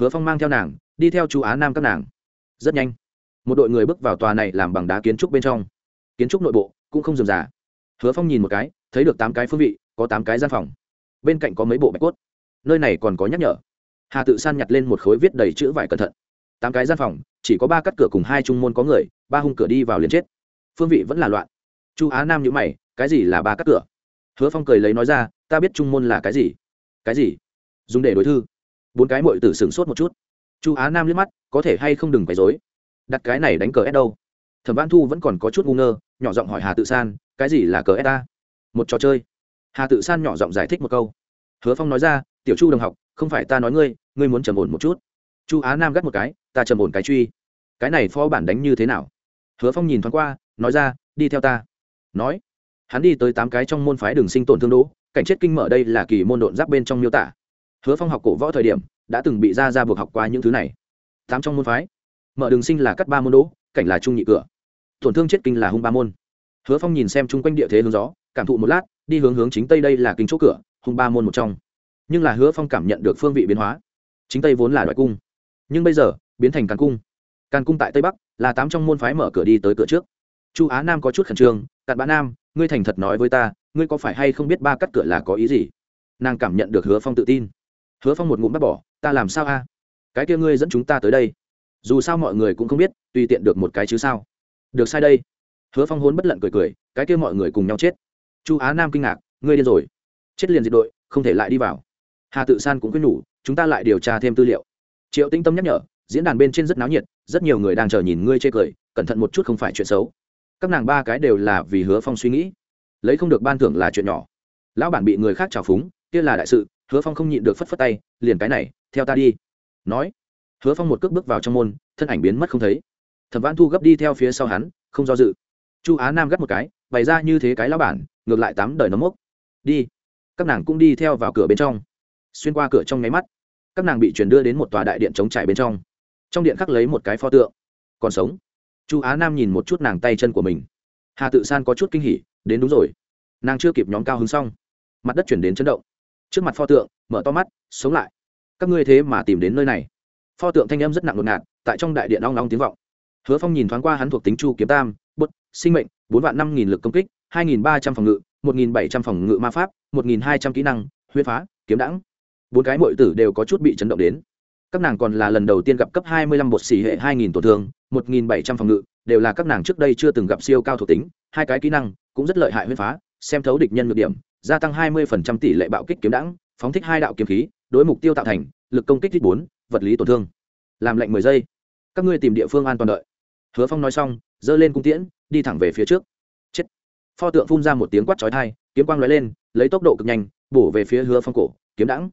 Hứa phong mang theo nàng, đi theo chú á nam các nàng. Rất nhanh, một đội người bước vào tòa này làm bằng đá kiến trúc bên trong. Kiến trúc nội bộ cũng không dườm giả hứa phong nhìn một cái, thấy được tám cái phương vị, có tám cái gian phòng. Bên cạnh có mấy bộ bạch cốt. Nơi này còn có nhắc nhở. Hà tự san nhặt lên một khối viết đầy chữ vải cẩn thận. Tám cái gian phòng, chỉ có ba cắt cửa cùng hai trung môn có người, ba hung cửa đi vào liền chết. Phương vị vẫn là loạn. Chu á nam nhữ mày, cái gì là ba cắt cửa? Hứa phong cười lấy nói ra, ta biết trung môn là cái gì. Cái gì? Dùng để đối thư. Bốn cái mội tử sửng sốt một chút. Chu á nam liếc mắt, có thể hay không đừng quấy dối đặt cái này đánh cờ ép đâu? Thẩm văn thu vẫn còn có chút ngu ngơ, nhỏ giọng hỏi hà tự san, cái gì là cờ ép ta một trò chơi. Hà tự san nhỏ giọng giải thích một câu. Hứa phong nói ra, tiểu chu đồng học, không phải ta nói ngươi ngươi muốn trầm ổn một chút. Chu á nam gắt một cái, ta trầm ổn cái truy. Cái này phó bản đánh như thế nào? Hứa phong nhìn thoáng qua, nói ra, đi theo ta. Nói, hắn đi tới tám cái trong môn phái đường sinh tổn thương đỗ cảnh chết kinh mở đây là kỳ môn độn giáp bên trong miêu tả. Hứa phong học cổ võ thời điểm, đã từng bị ra ra buộc học qua những thứ này. Tám trong môn phái, mở đường sinh là cắt ba môn đỗ cảnh là trung nhị cửa tổn thương chết kinh là hung ba môn. Hứa phong nhìn xem chung quanh địa thế hướng gió, cảm thụ một lát, đi hướng hướng chính tây đây là kinh chỗ cửa, hung ba môn một trong. Nhưng là hứa phong cảm nhận được phương vị biến hóa. Chính tây vốn là đoại cung, nhưng bây giờ, biến thành càn cung. Càn cung tại tây bắc, là tám trong môn phái mở cửa đi tới cửa trước. Chu á nam có chút khẩn trương, cặn bã nam, ngươi thành thật nói với ta, ngươi có phải hay không biết ba cắt cửa là có ý gì? Nàng cảm nhận được hứa phong tự tin. Hứa phong một ngụm bắt bỏ, ta làm sao a? Cái kia ngươi dẫn chúng ta tới đây. Dù sao mọi người cũng không biết, tùy tiện được một cái chứ sao được sai đây. Hứa phong hôn bất lận cười cười, cái kia mọi người cùng nhau chết. Chu á nam kinh ngạc, ngươi điên rồi. Chết liền diệt đội, không thể lại đi vào. Hà tự san cũng quyết nhủ, chúng ta lại điều tra thêm tư liệu. Triệu tinh tâm nhắc nhở, diễn đàn bên trên rất náo nhiệt, rất nhiều người đang chờ nhìn ngươi chê cười, cẩn thận một chút không phải chuyện xấu. Các nàng ba cái đều là vì hứa phong suy nghĩ. Lấy không được ban thưởng là chuyện nhỏ. Lão bản bị người khác trào phúng, kia là đại sự, hứa phong không nhịn được phất phất tay, liền cái này, theo ta đi. Nói, hứa phong một cước bước vào trong môn, thân ảnh biến mất không thấy thẩm văn thu gấp đi theo phía sau hắn, không do dự. Chu á nam gắt một cái, bày ra như thế cái lão bản, ngược lại tám đời nấm mốc. Đi. Các nàng cũng đi theo vào cửa bên trong. Xuyên qua cửa trong nháy mắt, các nàng bị chuyển đưa đến một tòa đại điện chống trải bên trong. Trong điện khắc lấy một cái pho tượng. Còn sống. Chu á nam nhìn một chút nàng tay chân của mình. Hà tự san có chút kinh hỉ, đến đúng rồi. Nàng chưa kịp nhóm cao hứng xong, mặt đất chuyển đến chấn động. Trước mặt pho tượng, mở to mắt, sống lại. Các ngươi thế mà tìm đến nơi này. Pho tượng thanh âm rất nặng ngột ngạt, tại trong đại điện long long tiếng vọng hứa phong nhìn thoáng qua hắn thuộc tính chu kiếm tam bút sinh mệnh bốn vạn năm nghìn lực công kích hai nghìn ba trăm phòng ngự một nghìn bảy trăm phòng ngự ma pháp một nghìn hai trăm kỹ năng huyết phá kiếm đẳng bốn cái mọi tử đều có chút bị chấn động đến. Các nàng còn là lần đầu tiên gặp cấp hai mươi lăm bột xỉ hệ hai nghìn tổn thương một nghìn bảy trăm phòng ngự đều là các nàng trước đây chưa từng gặp siêu cao thuộc tính hai cái kỹ năng cũng rất lợi hại huyết phá xem thấu địch nhân nhược điểm gia tăng hai mươi tỷ lệ bạo kích kiếm đãng, phóng thích hai đạo kiếm khí đối mục tiêu tạo thành lực công kích thích bốn vật lý tổn thương. Làm lệnh mười giây. Các ngươi tìm địa phương an toàn đợi hứa phong nói xong, giơ lên cung tiễn, đi thẳng về phía trước. Chết. Pho tượng phun ra một tiếng quát chói thai kiếm quang lóe lên, lấy tốc độ cực nhanh, bổ về phía hứa phong cổ, kiếm đẳng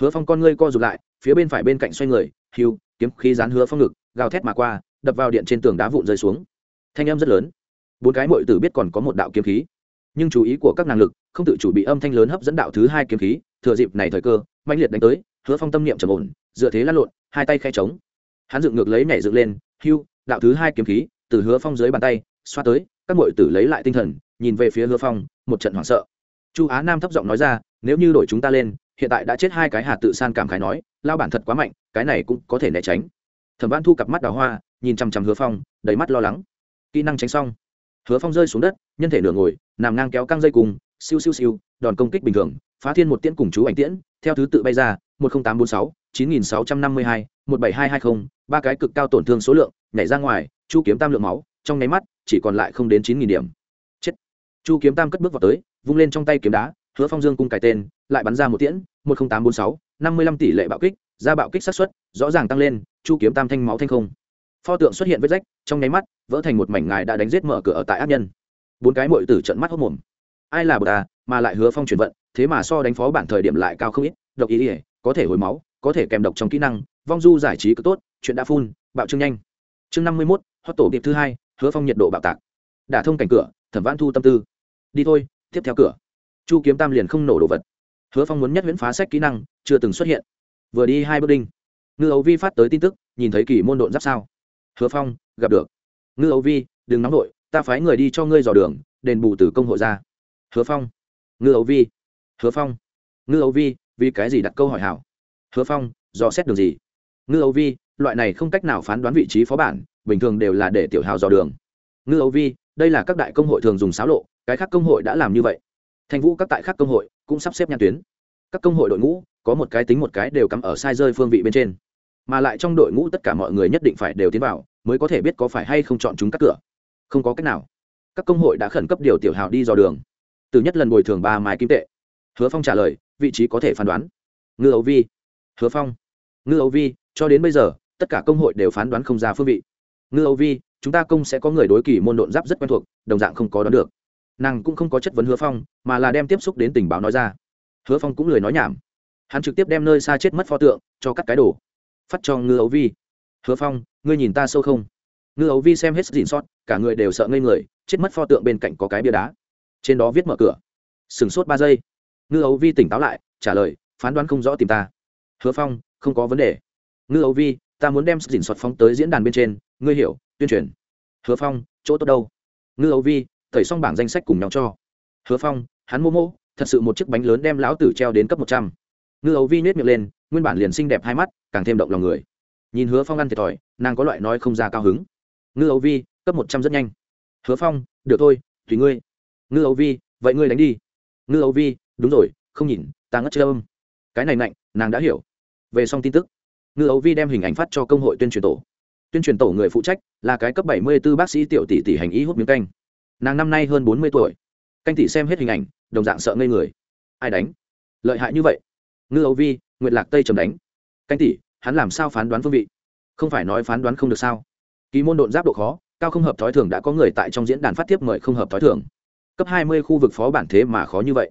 hứa phong con ngươi co rụt lại, phía bên phải bên cạnh xoay người hiu kiếm khí dán hứa phong ngực, gào thét mà qua, đập vào điện trên tường đá vụn rơi xuống. Thanh âm rất lớn. Bốn cái mội tử biết còn có một đạo kiếm khí. Nhưng chú ý của các năng lực, không tự chủ bị âm thanh lớn hấp dẫn đạo thứ hai kiếm khí, thừa dịp này thời cơ mạnh liệt đánh tới, hứa phong tâm niệm trầm ổn, dựa thế lăn lộn, hai tay khe trống. Hắn dựng ngược lấy nhảy dựng lên, hưu đạo thứ hai kiếm khí, từ hứa phong dưới bàn tay, xoa tới, các mội tử lấy lại tinh thần, nhìn về phía hứa phong, một trận hoảng sợ. Chu á nam thấp giọng nói ra, nếu như đổi chúng ta lên, hiện tại đã chết hai cái hà tự san cảm khái nói, lao bản thật quá mạnh, cái này cũng có thể né tránh. Thẩm văn thu cặp mắt đào hoa, nhìn chằm chằm hứa phong, đầy mắt lo lắng. Kỹ năng tránh xong. Hứa phong rơi xuống đất, nhân thể nửa ngồi, nằm ngang kéo căng dây cùng, siêu siêu siêu, đòn công kích bình thường, phá thiên một tiễn cùng chú ảnh tiễn, theo thứ tự bay ra, một nghìn tám bốn sáu, chín nghìn sáu trăm năm mươi hai một bảy hai hai mươi ba cái cực cao tổn thương số lượng, nhảy ra ngoài, chu kiếm tam lượng máu, trong nháy mắt, chỉ còn lại không đến chín nghìn điểm. Chết. Chu kiếm tam cất bước vào tới, vung lên trong tay kiếm đá, hứa phong dương cung cài tên, lại bắn ra một tiễn, một nghìn tám trăm bốn mươi sáu, năm mươi lăm tỷ lệ bạo kích, ra bạo kích sát xuất rõ ràng tăng lên, chu kiếm tam thanh máu thanh không. Pho tượng xuất hiện vết rách, trong nháy mắt, vỡ thành một mảnh ngài đã đánh giết mở cửa ở tại ác nhân. Bốn cái mội tử trận mắt hốc mồm. Ai là bờ ta, mà lại hứa phong chuyển vận, thế mà so đánh phó bản thời điểm lại cao không ít, độc ý ỉa có thể hồi máu có thể kèm độc trong kỹ năng vong du giải trí cực tốt chuyện đã phun bạo trương nhanh. Chương năm mươi mốt hot tổ điệp thứ hai hứa phong nhiệt độ bạo tạc. Đả thông cảnh cửa thẩm vãn thu tâm tư. Đi thôi tiếp theo cửa. Chu kiếm tam liền không nổ đồ vật. Hứa phong muốn nhất huyễn phá sách kỹ năng chưa từng xuất hiện. Vừa đi hai bước đinh. Ngư ấu vi phát tới tin tức nhìn thấy kỳ môn độn giáp sao. Hứa phong gặp được. Ngư ấu vi đừng nóng đội, ta phái người đi cho ngươi dò đường đền bù từ công hội ra. Hứa phong. Ngư ấu vi. Hứa phong. Ngư ấu vi vì cái gì đặt câu hỏi hảo? Hứa phong, dò xét đường gì? Ngư Âu vi, loại này không cách nào phán đoán vị trí phó bản, bình thường đều là để tiểu hào dò đường. Ngư Âu vi, đây là các đại công hội thường dùng xáo lộ, cái khác công hội đã làm như vậy. Thanh vũ các tại khác công hội cũng sắp xếp nhãn tuyến. Các công hội đội ngũ, có một cái tính một cái đều cắm ở sai rơi phương vị bên trên. Mà lại trong đội ngũ tất cả mọi người nhất định phải đều tiến vào, mới có thể biết có phải hay không chọn chúng cắt cửa. Không có cách nào. Các công hội đã khẩn cấp điều tiểu hào đi dò đường. Từ nhất lần bồi thường ba mai kim tệ. Hứa phong trả lời, vị trí có thể phán đoán. Ngư ấu vi hứa phong. Ngư Âu vi, cho đến bây giờ, tất cả công hội đều phán đoán không ra phương vị. Ngư Âu vi, chúng ta công sẽ có người đối kỳ môn độn giáp rất quen thuộc, đồng dạng không có đoán được. Nàng cũng không có chất vấn hứa phong, mà là đem tiếp xúc đến tình báo nói ra. Hứa phong cũng lười nói nhảm. Hắn trực tiếp đem nơi xa chết mất pho tượng, cho cắt cái đồ. Phát cho ngư ấu vi. Hứa phong, ngươi nhìn ta sâu không? Ngư ấu vi xem hết dịn sót, cả người đều sợ ngây người, chết mất pho tượng bên cạnh có cái bia đá. Trên đó viết mở cửa. Sửng sốt ba giây. Ngư ấu vi tỉnh táo lại, trả lời, phán đoán không rõ tìm ta hứa phong, không có vấn đề. Ngư âu vi, ta muốn đem dình soạt phóng tới diễn đàn bên trên, ngươi hiểu, tuyên truyền. Hứa phong, chỗ tốt đâu? Ngư âu vi thầy xong bảng danh sách cùng nhau cho. Hứa phong, hắn mô mô, thật sự một chiếc bánh lớn đem lão tử treo đến cấp một trăm. Ngư âu vi nhét miệng lên, nguyên bản liền xinh đẹp hai mắt, càng thêm động lòng người. Nhìn hứa phong ăn thiệt thòi, nàng có loại nói không ra cao hứng. Ngư âu vi, cấp một trăm rất nhanh. Hứa phong, được thôi, tùy ngươi. Ngư âu vi, vậy ngươi đánh đi. Ngư âu vi, đúng rồi, không nhìn, ta ngất chơi âm. Cái này mạnh nàng đã hiểu về xong tin tức, ngư ấu vi đem hình ảnh phát cho công hội tuyên truyền tổ. Tuyên truyền tổ người phụ trách là cái cấp bảy mươi 74 bác sĩ tiểu tỷ tỷ hành ý hút miếng canh. Nàng năm nay hơn bốn mươi tuổi. Canh tỷ xem hết hình ảnh, đồng dạng sợ ngây người. Ai đánh? Lợi hại như vậy. Ngư ấu vi nguyện lạc tây trầm đánh. Canh tỷ, hắn làm sao phán đoán phương vị? Không phải nói phán đoán không được sao? Ký môn độn giáp độ khó, cao không hợp thói thường đã có người tại trong diễn đàn phát tiếp mời không hợp thói thường. Cấp hai mươi khu vực phó bản thế mà khó như vậy.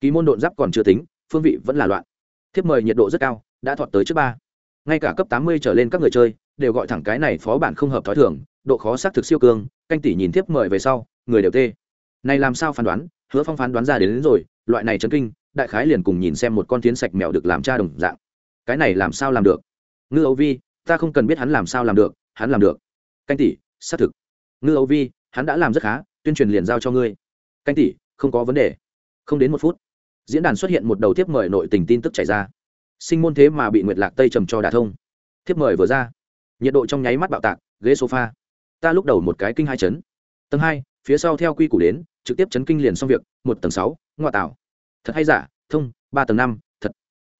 Ký môn độn giáp còn chưa tính, phương vị vẫn là loạn. Thiếp mời nhiệt độ rất cao đã thọt tới trước ba. Ngay cả cấp tám mươi trở lên các người chơi đều gọi thẳng cái này phó bản không hợp thói thường độ khó xác thực siêu cương canh tỷ nhìn thiếp mời về sau người đều tê. Này làm sao phán đoán hứa phong phán đoán ra đến, đến rồi loại này chấn kinh đại khái liền cùng nhìn xem một con tiến sạch mèo được làm cha đồng dạng. Cái này làm sao làm được? Ngư âu vi ta không cần biết hắn làm sao làm được hắn làm được. Canh tỷ xác thực. Ngư âu vi hắn đã làm rất khá tuyên truyền liền giao cho ngươi. Canh tỷ không có vấn đề. Không đến một phút diễn đàn xuất hiện một đầu tiếp mời nội tình tin tức chảy ra sinh môn thế mà bị nguyệt lạc tây trầm cho đà thông. Thiếp mời vừa ra. Nhiệt độ trong nháy mắt bạo tạc, ghế sofa. Ta lúc đầu một cái kinh hai chấn. Tầng hai, phía sau theo quy củ đến, trực tiếp chấn kinh liền xong việc, một tầng sáu, ngoại tảo. Thật hay giả, thông, ba tầng năm, thật.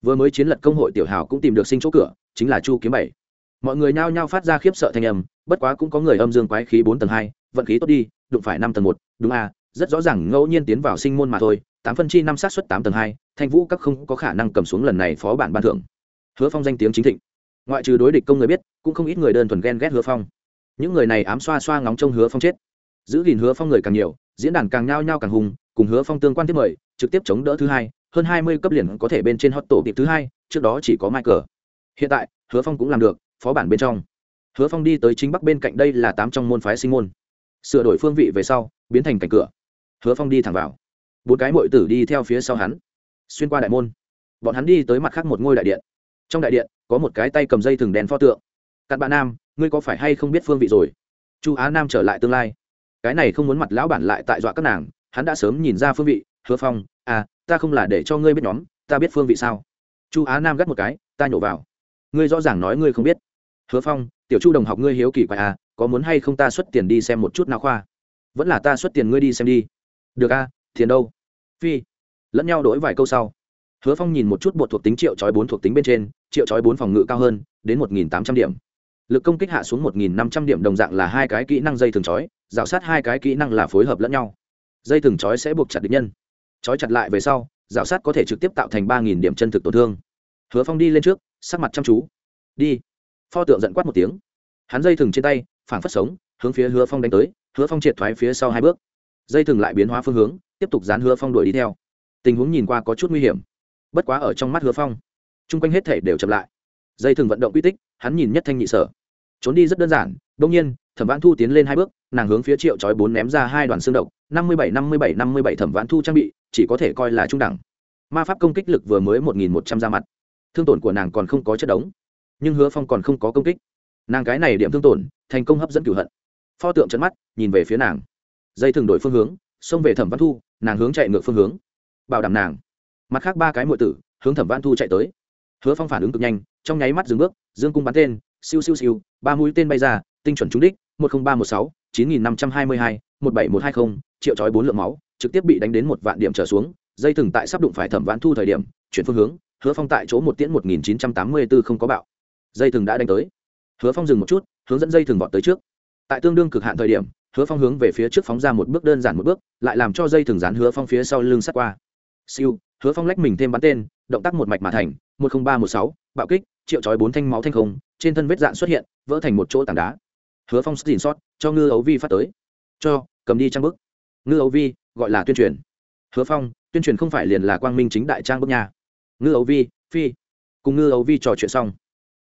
Vừa mới chiến lật công hội tiểu hào cũng tìm được sinh chỗ cửa, chính là chu kiếm bảy. Mọi người nhao nhao phát ra khiếp sợ thanh âm, bất quá cũng có người âm dương quái khí bốn tầng hai, vận khí tốt đi, đụng phải năm tầng một, đúng à rất rõ ràng ngẫu nhiên tiến vào sinh môn mà thôi tám phân chi năm sát xuất tám tầng hai, thanh vũ các không có khả năng cầm xuống lần này phó bản ban thưởng. Hứa phong danh tiếng chính thịnh. Ngoại trừ đối địch công người biết, cũng không ít người đơn thuần ghen ghét hứa phong. Những người này ám xoa xoa ngóng trông hứa phong chết. Giữ gìn hứa phong người càng nhiều, diễn đàn càng nhao nhao càng hùng, cùng hứa phong tương quan tiếp mời, trực tiếp chống đỡ thứ hai, hơn hai mươi cấp liền có thể bên trên hot tổ kịp thứ hai, trước đó chỉ có michael. Hiện tại, hứa phong cũng làm được, phó bản bên trong. Hứa phong đi tới chính bắc bên cạnh đây là tám trong môn phái sinh môn. Sửa đổi phương vị về sau, biến thành cảnh cửa. Hứa phong đi thẳng vào bốn cái mội tử đi theo phía sau hắn xuyên qua đại môn. Bọn hắn đi tới mặt khác một ngôi đại điện. Trong đại điện có một cái tay cầm dây thừng đèn pho tượng. Cặn bạn nam ngươi có phải hay không biết phương vị rồi? Chu á nam trở lại tương lai. Cái này không muốn mặt lão bản lại tại dọa các nàng hắn đã sớm nhìn ra phương vị hứa phong à ta không là để cho ngươi biết nhóm ta biết phương vị sao? Chu á nam gắt một cái ta nhổ vào. Ngươi rõ ràng nói ngươi không biết. Hứa phong tiểu chu đồng học ngươi hiếu kỳ quái à có muốn hay không ta xuất tiền đi xem một chút nào khoa? Vẫn là ta xuất tiền ngươi đi xem đi. Được a à, thiền đâu? Phi. Lẫn nhau đổi vài câu sau, hứa phong nhìn một chút bột thuộc tính triệu chói bốn thuộc tính bên trên, triệu chói bốn phòng ngự cao hơn, đến một nghìn tám trăm điểm. Lực công kích hạ xuống một nghìn năm trăm điểm đồng dạng là hai cái kỹ năng dây thường chói, rào sát hai cái kỹ năng là phối hợp lẫn nhau. Dây thường chói sẽ buộc chặt địch nhân. Chói chặt lại về sau, rào sát có thể trực tiếp tạo thành ba nghìn điểm chân thực tổn thương. Hứa phong đi lên trước, sắc mặt chăm chú. Đi. Pho tượng giận quát một tiếng. Hắn dây thừng trên tay, phảng phất sống, hướng phía hứa phong đánh tới, hứa phong triệt thoái phía sau hai bước dây thừng lại biến hóa phương hướng, tiếp tục dán hứa phong đuổi đi theo. Tình huống nhìn qua có chút nguy hiểm. Bất quá ở trong mắt hứa phong, chung quanh hết thể đều chậm lại. Dây thừng vận động quy tích, hắn nhìn nhất thanh nhị sở. Trốn đi rất đơn giản đông nhiên, thẩm vãn thu tiến lên hai bước, nàng hướng phía triệu chói bốn ném ra hai đoàn xương độc, năm mươi bảy, năm mươi bảy, năm mươi bảy thẩm vãn thu trang bị, chỉ có thể coi là trung đẳng. Ma pháp công kích lực vừa mới một nghìn một trăm ra mặt. Thương tổn của nàng còn không có chất đống, nhưng hứa phong còn không có công kích. Nàng cái này điểm thương tổn, thành công hấp dẫn cửu hận. Pho tượng trận mắt, nhìn về phía nàng dây thường đổi phương hướng, xông về thẩm văn thu, nàng hướng chạy ngược phương hướng. Bảo đảm nàng. Mặt khác ba cái m tử, hướng thẩm văn thu chạy tới. Hứa phong phản ứng cực nhanh, trong nháy mắt dừng bước, dương cung bắn tên, siêu siêu siêu, ba mũi tên bay ra, tinh chuẩn trúng đích, một nghìn ba một sáu, chín nghìn năm trăm hai mươi hai, một bảy một hai mươi triệu chói bốn lượng máu, trực tiếp bị đánh đến một vạn điểm trở xuống, dây thừng tại sắp đụng phải thẩm văn thu thời điểm, chuyển phương hướng, hứa phong tại chỗ một tiễn một nghìn chín trăm tám mươi b ố không có bạo. Dây thừng đã đánh tới. Hứa phong dừng một chút, hướng dẫn dây thừng vọt tới trước. Tại tương đương cực hạn thời điểm hứa phong hướng về phía trước phóng ra một bước đơn giản một bước, lại làm cho dây thừng dán hứa phong phía sau lưng sắt qua. Siêu, hứa phong lách mình thêm bắn tên, động tác một mạch mà thành, một nghìn ba một sáu, bạo kích, triệu chói bốn thanh máu thanh không, trên thân vết dạn xuất hiện, vỡ thành một chỗ tảng đá. Hứa phong xin sót, cho ngư ấu vi phát tới. Cho, cầm đi trang bức. Ngư ấu vi, gọi là tuyên truyền. Hứa phong, tuyên truyền không phải liền là quang minh chính đại trang bức nhà ngư ấu vi, phi. Cùng ngư ấu vi trò chuyện xong,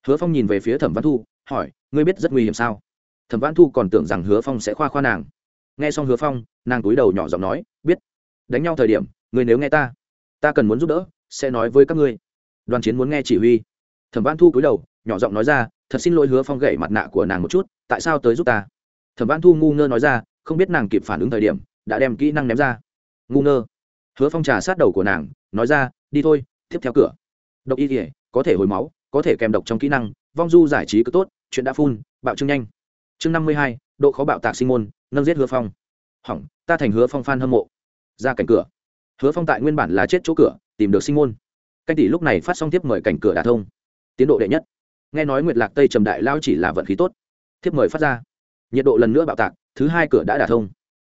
hứa phong nhìn về phía thẩm văn thu, hỏi, ngươi biết rất nguy hiểm sao? Thẩm văn thu còn tưởng rằng hứa phong sẽ khoa khoa nàng. Nghe xong hứa phong, nàng túi đầu nhỏ giọng nói, biết. Đánh nhau thời điểm, người nếu nghe ta ta cần muốn giúp đỡ, sẽ nói với các ngươi. Đoàn chiến muốn nghe chỉ huy. Thẩm văn thu cúi đầu, nhỏ giọng nói ra, thật xin lỗi hứa phong gậy mặt nạ của nàng một chút, tại sao tới giúp ta? Thẩm văn thu ngu ngơ nói ra, không biết nàng kịp phản ứng thời điểm, đã đem kỹ năng ném ra. Ngu ngơ. Hứa phong trà sát đầu của nàng, nói ra, đi thôi, tiếp theo cửa. Độc y thể có thể hồi máu, có thể kèm độc trong kỹ năng, vong du giải trí cứ tốt, chuyện đã phun, bạo trương nhanh chương năm mươi hai, độ khó bạo tạc sinh môn, nâng giết hứa phong. Hỏng, ta thành hứa phong phan hâm mộ. Ra cảnh cửa. Hứa phong tại nguyên bản là chết chỗ cửa, tìm được sinh môn. Canh tỷ lúc này phát xong tiếp mời cảnh cửa đà thông. Tiến độ đệ nhất. Nghe nói nguyệt lạc tây trầm đại lao chỉ là vận khí tốt. Thiếp mời phát ra. Nhiệt độ lần nữa bạo tạc, thứ hai cửa đã đả thông.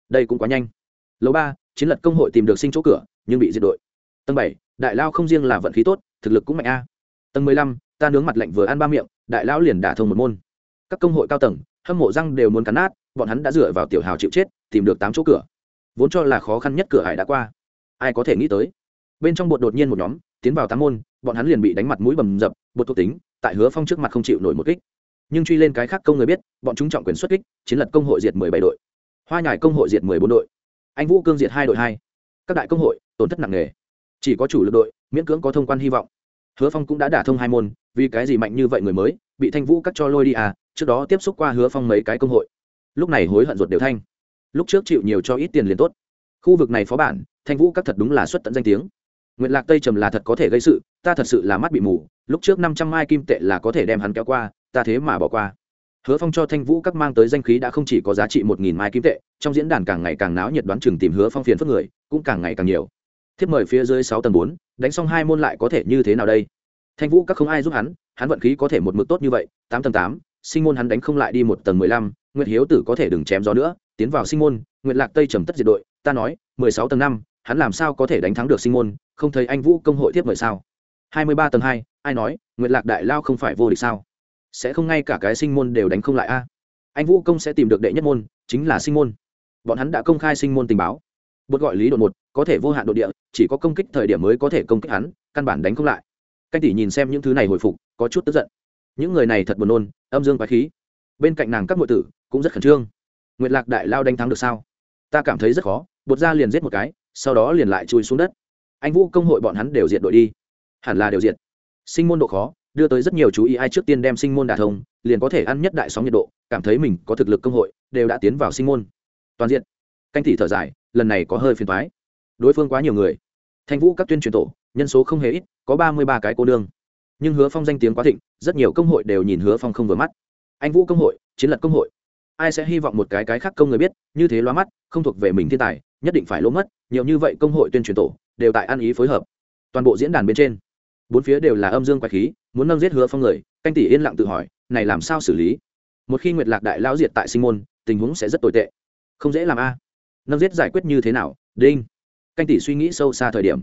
Đây cũng quá nhanh. Lầu ba, chiến lật công hội tìm được sinh chỗ cửa, nhưng bị diệt đội. Tầng bảy, đại lao không riêng là vận khí tốt, thực lực cũng mạnh a. Tầng mười lăm, ta nướng mặt lạnh vừa ăn ba miệng, đại lão liền đả thông một môn. Các công hội cao tầng hâm mộ răng đều muốn cắn nát, bọn hắn đã dựa vào tiểu hào chịu chết, tìm được tám chỗ cửa. Vốn cho là khó khăn nhất cửa hải đã qua. Ai có thể nghĩ tới? Bên trong bột đột nhiên một nhóm, tiến vào tám môn, bọn hắn liền bị đánh mặt mũi bầm dập, bột thuộc tính, tại hứa phong trước mặt không chịu nổi một kích. Nhưng truy lên cái khác công người biết, bọn chúng trọng quyền xuất kích, chiến lật công hội diệt mười bảy đội. Hoa nhải công hội diệt mười bốn đội. Anh vũ cương diệt hai đội hai. Các đại công hội, tổn thất nặng nề. Chỉ có chủ lực đội, miễn cưỡng có thông quan hy vọng. Hứa phong cũng đã đả thông hai môn, vì cái gì mạnh như vậy người mới, bị thanh vũ cắt cho lôi đi à trước đó tiếp xúc qua hứa phong mấy cái công hội. Lúc này hối hận ruột đều thanh. Lúc trước chịu nhiều cho ít tiền liền tốt. Khu vực này phó bản, thanh vũ các thật đúng là xuất tận danh tiếng. Nguyện lạc tây trầm là thật có thể gây sự, ta thật sự là mắt bị mù, lúc trước năm trăm mai kim tệ là có thể đem hắn kéo qua, ta thế mà bỏ qua. Hứa phong cho thanh vũ các mang tới danh khí đã không chỉ có giá trị một nghìn mai kim tệ, trong diễn đàn càng ngày càng náo nhiệt đoán chừng tìm hứa phong phiền phức người, cũng càng ngày càng nhiều. Thiếp mời phía dưới sáu tầng bốn, đánh xong hai môn lại có thể như thế nào đây? Thanh vũ các không ai giúp hắn hắn vận khí có thể một mực tốt như vậy, tám tầng tám sinh môn hắn đánh không lại đi một tầng mười lăm, nguyệt hiếu tử có thể đừng chém gió nữa, tiến vào sinh môn, nguyệt lạc tây trầm tất diệt đội, ta nói, mười sáu tầng năm, hắn làm sao có thể đánh thắng được sinh môn, không thấy anh vũ công hội tiếp mời sao? Hai mươi ba tầng hai, ai nói, nguyệt lạc đại lao không phải vô địch sao? Sẽ không ngay cả cái sinh môn đều đánh không lại a? Anh vũ công sẽ tìm được đệ nhất môn, chính là sinh môn. Bọn hắn đã công khai sinh môn tình báo. Bột gọi lý đột một, có thể vô hạn độ địa, chỉ có công kích thời điểm mới có thể công kích hắn, căn bản đánh không lại. Canh tỷ nhìn xem những thứ này hồi phục, có chút tức giận những người này thật buồn nôn, âm dương quái khí. Bên cạnh nàng các ngụy tử cũng rất khẩn trương. Nguyệt lạc đại lao đánh thắng được sao? Ta cảm thấy rất khó, bột ra liền giết một cái, sau đó liền lại chui xuống đất. Anh vũ công hội bọn hắn đều diệt đội đi. Hẳn là đều diệt. Sinh môn độ khó, đưa tới rất nhiều chú ý ai trước tiên đem sinh môn đà thông, liền có thể ăn nhất đại sóng nhiệt độ, cảm thấy mình có thực lực công hội, đều đã tiến vào sinh môn. Toàn diện. Canh tỷ thở dài, lần này có hơi phiền thoái đối phương quá nhiều người. Thanh vũ các tuyên truyền tổ, nhân số không hề ít, có ba mươi ba cái cô đương nhưng hứa phong danh tiếng quá thịnh, rất nhiều công hội đều nhìn hứa phong không vừa mắt. Anh vũ công hội, chiến lật công hội. Ai sẽ hy vọng một cái cái khác công người biết, như thế loa mắt, không thuộc về mình thiên tài, nhất định phải lỗ mất, nhiều như vậy công hội tuyên truyền tổ, đều tại ăn ý phối hợp. Toàn bộ diễn đàn bên trên, bốn phía đều là âm dương quái khí, muốn nâng giết hứa phong người, canh tỷ yên lặng tự hỏi, này làm sao xử lý? Một khi nguyệt lạc đại lão diệt tại sinh môn, tình huống sẽ rất tồi tệ. Không dễ làm a. Nâng giết giải quyết như thế nào? Đinh. Canh tỷ suy nghĩ sâu xa thời điểm.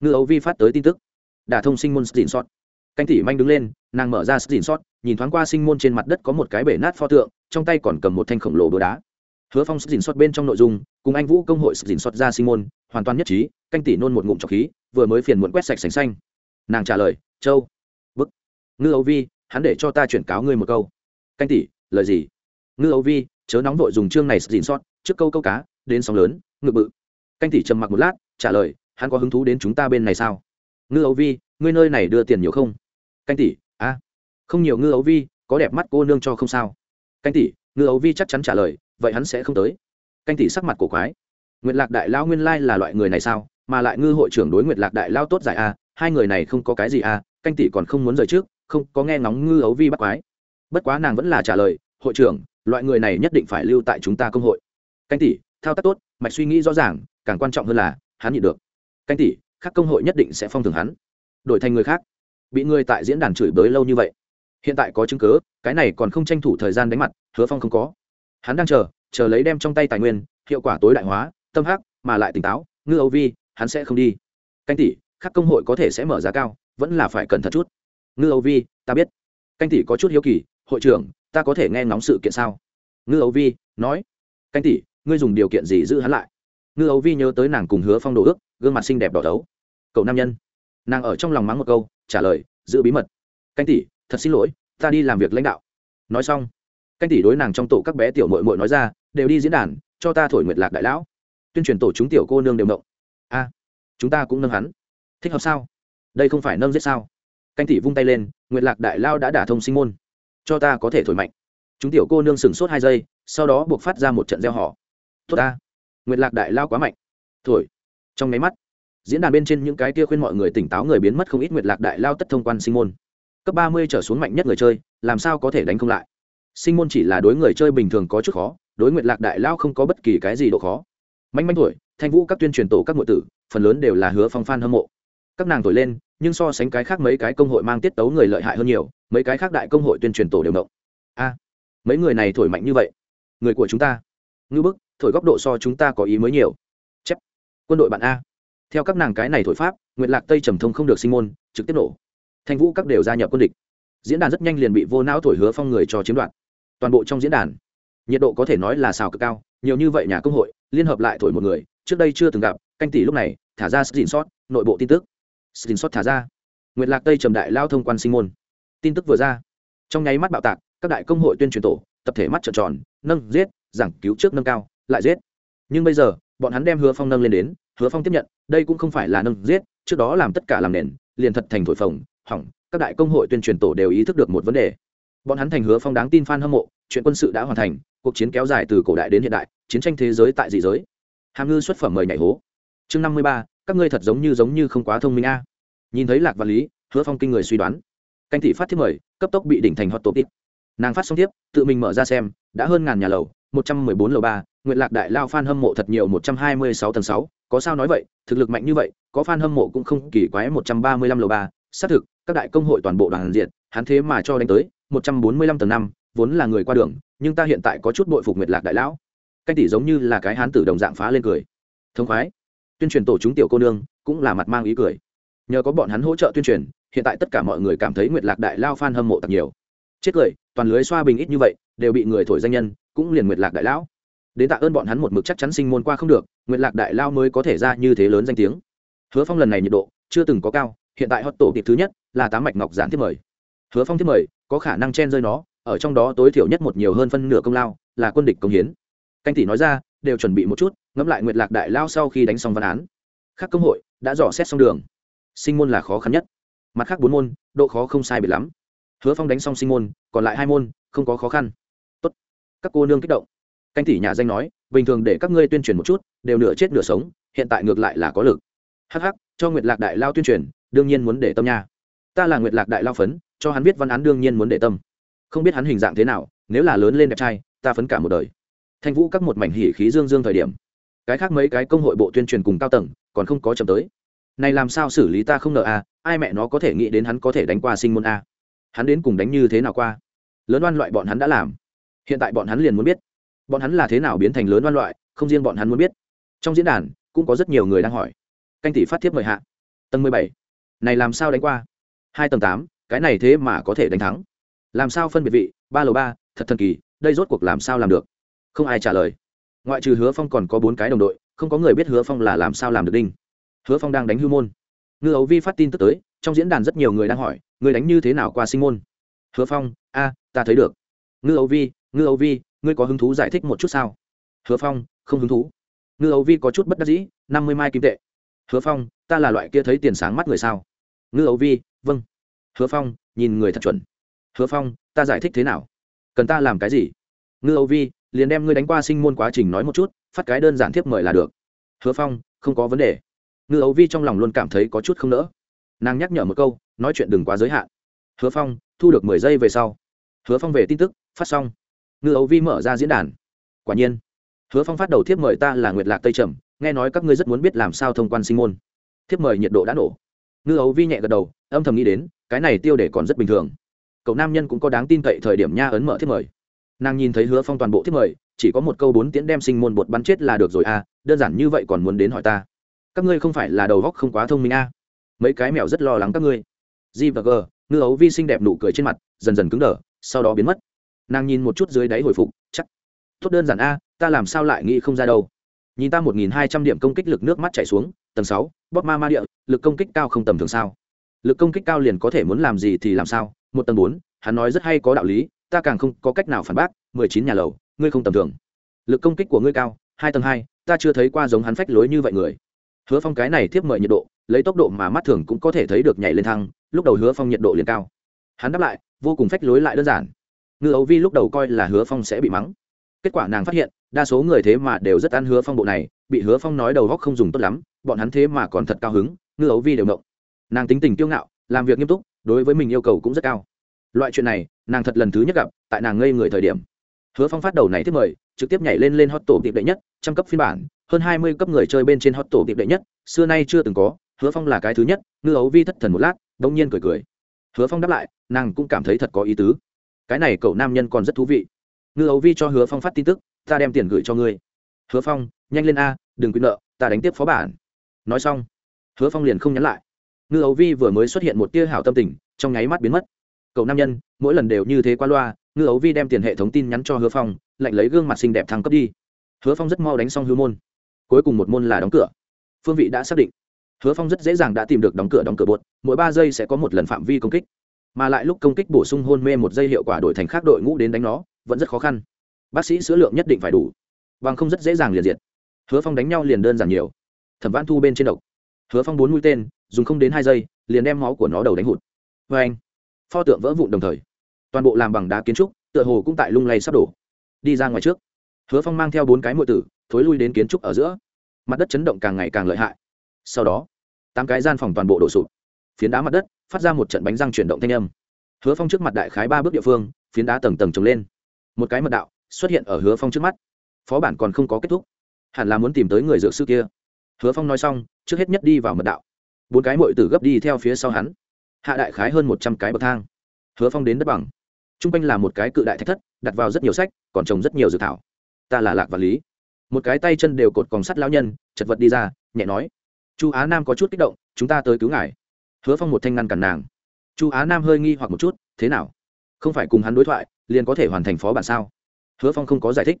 Ngư ấu vi phát tới tin tức. Đả thông sinh môn xin sót canh tỷ manh đứng lên, nàng mở ra xin sót nhìn thoáng qua sinh môn trên mặt đất có một cái bể nát pho tượng, trong tay còn cầm một thanh khổng lồ đồ đá. Hứa phong xin sót bên trong nội dung, cùng anh vũ công hội xin sót ra sinh môn, hoàn toàn nhất trí, canh tỷ nôn một ngụm trọc khí, vừa mới phiền muộn quét sạch sành xanh. Nàng trả lời, châu. Bức. Ngư ấu vi, hắn để cho ta chuyển cáo ngươi một câu. Canh tỷ lời gì? Ngư ấu vi, chớ nóng vội dùng chương này xin sót trước câu câu cá, đến sóng lớn, ngự bự. Canh tỷ trầm mặc một lát, trả lời, hắn có hứng thú đến chúng ta bên này sao? Ngư ấu vi, ngươi nơi này đưa tiền nhiều không? Canh tỷ, a. Không nhiều ngư ấu vi, có đẹp mắt cô nương cho không sao. Canh tỷ, ngư ấu vi chắc chắn trả lời, vậy hắn sẽ không tới. Canh tỷ sắc mặt cổ quái. Nguyệt lạc đại lao nguyên lai là loại người này sao? Mà lại ngư hội trưởng đối nguyệt lạc đại lao tốt giải a, hai người này không có cái gì a, canh tỷ còn không muốn rời trước, không có nghe ngóng ngư ấu vi bắt quái. Bất quá nàng vẫn là trả lời, hội trưởng, loại người này nhất định phải lưu tại chúng ta công hội. Canh tỷ, thao tác tốt, mạch suy nghĩ rõ ràng, càng quan trọng hơn là hắn nhịn được. Canh tỷ các công hội nhất định sẽ phong thưởng hắn. Đổi thành người khác bị người tại diễn đàn chửi bới lâu như vậy. Hiện tại có chứng cớ cái này còn không tranh thủ thời gian đánh mặt, hứa phong không có. Hắn đang chờ chờ lấy đem trong tay tài nguyên, hiệu quả tối đại hóa, tâm hắc, mà lại tỉnh táo, ngư âu vi, hắn sẽ không đi. Canh tỷ các công hội có thể sẽ mở giá cao, vẫn là phải cẩn thận chút. Ngư âu vi, ta biết. Canh tỷ có chút hiếu kỳ, hội trưởng, ta có thể nghe ngóng sự kiện sao? Ngư âu vi, nói. Canh tỷ, ngươi dùng điều kiện gì giữ hắn lại? Ngư âu vi nhớ tới nàng cùng hứa phong đồ ước, gương mặt xinh đẹp đỏ đấu cậu nam nhân. Nàng ở trong lòng mắng một câu trả lời, giữ bí mật. Canh tỷ, thật xin lỗi, ta đi làm việc lãnh đạo. Nói xong, canh tỷ đối nàng trong tổ các bé tiểu mội mội nói ra, đều đi diễn đàn, cho ta thổi nguyệt lạc đại lão. Tuyên truyền tổ chúng tiểu cô nương đều động. A, chúng ta cũng nâng hắn. Thích hợp sao? Đây không phải nâng giết sao? Canh tỷ vung tay lên, nguyệt lạc đại lao đã đả thông sinh môn. Cho ta có thể thổi mạnh. Chúng tiểu cô nương sừng sốt hai giây, sau đó buộc phát ra một trận gieo họ tốt ta, nguyệt lạc đại lao quá mạnh. Thổi. Trong máy mắt diễn đàn bên trên những cái kia khuyên mọi người tỉnh táo người biến mất không ít nguyệt lạc đại lao tất thông quan sinh môn. Cấp ba mươi trở xuống mạnh nhất người chơi, làm sao có thể đánh không lại? Sinh môn chỉ là đối người chơi bình thường có chút khó, đối nguyệt lạc đại lao không có bất kỳ cái gì độ khó. Manh manh tuổi, thanh vũ các tuyên truyền tổ các ngụy tử, phần lớn đều là hứa phong phan hâm mộ. Các nàng tuổi lên, nhưng so sánh cái khác mấy cái công hội mang tiết tấu người lợi hại hơn nhiều, mấy cái khác đại công hội tuyên truyền tổ đều động. A, mấy người này thổi mạnh như vậy? Người của chúng ta. Ngư bức, thổi góc độ so chúng ta có ý mới nhiều. Chép. Quân đội bạn a theo các nàng cái này thổi pháp, nguyệt lạc tây trầm thông không được sinh môn, trực tiếp nổ. Thanh vũ các đều gia nhập quân địch. Diễn đàn rất nhanh liền bị vô não thổi hứa phong người cho chiếm đoạt. Toàn bộ trong diễn đàn, nhiệt độ có thể nói là xào cực cao, nhiều như vậy nhà công hội, liên hợp lại thổi một người, trước đây chưa từng gặp, canh tỷ lúc này, thả ra xin sót, nội bộ tin tức. Xin sót thả ra. Nguyệt lạc tây trầm đại lao thông quan sinh môn. Tin tức vừa ra, trong nháy mắt bạo tạc, các đại công hội tuyên truyền tổ, tập thể mắt trợn tròn, nâng giết, giảng cứu trước nâng cao, lại giết. Nhưng bây giờ, bọn hắn đem hứa phong nâng lên đến hứa phong tiếp nhận đây cũng không phải là nâng giết trước đó làm tất cả làm nền liền thật thành thổi phồng hỏng các đại công hội tuyên truyền tổ đều ý thức được một vấn đề. Bọn hắn thành hứa phong đáng tin f a n hâm mộ chuyện quân sự đã hoàn thành cuộc chiến kéo dài từ cổ đại đến hiện đại chiến tranh thế giới tại dị giới. Hàm ngư xuất phẩm mời nhảy hố. Chương năm mươi ba các ngươi thật giống như giống như không quá thông minh a. Nhìn thấy lạc và lý hứa phong kinh người suy đoán. Canh thị phát thiết mời cấp tốc bị đỉnh thành hot tổ tít, nàng phát xong tiếp tự mình mở ra xem đã hơn ngàn nhà lầu một trăm mười bốn lầu ba nguyện lạc đại lao f a n hâm mộ thật nhiều một trăm hai mươi sáu tầng sáu có sao nói vậy, thực lực mạnh như vậy, có f a n hâm mộ cũng không kỳ quái một trăm ba mươi lăm lầu ba. Xác thực, các đại công hội toàn bộ đoàn diện, hắn thế mà cho đánh tới một trăm bốn mươi lăm tầng năm, vốn là người qua đường, nhưng ta hiện tại có chút bội phục nguyệt lạc đại lão. Canh tỷ giống như là cái hán tử đồng dạng phá lên cười. Thông khoái. Tuyên truyền tổ chúng tiểu cô nương, cũng là mặt mang ý cười. Nhờ có bọn hắn hỗ trợ tuyên truyền, hiện tại tất cả mọi người cảm thấy nguyệt lạc đại lao f hâm mộ tặc nhiều. Chết cười, toàn lưới xoa bình ít như vậy, đều bị người thổi danh nhân, cũng liền nguyệt lạc đại lão đến tạ ơn bọn hắn một mực chắc chắn sinh môn qua không được, nguyệt lạc đại lao mới có thể ra như thế lớn danh tiếng. Hứa phong lần này nhiệt độ chưa từng có cao, hiện tại hot tổ tiệp thứ nhất là tám mạch ngọc giản thiết mời. Hứa phong thiết mời, có khả năng chen rơi nó, ở trong đó tối thiểu nhất một nhiều hơn phân nửa công lao là quân địch công hiến. Canh tỷ nói ra, đều chuẩn bị một chút, ngẫm lại nguyệt lạc đại lao sau khi đánh xong văn án. Khắc công hội đã dò xét xong đường. Sinh môn là khó khăn nhất. Mặt khác bốn môn, độ khó không sai biệt lắm. Hứa phong đánh xong sinh môn, còn lại hai môn, không có khó khăn. Tốt. các cô nương kích động canh tỷ nhà danh nói, bình thường để các ngươi tuyên truyền một chút, đều nửa chết nửa sống, hiện tại ngược lại là có lực. Hh cho nguyệt lạc đại lao tuyên truyền, đương nhiên muốn để tâm nha. Ta là nguyệt lạc đại lao phấn, cho hắn viết văn án đương nhiên muốn để tâm. Không biết hắn hình dạng thế nào, nếu là lớn lên đẹp trai, ta phấn cả một đời. Thanh vũ các một mảnh hỉ khí dương dương thời điểm. Cái khác mấy cái công hội bộ tuyên truyền cùng cao tầng, còn không có chậm tới. Này làm sao xử lý ta không nợ à ai mẹ nó có thể nghĩ đến hắn có thể đánh qua sinh môn a. Hắn đến cùng đánh như thế nào qua? Lớn oan loại bọn hắn đã làm. Hiện tại bọn hắn liền muốn biết bọn hắn là thế nào biến thành lớn văn loại, không riêng bọn hắn muốn biết. Trong diễn đàn, cũng có rất nhiều người đang hỏi. Canh tỷ phát thiếp mời hạ. Tầng mười bảy. Này làm sao đánh qua? Hai tầng tám, cái này thế mà có thể đánh thắng. Làm sao phân biệt vị, ba lầu ba, thật thần kỳ, đây rốt cuộc làm sao làm được? Không ai trả lời. Ngoại trừ hứa phong còn có bốn cái đồng đội, không có người biết hứa phong là làm sao làm được đinh. Hứa phong đang đánh hư môn. Ngư ấu vi phát tin tức tới, trong diễn đàn rất nhiều người đang hỏi, người đánh như thế nào qua sinh môn? Hứa phong, a, ta thấy được. Ngư ấu vi, ngư ấu vi ngươi có hứng thú giải thích một chút sao? Hứa phong, không hứng thú. Ngư ấu vi có chút bất đắc dĩ, năm mươi mai kim tệ. Hứa phong, ta là loại kia thấy tiền sáng mắt người sao? Ngư ấu vi vâng. Hứa phong, nhìn người thật chuẩn. Hứa phong, ta giải thích thế nào? Cần ta làm cái gì? Ngư âu vi, liền đem ngươi đánh qua sinh môn quá trình nói một chút, phát cái đơn giản thiếp mời là được. Hứa phong, không có vấn đề. Ngư âu vi trong lòng luôn cảm thấy có chút không nỡ. Nàng nhắc nhở một câu, nói chuyện đừng quá giới hạn. Hứa phong, thu được mười giây về sau. Hứa phong về tin tức, phát xong ngư âu vi mở ra diễn đàn. Quả nhiên, hứa phong phát đầu thiếp mời ta là nguyệt lạc tây trầm, nghe nói các ngươi rất muốn biết làm sao thông quan sinh môn. Thiếp mời nhiệt độ đã nổ. Ngư ấu vi nhẹ gật đầu, âm thầm nghĩ đến, cái này tiêu để còn rất bình thường. Cậu nam nhân cũng có đáng tin cậy thời điểm nha ấn mở thiết mời. Nàng nhìn thấy hứa phong toàn bộ thiết mời, chỉ có một câu bốn tiễn đem sinh môn bột bắn chết là được rồi à đơn giản như vậy còn muốn đến hỏi ta. Các ngươi không phải là đầu góc không quá thông minh à. mấy cái mèo rất lo lắng các ngươi. G và g, ngư ấu vi xinh đẹp nụ cười trên mặt, dần dần cứng đờ, sau đó biến mất nàng nhìn một chút dưới đáy hồi phục, chắc, tốt đơn giản a, ta làm sao lại nghĩ không ra đâu. Nhìn ta một nghìn hai trăm điểm công kích lực nước mắt chảy xuống, tầng sáu, bóp ma ma địa, lực công kích cao không tầm thường sao? Lực công kích cao liền có thể muốn làm gì thì làm sao? Một tầng bốn, hắn nói rất hay có đạo lý, ta càng không có cách nào phản bác, mười chín nhà lầu, ngươi không tầm thường. Lực công kích của ngươi cao, hai tầng hai, ta chưa thấy qua giống hắn phách lối như vậy người. Hứa phong cái này thiếp mời nhiệt độ, lấy tốc độ mà mắt thường cũng có thể thấy được nhảy lên thăng, lúc đầu hứa phong nhiệt độ liền cao. Hắn đáp lại, vô cùng phách lối lại đơn giản ngư ấu vi lúc đầu coi là hứa phong sẽ bị mắng. Kết quả nàng phát hiện, đa số người thế mà đều rất ăn hứa phong bộ này, bị hứa phong nói đầu góc không dùng tốt lắm, bọn hắn thế mà còn thật cao hứng, ngư ấu vi đều động nàng tính tình kiêu ngạo, làm việc nghiêm túc, đối với mình yêu cầu cũng rất cao. Loại chuyện này, nàng thật lần thứ nhất gặp, tại nàng ngây người thời điểm. Hứa phong phát đầu này tiếp mời trực tiếp nhảy lên lên hot tổ tiệp đệ nhất, trăm cấp phiên bản, hơn hai mươi cấp người chơi bên trên hot tổ tiệp đệ nhất, xưa nay chưa từng có, hứa phong là cái thứ nhất, ngư ấu vi thất thần một lát đ ỗ n g nhiên cười cười. Hứa phong đáp lại, nàng cũng cảm thấy thật có ý tứ cái này cậu nam nhân còn rất thú vị. Ngư ấu vi cho hứa phong phát tin tức, ta đem tiền gửi cho ngươi. Hứa phong, nhanh lên a, đừng quên nợ, ta đánh tiếp phó bản. Nói xong, hứa phong liền không nhắn lại. Ngư ấu vi vừa mới xuất hiện một tia hảo tâm tình, trong nháy mắt biến mất. Cậu nam nhân, mỗi lần đều như thế qua loa, ngư ấu vi đem tiền hệ thống tin nhắn cho hứa phong, lạnh lấy gương mặt xinh đẹp thăng cấp đi. Hứa phong rất mau đánh xong hứa môn. Cuối cùng một môn là đóng cửa. Phương vị đã xác định. Hứa phong rất dễ dàng đã tìm được đóng cửa đóng cửa bột, mỗi ba giây sẽ có một lần phạm vi công kích mà lại lúc công kích bổ sung hôn mê một giây hiệu quả đổi thành khác đội ngũ đến đánh nó, vẫn rất khó khăn. Bác sĩ sữa lượng nhất định phải đủ bằng không rất dễ dàng liền diệt. Hứa phong đánh nhau liền đơn giản nhiều. Thẩm văn thu bên trên độc. Hứa phong bốn mũi tên, dùng không đến hai giây, liền đem máu của nó đầu đánh hụt. Vê anh. Pho tượng vỡ vụn đồng thời. Toàn bộ làm bằng đá kiến trúc, tựa hồ cũng tại lung lay sắp đổ. Đi ra ngoài trước. Hứa phong mang theo bốn cái mọi tử, thối lui đến kiến trúc ở giữa. Mặt đất chấn động càng ngày càng lợi hại. Sau đó, tám cái gian phòng toàn bộ đổ sụp phiến đá mặt đất, phát ra một trận bánh răng chuyển động thanh âm. Hứa phong trước mặt đại khái ba bước địa phương, phiến đá tầng tầng trồng lên. Một cái mật đạo xuất hiện ở hứa phong trước mắt. Phó bản còn không có kết thúc. Hẳn là muốn tìm tới người dược sư kia. Hứa phong nói xong, trước hết nhất đi vào mật đạo. Bốn cái mội tử gấp đi theo phía sau hắn. Hạ đại khái hơn một trăm cái bậc thang. Hứa phong đến đất bằng. T r u n g quanh là một cái cự đại thách thất, đặt vào rất nhiều sách, còn trồng rất nhiều dự thảo. Ta là lạc và lý. Một cái tay chân đều cột còng sắt lao nhân, chật vật đi ra, nhẹ nói. Chu á nam có chút kích động, chúng ta tới cứu ngài hứa phong một thanh ngăn cản nàng. Chu á nam hơi nghi hoặc một chút, thế nào? Không phải cùng hắn đối thoại, liền có thể hoàn thành phó bản sao? Hứa phong không có giải thích.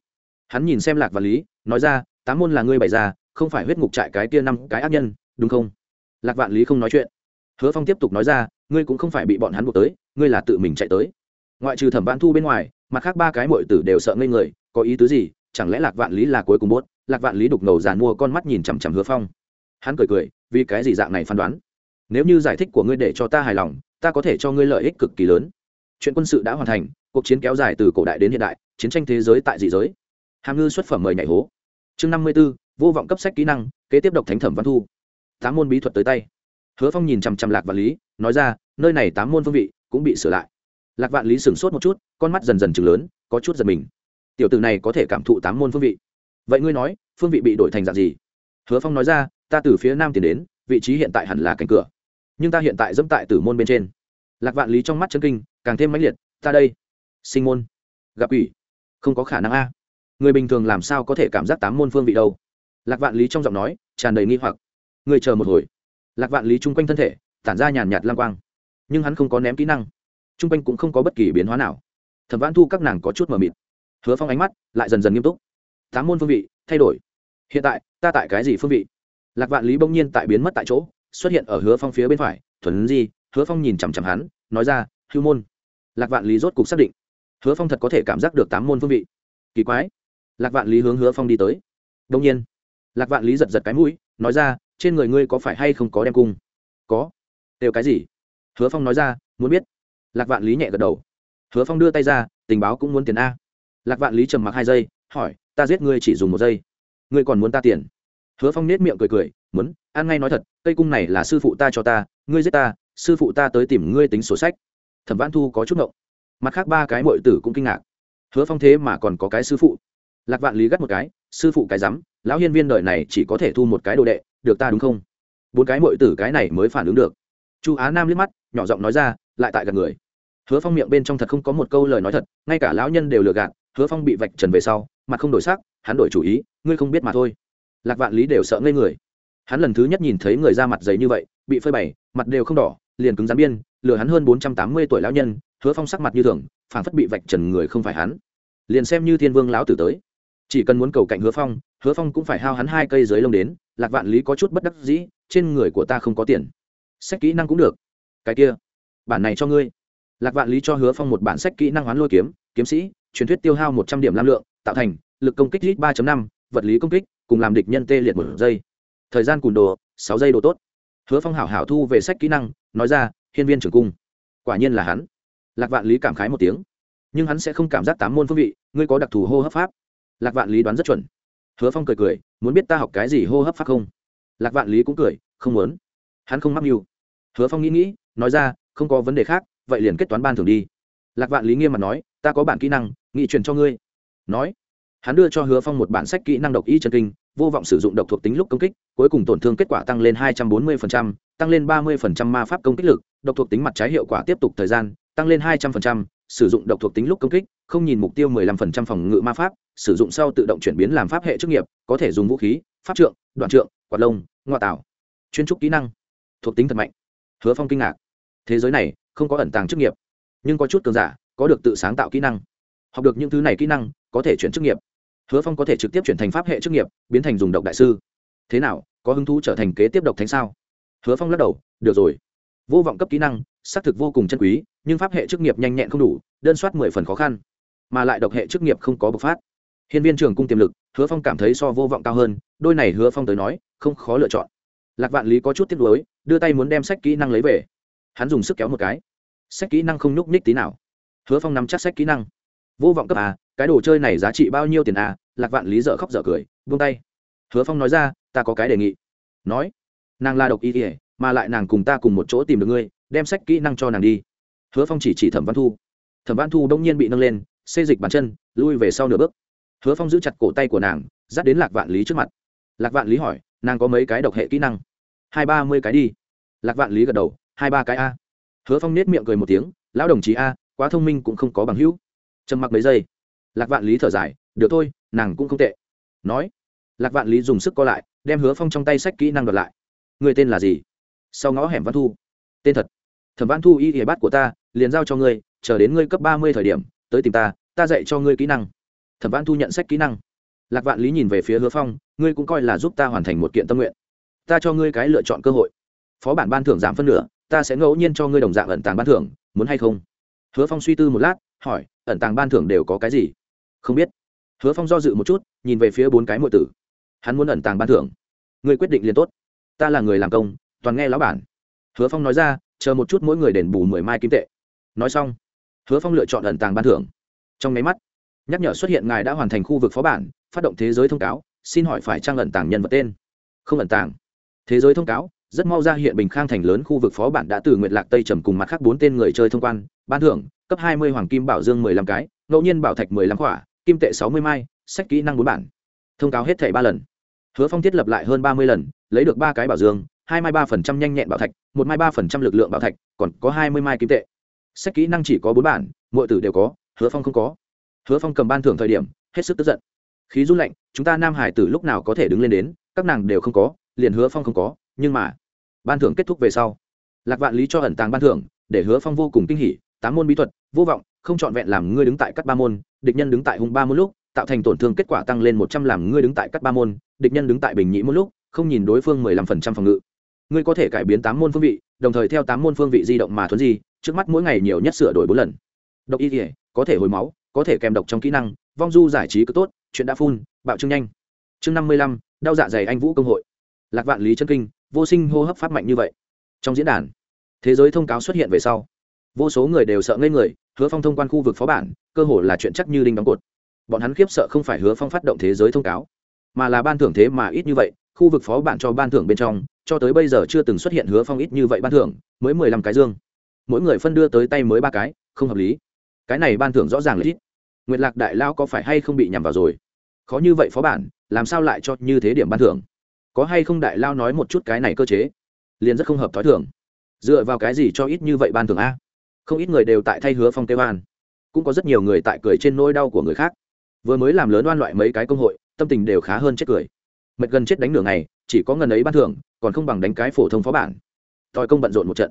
Hắn nhìn xem lạc và lý, nói ra, tám môn là ngươi bày ra, không phải huyết ngục trại cái tia năm cái ác nhân, đúng không? Lạc vạn lý không nói chuyện. Hứa phong tiếp tục nói ra, ngươi cũng không phải bị bọn hắn buộc tới, ngươi là tự mình chạy tới. Ngoại trừ thẩm vãn thu bên ngoài, mặt khác ba cái mội tử đều sợ ngây người, có ý tứ gì? Chẳng lẽ lạc vạn lý là cuối cùng bốt lạc vạn lý đục ngầu giàn mua con mắt nhìn chằm chằm hứa phong. Hắn cười cười, vì cái gì dạng này phán đoán? Nếu như giải thích của ngươi để cho ta hài lòng, ta có thể cho ngươi lợi ích cực kỳ lớn. Chuyện quân sự đã hoàn thành, cuộc chiến kéo dài từ cổ đại đến hiện đại, chiến tranh thế giới tại dị giới. Hàm ngư xuất phẩm mời nhảy hố. Chương năm mươi b ố vô vọng cấp sách kỹ năng, kế tiếp độc thánh thẩm văn thu. Tám môn bí thuật tới tay. Hứa phong nhìn chằm chằm lạc vạn lý, nói ra, nơi này tám môn phương vị cũng bị sửa lại. Lạc vạn lý sửng sốt một chút, con mắt dần dần chừng lớn, có chút giật mình. Tiểu tử này có thể cảm thụ tám môn phương vị. Vậy ngươi nói, phương vị bị đổi thành dạng gì? Hứa phong nói ra, ta từ phía nam tiến đến, vị trí hiện tại hẳn là cánh cửa nhưng ta hiện tại dẫm tại tử môn bên trên. Lạc vạn lý trong mắt chân kinh, càng thêm mãnh liệt, ta đây, sinh môn, gặp ủy không có khả năng a. Người bình thường làm sao có thể cảm giác tám môn phương vị đâu? Lạc vạn lý trong giọng nói tràn đầy nghi hoặc. Người chờ một hồi. Lạc vạn lý chung quanh thân thể, tản ra nhàn nhạt lang quang, nhưng hắn không có ném kỹ năng. Chung quanh cũng không có bất kỳ biến hóa nào. Thẩm vãn thu các nàng có chút mờ mịt. Hứa phong ánh mắt lại dần dần nghiêm túc. Tám môn phương vị, thay đổi. Hiện tại, ta tại cái gì phương vị? Lạc vạn lý bỗng nhiên tại biến mất tại chỗ xuất hiện ở hứa phong phía bên phải thuần di, hứa phong nhìn chằm chằm hắn, nói ra, hưu môn. Lạc vạn lý rốt cục xác định, hứa phong thật có thể cảm giác được tám môn phương vị. Kỳ quái. Lạc vạn lý hướng hứa phong đi tới. Đông nhiên, lạc vạn lý giật giật cái mũi, nói ra, trên người ngươi có phải hay không có đem cung? Có. Đều cái gì? Hứa phong nói ra, muốn biết. Lạc vạn lý nhẹ gật đầu. Hứa phong đưa tay ra, tình báo cũng muốn tiền a. Lạc vạn lý trầm mặc hai giây, hỏi, ta giết ngươi chỉ dùng một giây. Ngươi còn muốn ta tiền? Hứa phong nết miệng cười cười, muốn, ăn ngay nói thật, cây cung này là sư phụ ta cho ta, ngươi giết ta, sư phụ ta tới tìm ngươi tính sổ sách. Thẩm văn thu có chút ngộng. Mặt khác ba cái mội tử cũng kinh ngạc. Hứa phong thế mà còn có cái sư phụ. Lạc vạn lý gắt một cái, sư phụ cái rắm, lão hiên viên đời này chỉ có thể thu một cái đồ đệ, được ta đúng không? Bốn cái mội tử cái này mới phản ứng được. Chu á nam liếc mắt, nhỏ giọng nói ra, lại tại gần người. Hứa phong miệng bên trong thật không có một câu lời nói thật, ngay cả lão nhân đều lừa gạt, hứa phong bị vạch trần về sau, mặt không đổi sắc, hắn đổi chủ ý, ngươi không biết mà thôi lạc vạn lý đều sợ ngây người. Hắn lần thứ nhất nhìn thấy người ra mặt giấy như vậy, bị phơi bày, mặt đều không đỏ, liền cứng rắn biên, lừa hắn hơn bốn trăm tám mươi tuổi lão nhân, hứa phong sắc mặt như thường, phảng phất bị vạch trần người không phải hắn. Liền xem như thiên vương lão tử tới. Chỉ cần muốn cầu cạnh hứa phong hứa phong cũng phải hao hắn hai cây dưới lông đến, lạc vạn lý có chút bất đắc dĩ, trên người của ta không có tiền. Sách kỹ năng cũng được. Cái kia, bản này cho ngươi. Lạc vạn lý cho hứa phong một bản sách kỹ năng hoán lôi kiếm kiếm sĩ, truyền thuyết tiêu hao một trăm điểm lam lượng, tạo thành, lực công kích lít ba năm, vật lý công kích cùng làm địch nhân tê liệt một giây. Thời gian cùn đồ, sáu giây đồ tốt. Hứa phong hảo hảo thu về sách kỹ năng, nói ra, hiên viên trưởng cung. Quả nhiên là hắn. Lạc vạn lý cảm khái một tiếng. Nhưng hắn sẽ không cảm giác tám môn phương vị, ngươi có đặc thù hô hấp pháp. Lạc vạn lý đoán rất chuẩn. Hứa phong cười cười, muốn biết ta học cái gì hô hấp pháp không? Lạc vạn lý cũng cười, không muốn. Hắn không mắc mưu. Hứa phong nghĩ nghĩ, nói ra, không có vấn đề khác, vậy liền kết toán ban thường đi. Lạc vạn lý nghiêm mặt nói, ta có bản kỹ năng, nghị truyền cho ngươi. Nói hắn đưa cho hứa phong một bản sách kỹ năng độc y chân kinh, vô vọng sử dụng độc thuộc tính lúc công kích, cuối cùng tổn thương kết quả tăng lên hai trăm bốn mươi tăng lên ba mươi ma pháp công kích lực, độc thuộc tính mặt trái hiệu quả tiếp tục thời gian, tăng lên hai trăm linh sử dụng độc thuộc tính lúc công kích, không nhìn mục tiêu 15% phòng ngự ma pháp, sử dụng sau tự động chuyển biến làm pháp hệ chức nghiệp, có thể dùng vũ khí, pháp trượng, đoạn trượng, quạt lông ngoại tảo chuyên trúc kỹ năng. Thuộc tính thật mạnh. Hứa phong kinh ngạc. Thế giới này không có ẩn tàng chức nghiệp, nhưng có chút cường giả có được tự sáng tạo kỹ năng. Học được những thứ này kỹ năng có thể chuyển chức nghiệp hứa phong có thể trực tiếp chuyển thành pháp hệ chức nghiệp, biến thành dùng độc đại sư. Thế nào, có hứng thú trở thành kế tiếp độc thánh sao? Hứa phong lắc đầu, được rồi. Vô vọng cấp kỹ năng, xác thực vô cùng chân quý, nhưng pháp hệ chức nghiệp nhanh nhẹn không đủ, đơn soát mười phần khó khăn. Mà lại độc hệ chức nghiệp không có bộc phát. Hiên viên trường cung tiềm lực, hứa phong cảm thấy so vô vọng cao hơn, đôi này hứa phong tới nói, không khó lựa chọn. Lạc vạn lý có chút tiếc nuối, đưa tay muốn đem sách kỹ năng lấy về. Hắn dùng sức kéo một cái. Sách kỹ năng không nhúc nhích tí nào. Hứa phong nắm chắc sách kỹ năng. Vô vọng cấp à cái đồ chơi này giá trị bao nhiêu tiền à? Lạc vạn lý dở khóc dở cười vung tay. Hứa phong nói ra, ta có cái đề nghị. Nói, nàng là độc y ỉa mà lại nàng cùng ta cùng một chỗ tìm được ngươi, đem sách kỹ năng cho nàng đi. Hứa phong chỉ chỉ thẩm văn thu. Thẩm văn thu đông nhiên bị nâng lên, xê dịch bàn chân, lui về sau nửa bước. Hứa phong giữ chặt cổ tay của nàng, dắt đến lạc vạn lý trước mặt. Lạc vạn lý hỏi, nàng có mấy cái độc hệ kỹ năng? Hai ba mươi cái đi. Lạc vạn lý gật đầu, hai ba cái a. Hứa phong nết miệng cười một tiếng, lão đồng chí a, quá thông minh cũng không có bằng hữu. Trầm mặc mấy giây, lạc vạn lý thở dài, được thôi nàng cũng không tệ. Nói, lạc vạn lý dùng sức co lại, đem hứa phong trong tay sách kỹ năng đoạt lại. Người tên là gì? Sau ngõ hẻm văn thu. Tên thật. Thẩm văn thu y ỉa bát của ta, liền giao cho ngươi, chờ đến ngươi cấp ba mươi thời điểm, tới tìm ta ta dạy cho ngươi kỹ năng. Thẩm văn thu nhận sách kỹ năng. Lạc vạn lý nhìn về phía hứa phong, ngươi cũng coi là giúp ta hoàn thành một kiện tâm nguyện. Ta cho ngươi cái lựa chọn cơ hội. Phó bản ban thưởng giảm phân nửa, ta sẽ ngẫu nhiên cho ngươi đồng dạng ẩn tàng ban thưởng, muốn hay không? Hứa phong suy tư một lát, hỏi, ẩn tàng ban thưởng đều có cái gì? Không biết hứa phong do dự một chút, nhìn về phía bốn cái mọi tử. Hắn muốn ẩn tàng ban thưởng. Ngươi quyết định liền tốt. Ta là người làm công, toàn nghe lão bản. Hứa phong nói ra, chờ một chút mỗi người đền bù mười mai kim tệ. Nói xong, hứa phong lựa chọn ẩn tàng ban thưởng. Trong máy mắt, nhắc nhở xuất hiện ngài đã hoàn thành khu vực phó bản, phát động thế giới thông cáo, xin hỏi phải trang ẩn tàng nhân vật tên? Không ẩn tàng. Thế giới thông cáo, rất mau ra hiện bình khang thành lớn khu vực phó bản đã từ nguyện lạc tây trầm cùng mặt khác bốn tên người chơi thông quan, ban thưởng, cấp hai mươi hoàng kim bảo dương mười lăm cái, ngẫu nhiên bảo thạch mười lăm khỏa kim tệ sáu mươi mai, sách kỹ năng bốn bản. Thông cáo hết thảy ba lần. Hứa phong thiết lập lại hơn ba mươi lần, lấy được ba cái bảo dương, hai mai ba phần trăm nhanh nhẹn bảo thạch, một mai ba phần trăm lực lượng bảo thạch, còn có hai mươi mai kim tệ. Sách kỹ năng chỉ có bốn bản, mọi tử đều có, hứa phong không có. Hứa phong cầm ban thưởng thời điểm, hết sức tức giận. Khí run lạnh, chúng ta nam hải tử lúc nào có thể đứng lên đến, các nàng đều không có, liền hứa phong không có, nhưng mà, ban thưởng kết thúc về sau. Lạc vạn lý cho ẩn tàng ban thưởng, để hứa phong vô cùng kinh hỉ, tám môn bí thuật, vô vọng, không trọn vẹn làm ngươi đứng tại các ba môn địch nhân đứng tại hung ba môn lúc, tạo thành tổn thương kết quả tăng lên một trăm làm ngươi đứng tại cắt ba môn, địch nhân đứng tại bình nhĩ môn lúc, không nhìn đối phương mười lăm phần trăm phòng ngự. Ngươi có thể cải biến tám môn phương vị, đồng thời theo tám môn phương vị di động mà thuấn di, trước mắt mỗi ngày nhiều nhất sửa đổi bốn lần. Độc y thể có thể hồi máu, có thể kèm độc trong kỹ năng, vong du giải trí cứ tốt, chuyện đã phun, bạo trưng nhanh. Chương năm mươi lăm, đau dạ dày anh vũ công hội. Lạc vạn lý chân kinh, vô sinh hô hấp pháp mạnh như vậy. Trong diễn đàn, thế giới thông cáo xuất hiện về sau vô số người đều sợ ngây người, hứa phong thông quan khu vực phó bản, cơ hồ là chuyện chắc như đinh đóng cột. Bọn hắn khiếp sợ không phải hứa phong phát động thế giới thông cáo, mà là ban thưởng thế mà ít như vậy, khu vực phó bản cho ban thưởng bên trong, cho tới bây giờ chưa từng xuất hiện hứa phong ít như vậy ban thưởng, mới mười lăm cái dương. Mỗi người phân đưa tới tay mới ba cái, không hợp lý. Cái này ban thưởng rõ ràng là ít. Nguyệt lạc đại lao có phải hay không bị nhằm vào rồi? Khó như vậy phó bản, làm sao lại cho như thế điểm ban thưởng? Có hay không đại lao nói một chút cái này cơ chế? Liền rất không hợp t h ó i thưởng dựa vào cái gì cho ít như vậy ban thưởng a? Không ít người đều tại thay hứa phong kêu an. Cũng có rất nhiều người tại cười trên nỗi đau của người khác. Vừa mới làm lớn oan loại mấy cái công hội, tâm tình đều khá hơn chết cười. Mệt gần chết đánh nửa ngày, chỉ có ngần ấy ban thưởng, còn không bằng đánh cái phổ thông phó bản. Tòi công bận rộn một trận.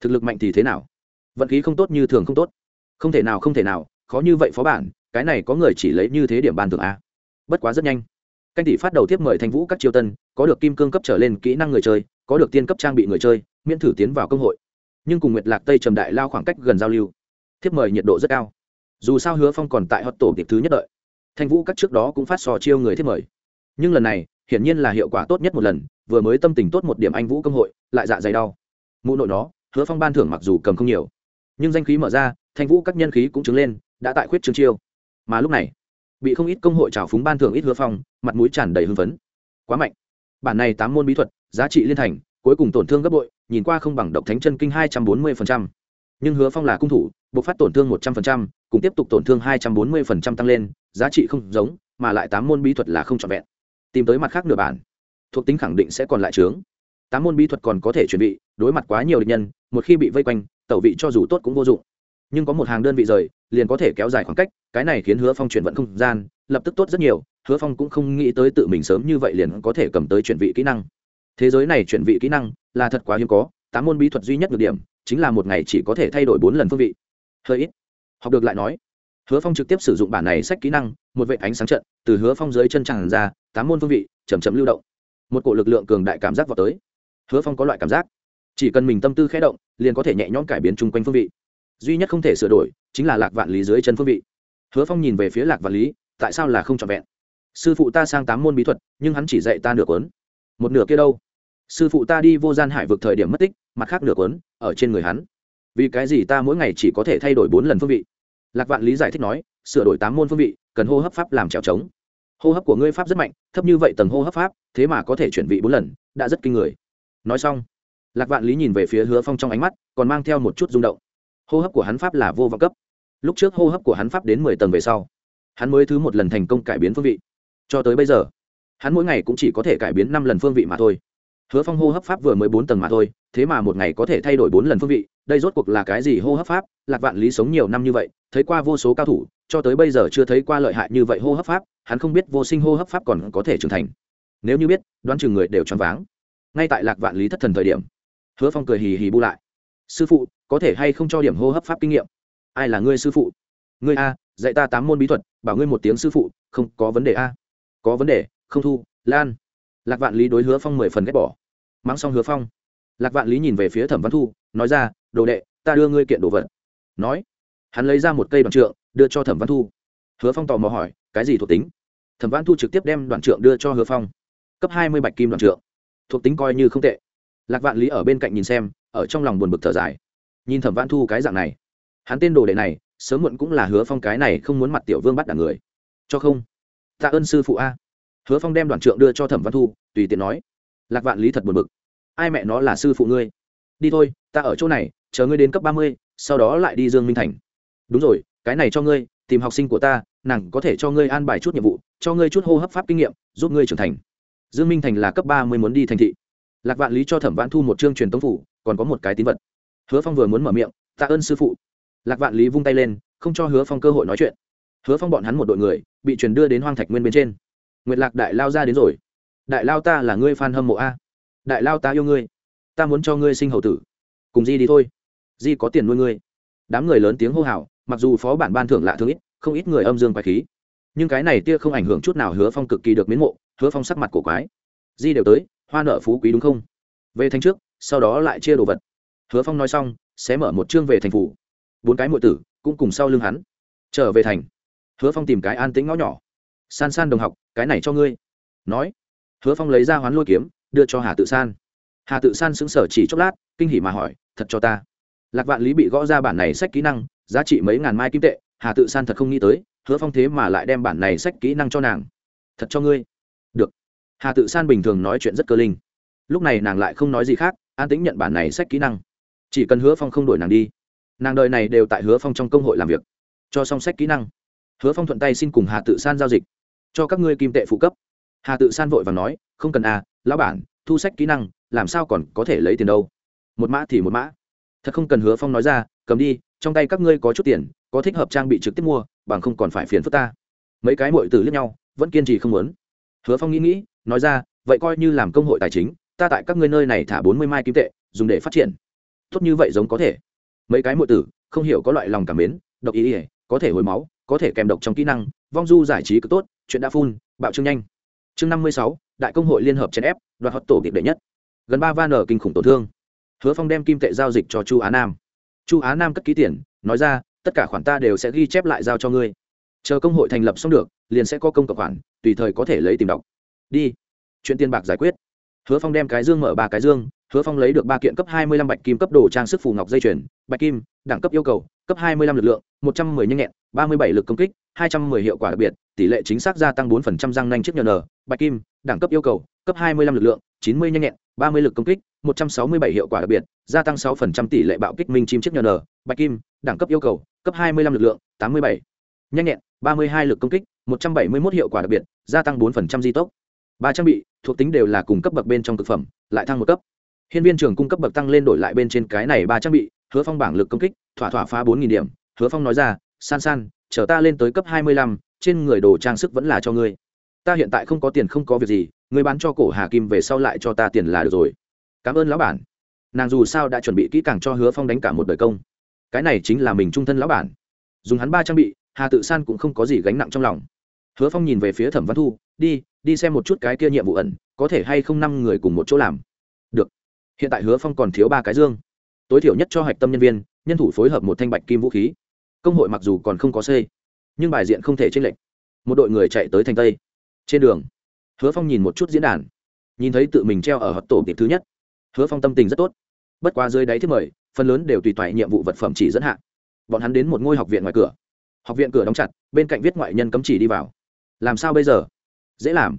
Thực lực mạnh thì thế nào? Vận khí không tốt như thường không tốt. Không thể nào, không thể nào, khó như vậy phó bản, cái này có người chỉ lấy như thế điểm ban thưởng a. Bất quá rất nhanh. Canh tỷ phát đầu tiếp mời thanh vũ các triều tân, có được kim cương cấp trở lên kỹ năng người chơi, có được tiên cấp trang bị người chơi, miễn thử tiến vào công hội nhưng cùng nguyệt lạc tây trầm đại lao khoảng cách gần giao lưu thiếp mời nhiệt độ rất cao dù sao hứa phong còn tại hot tổ tiệp thứ nhất đợi thanh vũ các trước đó cũng phát sò chiêu người thiếp mời nhưng lần này hiển nhiên là hiệu quả tốt nhất một lần vừa mới tâm tình tốt một điểm anh vũ công hội lại dạ dày đau mụ nội nó hứa phong ban thưởng mặc dù cầm không nhiều nhưng danh khí mở ra thanh vũ các nhân khí cũng chứng lên đã tại khuyết trương chiêu mà lúc này bị không ít công hội trào phúng ban thưởng ít hứa phong mặt mũi tràn đầy hưng phấn quá mạnh bản này tám môn bí thuật giá trị liên thành cuối cùng tổn thương gấp bội, nhìn qua không bằng độc thánh chân kinh hai trăm bốn mươi nhưng hứa phong là cung thủ buộc phát tổn thương một trăm linh cùng tiếp tục tổn thương hai trăm bốn mươi tăng lên, giá trị không giống, mà lại tám môn bí thuật là không trọn vẹn. Tìm tới mặt khác nửa bản, thuộc tính khẳng định sẽ còn lại trướng tám môn bí thuật còn có thể chuẩn bị, đối mặt quá nhiều địch nhân, một khi bị vây quanh, tẩu vị cho dù tốt cũng vô dụng. Nhưng có một hàng đơn vị rời, liền có thể kéo dài khoảng cách, cái này khiến hứa phong chuyển vận không gian, lập tức tốt rất nhiều, hứa phong cũng không nghĩ tới tự mình sớm như vậy liền có thể cầm tới chuyển vị kỹ năng thế giới này chuyển vị kỹ năng là thật quá hiếm có, tám môn bí thuật duy nhất được điểm chính là một ngày chỉ có thể thay đổi bốn lần phương vị. Hơi ít. Học được lại nói, hứa phong trực tiếp sử dụng bản này sách kỹ năng, một vệ ánh sáng trận, từ hứa phong dưới chân tràn ra, tám môn phương vị chầm chậm lưu động. Một cổ lực lượng cường đại cảm giác vào tới. Hứa phong có loại cảm giác, chỉ cần mình tâm tư khẽ động, liền có thể nhẹ nhõm cải biến chung quanh phương vị. Duy nhất không thể sửa đổi, chính là lạc vạn lý dưới chân phương vị. Hứa phong nhìn về phía lạc vạn lý, tại sao là không trọn vẹn? Sư phụ ta sang tám môn bí thuật, nhưng hắn chỉ dạy ta nửa cuốn một nửa kia đâu. Sư phụ ta đi vô gian hải vực thời điểm mất tích, mặt khác nửa cuốn, ở trên người hắn. Vì cái gì ta mỗi ngày chỉ có thể thay đổi bốn lần phương vị? Lạc vạn lý giải thích nói, sửa đổi tám môn phương vị, cần hô hấp pháp làm trèo trống. Hô hấp của ngươi pháp rất mạnh, thấp như vậy tầng hô hấp pháp, thế mà có thể chuyển vị bốn lần, đã rất kinh người. Nói xong, lạc vạn lý nhìn về phía hứa phong trong ánh mắt, còn mang theo một chút rung động. Hô hấp của hắn pháp là vô vọng cấp. Lúc trước hô hấp của hắn pháp đến mười tầng về sau, hắn mới thứ một lần thành công cải biến phương vị. Cho tới bây giờ hắn mỗi ngày cũng chỉ có thể cải biến năm lần phương vị mà thôi. Hứa phong hô hấp pháp vừa mới bốn tầng mà thôi, thế mà một ngày có thể thay đổi bốn lần phương vị, đây rốt cuộc là cái gì hô hấp pháp? Lạc vạn lý sống nhiều năm như vậy, thấy qua vô số cao thủ, cho tới bây giờ chưa thấy qua lợi hại như vậy hô hấp pháp, hắn không biết vô sinh hô hấp pháp còn có thể trưởng thành. Nếu như biết, đoán chừng người đều choáng váng. Ngay tại lạc vạn lý thất thần thời điểm, hứa phong cười hì hì bu lại. Sư phụ, có thể hay không cho điểm hô hấp pháp kinh nghiệm? Ai là ngươi sư phụ? Ngươi a, dạy ta tám môn bí thuật, bảo ngươi một tiếng sư phụ, không có vấn đề a. Có vấn đề không thu, lan. Lạc vạn lý đối hứa phong mười phần ghét bỏ. Mắng xong hứa phong, lạc vạn lý nhìn về phía thẩm văn thu, nói ra, đồ đệ, ta đưa ngươi kiện đồ vật. Nói, hắn lấy ra một cây đoạn trượng, đưa cho thẩm văn thu. Hứa phong tò mò hỏi, cái gì thuộc tính? Thẩm văn thu trực tiếp đem đoạn trượng đưa cho hứa phong. Cấp hai mươi bạch kim đoạn trượng. Thuộc tính coi như không tệ. Lạc vạn lý ở bên cạnh nhìn xem, ở trong lòng buồn bực thở dài. Nhìn thẩm văn thu cái dạng này, hắn tên đồ đệ này, sớm muộn cũng là hứa phong cái này không muốn mặt tiểu vương bắt đảng người. Cho không, tạ ơn sư phụ a hứa phong đem đoàn trượng đưa cho thẩm văn thu, tùy tiện nói, lạc vạn lý thật buồn bực. Ai mẹ nó là sư phụ ngươi? Đi thôi, ta ở chỗ này, chờ ngươi đến cấp ba mươi, sau đó lại đi dương minh thành. Đúng rồi, cái này cho ngươi, tìm học sinh của ta, nàng có thể cho ngươi an bài chút nhiệm vụ, cho ngươi chút hô hấp pháp kinh nghiệm, giúp ngươi trưởng thành. Dương minh thành là cấp ba mươi muốn đi thành thị. Lạc vạn lý cho thẩm vãn thu một chương truyền tống phủ, còn có một cái tín vật. Hứa phong vừa muốn mở miệng, tạ ơn sư phụ. Lạc vạn lý vung tay lên, không cho hứa phong cơ hội nói chuyện. Hứa phong bọn hắn một đội người, bị truyền đưa đến hoang thạch nguyên bên trên nguyệt lạc đại lao ra đến rồi. Đại lao ta là ngươi f hâm mộ a. Đại lao ta yêu ngươi. Ta muốn cho ngươi sinh hậu tử. Cùng di đi thôi. Di có tiền nuôi ngươi. Đám người lớn tiếng hô hào, mặc dù phó bản ban thưởng lạ thương ít, không ít người âm dương quái khí. Nhưng cái này tia không ảnh hưởng chút nào hứa phong cực kỳ được miến mộ, hứa phong sắc mặt cổ quái. Di đều tới, hoa nợ phú quý đúng không? Về thành trước, sau đó lại chia đồ vật. Hứa phong nói xong, sẽ mở một chương về thành phủ. Bốn cái m tử, cũng cùng sau lưng hắn. Trở về thành. Hứa phong tìm cái an tĩnh ngõ nhỏ san san đồng học, cái này cho ngươi. Nói, hứa phong lấy ra hoán lôi kiếm, đưa cho hà tự san. Hà tự san xứng sở chỉ chốc lát, kinh hỉ mà hỏi, thật cho ta. Lạc vạn lý bị gõ ra bản này sách kỹ năng, giá trị mấy ngàn mai kim tệ, hà tự san thật không nghĩ tới, hứa phong thế mà lại đem bản này sách kỹ năng cho nàng. Thật cho ngươi. Được. Hà tự san bình thường nói chuyện rất cơ linh. Lúc này nàng lại không nói gì khác, an tính nhận bản này sách kỹ năng. Chỉ cần hứa phong không đổi nàng đi, nàng đời này đều tại hứa phong trong công hội làm việc. Cho xong sách kỹ năng, hứa phong thuận tay xin cùng hà tự san giao dịch cho các ngươi kim tệ phụ cấp. Hà tự san vội và nói, không cần à lão bản, thu sách kỹ năng, làm sao còn có thể lấy tiền đâu? Một mã thì một mã. Thật không cần hứa phong nói ra, cầm đi, trong tay các ngươi có chút tiền, có thích hợp trang bị trực tiếp mua, bằng không còn phải phiền phức ta. Mấy cái mội từ lướt nhau, vẫn kiên trì không muốn. Hứa phong nghĩ nghĩ, nói ra, vậy coi như làm công hội tài chính, ta tại các ngươi nơi này thả bốn mươi mai kim tệ, dùng để phát triển. Tốt như vậy giống có thể. Mấy cái mội tử, không hiểu có loại lòng cảm mến, độc ý ỉa có thể hồi máu, có thể kèm độc trong kỹ năng, vong du giải trí cực tốt chuyện đã phun, bạo trương nhanh. Chương năm mươi sáu, đại công hội liên hợp chèn ép, đoạt hoạt tổ kịp đệ nhất. Gần ba van ở kinh khủng tổn thương. Hứa phong đem kim tệ giao dịch cho chu á nam. Chu á nam cất ký tiền, nói ra, tất cả khoản ta đều sẽ ghi chép lại giao cho ngươi. Chờ công hội thành lập xong được, liền sẽ có công cộng khoản, tùy thời có thể lấy tìm đọc. Đi. Chuyện tiền bạc giải quyết. Hứa phong đem cái dương mở ba cái dương hứa phong lấy được ba kiện cấp hai mươi lăm bạch kim cấp đồ trang sức phù ngọc dây chuyền, bạch kim, đẳng cấp yêu cầu, cấp hai mươi lăm lực lượng, một trăm mười nhanh nhẹn, ba mươi bảy lực công kích, hai trăm mười hiệu quả đặc biệt, tỷ lệ chính xác gia tăng bốn phần trăm răng nanh chiếc nhờ n bạch kim, đẳng cấp yêu cầu, cấp hai mươi lăm lực lượng, chín mươi nhanh nhẹn, ba mươi lực công kích, một trăm sáu mươi bảy hiệu quả đặc biệt, gia tăng sáu phần trăm tỷ lệ bạo kích minh chim chiếc nhờ n bạch kim, đẳng cấp yêu cầu, cấp hai mươi lăm lực lượng, tám mươi bảy nhanh nhẹn, ba mươi hai lực công kích, một trăm bảy mươi một hiệu quả đặc biệt, gia tăng bốn phần trăm di tốc. Ba trang bị thuộc tính đều là cùng cấp bậc bên trong thực phẩm, lại thăng một cấp hiên viên trưởng cung cấp bậc tăng lên đổi lại bên trên cái này ba trang bị, hứa phong bảng lực công kích, thỏa thỏa phá bốn nghìn điểm. Hứa phong nói ra, san san, chờ ta lên tới cấp hai mươi lăm, trên người đồ trang sức vẫn là cho ngươi. Ta hiện tại không có tiền không có việc gì, ngươi bán cho cổ hà kim về sau lại cho ta tiền là được rồi. Cảm ơn lão bản. Nàng dù sao đã chuẩn bị kỹ càng cho hứa phong đánh cả một đời công. Cái này chính là mình trung thân lão bản. Dùng hắn ba trang bị, hà tự san cũng không có gì gánh nặng trong lòng. Hứa phong nhìn về phía thẩm văn thu, đi đi xem một chút cái kia nhiệm vụ ẩn, có thể hay không năm người cùng một chỗ làm hiện tại hứa phong còn thiếu ba cái dương. Tối thiểu nhất cho hạch tâm nhân viên, nhân thủ phối hợp một thanh bạch kim vũ khí. Công hội mặc dù còn không có c nhưng bài diện không thể tranh lệch. Một đội người chạy tới thành tây. Trên đường, hứa phong nhìn một chút diễn đàn. Nhìn thấy tự mình treo ở hot tổ tiệp thứ nhất. Hứa phong tâm tình rất tốt. Bất quá dưới đáy thiết mời, phần lớn đều tùy toại nhiệm vụ vật phẩm chỉ dẫn hạn bọn hắn đến một ngôi học viện ngoài cửa. Học viện cửa đóng chặt, bên cạnh viết ngoại nhân cấm chỉ đi vào. Làm sao bây giờ? Dễ làm.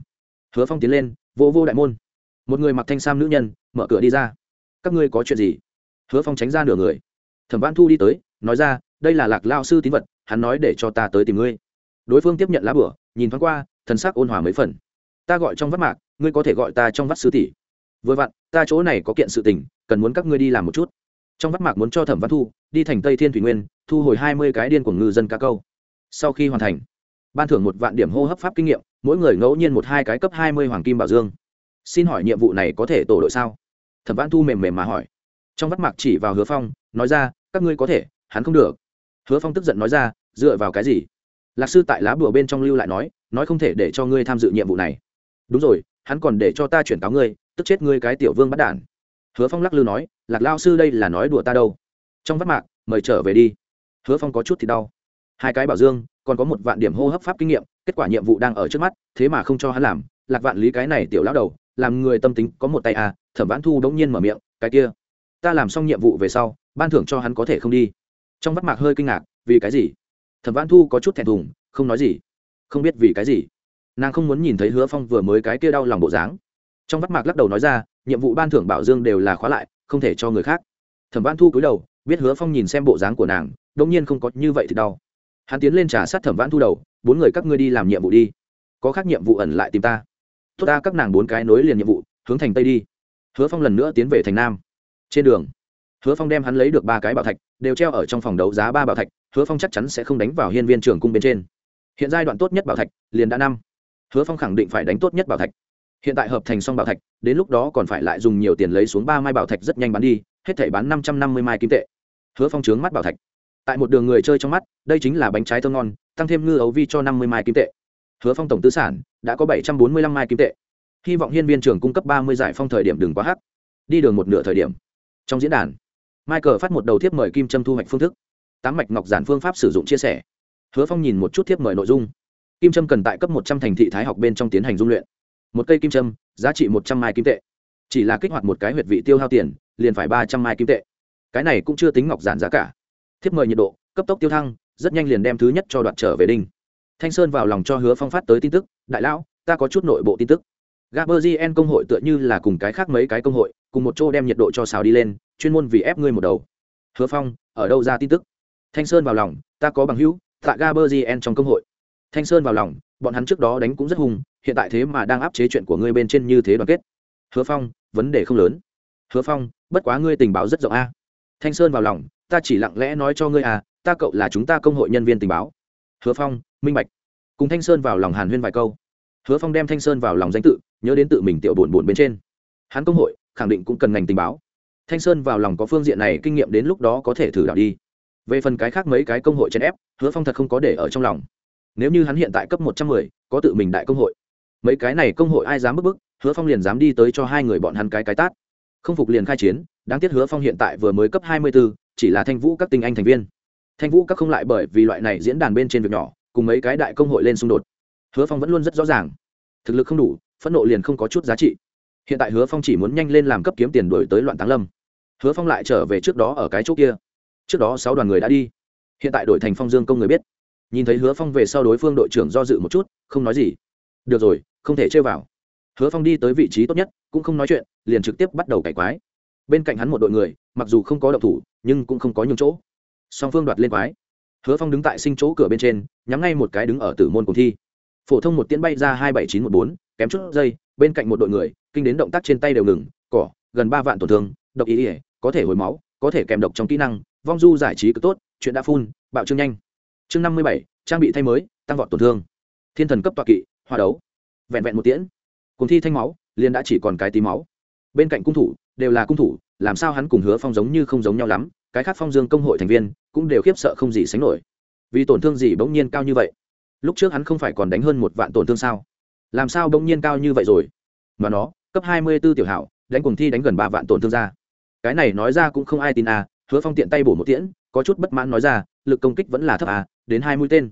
Hứa phong tiến lên vô vô đại môn. Một người mặc thanh sam nữ nhân mở cửa đi ra. Các ngươi có chuyện gì? Hứa phong tránh ra nửa người. Thẩm văn thu đi tới, nói ra, đây là lạc lao sư tín vật, hắn nói để cho ta tới tìm ngươi. Đối phương tiếp nhận lá bửa, nhìn thoáng qua, thần sắc ôn hòa mấy phần. Ta gọi trong vắt mạc, ngươi có thể gọi ta trong vắt sư tỷ. Vừa vặn, ta chỗ này có kiện sự tình, cần muốn các ngươi đi làm một chút. Trong vắt mạc muốn cho thẩm văn thu, đi thành tây thiên thủy nguyên, thu hồi hai mươi cái điên của ngư dân cá câu. Sau khi hoàn thành, ban thưởng một vạn điểm hô hấp pháp kinh nghiệm, mỗi người ngẫu nhiên một hai cái cấp hai mươi hoàng kim bảo dương. Xin hỏi nhiệm vụ này có thể tổ đội sao? Thẩm văn thu mềm mềm mà hỏi. Trong vắt mạc chỉ vào hứa phong, nói ra, các ngươi có thể, hắn không được. Hứa phong tức giận nói ra, dựa vào cái gì? Lạc sư tại lá bùa bên trong lưu lại nói nói không thể để cho ngươi tham dự nhiệm vụ này. Đúng rồi, hắn còn để cho ta chuyển cáo ngươi, tức chết ngươi cái tiểu vương bắt đản. Hứa phong lắc lư nói, lạc lao sư đây là nói đùa ta đâu. Trong vắt mạc, mời trở về đi. Hứa phong có chút thì đau. Hai cái bảo dương, còn có một vạn điểm hô hấp pháp kinh nghiệm, kết quả nhiệm vụ đang ở trước mắt, thế mà không cho hắn làm. Lạc vạn lý cái này tiểu lão đầu, làm người tâm tính có một tay à thẩm vãn thu đống nhiên mở miệng, cái kia, ta làm xong nhiệm vụ về sau, ban thưởng cho hắn có thể không đi. Trong vắt mạc hơi kinh ngạc, vì cái gì? Thẩm vãn thu có chút thẹn thùng, không nói gì, không biết vì cái gì. Nàng không muốn nhìn thấy hứa phong vừa mới cái kia đau lòng bộ dáng. Trong vắt mạc lắc đầu nói ra, nhiệm vụ ban thưởng bảo dương đều là khóa lại, không thể cho người khác. Thẩm vãn thu cúi đầu, biết hứa phong nhìn xem bộ dáng của nàng đông nhiên không có như vậy thì đau. Hắn tiến lên trả sát thẩm vãn thu đầu, bốn người các ngươi đi làm nhiệm vụ đi. Có khác nhiệm vụ ẩn lại tìm ta. Tốt ta, các nàng bốn cái nối liền nhiệm vụ, hướng thành tây đi hứa phong lần nữa tiến về thành nam. Trên đường, hứa phong đem hắn lấy được ba cái bảo thạch, đều treo ở trong phòng đấu giá ba bảo thạch, hứa phong chắc chắn sẽ không đánh vào hiên viên trường cung bên trên. Hiện giai đoạn tốt nhất bảo thạch, liền đã năm. Hứa phong khẳng định phải đánh tốt nhất bảo thạch. Hiện tại hợp thành xong bảo thạch, đến lúc đó còn phải lại dùng nhiều tiền lấy xuống ba mai bảo thạch rất nhanh bán đi, hết thể bán năm trăm năm mươi mai kim tệ. Hứa phong trướng mắt bảo thạch. Tại một đường người chơi trong mắt, đây chính là bánh trái thơ ngon, tăng thêm ngư ấu vi cho năm mươi mai kim tệ. Hứa phong tổng tư sản đã có bảy trăm bốn mươi lăm mai kim tệ hy vọng hiên viên trường cung cấp ba mươi giải phong thời điểm đừng quá hắc. Đi đường một nửa thời điểm. Trong diễn đàn, michael phát một đầu thiếp mời kim trâm thu hoạch phương thức. Tám mạch ngọc giản phương pháp sử dụng chia sẻ. Hứa phong nhìn một chút thiếp mời nội dung. Kim trâm cần tại cấp một trăm thành thị thái học bên trong tiến hành dung luyện. Một cây kim trâm giá trị một trăm mai kim tệ. Chỉ là kích hoạt một cái huyệt vị tiêu hao tiền, liền phải ba trăm mai kim tệ. Cái này cũng chưa tính ngọc giản giá cả. Thiếp mời nhiệt độ, cấp tốc tiêu thăng, rất nhanh liền đem thứ nhất cho đoạt trở về đinh. Thanh sơn vào lòng cho hứa phong phát tới tin tức. Đại lão, ta có chút nội bộ tin tức gaberzien công hội tựa như là cùng cái khác mấy cái công hội, cùng một chỗ đem nhiệt độ cho xào đi lên, chuyên môn vì ép ngươi một đầu. Hứa phong, ở đâu ra tin tức? Thanh sơn vào lòng, ta có bằng hữu tại gaberzien trong công hội. Thanh sơn vào lòng, bọn hắn trước đó đánh cũng rất hùng hiện tại thế mà đang áp chế chuyện của ngươi bên trên như thế đoàn kết. Hứa phong, vấn đề không lớn. Hứa phong, bất quá ngươi tình báo rất rộng a. Thanh sơn vào lòng, ta chỉ lặng lẽ nói cho ngươi à ta cậu là chúng ta công hội nhân viên tình báo. Hứa phong, minh bạch. Cùng thanh sơn vào lòng hàn huyên vài câu. Hứa phong đem thanh sơn vào lòng danh tự nhớ đến tự mình tiểu buồn buồn bên trên. Hắn công hội, khẳng định cũng cần ngành tình báo. Thanh sơn vào lòng có phương diện này kinh nghiệm đến lúc đó có thể thử đảo đi. Về phần cái khác mấy cái công hội chèn ép, hứa phong thật không có để ở trong lòng. Nếu như hắn hiện tại cấp một trăm mười, có tự mình đại công hội. Mấy cái này công hội ai dám bức bức, hứa phong liền dám đi tới cho hai người bọn hắn cái cái tát. Không phục liền khai chiến, đáng tiếc hứa phong hiện tại vừa mới cấp hai mươi b ố chỉ là thanh vũ các tinh anh thành viên. Thanh vũ các không lại bởi vì loại này diễn đàn bên trên việc nhỏ, cùng mấy cái đại công hội lên xung đột. Hứa phong vẫn luôn rất rõ ràng. Thực lực không đủ phẫn nộ liền không có chút giá trị. Hiện tại hứa phong chỉ muốn nhanh lên làm cấp kiếm tiền đổi tới loạn táng lâm. Hứa phong lại trở về trước đó ở cái chỗ kia. Trước đó sáu đoàn người đã đi. Hiện tại đổi thành phong dương công người biết. Nhìn thấy hứa phong về sau đối phương đội trưởng do dự một chút, không nói gì. Được rồi, không thể chơi vào. Hứa phong đi tới vị trí tốt nhất, cũng không nói chuyện, liền trực tiếp bắt đầu cải quái. Bên cạnh hắn một đội người, mặc dù không có động thủ, nhưng cũng không có nhường chỗ. Song phương đoạt lên quái. Hứa phong đứng tại sinh chỗ cửa bên trên, nhắm ngay một cái đứng ở tử môn cùng thi. Phổ thông một tiễn bay ra hai bảy chín một bốn kém chút giây bên cạnh một đội người, kinh đến động tác trên tay đều ngừng, cỏ, gần ba vạn tổn thương, độc ý ỉa có thể hồi máu, có thể kèm độc trong kỹ năng, vong du giải trí cực tốt, chuyện đã phun bạo trương nhanh. Chương năm mươi bảy, trang bị thay mới, tăng vọt tổn thương. Thiên thần cấp tọa kỵ hòa đấu. Vẹn vẹn một tiễn. Cùng thi thanh máu, liền đã chỉ còn cái tí máu. Bên cạnh cung thủ, đều là cung thủ, làm sao hắn cùng hứa phong giống như không giống nhau lắm, cái khác phong dương công hội thành viên, cũng đều khiếp sợ không gì sánh nổi. Vì tổn thương gì bỗng nhiên cao như vậy? Lúc trước hắn không phải còn đánh hơn một vạn tổn thương sao? Làm sao bỗng nhiên cao như vậy rồi? Mà nó, cấp hai mươi b ố tiểu hảo, đánh cùng thi đánh gần ba vạn tổn thương ra. Cái này nói ra cũng không ai tin à hứa phong tiện tay bổ một tiễn, có chút bất mãn nói ra, lực công kích vẫn là thấp à đến hai mũi tên.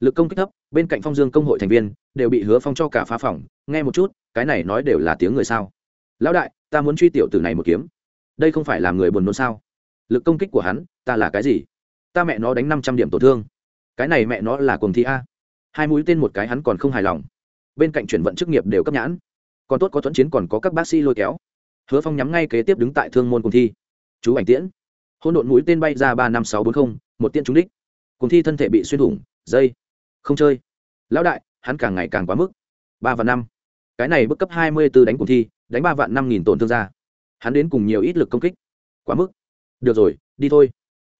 Lực công kích thấp, bên cạnh phong dương công hội thành viên, đều bị hứa phong cho cả phá phòng. Nghe một chút, cái này nói đều là tiếng người sao? Lão đại, ta muốn truy tiểu tử này một kiếm. Đây không phải là người buồn nôn sao? Lực công kích của hắn, ta là cái gì? Ta mẹ nó đánh năm trăm điểm tổn thương. Cái này mẹ nó là cuồng thi a. Hai mũi tên một cái hắn còn không hài lòng bên cạnh chuyển vận chức nghiệp đều cấp nhãn. Còn tốt có thuận chiến còn có các bác sĩ lôi kéo. Hứa phong nhắm ngay kế tiếp đứng tại thương môn cùng thi. Chú ảnh tiễn. Hôn đột mũi tên bay ra ba năm sáu bốn mươi một tiên trúng đích. Cùng thi thân thể bị xuyên thủng, dây. Không chơi. Lão đại, hắn càng ngày càng quá mức. Ba và năm. Cái này bức cấp hai mươi b ố đánh cùng thi, đánh ba vạn năm nghìn tổn thương ra. Hắn đến cùng nhiều ít lực công kích. Quá mức. Được rồi, đi thôi.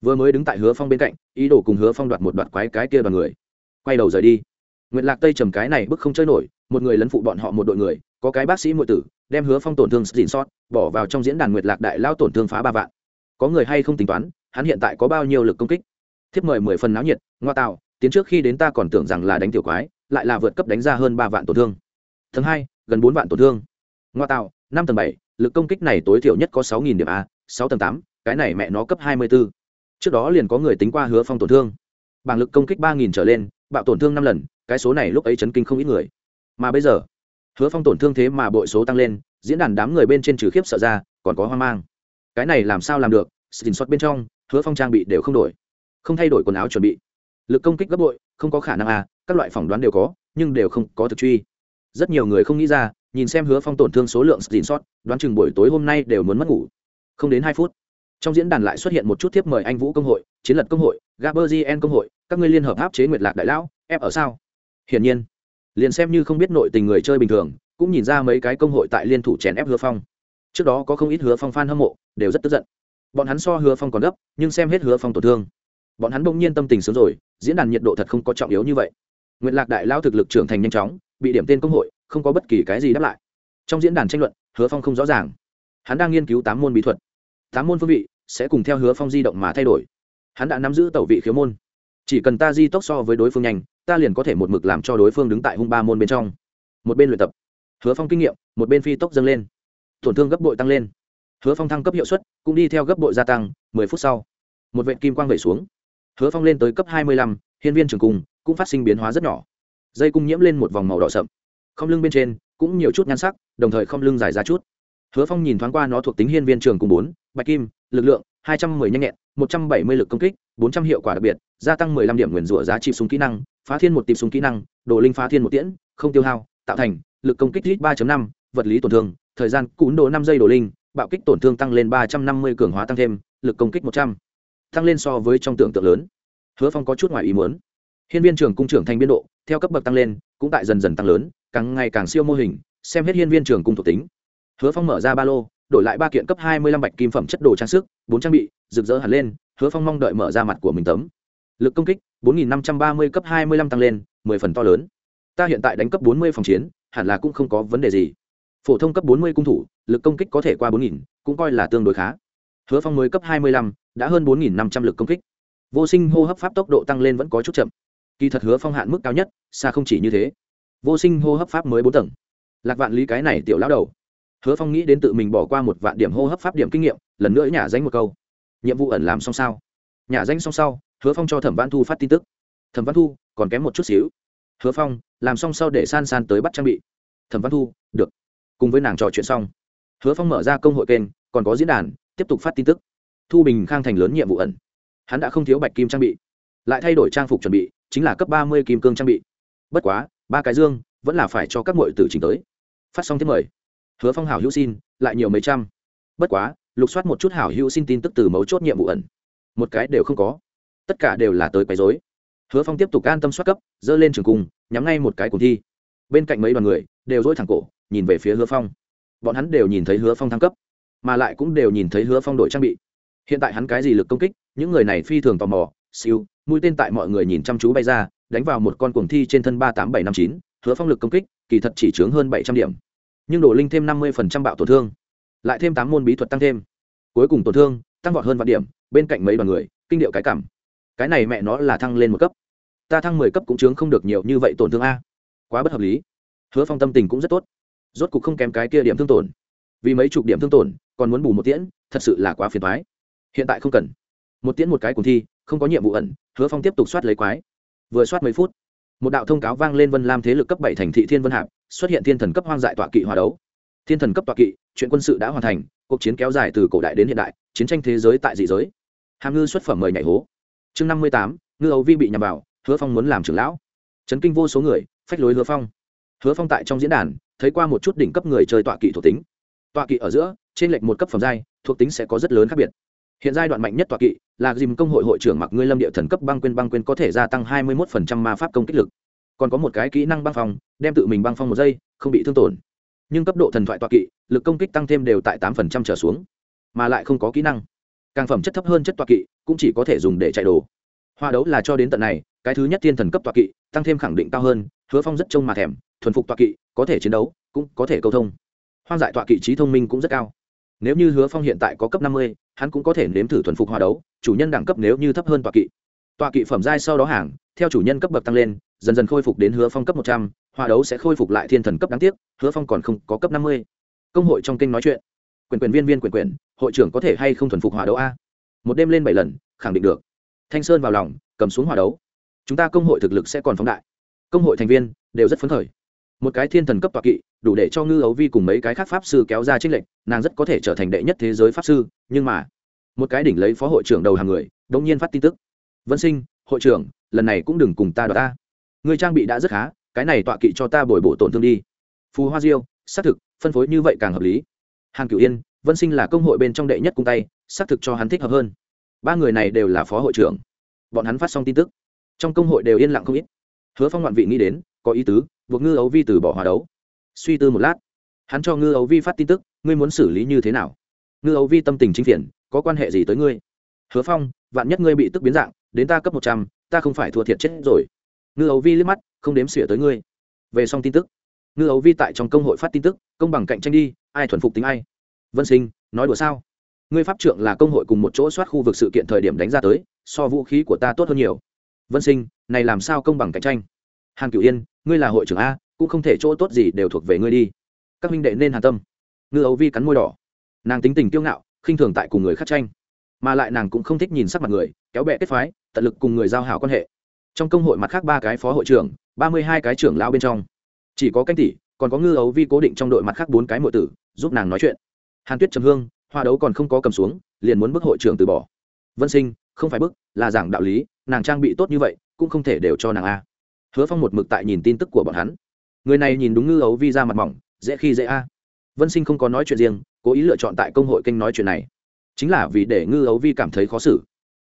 Vừa mới đứng tại hứa phong bên cạnh, ý đồ cùng hứa phong đoạt một đoạt quái cái kia đoàn người. Quay đầu rời đi. Nguyệt lạc tây trầm cái này bức không chơi nổi, một người lấn phụ bọn họ một đội người, có cái bác sĩ muội tử, đem hứa phong tổn thương dịn sót, bỏ vào trong diễn đàn nguyệt lạc đại lao tổn thương phá ba vạn. Có người hay không tính toán, hắn hiện tại có bao nhiêu lực công kích? Thiếp mời mười phần náo nhiệt, ngoa tạo, tiến trước khi đến ta còn tưởng rằng là đánh tiểu quái, lại là vượt cấp đánh ra hơn ba vạn tổn thương. Tầng hai, gần bốn vạn tổn thương. Ngoa tạo, năm tầng bảy, lực công kích này tối thiểu nhất có sáu nghìn điểm a, sáu tầng tám, cái này mẹ nó cấp hai mươi b ố trước đó liền có người tính qua hứa phong tổn thương. Bảng lực công kích ba nghìn trở lên, bạo tổn thương năm lần cái số này lúc ấy chấn kinh không ít người. Mà bây giờ, hứa phong tổn thương thế mà bội số tăng lên, diễn đàn đám người bên trên trừ khiếp sợ ra, còn có hoang mang. Cái này làm sao làm được? Xin xót bên trong, hứa phong trang bị đều không đổi. Không thay đổi quần áo chuẩn bị. Lực công kích gấp bội, không có khả năng à các loại phỏng đoán đều có, nhưng đều không có thực truy. Rất nhiều người không nghĩ ra, nhìn xem hứa phong tổn thương số lượng xin xót đoán chừng buổi tối hôm nay đều muốn mất ngủ. Không đến hai phút, trong diễn đàn lại xuất hiện một chút thiếp mời anh vũ công hội, chiến lật công hội gaberzien công hội, các ngươi liên hợp áp chế nguyệt lạc đại lão, ép ở sao? Hiển nhiên, liền xem như không biết nội tình người chơi bình thường, cũng nhìn ra mấy cái công hội tại liên thủ chèn ép hứa phong. Trước đó có không ít hứa phong f a n hâm mộ, đều rất tức giận. Bọn hắn so hứa phong còn gấp, nhưng xem hết hứa phong tổn thương, bọn hắn bỗng nhiên tâm tình sớm rồi, diễn đàn nhiệt độ thật không có trọng yếu như vậy. Nguyện lạc đại lao thực lực trưởng thành nhanh chóng, bị điểm tên công hội, không có bất kỳ cái gì đáp lại. Trong diễn đàn tranh luận, hứa phong không rõ ràng. Hắn đang nghiên cứu tám môn bí thuật. Tám môn phương vị sẽ cùng theo hứa phong di động mà thay đổi. Hắn đã nắm giữ tẩu vị khiếu môn. Chỉ cần ta di tốc so với đối phương nhanh ta liền có thể một mực làm cho đối phương đứng tại hung ba môn bên trong. Một bên luyện tập, hứa phong kinh nghiệm, một bên phi tốc dâng lên. Tổn thương gấp bội tăng lên. Hứa phong thăng cấp hiệu suất cũng đi theo gấp bội gia tăng, mười phút sau, một vệ kim quang vẩy xuống. Hứa phong lên tới cấp hai mươi lăm, hiên viên trường cung cũng phát sinh biến hóa rất nhỏ. Dây cung nhiễm lên một vòng màu đỏ sậm. Không lưng bên trên cũng nhiều chút nhan sắc, đồng thời không lưng dài ra chút. Hứa phong nhìn thoáng qua nó thuộc tính hiên viên trường cung bốn, bạch kim, lực lượng hai trăm mười nhanh nhẹn một trăm bảy mươi lực công kích, bốn trăm hiệu quả đặc biệt, gia tăng mười lăm điểm nguyên rủa giá trị súng kỹ năng, phá thiên một tìm súng kỹ năng, đồ linh phá thiên một tiễn, không tiêu hao, tạo thành, lực công kích lít ba năm, vật lý tổn thương, thời gian cún đồ năm giây đồ linh, bạo kích tổn thương tăng lên ba trăm năm mươi, cường hóa tăng thêm, lực công kích một trăm, tăng lên so với trong tưởng tượng lớn. Hứa phong có chút ngoài ý muốn. Hiên viên trưởng cung trưởng thành biên độ, theo cấp bậc tăng lên, cũng tại dần dần tăng lớn, càng ngày càng siêu mô hình, xem hết hiên viên trưởng cung thuộc tính. Hứa phong mở ra ba lô đổi lại ba kiện cấp hai mươi lăm bạch kim phẩm chất đồ trang sức, bốn trang bị, rực rỡ hẳn lên, hứa phong mong đợi mở ra mặt của mình tấm. Lực công kích, bốn nghìn năm trăm ba mươi cấp hai mươi lăm tăng lên, mười phần to lớn. Ta hiện tại đánh cấp bốn mươi phòng chiến, hẳn là cũng không có vấn đề gì. Phổ thông cấp bốn mươi cung thủ, lực công kích có thể qua bốn nghìn, cũng coi là tương đối khá. Hứa phong mới cấp hai mươi lăm, đã hơn bốn nghìn năm trăm lực công kích. Vô sinh hô hấp pháp tốc độ tăng lên vẫn có chút chậm. Kỳ thật hứa phong hạn mức cao nhất, xa không chỉ như thế. Vô sinh hô hấp pháp mới bốn tầng. Lạc vạn lý cái này tiểu lão đầu hứa phong nghĩ đến tự mình bỏ qua một vạn điểm hô hấp pháp điểm kinh nghiệm, lần nữa nhả danh một câu. Nhiệm vụ ẩn làm xong sao? Nhả danh xong sau, hứa phong cho thẩm văn thu phát tin tức. Thẩm văn thu, còn kém một chút xíu. Hứa phong, làm xong sau để san san tới bắt trang bị. Thẩm văn thu, được. Cùng với nàng trò chuyện xong, hứa phong mở ra công hội kênh, còn có diễn đàn, tiếp tục phát tin tức. Thu bình khang thành lớn nhiệm vụ ẩn. Hắn đã không thiếu bạch kim trang bị. Lại thay đổi trang phục chuẩn bị, chính là cấp ba mươi kim cương trang bị. Bất quá, ba cái dương, vẫn là phải cho các muội tử trình tới. Phát xong thiết mời hứa phong hảo hữu xin, lại nhiều mấy trăm. Bất quá, lục soát một chút hảo hữu xin tin tức từ mấu chốt nhiệm vụ ẩn. Một cái đều không có. Tất cả đều là tới quấy dối hứa phong tiếp tục an tâm soát cấp, dơ lên trường cung, nhắm ngay một cái cuộc thi. Bên cạnh mấy đoàn người, đều dối thẳng cổ, nhìn về phía hứa phong. Bọn hắn đều nhìn thấy hứa phong thăng cấp, mà lại cũng đều nhìn thấy hứa phong đổi trang bị. Hiện tại hắn cái gì lực công kích, những người này phi thường tò mò, siêu, mũi tên tại mọi người nhìn chăm chú bay ra, đánh vào một con cuồng thi trên thân ba tám bảy năm chín, hứa phong lực công kích, kỳ thật chỉ chướng hơn bảy trăm điểm nhưng đổ linh thêm năm mươi bạo tổn thương, lại thêm tám môn bí thuật tăng thêm. Cuối cùng tổn thương, tăng vọt hơn vạn điểm, bên cạnh mấy đoàn người, kinh điệu cái cảm. Cái này mẹ nó là thăng lên một cấp. Ta thăng mười cấp cũng chướng không được nhiều như vậy tổn thương a. Quá bất hợp lý. Hứa phong tâm tình cũng rất tốt. Rốt cục không kém cái kia điểm thương tổn. Vì mấy chục điểm thương tổn, còn muốn bù một tiễn, thật sự là quá phiền thoái hiện tại không cần. Một tiễn một cái cùng thi, không có nhiệm vụ ẩn, hứa phong tiếp tục soát lấy quái. Vừa soát mấy phút một đạo thông cáo vang lên vân lam thế lực cấp bảy thành thị thiên vân hạp, xuất hiện thiên thần cấp hoang dại tọa kỵ hòa đấu. Thiên thần cấp tọa kỵ, chuyện quân sự đã hoàn thành, cuộc chiến kéo dài từ cổ đại đến hiện đại, chiến tranh thế giới tại dị giới. Hàm ngư xuất phẩm mời nhảy hố. Chương năm mươi tám, ngư ấu vi bị nhằm vào, hứa phong muốn làm trưởng lão. Chấn kinh vô số người, phách lối hứa phong. Hứa phong tại trong diễn đàn, thấy qua một chút đỉnh cấp người chơi tọa kỵ thuộc tính. Tọa kỵ ở giữa, trên lệnh một cấp phẩm giai, thuộc tính sẽ có rất lớn khác biệt. Hiện giai đoạn mạnh nhất tọa kỵ là dìm công hội hội trưởng mặc ngươi lâm địa thần cấp băng quên băng quên có thể gia tăng hai mươi một ma pháp công kích lực. Còn có một cái kỹ năng băng phong, đem tự mình băng phong một giây, không bị thương tổn. Nhưng cấp độ thần thoại tọa kỵ, lực công kích tăng thêm đều tại tám trở xuống, mà lại không có kỹ năng. Càng phẩm chất thấp hơn chất tọa kỵ cũng chỉ có thể dùng để chạy đồ. Hoa đấu là cho đến tận này, cái thứ nhất thiên thần cấp tọa kỵ, tăng thêm khẳng định cao hơn, hứa phong rất trông mà thèm, thuần phục tọa kỵ, có thể chiến đấu, cũng có thể câu thông. Hoang dại tọa kỵ trí thông minh cũng rất cao. Nếu như hứa phong hiện tại có cấp năm mươi hắn cũng có thể nếm thử thuần phục hòa đấu, chủ nhân đẳng cấp nếu như thấp hơn tọa kỵ. Tọa kỵ phẩm giai sau đó hàng, theo chủ nhân cấp bậc tăng lên, dần dần khôi phục đến hứa phong cấp một trăm hòa đấu sẽ khôi phục lại thiên thần cấp đáng tiếc, hứa phong còn không có cấp năm mươi. Công hội trong kinh nói chuyện. Quyền quyền viên viên quyền quyền, hội trưởng có thể hay không thuần phục hòa đấu a? Một đêm lên bảy lần, khẳng định được. Thanh sơn vào lòng, cầm xuống hòa đấu. Chúng ta công hội thực lực sẽ còn phóng đại. Công hội thành viên đều rất phấn khởi một cái thiên thần cấp tọa kỵ, đủ để cho ngư ấu vi cùng mấy cái khác pháp sư kéo ra trích lệnh nàng rất có thể trở thành đệ nhất thế giới pháp sư, nhưng mà, một cái đỉnh lấy phó hội trưởng đầu hàng người, đống nhiên phát tin tức. Vân sinh, hội trưởng, lần này cũng đừng cùng ta đ ta. Người trang bị đã rất khá, cái này tọa kỵ cho ta bồi bổ tổn thương đi. Phù hoa diêu, xác thực, phân phối như vậy càng hợp lý. Hàng cửu yên, vân sinh là công hội bên trong đệ nhất cung tay, xác thực cho hắn thích hợp hơn. Ba người này đều là phó hội trưởng. Bọn hắn phát xong tin tức. Trong công hội đều yên lặng không ít hứa phong ngoạn vị nghĩ đến, có ý tứ, buộc ngư ấu vi từ bỏ hòa đấu. Suy tư một lát, hắn cho ngư ấu vi phát tin tức, ngươi muốn xử lý như thế nào? Ngư ấu vi tâm tình chính phiền, có quan hệ gì tới ngươi? Hứa phong, vạn nhất ngươi bị tức biến dạng, đến ta cấp một trăm, ta không phải thua thiệt chết rồi. Ngư ấu vi liếc mắt, không đếm xỉa tới ngươi. Về xong tin tức, ngư ấu vi tại trong công hội phát tin tức, công bằng cạnh tranh đi, ai thuần phục tính ai? Vân sinh, nói đùa sao? Ngươi pháp trượng là công hội cùng một chỗ soát khu vực sự kiện thời điểm đánh ra tới, so vũ khí của ta tốt hơn nhiều vân sinh, này làm sao công bằng cạnh tranh? Hàn cửu yên, ngươi là hội trưởng a, cũng không thể chỗ tốt gì đều thuộc về ngươi đi. Các minh đệ nên hàn tâm. Ngư ấu vi cắn môi đỏ. Nàng tính tình kiêu ngạo, khinh thường tại cùng người khác tranh. Mà lại nàng cũng không thích nhìn sắc mặt người, kéo bẹ kết phái, tận lực cùng người giao hảo quan hệ. Trong công hội mặt khác ba cái phó hội trưởng, ba mươi hai cái trưởng lao bên trong. Chỉ có canh tỷ, còn có ngư ấu vi cố định trong đội mặt khác bốn cái mọi tử, giúp nàng nói chuyện. Hàn tuyết trầm hương, hoa đấu còn không có cầm xuống, liền muốn bức hội trưởng từ bỏ vân sinh, không phải bức, là giảng đạo lý, nàng trang bị tốt như vậy, cũng không thể đều cho nàng a. Hứa phong một mực tại nhìn tin tức của bọn hắn. Người này nhìn đúng ngư ấu vi ra mặt mỏng, dễ khi dễ a. Vân sinh không có nói chuyện riêng, cố ý lựa chọn tại công hội kênh nói chuyện này. Chính là vì để ngư ấu vi cảm thấy khó xử.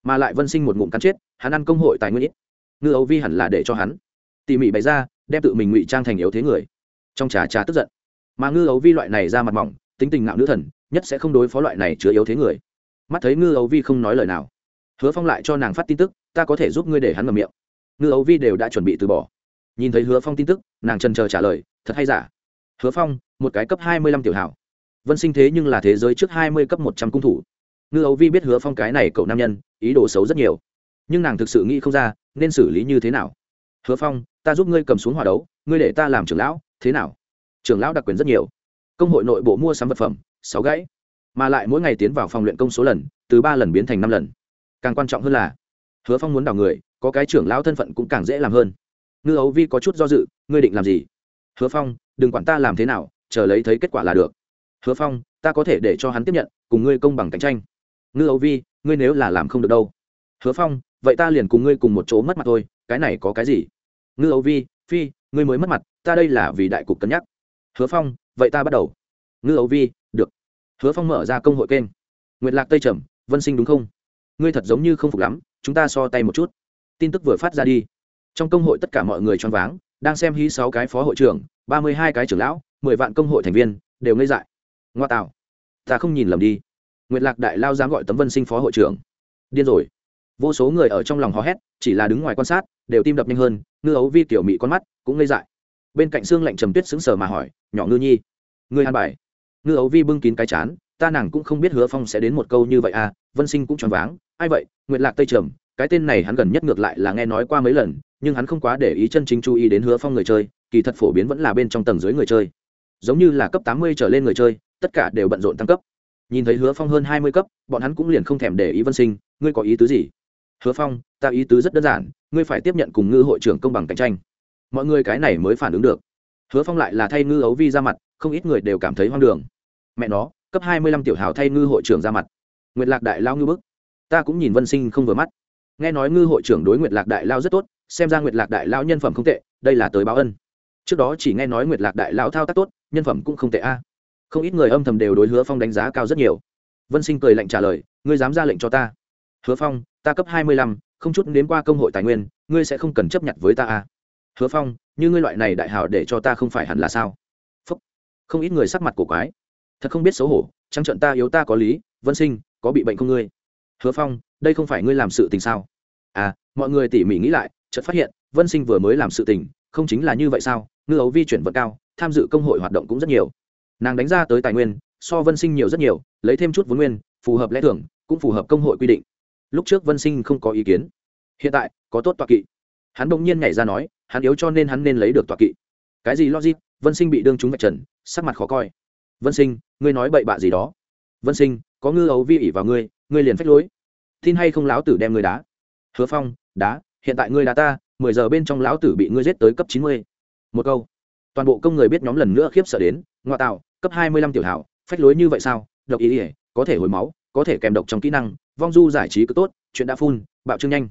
Mà lại vân sinh một ngụm cắn chết, hắn ăn công hội tài nguyên ít. Ngư ấu vi hẳn là để cho hắn. Tỉ mỉ bày ra, đem tự mình ngụy trang thành yếu thế người. Trong trà trà tức giận. Mà ngư ấu vi loại này ra mặt mỏng, tính tình ngạo nữ thần, nhất sẽ không đối phó loại này chứa yếu thế người mắt thấy ngư ấu vi không nói lời nào. Hứa phong lại cho nàng phát tin tức, ta có thể giúp ngươi để hắn ngầm miệng. Ngư ấu vi đều đã chuẩn bị từ bỏ. Nhìn thấy hứa phong tin tức, nàng trần chờ trả lời, thật hay giả? Hứa phong, một cái cấp hai mươi lăm tiểu hảo. Vân sinh thế nhưng là thế giới trước hai mươi cấp một trăm cung thủ. Ngư ấu vi biết hứa phong cái này cậu nam nhân, ý đồ xấu rất nhiều. Nhưng nàng thực sự nghĩ không ra, nên xử lý như thế nào? Hứa phong, ta giúp ngươi cầm xuống hòa đấu, ngươi để ta làm trưởng lão, thế nào? Trưởng lão đặc quyền rất nhiều. Công hội nội bộ mua sắm vật phẩm, sáu gãy mà lại mỗi ngày tiến vào phòng luyện công số lần, từ ba lần biến thành năm lần. Càng quan trọng hơn là, hứa phong muốn đào người, có cái trưởng lão thân phận cũng càng dễ làm hơn. Ngư ấu vi có chút do dự, ngươi định làm gì? Hứa phong, đừng quản ta làm thế nào, chờ lấy thấy kết quả là được. Hứa phong, ta có thể để cho hắn tiếp nhận, cùng ngươi công bằng cạnh tranh. Ngư ấu vi, ngươi nếu là làm không được đâu. Hứa phong, vậy ta liền cùng ngươi cùng một chỗ mất mặt thôi, cái này có cái gì? Ngư ấu vi, phi, ngươi mới mất mặt, ta đây là vì đại cục cân nhắc. Hứa phong, vậy ta bắt đầu. Ngư ấu vi hứa phong mở ra công hội kênh. Nguyệt lạc tây trầm, vân sinh đúng không? Ngươi thật giống như không phục lắm, chúng ta so tay một chút. Tin tức vừa phát ra đi. Trong công hội tất cả mọi người choáng váng, đang xem hí sáu cái phó hội trưởng, ba mươi hai cái trưởng lão, mười vạn công hội thành viên, đều ngây dại. Ngoa tạo. Ta không nhìn lầm đi. Nguyệt lạc đại lao dám gọi tấm vân sinh phó hội trưởng. Điên rồi. Vô số người ở trong lòng hò hét, chỉ là đứng ngoài quan sát, đều tim đập nhanh hơn, ngư ấu vi tiểu mị con mắt, cũng ngây dại. Bên cạnh xương lạnh trầm tuyết xứng sờ mà hỏi, nhỏ ngư nhi, ngươi an bài? Ngư ấu vi bưng kín cái chán, ta nàng cũng không biết hứa phong sẽ đến một câu như vậy à vân sinh cũng choáng váng, ai vậy, nguyệt lạc tây trầm, cái tên này hắn gần nhất ngược lại là nghe nói qua mấy lần, nhưng hắn không quá để ý chân chính chú ý đến hứa phong người chơi, kỳ thật phổ biến vẫn là bên trong tầng dưới người chơi. Giống như là cấp tám mươi trở lên người chơi, tất cả đều bận rộn tăng cấp. Nhìn thấy hứa phong hơn hai mươi cấp, bọn hắn cũng liền không thèm để ý vân sinh, ngươi có ý tứ gì? Hứa phong, ta ý tứ rất đơn giản, ngươi phải tiếp nhận cùng ngư hội trưởng công bằng cạnh tranh. Mọi người cái này mới phản ứng được. Hứa phong lại là thay ngư ấu vi ra mặt không ít người đều cảm thấy hoang đường. Mẹ nó, cấp hai mươi lăm tiểu hào thay ngư hội trưởng ra mặt. Nguyệt lạc đại lao ngư bức. Ta cũng nhìn vân sinh không vừa mắt. Nghe nói ngư hội trưởng đối nguyệt lạc đại lao rất tốt, xem ra nguyệt lạc đại lao nhân phẩm không tệ, đây là tới báo ân. Trước đó chỉ nghe nói nguyệt lạc đại lao thao tác tốt, nhân phẩm cũng không tệ a. À. Không ít người âm thầm đều đối hứa phong đánh giá cao rất nhiều. Vân sinh cười lạnh trả lời, ngươi dám ra lệnh cho ta? Hứa phong, ta cấp hai mươi lăm, không chút đến qua công hội tài nguyên, ngươi sẽ không cần chấp nhận với ta a hứa phong, như ngươi loại này đại hào để cho ta không phải hẳn là sao? Không ít người sắc mặt cổ quái. Thật không biết xấu hổ trăng trận ta yếu ta có lý, vân sinh, có bị bệnh không ngươi? Hứa phong, đây không phải ngươi làm sự tình sao? À mọi người tỉ mỉ nghĩ lại, chợt phát hiện, vân sinh vừa mới làm sự tình, không chính là như vậy sao? Ngư ấu vi chuyển vận cao, tham dự công hội hoạt động cũng rất nhiều. Nàng đánh ra tới tài nguyên, so vân sinh nhiều rất nhiều, lấy thêm chút vốn nguyên, phù hợp lẽ thưởng, cũng phù hợp công hội quy định. Lúc trước vân sinh không có ý kiến. Hiện tại, có tốt tọa kỵ. Hắn bỗng nhiên nhảy ra nói, hắn yếu cho nên hắn nên lấy được tọa kỵ. Cái gì logic? Vân sinh bị đương chúng vạch trần sắc mặt khó coi. Vân sinh, ngươi nói bậy bạ gì đó? Vân sinh, có ngư ấu vi ỉ vào ngươi ngươi liền phách lối. Tin hay không lão tử đem ngươi đá? Hứa phong, đá, hiện tại ngươi đá ta, mười giờ bên trong lão tử bị ngươi giết tới cấp chín mươi. Một câu. Toàn bộ công người biết nhóm lần nữa khiếp sợ đến ngoại tạo, cấp hai mươi lăm tiểu hảo, phách lối như vậy sao? Độc ý ỉa, có thể hồi máu, có thể kèm độc trong kỹ năng, vong du giải trí cứ tốt, chuyện đã phun, bạo trương nhanh.